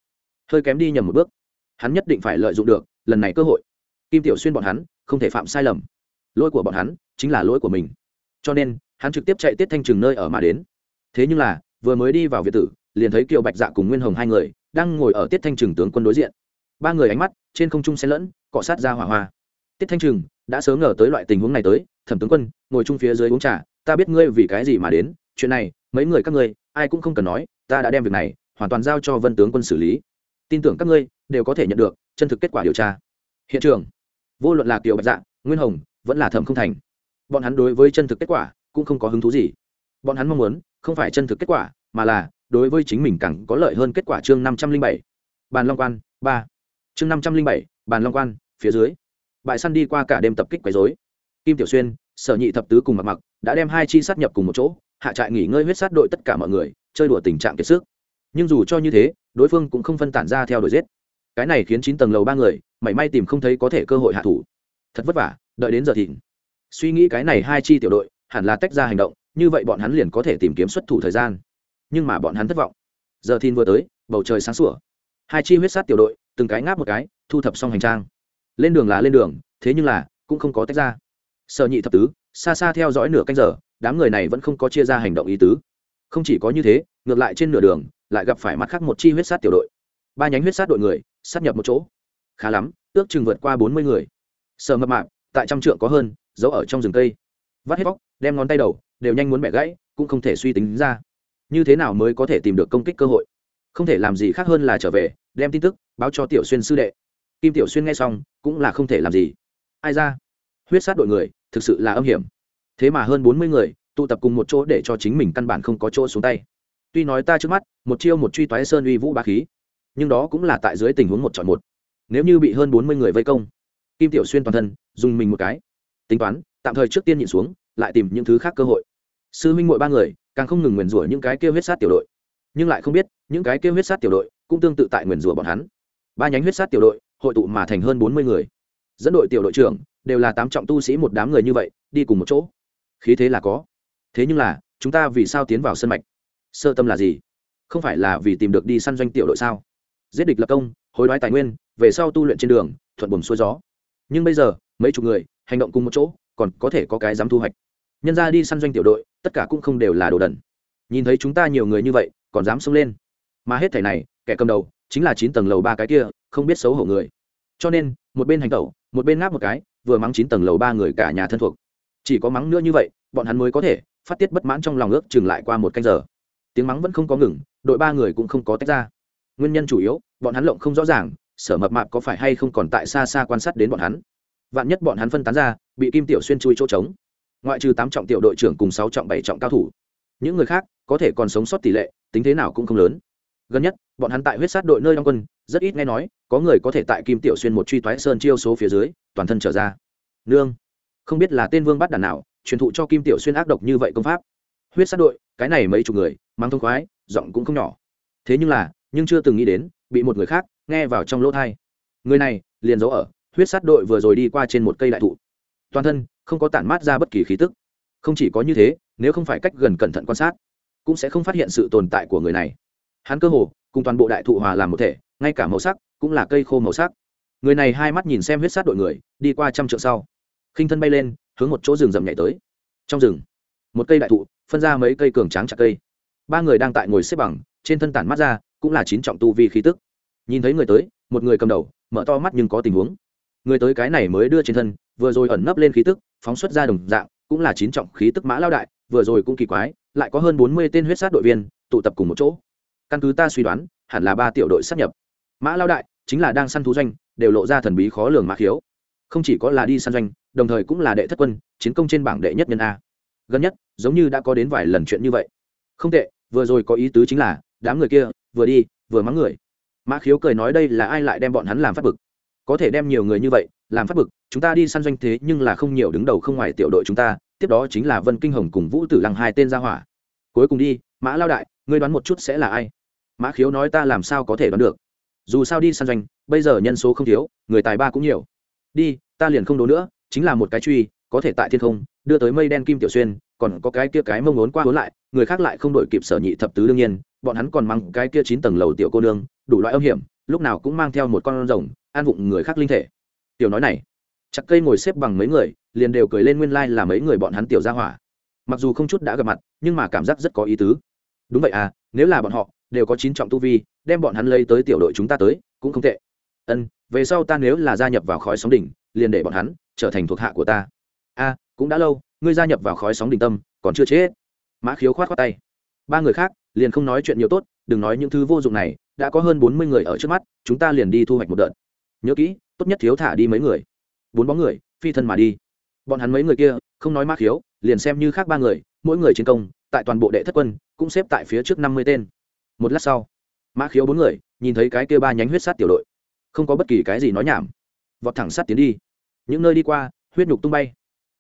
Hơi kém đi nhầm một bước. Hắn nhất định phải lợi dụng được, lần này cơ hội. Kim tiểu xuyên bọn hắn, không thể phạm sai lầm. Lỗi của bọn hắn, chính là lỗi của mình. Cho nên, hắn trực tiếp chạy tiết thanh trừng nơi ở mà đến. Thế nhưng là, vừa mới đi vào việt tử liền thấy kiều bạch dạ cùng nguyên hồng hai người đang ngồi ở tiết thanh trừng tướng quân đối diện. Ba người ánh mắt trên không trung xen lẫn, cọ sát ra hỏa hoa. Tiết thanh trừng đã sớm ngờ tới loại tình huống này tới, thẩm tướng quân, ngồi chung phía dưới uống trà, ta biết ngươi vì cái gì mà đến, chuyện này, mấy người các ngươi, ai cũng không cần nói, ta đã đem việc này hoàn toàn giao cho vân tướng quân xử lý. Tin tưởng các ngươi đều có thể nhận được chân thực kết quả điều tra. Hiện trường? Vô luận là kiều bạch dạ nguyên hồng, vẫn là thẩm không thành. Bọn hắn đối với chân thực kết quả cũng không có hứng thú gì. Bọn hắn mong muốn không phải chân thực kết quả, mà là đối với chính mình càng có lợi hơn kết quả chương năm trăm linh bảy. Bàn long quan, ba. Chương năm trăm linh bảy, bàn long quan, phía dưới. Bại săn đi qua cả đêm tập kích quấy dối kim tiểu xuyên, sở nhị thập tứ cùng mặc mặc đã đem hai chi sát nhập cùng một chỗ, hạ trại nghỉ ngơi huyết sát đội tất cả mọi người, chơi đùa tình trạng kiệt sức. Nhưng dù cho như thế, đối phương cũng không phân tản ra theo đuổi giết. Cái này khiến chín tầng lầu ba người, mảy may tìm không thấy có thể cơ hội hạ thủ. Thật vất vả, đợi đến giờ thịnh. Suy nghĩ cái này hai chi tiểu đội, hẳn là tách ra hành động, như vậy bọn hắn liền có thể tìm kiếm xuất thủ thời gian nhưng mà bọn hắn thất vọng. Giờ thìn vừa tới, bầu trời sáng sủa. Hai chi huyết sát tiểu đội, từng cái ngáp một cái, thu thập xong hành trang. Lên đường là lên đường, thế nhưng là, cũng không có tách ra. Sợ nhị thập tứ, xa xa theo dõi nửa canh giờ, đám người này vẫn không có chia ra hành động ý tứ. Không chỉ có như thế, ngược lại trên nửa đường, lại gặp phải mặt khác một chi huyết sát tiểu đội. Ba nhánh huyết sát đội người, sát nhập một chỗ. Khá lắm, ước chừng vượt qua bốn mươi người. Sợ mập mạp, tại trăm trượng có hơn, giấu ở trong rừng cây. Vắt hết bóc, đem ngón tay đầu, đều nhanh muốn bẻ gãy, cũng không thể suy tính ra như thế nào mới có thể tìm được công kích cơ hội? Không thể làm gì khác hơn là trở về, đem tin tức báo cho tiểu xuyên sư đệ. Kim tiểu xuyên nghe xong, cũng là không thể làm gì. Ai ra? Huyết sát đội người, thực sự là âm hiểm. Thế mà hơn bốn mươi người, tụ tập cùng một chỗ để cho chính mình căn bản không có chỗ xuống tay. Tuy nói ta trước mắt, một chiêu một truy toái sơn uy vũ bá khí, nhưng đó cũng là tại dưới tình huống một chọn một. Nếu như bị hơn bốn mươi người vây công, kim tiểu xuyên toàn thân, dùng mình một cái. Tính toán, tạm thời trước tiên nhịn xuống, lại tìm những thứ khác cơ hội. Sư minh mội ba người càng không ngừng nguyền rủa những cái kia huyết sát tiểu đội. Nhưng lại không biết, những cái kia huyết sát tiểu đội cũng tương tự tại nguyền rủa bọn hắn. Ba nhánh huyết sát tiểu đội, hội tụ mà thành hơn bốn mươi người. Dẫn đội tiểu đội trưởng đều là tám trọng tu sĩ một đám người như vậy, đi cùng một chỗ. Khí thế là có. Thế nhưng là, chúng ta vì sao tiến vào sân mạch? Sơ tâm là gì? Không phải là vì tìm được đi săn doanh tiểu đội sao? Giết địch lập công, hối đoái tài nguyên, về sau tu luyện trên đường, thuận buồm xuôi gió. Nhưng bây giờ, mấy chục người hành động cùng một chỗ, còn có thể có cái dám thu hoạch nhân ra đi săn doanh tiểu đội, tất cả cũng không đều là đồ đần. Nhìn thấy chúng ta nhiều người như vậy, còn dám xông lên. Mà hết thẻ này, kẻ cầm đầu, chính là chín tầng lầu ba cái kia, không biết xấu hổ người. Cho nên, một bên hành tẩu, một bên ngáp một cái, vừa mắng chín tầng lầu ba người cả nhà thân thuộc. Chỉ có mắng nữa như vậy, bọn hắn mới có thể phát tiết bất mãn trong lòng ước chừng lại qua một canh giờ. Tiếng mắng vẫn không có ngừng, đội ba người cũng không có tách ra. Nguyên nhân chủ yếu, bọn hắn lộng không rõ ràng, sở mập mạp có phải hay không còn tại xa xa quan sát đến bọn hắn. Vạn nhất bọn hắn phân tán ra, bị kim tiểu xuyên chui chỗ trống ngoại trừ tám trọng tiểu đội trưởng cùng sáu trọng bảy trọng cao thủ. Những người khác có thể còn sống sót tỷ lệ, tính thế nào cũng không lớn. Gần nhất, bọn hắn tại huyết sát đội nơi đóng quân, rất ít nghe nói có người có thể tại kim tiểu xuyên một truy toái sơn chiêu số phía dưới, toàn thân trở ra. Nương, không biết là tên vương bắt đàn nào, truyền thụ cho kim tiểu xuyên ác độc như vậy công pháp. Huyết sát đội, cái này mấy chục người, mang thông khoái, giọng cũng không nhỏ. Thế nhưng là, nhưng chưa từng nghĩ đến, bị một người khác nghe vào trong lỗ thai người này, liền giấu ở, huyết sát đội vừa rồi đi qua trên một cây đại thụ. Toàn thân không có tản mát ra bất kỳ khí tức. Không chỉ có như thế, nếu không phải cách gần cẩn thận quan sát, cũng sẽ không phát hiện sự tồn tại của người này. Hắn cơ hồ, cùng toàn bộ đại thụ hòa làm một thể, ngay cả màu sắc cũng là cây khô màu sắc. Người này hai mắt nhìn xem huyết sát đội người, đi qua trăm trượng sau. Khinh thân bay lên, hướng một chỗ rừng rậm nhảy tới. Trong rừng, một cây đại thụ, phân ra mấy cây cường tráng chặt cây. Ba người đang tại ngồi xếp bằng, trên thân tản mắt ra cũng là chín trọng tu vi khí tức. Nhìn thấy người tới, một người cầm đầu, mở to mắt nhưng có tình huống. Người tới cái này mới đưa trên thân vừa rồi ẩn nấp lên khí tức, phóng xuất ra đồng dạng, cũng là chín trọng khí tức mã lao đại, vừa rồi cũng kỳ quái, lại có hơn bốn mươi tên huyết sát đội viên, tụ tập cùng một chỗ. Căn cứ ta suy đoán, hẳn là ba tiểu đội sát nhập. Mã lao đại, chính là đang săn thú doanh, đều lộ ra thần bí khó lường mã khiếu. Không chỉ có là đi săn doanh, đồng thời cũng là đệ thất quân, chiến công trên bảng đệ nhất nhân a. Gần nhất, giống như đã có đến vài lần chuyện như vậy. Không tệ, vừa rồi có ý tứ chính là, đám người kia, vừa đi, vừa mắng người. Mã khiếu cười nói đây là ai lại đem bọn hắn làm phát bực có thể đem nhiều người như vậy làm phát bực, chúng ta đi săn doanh thế nhưng là không nhiều đứng đầu không ngoài tiểu đội chúng ta, tiếp đó chính là vân kinh hồng cùng vũ tử lăng hai tên ra hỏa. Cuối cùng đi, mã lao đại, ngươi đoán một chút sẽ là ai? Mã khiếu nói ta làm sao có thể đoán được? Dù sao đi săn doanh, bây giờ nhân số không thiếu, người tài ba cũng nhiều. Đi, ta liền không đố nữa, chính là một cái truy, có thể tại thiên không, đưa tới mây đen kim tiểu xuyên, còn có cái kia cái mông ốn qua hốn lại, người khác lại không đổi kịp sở nhị thập tứ đương nhiên, bọn hắn còn mang cái kia chín tầng lầu tiểu cô nương, đủ loại âm hiểm, lúc nào cũng mang theo một con rồng an vụng người khác linh thể. Tiểu nói này, chặt cây ngồi xếp bằng mấy người, liền đều cười lên nguyên lai、like、là mấy người bọn hắn tiểu ra hỏa. Mặc dù không chút đã gặp mặt, nhưng mà cảm giác rất có ý tứ. Đúng vậy à nếu là bọn họ, đều có chín trọng tu vi, đem bọn hắn lấy tới tiểu đội chúng ta tới, cũng không tệ. Ân, về sau ta nếu là gia nhập vào khói sóng đỉnh, liền để bọn hắn trở thành thuộc hạ của ta. A cũng đã lâu, ngươi gia nhập vào khói sóng đỉnh tâm, còn chưa chết. Mã khiếu khoát khoát tay. Ba người khác, liền không nói chuyện nhiều tốt, đừng nói những thứ vô dụng này, đã có hơn bốn mươi người ở trước mắt, chúng ta liền đi thu hoạch một đợt nhớ kỹ, tốt nhất thiếu thả đi mấy người. Bốn bóng người, phi thân mà đi. Bọn hắn mấy người kia, không nói ma khiếu, liền xem như khác ba người, mỗi người chiến công, tại toàn bộ đệ thất quân, cũng xếp tại phía trước năm mươi tên. Một lát sau ma khiếu bốn người, nhìn thấy cái kia ba nhánh huyết sát tiểu đội. Không có bất kỳ cái gì nói nhảm. Vọt thẳng sát tiến đi. Những nơi đi qua, huyết nhục tung bay.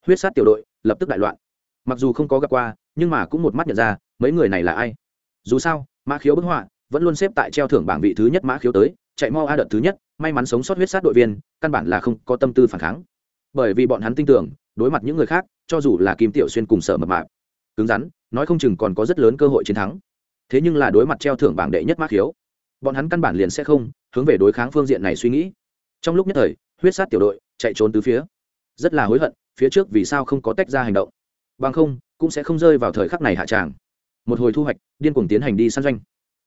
Huyết sát tiểu đội, lập tức đại loạn. Mặc dù không có gặp qua, nhưng mà cũng một mắt nhận ra, mấy người này là ai. Dù sao, mã khiếu bức họa, vẫn luôn xếp tại treo thưởng bảng vị thứ nhất mã khiếu tới, chạy mau a đợt thứ nhất may mắn sống sót huyết sát đội viên, căn bản là không có tâm tư phản kháng. Bởi vì bọn hắn tin tưởng, đối mặt những người khác, cho dù là kim tiểu xuyên cùng sở mập mạp. Cứng rắn, nói không chừng còn có rất lớn cơ hội chiến thắng. Thế nhưng là đối mặt treo thưởng bảng đệ nhất mã khiếu bọn hắn căn bản liền sẽ không hướng về đối kháng phương diện này suy nghĩ. Trong lúc nhất thời, huyết sát tiểu đội chạy trốn từ phía. Rất là hối hận, phía trước vì sao không có tách ra hành động. Bằng không, cũng sẽ không rơi vào thời khắc này hạ tràng. Một hồi thu hoạch, điên cuồng tiến hành đi săn doanh.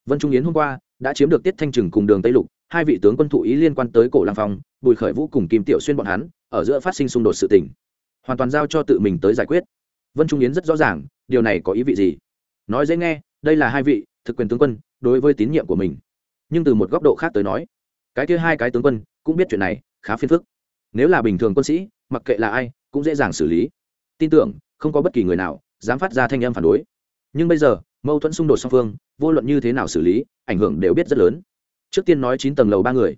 Vân trung yến hôm qua, đã chiếm được tiết thanh trừng cùng đường tây lục hai vị tướng quân thụ ý liên quan tới cổ lang phong, bùi khởi vũ cùng kim tiểu xuyên bọn hắn, ở giữa phát sinh xung đột sự tình. Hoàn toàn giao cho tự mình tới giải quyết. Vân trung yến rất rõ ràng, điều này có ý vị gì? Nói dễ nghe, đây là hai vị, thực quyền tướng quân, đối với tín nhiệm của mình. Nhưng từ một góc độ khác tới nói, cái kia hai cái tướng quân cũng biết chuyện này, khá phiền phức. Nếu là bình thường quân sĩ, mặc kệ là ai, cũng dễ dàng xử lý. Tin tưởng, không có bất kỳ người nào dám phát ra thanh âm phản đối. Nhưng bây giờ, mâu thuẫn xung đột song phương, vô luận như thế nào xử lý, ảnh hưởng đều biết rất lớn trước tiên nói chín tầng lầu ba người.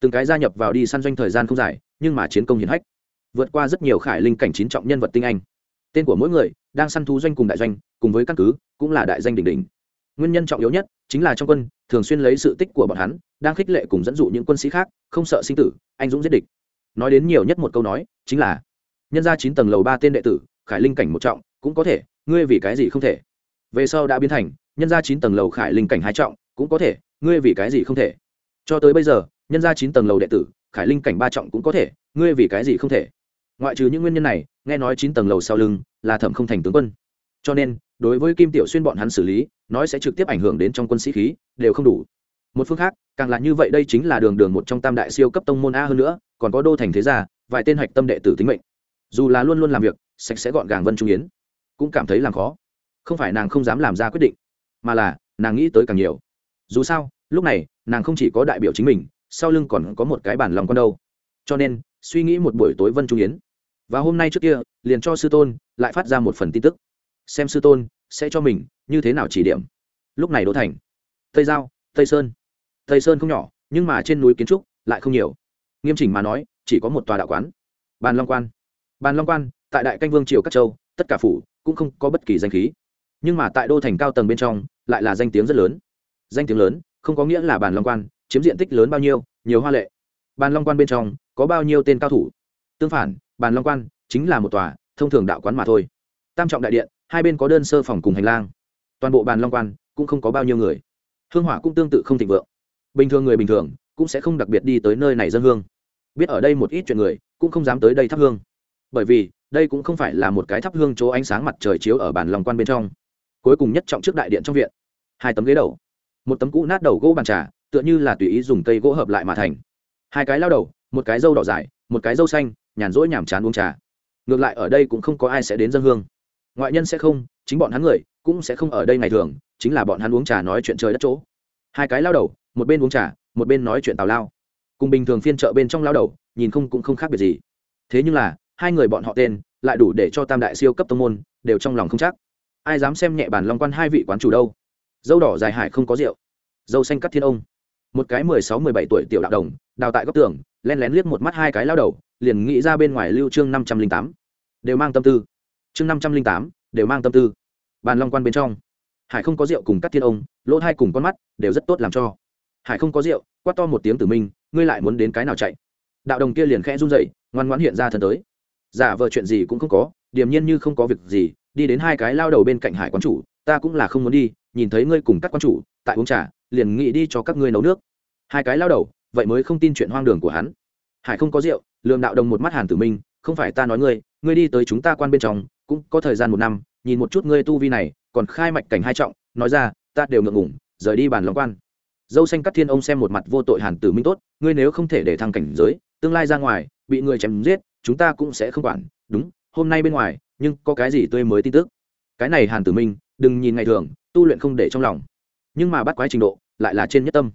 Từng cái gia nhập vào đi săn doanh thời gian không dài, nhưng mà chiến công hiển hách. Vượt qua rất nhiều khải linh cảnh chín trọng nhân vật tinh anh. Tên của mỗi người đang săn thú doanh cùng đại doanh, cùng với căn cứ, cũng là đại danh đỉnh đỉnh. Nguyên nhân trọng yếu nhất chính là trong quân, thường xuyên lấy sự tích của bọn hắn, đang khích lệ cùng dẫn dụ những quân sĩ khác, không sợ sinh tử, anh dũng giết địch. Nói đến nhiều nhất một câu nói, chính là, nhân ra chín tầng lầu ba tên đệ tử, khải linh cảnh một trọng, cũng có thể, ngươi vì cái gì không thể? Về sau đã biến thành, nhân ra chín tầng lầu khải linh cảnh hai trọng, cũng có thể ngươi vì cái gì không thể? Cho tới bây giờ, nhân ra chín tầng lầu đệ tử, khải linh cảnh ba trọng cũng có thể, ngươi vì cái gì không thể? Ngoại trừ những nguyên nhân này, nghe nói chín tầng lầu sau lưng là thẩm không thành tướng quân. Cho nên, đối với kim tiểu xuyên bọn hắn xử lý, nói sẽ trực tiếp ảnh hưởng đến trong quân sĩ khí, đều không đủ. Một phương khác, càng là như vậy đây chính là đường đường một trong tam đại siêu cấp tông môn a hơn nữa, còn có đô thành thế gia, vài tên hạch tâm đệ tử tính mệnh. Dù là luôn luôn làm việc, sạch sẽ gọn gàng vân trung yến, cũng cảm thấy làm khó. Không phải nàng không dám làm ra quyết định, mà là nàng nghĩ tới càng nhiều dù sao, lúc này, nàng không chỉ có đại biểu chính mình, sau lưng còn có một cái bản lòng con đâu. Cho nên, suy nghĩ một buổi tối vân trung yến. Và hôm nay trước kia, liền cho sư tôn, lại phát ra một phần tin tức. Xem sư tôn, sẽ cho mình, như thế nào chỉ điểm. Lúc này đỗ thành. Tây giao, tây sơn. Tây sơn không nhỏ, nhưng mà trên núi kiến trúc, lại không nhiều. Nghiêm chỉnh mà nói, chỉ có một tòa đạo quán. Bàn long quan. Bàn long quan, tại đại canh vương triều các châu, tất cả phủ, cũng không có bất kỳ danh khí. Nhưng mà tại đô thành cao tầng bên trong, lại là danh tiếng rất lớn danh tiếng lớn, không có nghĩa là bàn long quan, chiếm diện tích lớn bao nhiêu, nhiều hoa lệ. Bàn long quan bên trong, có bao nhiêu tên cao thủ? Tương phản, bàn long quan chính là một tòa thông thường đạo quán mà thôi. Tam trọng đại điện, hai bên có đơn sơ phòng cùng hành lang. Toàn bộ bàn long quan cũng không có bao nhiêu người. Hương hỏa cũng tương tự không thịnh vượng. Bình thường người bình thường cũng sẽ không đặc biệt đi tới nơi này dân hương. Biết ở đây một ít chuyện người cũng không dám tới đây thắp hương. Bởi vì, đây cũng không phải là một cái thắp hương chỗ ánh sáng mặt trời chiếu ở bàn lòng quan bên trong. Cuối cùng nhất trọng trước đại điện trong viện. Hai tấm ghế đầu một tấm cũ nát đầu gỗ bàn trà, tựa như là tùy ý dùng cây gỗ hợp lại mà thành. Hai cái lao đầu, một cái dâu đỏ dài, một cái dâu xanh, nhàn rỗi nhàm chán uống trà. Ngược lại ở đây cũng không có ai sẽ đến dân hương. Ngoại nhân sẽ không, chính bọn hắn người cũng sẽ không ở đây ngày thường, chính là bọn hắn uống trà nói chuyện trời đất chỗ. Hai cái lao đầu, một bên uống trà, một bên nói chuyện tào lao. Cùng bình thường phiên chợ bên trong lao đầu, nhìn không cũng không khác biệt gì. Thế nhưng là, hai người bọn họ tên, lại đủ để cho tam đại siêu cấp tông môn, đều trong lòng không chắc. Ai dám xem nhẹ bản long quan hai vị quán chủ đâu? Dâu đỏ dài hải không có rượu, dâu xanh cắt thiên ông. Một cái mười sáu, mười bảy tuổi tiểu đạo đồng, đào tại góc tường, len lén liếc một mắt hai cái lao đầu, liền nghĩ ra bên ngoài lưu chương năm trăm linh tám. Đều mang tâm tư. Chương năm trăm linh tám, đều mang tâm tư. Bàn long quan bên trong. Hải không có rượu cùng cắt thiên ông, lỗ hai cùng con mắt, đều rất tốt làm cho. Hải không có rượu, quát to một tiếng tử minh, ngươi lại muốn đến cái nào chạy? Đạo đồng kia liền khẽ run dậy ngoan ngoãn hiện ra thân tới. Giả vờ chuyện gì cũng không có, điềm nhiên như không có việc gì, đi đến hai cái lao đầu bên cạnh hải quán chủ, ta cũng là không muốn đi nhìn thấy ngươi cùng các quan chủ, tại uống trà, liền nghĩ đi cho các ngươi nấu nước. Hai cái lao đầu, vậy mới không tin chuyện hoang đường của hắn. Hải không có rượu, lường đạo đồng một mắt hàn tử minh, không phải ta nói ngươi ngươi đi tới chúng ta quan bên trong, cũng có thời gian một năm, nhìn một chút ngươi tu vi này, còn khai mạch cảnh hai trọng, nói ra, ta đều ngượng ngủng rời đi bàn lòng quan. Dâu xanh cắt thiên ông xem một mặt vô tội hàn tử minh tốt, ngươi nếu không thể để thăng cảnh giới, tương lai ra ngoài, bị người chém giết, chúng ta cũng sẽ không quản, đúng, hôm nay bên ngoài, nhưng có cái gì tươi mới tin tức? Cái này hàn tử minh, đừng nhìn ngày thường tu luyện không để trong lòng. Nhưng mà bắt quái trình độ lại là trên nhất tâm.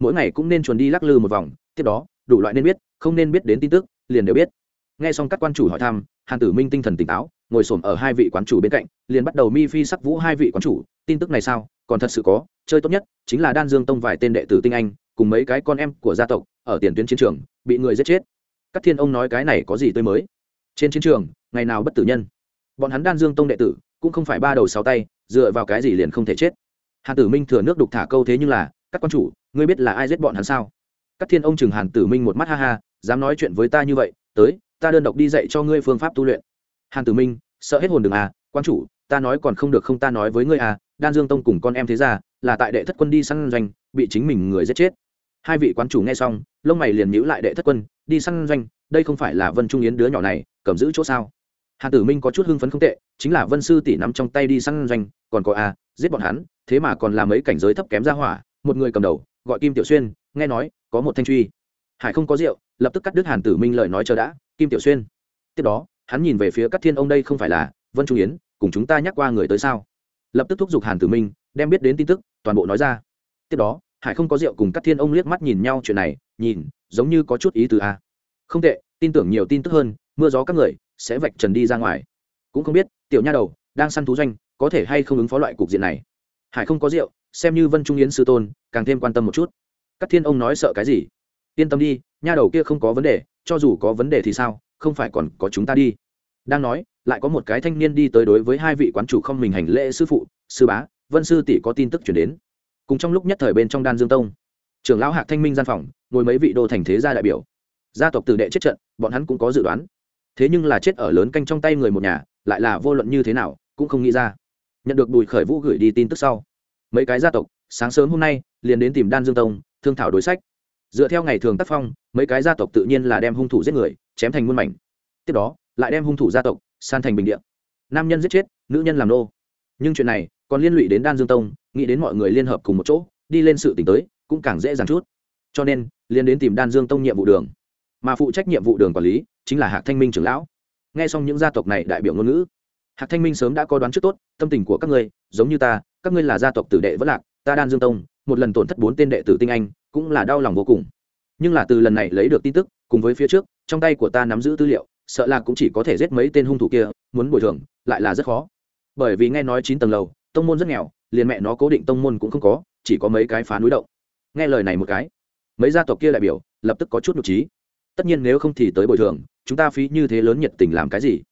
Mỗi ngày cũng nên chuồn đi lắc lư một vòng, tiếp đó, đủ loại nên biết, không nên biết đến tin tức, liền đều biết. Nghe xong các quan chủ hỏi thăm, hàn tử minh tinh thần tỉnh táo, ngồi xổm ở hai vị quán chủ bên cạnh, liền bắt đầu mi phi sắc vũ hai vị quán chủ, tin tức này sao, còn thật sự có, chơi tốt nhất chính là đan dương tông vài tên đệ tử tinh anh, cùng mấy cái con em của gia tộc, ở tiền tuyến chiến trường, bị người giết chết. Các thiên ông nói cái này có gì tươi mới? Trên chiến trường, ngày nào bất tử nhân? Bọn hắn đan dương tông đệ tử cũng không phải ba đầu sáu tay dựa vào cái gì liền không thể chết? Hàn tử minh thừa nước đục thả câu thế nhưng là, các quan chủ, ngươi biết là ai giết bọn hắn sao? Các thiên ông chừng hàn tử minh một mắt, ha ha, dám nói chuyện với ta như vậy, tới, ta đơn độc đi dạy cho ngươi phương pháp tu luyện. Hàn tử minh, sợ hết hồn đường à quan chủ, ta nói còn không được không ta nói với ngươi à đan dương tông cùng con em thế ra là tại đệ thất quân đi săn doanh, bị chính mình người giết chết. Hai vị quán chủ nghe xong, lông mày liền nhíu lại đệ thất quân, đi săn doanh, đây không phải là vân trung yến đứa nhỏ này, cầm giữ chỗ sao? Hàn tử minh có chút hưng phấn không tệ chính là vân sư tỷ nắm trong tay đi săn doanh còn có a à, giết bọn hắn thế mà còn làm mấy cảnh giới thấp kém ra hỏa một người cầm đầu gọi kim tiểu xuyên nghe nói có một thanh truy. Hải không có rượu lập tức cắt đứt hàn tử minh lời nói chờ đã kim tiểu xuyên. Tiếp đó hắn nhìn về phía các thiên ông đây không phải là vân trung yến cùng chúng ta nhắc qua người tới sao? Lập tức thúc giục hàn tử minh đem biết đến tin tức toàn bộ nói ra. Tiếp đó hải không có rượu cùng các thiên ông liếc mắt nhìn nhau chuyện này nhìn giống như có chút ý từ a. Không tệ tin tưởng nhiều tin tức hơn mưa gió các người sẽ vạch trần đi ra ngoài. Cũng không biết, tiểu nha đầu, đang săn thú doanh, có thể hay không ứng phó loại cục diện này? Hải không có rượu, xem như vân trung yến sư tôn, càng thêm quan tâm một chút. Các thiên ông nói sợ cái gì? Yên tâm đi, nha đầu kia không có vấn đề, cho dù có vấn đề thì sao, không phải còn có chúng ta đi. Đang nói, lại có một cái thanh niên đi tới đối với hai vị quán chủ không mình hành lễ sư phụ, sư bá, vân sư tỷ có tin tức chuyển đến. Cùng trong lúc nhất thời bên trong đan dương tông, trưởng lão hạc thanh minh gian phòng, ngồi mấy vị đô thành thế gia đại biểu. Gia tộc tử đệ chết trận, bọn hắn cũng có dự đoán thế nhưng là chết ở lớn canh trong tay người một nhà, lại là vô luận như thế nào, cũng không nghĩ ra. Nhận được bùi khởi vũ gửi đi tin tức sau, mấy cái gia tộc, sáng sớm hôm nay, liền đến tìm đan dương tông, thương thảo đối sách. Dựa theo ngày thường tác phong, mấy cái gia tộc tự nhiên là đem hung thủ giết người, chém thành muôn mảnh. Tiếp đó, lại đem hung thủ gia tộc san thành bình điện nam nhân giết chết, nữ nhân làm nô. Nhưng chuyện này còn liên lụy đến đan dương tông, nghĩ đến mọi người liên hợp cùng một chỗ, đi lên sự t tới, cũng càng dễ dàng chút. Cho nên, liền đến tìm đan dương tông nhiệm vụ đường mà phụ trách nhiệm vụ đường quản lý chính là hạc thanh minh trưởng lão. Nghe xong những gia tộc này đại biểu ngôn ngữ, hạc thanh minh sớm đã có đoán trước tốt, tâm tình của các ngươi giống như ta, các ngươi là gia tộc tử đệ vẫn lạc, ta đan dương tông, một lần tổn thất bốn tên đệ tử tinh anh, cũng là đau lòng vô cùng. Nhưng là từ lần này lấy được tin tức, cùng với phía trước, trong tay của ta nắm giữ tư liệu, sợ là cũng chỉ có thể giết mấy tên hung thủ kia, muốn bồi thường, lại là rất khó. Bởi vì nghe nói chín tầng lầu, tông môn rất nghèo, liền mẹ nó cố định tông môn cũng không có, chỉ có mấy cái phá núi động. Nghe lời này một cái, mấy gia tộc kia đại biểu lập tức có chút nhục trí tất nhiên nếu không thì tới bồi thường, chúng ta phí như thế lớn nhiệt tình làm cái gì?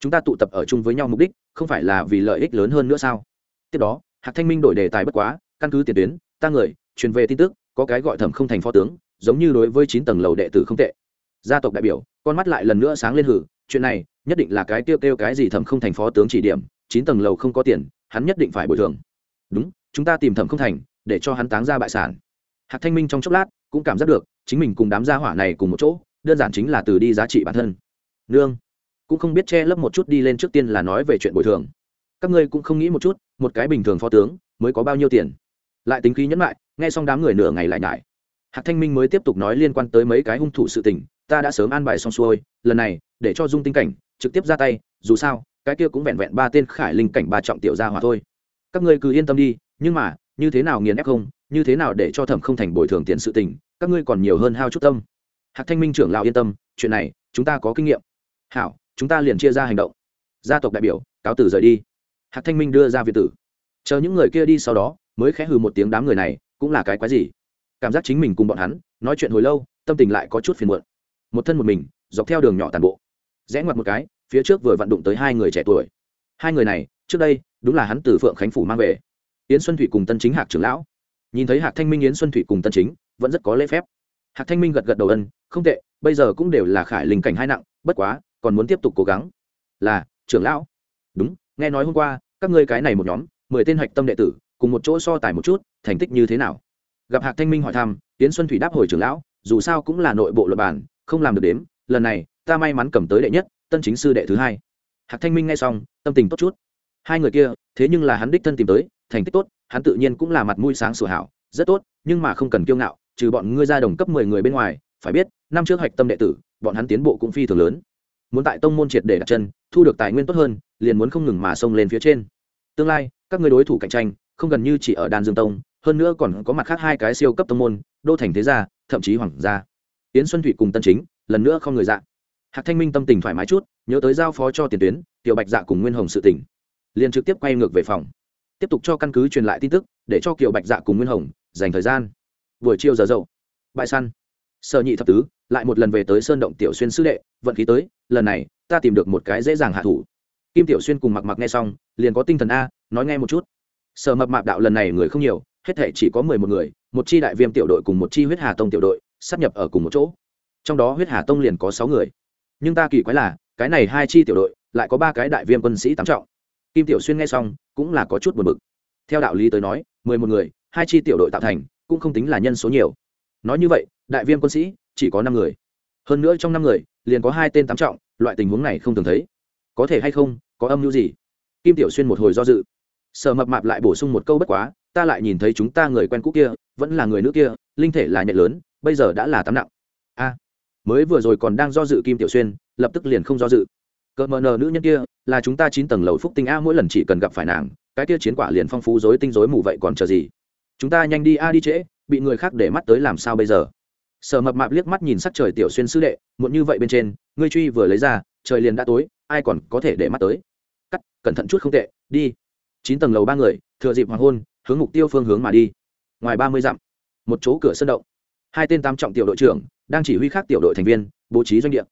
Chúng ta tụ tập ở chung với nhau mục đích, không phải là vì lợi ích lớn hơn nữa sao? Tiếp đó, hạc thanh minh đổi đề tài bất quá, căn cứ tiền tuyến, ta người, truyền về tin tức, có cái gọi thẩm không thành phó tướng, giống như đối với chín tầng lầu đệ tử không tệ. Gia tộc đại biểu, con mắt lại lần nữa sáng lên hử, chuyện này, nhất định là cái kêu kêu cái gì thẩm không thành phó tướng chỉ điểm, chín tầng lầu không có tiền, hắn nhất định phải bồi thường. Đúng, chúng ta tìm thẩm không thành, để cho hắn táng ra bại sản. Hạc thanh minh trong chốc lát, cũng cảm giác được, chính mình cùng đám gia hỏa này cùng một chỗ đơn giản chính là từ đi giá trị bản thân. Nương, cũng không biết che lấp một chút đi lên trước tiên là nói về chuyện bồi thường. Các ngươi cũng không nghĩ một chút, một cái bình thường phó tướng mới có bao nhiêu tiền. Lại tính khí nhẫn lại nghe xong đám người nửa ngày lại nhải. Hạc thanh minh mới tiếp tục nói liên quan tới mấy cái hung thủ sự tình, ta đã sớm an bài xong xuôi, lần này, để cho dung tinh cảnh trực tiếp ra tay, dù sao, cái kia cũng vẹn vẹn ba tên khải linh cảnh ba trọng tiểu gia hỏa thôi. Các ngươi cứ yên tâm đi, nhưng mà, như thế nào nghiền ép không, như thế nào để cho thẩm không thành bồi thường tiền sự tình, các ngươi còn nhiều hơn hao chút tâm hạc thanh minh trưởng lão yên tâm, chuyện này, chúng ta có kinh nghiệm. Hảo, chúng ta liền chia ra hành động. Gia tộc đại biểu, cáo tử rời đi. Hạc thanh minh đưa ra việt tử. Chờ những người kia đi sau đó, mới khẽ hừ một tiếng đám người này, cũng là cái quái gì? Cảm giác chính mình cùng bọn hắn, nói chuyện hồi lâu, tâm tình lại có chút phiền muộn. Một thân một mình, dọc theo đường nhỏ tàn bộ. Rẽ ngoặt một cái, phía trước vừa vặn đụng tới hai người trẻ tuổi. Hai người này, trước đây, đúng là hắn từ phượng khánh phủ mang về. Yến xuân thủy cùng tân chính hạc trưởng lão. Nhìn thấy hạc thanh minh yến xuân thủy cùng tân chính, vẫn rất có lễ phép. Hạc thanh minh gật gật đầu ân không tệ, bây giờ cũng đều là khải linh cảnh hai nặng, bất quá, còn muốn tiếp tục cố gắng. Là, trưởng lão. Đúng, nghe nói hôm qua, các ngươi cái này một nhóm, mười tên hạch tâm đệ tử, cùng một chỗ so tài một chút, thành tích như thế nào? Gặp hạc thanh minh hỏi thăm tiến xuân thủy đáp hồi trưởng lão, dù sao cũng là nội bộ luật bản, không làm được đếm, lần này, ta may mắn cầm tới đệ nhất, tân chính sư đệ thứ hai. Hạc thanh minh nghe xong, tâm tình tốt chút. Hai người kia, thế nhưng là hắn đích thân tìm tới, thành tích tốt, hắn tự nhiên cũng là mặt mũi sáng sủa hảo, rất tốt, nhưng mà không cần kiêu ngạo, trừ bọn ngươi ra đồng cấp mười người bên ngoài phải biết, năm trước hạch tâm đệ tử, bọn hắn tiến bộ cũng phi thường lớn. Muốn tại tông môn triệt để đặt chân, thu được tài nguyên tốt hơn, liền muốn không ngừng mà xông lên phía trên. Tương lai, các người đối thủ cạnh tranh, không gần như chỉ ở đan dương tông, hơn nữa còn có mặt khác hai cái siêu cấp tông môn, đô thành thế gia, thậm chí hoàng gia. Yến xuân Thụy cùng tân chính, lần nữa không người dạ. Hạc thanh minh tâm tình thoải mái chút, nhớ tới giao phó cho tiền tuyến, tiểu bạch dạ cùng nguyên hồng sự tỉnh liền trực tiếp quay ngược về phòng. Tiếp tục cho căn cứ truyền lại tin tức, để cho kiều bạch dạ cùng nguyên hồng dành thời gian. Buổi chiều giờ dậu. Bại săn sở nhị thập tứ, lại một lần về tới sơn động tiểu xuyên sư đệ, vận khí tới, lần này, ta tìm được một cái dễ dàng hạ thủ. Kim tiểu xuyên cùng mặc mặc nghe xong, liền có tinh thần a, nói nghe một chút. Sở mập mạp đạo lần này người không nhiều, hết thể chỉ có mười một người, một chi đại viêm tiểu đội cùng một chi huyết hà tông tiểu đội, sắp nhập ở cùng một chỗ. Trong đó huyết hà tông liền có sáu người. Nhưng ta kỳ quái là, cái này hai chi tiểu đội, lại có ba cái đại viêm quân sĩ tám trọng. Kim tiểu xuyên nghe xong, cũng là có chút buồn bực. Theo đạo lý tới nói, mười một người, hai chi tiểu đội tạo thành, cũng không tính là nhân số nhiều. Nói như vậy đại viêm quân sĩ, chỉ có năm người. Hơn nữa trong năm người, liền có hai tên tám trọng, loại tình huống này không thường thấy. Có thể hay không, có âm mưu gì? Kim tiểu xuyên một hồi do dự. Sở mập mạp lại bổ sung một câu bất quá, ta lại nhìn thấy chúng ta người quen cũ kia, vẫn là người nữ kia, linh thể là nhện lớn, bây giờ đã là tám nặng. A. À, mới vừa rồi còn đang do dự kim tiểu xuyên, lập tức liền không do dự. Cỡ mờ nờ nữ nhân kia, là chúng ta chín tầng lầu phúc tinh a, mỗi lần chỉ cần gặp phải nàng, cái kia chiến quả liền phong phú dối tinh dối mù vậy còn chờ gì? Chúng ta nhanh đi a đi trễ, bị người khác để mắt tới làm sao bây giờ? Sở mập mạp liếc mắt nhìn sắc trời tiểu xuyên sư đệ, muộn như vậy bên trên, ngươi truy vừa lấy ra, trời liền đã tối, ai còn có thể để mắt tới? Cắt, cẩn thận chút không tệ, đi. Chín tầng lầu ba người, thừa dịp hoàng hôn, hướng mục tiêu phương hướng mà đi. Ngoài ba mươi dặm, một chỗ cửa sân động. Hai tên tam trọng tiểu đội trưởng, đang chỉ huy khác tiểu đội thành viên, bố trí doanh địa.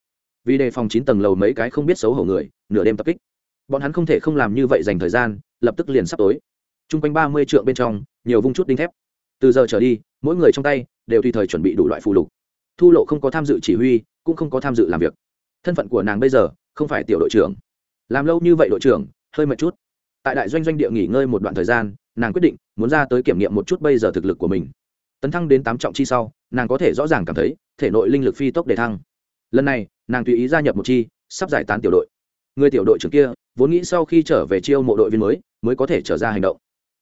Vì đề phòng chín tầng lầu mấy cái không biết xấu hổ người, nửa đêm tập kích. Bọn hắn không thể không làm như vậy dành thời gian, lập tức liền sắp tối. T r u n g quanh ba mươi trượng bên trong, nhiều vung chút đinh thép. Từ giờ trở đi, mỗi người trong tay đều tùy thời chuẩn bị đủ loại phụ lục. Thu lộ không có tham dự chỉ huy, cũng không có tham dự làm việc. Thân phận của nàng bây giờ không phải tiểu đội trưởng. Làm lâu như vậy đội trưởng, hơi mệt chút. Tại đại doanh doanh địa nghỉ ngơi một đoạn thời gian, nàng quyết định muốn ra tới kiểm nghiệm một chút bây giờ thực lực của mình. Tấn thăng đến tám trọng chi sau, nàng có thể rõ ràng cảm thấy thể nội linh lực phi tốc để thăng. Lần này, nàng tùy ý gia nhập một chi, sắp giải tán tiểu đội. Người tiểu đội trưởng kia, vốn nghĩ sau khi trở về chiêu mộ đội viên mới mới có thể trở ra hành động.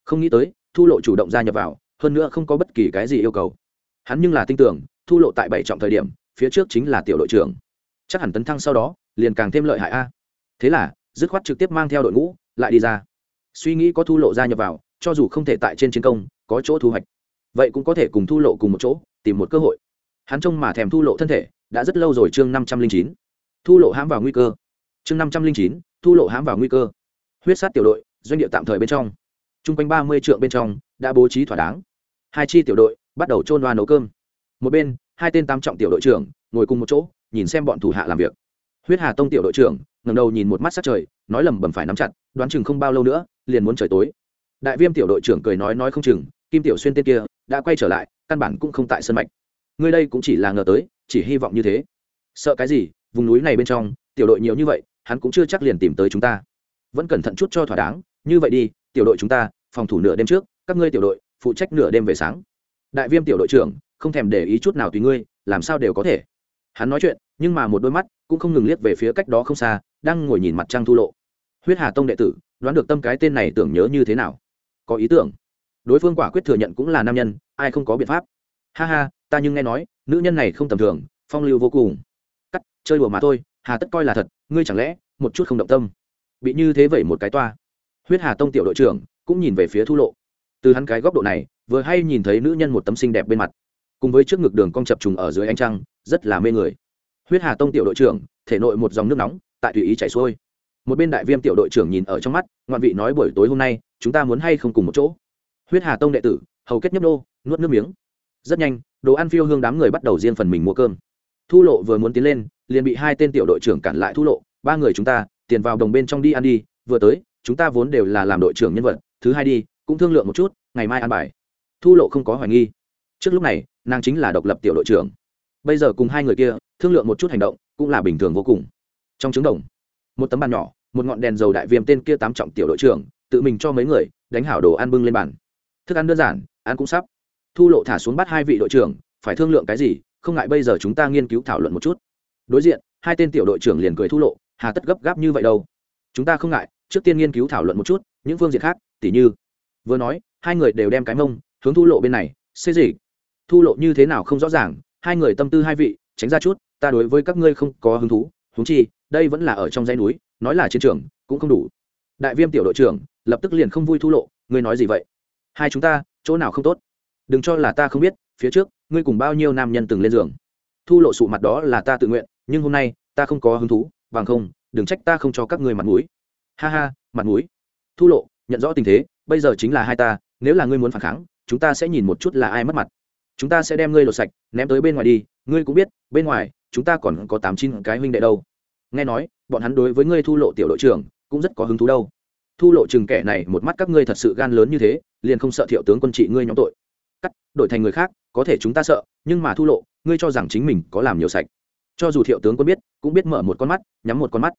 Không nghĩ tới, thu lộ chủ động gia nhập vào, hơn nữa không có bất kỳ cái gì yêu cầu hắn nhưng là tin tưởng, thu lộ tại bảy trọng thời điểm, phía trước chính là tiểu đội trưởng. Chắc hẳn tấn thăng sau đó, liền càng thêm lợi hại a. Thế là, dứt khoát trực tiếp mang theo đội ngũ, lại đi ra. Suy nghĩ có thu lộ gia nhập vào, cho dù không thể tại trên chiến công, có chỗ thu hoạch. Vậy cũng có thể cùng thu lộ cùng một chỗ, tìm một cơ hội. Hắn trông mà thèm thu lộ thân thể, đã rất lâu rồi chương năm trăm linh chín. Thu lộ hãm vào nguy cơ. Chương năm trăm linh chín, thu lộ hãm vào nguy cơ. Huyết sát tiểu đội, doanh địa tạm thời bên trong. T r u n g quanh ba mươi trượng bên trong, đã bố trí thỏa đáng. Hai chi tiểu đội bắt đầu trôn đoa nấu cơm. Một bên, hai tên tam trọng tiểu đội trưởng ngồi cùng một chỗ, nhìn xem bọn thủ hạ làm việc. Huyết hà tông tiểu đội trưởng ngầm đầu nhìn một mắt sát trời, nói lầm bầm phải nắm chặt, đoán chừng không bao lâu nữa, liền muốn trời tối. Đại viêm tiểu đội trưởng cười nói nói không chừng, kim tiểu xuyên tên kia đã quay trở lại, căn bản cũng không tại sân mạch. Ngươi đây cũng chỉ là ngờ tới, chỉ hy vọng như thế. Sợ cái gì, vùng núi này bên trong, tiểu đội nhiều như vậy, hắn cũng chưa chắc liền tìm tới chúng ta. Vẫn cẩn thận chút cho thỏa đáng, như vậy đi, tiểu đội chúng ta, phòng thủ nửa đêm trước, các ngươi tiểu đội, phụ trách nửa đêm về sáng đại viêm tiểu đội trưởng, không thèm để ý chút nào tùy ngươi, làm sao đều có thể. Hắn nói chuyện, nhưng mà một đôi mắt cũng không ngừng liếc về phía cách đó không xa, đang ngồi nhìn mặt trăng thu lộ. Huyết hà tông đệ tử, đoán được tâm cái tên này tưởng nhớ như thế nào? Có ý tưởng. Đối phương quả quyết thừa nhận cũng là nam nhân, ai không có biện pháp. Ha ha, ta nhưng nghe nói, nữ nhân này không tầm thường, phong lưu vô cùng. Cắt, chơi đùa mà thôi, hà tất coi là thật, ngươi chẳng lẽ, một chút không động tâm? Bị như thế vậy một cái toa. Huyết hà tông tiểu đội trưởng cũng nhìn về phía thu lộ. Từ hắn cái góc độ này vừa hay nhìn thấy nữ nhân một tấm xinh đẹp bên mặt. Cùng với trước ngực đường cong chập trùng ở dưới ánh trăng, rất là mê người. Huyết hà tông tiểu đội trưởng, thể nội một dòng nước nóng, tại tùy ý chảy xuôi. Một bên đại viêm tiểu đội trưởng nhìn ở trong mắt, ngoạn vị nói buổi tối hôm nay, chúng ta muốn hay không cùng một chỗ? Huyết hà tông đệ tử, hầu kết nhấp nô, nuốt nước miếng. Rất nhanh, đồ ăn phiêu hương đám người bắt đầu riêng phần mình mua cơm. Thu lộ vừa muốn tiến lên, liền bị hai tên tiểu đội trưởng cản lại thu lộ, ba người chúng ta, tiền vào đồng bên trong đi ăn đi, vừa tới, chúng ta vốn đều là làm đội trưởng nhân vật, thứ hai đi, cũng thương lượng một chút, ngày mai ăn bài thu lộ không có hoài nghi. Trước lúc này, nàng chính là độc lập tiểu đội trưởng. Bây giờ cùng hai người kia, thương lượng một chút hành động, cũng là bình thường vô cùng. Trong trứng đồng, một tấm bàn nhỏ, một ngọn đèn dầu đại viêm tên kia tám trọng tiểu đội trưởng, tự mình cho mấy người, đánh hảo đồ ăn bưng lên bàn. Thức ăn đơn giản, ăn cũng sắp. Thu lộ thả xuống bắt hai vị đội trưởng, phải thương lượng cái gì, không ngại bây giờ chúng ta nghiên cứu thảo luận một chút. Đối diện, hai tên tiểu đội trưởng liền cười thu lộ, hà tất gấp gáp như vậy đâu. Chúng ta không ngại, trước tiên nghiên cứu thảo luận một chút, những phương diện khác, tỉ như, vừa nói, hai người đều đem cái mông hướng thu lộ bên này, xê gì thu lộ như thế nào không rõ ràng, hai người tâm tư hai vị, tránh ra chút, ta đối với các ngươi không có hứng thú húng chi, đây vẫn là ở trong dãy núi, nói là chiến trường, cũng không đủ. Đại viêm tiểu đội trưởng lập tức liền không vui thu lộ, ngươi nói gì vậy? Hai chúng ta, chỗ nào không tốt? Đừng cho là ta không biết, phía trước, ngươi cùng bao nhiêu nam nhân từng lên giường. Thu lộ sụ mặt đó là ta tự nguyện, nhưng hôm nay, ta không có hứng thú, bằng không, đừng trách ta không cho các ngươi mặt mũi. Ha ha, mặt mũi? Thu lộ nhận rõ tình thế, bây giờ chính là hai ta, nếu là ngươi muốn phản kháng chúng ta sẽ nhìn một chút là ai mất mặt. Chúng ta sẽ đem ngươi lột sạch, ném tới bên ngoài đi. Ngươi cũng biết, bên ngoài, chúng ta còn có tám chín cái huynh đệ đâu. Nghe nói, bọn hắn đối với ngươi thu lộ tiểu đội trưởng, cũng rất có hứng thú đâu. Thu lộ chừng kẻ này một mắt các ngươi thật sự gan lớn như thế, liền không sợ thiệu tướng quân trị ngươi nhóm tội. Cắt, đổi thành người khác, có thể chúng ta sợ, nhưng mà thu lộ, ngươi cho rằng chính mình có làm nhiều sạch. Cho dù thiệu tướng quân biết, cũng biết mở một con mắt, nhắm một con mắt.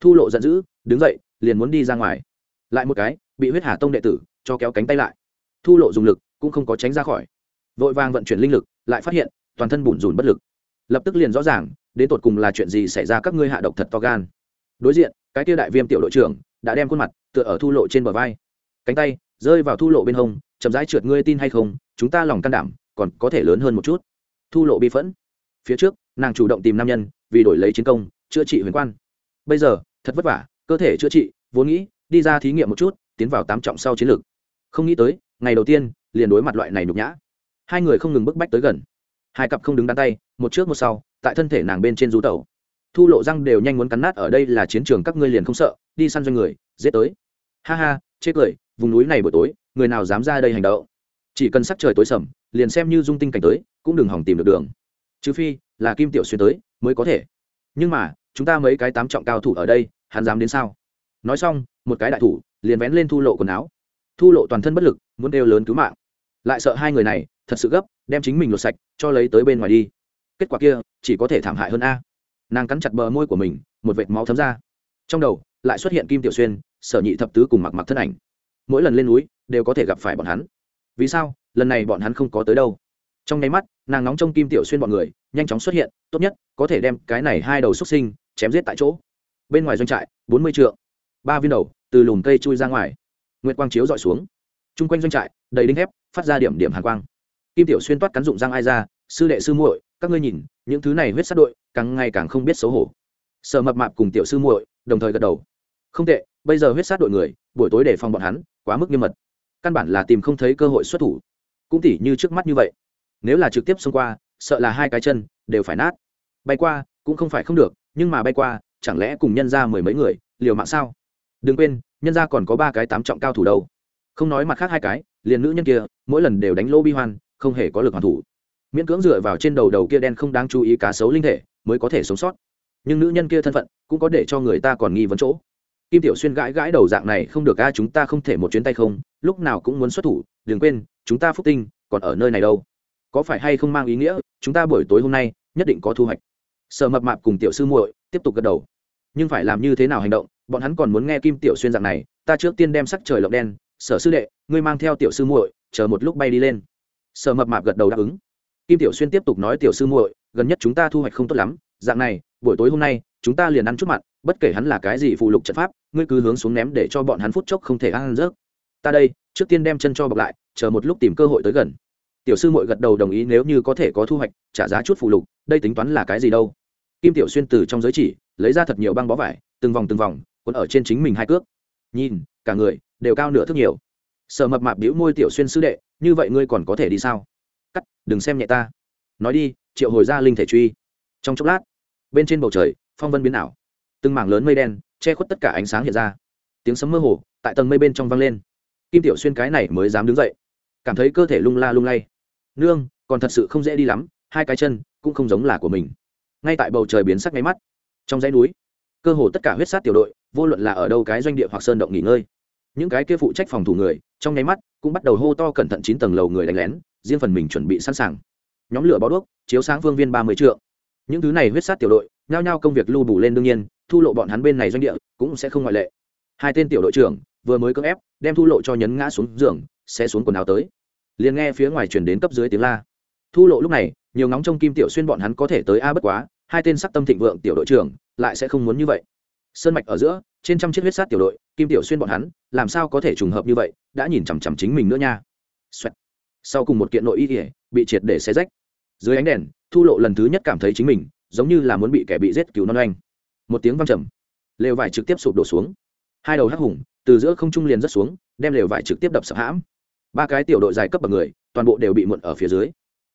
Thu lộ giận dữ, đứng dậy, liền muốn đi ra ngoài. Lại một cái, bị huyết hà tông đệ tử cho kéo cánh tay lại. Thu lộ dùng lực cũng không có tránh ra khỏi. Vội vàng vận chuyển linh lực, lại phát hiện, toàn thân bùn rùn bất lực. Lập tức liền rõ ràng, đến tột cùng là chuyện gì xảy ra các ngươi hạ độc thật to gan. Đối diện, cái tiêu đại viêm tiểu đội trưởng đã đem khuôn mặt tựa ở thu lộ trên bờ vai. Cánh tay rơi vào thu lộ bên hông, chậm rãi trượt ngươi tin hay không, chúng ta lòng can đảm, còn có thể lớn hơn một chút. Thu lộ bi phẫn. Phía trước, nàng chủ động tìm nam nhân, vì đổi lấy chiến công, chữa trị huyền quan. Bây giờ, thật vất vả, cơ thể chữa trị, vốn nghĩ, đi ra thí nghiệm một chút, tiến vào tám trọng sau chiến lược. Không nghĩ tới ngày đầu tiên, liền đối mặt loại này nhục nhã. Hai người không ngừng bức bách tới gần. Hai cặp không đứng đắn tay, một trước một sau, tại thân thể nàng bên trên du tàu thu lộ răng đều nhanh muốn cắn nát ở đây là chiến trường các ngươi liền không sợ, đi săn doanh người, giết tới. Ha ha, chê cười, vùng núi này buổi tối, người nào dám ra đây hành động? Chỉ cần sắc trời tối sầm, liền xem như dung tinh cảnh tới, cũng đừng hỏng tìm được đường. Trừ phi, là kim tiểu xuyên tới, mới có thể. Nhưng mà, chúng ta mấy cái tám trọng cao thủ ở đây, hắn dám đến sao? Nói xong, một cái đại thủ, liền vén lên thu lộ quần áo thu lộ toàn thân bất lực, muốn đeo lớn cứu mạng. Lại sợ hai người này, thật sự gấp, đem chính mình lột sạch, cho lấy tới bên ngoài đi. Kết quả kia, chỉ có thể thảm hại hơn a. Nàng cắn chặt bờ môi của mình, một vệt máu thấm ra. Trong đầu, lại xuất hiện kim tiểu xuyên, sở nhị thập tứ cùng mặc mặc thân ảnh. Mỗi lần lên núi, đều có thể gặp phải bọn hắn. Vì sao? Lần này bọn hắn không có tới đâu. Trong nháy mắt, nàng nóng trong kim tiểu xuyên bọn người, nhanh chóng xuất hiện, tốt nhất, có thể đem cái này hai đầu xuất sinh, chém giết tại chỗ. Bên ngoài doanh trại, bốn mươi trượng. Ba viên đầu, từ lùm cây chui ra ngoài nguyệt quang chiếu dọi xuống. Chung quanh doanh trại, đầy đinh thép, phát ra điểm điểm hàn quang. Kim tiểu xuyên toát cắn dụng răng ai ra, sư đệ, sư muội, các ngươi nhìn, những thứ này huyết sát đội, càng ngày càng không biết xấu hổ. Sợ mập mạp cùng tiểu sư muội đồng thời gật đầu. Không tệ, bây giờ huyết sát đội người, buổi tối để phòng bọn hắn, quá mức nghiêm mật. Căn bản là tìm không thấy cơ hội xuất thủ. Cũng tỉ như trước mắt như vậy. Nếu là trực tiếp xông qua, sợ là hai cái chân đều phải nát. Bay qua cũng không phải không được, nhưng mà bay qua, chẳng lẽ cùng nhân ra mười mấy người, liều mạng sao? Đừng quên, nhân ra còn có ba cái tám trọng cao thủ đâu. Không nói mặt khác hai cái, liền nữ nhân kia, mỗi lần đều đánh lô bi hoan, không hề có lực hoàn thủ. Miễn cưỡng dựa vào trên đầu đầu kia đen không đáng chú ý cá sấu linh thể, mới có thể sống sót. Nhưng nữ nhân kia thân phận, cũng có để cho người ta còn nghi vấn chỗ. Kim tiểu xuyên gãi gãi đầu dạng này không được a, chúng ta không thể một chuyến tay không, lúc nào cũng muốn xuất thủ, đừng quên, chúng ta phúc tinh, còn ở nơi này đâu. Có phải hay không mang ý nghĩa, chúng ta buổi tối hôm nay, nhất định có thu hoạch. Sợ mập mạp cùng tiểu sư muội tiếp tục gật đầu. Nhưng phải làm như thế nào hành động bọn hắn còn muốn nghe kim tiểu xuyên dạng này, ta trước tiên đem sắc trời lộng đen, sở sư đệ, ngươi mang theo tiểu sư muội, chờ một lúc bay đi lên. Sở mập mạp gật đầu đáp ứng. Kim tiểu xuyên tiếp tục nói tiểu sư muội, gần nhất chúng ta thu hoạch không tốt lắm, dạng này, buổi tối hôm nay, chúng ta liền ăn chút mặn, bất kể hắn là cái gì phụ lục trận pháp, ngươi cứ hướng xuống ném để cho bọn hắn phút chốc không thể ăn rớt. Ta đây, trước tiên đem chân cho bọc lại, chờ một lúc tìm cơ hội tới gần. Tiểu sư muội gật đầu đồng ý nếu như có thể có thu hoạch, trả giá chút phụ lục, đây tính toán là cái gì đâu. Kim tiểu xuyên từ trong giới chỉ, lấy ra thật nhiều băng bó vải, từng vòng từng vòng còn ở trên chính mình hai cước. Nhìn, cả người đều cao nửa thước nhiều. Sợ mập mạp bĩu môi tiểu xuyên sư đệ, như vậy ngươi còn có thể đi sao? Cắt, đừng xem nhẹ ta. Nói đi, triệu hồi ra linh thể truy. Trong chốc lát, bên trên bầu trời, phong vân biến ảo. Từng mảng lớn mây đen che khuất tất cả ánh sáng hiện ra. Tiếng sấm mơ hồ tại tầng mây bên trong vang lên. Kim tiểu xuyên cái này mới dám đứng dậy. Cảm thấy cơ thể lung la lung lay. Nương, còn thật sự không dễ đi lắm, hai cái chân cũng không giống là của mình. Ngay tại bầu trời biến sắc ngay mắt, trong dãy núi, cơ hồ tất cả huyết sát tiểu đội vô luận là ở đâu cái doanh địa hoặc sơn động nghỉ ngơi. Những cái kia phụ trách phòng thủ người, trong nháy mắt, cũng bắt đầu hô to cẩn thận chín tầng lầu người đánh lén, riêng phần mình chuẩn bị sẵn sàng. Nhóm lửa bó đuốc, chiếu sáng phương viên ba mươi triệu những thứ này huyết sát tiểu đội, nhao nhao công việc lưu bù lên đương nhiên, thu lộ bọn hắn bên này doanh địa, cũng sẽ không ngoại lệ. Hai tên tiểu đội trưởng, vừa mới cưỡng ép, đem thu lộ cho nhấn ngã xuống giường sẽ xuống quần áo tới. Liền nghe phía ngoài chuyển đến cấp dưới tiếng la. Thu lộ lúc này, nhiều ngóng trong kim tiểu xuyên bọn hắn có thể tới a à bất quá, hai tên sắc tâm thịnh vượng tiểu đội trưởng, lại sẽ không muốn như vậy sơn mạch ở giữa, trên trăm chiếc huyết sát tiểu đội, kim tiểu xuyên bọn hắn, làm sao có thể trùng hợp như vậy, đã nhìn chằm chằm chính mình nữa nha、Xoẹt. Sau cùng một kiện nội y ỉa bị triệt để xé rách. Dưới ánh đèn, thu lộ lần thứ nhất cảm thấy chính mình, giống như là muốn bị kẻ bị giết cứu non oanh. Một tiếng văng trầm. Lều vải trực tiếp sụp đổ xuống. Hai đầu hắc hùng, từ giữa không trung liền rất xuống, đem lều vải trực tiếp đập sập hãm. Ba cái tiểu đội dài cấp bậc người, toàn bộ đều bị muộn ở phía dưới.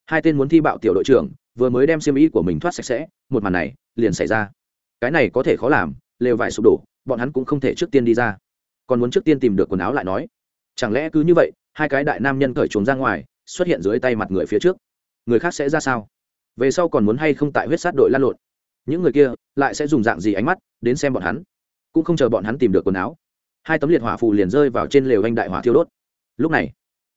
Hai tên muốn thi bạo tiểu đội trưởng, vừa mới đem xiêm y của mình thoát sạch sẽ, một màn này liền xảy ra. Cái này có thể khó làm lều vải sụp đổ, bọn hắn cũng không thể trước tiên đi ra. Còn muốn trước tiên tìm được quần áo lại nói, chẳng lẽ cứ như vậy, hai cái đại nam nhân cởi trốn ra ngoài, xuất hiện dưới tay mặt người phía trước. Người khác sẽ ra sao? Về sau còn muốn hay không tại huyết sát đội lan lộn? Những người kia lại sẽ dùng dạng gì ánh mắt đến xem bọn hắn? Cũng không chờ bọn hắn tìm được quần áo. Hai tấm liệt hỏa phù liền rơi vào trên lều anh đại hỏa thiêu đốt. Lúc này,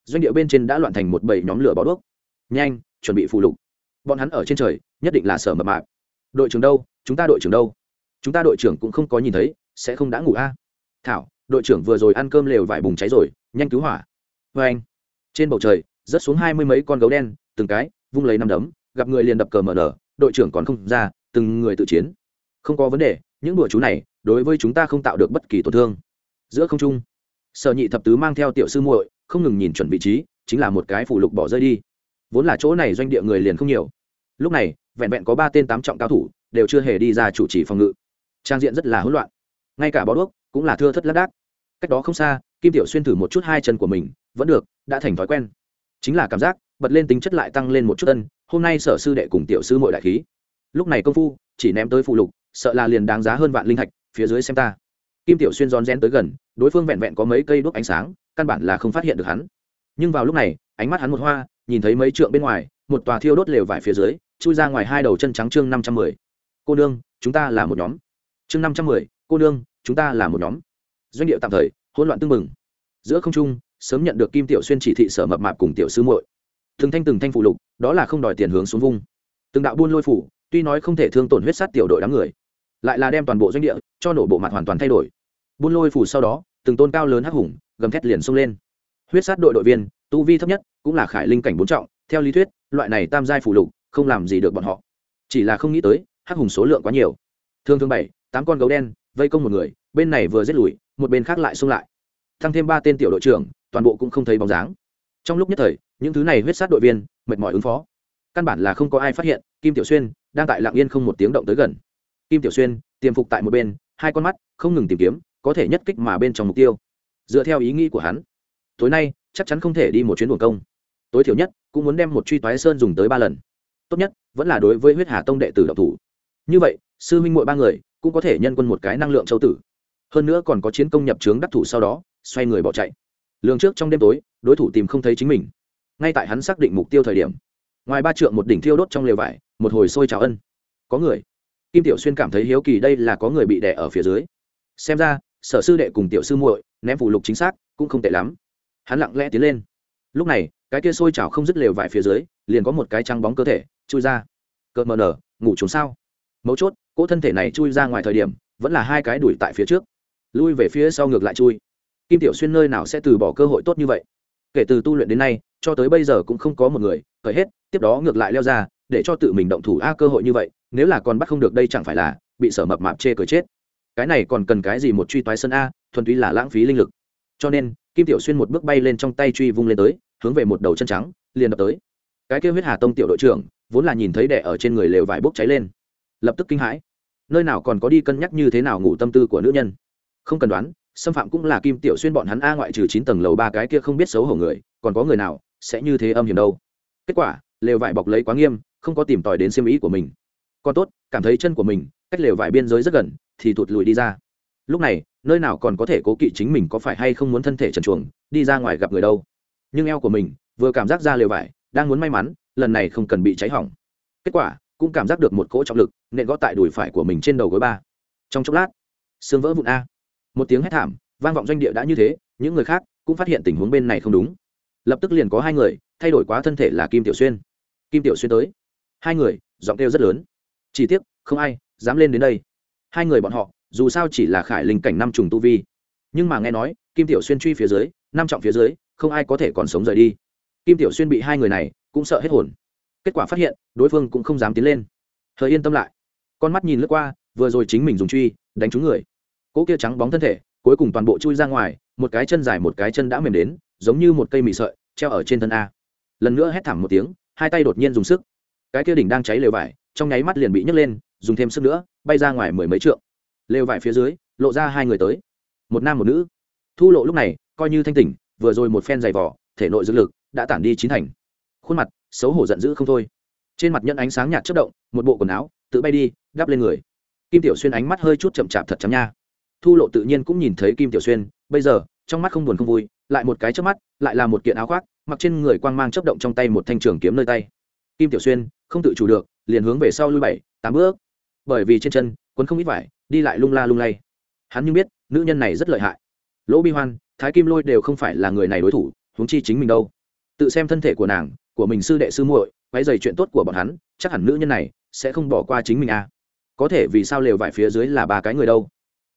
doanh địa bên trên đã loạn thành một bầy nhóm lửa bó đuốc. Nhanh, chuẩn bị phù lục. Bọn hắn ở trên trời, nhất định là sở mập mạp. Đội trưởng đâu? Chúng ta đội trưởng đâu? Chúng ta đội trưởng cũng không có nhìn thấy, sẽ không đã ngủ a. À? thảo, đội trưởng vừa rồi ăn cơm lều vải bùng cháy rồi, nhanh cứu hỏa. Vê anh, trên bầu trời, rớt xuống hai mươi mấy con gấu đen, từng cái, vung lấy năm đấm, gặp người liền đập cờ mở nở, đội trưởng còn không ra, từng người tự chiến. Không có vấn đề, những đùa chú này, đối với chúng ta không tạo được bất kỳ tổn thương. Giữa không trung, sở nhị thập tứ mang theo tiểu sư muội, không ngừng nhìn chuẩn vị trí, chính là một cái phủ lục bỏ rơi đi. Vốn là chỗ này doanh địa người liền không nhiều. Lúc này, vẹn vẹn có ba tên tám trọng cao thủ, đều chưa hề đi ra chủ trì phòng ngự trang diện rất là hỗn loạn. Ngay cả bó đuốc cũng là thưa thất lác đác. Cách đó không xa, kim tiểu xuyên thử một chút hai chân của mình, vẫn được, đã thành thói quen. Chính là cảm giác, bật lên tính chất lại tăng lên một chút ân, hôm nay sở sư đệ cùng tiểu sư mội đại khí. Lúc này công phu, chỉ ném tới phụ lục, sợ là liền đáng giá hơn vạn linh thạch, phía dưới xem ta. Kim tiểu xuyên rón rén tới gần, đối phương vẹn vẹn có mấy cây đuốc ánh sáng, căn bản là không phát hiện được hắn. Nhưng vào lúc này, ánh mắt hắn một hoa, nhìn thấy mấy trượng bên ngoài, một tòa thiêu đốt lều vải phía dưới, chui ra ngoài hai đầu chân trắng chương năm trăm mười. Cô nương, chúng ta là một nhóm chương năm trăm mười, cô nương, chúng ta là một nhóm. Doanh địa tạm thời, hỗn loạn tưng mừng giữa không trung, sớm nhận được kim tiểu xuyên chỉ thị sở mập mạp cùng tiểu sư muội. Từng thanh từng thanh phụ lục, đó là không đòi tiền hướng xuống vung. Từng đạo buôn lôi phủ, tuy nói không thể thương tổn huyết sát tiểu đội đám người, lại là đem toàn bộ doanh địa cho nổ bộ mặt hoàn toàn thay đổi. Buôn lôi phủ sau đó, từng tôn cao lớn hắc hùng, gầm thét liền xông lên. Huyết sát đội đội viên, tu vi thấp nhất cũng là khải linh cảnh bốn trọng, theo lý thuyết, loại này tam giai phủ lục, không làm gì được bọn họ. Chỉ là không nghĩ tới, hắc hùng số lượng quá nhiều. Thương thương bảy tám con gấu đen, vây công một người, bên này vừa giết lùi, một bên khác lại xung lại. Thăng thêm ba tên tiểu đội trưởng, toàn bộ cũng không thấy bóng dáng. Trong lúc nhất thời, những thứ này huyết sát đội viên, mệt mỏi ứng phó. Căn bản là không có ai phát hiện, kim tiểu xuyên đang tại lặng yên không một tiếng động tới gần. Kim tiểu xuyên, tiềm phục tại một bên, hai con mắt, không ngừng tìm kiếm, có thể nhất kích mà bên trong mục tiêu. Dựa theo ý nghĩ của hắn, tối nay, chắc chắn không thể đi một chuyến buồng công. Tối thiểu nhất, cũng muốn đem một truy toái sơn dùng tới ba lần. Tốt nhất, vẫn là đối với huyết hà tông đệ tử độc thủ. Như vậy, sư huynh mội ba người cũng có thể nhân quân một cái năng lượng châu tử. Hơn nữa còn có chiến công nhập trướng đắc thủ sau đó, xoay người bỏ chạy. Lường trước trong đêm tối, đối thủ tìm không thấy chính mình. Ngay tại hắn xác định mục tiêu thời điểm, ngoài ba trượng một đỉnh thiêu đốt trong lều vải, một hồi sôi trào ân. Có người. Kim tiểu xuyên cảm thấy hiếu kỳ đây là có người bị đẻ ở phía dưới. Xem ra, sở sư đệ cùng tiểu sư muội, ném phủ lục chính xác, cũng không tệ lắm. Hắn lặng lẽ tiến lên. Lúc này, cái kia sôi trào không dứt lều vải phía dưới, liền có một cái trăng bóng cơ thể, chui ra. Cợt mờ nở, ngủ trốn sao. Mấu chốt cỗ thân thể này chui ra ngoài thời điểm, vẫn là hai cái đuổi tại phía trước. Lui về phía sau ngược lại chui. Kim tiểu xuyên nơi nào sẽ từ bỏ cơ hội tốt như vậy? Kể từ tu luyện đến nay, cho tới bây giờ cũng không có một người, khởi hết, tiếp đó ngược lại leo ra, để cho tự mình động thủ a cơ hội như vậy, nếu là còn bắt không được đây chẳng phải là bị sở mập mạp chê cười chết. Cái này còn cần cái gì một truy toái sân a, thuần túy là lãng phí linh lực. Cho nên, kim tiểu xuyên một bước bay lên trong tay truy vung lên tới, hướng về một đầu chân trắng, liền đập tới. Cái kêu huyết hà tông tiểu đội trưởng, vốn là nhìn thấy đẻ ở trên người lều vải bốc cháy lên. Lập tức kinh hãi nơi nào còn có đi cân nhắc như thế nào ngủ tâm tư của nữ nhân. Không cần đoán, xâm phạm cũng là kim tiểu xuyên bọn hắn a ngoại trừ chín tầng lầu ba cái kia không biết xấu hổ người, còn có người nào sẽ như thế âm hiểm đâu? Kết quả, lều vải bọc lấy quá nghiêm, không có tìm tòi đến xiêm ý của mình. Còn tốt, cảm thấy chân của mình, cách lều vải biên giới rất gần, thì thụt lùi đi ra. Lúc này, nơi nào còn có thể cố kỵ chính mình có phải hay không muốn thân thể trần chuồng đi ra ngoài gặp người đâu. Nhưng eo của mình, vừa cảm giác ra lều vải, đang muốn may mắn, lần này không cần bị cháy hỏng. Kết quả cũng cảm giác được một cỗ trọng lực, nện gõ tại đùi phải của mình trên đầu gối ba. Trong chốc lát, xương vỡ vụn a. Một tiếng hét thảm, vang vọng doanh địa đã như thế, những người khác cũng phát hiện tình huống bên này không đúng. Lập tức liền có hai người, thay đổi quá thân thể là kim tiểu xuyên. Kim tiểu xuyên tới. Hai người, giọng kêu rất lớn. Chỉ tiếc, không ai dám lên đến đây. Hai người bọn họ, dù sao chỉ là khải linh cảnh năm trùng tu vi. Nhưng mà nghe nói, kim tiểu xuyên truy phía dưới, năm trọng phía dưới, không ai có thể còn sống rời đi. Kim tiểu xuyên bị hai người này cũng sợ hết hồn kết quả phát hiện, đối phương cũng không dám tiến lên. Hơi yên tâm lại. Con mắt nhìn lướt qua, vừa rồi chính mình dùng truy, đánh trúng người. Cỗ kia trắng bóng thân thể, cuối cùng toàn bộ chui ra ngoài, một cái chân dài một cái chân đã mềm đến, giống như một cây mì sợi, treo ở trên thân a. Lần nữa hét thảm một tiếng, hai tay đột nhiên dùng sức. Cái kia đỉnh đang cháy lều vải, trong nháy mắt liền bị nhấc lên, dùng thêm sức nữa, bay ra ngoài mười mấy trượng. Lều vải phía dưới, lộ ra hai người tới. Một nam một nữ. Thu lộ lúc này, coi như thanh tỉnh, vừa rồi một phen dày vỏ thể nội dữ lực, đã tản đi chín thành. Khuôn mặt xấu hổ giận dữ không thôi. Trên mặt nhẫn ánh sáng nhạt chất động, một bộ quần áo, tự bay đi, đắp lên người. Kim tiểu xuyên ánh mắt hơi chút chậm chạp thật chắm nha. Thu lộ tự nhiên cũng nhìn thấy kim tiểu xuyên, bây giờ, trong mắt không buồn không vui, lại một cái trước mắt, lại là một kiện áo khoác, mặc trên người quang mang chấp động trong tay một thanh trường kiếm nơi tay. Kim tiểu xuyên, không tự chủ được, liền hướng về sau lui bảy, tám bước. Bởi vì trên chân, quấn không ít vải, đi lại lung la lung lay. Hắn nhưng biết, nữ nhân này rất lợi hại. Lỗ bi hoan, thái kim lôi đều không phải là người này đối thủ, huống chi chính mình đâu. Tự xem thân thể của nàng của mình sư đệ sư muội, quấy dày chuyện tốt của bọn hắn, chắc hẳn nữ nhân này sẽ không bỏ qua chính mình à. Có thể vì sao lều vải phía dưới là ba cái người đâu?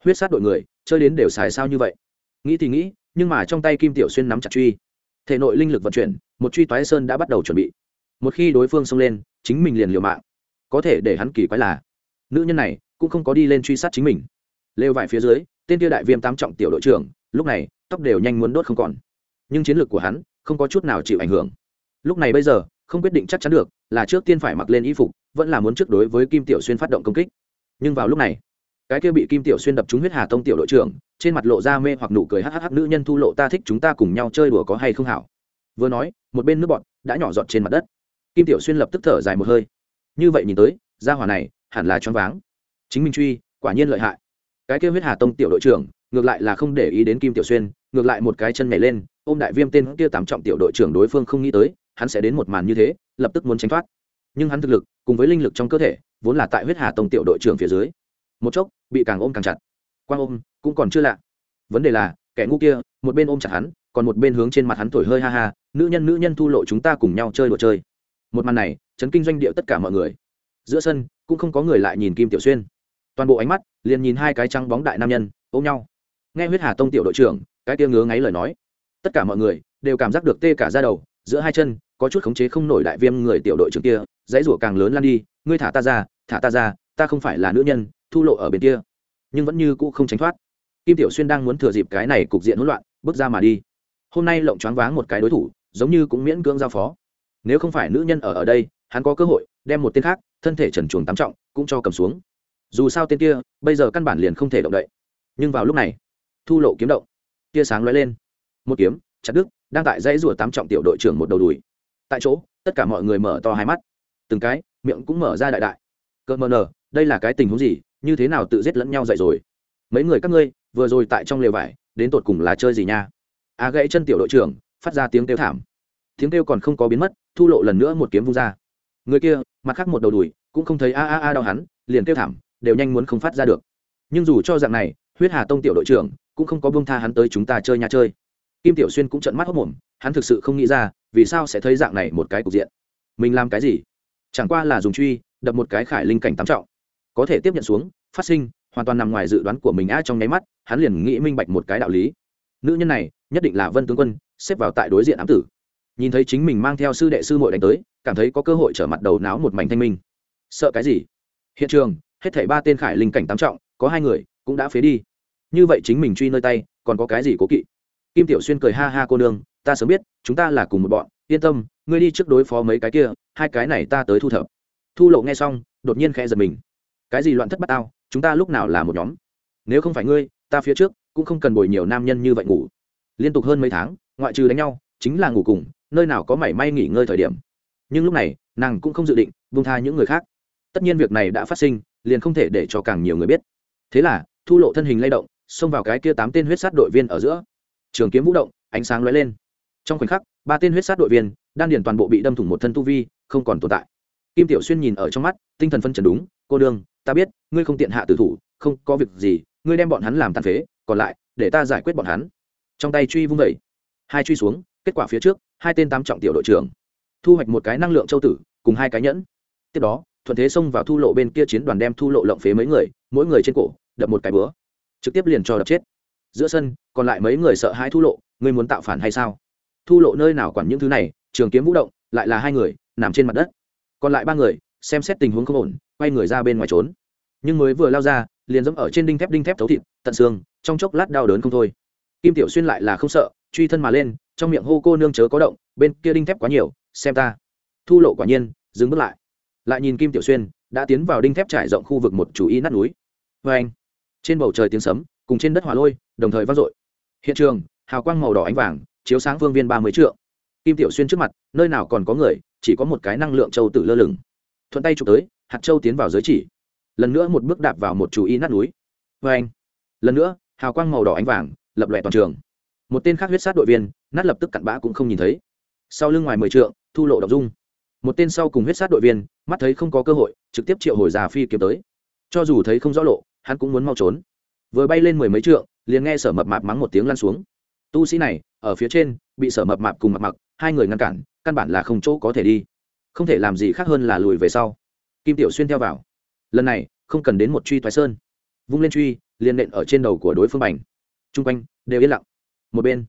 Huyết sát đội người, chơi đến đều xài sao như vậy? Nghĩ thì nghĩ, nhưng mà trong tay kim tiểu xuyên nắm chặt truy. Thể nội linh lực vận chuyển, một truy toái sơn đã bắt đầu chuẩn bị. Một khi đối phương xông lên, chính mình liền liều mạng. Có thể để hắn kỳ quái là, nữ nhân này cũng không có đi lên truy sát chính mình. Lêu vải phía dưới, tên tiêu đại viêm tám trọng tiểu đội trưởng, lúc này, tóc đều nhanh muốn đốt không còn. Nhưng chiến lược của hắn không có chút nào chịu ảnh hưởng lúc này bây giờ, không quyết định chắc chắn được là trước tiên phải mặc lên y phục, vẫn là muốn trước đối với kim tiểu xuyên phát động công kích. Nhưng vào lúc này, cái kia bị kim tiểu xuyên đập trúng huyết hà tông tiểu đội trưởng, trên mặt lộ ra mê hoặc nụ cười hắc hắc nữ nhân thu lộ ta thích chúng ta cùng nhau chơi đùa có hay không hảo? Vừa nói, một bên nước bọn đã nhỏ giọt trên mặt đất. Kim tiểu xuyên lập tức thở dài một hơi. Như vậy nhìn tới, gia hỏa này hẳn là choáng váng. Chính minh truy, quả nhiên lợi hại. Cái kia huyết hà tông tiểu đội trưởng, ngược lại là không để ý đến kim tiểu xuyên, ngược lại một cái chân nhảy lên, ôm đại viêm tên kia tám trọng tiểu đội trưởng đối phương không nghĩ tới hắn sẽ đến một màn như thế, lập tức muốn tránh thoát. Nhưng hắn thực lực, cùng với linh lực trong cơ thể, vốn là tại huyết hà tông tiểu đội trưởng phía dưới. Một chốc, bị càng ôm càng chặt. Quang ôm, cũng còn chưa lạ. Vấn đề là, kẻ ngu kia, một bên ôm chặt hắn, còn một bên hướng trên mặt hắn thổi hơi ha ha, nữ nhân nữ nhân thu lộ chúng ta cùng nhau chơi đùa chơi. Một màn này, chấn kinh doanh điệu tất cả mọi người. Giữa sân, cũng không có người lại nhìn kim tiểu xuyên. Toàn bộ ánh mắt, liền nhìn hai cái trăng bóng đại nam nhân, ôm nhau. Nghe huyết hà tông tiểu đội trưởng, cái kia ngứa ngáy lời nói. Tất cả mọi người, đều cảm giác được tê cả ra đầu, giữa hai chân có chút khống chế không nổi đại viêm người tiểu đội trưởng kia, dãy rủa càng lớn lan đi, ngươi thả ta ra, thả ta ra, ta không phải là nữ nhân, thu lộ ở bên kia. Nhưng vẫn như cũ không tránh thoát. Kim tiểu xuyên đang muốn thừa dịp cái này cục diện hỗn loạn, bước ra mà đi. Hôm nay lộng choáng váng một cái đối thủ, giống như cũng miễn cưỡng giao phó. Nếu không phải nữ nhân ở ở đây, hắn có cơ hội đem một tên khác, thân thể trần chuồng tám trọng, cũng cho cầm xuống. Dù sao tên kia, bây giờ căn bản liền không thể động đậy. Nhưng vào lúc này, thu lộ kiếm động. Tia sáng lóe lên. Một kiếm, chặt đức đang tại dãy rùa tám trọng tiểu đội trưởng một đầu đùi tại chỗ tất cả mọi người mở to hai mắt. Từng cái miệng cũng mở ra đại đại. Cơ mờ nờ đây là cái tình huống gì? Như thế nào tự giết lẫn nhau dậy rồi? Mấy người các ngươi vừa rồi tại trong lều vải đến tột cùng là chơi gì nha? A à, gãy chân tiểu đội trưởng phát ra tiếng kêu thảm. Tiếng kêu còn không có biến mất thu lộ lần nữa một kiếm vung ra. Người kia mặt khác một đầu đùi cũng không thấy a a a đau hắn liền kêu thảm đều nhanh muốn không phát ra được. Nhưng dù cho dạng này huyết hà tông tiểu đội trưởng cũng không có bông tha hắn tới chúng ta chơi nhà chơi kim tiểu xuyên cũng trận mắt hốc mồm hắn thực sự không nghĩ ra, vì sao sẽ thấy dạng này một cái cục diện. Mình làm cái gì? Chẳng qua là dùng truy, đập một cái khải linh cảnh tám trọng. Có thể tiếp nhận xuống, phát sinh, hoàn toàn nằm ngoài dự đoán của mình a trong nháy mắt, hắn liền nghĩ minh bạch một cái đạo lý. Nữ nhân này, nhất định là vân tướng quân, xếp vào tại đối diện ám tử. Nhìn thấy chính mình mang theo sư đệ sư muội đánh tới, cảm thấy có cơ hội trở mặt đầu náo một mảnh thanh minh. Sợ cái gì? Hiện trường, hết thảy ba tên khải linh cảnh tám trọng, có hai người cũng đã phế đi. Như vậy chính mình truy nơi tay, còn có cái gì cố kỵ? Kim tiểu xuyên cười ha ha cô nương, ta sớm biết, chúng ta là cùng một bọn, yên tâm, ngươi đi trước đối phó mấy cái kia, hai cái này ta tới thu thập. Thu lộ nghe xong, đột nhiên khẽ giật mình. Cái gì loạn thất bát tao, chúng ta lúc nào là một nhóm? Nếu không phải ngươi, ta phía trước cũng không cần bồi nhiều nam nhân như vậy ngủ. Liên tục hơn mấy tháng, ngoại trừ đánh nhau, chính là ngủ cùng, nơi nào có mảy may nghỉ ngơi thời điểm. Nhưng lúc này, nàng cũng không dự định buông tha những người khác. Tất nhiên việc này đã phát sinh, liền không thể để cho càng nhiều người biết. Thế là, thu lộ thân hình lay động, xông vào cái kia tám tên huyết sát đội viên ở giữa trường kiếm vũ động, ánh sáng lóe lên. Trong khoảnh khắc, ba tên huyết sát đội viên, đan điền toàn bộ bị đâm thủng một thân tu vi, không còn tồn tại. Kim tiểu xuyên nhìn ở trong mắt, tinh thần phân trần đúng, cô đương, ta biết, ngươi không tiện hạ tử thủ, không có việc gì, ngươi đem bọn hắn làm tàn phế, còn lại, để ta giải quyết bọn hắn. Trong tay truy vung vẩy hai truy xuống, kết quả phía trước, hai tên tám trọng tiểu đội trưởng, thu hoạch một cái năng lượng châu tử, cùng hai cái nhẫn. Tiếp đó, thuận thế xông vào thu lộ bên kia chiến đoàn đem thu lộ lộng phế mấy người, mỗi người trên cổ, đập một cái bữa trực tiếp liền cho đập chết giữa sân, còn lại mấy người sợ hãi thu lộ, ngươi muốn tạo phản hay sao? Thu lộ nơi nào quản những thứ này, trường kiếm vũ động, lại là hai người, nằm trên mặt đất. Còn lại ba người, xem xét tình huống không ổn, quay người ra bên ngoài trốn. Nhưng mới vừa lao ra, liền dẫm ở trên đinh thép đinh thép thấu thịt, tận xương, trong chốc lát đau đớn không thôi. Kim tiểu xuyên lại là không sợ, truy thân mà lên, trong miệng hô cô nương chớ có động, bên kia đinh thép quá nhiều, xem ta. Thu lộ quả nhiên, dừng bước lại. Lại nhìn kim tiểu xuyên, đã tiến vào đinh thép trải rộng khu vực một chủ y nát núi. Vê anh trên bầu trời tiếng sấm, cùng trên đất hỏa lôi đồng thời vang dội. Hiện trường, hào quang màu đỏ ánh vàng, chiếu sáng vương viên ba mươi trượng. Kim tiểu xuyên trước mặt, nơi nào còn có người, chỉ có một cái năng lượng châu tử lơ lửng. Thuận tay chụp tới, hạt châu tiến vào giới chỉ. Lần nữa một bước đạp vào một chú y nát núi. Vê anh, lần nữa, hào quang màu đỏ ánh vàng, lập lòe toàn trường. Một tên khác huyết sát đội viên, nát lập tức cặn bã cũng không nhìn thấy. Sau lưng ngoài mười trượng, thu lộ đ dung. Một tên sau cùng huyết sát đội viên, mắt thấy không có cơ hội, trực tiếp triệu hồi già phi kiếm tới. Cho dù thấy không rõ lộ, hắn cũng muốn mau trốn vừa bay lên mười mấy trượng, liền nghe sở mập mạp mắng một tiếng lăn xuống. Tu sĩ này, ở phía trên, bị sở mập mạp cùng mặc mặc, hai người ngăn cản, căn bản là không chỗ có thể đi. Không thể làm gì khác hơn là lùi về sau. Kim tiểu xuyên theo vào. Lần này, không cần đến một truy thoái sơn. Vung lên truy, liền nện ở trên đầu của đối phương bành. T r u n g quanh, đều yên lặng. Một bên,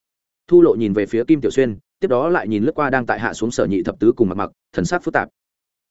thu lộ nhìn về phía kim tiểu xuyên, tiếp đó lại nhìn lướt qua đang tại hạ xuống sở nhị thập tứ cùng mặc mặc, thần sắc phức tạp.